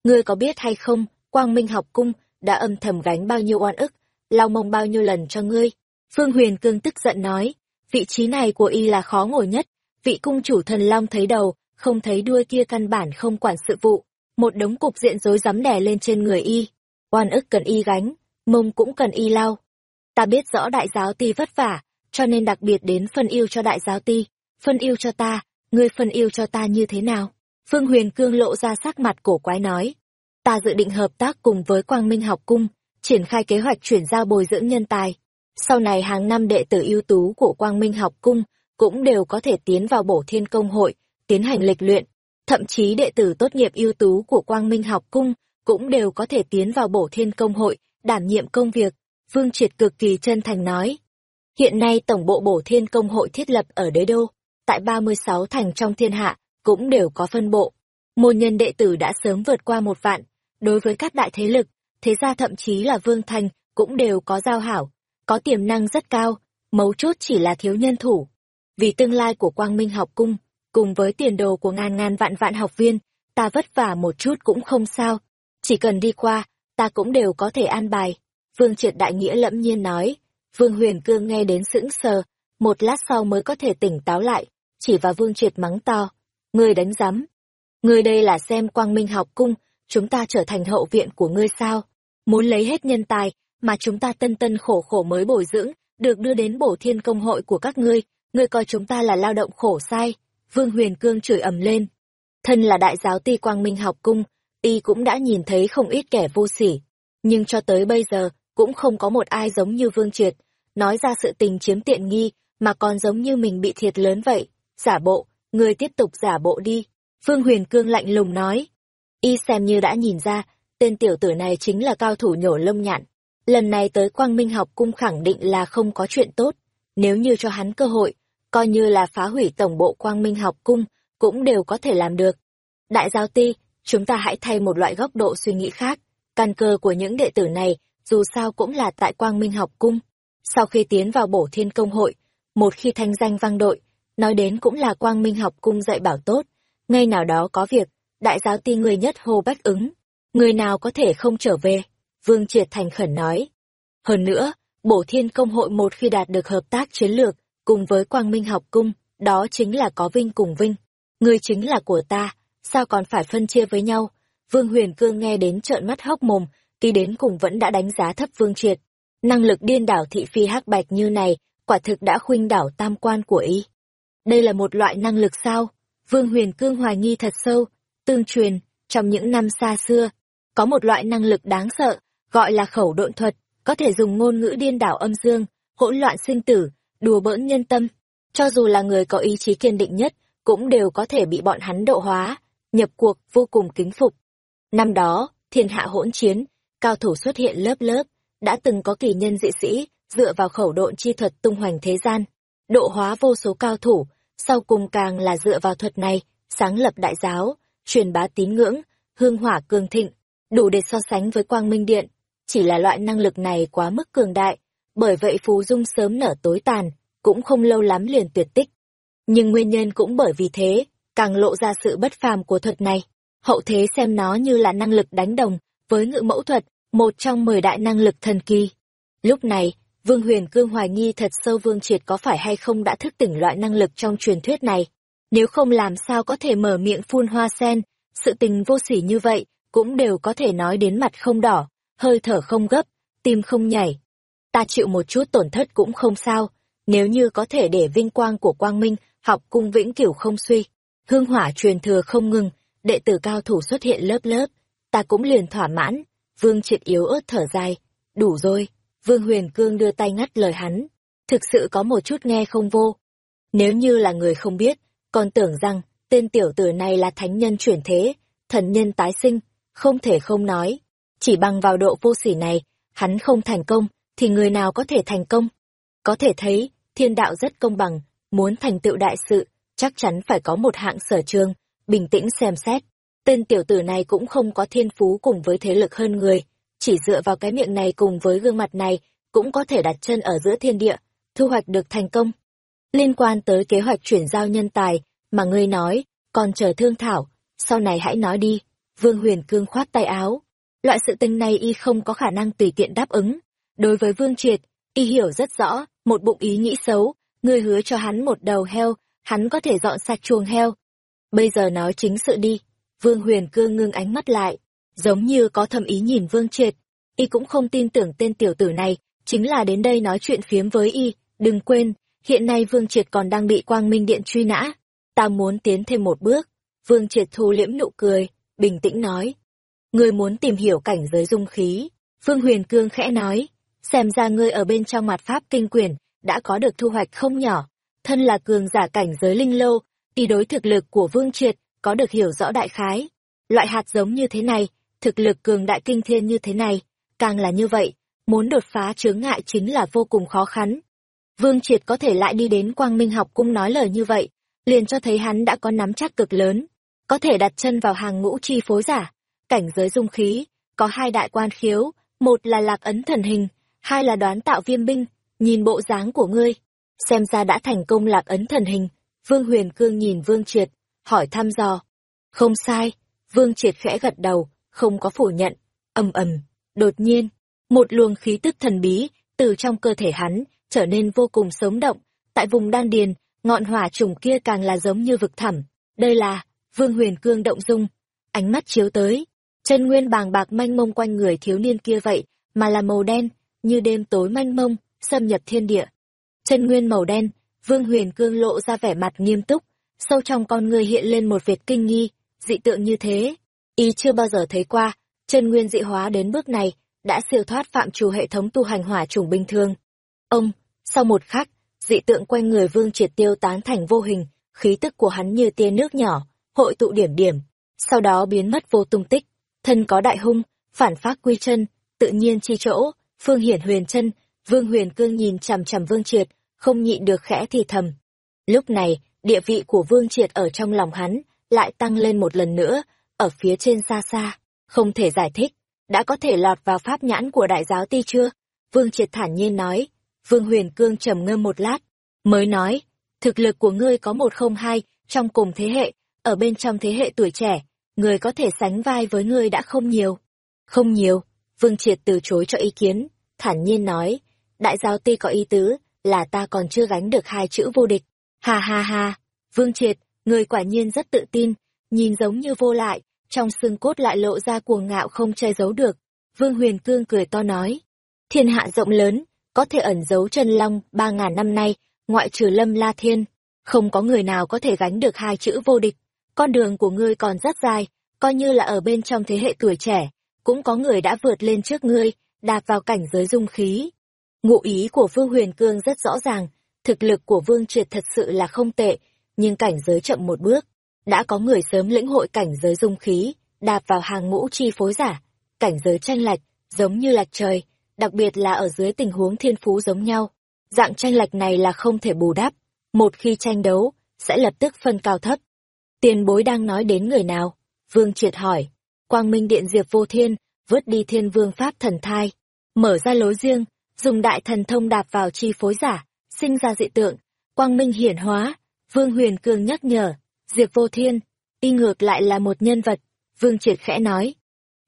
Ngươi có biết hay không, Quang Minh học cung đã âm thầm gánh bao nhiêu oan ức, lau mông bao nhiêu lần cho ngươi. Phương Huyền Cương tức giận nói, vị trí này của y là khó ngồi nhất, vị cung chủ thần long thấy đầu, không thấy đuôi kia căn bản không quản sự vụ, một đống cục diện rối rắm đè lên trên người y. Oan ức cần y gánh, mông cũng cần y lau. Ta biết rõ đại giáo ti vất vả, cho nên đặc biệt đến phân yêu cho đại giáo ti. Phân yêu cho ta, ngươi phân yêu cho ta như thế nào? Phương Huyền Cương lộ ra sắc mặt cổ quái nói. Ta dự định hợp tác cùng với Quang Minh học cung, triển khai kế hoạch chuyển giao bồi dưỡng nhân tài. Sau này hàng năm đệ tử ưu tú của Quang Minh học cung cũng đều có thể tiến vào bổ thiên công hội, tiến hành lịch luyện. Thậm chí đệ tử tốt nghiệp ưu tú của Quang Minh học cung cũng đều có thể tiến vào bổ thiên công hội, đảm nhiệm công việc. Vương Triệt cực kỳ chân thành nói. Hiện nay tổng bộ bổ thiên công hội thiết lập ở đế đô, tại 36 thành trong thiên hạ, cũng đều có phân bộ. Môn nhân đệ tử đã sớm vượt qua một vạn, đối với các đại thế lực, thế gia thậm chí là Vương Thành cũng đều có giao hảo, có tiềm năng rất cao, mấu chốt chỉ là thiếu nhân thủ. Vì tương lai của Quang Minh học cung, cùng với tiền đồ của ngàn ngàn vạn vạn học viên, ta vất vả một chút cũng không sao, chỉ cần đi qua, ta cũng đều có thể an bài. Vương Triệt đại nghĩa lẫm nhiên nói, Vương Huyền Cương nghe đến sững sờ, một lát sau mới có thể tỉnh táo lại, chỉ vào Vương Triệt mắng to, ngươi đánh giám. Ngươi đây là xem Quang Minh học cung, chúng ta trở thành hậu viện của ngươi sao? Muốn lấy hết nhân tài, mà chúng ta tân tân khổ khổ mới bồi dưỡng, được đưa đến bổ thiên công hội của các ngươi, ngươi coi chúng ta là lao động khổ sai. Vương Huyền Cương chửi ầm lên. Thân là đại giáo ti Quang Minh học cung, y cũng đã nhìn thấy không ít kẻ vô sỉ. Nhưng cho tới bây giờ, cũng không có một ai giống như Vương Triệt, nói ra sự tình chiếm tiện nghi, mà còn giống như mình bị thiệt lớn vậy. Giả bộ, người tiếp tục giả bộ đi. Vương Huyền Cương lạnh lùng nói. Y xem như đã nhìn ra, tên tiểu tử này chính là cao thủ nhổ lông nhạn. Lần này tới Quang Minh học cung khẳng định là không có chuyện tốt. Nếu như cho hắn cơ hội, coi như là phá hủy tổng bộ Quang Minh học cung, cũng đều có thể làm được. Đại giáo ti, chúng ta hãy thay một loại góc độ suy nghĩ khác. Căn cơ của những đệ tử này, dù sao cũng là tại Quang Minh học cung. Sau khi tiến vào bổ thiên công hội, một khi thanh danh vang đội, nói đến cũng là Quang Minh học cung dạy bảo tốt. Ngay nào đó có việc, đại giáo ti người nhất hô bách ứng. Người nào có thể không trở về? Vương Triệt thành khẩn nói. Hơn nữa, bổ thiên công hội một khi đạt được hợp tác chiến lược, cùng với Quang Minh học cung, đó chính là có vinh cùng vinh. Người chính là của ta, sao còn phải phân chia với nhau? Vương Huyền Cương nghe đến trợn mắt hốc mồm, tuy đến cùng vẫn đã đánh giá thấp Vương Triệt. Năng lực điên đảo thị phi hắc bạch như này, quả thực đã khuynh đảo tam quan của y. Đây là một loại năng lực sao? Vương Huyền Cương hoài nghi thật sâu, tương truyền, trong những năm xa xưa, có một loại năng lực đáng sợ, gọi là khẩu độn thuật, có thể dùng ngôn ngữ điên đảo âm dương, hỗn loạn sinh tử, đùa bỡn nhân tâm. Cho dù là người có ý chí kiên định nhất, cũng đều có thể bị bọn hắn độ hóa, nhập cuộc vô cùng kính phục. Năm đó, thiên hạ hỗn chiến, cao thủ xuất hiện lớp lớp, đã từng có kỳ nhân dị sĩ, dựa vào khẩu độn chi thuật tung hoành thế gian, độ hóa vô số cao thủ, sau cùng càng là dựa vào thuật này, sáng lập đại giáo, truyền bá tín ngưỡng, hương hỏa cường thịnh, đủ để so sánh với quang minh điện. Chỉ là loại năng lực này quá mức cường đại, bởi vậy Phú Dung sớm nở tối tàn, cũng không lâu lắm liền tuyệt tích. Nhưng nguyên nhân cũng bởi vì thế, càng lộ ra sự bất phàm của thuật này. Hậu thế xem nó như là năng lực đánh đồng với ngự mẫu thuật, một trong mười đại năng lực thần kỳ. Lúc này, Vương Huyền Cương hoài nghi thật sâu Vương Triệt có phải hay không đã thức tỉnh loại năng lực trong truyền thuyết này. Nếu không làm sao có thể mở miệng phun hoa sen, sự tình vô sỉ như vậy, cũng đều có thể nói đến mặt không đỏ, hơi thở không gấp, tim không nhảy. Ta chịu một chút tổn thất cũng không sao, nếu như có thể để vinh quang của Quang Minh, học cung vĩnh cửu không suy, hương hỏa truyền thừa không ngừng, đệ tử cao thủ xuất hiện lớp lớp, ta cũng liền thỏa mãn. Vương triệt yếu ớt thở dài, đủ rồi. Vương Huyền Cương đưa tay ngắt lời hắn, thực sự có một chút nghe không vô. Nếu như là người không biết, còn tưởng rằng tên tiểu tử này là thánh nhân chuyển thế, thần nhân tái sinh, không thể không nói. Chỉ bằng vào độ vô sỉ này, hắn không thành công, thì người nào có thể thành công? Có thể thấy, thiên đạo rất công bằng, muốn thành tựu đại sự, chắc chắn phải có một hạng sở trường, bình tĩnh xem xét. Tên tiểu tử này cũng không có thiên phú cùng với thế lực hơn người, chỉ dựa vào cái miệng này cùng với gương mặt này, cũng có thể đặt chân ở giữa thiên địa, thu hoạch được thành công. Liên quan tới kế hoạch chuyển giao nhân tài, mà ngươi nói, còn chờ thương thảo, sau này hãy nói đi. Vương Huyền Cương khoát tay áo. Loại sự tình này y không có khả năng tùy tiện đáp ứng. Đối với Vương Triệt, y hiểu rất rõ, một bụng ý nghĩ xấu, ngươi hứa cho hắn một đầu heo, hắn có thể dọn sạch chuồng heo. Bây giờ nói chính sự đi. Vương Huyền Cương ngưng ánh mắt lại, giống như có thầm ý nhìn Vương Triệt. Y cũng không tin tưởng tên tiểu tử này, chính là đến đây nói chuyện phiếm với y. Đừng quên, hiện nay Vương Triệt còn đang bị Quang Minh Điện truy nã. Ta muốn tiến thêm một bước. Vương Triệt thu liễm nụ cười, bình tĩnh nói. người muốn tìm hiểu cảnh giới dung khí. Vương Huyền Cương khẽ nói, xem ra ngươi ở bên trong mặt pháp kinh quyển, đã có được thu hoạch không nhỏ. Thân là cường giả cảnh giới linh lâu, y đối thực lực của Vương Triệt có được hiểu rõ đại khái. Loại hạt giống như thế này, thực lực cường đại kinh thiên như thế này, càng là như vậy, muốn đột phá chướng ngại chính là vô cùng khó khăn. Vương Triệt có thể lại đi đến Quang Minh học cung nói lời như vậy, liền cho thấy hắn đã có nắm chắc cực lớn, có thể đặt chân vào hàng ngũ chi phối giả. Cảnh giới dung khí, có hai đại quan khiếu, một là lạc ấn thần hình, hai là đoán tạo viêm binh, nhìn bộ dáng của ngươi. Xem ra đã thành công lạc ấn thần hình, Vương Huyền Cương nhìn Vương Triệt, hỏi thăm dò. Không sai, Vương Triệt khẽ gật đầu, không có phủ nhận. ầm ầm, đột nhiên, một luồng khí tức thần bí từ trong cơ thể hắn trở nên vô cùng sống động. Tại vùng đan điền, ngọn hỏa trùng kia càng là giống như vực thẳm. Đây là Vương Huyền Cương động dung, ánh mắt chiếu tới, chân nguyên bàng bạc manh mông quanh người thiếu niên kia vậy, mà là màu đen, như đêm tối manh mông, xâm nhập thiên địa. Chân nguyên màu đen, Vương Huyền Cương lộ ra vẻ mặt nghiêm túc, sâu trong con người hiện lên một vệt kinh nghi, dị tượng như thế, y chưa bao giờ thấy qua, chân nguyên dị hóa đến bước này, đã siêu thoát phạm trù hệ thống tu hành hỏa chủng bình thường. Ông, sau một khắc, dị tượng quanh người Vương Triệt tiêu tán thành vô hình, khí tức của hắn như tia nước nhỏ, hội tụ điểm điểm, sau đó biến mất vô tung tích, thân có đại hung, phản phát quy chân, tự nhiên chi chỗ, phương hiển huyền chân, Vương Huyền Cương nhìn chằm chằm Vương Triệt, không nhịn được khẽ thì thầm. Lúc này, địa vị của Vương Triệt ở trong lòng hắn lại tăng lên một lần nữa, ở phía trên xa xa, không thể giải thích, đã có thể lọt vào pháp nhãn của đại giáo ti chưa? Vương Triệt thản nhiên nói. Vương Huyền Cương trầm ngâm một lát, mới nói, thực lực của ngươi có một không hai trong cùng thế hệ, ở bên trong thế hệ tuổi trẻ, người có thể sánh vai với ngươi đã không nhiều. Không nhiều, Vương Triệt từ chối cho ý kiến, thản nhiên nói, đại giáo ti có ý tứ, là ta còn chưa gánh được hai chữ vô địch. Ha ha ha, Vương Triệt, người quả nhiên rất tự tin, nhìn giống như vô lại, trong xương cốt lại lộ ra cuồng ngạo không che giấu được. Vương Huyền Cương cười to nói, thiên hạ rộng lớn, có thể ẩn giấu chân long ba ngàn năm nay, ngoại trừ lâm la thiên, không có người nào có thể gánh được hai chữ vô địch. Con đường của ngươi còn rất dài, coi như là ở bên trong thế hệ tuổi trẻ, cũng có người đã vượt lên trước ngươi, đạp vào cảnh giới dung khí. Ngụ ý của Vương Huyền Cương rất rõ ràng, thực lực của Vương Triệt thật sự là không tệ, nhưng cảnh giới chậm một bước. Đã có người sớm lĩnh hội cảnh giới dung khí, đạp vào hàng ngũ chi phối giả, cảnh giới tranh lệch, giống như lạch trời, đặc biệt là ở dưới tình huống thiên phú giống nhau. Dạng tranh lệch này là không thể bù đắp, một khi tranh đấu, sẽ lập tức phân cao thấp. Tiền bối đang nói đến người nào? Vương Triệt hỏi. Quang Minh Điện Diệp Vô Thiên, vứt đi thiên vương pháp thần thai, mở ra lối riêng, dùng đại thần thông đạp vào chi phối giả, sinh ra dị tượng, Quang Minh hiển hóa. Vương Huyền Cương nhắc nhở, Diệp Vô Thiên, y ngược lại là một nhân vật, Vương Triệt khẽ nói.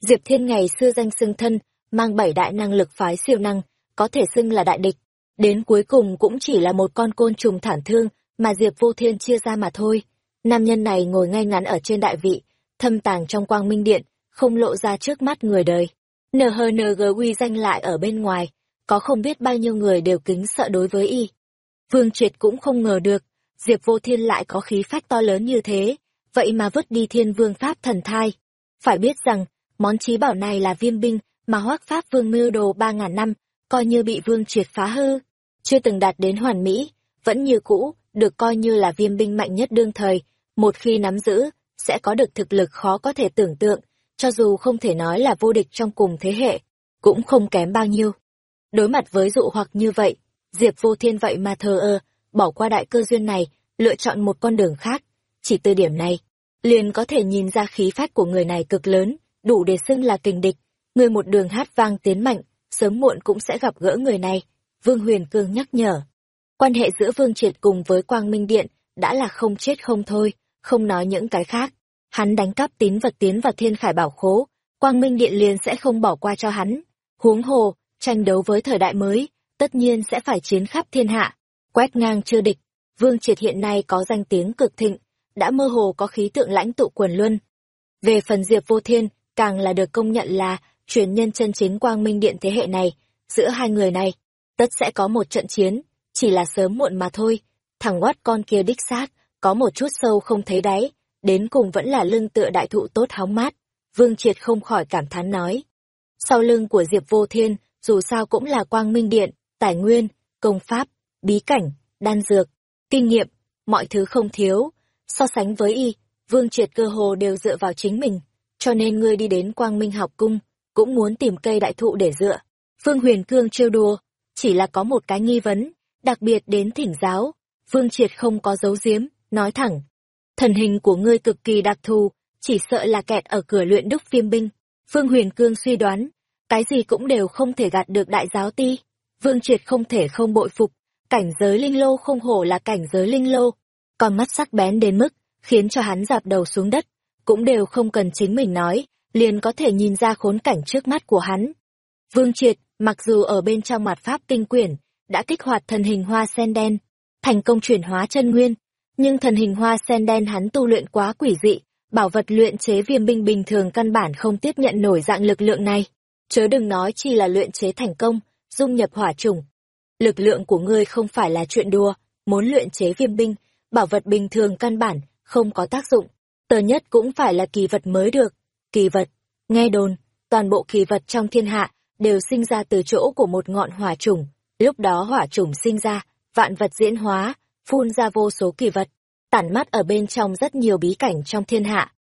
Diệp Thiên ngày xưa danh xưng thân, mang bảy đại năng lực phái siêu năng, có thể xưng là đại địch. Đến cuối cùng cũng chỉ là một con côn trùng thản thương mà Diệp Vô Thiên chia ra mà thôi. Nam nhân này ngồi ngay ngắn ở trên đại vị, thâm tàng trong quang minh điện, không lộ ra trước mắt người đời. NHNG uy danh lại ở bên ngoài, có không biết bao nhiêu người đều kính sợ đối với y. Vương Triệt cũng không ngờ được, Diệp Vô Thiên lại có khí phách to lớn như thế, vậy mà vứt đi thiên vương pháp thần thai. Phải biết rằng, món trí bảo này là viêm binh mà hoác pháp vương mưu đồ ba ngàn năm, coi như bị vương triệt phá hư, chưa từng đạt đến hoàn mỹ, vẫn như cũ, được coi như là viêm binh mạnh nhất đương thời, một khi nắm giữ, sẽ có được thực lực khó có thể tưởng tượng, cho dù không thể nói là vô địch trong cùng thế hệ, cũng không kém bao nhiêu. Đối mặt với dụ hoặc như vậy, Diệp Vô Thiên vậy mà thờ ơ, bỏ qua đại cơ duyên này, lựa chọn một con đường khác. Chỉ từ điểm này, liền có thể nhìn ra khí phách của người này cực lớn, đủ để xưng là kình địch. Người một đường hát vang tiến mạnh, sớm muộn cũng sẽ gặp gỡ người này. Vương Huyền Cương nhắc nhở. Quan hệ giữa Vương Triệt cùng với Quang Minh Điện đã là không chết không thôi, không nói những cái khác. Hắn đánh cắp tín vật tiến vào thiên khải bảo khố, Quang Minh Điện liền sẽ không bỏ qua cho hắn. Huống hồ, tranh đấu với thời đại mới, tất nhiên sẽ phải chiến khắp thiên hạ, quét ngang chưa địch. Vương Triệt hiện nay có danh tiếng cực thịnh, đã mơ hồ có khí tượng lãnh tụ quần luân. Về phần Diệp Vô Thiên, càng là được công nhận là truyền nhân chân chính Quang Minh Điện thế hệ này, giữa hai người này, tất sẽ có một trận chiến, chỉ là sớm muộn mà thôi. Thằng quát con kia đích xác, có một chút sâu không thấy đáy, đến cùng vẫn là lưng tựa đại thụ tốt hóng mát. Vương Triệt không khỏi cảm thán nói. Sau lưng của Diệp Vô Thiên, dù sao cũng là Quang Minh Điện, tài nguyên, công pháp, bí cảnh, đan dược, kinh nghiệm, mọi thứ không thiếu. So sánh với y, Vương Triệt cơ hồ đều dựa vào chính mình, cho nên ngươi đi đến Quang Minh học cung, cũng muốn tìm cây đại thụ để dựa. Phương Huyền Cương trêu đùa, chỉ là có một cái nghi vấn, đặc biệt đến thỉnh giáo. Vương Triệt không có dấu giếm, nói thẳng. Thần hình của ngươi cực kỳ đặc thù, chỉ sợ là kẹt ở cửa luyện đúc phiêm binh. Phương Huyền Cương suy đoán, cái gì cũng đều không thể gạt được đại giáo ti. Vương Triệt không thể không bội phục, cảnh giới linh lô không hổ là cảnh giới linh lô, còn mắt sắc bén đến mức, khiến cho hắn dạp đầu xuống đất, cũng đều không cần chính mình nói, liền có thể nhìn ra khốn cảnh trước mắt của hắn. Vương Triệt, mặc dù ở bên trong mặt pháp tinh quyển, đã kích hoạt thần hình hoa sen đen, thành công chuyển hóa chân nguyên, nhưng thần hình hoa sen đen hắn tu luyện quá quỷ dị, bảo vật luyện chế viêm binh bình thường căn bản không tiếp nhận nổi dạng lực lượng này. Chớ đừng nói chi là luyện chế thành công, dung nhập hỏa trùng. Lực lượng của ngươi không phải là chuyện đùa, muốn luyện chế viêm binh, bảo vật bình thường căn bản, không có tác dụng. Tờ nhất cũng phải là kỳ vật mới được. Kỳ vật, nghe đồn, toàn bộ kỳ vật trong thiên hạ đều sinh ra từ chỗ của một ngọn hỏa trùng. Lúc đó hỏa trùng sinh ra, vạn vật diễn hóa, phun ra vô số kỳ vật, tản mắt ở bên trong rất nhiều bí cảnh trong thiên hạ.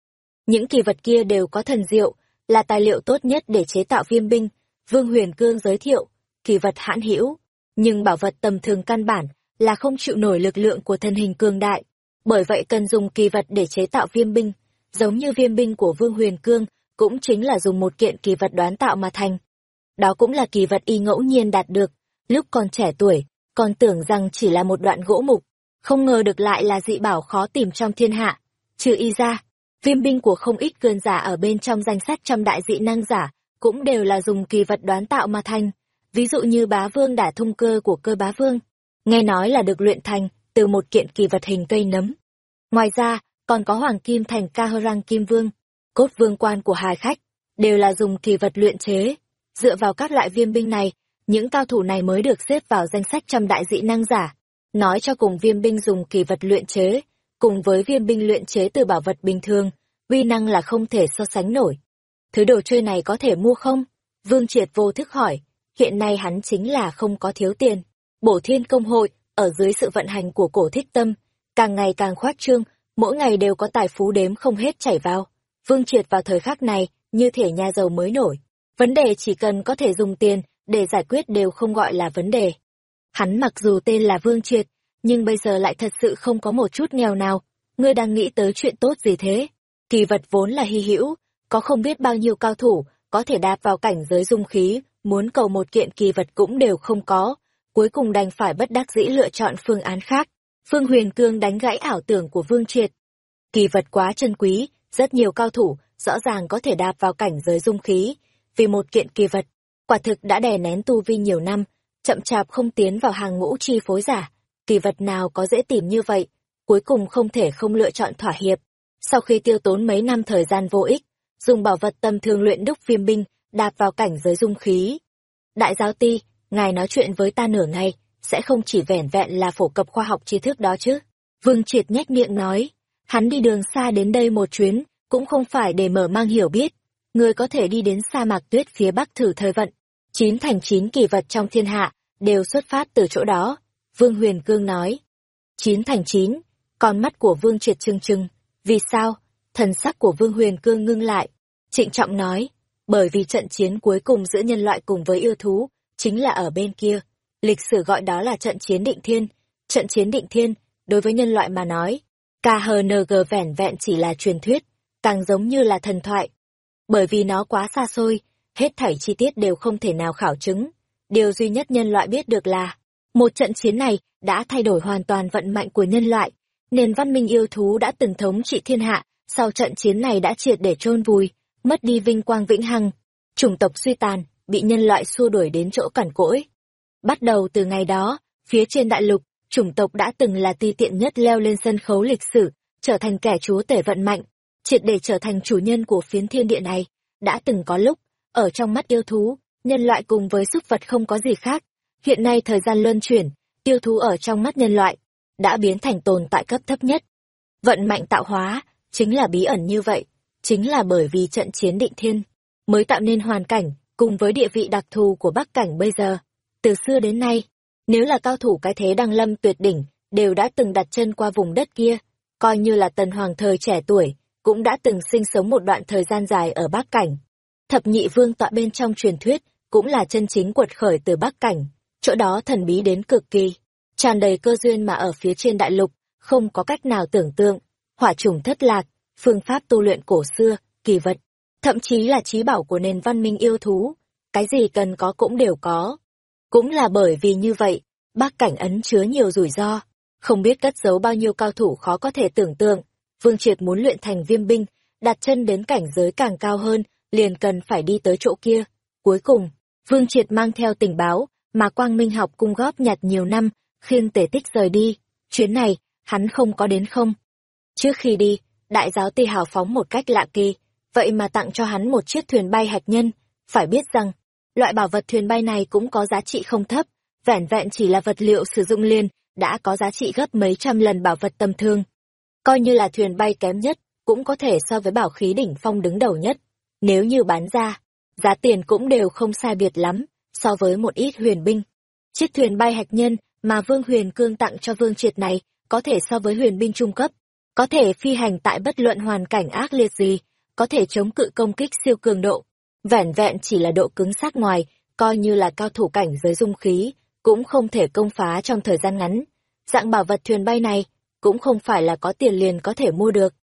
Những kỳ vật kia đều có thần diệu, là tài liệu tốt nhất để chế tạo viêm binh. Vương Huyền Cương giới thiệu, kỳ vật hãn hữu, nhưng bảo vật tầm thường căn bản là không chịu nổi lực lượng của thân hình cường đại. Bởi vậy cần dùng kỳ vật để chế tạo viêm binh, giống như viêm binh của Vương Huyền Cương, cũng chính là dùng một kiện kỳ vật đoán tạo mà thành. Đó cũng là kỳ vật y ngẫu nhiên đạt được, lúc còn trẻ tuổi, còn tưởng rằng chỉ là một đoạn gỗ mục, không ngờ được lại là dị bảo khó tìm trong thiên hạ. Trừ y ra, viêm binh của không ít cường giả ở bên trong danh sách trăm đại dị năng giả, cũng đều là dùng kỳ vật đoán tạo mà thành. Ví dụ như bá vương đả thông cơ của cơ bá vương, nghe nói là được luyện thành từ một kiện kỳ vật hình cây nấm. Ngoài ra, còn có hoàng kim thành ca hơ răng kim vương, cốt vương quan của hài khách, đều là dùng kỳ vật luyện chế. Dựa vào các loại viêm binh này, những cao thủ này mới được xếp vào danh sách trăm đại dị năng giả. Nói cho cùng viêm binh dùng kỳ vật luyện chế, cùng với viêm binh luyện chế từ bảo vật bình thường, uy năng là không thể so sánh nổi. Thứ đồ chơi này có thể mua không? Vương Triệt vô thức hỏi, hiện nay hắn chính là không có thiếu tiền. Bổ thiên công hội, ở dưới sự vận hành của cổ thích tâm, càng ngày càng khoác trương, mỗi ngày đều có tài phú đếm không hết chảy vào. Vương Triệt vào thời khắc này, như thể nhà giàu mới nổi. Vấn đề chỉ cần có thể dùng tiền để giải quyết đều không gọi là vấn đề. Hắn mặc dù tên là Vương Triệt, nhưng bây giờ lại thật sự không có một chút nghèo nào. Ngươi đang nghĩ tới chuyện tốt gì thế? Kỳ vật vốn là hy hữu, có không biết bao nhiêu cao thủ, có thể đạp vào cảnh giới dung khí, muốn cầu một kiện kỳ vật cũng đều không có, cuối cùng đành phải bất đắc dĩ lựa chọn phương án khác. Phương Huyền Cương đánh gãy ảo tưởng của Vương Triệt. Kỳ vật quá chân quý, rất nhiều cao thủ, rõ ràng có thể đạp vào cảnh giới dung khí, vì một kiện kỳ vật, quả thực đã đè nén tu vi nhiều năm, chậm chạp không tiến vào hàng ngũ chi phối giả. Kỳ vật nào có dễ tìm như vậy, cuối cùng không thể không lựa chọn thỏa hiệp. Sau khi tiêu tốn mấy năm thời gian vô ích, dùng bảo vật tầm thường luyện đúc viêm binh, đạp vào cảnh giới dung khí. Đại giáo ti, ngài nói chuyện với ta nửa ngày, sẽ không chỉ vẻn vẹn là phổ cập khoa học tri thức đó chứ. Vương Triệt nhếch miệng nói, hắn đi đường xa đến đây một chuyến, cũng không phải để mở mang hiểu biết. Người có thể đi đến sa mạc tuyết phía bắc thử thời vận. Chín thành chín kỳ vật trong thiên hạ, đều xuất phát từ chỗ đó. Vương Huyền Cương nói. Chín thành chín, con mắt của Vương Triệt trưng trưng. Vì sao? Thần sắc của Vương Huyền Cương ngưng lại. trịnh trọng nói, bởi vì trận chiến cuối cùng giữa nhân loại cùng với yêu thú, chính là ở bên kia. Lịch sử gọi đó là trận chiến định thiên. Trận chiến định thiên, đối với nhân loại mà nói, KHNG vẻn vẹn chỉ là truyền thuyết, càng giống như là thần thoại. Bởi vì nó quá xa xôi, hết thảy chi tiết đều không thể nào khảo chứng. Điều duy nhất nhân loại biết được là, một trận chiến này đã thay đổi hoàn toàn vận mệnh của nhân loại. Nền văn minh yêu thú đã từng thống trị thiên hạ, sau trận chiến này đã triệt để chôn vùi, mất đi vinh quang vĩnh hằng. Chủng tộc suy tàn, bị nhân loại xua đuổi đến chỗ cằn cỗi. Bắt đầu từ ngày đó, phía trên đại lục, chủng tộc đã từng là ti tiện nhất leo lên sân khấu lịch sử, trở thành kẻ chúa tể vận mạnh, triệt để trở thành chủ nhân của phiến thiên địa này. Đã từng có lúc, ở trong mắt yêu thú, nhân loại cùng với súc vật không có gì khác. Hiện nay thời gian luân chuyển, yêu thú ở trong mắt nhân loại, đã biến thành tồn tại cấp thấp nhất. Vận mạnh tạo hóa, chính là bí ẩn như vậy, chính là bởi vì trận chiến định thiên, mới tạo nên hoàn cảnh, cùng với địa vị đặc thù của Bắc Cảnh bây giờ. Từ xưa đến nay, nếu là cao thủ cái thế đăng lâm tuyệt đỉnh, đều đã từng đặt chân qua vùng đất kia, coi như là tần hoàng thời trẻ tuổi, cũng đã từng sinh sống một đoạn thời gian dài ở Bắc Cảnh. Thập nhị vương tọa bên trong truyền thuyết, cũng là chân chính quật khởi từ Bắc Cảnh, chỗ đó thần bí đến cực kỳ, tràn đầy cơ duyên mà ở phía trên đại lục, không có cách nào tưởng tượng, hỏa trùng thất lạc, phương pháp tu luyện cổ xưa, kỳ vật, thậm chí là trí bảo của nền văn minh yêu thú, cái gì cần có cũng đều có. Cũng là bởi vì như vậy, bác cảnh ấn chứa nhiều rủi ro, không biết cất giấu bao nhiêu cao thủ khó có thể tưởng tượng. Vương Triệt muốn luyện thành viêm binh, đặt chân đến cảnh giới càng cao hơn, liền cần phải đi tới chỗ kia. Cuối cùng, Vương Triệt mang theo tình báo, mà Quang Minh học cung góp nhặt nhiều năm, khiêng tể tích rời đi. Chuyến này, hắn không có đến không. Trước khi đi, đại giáo ti hào phóng một cách lạ kỳ, vậy mà tặng cho hắn một chiếc thuyền bay hạt nhân. Phải biết rằng, loại bảo vật thuyền bay này cũng có giá trị không thấp, vẻn vẹn chỉ là vật liệu sử dụng liền, đã có giá trị gấp mấy trăm lần bảo vật tầm thường. Coi như là thuyền bay kém nhất, cũng có thể so với bảo khí đỉnh phong đứng đầu nhất. Nếu như bán ra, giá tiền cũng đều không sai biệt lắm, so với một ít huyền binh. Chiếc thuyền bay hạch nhân mà Vương Huyền Cương tặng cho Vương Triệt này, có thể so với huyền binh trung cấp, có thể phi hành tại bất luận hoàn cảnh ác liệt gì, có thể chống cự công kích siêu cường độ. Vẻn vẹn chỉ là độ cứng sát ngoài, coi như là cao thủ cảnh giới dung khí, cũng không thể công phá trong thời gian ngắn. Dạng bảo vật thuyền bay này, cũng không phải là có tiền liền có thể mua được.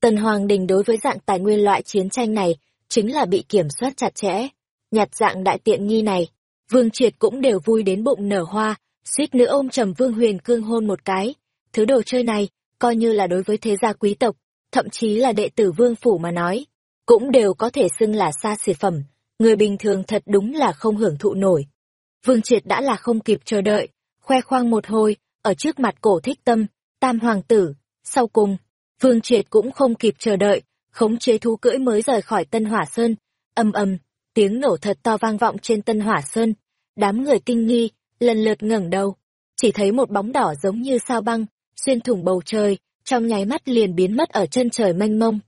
Tần Hoàng Đình đối với dạng tài nguyên loại chiến tranh này, chính là bị kiểm soát chặt chẽ. Nhặt dạng đại tiện nghi này, Vương Triệt cũng đều vui đến bụng nở hoa, suýt nữa ôm trầm Vương Huyền Cương hôn một cái. Thứ đồ chơi này, coi như là đối với thế gia quý tộc, thậm chí là đệ tử Vương Phủ mà nói, cũng đều có thể xưng là xa xỉ phẩm, người bình thường thật đúng là không hưởng thụ nổi. Vương Triệt đã là không kịp chờ đợi, khoe khoang một hồi, ở trước mặt cổ thích tâm, tam hoàng tử, sau cùng, Vương Triệt cũng không kịp chờ đợi, khống chế thú cưỡi mới rời khỏi Tân Hỏa Sơn, âm ầm tiếng nổ thật to vang vọng trên Tân Hỏa Sơn, đám người kinh nghi, lần lượt ngẩng đầu, chỉ thấy một bóng đỏ giống như sao băng, xuyên thủng bầu trời, trong nháy mắt liền biến mất ở chân trời mênh mông.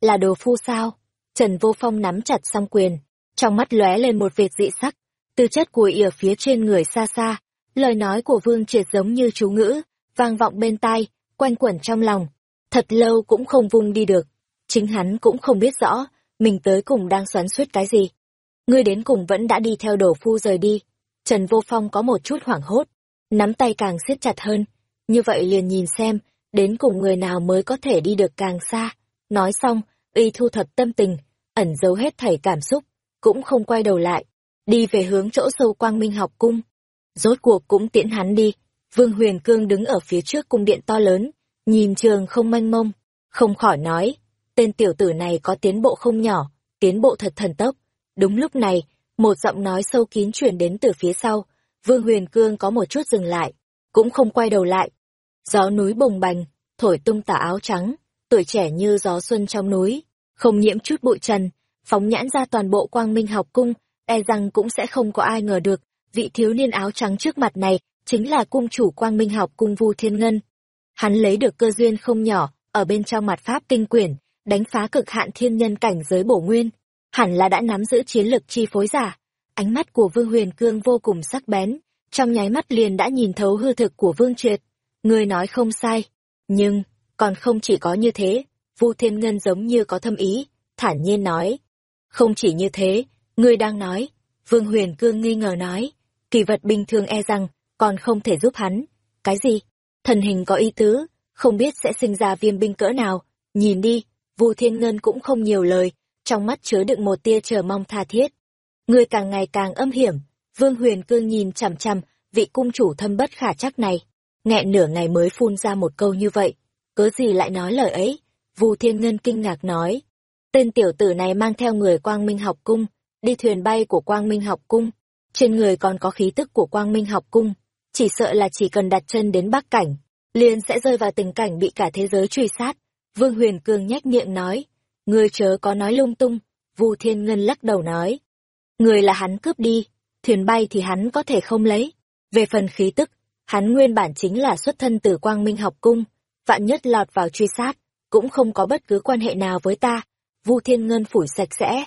Là đồ phu sao? Trần Vô Phong nắm chặt song quyền, trong mắt lóe lên một vệt dị sắc, tư chất của ỉa phía trên người xa xa, lời nói của Vương Triệt giống như chú ngữ, vang vọng bên tai, quanh quẩn trong lòng, thật lâu cũng không vung đi được. Chính hắn cũng không biết rõ, mình tới cùng đang xoắn suýt cái gì. Ngươi đến cùng vẫn đã đi theo đổ phu rời đi. Trần Vô Phong có một chút hoảng hốt, nắm tay càng siết chặt hơn. Như vậy liền nhìn xem, đến cùng người nào mới có thể đi được càng xa. Nói xong, y thu thập tâm tình, ẩn giấu hết thảy cảm xúc, cũng không quay đầu lại, đi về hướng chỗ sâu quang minh học cung. Rốt cuộc cũng tiễn hắn đi, Vương Huyền Cương đứng ở phía trước cung điện to lớn, nhìn trường không manh mông, không khỏi nói, tên tiểu tử này có tiến bộ không nhỏ, tiến bộ thật thần tốc. Đúng lúc này, một giọng nói sâu kín chuyển đến từ phía sau, Vương Huyền Cương có một chút dừng lại, cũng không quay đầu lại. Gió núi bồng bềnh, thổi tung tà áo trắng, tuổi trẻ như gió xuân trong núi, không nhiễm chút bụi trần, phóng nhãn ra toàn bộ quang minh học cung, e rằng cũng sẽ không có ai ngờ được, vị thiếu niên áo trắng trước mặt này, chính là cung chủ quang minh học cung Vu Thiên Ngân. Hắn lấy được cơ duyên không nhỏ, ở bên trong mặt pháp kinh quyển, đánh phá cực hạn thiên nhân cảnh giới bổ nguyên, hẳn là đã nắm giữ chiến lực chi phối giả. Ánh mắt của Vương Huyền Cương vô cùng sắc bén, trong nháy mắt liền đã nhìn thấu hư thực của Vương Triệt. Người nói không sai, nhưng, còn không chỉ có như thế, Vu Thiên Ngân giống như có thâm ý, thản nhiên nói, Không chỉ như thế, ngươi đang nói, Vương Huyền Cương nghi ngờ nói, kỳ vật bình thường e rằng, còn không thể giúp hắn. Cái gì? Thần hình có ý tứ, không biết sẽ sinh ra viêm binh cỡ nào, nhìn đi, Vu Thiên Ngân cũng không nhiều lời, trong mắt chứa đựng một tia chờ mong tha thiết. Ngươi càng ngày càng âm hiểm, Vương Huyền Cương nhìn chằm chằm vị cung chủ thâm bất khả chắc này, nghẹn nửa ngày mới phun ra một câu như vậy, cớ gì lại nói lời ấy? Vu Thiên Ngân kinh ngạc nói, tên tiểu tử này mang theo người Quang Minh học cung, đi thuyền bay của Quang Minh học cung, trên người còn có khí tức của Quang Minh học cung, chỉ sợ là chỉ cần đặt chân đến Bắc cảnh, liền sẽ rơi vào tình cảnh bị cả thế giới truy sát. Vương Huyền Cương nhếch miệng nói, ngươi chớ có nói lung tung, Vu Thiên Ngân lắc đầu nói, người là hắn cướp đi, thuyền bay thì hắn có thể không lấy. Về phần khí tức, hắn nguyên bản chính là xuất thân từ Quang Minh học cung, vạn nhất lọt vào truy sát, cũng không có bất cứ quan hệ nào với ta. Vu Thiên Ngân phủi sạch sẽ.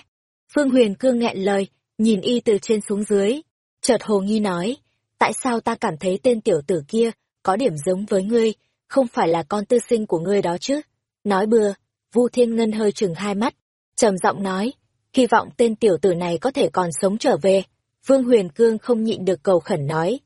Phương Huyền Cương nghẹn lời, nhìn y từ trên xuống dưới, chợt hồ nghi nói, tại sao ta cảm thấy tên tiểu tử kia có điểm giống với ngươi, không phải là con tư sinh của ngươi đó chứ? Nói bừa, Vu Thiên Ngân hơi chừng hai mắt, trầm giọng nói, hy vọng tên tiểu tử này có thể còn sống trở về. Vương Huyền Cương không nhịn được cầu khẩn nói,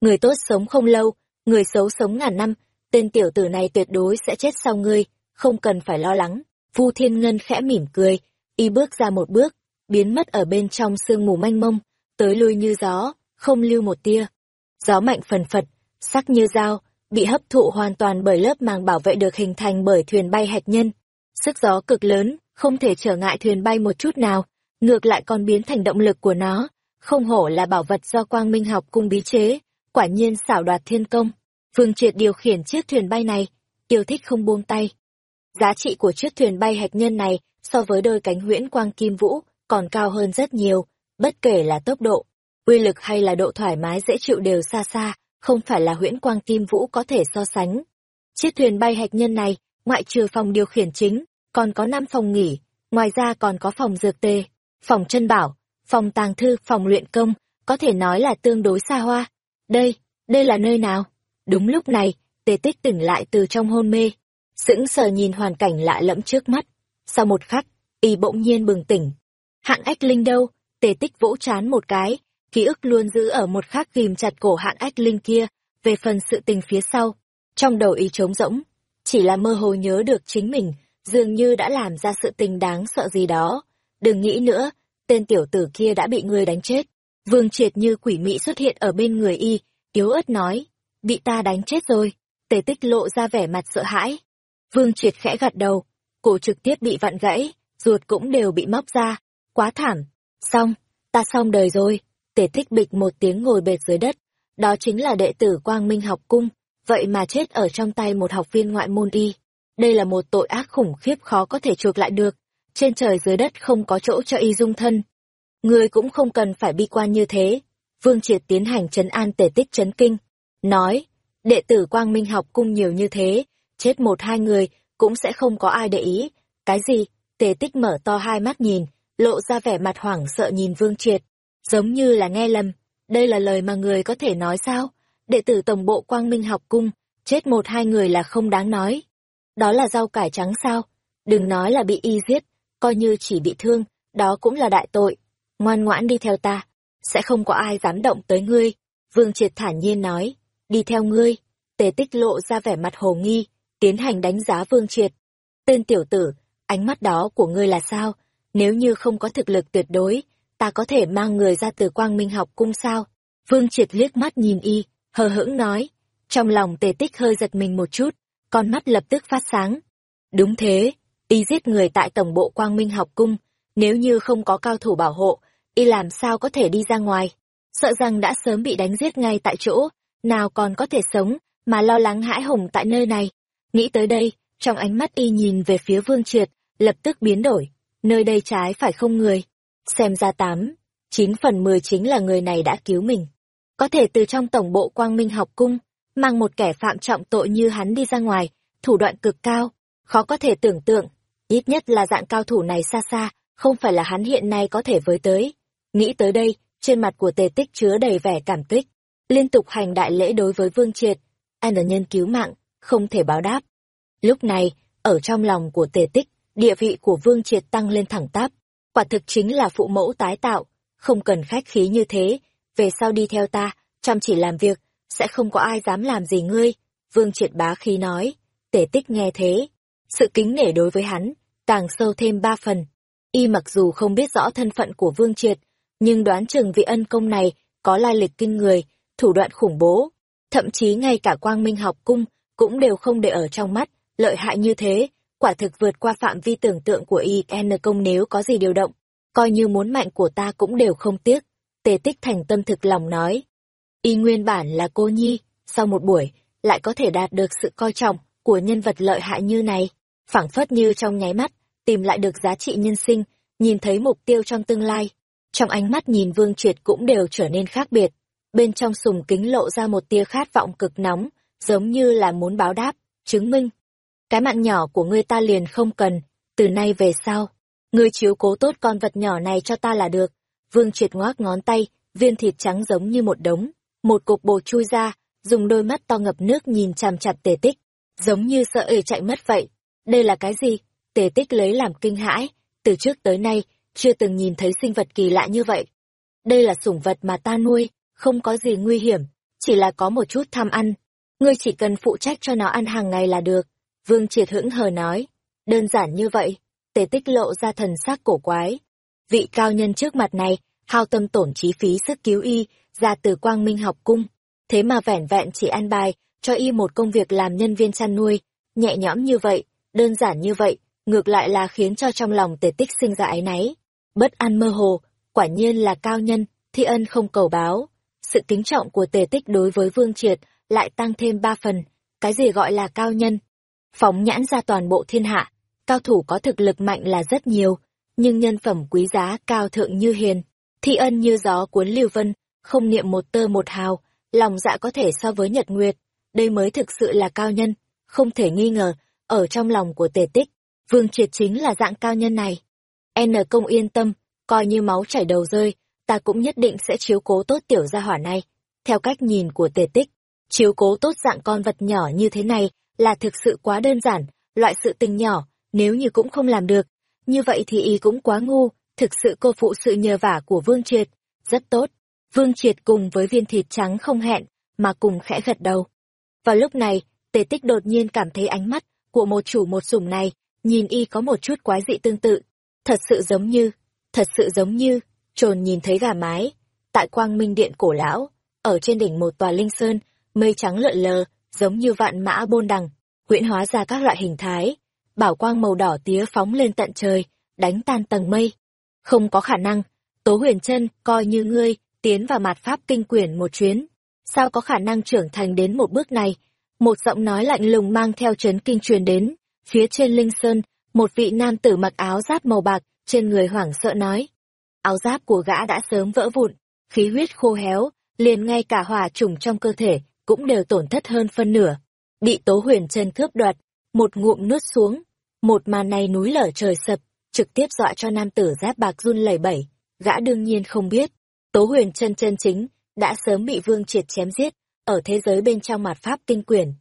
người tốt sống không lâu, người xấu sống ngàn năm, tên tiểu tử này tuyệt đối sẽ chết sau ngươi, không cần phải lo lắng. Vu Thiên Ngân khẽ mỉm cười, y bước ra một bước, biến mất ở bên trong sương mù manh mông, tới lui như gió, không lưu một tia. Gió mạnh phần phật, sắc như dao, bị hấp thụ hoàn toàn bởi lớp màng bảo vệ được hình thành bởi thuyền bay hạt nhân. Sức gió cực lớn, không thể trở ngại thuyền bay một chút nào, ngược lại còn biến thành động lực của nó. Không hổ là bảo vật do quang minh học cung bí chế, quả nhiên xảo đoạt thiên công. Phương Triệt điều khiển chiếc thuyền bay này, yêu thích không buông tay. Giá trị của chiếc thuyền bay hạt nhân này so với đôi cánh huyễn quang kim vũ còn cao hơn rất nhiều, bất kể là tốc độ, uy lực hay là độ thoải mái dễ chịu đều xa xa, không phải là huyễn quang kim vũ có thể so sánh. Chiếc thuyền bay hạch nhân này, ngoại trừ phòng điều khiển chính, còn có 5 phòng nghỉ, ngoài ra còn có phòng dược tê, phòng chân bảo, phòng tàng thư, phòng luyện công, có thể nói là tương đối xa hoa. Đây, đây là nơi nào? Đúng lúc này, tề tích tỉnh lại từ trong hôn mê, sững sờ nhìn hoàn cảnh lạ lẫm trước mắt. Sau một khắc, y bỗng nhiên bừng tỉnh. Hạng ách linh đâu? Tề tích vỗ chán một cái, ký ức luôn giữ ở một khắc ghim chặt cổ hạn ách linh kia, về phần sự tình phía sau. Trong đầu ý trống rỗng, chỉ là mơ hồ nhớ được chính mình, dường như đã làm ra sự tình đáng sợ gì đó. Đừng nghĩ nữa, tên tiểu tử kia đã bị người đánh chết. Vương triệt như quỷ mị xuất hiện ở bên người y, yếu ớt nói, bị ta đánh chết rồi. Tề tích lộ ra vẻ mặt sợ hãi. Vương triệt khẽ gật đầu, cổ trực tiếp bị vặn gãy, ruột cũng đều bị móc ra. Quá thảm. Xong, ta xong đời rồi. Tề tích bịch một tiếng ngồi bệt dưới đất. Đó chính là đệ tử Quang Minh học cung, vậy mà chết ở trong tay một học viên ngoại môn y. Đây là một tội ác khủng khiếp khó có thể chuộc lại được. Trên trời dưới đất không có chỗ cho y dung thân. Người cũng không cần phải bi quan như thế. Vương Triệt tiến hành trấn an tề tích chấn kinh. Nói, đệ tử Quang Minh học cung nhiều như thế, chết một hai người cũng sẽ không có ai để ý. Cái gì? Tề tích mở to hai mắt nhìn, lộ ra vẻ mặt hoảng sợ nhìn Vương Triệt. Giống như là nghe lầm, đây là lời mà người có thể nói sao? Đệ tử tổng bộ Quang Minh học cung, chết một hai người là không đáng nói. Đó là rau cải trắng sao? Đừng nói là bị y giết, coi như chỉ bị thương, đó cũng là đại tội. Ngoan ngoãn đi theo ta, sẽ không có ai dám động tới ngươi. Vương Triệt thản nhiên nói, đi theo ngươi. Tề tích lộ ra vẻ mặt hồ nghi, tiến hành đánh giá Vương Triệt. Tên tiểu tử, ánh mắt đó của ngươi là sao? Nếu như không có thực lực tuyệt đối, ta có thể mang người ra từ quang minh học cung sao? Vương Triệt liếc mắt nhìn y, hờ hững nói. Trong lòng tề tích hơi giật mình một chút, con mắt lập tức phát sáng. Đúng thế, y giết người tại tổng bộ quang minh học cung, nếu như không có cao thủ bảo hộ, y làm sao có thể đi ra ngoài? Sợ rằng đã sớm bị đánh giết ngay tại chỗ, nào còn có thể sống, mà lo lắng hãi hùng tại nơi này. Nghĩ tới đây, trong ánh mắt y nhìn về phía Vương Triệt, lập tức biến đổi, nơi đây trái phải không người. Xem ra tám, chín phần mười chính là người này đã cứu mình. Có thể từ trong tổng bộ quang minh học cung, mang một kẻ phạm trọng tội như hắn đi ra ngoài, thủ đoạn cực cao, khó có thể tưởng tượng, ít nhất là dạng cao thủ này xa xa, không phải là hắn hiện nay có thể với tới. Nghĩ tới đây, trên mặt của tề tích chứa đầy vẻ cảm kích, liên tục hành đại lễ đối với Vương Triệt, an là nhân cứu mạng, không thể báo đáp. Lúc này, ở trong lòng của tề tích, địa vị của Vương Triệt tăng lên thẳng tắp, Quả thực chính là phụ mẫu tái tạo, không cần khách khí như thế, về sau đi theo ta, chăm chỉ làm việc, sẽ không có ai dám làm gì ngươi. Vương Triệt bá khí nói, tể tích nghe thế. Sự kính nể đối với hắn, càng sâu thêm ba phần. Y mặc dù không biết rõ thân phận của Vương Triệt, nhưng đoán chừng vị ân công này có lai lịch kinh người, thủ đoạn khủng bố. Thậm chí ngay cả quang minh học cung cũng đều không để ở trong mắt, lợi hại như thế, quả thực vượt qua phạm vi tưởng tượng của y n công nếu có gì điều động. Coi như muốn mạnh của ta cũng đều không tiếc. Tề tích thành tâm thực lòng nói. Y nguyên bản là cô nhi, sau một buổi, lại có thể đạt được sự coi trọng của nhân vật lợi hại như này. phảng phất như trong nháy mắt, tìm lại được giá trị nhân sinh, nhìn thấy mục tiêu trong tương lai. Trong ánh mắt nhìn Vương Triệt cũng đều trở nên khác biệt. Bên trong sùng kính lộ ra một tia khát vọng cực nóng, giống như là muốn báo đáp, chứng minh. Cái mạng nhỏ của ngươi ta liền không cần, từ nay về sau. Ngươi chiếu cố tốt con vật nhỏ này cho ta là được. Vương Triệt ngoác ngón tay, viên thịt trắng giống như một đống, một cục bồ chui ra, dùng đôi mắt to ngập nước nhìn chằm chặt tề tích, giống như sợ ể chạy mất vậy. Đây là cái gì? Tề tích lấy làm kinh hãi, từ trước tới nay, chưa từng nhìn thấy sinh vật kỳ lạ như vậy. Đây là sủng vật mà ta nuôi, không có gì nguy hiểm, chỉ là có một chút tham ăn. Ngươi chỉ cần phụ trách cho nó ăn hàng ngày là được. Vương Triệt hững hờ nói. Đơn giản như vậy, tề tích lộ ra thần sắc cổ quái. Vị cao nhân trước mặt này, hao tâm tổn trí phí sức cứu y, ra từ quang minh học cung. Thế mà vẻn vẹn chỉ ăn bài, cho y một công việc làm nhân viên chăn nuôi. Nhẹ nhõm như vậy, đơn giản như vậy, ngược lại là khiến cho trong lòng tề tích sinh ra ái náy. Bất an mơ hồ, quả nhiên là cao nhân, thi ân không cầu báo. Sự kính trọng của tề tích đối với Vương Triệt lại tăng thêm ba phần. Cái gì gọi là cao nhân? Phóng nhãn ra toàn bộ thiên hạ, cao thủ có thực lực mạnh là rất nhiều, nhưng nhân phẩm quý giá cao thượng như hiền, thi ân như gió cuốn lưu vân, không niệm một tơ một hào, lòng dạ có thể so với nhật nguyệt. Đây mới thực sự là cao nhân, không thể nghi ngờ, ở trong lòng của tề tích, Vương Triệt chính là dạng cao nhân này. N công yên tâm, coi như máu chảy đầu rơi, ta cũng nhất định sẽ chiếu cố tốt tiểu gia hỏa này. Theo cách nhìn của tề tích, chiếu cố tốt dạng con vật nhỏ như thế này là thực sự quá đơn giản, loại sự tình nhỏ, nếu như cũng không làm được, như vậy thì y cũng quá ngu, thực sự cô phụ sự nhờ vả của Vương Triệt. Rất tốt. Vương Triệt cùng với viên thịt trắng không hẹn, mà cùng khẽ gật đầu. Vào lúc này, tề tích đột nhiên cảm thấy ánh mắt của một chủ một sủng này, nhìn y có một chút quái dị tương tự. Thật sự giống như, thật sự giống như, trồn nhìn thấy gà mái. Tại quang minh điện cổ lão, ở trên đỉnh một tòa linh sơn, mây trắng lợn lờ, giống như vạn mã bôn đằng, huyễn hóa ra các loại hình thái. Bảo quang màu đỏ tía phóng lên tận trời, đánh tan tầng mây. Không có khả năng, Tố Huyền Trân coi như ngươi tiến vào mặt pháp kinh quyển một chuyến, sao có khả năng trưởng thành đến một bước này? Một giọng nói lạnh lùng mang theo chấn kinh truyền đến, phía trên linh sơn, một vị nam tử mặc áo giáp màu bạc, trên người hoảng sợ nói. Áo giáp của gã đã sớm vỡ vụn, khí huyết khô héo, liền ngay cả hỏa trùng trong cơ thể cũng đều tổn thất hơn phân nửa. Bị Tố Huyền Trân cướp đoạt, một ngụm nuốt xuống, một màn này núi lở trời sập, trực tiếp dọa cho nam tử giáp bạc run lẩy bẩy, gã đương nhiên không biết, Tố Huyền Trân chân chính đã sớm bị Vương Triệt chém giết ở thế giới bên trong mặt pháp tinh quyển.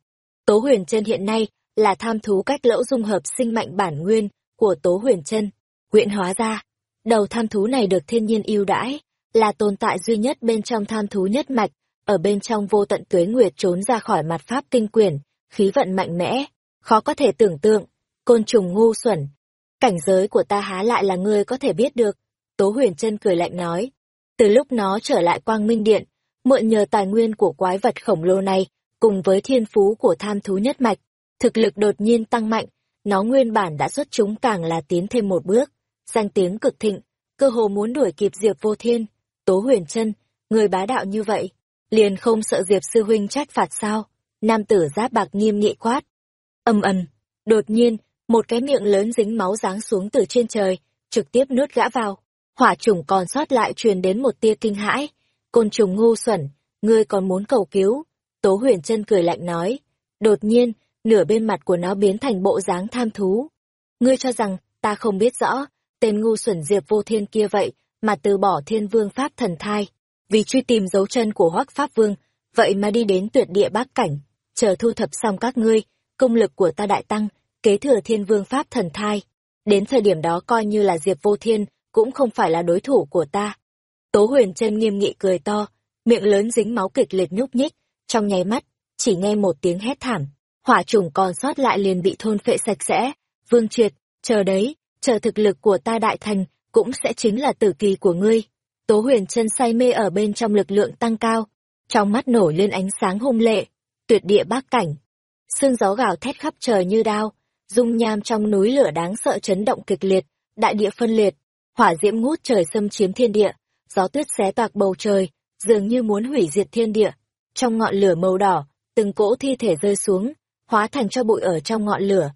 Tố Huyền Trân hiện nay là tham thú cách lẫu dung hợp sinh mạnh bản nguyên của Tố Huyền Trân, huyện hóa ra. Đầu tham thú này được thiên nhiên ưu đãi, là tồn tại duy nhất bên trong tham thú nhất mạch, ở bên trong vô tận tuế nguyệt trốn ra khỏi mặt pháp tinh quyển, khí vận mạnh mẽ, khó có thể tưởng tượng, côn trùng ngu xuẩn. Cảnh giới của ta há lại là ngươi có thể biết được. Tố huyền chân cười lạnh nói. Từ lúc nó trở lại quang minh điện, mượn nhờ tài nguyên của quái vật khổng lồ này, cùng với thiên phú của tham thú nhất mạch, thực lực đột nhiên tăng mạnh, nó nguyên bản đã xuất chúng càng là tiến thêm một bước, danh tiếng cực thịnh, cơ hồ muốn đuổi kịp Diệp Vô Thiên, Tố Huyền Chân, người bá đạo như vậy, liền không sợ Diệp sư huynh trách phạt sao? Nam tử giáp bạc nghiêm nghị quát. Âm ầm, đột nhiên, một cái miệng lớn dính máu giáng xuống từ trên trời, trực tiếp nuốt gã vào. Hỏa trùng còn sót lại truyền đến một tia kinh hãi. Côn trùng ngu xuẩn, ngươi còn muốn cầu cứu? Tố huyền chân cười lạnh nói. Đột nhiên, nửa bên mặt của nó biến thành bộ dáng tham thú. Ngươi cho rằng, ta không biết rõ, tên ngu xuẩn diệp vô thiên kia vậy, mà từ bỏ thiên vương pháp thần thai vì truy tìm dấu chân của hoắc pháp vương vậy mà đi đến tuyệt địa bắc cảnh chờ thu thập xong các ngươi công lực của ta đại tăng kế thừa thiên vương pháp thần thai đến thời điểm đó coi như là diệp vô thiên cũng không phải là đối thủ của ta. Tố huyền chân nghiêm nghị cười to, miệng lớn dính máu kịch liệt nhúc nhích, trong nháy mắt, chỉ nghe một tiếng hét thảm, hỏa trùng còn sót lại liền bị thôn phệ sạch sẽ. Vương Triệt, chờ đấy, chờ thực lực của ta đại thành, cũng sẽ chính là tử kỳ của ngươi. Tố huyền chân say mê ở bên trong lực lượng tăng cao, trong mắt nổi lên ánh sáng hung lệ, tuyệt địa bác cảnh. Sương gió gào thét khắp trời như đao, dung nham trong núi lửa đáng sợ chấn động kịch liệt, đại địa phân liệt, hỏa diễm ngút trời xâm chiếm thiên địa, gió tuyết xé toạc bầu trời, dường như muốn hủy diệt thiên địa. Trong ngọn lửa màu đỏ, từng cỗ thi thể rơi xuống, hóa thành cho bụi ở trong ngọn lửa.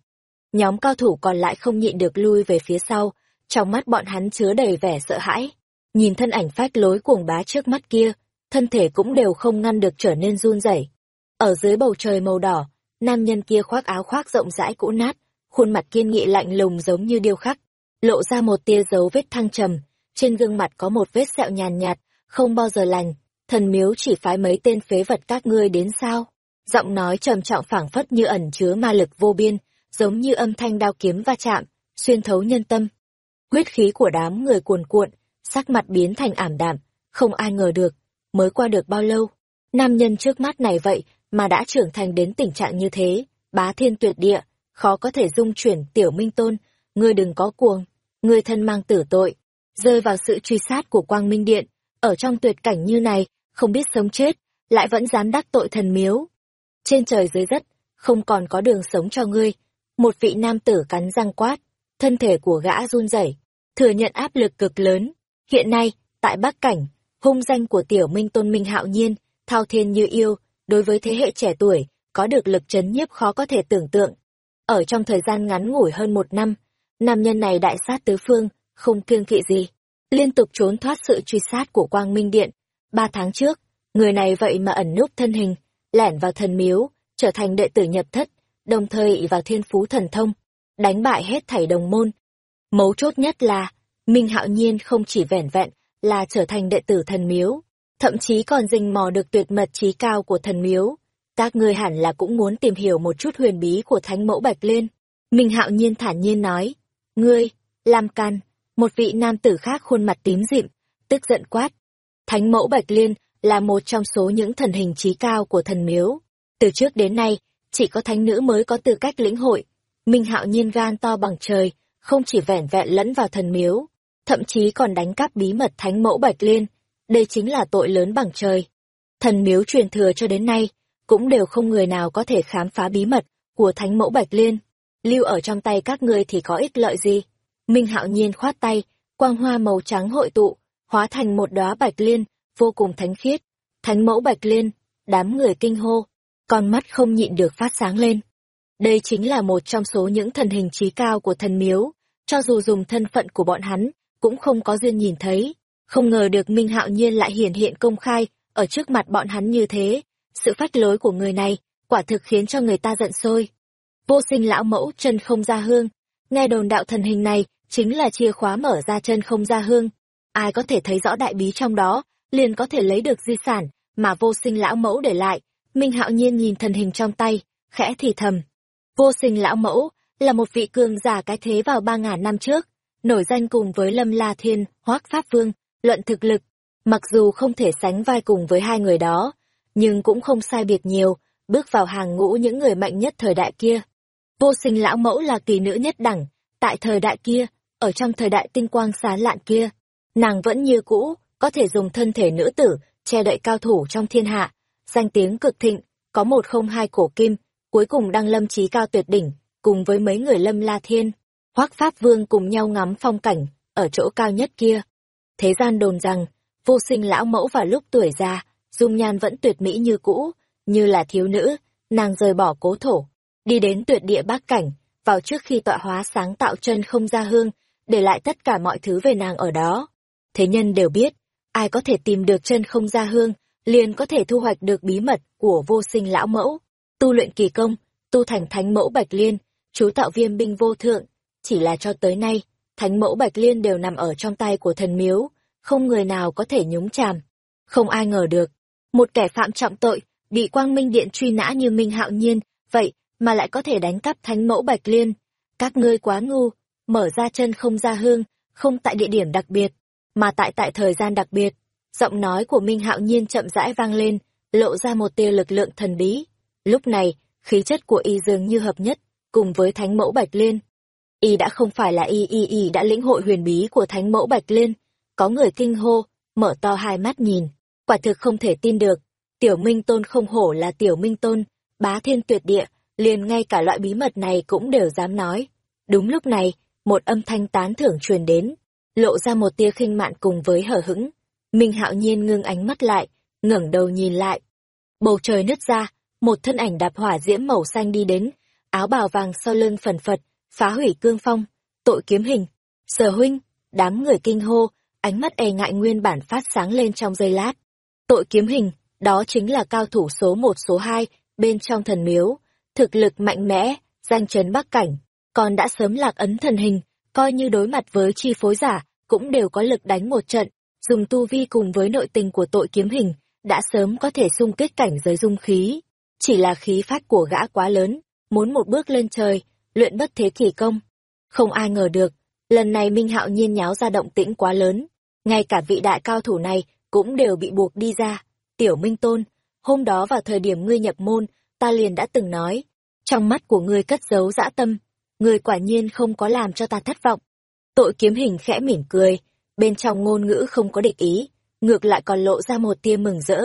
Nhóm cao thủ còn lại không nhịn được lui về phía sau, trong mắt bọn hắn chứa đầy vẻ sợ hãi. Nhìn thân ảnh phách lối cuồng bá trước mắt kia, thân thể cũng đều không ngăn được trở nên run rẩy. Ở dưới bầu trời màu đỏ, nam nhân kia khoác áo khoác rộng rãi cũ nát, khuôn mặt kiên nghị lạnh lùng giống như điêu khắc, lộ ra một tia dấu vết thăng trầm, trên gương mặt có một vết sẹo nhàn nhạt, không bao giờ lành, thần miếu chỉ phái mấy tên phế vật các ngươi đến sao? Giọng nói trầm trọng phảng phất như ẩn chứa ma lực vô biên, giống như âm thanh đao kiếm va chạm, xuyên thấu nhân tâm. Huyết khí của đám người cuồn cuộn, sắc mặt biến thành ảm đạm, không ai ngờ được, mới qua được bao lâu. Nam nhân trước mắt này vậy mà đã trưởng thành đến tình trạng như thế, bá thiên tuyệt địa, khó có thể dung chuyển tiểu minh tôn, ngươi đừng có cuồng, ngươi thân mang tử tội, rơi vào sự truy sát của quang minh điện, ở trong tuyệt cảnh như này, không biết sống chết, lại vẫn dám đắc tội thần miếu. Trên trời dưới đất, không còn có đường sống cho ngươi. Một vị nam tử cắn răng quát, thân thể của gã run rẩy, thừa nhận áp lực cực lớn. Hiện nay, tại Bắc Cảnh, hung danh của tiểu minh tôn minh hạo nhiên, thao thiên như yêu, đối với thế hệ trẻ tuổi, có được lực chấn nhiếp khó có thể tưởng tượng. Ở trong thời gian ngắn ngủi hơn một năm, nam nhân này đại sát tứ phương, không kiêng kỵ gì, liên tục trốn thoát sự truy sát của Quang Minh Điện. Ba tháng trước, người này vậy mà ẩn núp thân hình, lẻn vào thần miếu, trở thành đệ tử nhập thất, đồng thời ỷ vào thiên phú thần thông, đánh bại hết thảy đồng môn. Mấu chốt nhất là, Minh Hạo Nhiên không chỉ vẻn vẹn là trở thành đệ tử thần miếu, thậm chí còn rình mò được tuyệt mật trí cao của thần miếu. Các ngươi hẳn là cũng muốn tìm hiểu một chút huyền bí của thánh mẫu Bạch Liên. Minh Hạo Nhiên thản nhiên nói, ngươi, Lam Can, một vị nam tử khác khuôn mặt tím dịm, tức giận quát. Thánh mẫu Bạch Liên là một trong số những thần hình trí cao của thần miếu. Từ trước đến nay, chỉ có thánh nữ mới có tư cách lĩnh hội. Minh Hạo Nhiên gan to bằng trời, không chỉ vẻn vẹn lẫn vào thần miếu, thậm chí còn đánh cắp bí mật thánh mẫu Bạch Liên. Đây chính là tội lớn bằng trời. Thần miếu truyền thừa cho đến nay, cũng đều không người nào có thể khám phá bí mật của thánh mẫu Bạch Liên. Lưu ở trong tay các ngươi thì có ích lợi gì? Minh hạo nhiên khoát tay, quang hoa màu trắng hội tụ, hóa thành một đóa bạch liên, vô cùng thánh khiết. Thánh mẫu bạch liên, đám người kinh hô, con mắt không nhịn được phát sáng lên. Đây chính là một trong số những thần hình trí cao của thần miếu, cho dù dùng thân phận của bọn hắn, cũng không có duyên nhìn thấy. Không ngờ được Minh Hạo Nhiên lại hiển hiện công khai, ở trước mặt bọn hắn như thế. Sự phách lối của người này, quả thực khiến cho người ta giận sôi. Vô sinh lão mẫu chân không ra hương, nghe đồn đạo thần hình này chính là chìa khóa mở ra chân không ra hương. Ai có thể thấy rõ đại bí trong đó, liền có thể lấy được di sản mà vô sinh lão mẫu để lại. Minh hạo nhiên nhìn thần hình trong tay, khẽ thì thầm. Vô sinh lão mẫu là một vị cường giả cái thế vào ba ngàn năm trước, nổi danh cùng với Lâm La Thiên, Hoác Pháp Vương, luận thực lực. Mặc dù không thể sánh vai cùng với hai người đó, nhưng cũng không sai biệt nhiều, bước vào hàng ngũ những người mạnh nhất thời đại kia. Vô sinh lão mẫu là kỳ nữ nhất đẳng, tại thời đại kia, ở trong thời đại tinh quang xá lạn kia, nàng vẫn như cũ, có thể dùng thân thể nữ tử, che đậy cao thủ trong thiên hạ, danh tiếng cực thịnh, có một không hai cổ kim, cuối cùng đăng lâm trí cao tuyệt đỉnh, cùng với mấy người lâm la thiên, hoác pháp vương cùng nhau ngắm phong cảnh, ở chỗ cao nhất kia. Thế gian đồn rằng, vô sinh lão mẫu vào lúc tuổi già, dung nhan vẫn tuyệt mỹ như cũ, như là thiếu nữ, nàng rời bỏ cố thổ, đi đến tuyệt địa bác cảnh, vào trước khi tọa hóa sáng tạo chân không ra hương, để lại tất cả mọi thứ về nàng ở đó. Thế nhân đều biết, ai có thể tìm được chân không ra hương, liền có thể thu hoạch được bí mật của vô sinh lão mẫu, tu luyện kỳ công, tu thành thánh mẫu bạch liên, chú tạo viêm binh vô thượng. Chỉ là cho tới nay, thánh mẫu bạch liên đều nằm ở trong tay của thần miếu, không người nào có thể nhúng chàm. Không ai ngờ được, một kẻ phạm trọng tội, bị quang minh điện truy nã như Minh Hạo Nhiên, vậy mà lại có thể đánh cắp thánh mẫu bạch liên. Các ngươi quá ngu, mở ra chân không ra hương, không tại địa điểm đặc biệt, mà tại tại thời gian đặc biệt. Giọng nói của Minh Hạo Nhiên chậm rãi vang lên, lộ ra một tia lực lượng thần bí. Lúc này, khí chất của y dường như hợp nhất, cùng với thánh mẫu Bạch Liên. Y đã không phải là y y y đã lĩnh hội huyền bí của thánh mẫu Bạch Liên. Có người kinh hô, mở to hai mắt nhìn, quả thực không thể tin được. Tiểu Minh Tôn không hổ là Tiểu Minh Tôn, bá thiên tuyệt địa, liền ngay cả loại bí mật này cũng đều dám nói. Đúng lúc này, một âm thanh tán thưởng truyền đến, lộ ra một tia khinh mạn cùng với hở hững. Minh hạo nhiên ngưng ánh mắt lại, ngẩng đầu nhìn lại. Bầu trời nứt ra, một thân ảnh đạp hỏa diễm màu xanh đi đến, áo bào vàng sau lưng phần phật, phá hủy cương phong, tội kiếm hình. Sở huynh, đám người kinh hô, ánh mắt e ngại nguyên bản phát sáng lên trong giây lát. Tội kiếm hình, đó chính là cao thủ số một số hai bên trong thần miếu, thực lực mạnh mẽ, danh chấn bắc cảnh, còn đã sớm lạc ấn thần hình, coi như đối mặt với chi phối giả, cũng đều có lực đánh một trận, dùng tu vi cùng với nội tình của tội kiếm hình, đã sớm có thể xung kích cảnh giới dung khí. Chỉ là khí phát của gã quá lớn, muốn một bước lên trời, luyện bất thế kỳ công. Không ai ngờ được, lần này Minh Hạo nhiên nháo ra động tĩnh quá lớn, ngay cả vị đại cao thủ này cũng đều bị buộc đi ra. Tiểu Minh Tôn, hôm đó vào thời điểm ngươi nhập môn, ta liền đã từng nói, trong mắt của ngươi cất giấu dã tâm, ngươi quả nhiên không có làm cho ta thất vọng. Tội kiếm hình khẽ mỉm cười, bên trong ngôn ngữ không có địch ý, ngược lại còn lộ ra một tia mừng rỡ.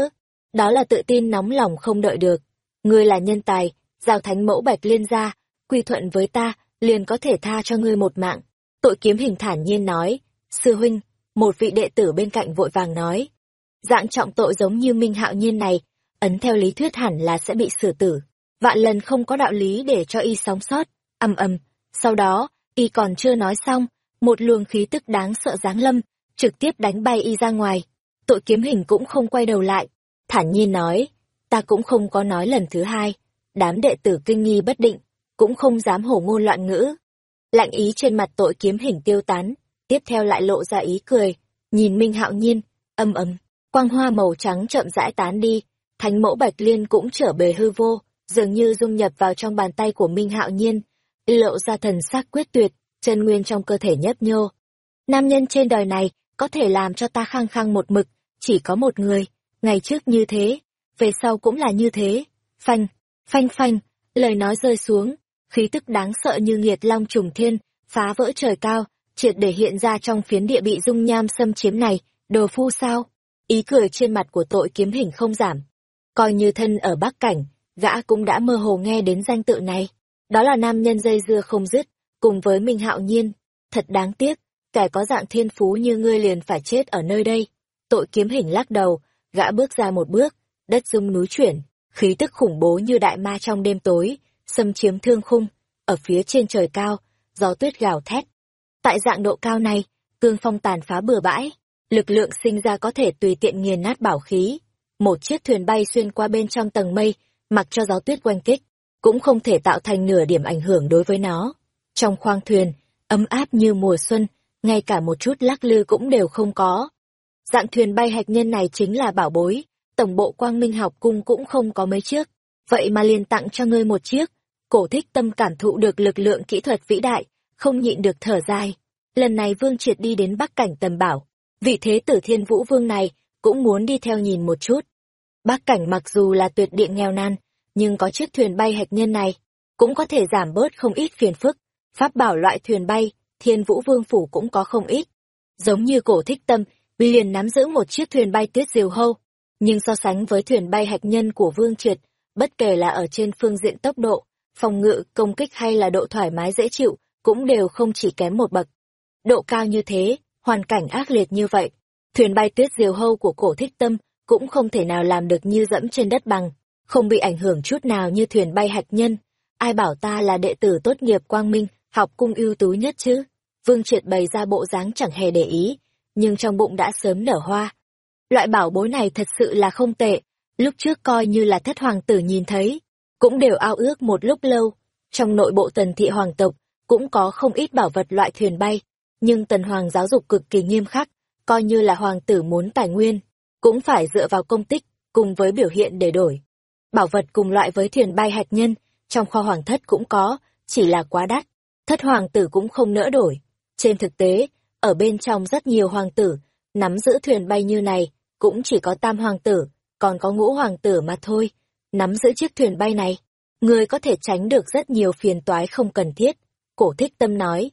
Đó là tự tin nóng lòng không đợi được. Ngươi là nhân tài, giao thánh mẫu bạch liên gia quy thuận với ta, liền có thể tha cho ngươi một mạng. Tội kiếm hình thản nhiên nói, sư huynh, một vị đệ tử bên cạnh vội vàng nói. Dạng trọng tội giống như Minh Hạo Nhiên này, ấn theo lý thuyết hẳn là sẽ bị xử tử. Vạn lần không có đạo lý để cho y sống sót, ầm ầm. Sau đó, y còn chưa nói xong, một luồng khí tức đáng sợ giáng lâm, trực tiếp đánh bay y ra ngoài. Tội kiếm hình cũng không quay đầu lại, thản nhiên nói, ta cũng không có nói lần thứ hai. Đám đệ tử kinh nghi bất định, cũng không dám hổ ngôn loạn ngữ. Lạnh ý trên mặt tội kiếm hình tiêu tán, tiếp theo lại lộ ra ý cười, nhìn Minh Hạo Nhiên, âm ấm, quang hoa màu trắng chậm rãi tán đi, thánh mẫu Bạch Liên cũng trở bề hư vô, dường như dung nhập vào trong bàn tay của Minh Hạo Nhiên, lộ ra thần sắc quyết tuyệt, chân nguyên trong cơ thể nhấp nhô. Nam nhân trên đời này có thể làm cho ta khăng khăng một mực, chỉ có một người, ngày trước như thế, về sau cũng là như thế. Phanh, phanh phanh, lời nói rơi xuống, khí tức đáng sợ như nghiệt long trùng thiên, phá vỡ trời cao, triệt để hiện ra trong phiến địa bị dung nham xâm chiếm này, đồ phu sao? Ý cười trên mặt của tội kiếm hình không giảm. Coi như thân ở Bắc Cảnh, gã cũng đã mơ hồ nghe đến danh tự này. Đó là nam nhân dây dưa không dứt, cùng với Minh Hạo Nhiên. Thật đáng tiếc, kẻ có dạng thiên phú như ngươi liền phải chết ở nơi đây. Tội kiếm hình lắc đầu, gã bước ra một bước, đất rung núi chuyển, khí tức khủng bố như đại ma trong đêm tối, xâm chiếm thương khung, ở phía trên trời cao, gió tuyết gào thét. Tại dạng độ cao này, cương phong tàn phá bừa bãi, lực lượng sinh ra có thể tùy tiện nghiền nát bảo khí. Một chiếc thuyền bay xuyên qua bên trong tầng mây, mặc cho gió tuyết quanh kích, cũng không thể tạo thành nửa điểm ảnh hưởng đối với nó. Trong khoang thuyền, ấm áp như mùa xuân, ngay cả một chút lắc lư cũng đều không có. Dạng thuyền bay hạch nhân này chính là bảo bối, tổng bộ quang minh học cung cũng không có mấy chiếc, vậy mà liền tặng cho ngươi một chiếc. Cổ thích tâm cảm thụ được lực lượng kỹ thuật vĩ đại, không nhịn được thở dài. Lần này Vương Triệt đi đến Bắc Cảnh tầm bảo, vị thế tử thiên vũ vương này cũng muốn đi theo nhìn một chút. Bắc Cảnh mặc dù là tuyệt địa nghèo nan, nhưng có chiếc thuyền bay hạch nhân này, cũng có thể giảm bớt không ít phiền phức. Pháp bảo loại thuyền bay, thiên vũ vương phủ cũng có không ít. Giống như cổ thích tâm, liền nắm giữ một chiếc thuyền bay tuyết diều hâu. Nhưng so sánh với thuyền bay hạch nhân của vương triệt, bất kể là ở trên phương diện tốc độ, phòng ngự, công kích hay là độ thoải mái dễ chịu, cũng đều không chỉ kém một bậc. Độ cao như thế, hoàn cảnh ác liệt như vậy, thuyền bay tuyết diều hâu của cổ thích tâm cũng không thể nào làm được như dẫm trên đất bằng, không bị ảnh hưởng chút nào như thuyền bay hạch nhân. Ai bảo ta là đệ tử tốt nghiệp quang minh, học cung ưu tú nhất chứ? Vương Triệt bày ra bộ dáng chẳng hề để ý, nhưng trong bụng đã sớm nở hoa. Loại bảo bối này thật sự là không tệ, lúc trước coi như là thất hoàng tử nhìn thấy, cũng đều ao ước một lúc lâu. Trong nội bộ tần thị hoàng tộc, cũng có không ít bảo vật loại thuyền bay, nhưng tần hoàng giáo dục cực kỳ nghiêm khắc, coi như là hoàng tử muốn tài nguyên, cũng phải dựa vào công tích, cùng với biểu hiện để đổi. Bảo vật cùng loại với thuyền bay hạt nhân, trong kho hoàng thất cũng có, chỉ là quá đắt, thất hoàng tử cũng không nỡ đổi. Trên thực tế, ở bên trong rất nhiều hoàng tử, nắm giữ thuyền bay như này, cũng chỉ có tam hoàng tử, còn có ngũ hoàng tử mà thôi. Nắm giữ chiếc thuyền bay này, người có thể tránh được rất nhiều phiền toái không cần thiết. Cổ thích tâm nói.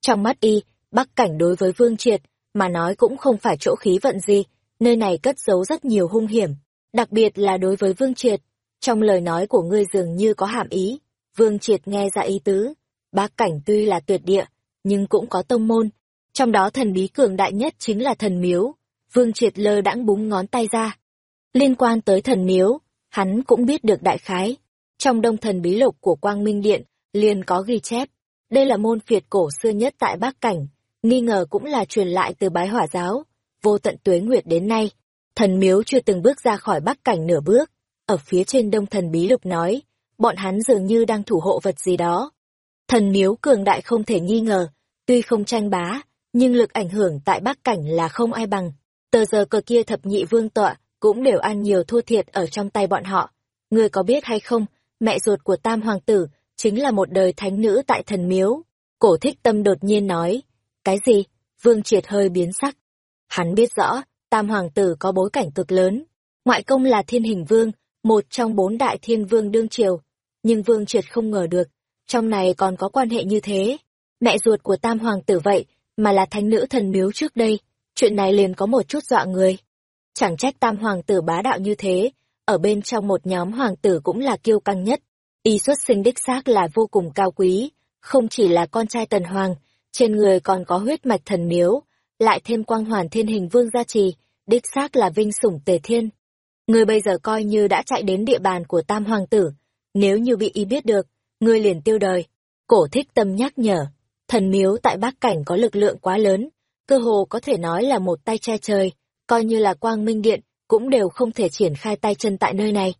Trong mắt y, bắc cảnh đối với vương triệt, mà nói cũng không phải chỗ khí vận gì, nơi này cất giấu rất nhiều hung hiểm, đặc biệt là đối với vương triệt. Trong lời nói của ngươi dường như có hàm ý, vương triệt nghe ra ý tứ. Bắc cảnh tuy là tuyệt địa, nhưng cũng có tông môn. Trong đó thần bí cường đại nhất chính là thần miếu. Vương triệt lơ đãng búng ngón tay ra. Liên quan tới thần miếu, hắn cũng biết được đại khái. Trong đông thần bí lục của Quang Minh Điện, liền có ghi chép. Đây là môn phiệt cổ xưa nhất tại Bắc Cảnh, nghi ngờ cũng là truyền lại từ bái hỏa giáo. Vô tận tuế nguyệt đến nay, thần miếu chưa từng bước ra khỏi Bắc Cảnh nửa bước. Ở phía trên đông thần bí lục nói, bọn hắn dường như đang thủ hộ vật gì đó. Thần miếu cường đại không thể nghi ngờ, tuy không tranh bá, nhưng lực ảnh hưởng tại Bắc Cảnh là không ai bằng. Tờ giờ cờ kia thập nhị vương tọa, cũng đều ăn nhiều thua thiệt ở trong tay bọn họ. Ngươi có biết hay không, mẹ ruột của tam hoàng tử, chính là một đời thánh nữ tại thần miếu. Cổ thích tâm đột nhiên nói, cái gì? Vương triệt hơi biến sắc. Hắn biết rõ, tam hoàng tử có bối cảnh cực lớn. Ngoại công là thiên hình vương, một trong bốn đại thiên vương đương triều. Nhưng vương triệt không ngờ được, trong này còn có quan hệ như thế. Mẹ ruột của tam hoàng tử vậy, mà là thánh nữ thần miếu trước đây. Chuyện này liền có một chút dọa người. Chẳng trách tam hoàng tử bá đạo như thế, ở bên trong một nhóm hoàng tử cũng là kiêu căng nhất. Y xuất sinh đích xác là vô cùng cao quý, không chỉ là con trai tần hoàng, trên người còn có huyết mạch thần miếu, lại thêm quang hoàn thiên hình vương gia trì, đích xác là vinh sủng tề thiên. Người bây giờ coi như đã chạy đến địa bàn của tam hoàng tử, nếu như bị y biết được, người liền tiêu đời. Cổ thích tâm nhắc nhở, thần miếu tại Bắc Cảnh có lực lượng quá lớn, cơ hồ có thể nói là một tay che trời, coi như là quang minh điện, cũng đều không thể triển khai tay chân tại nơi này.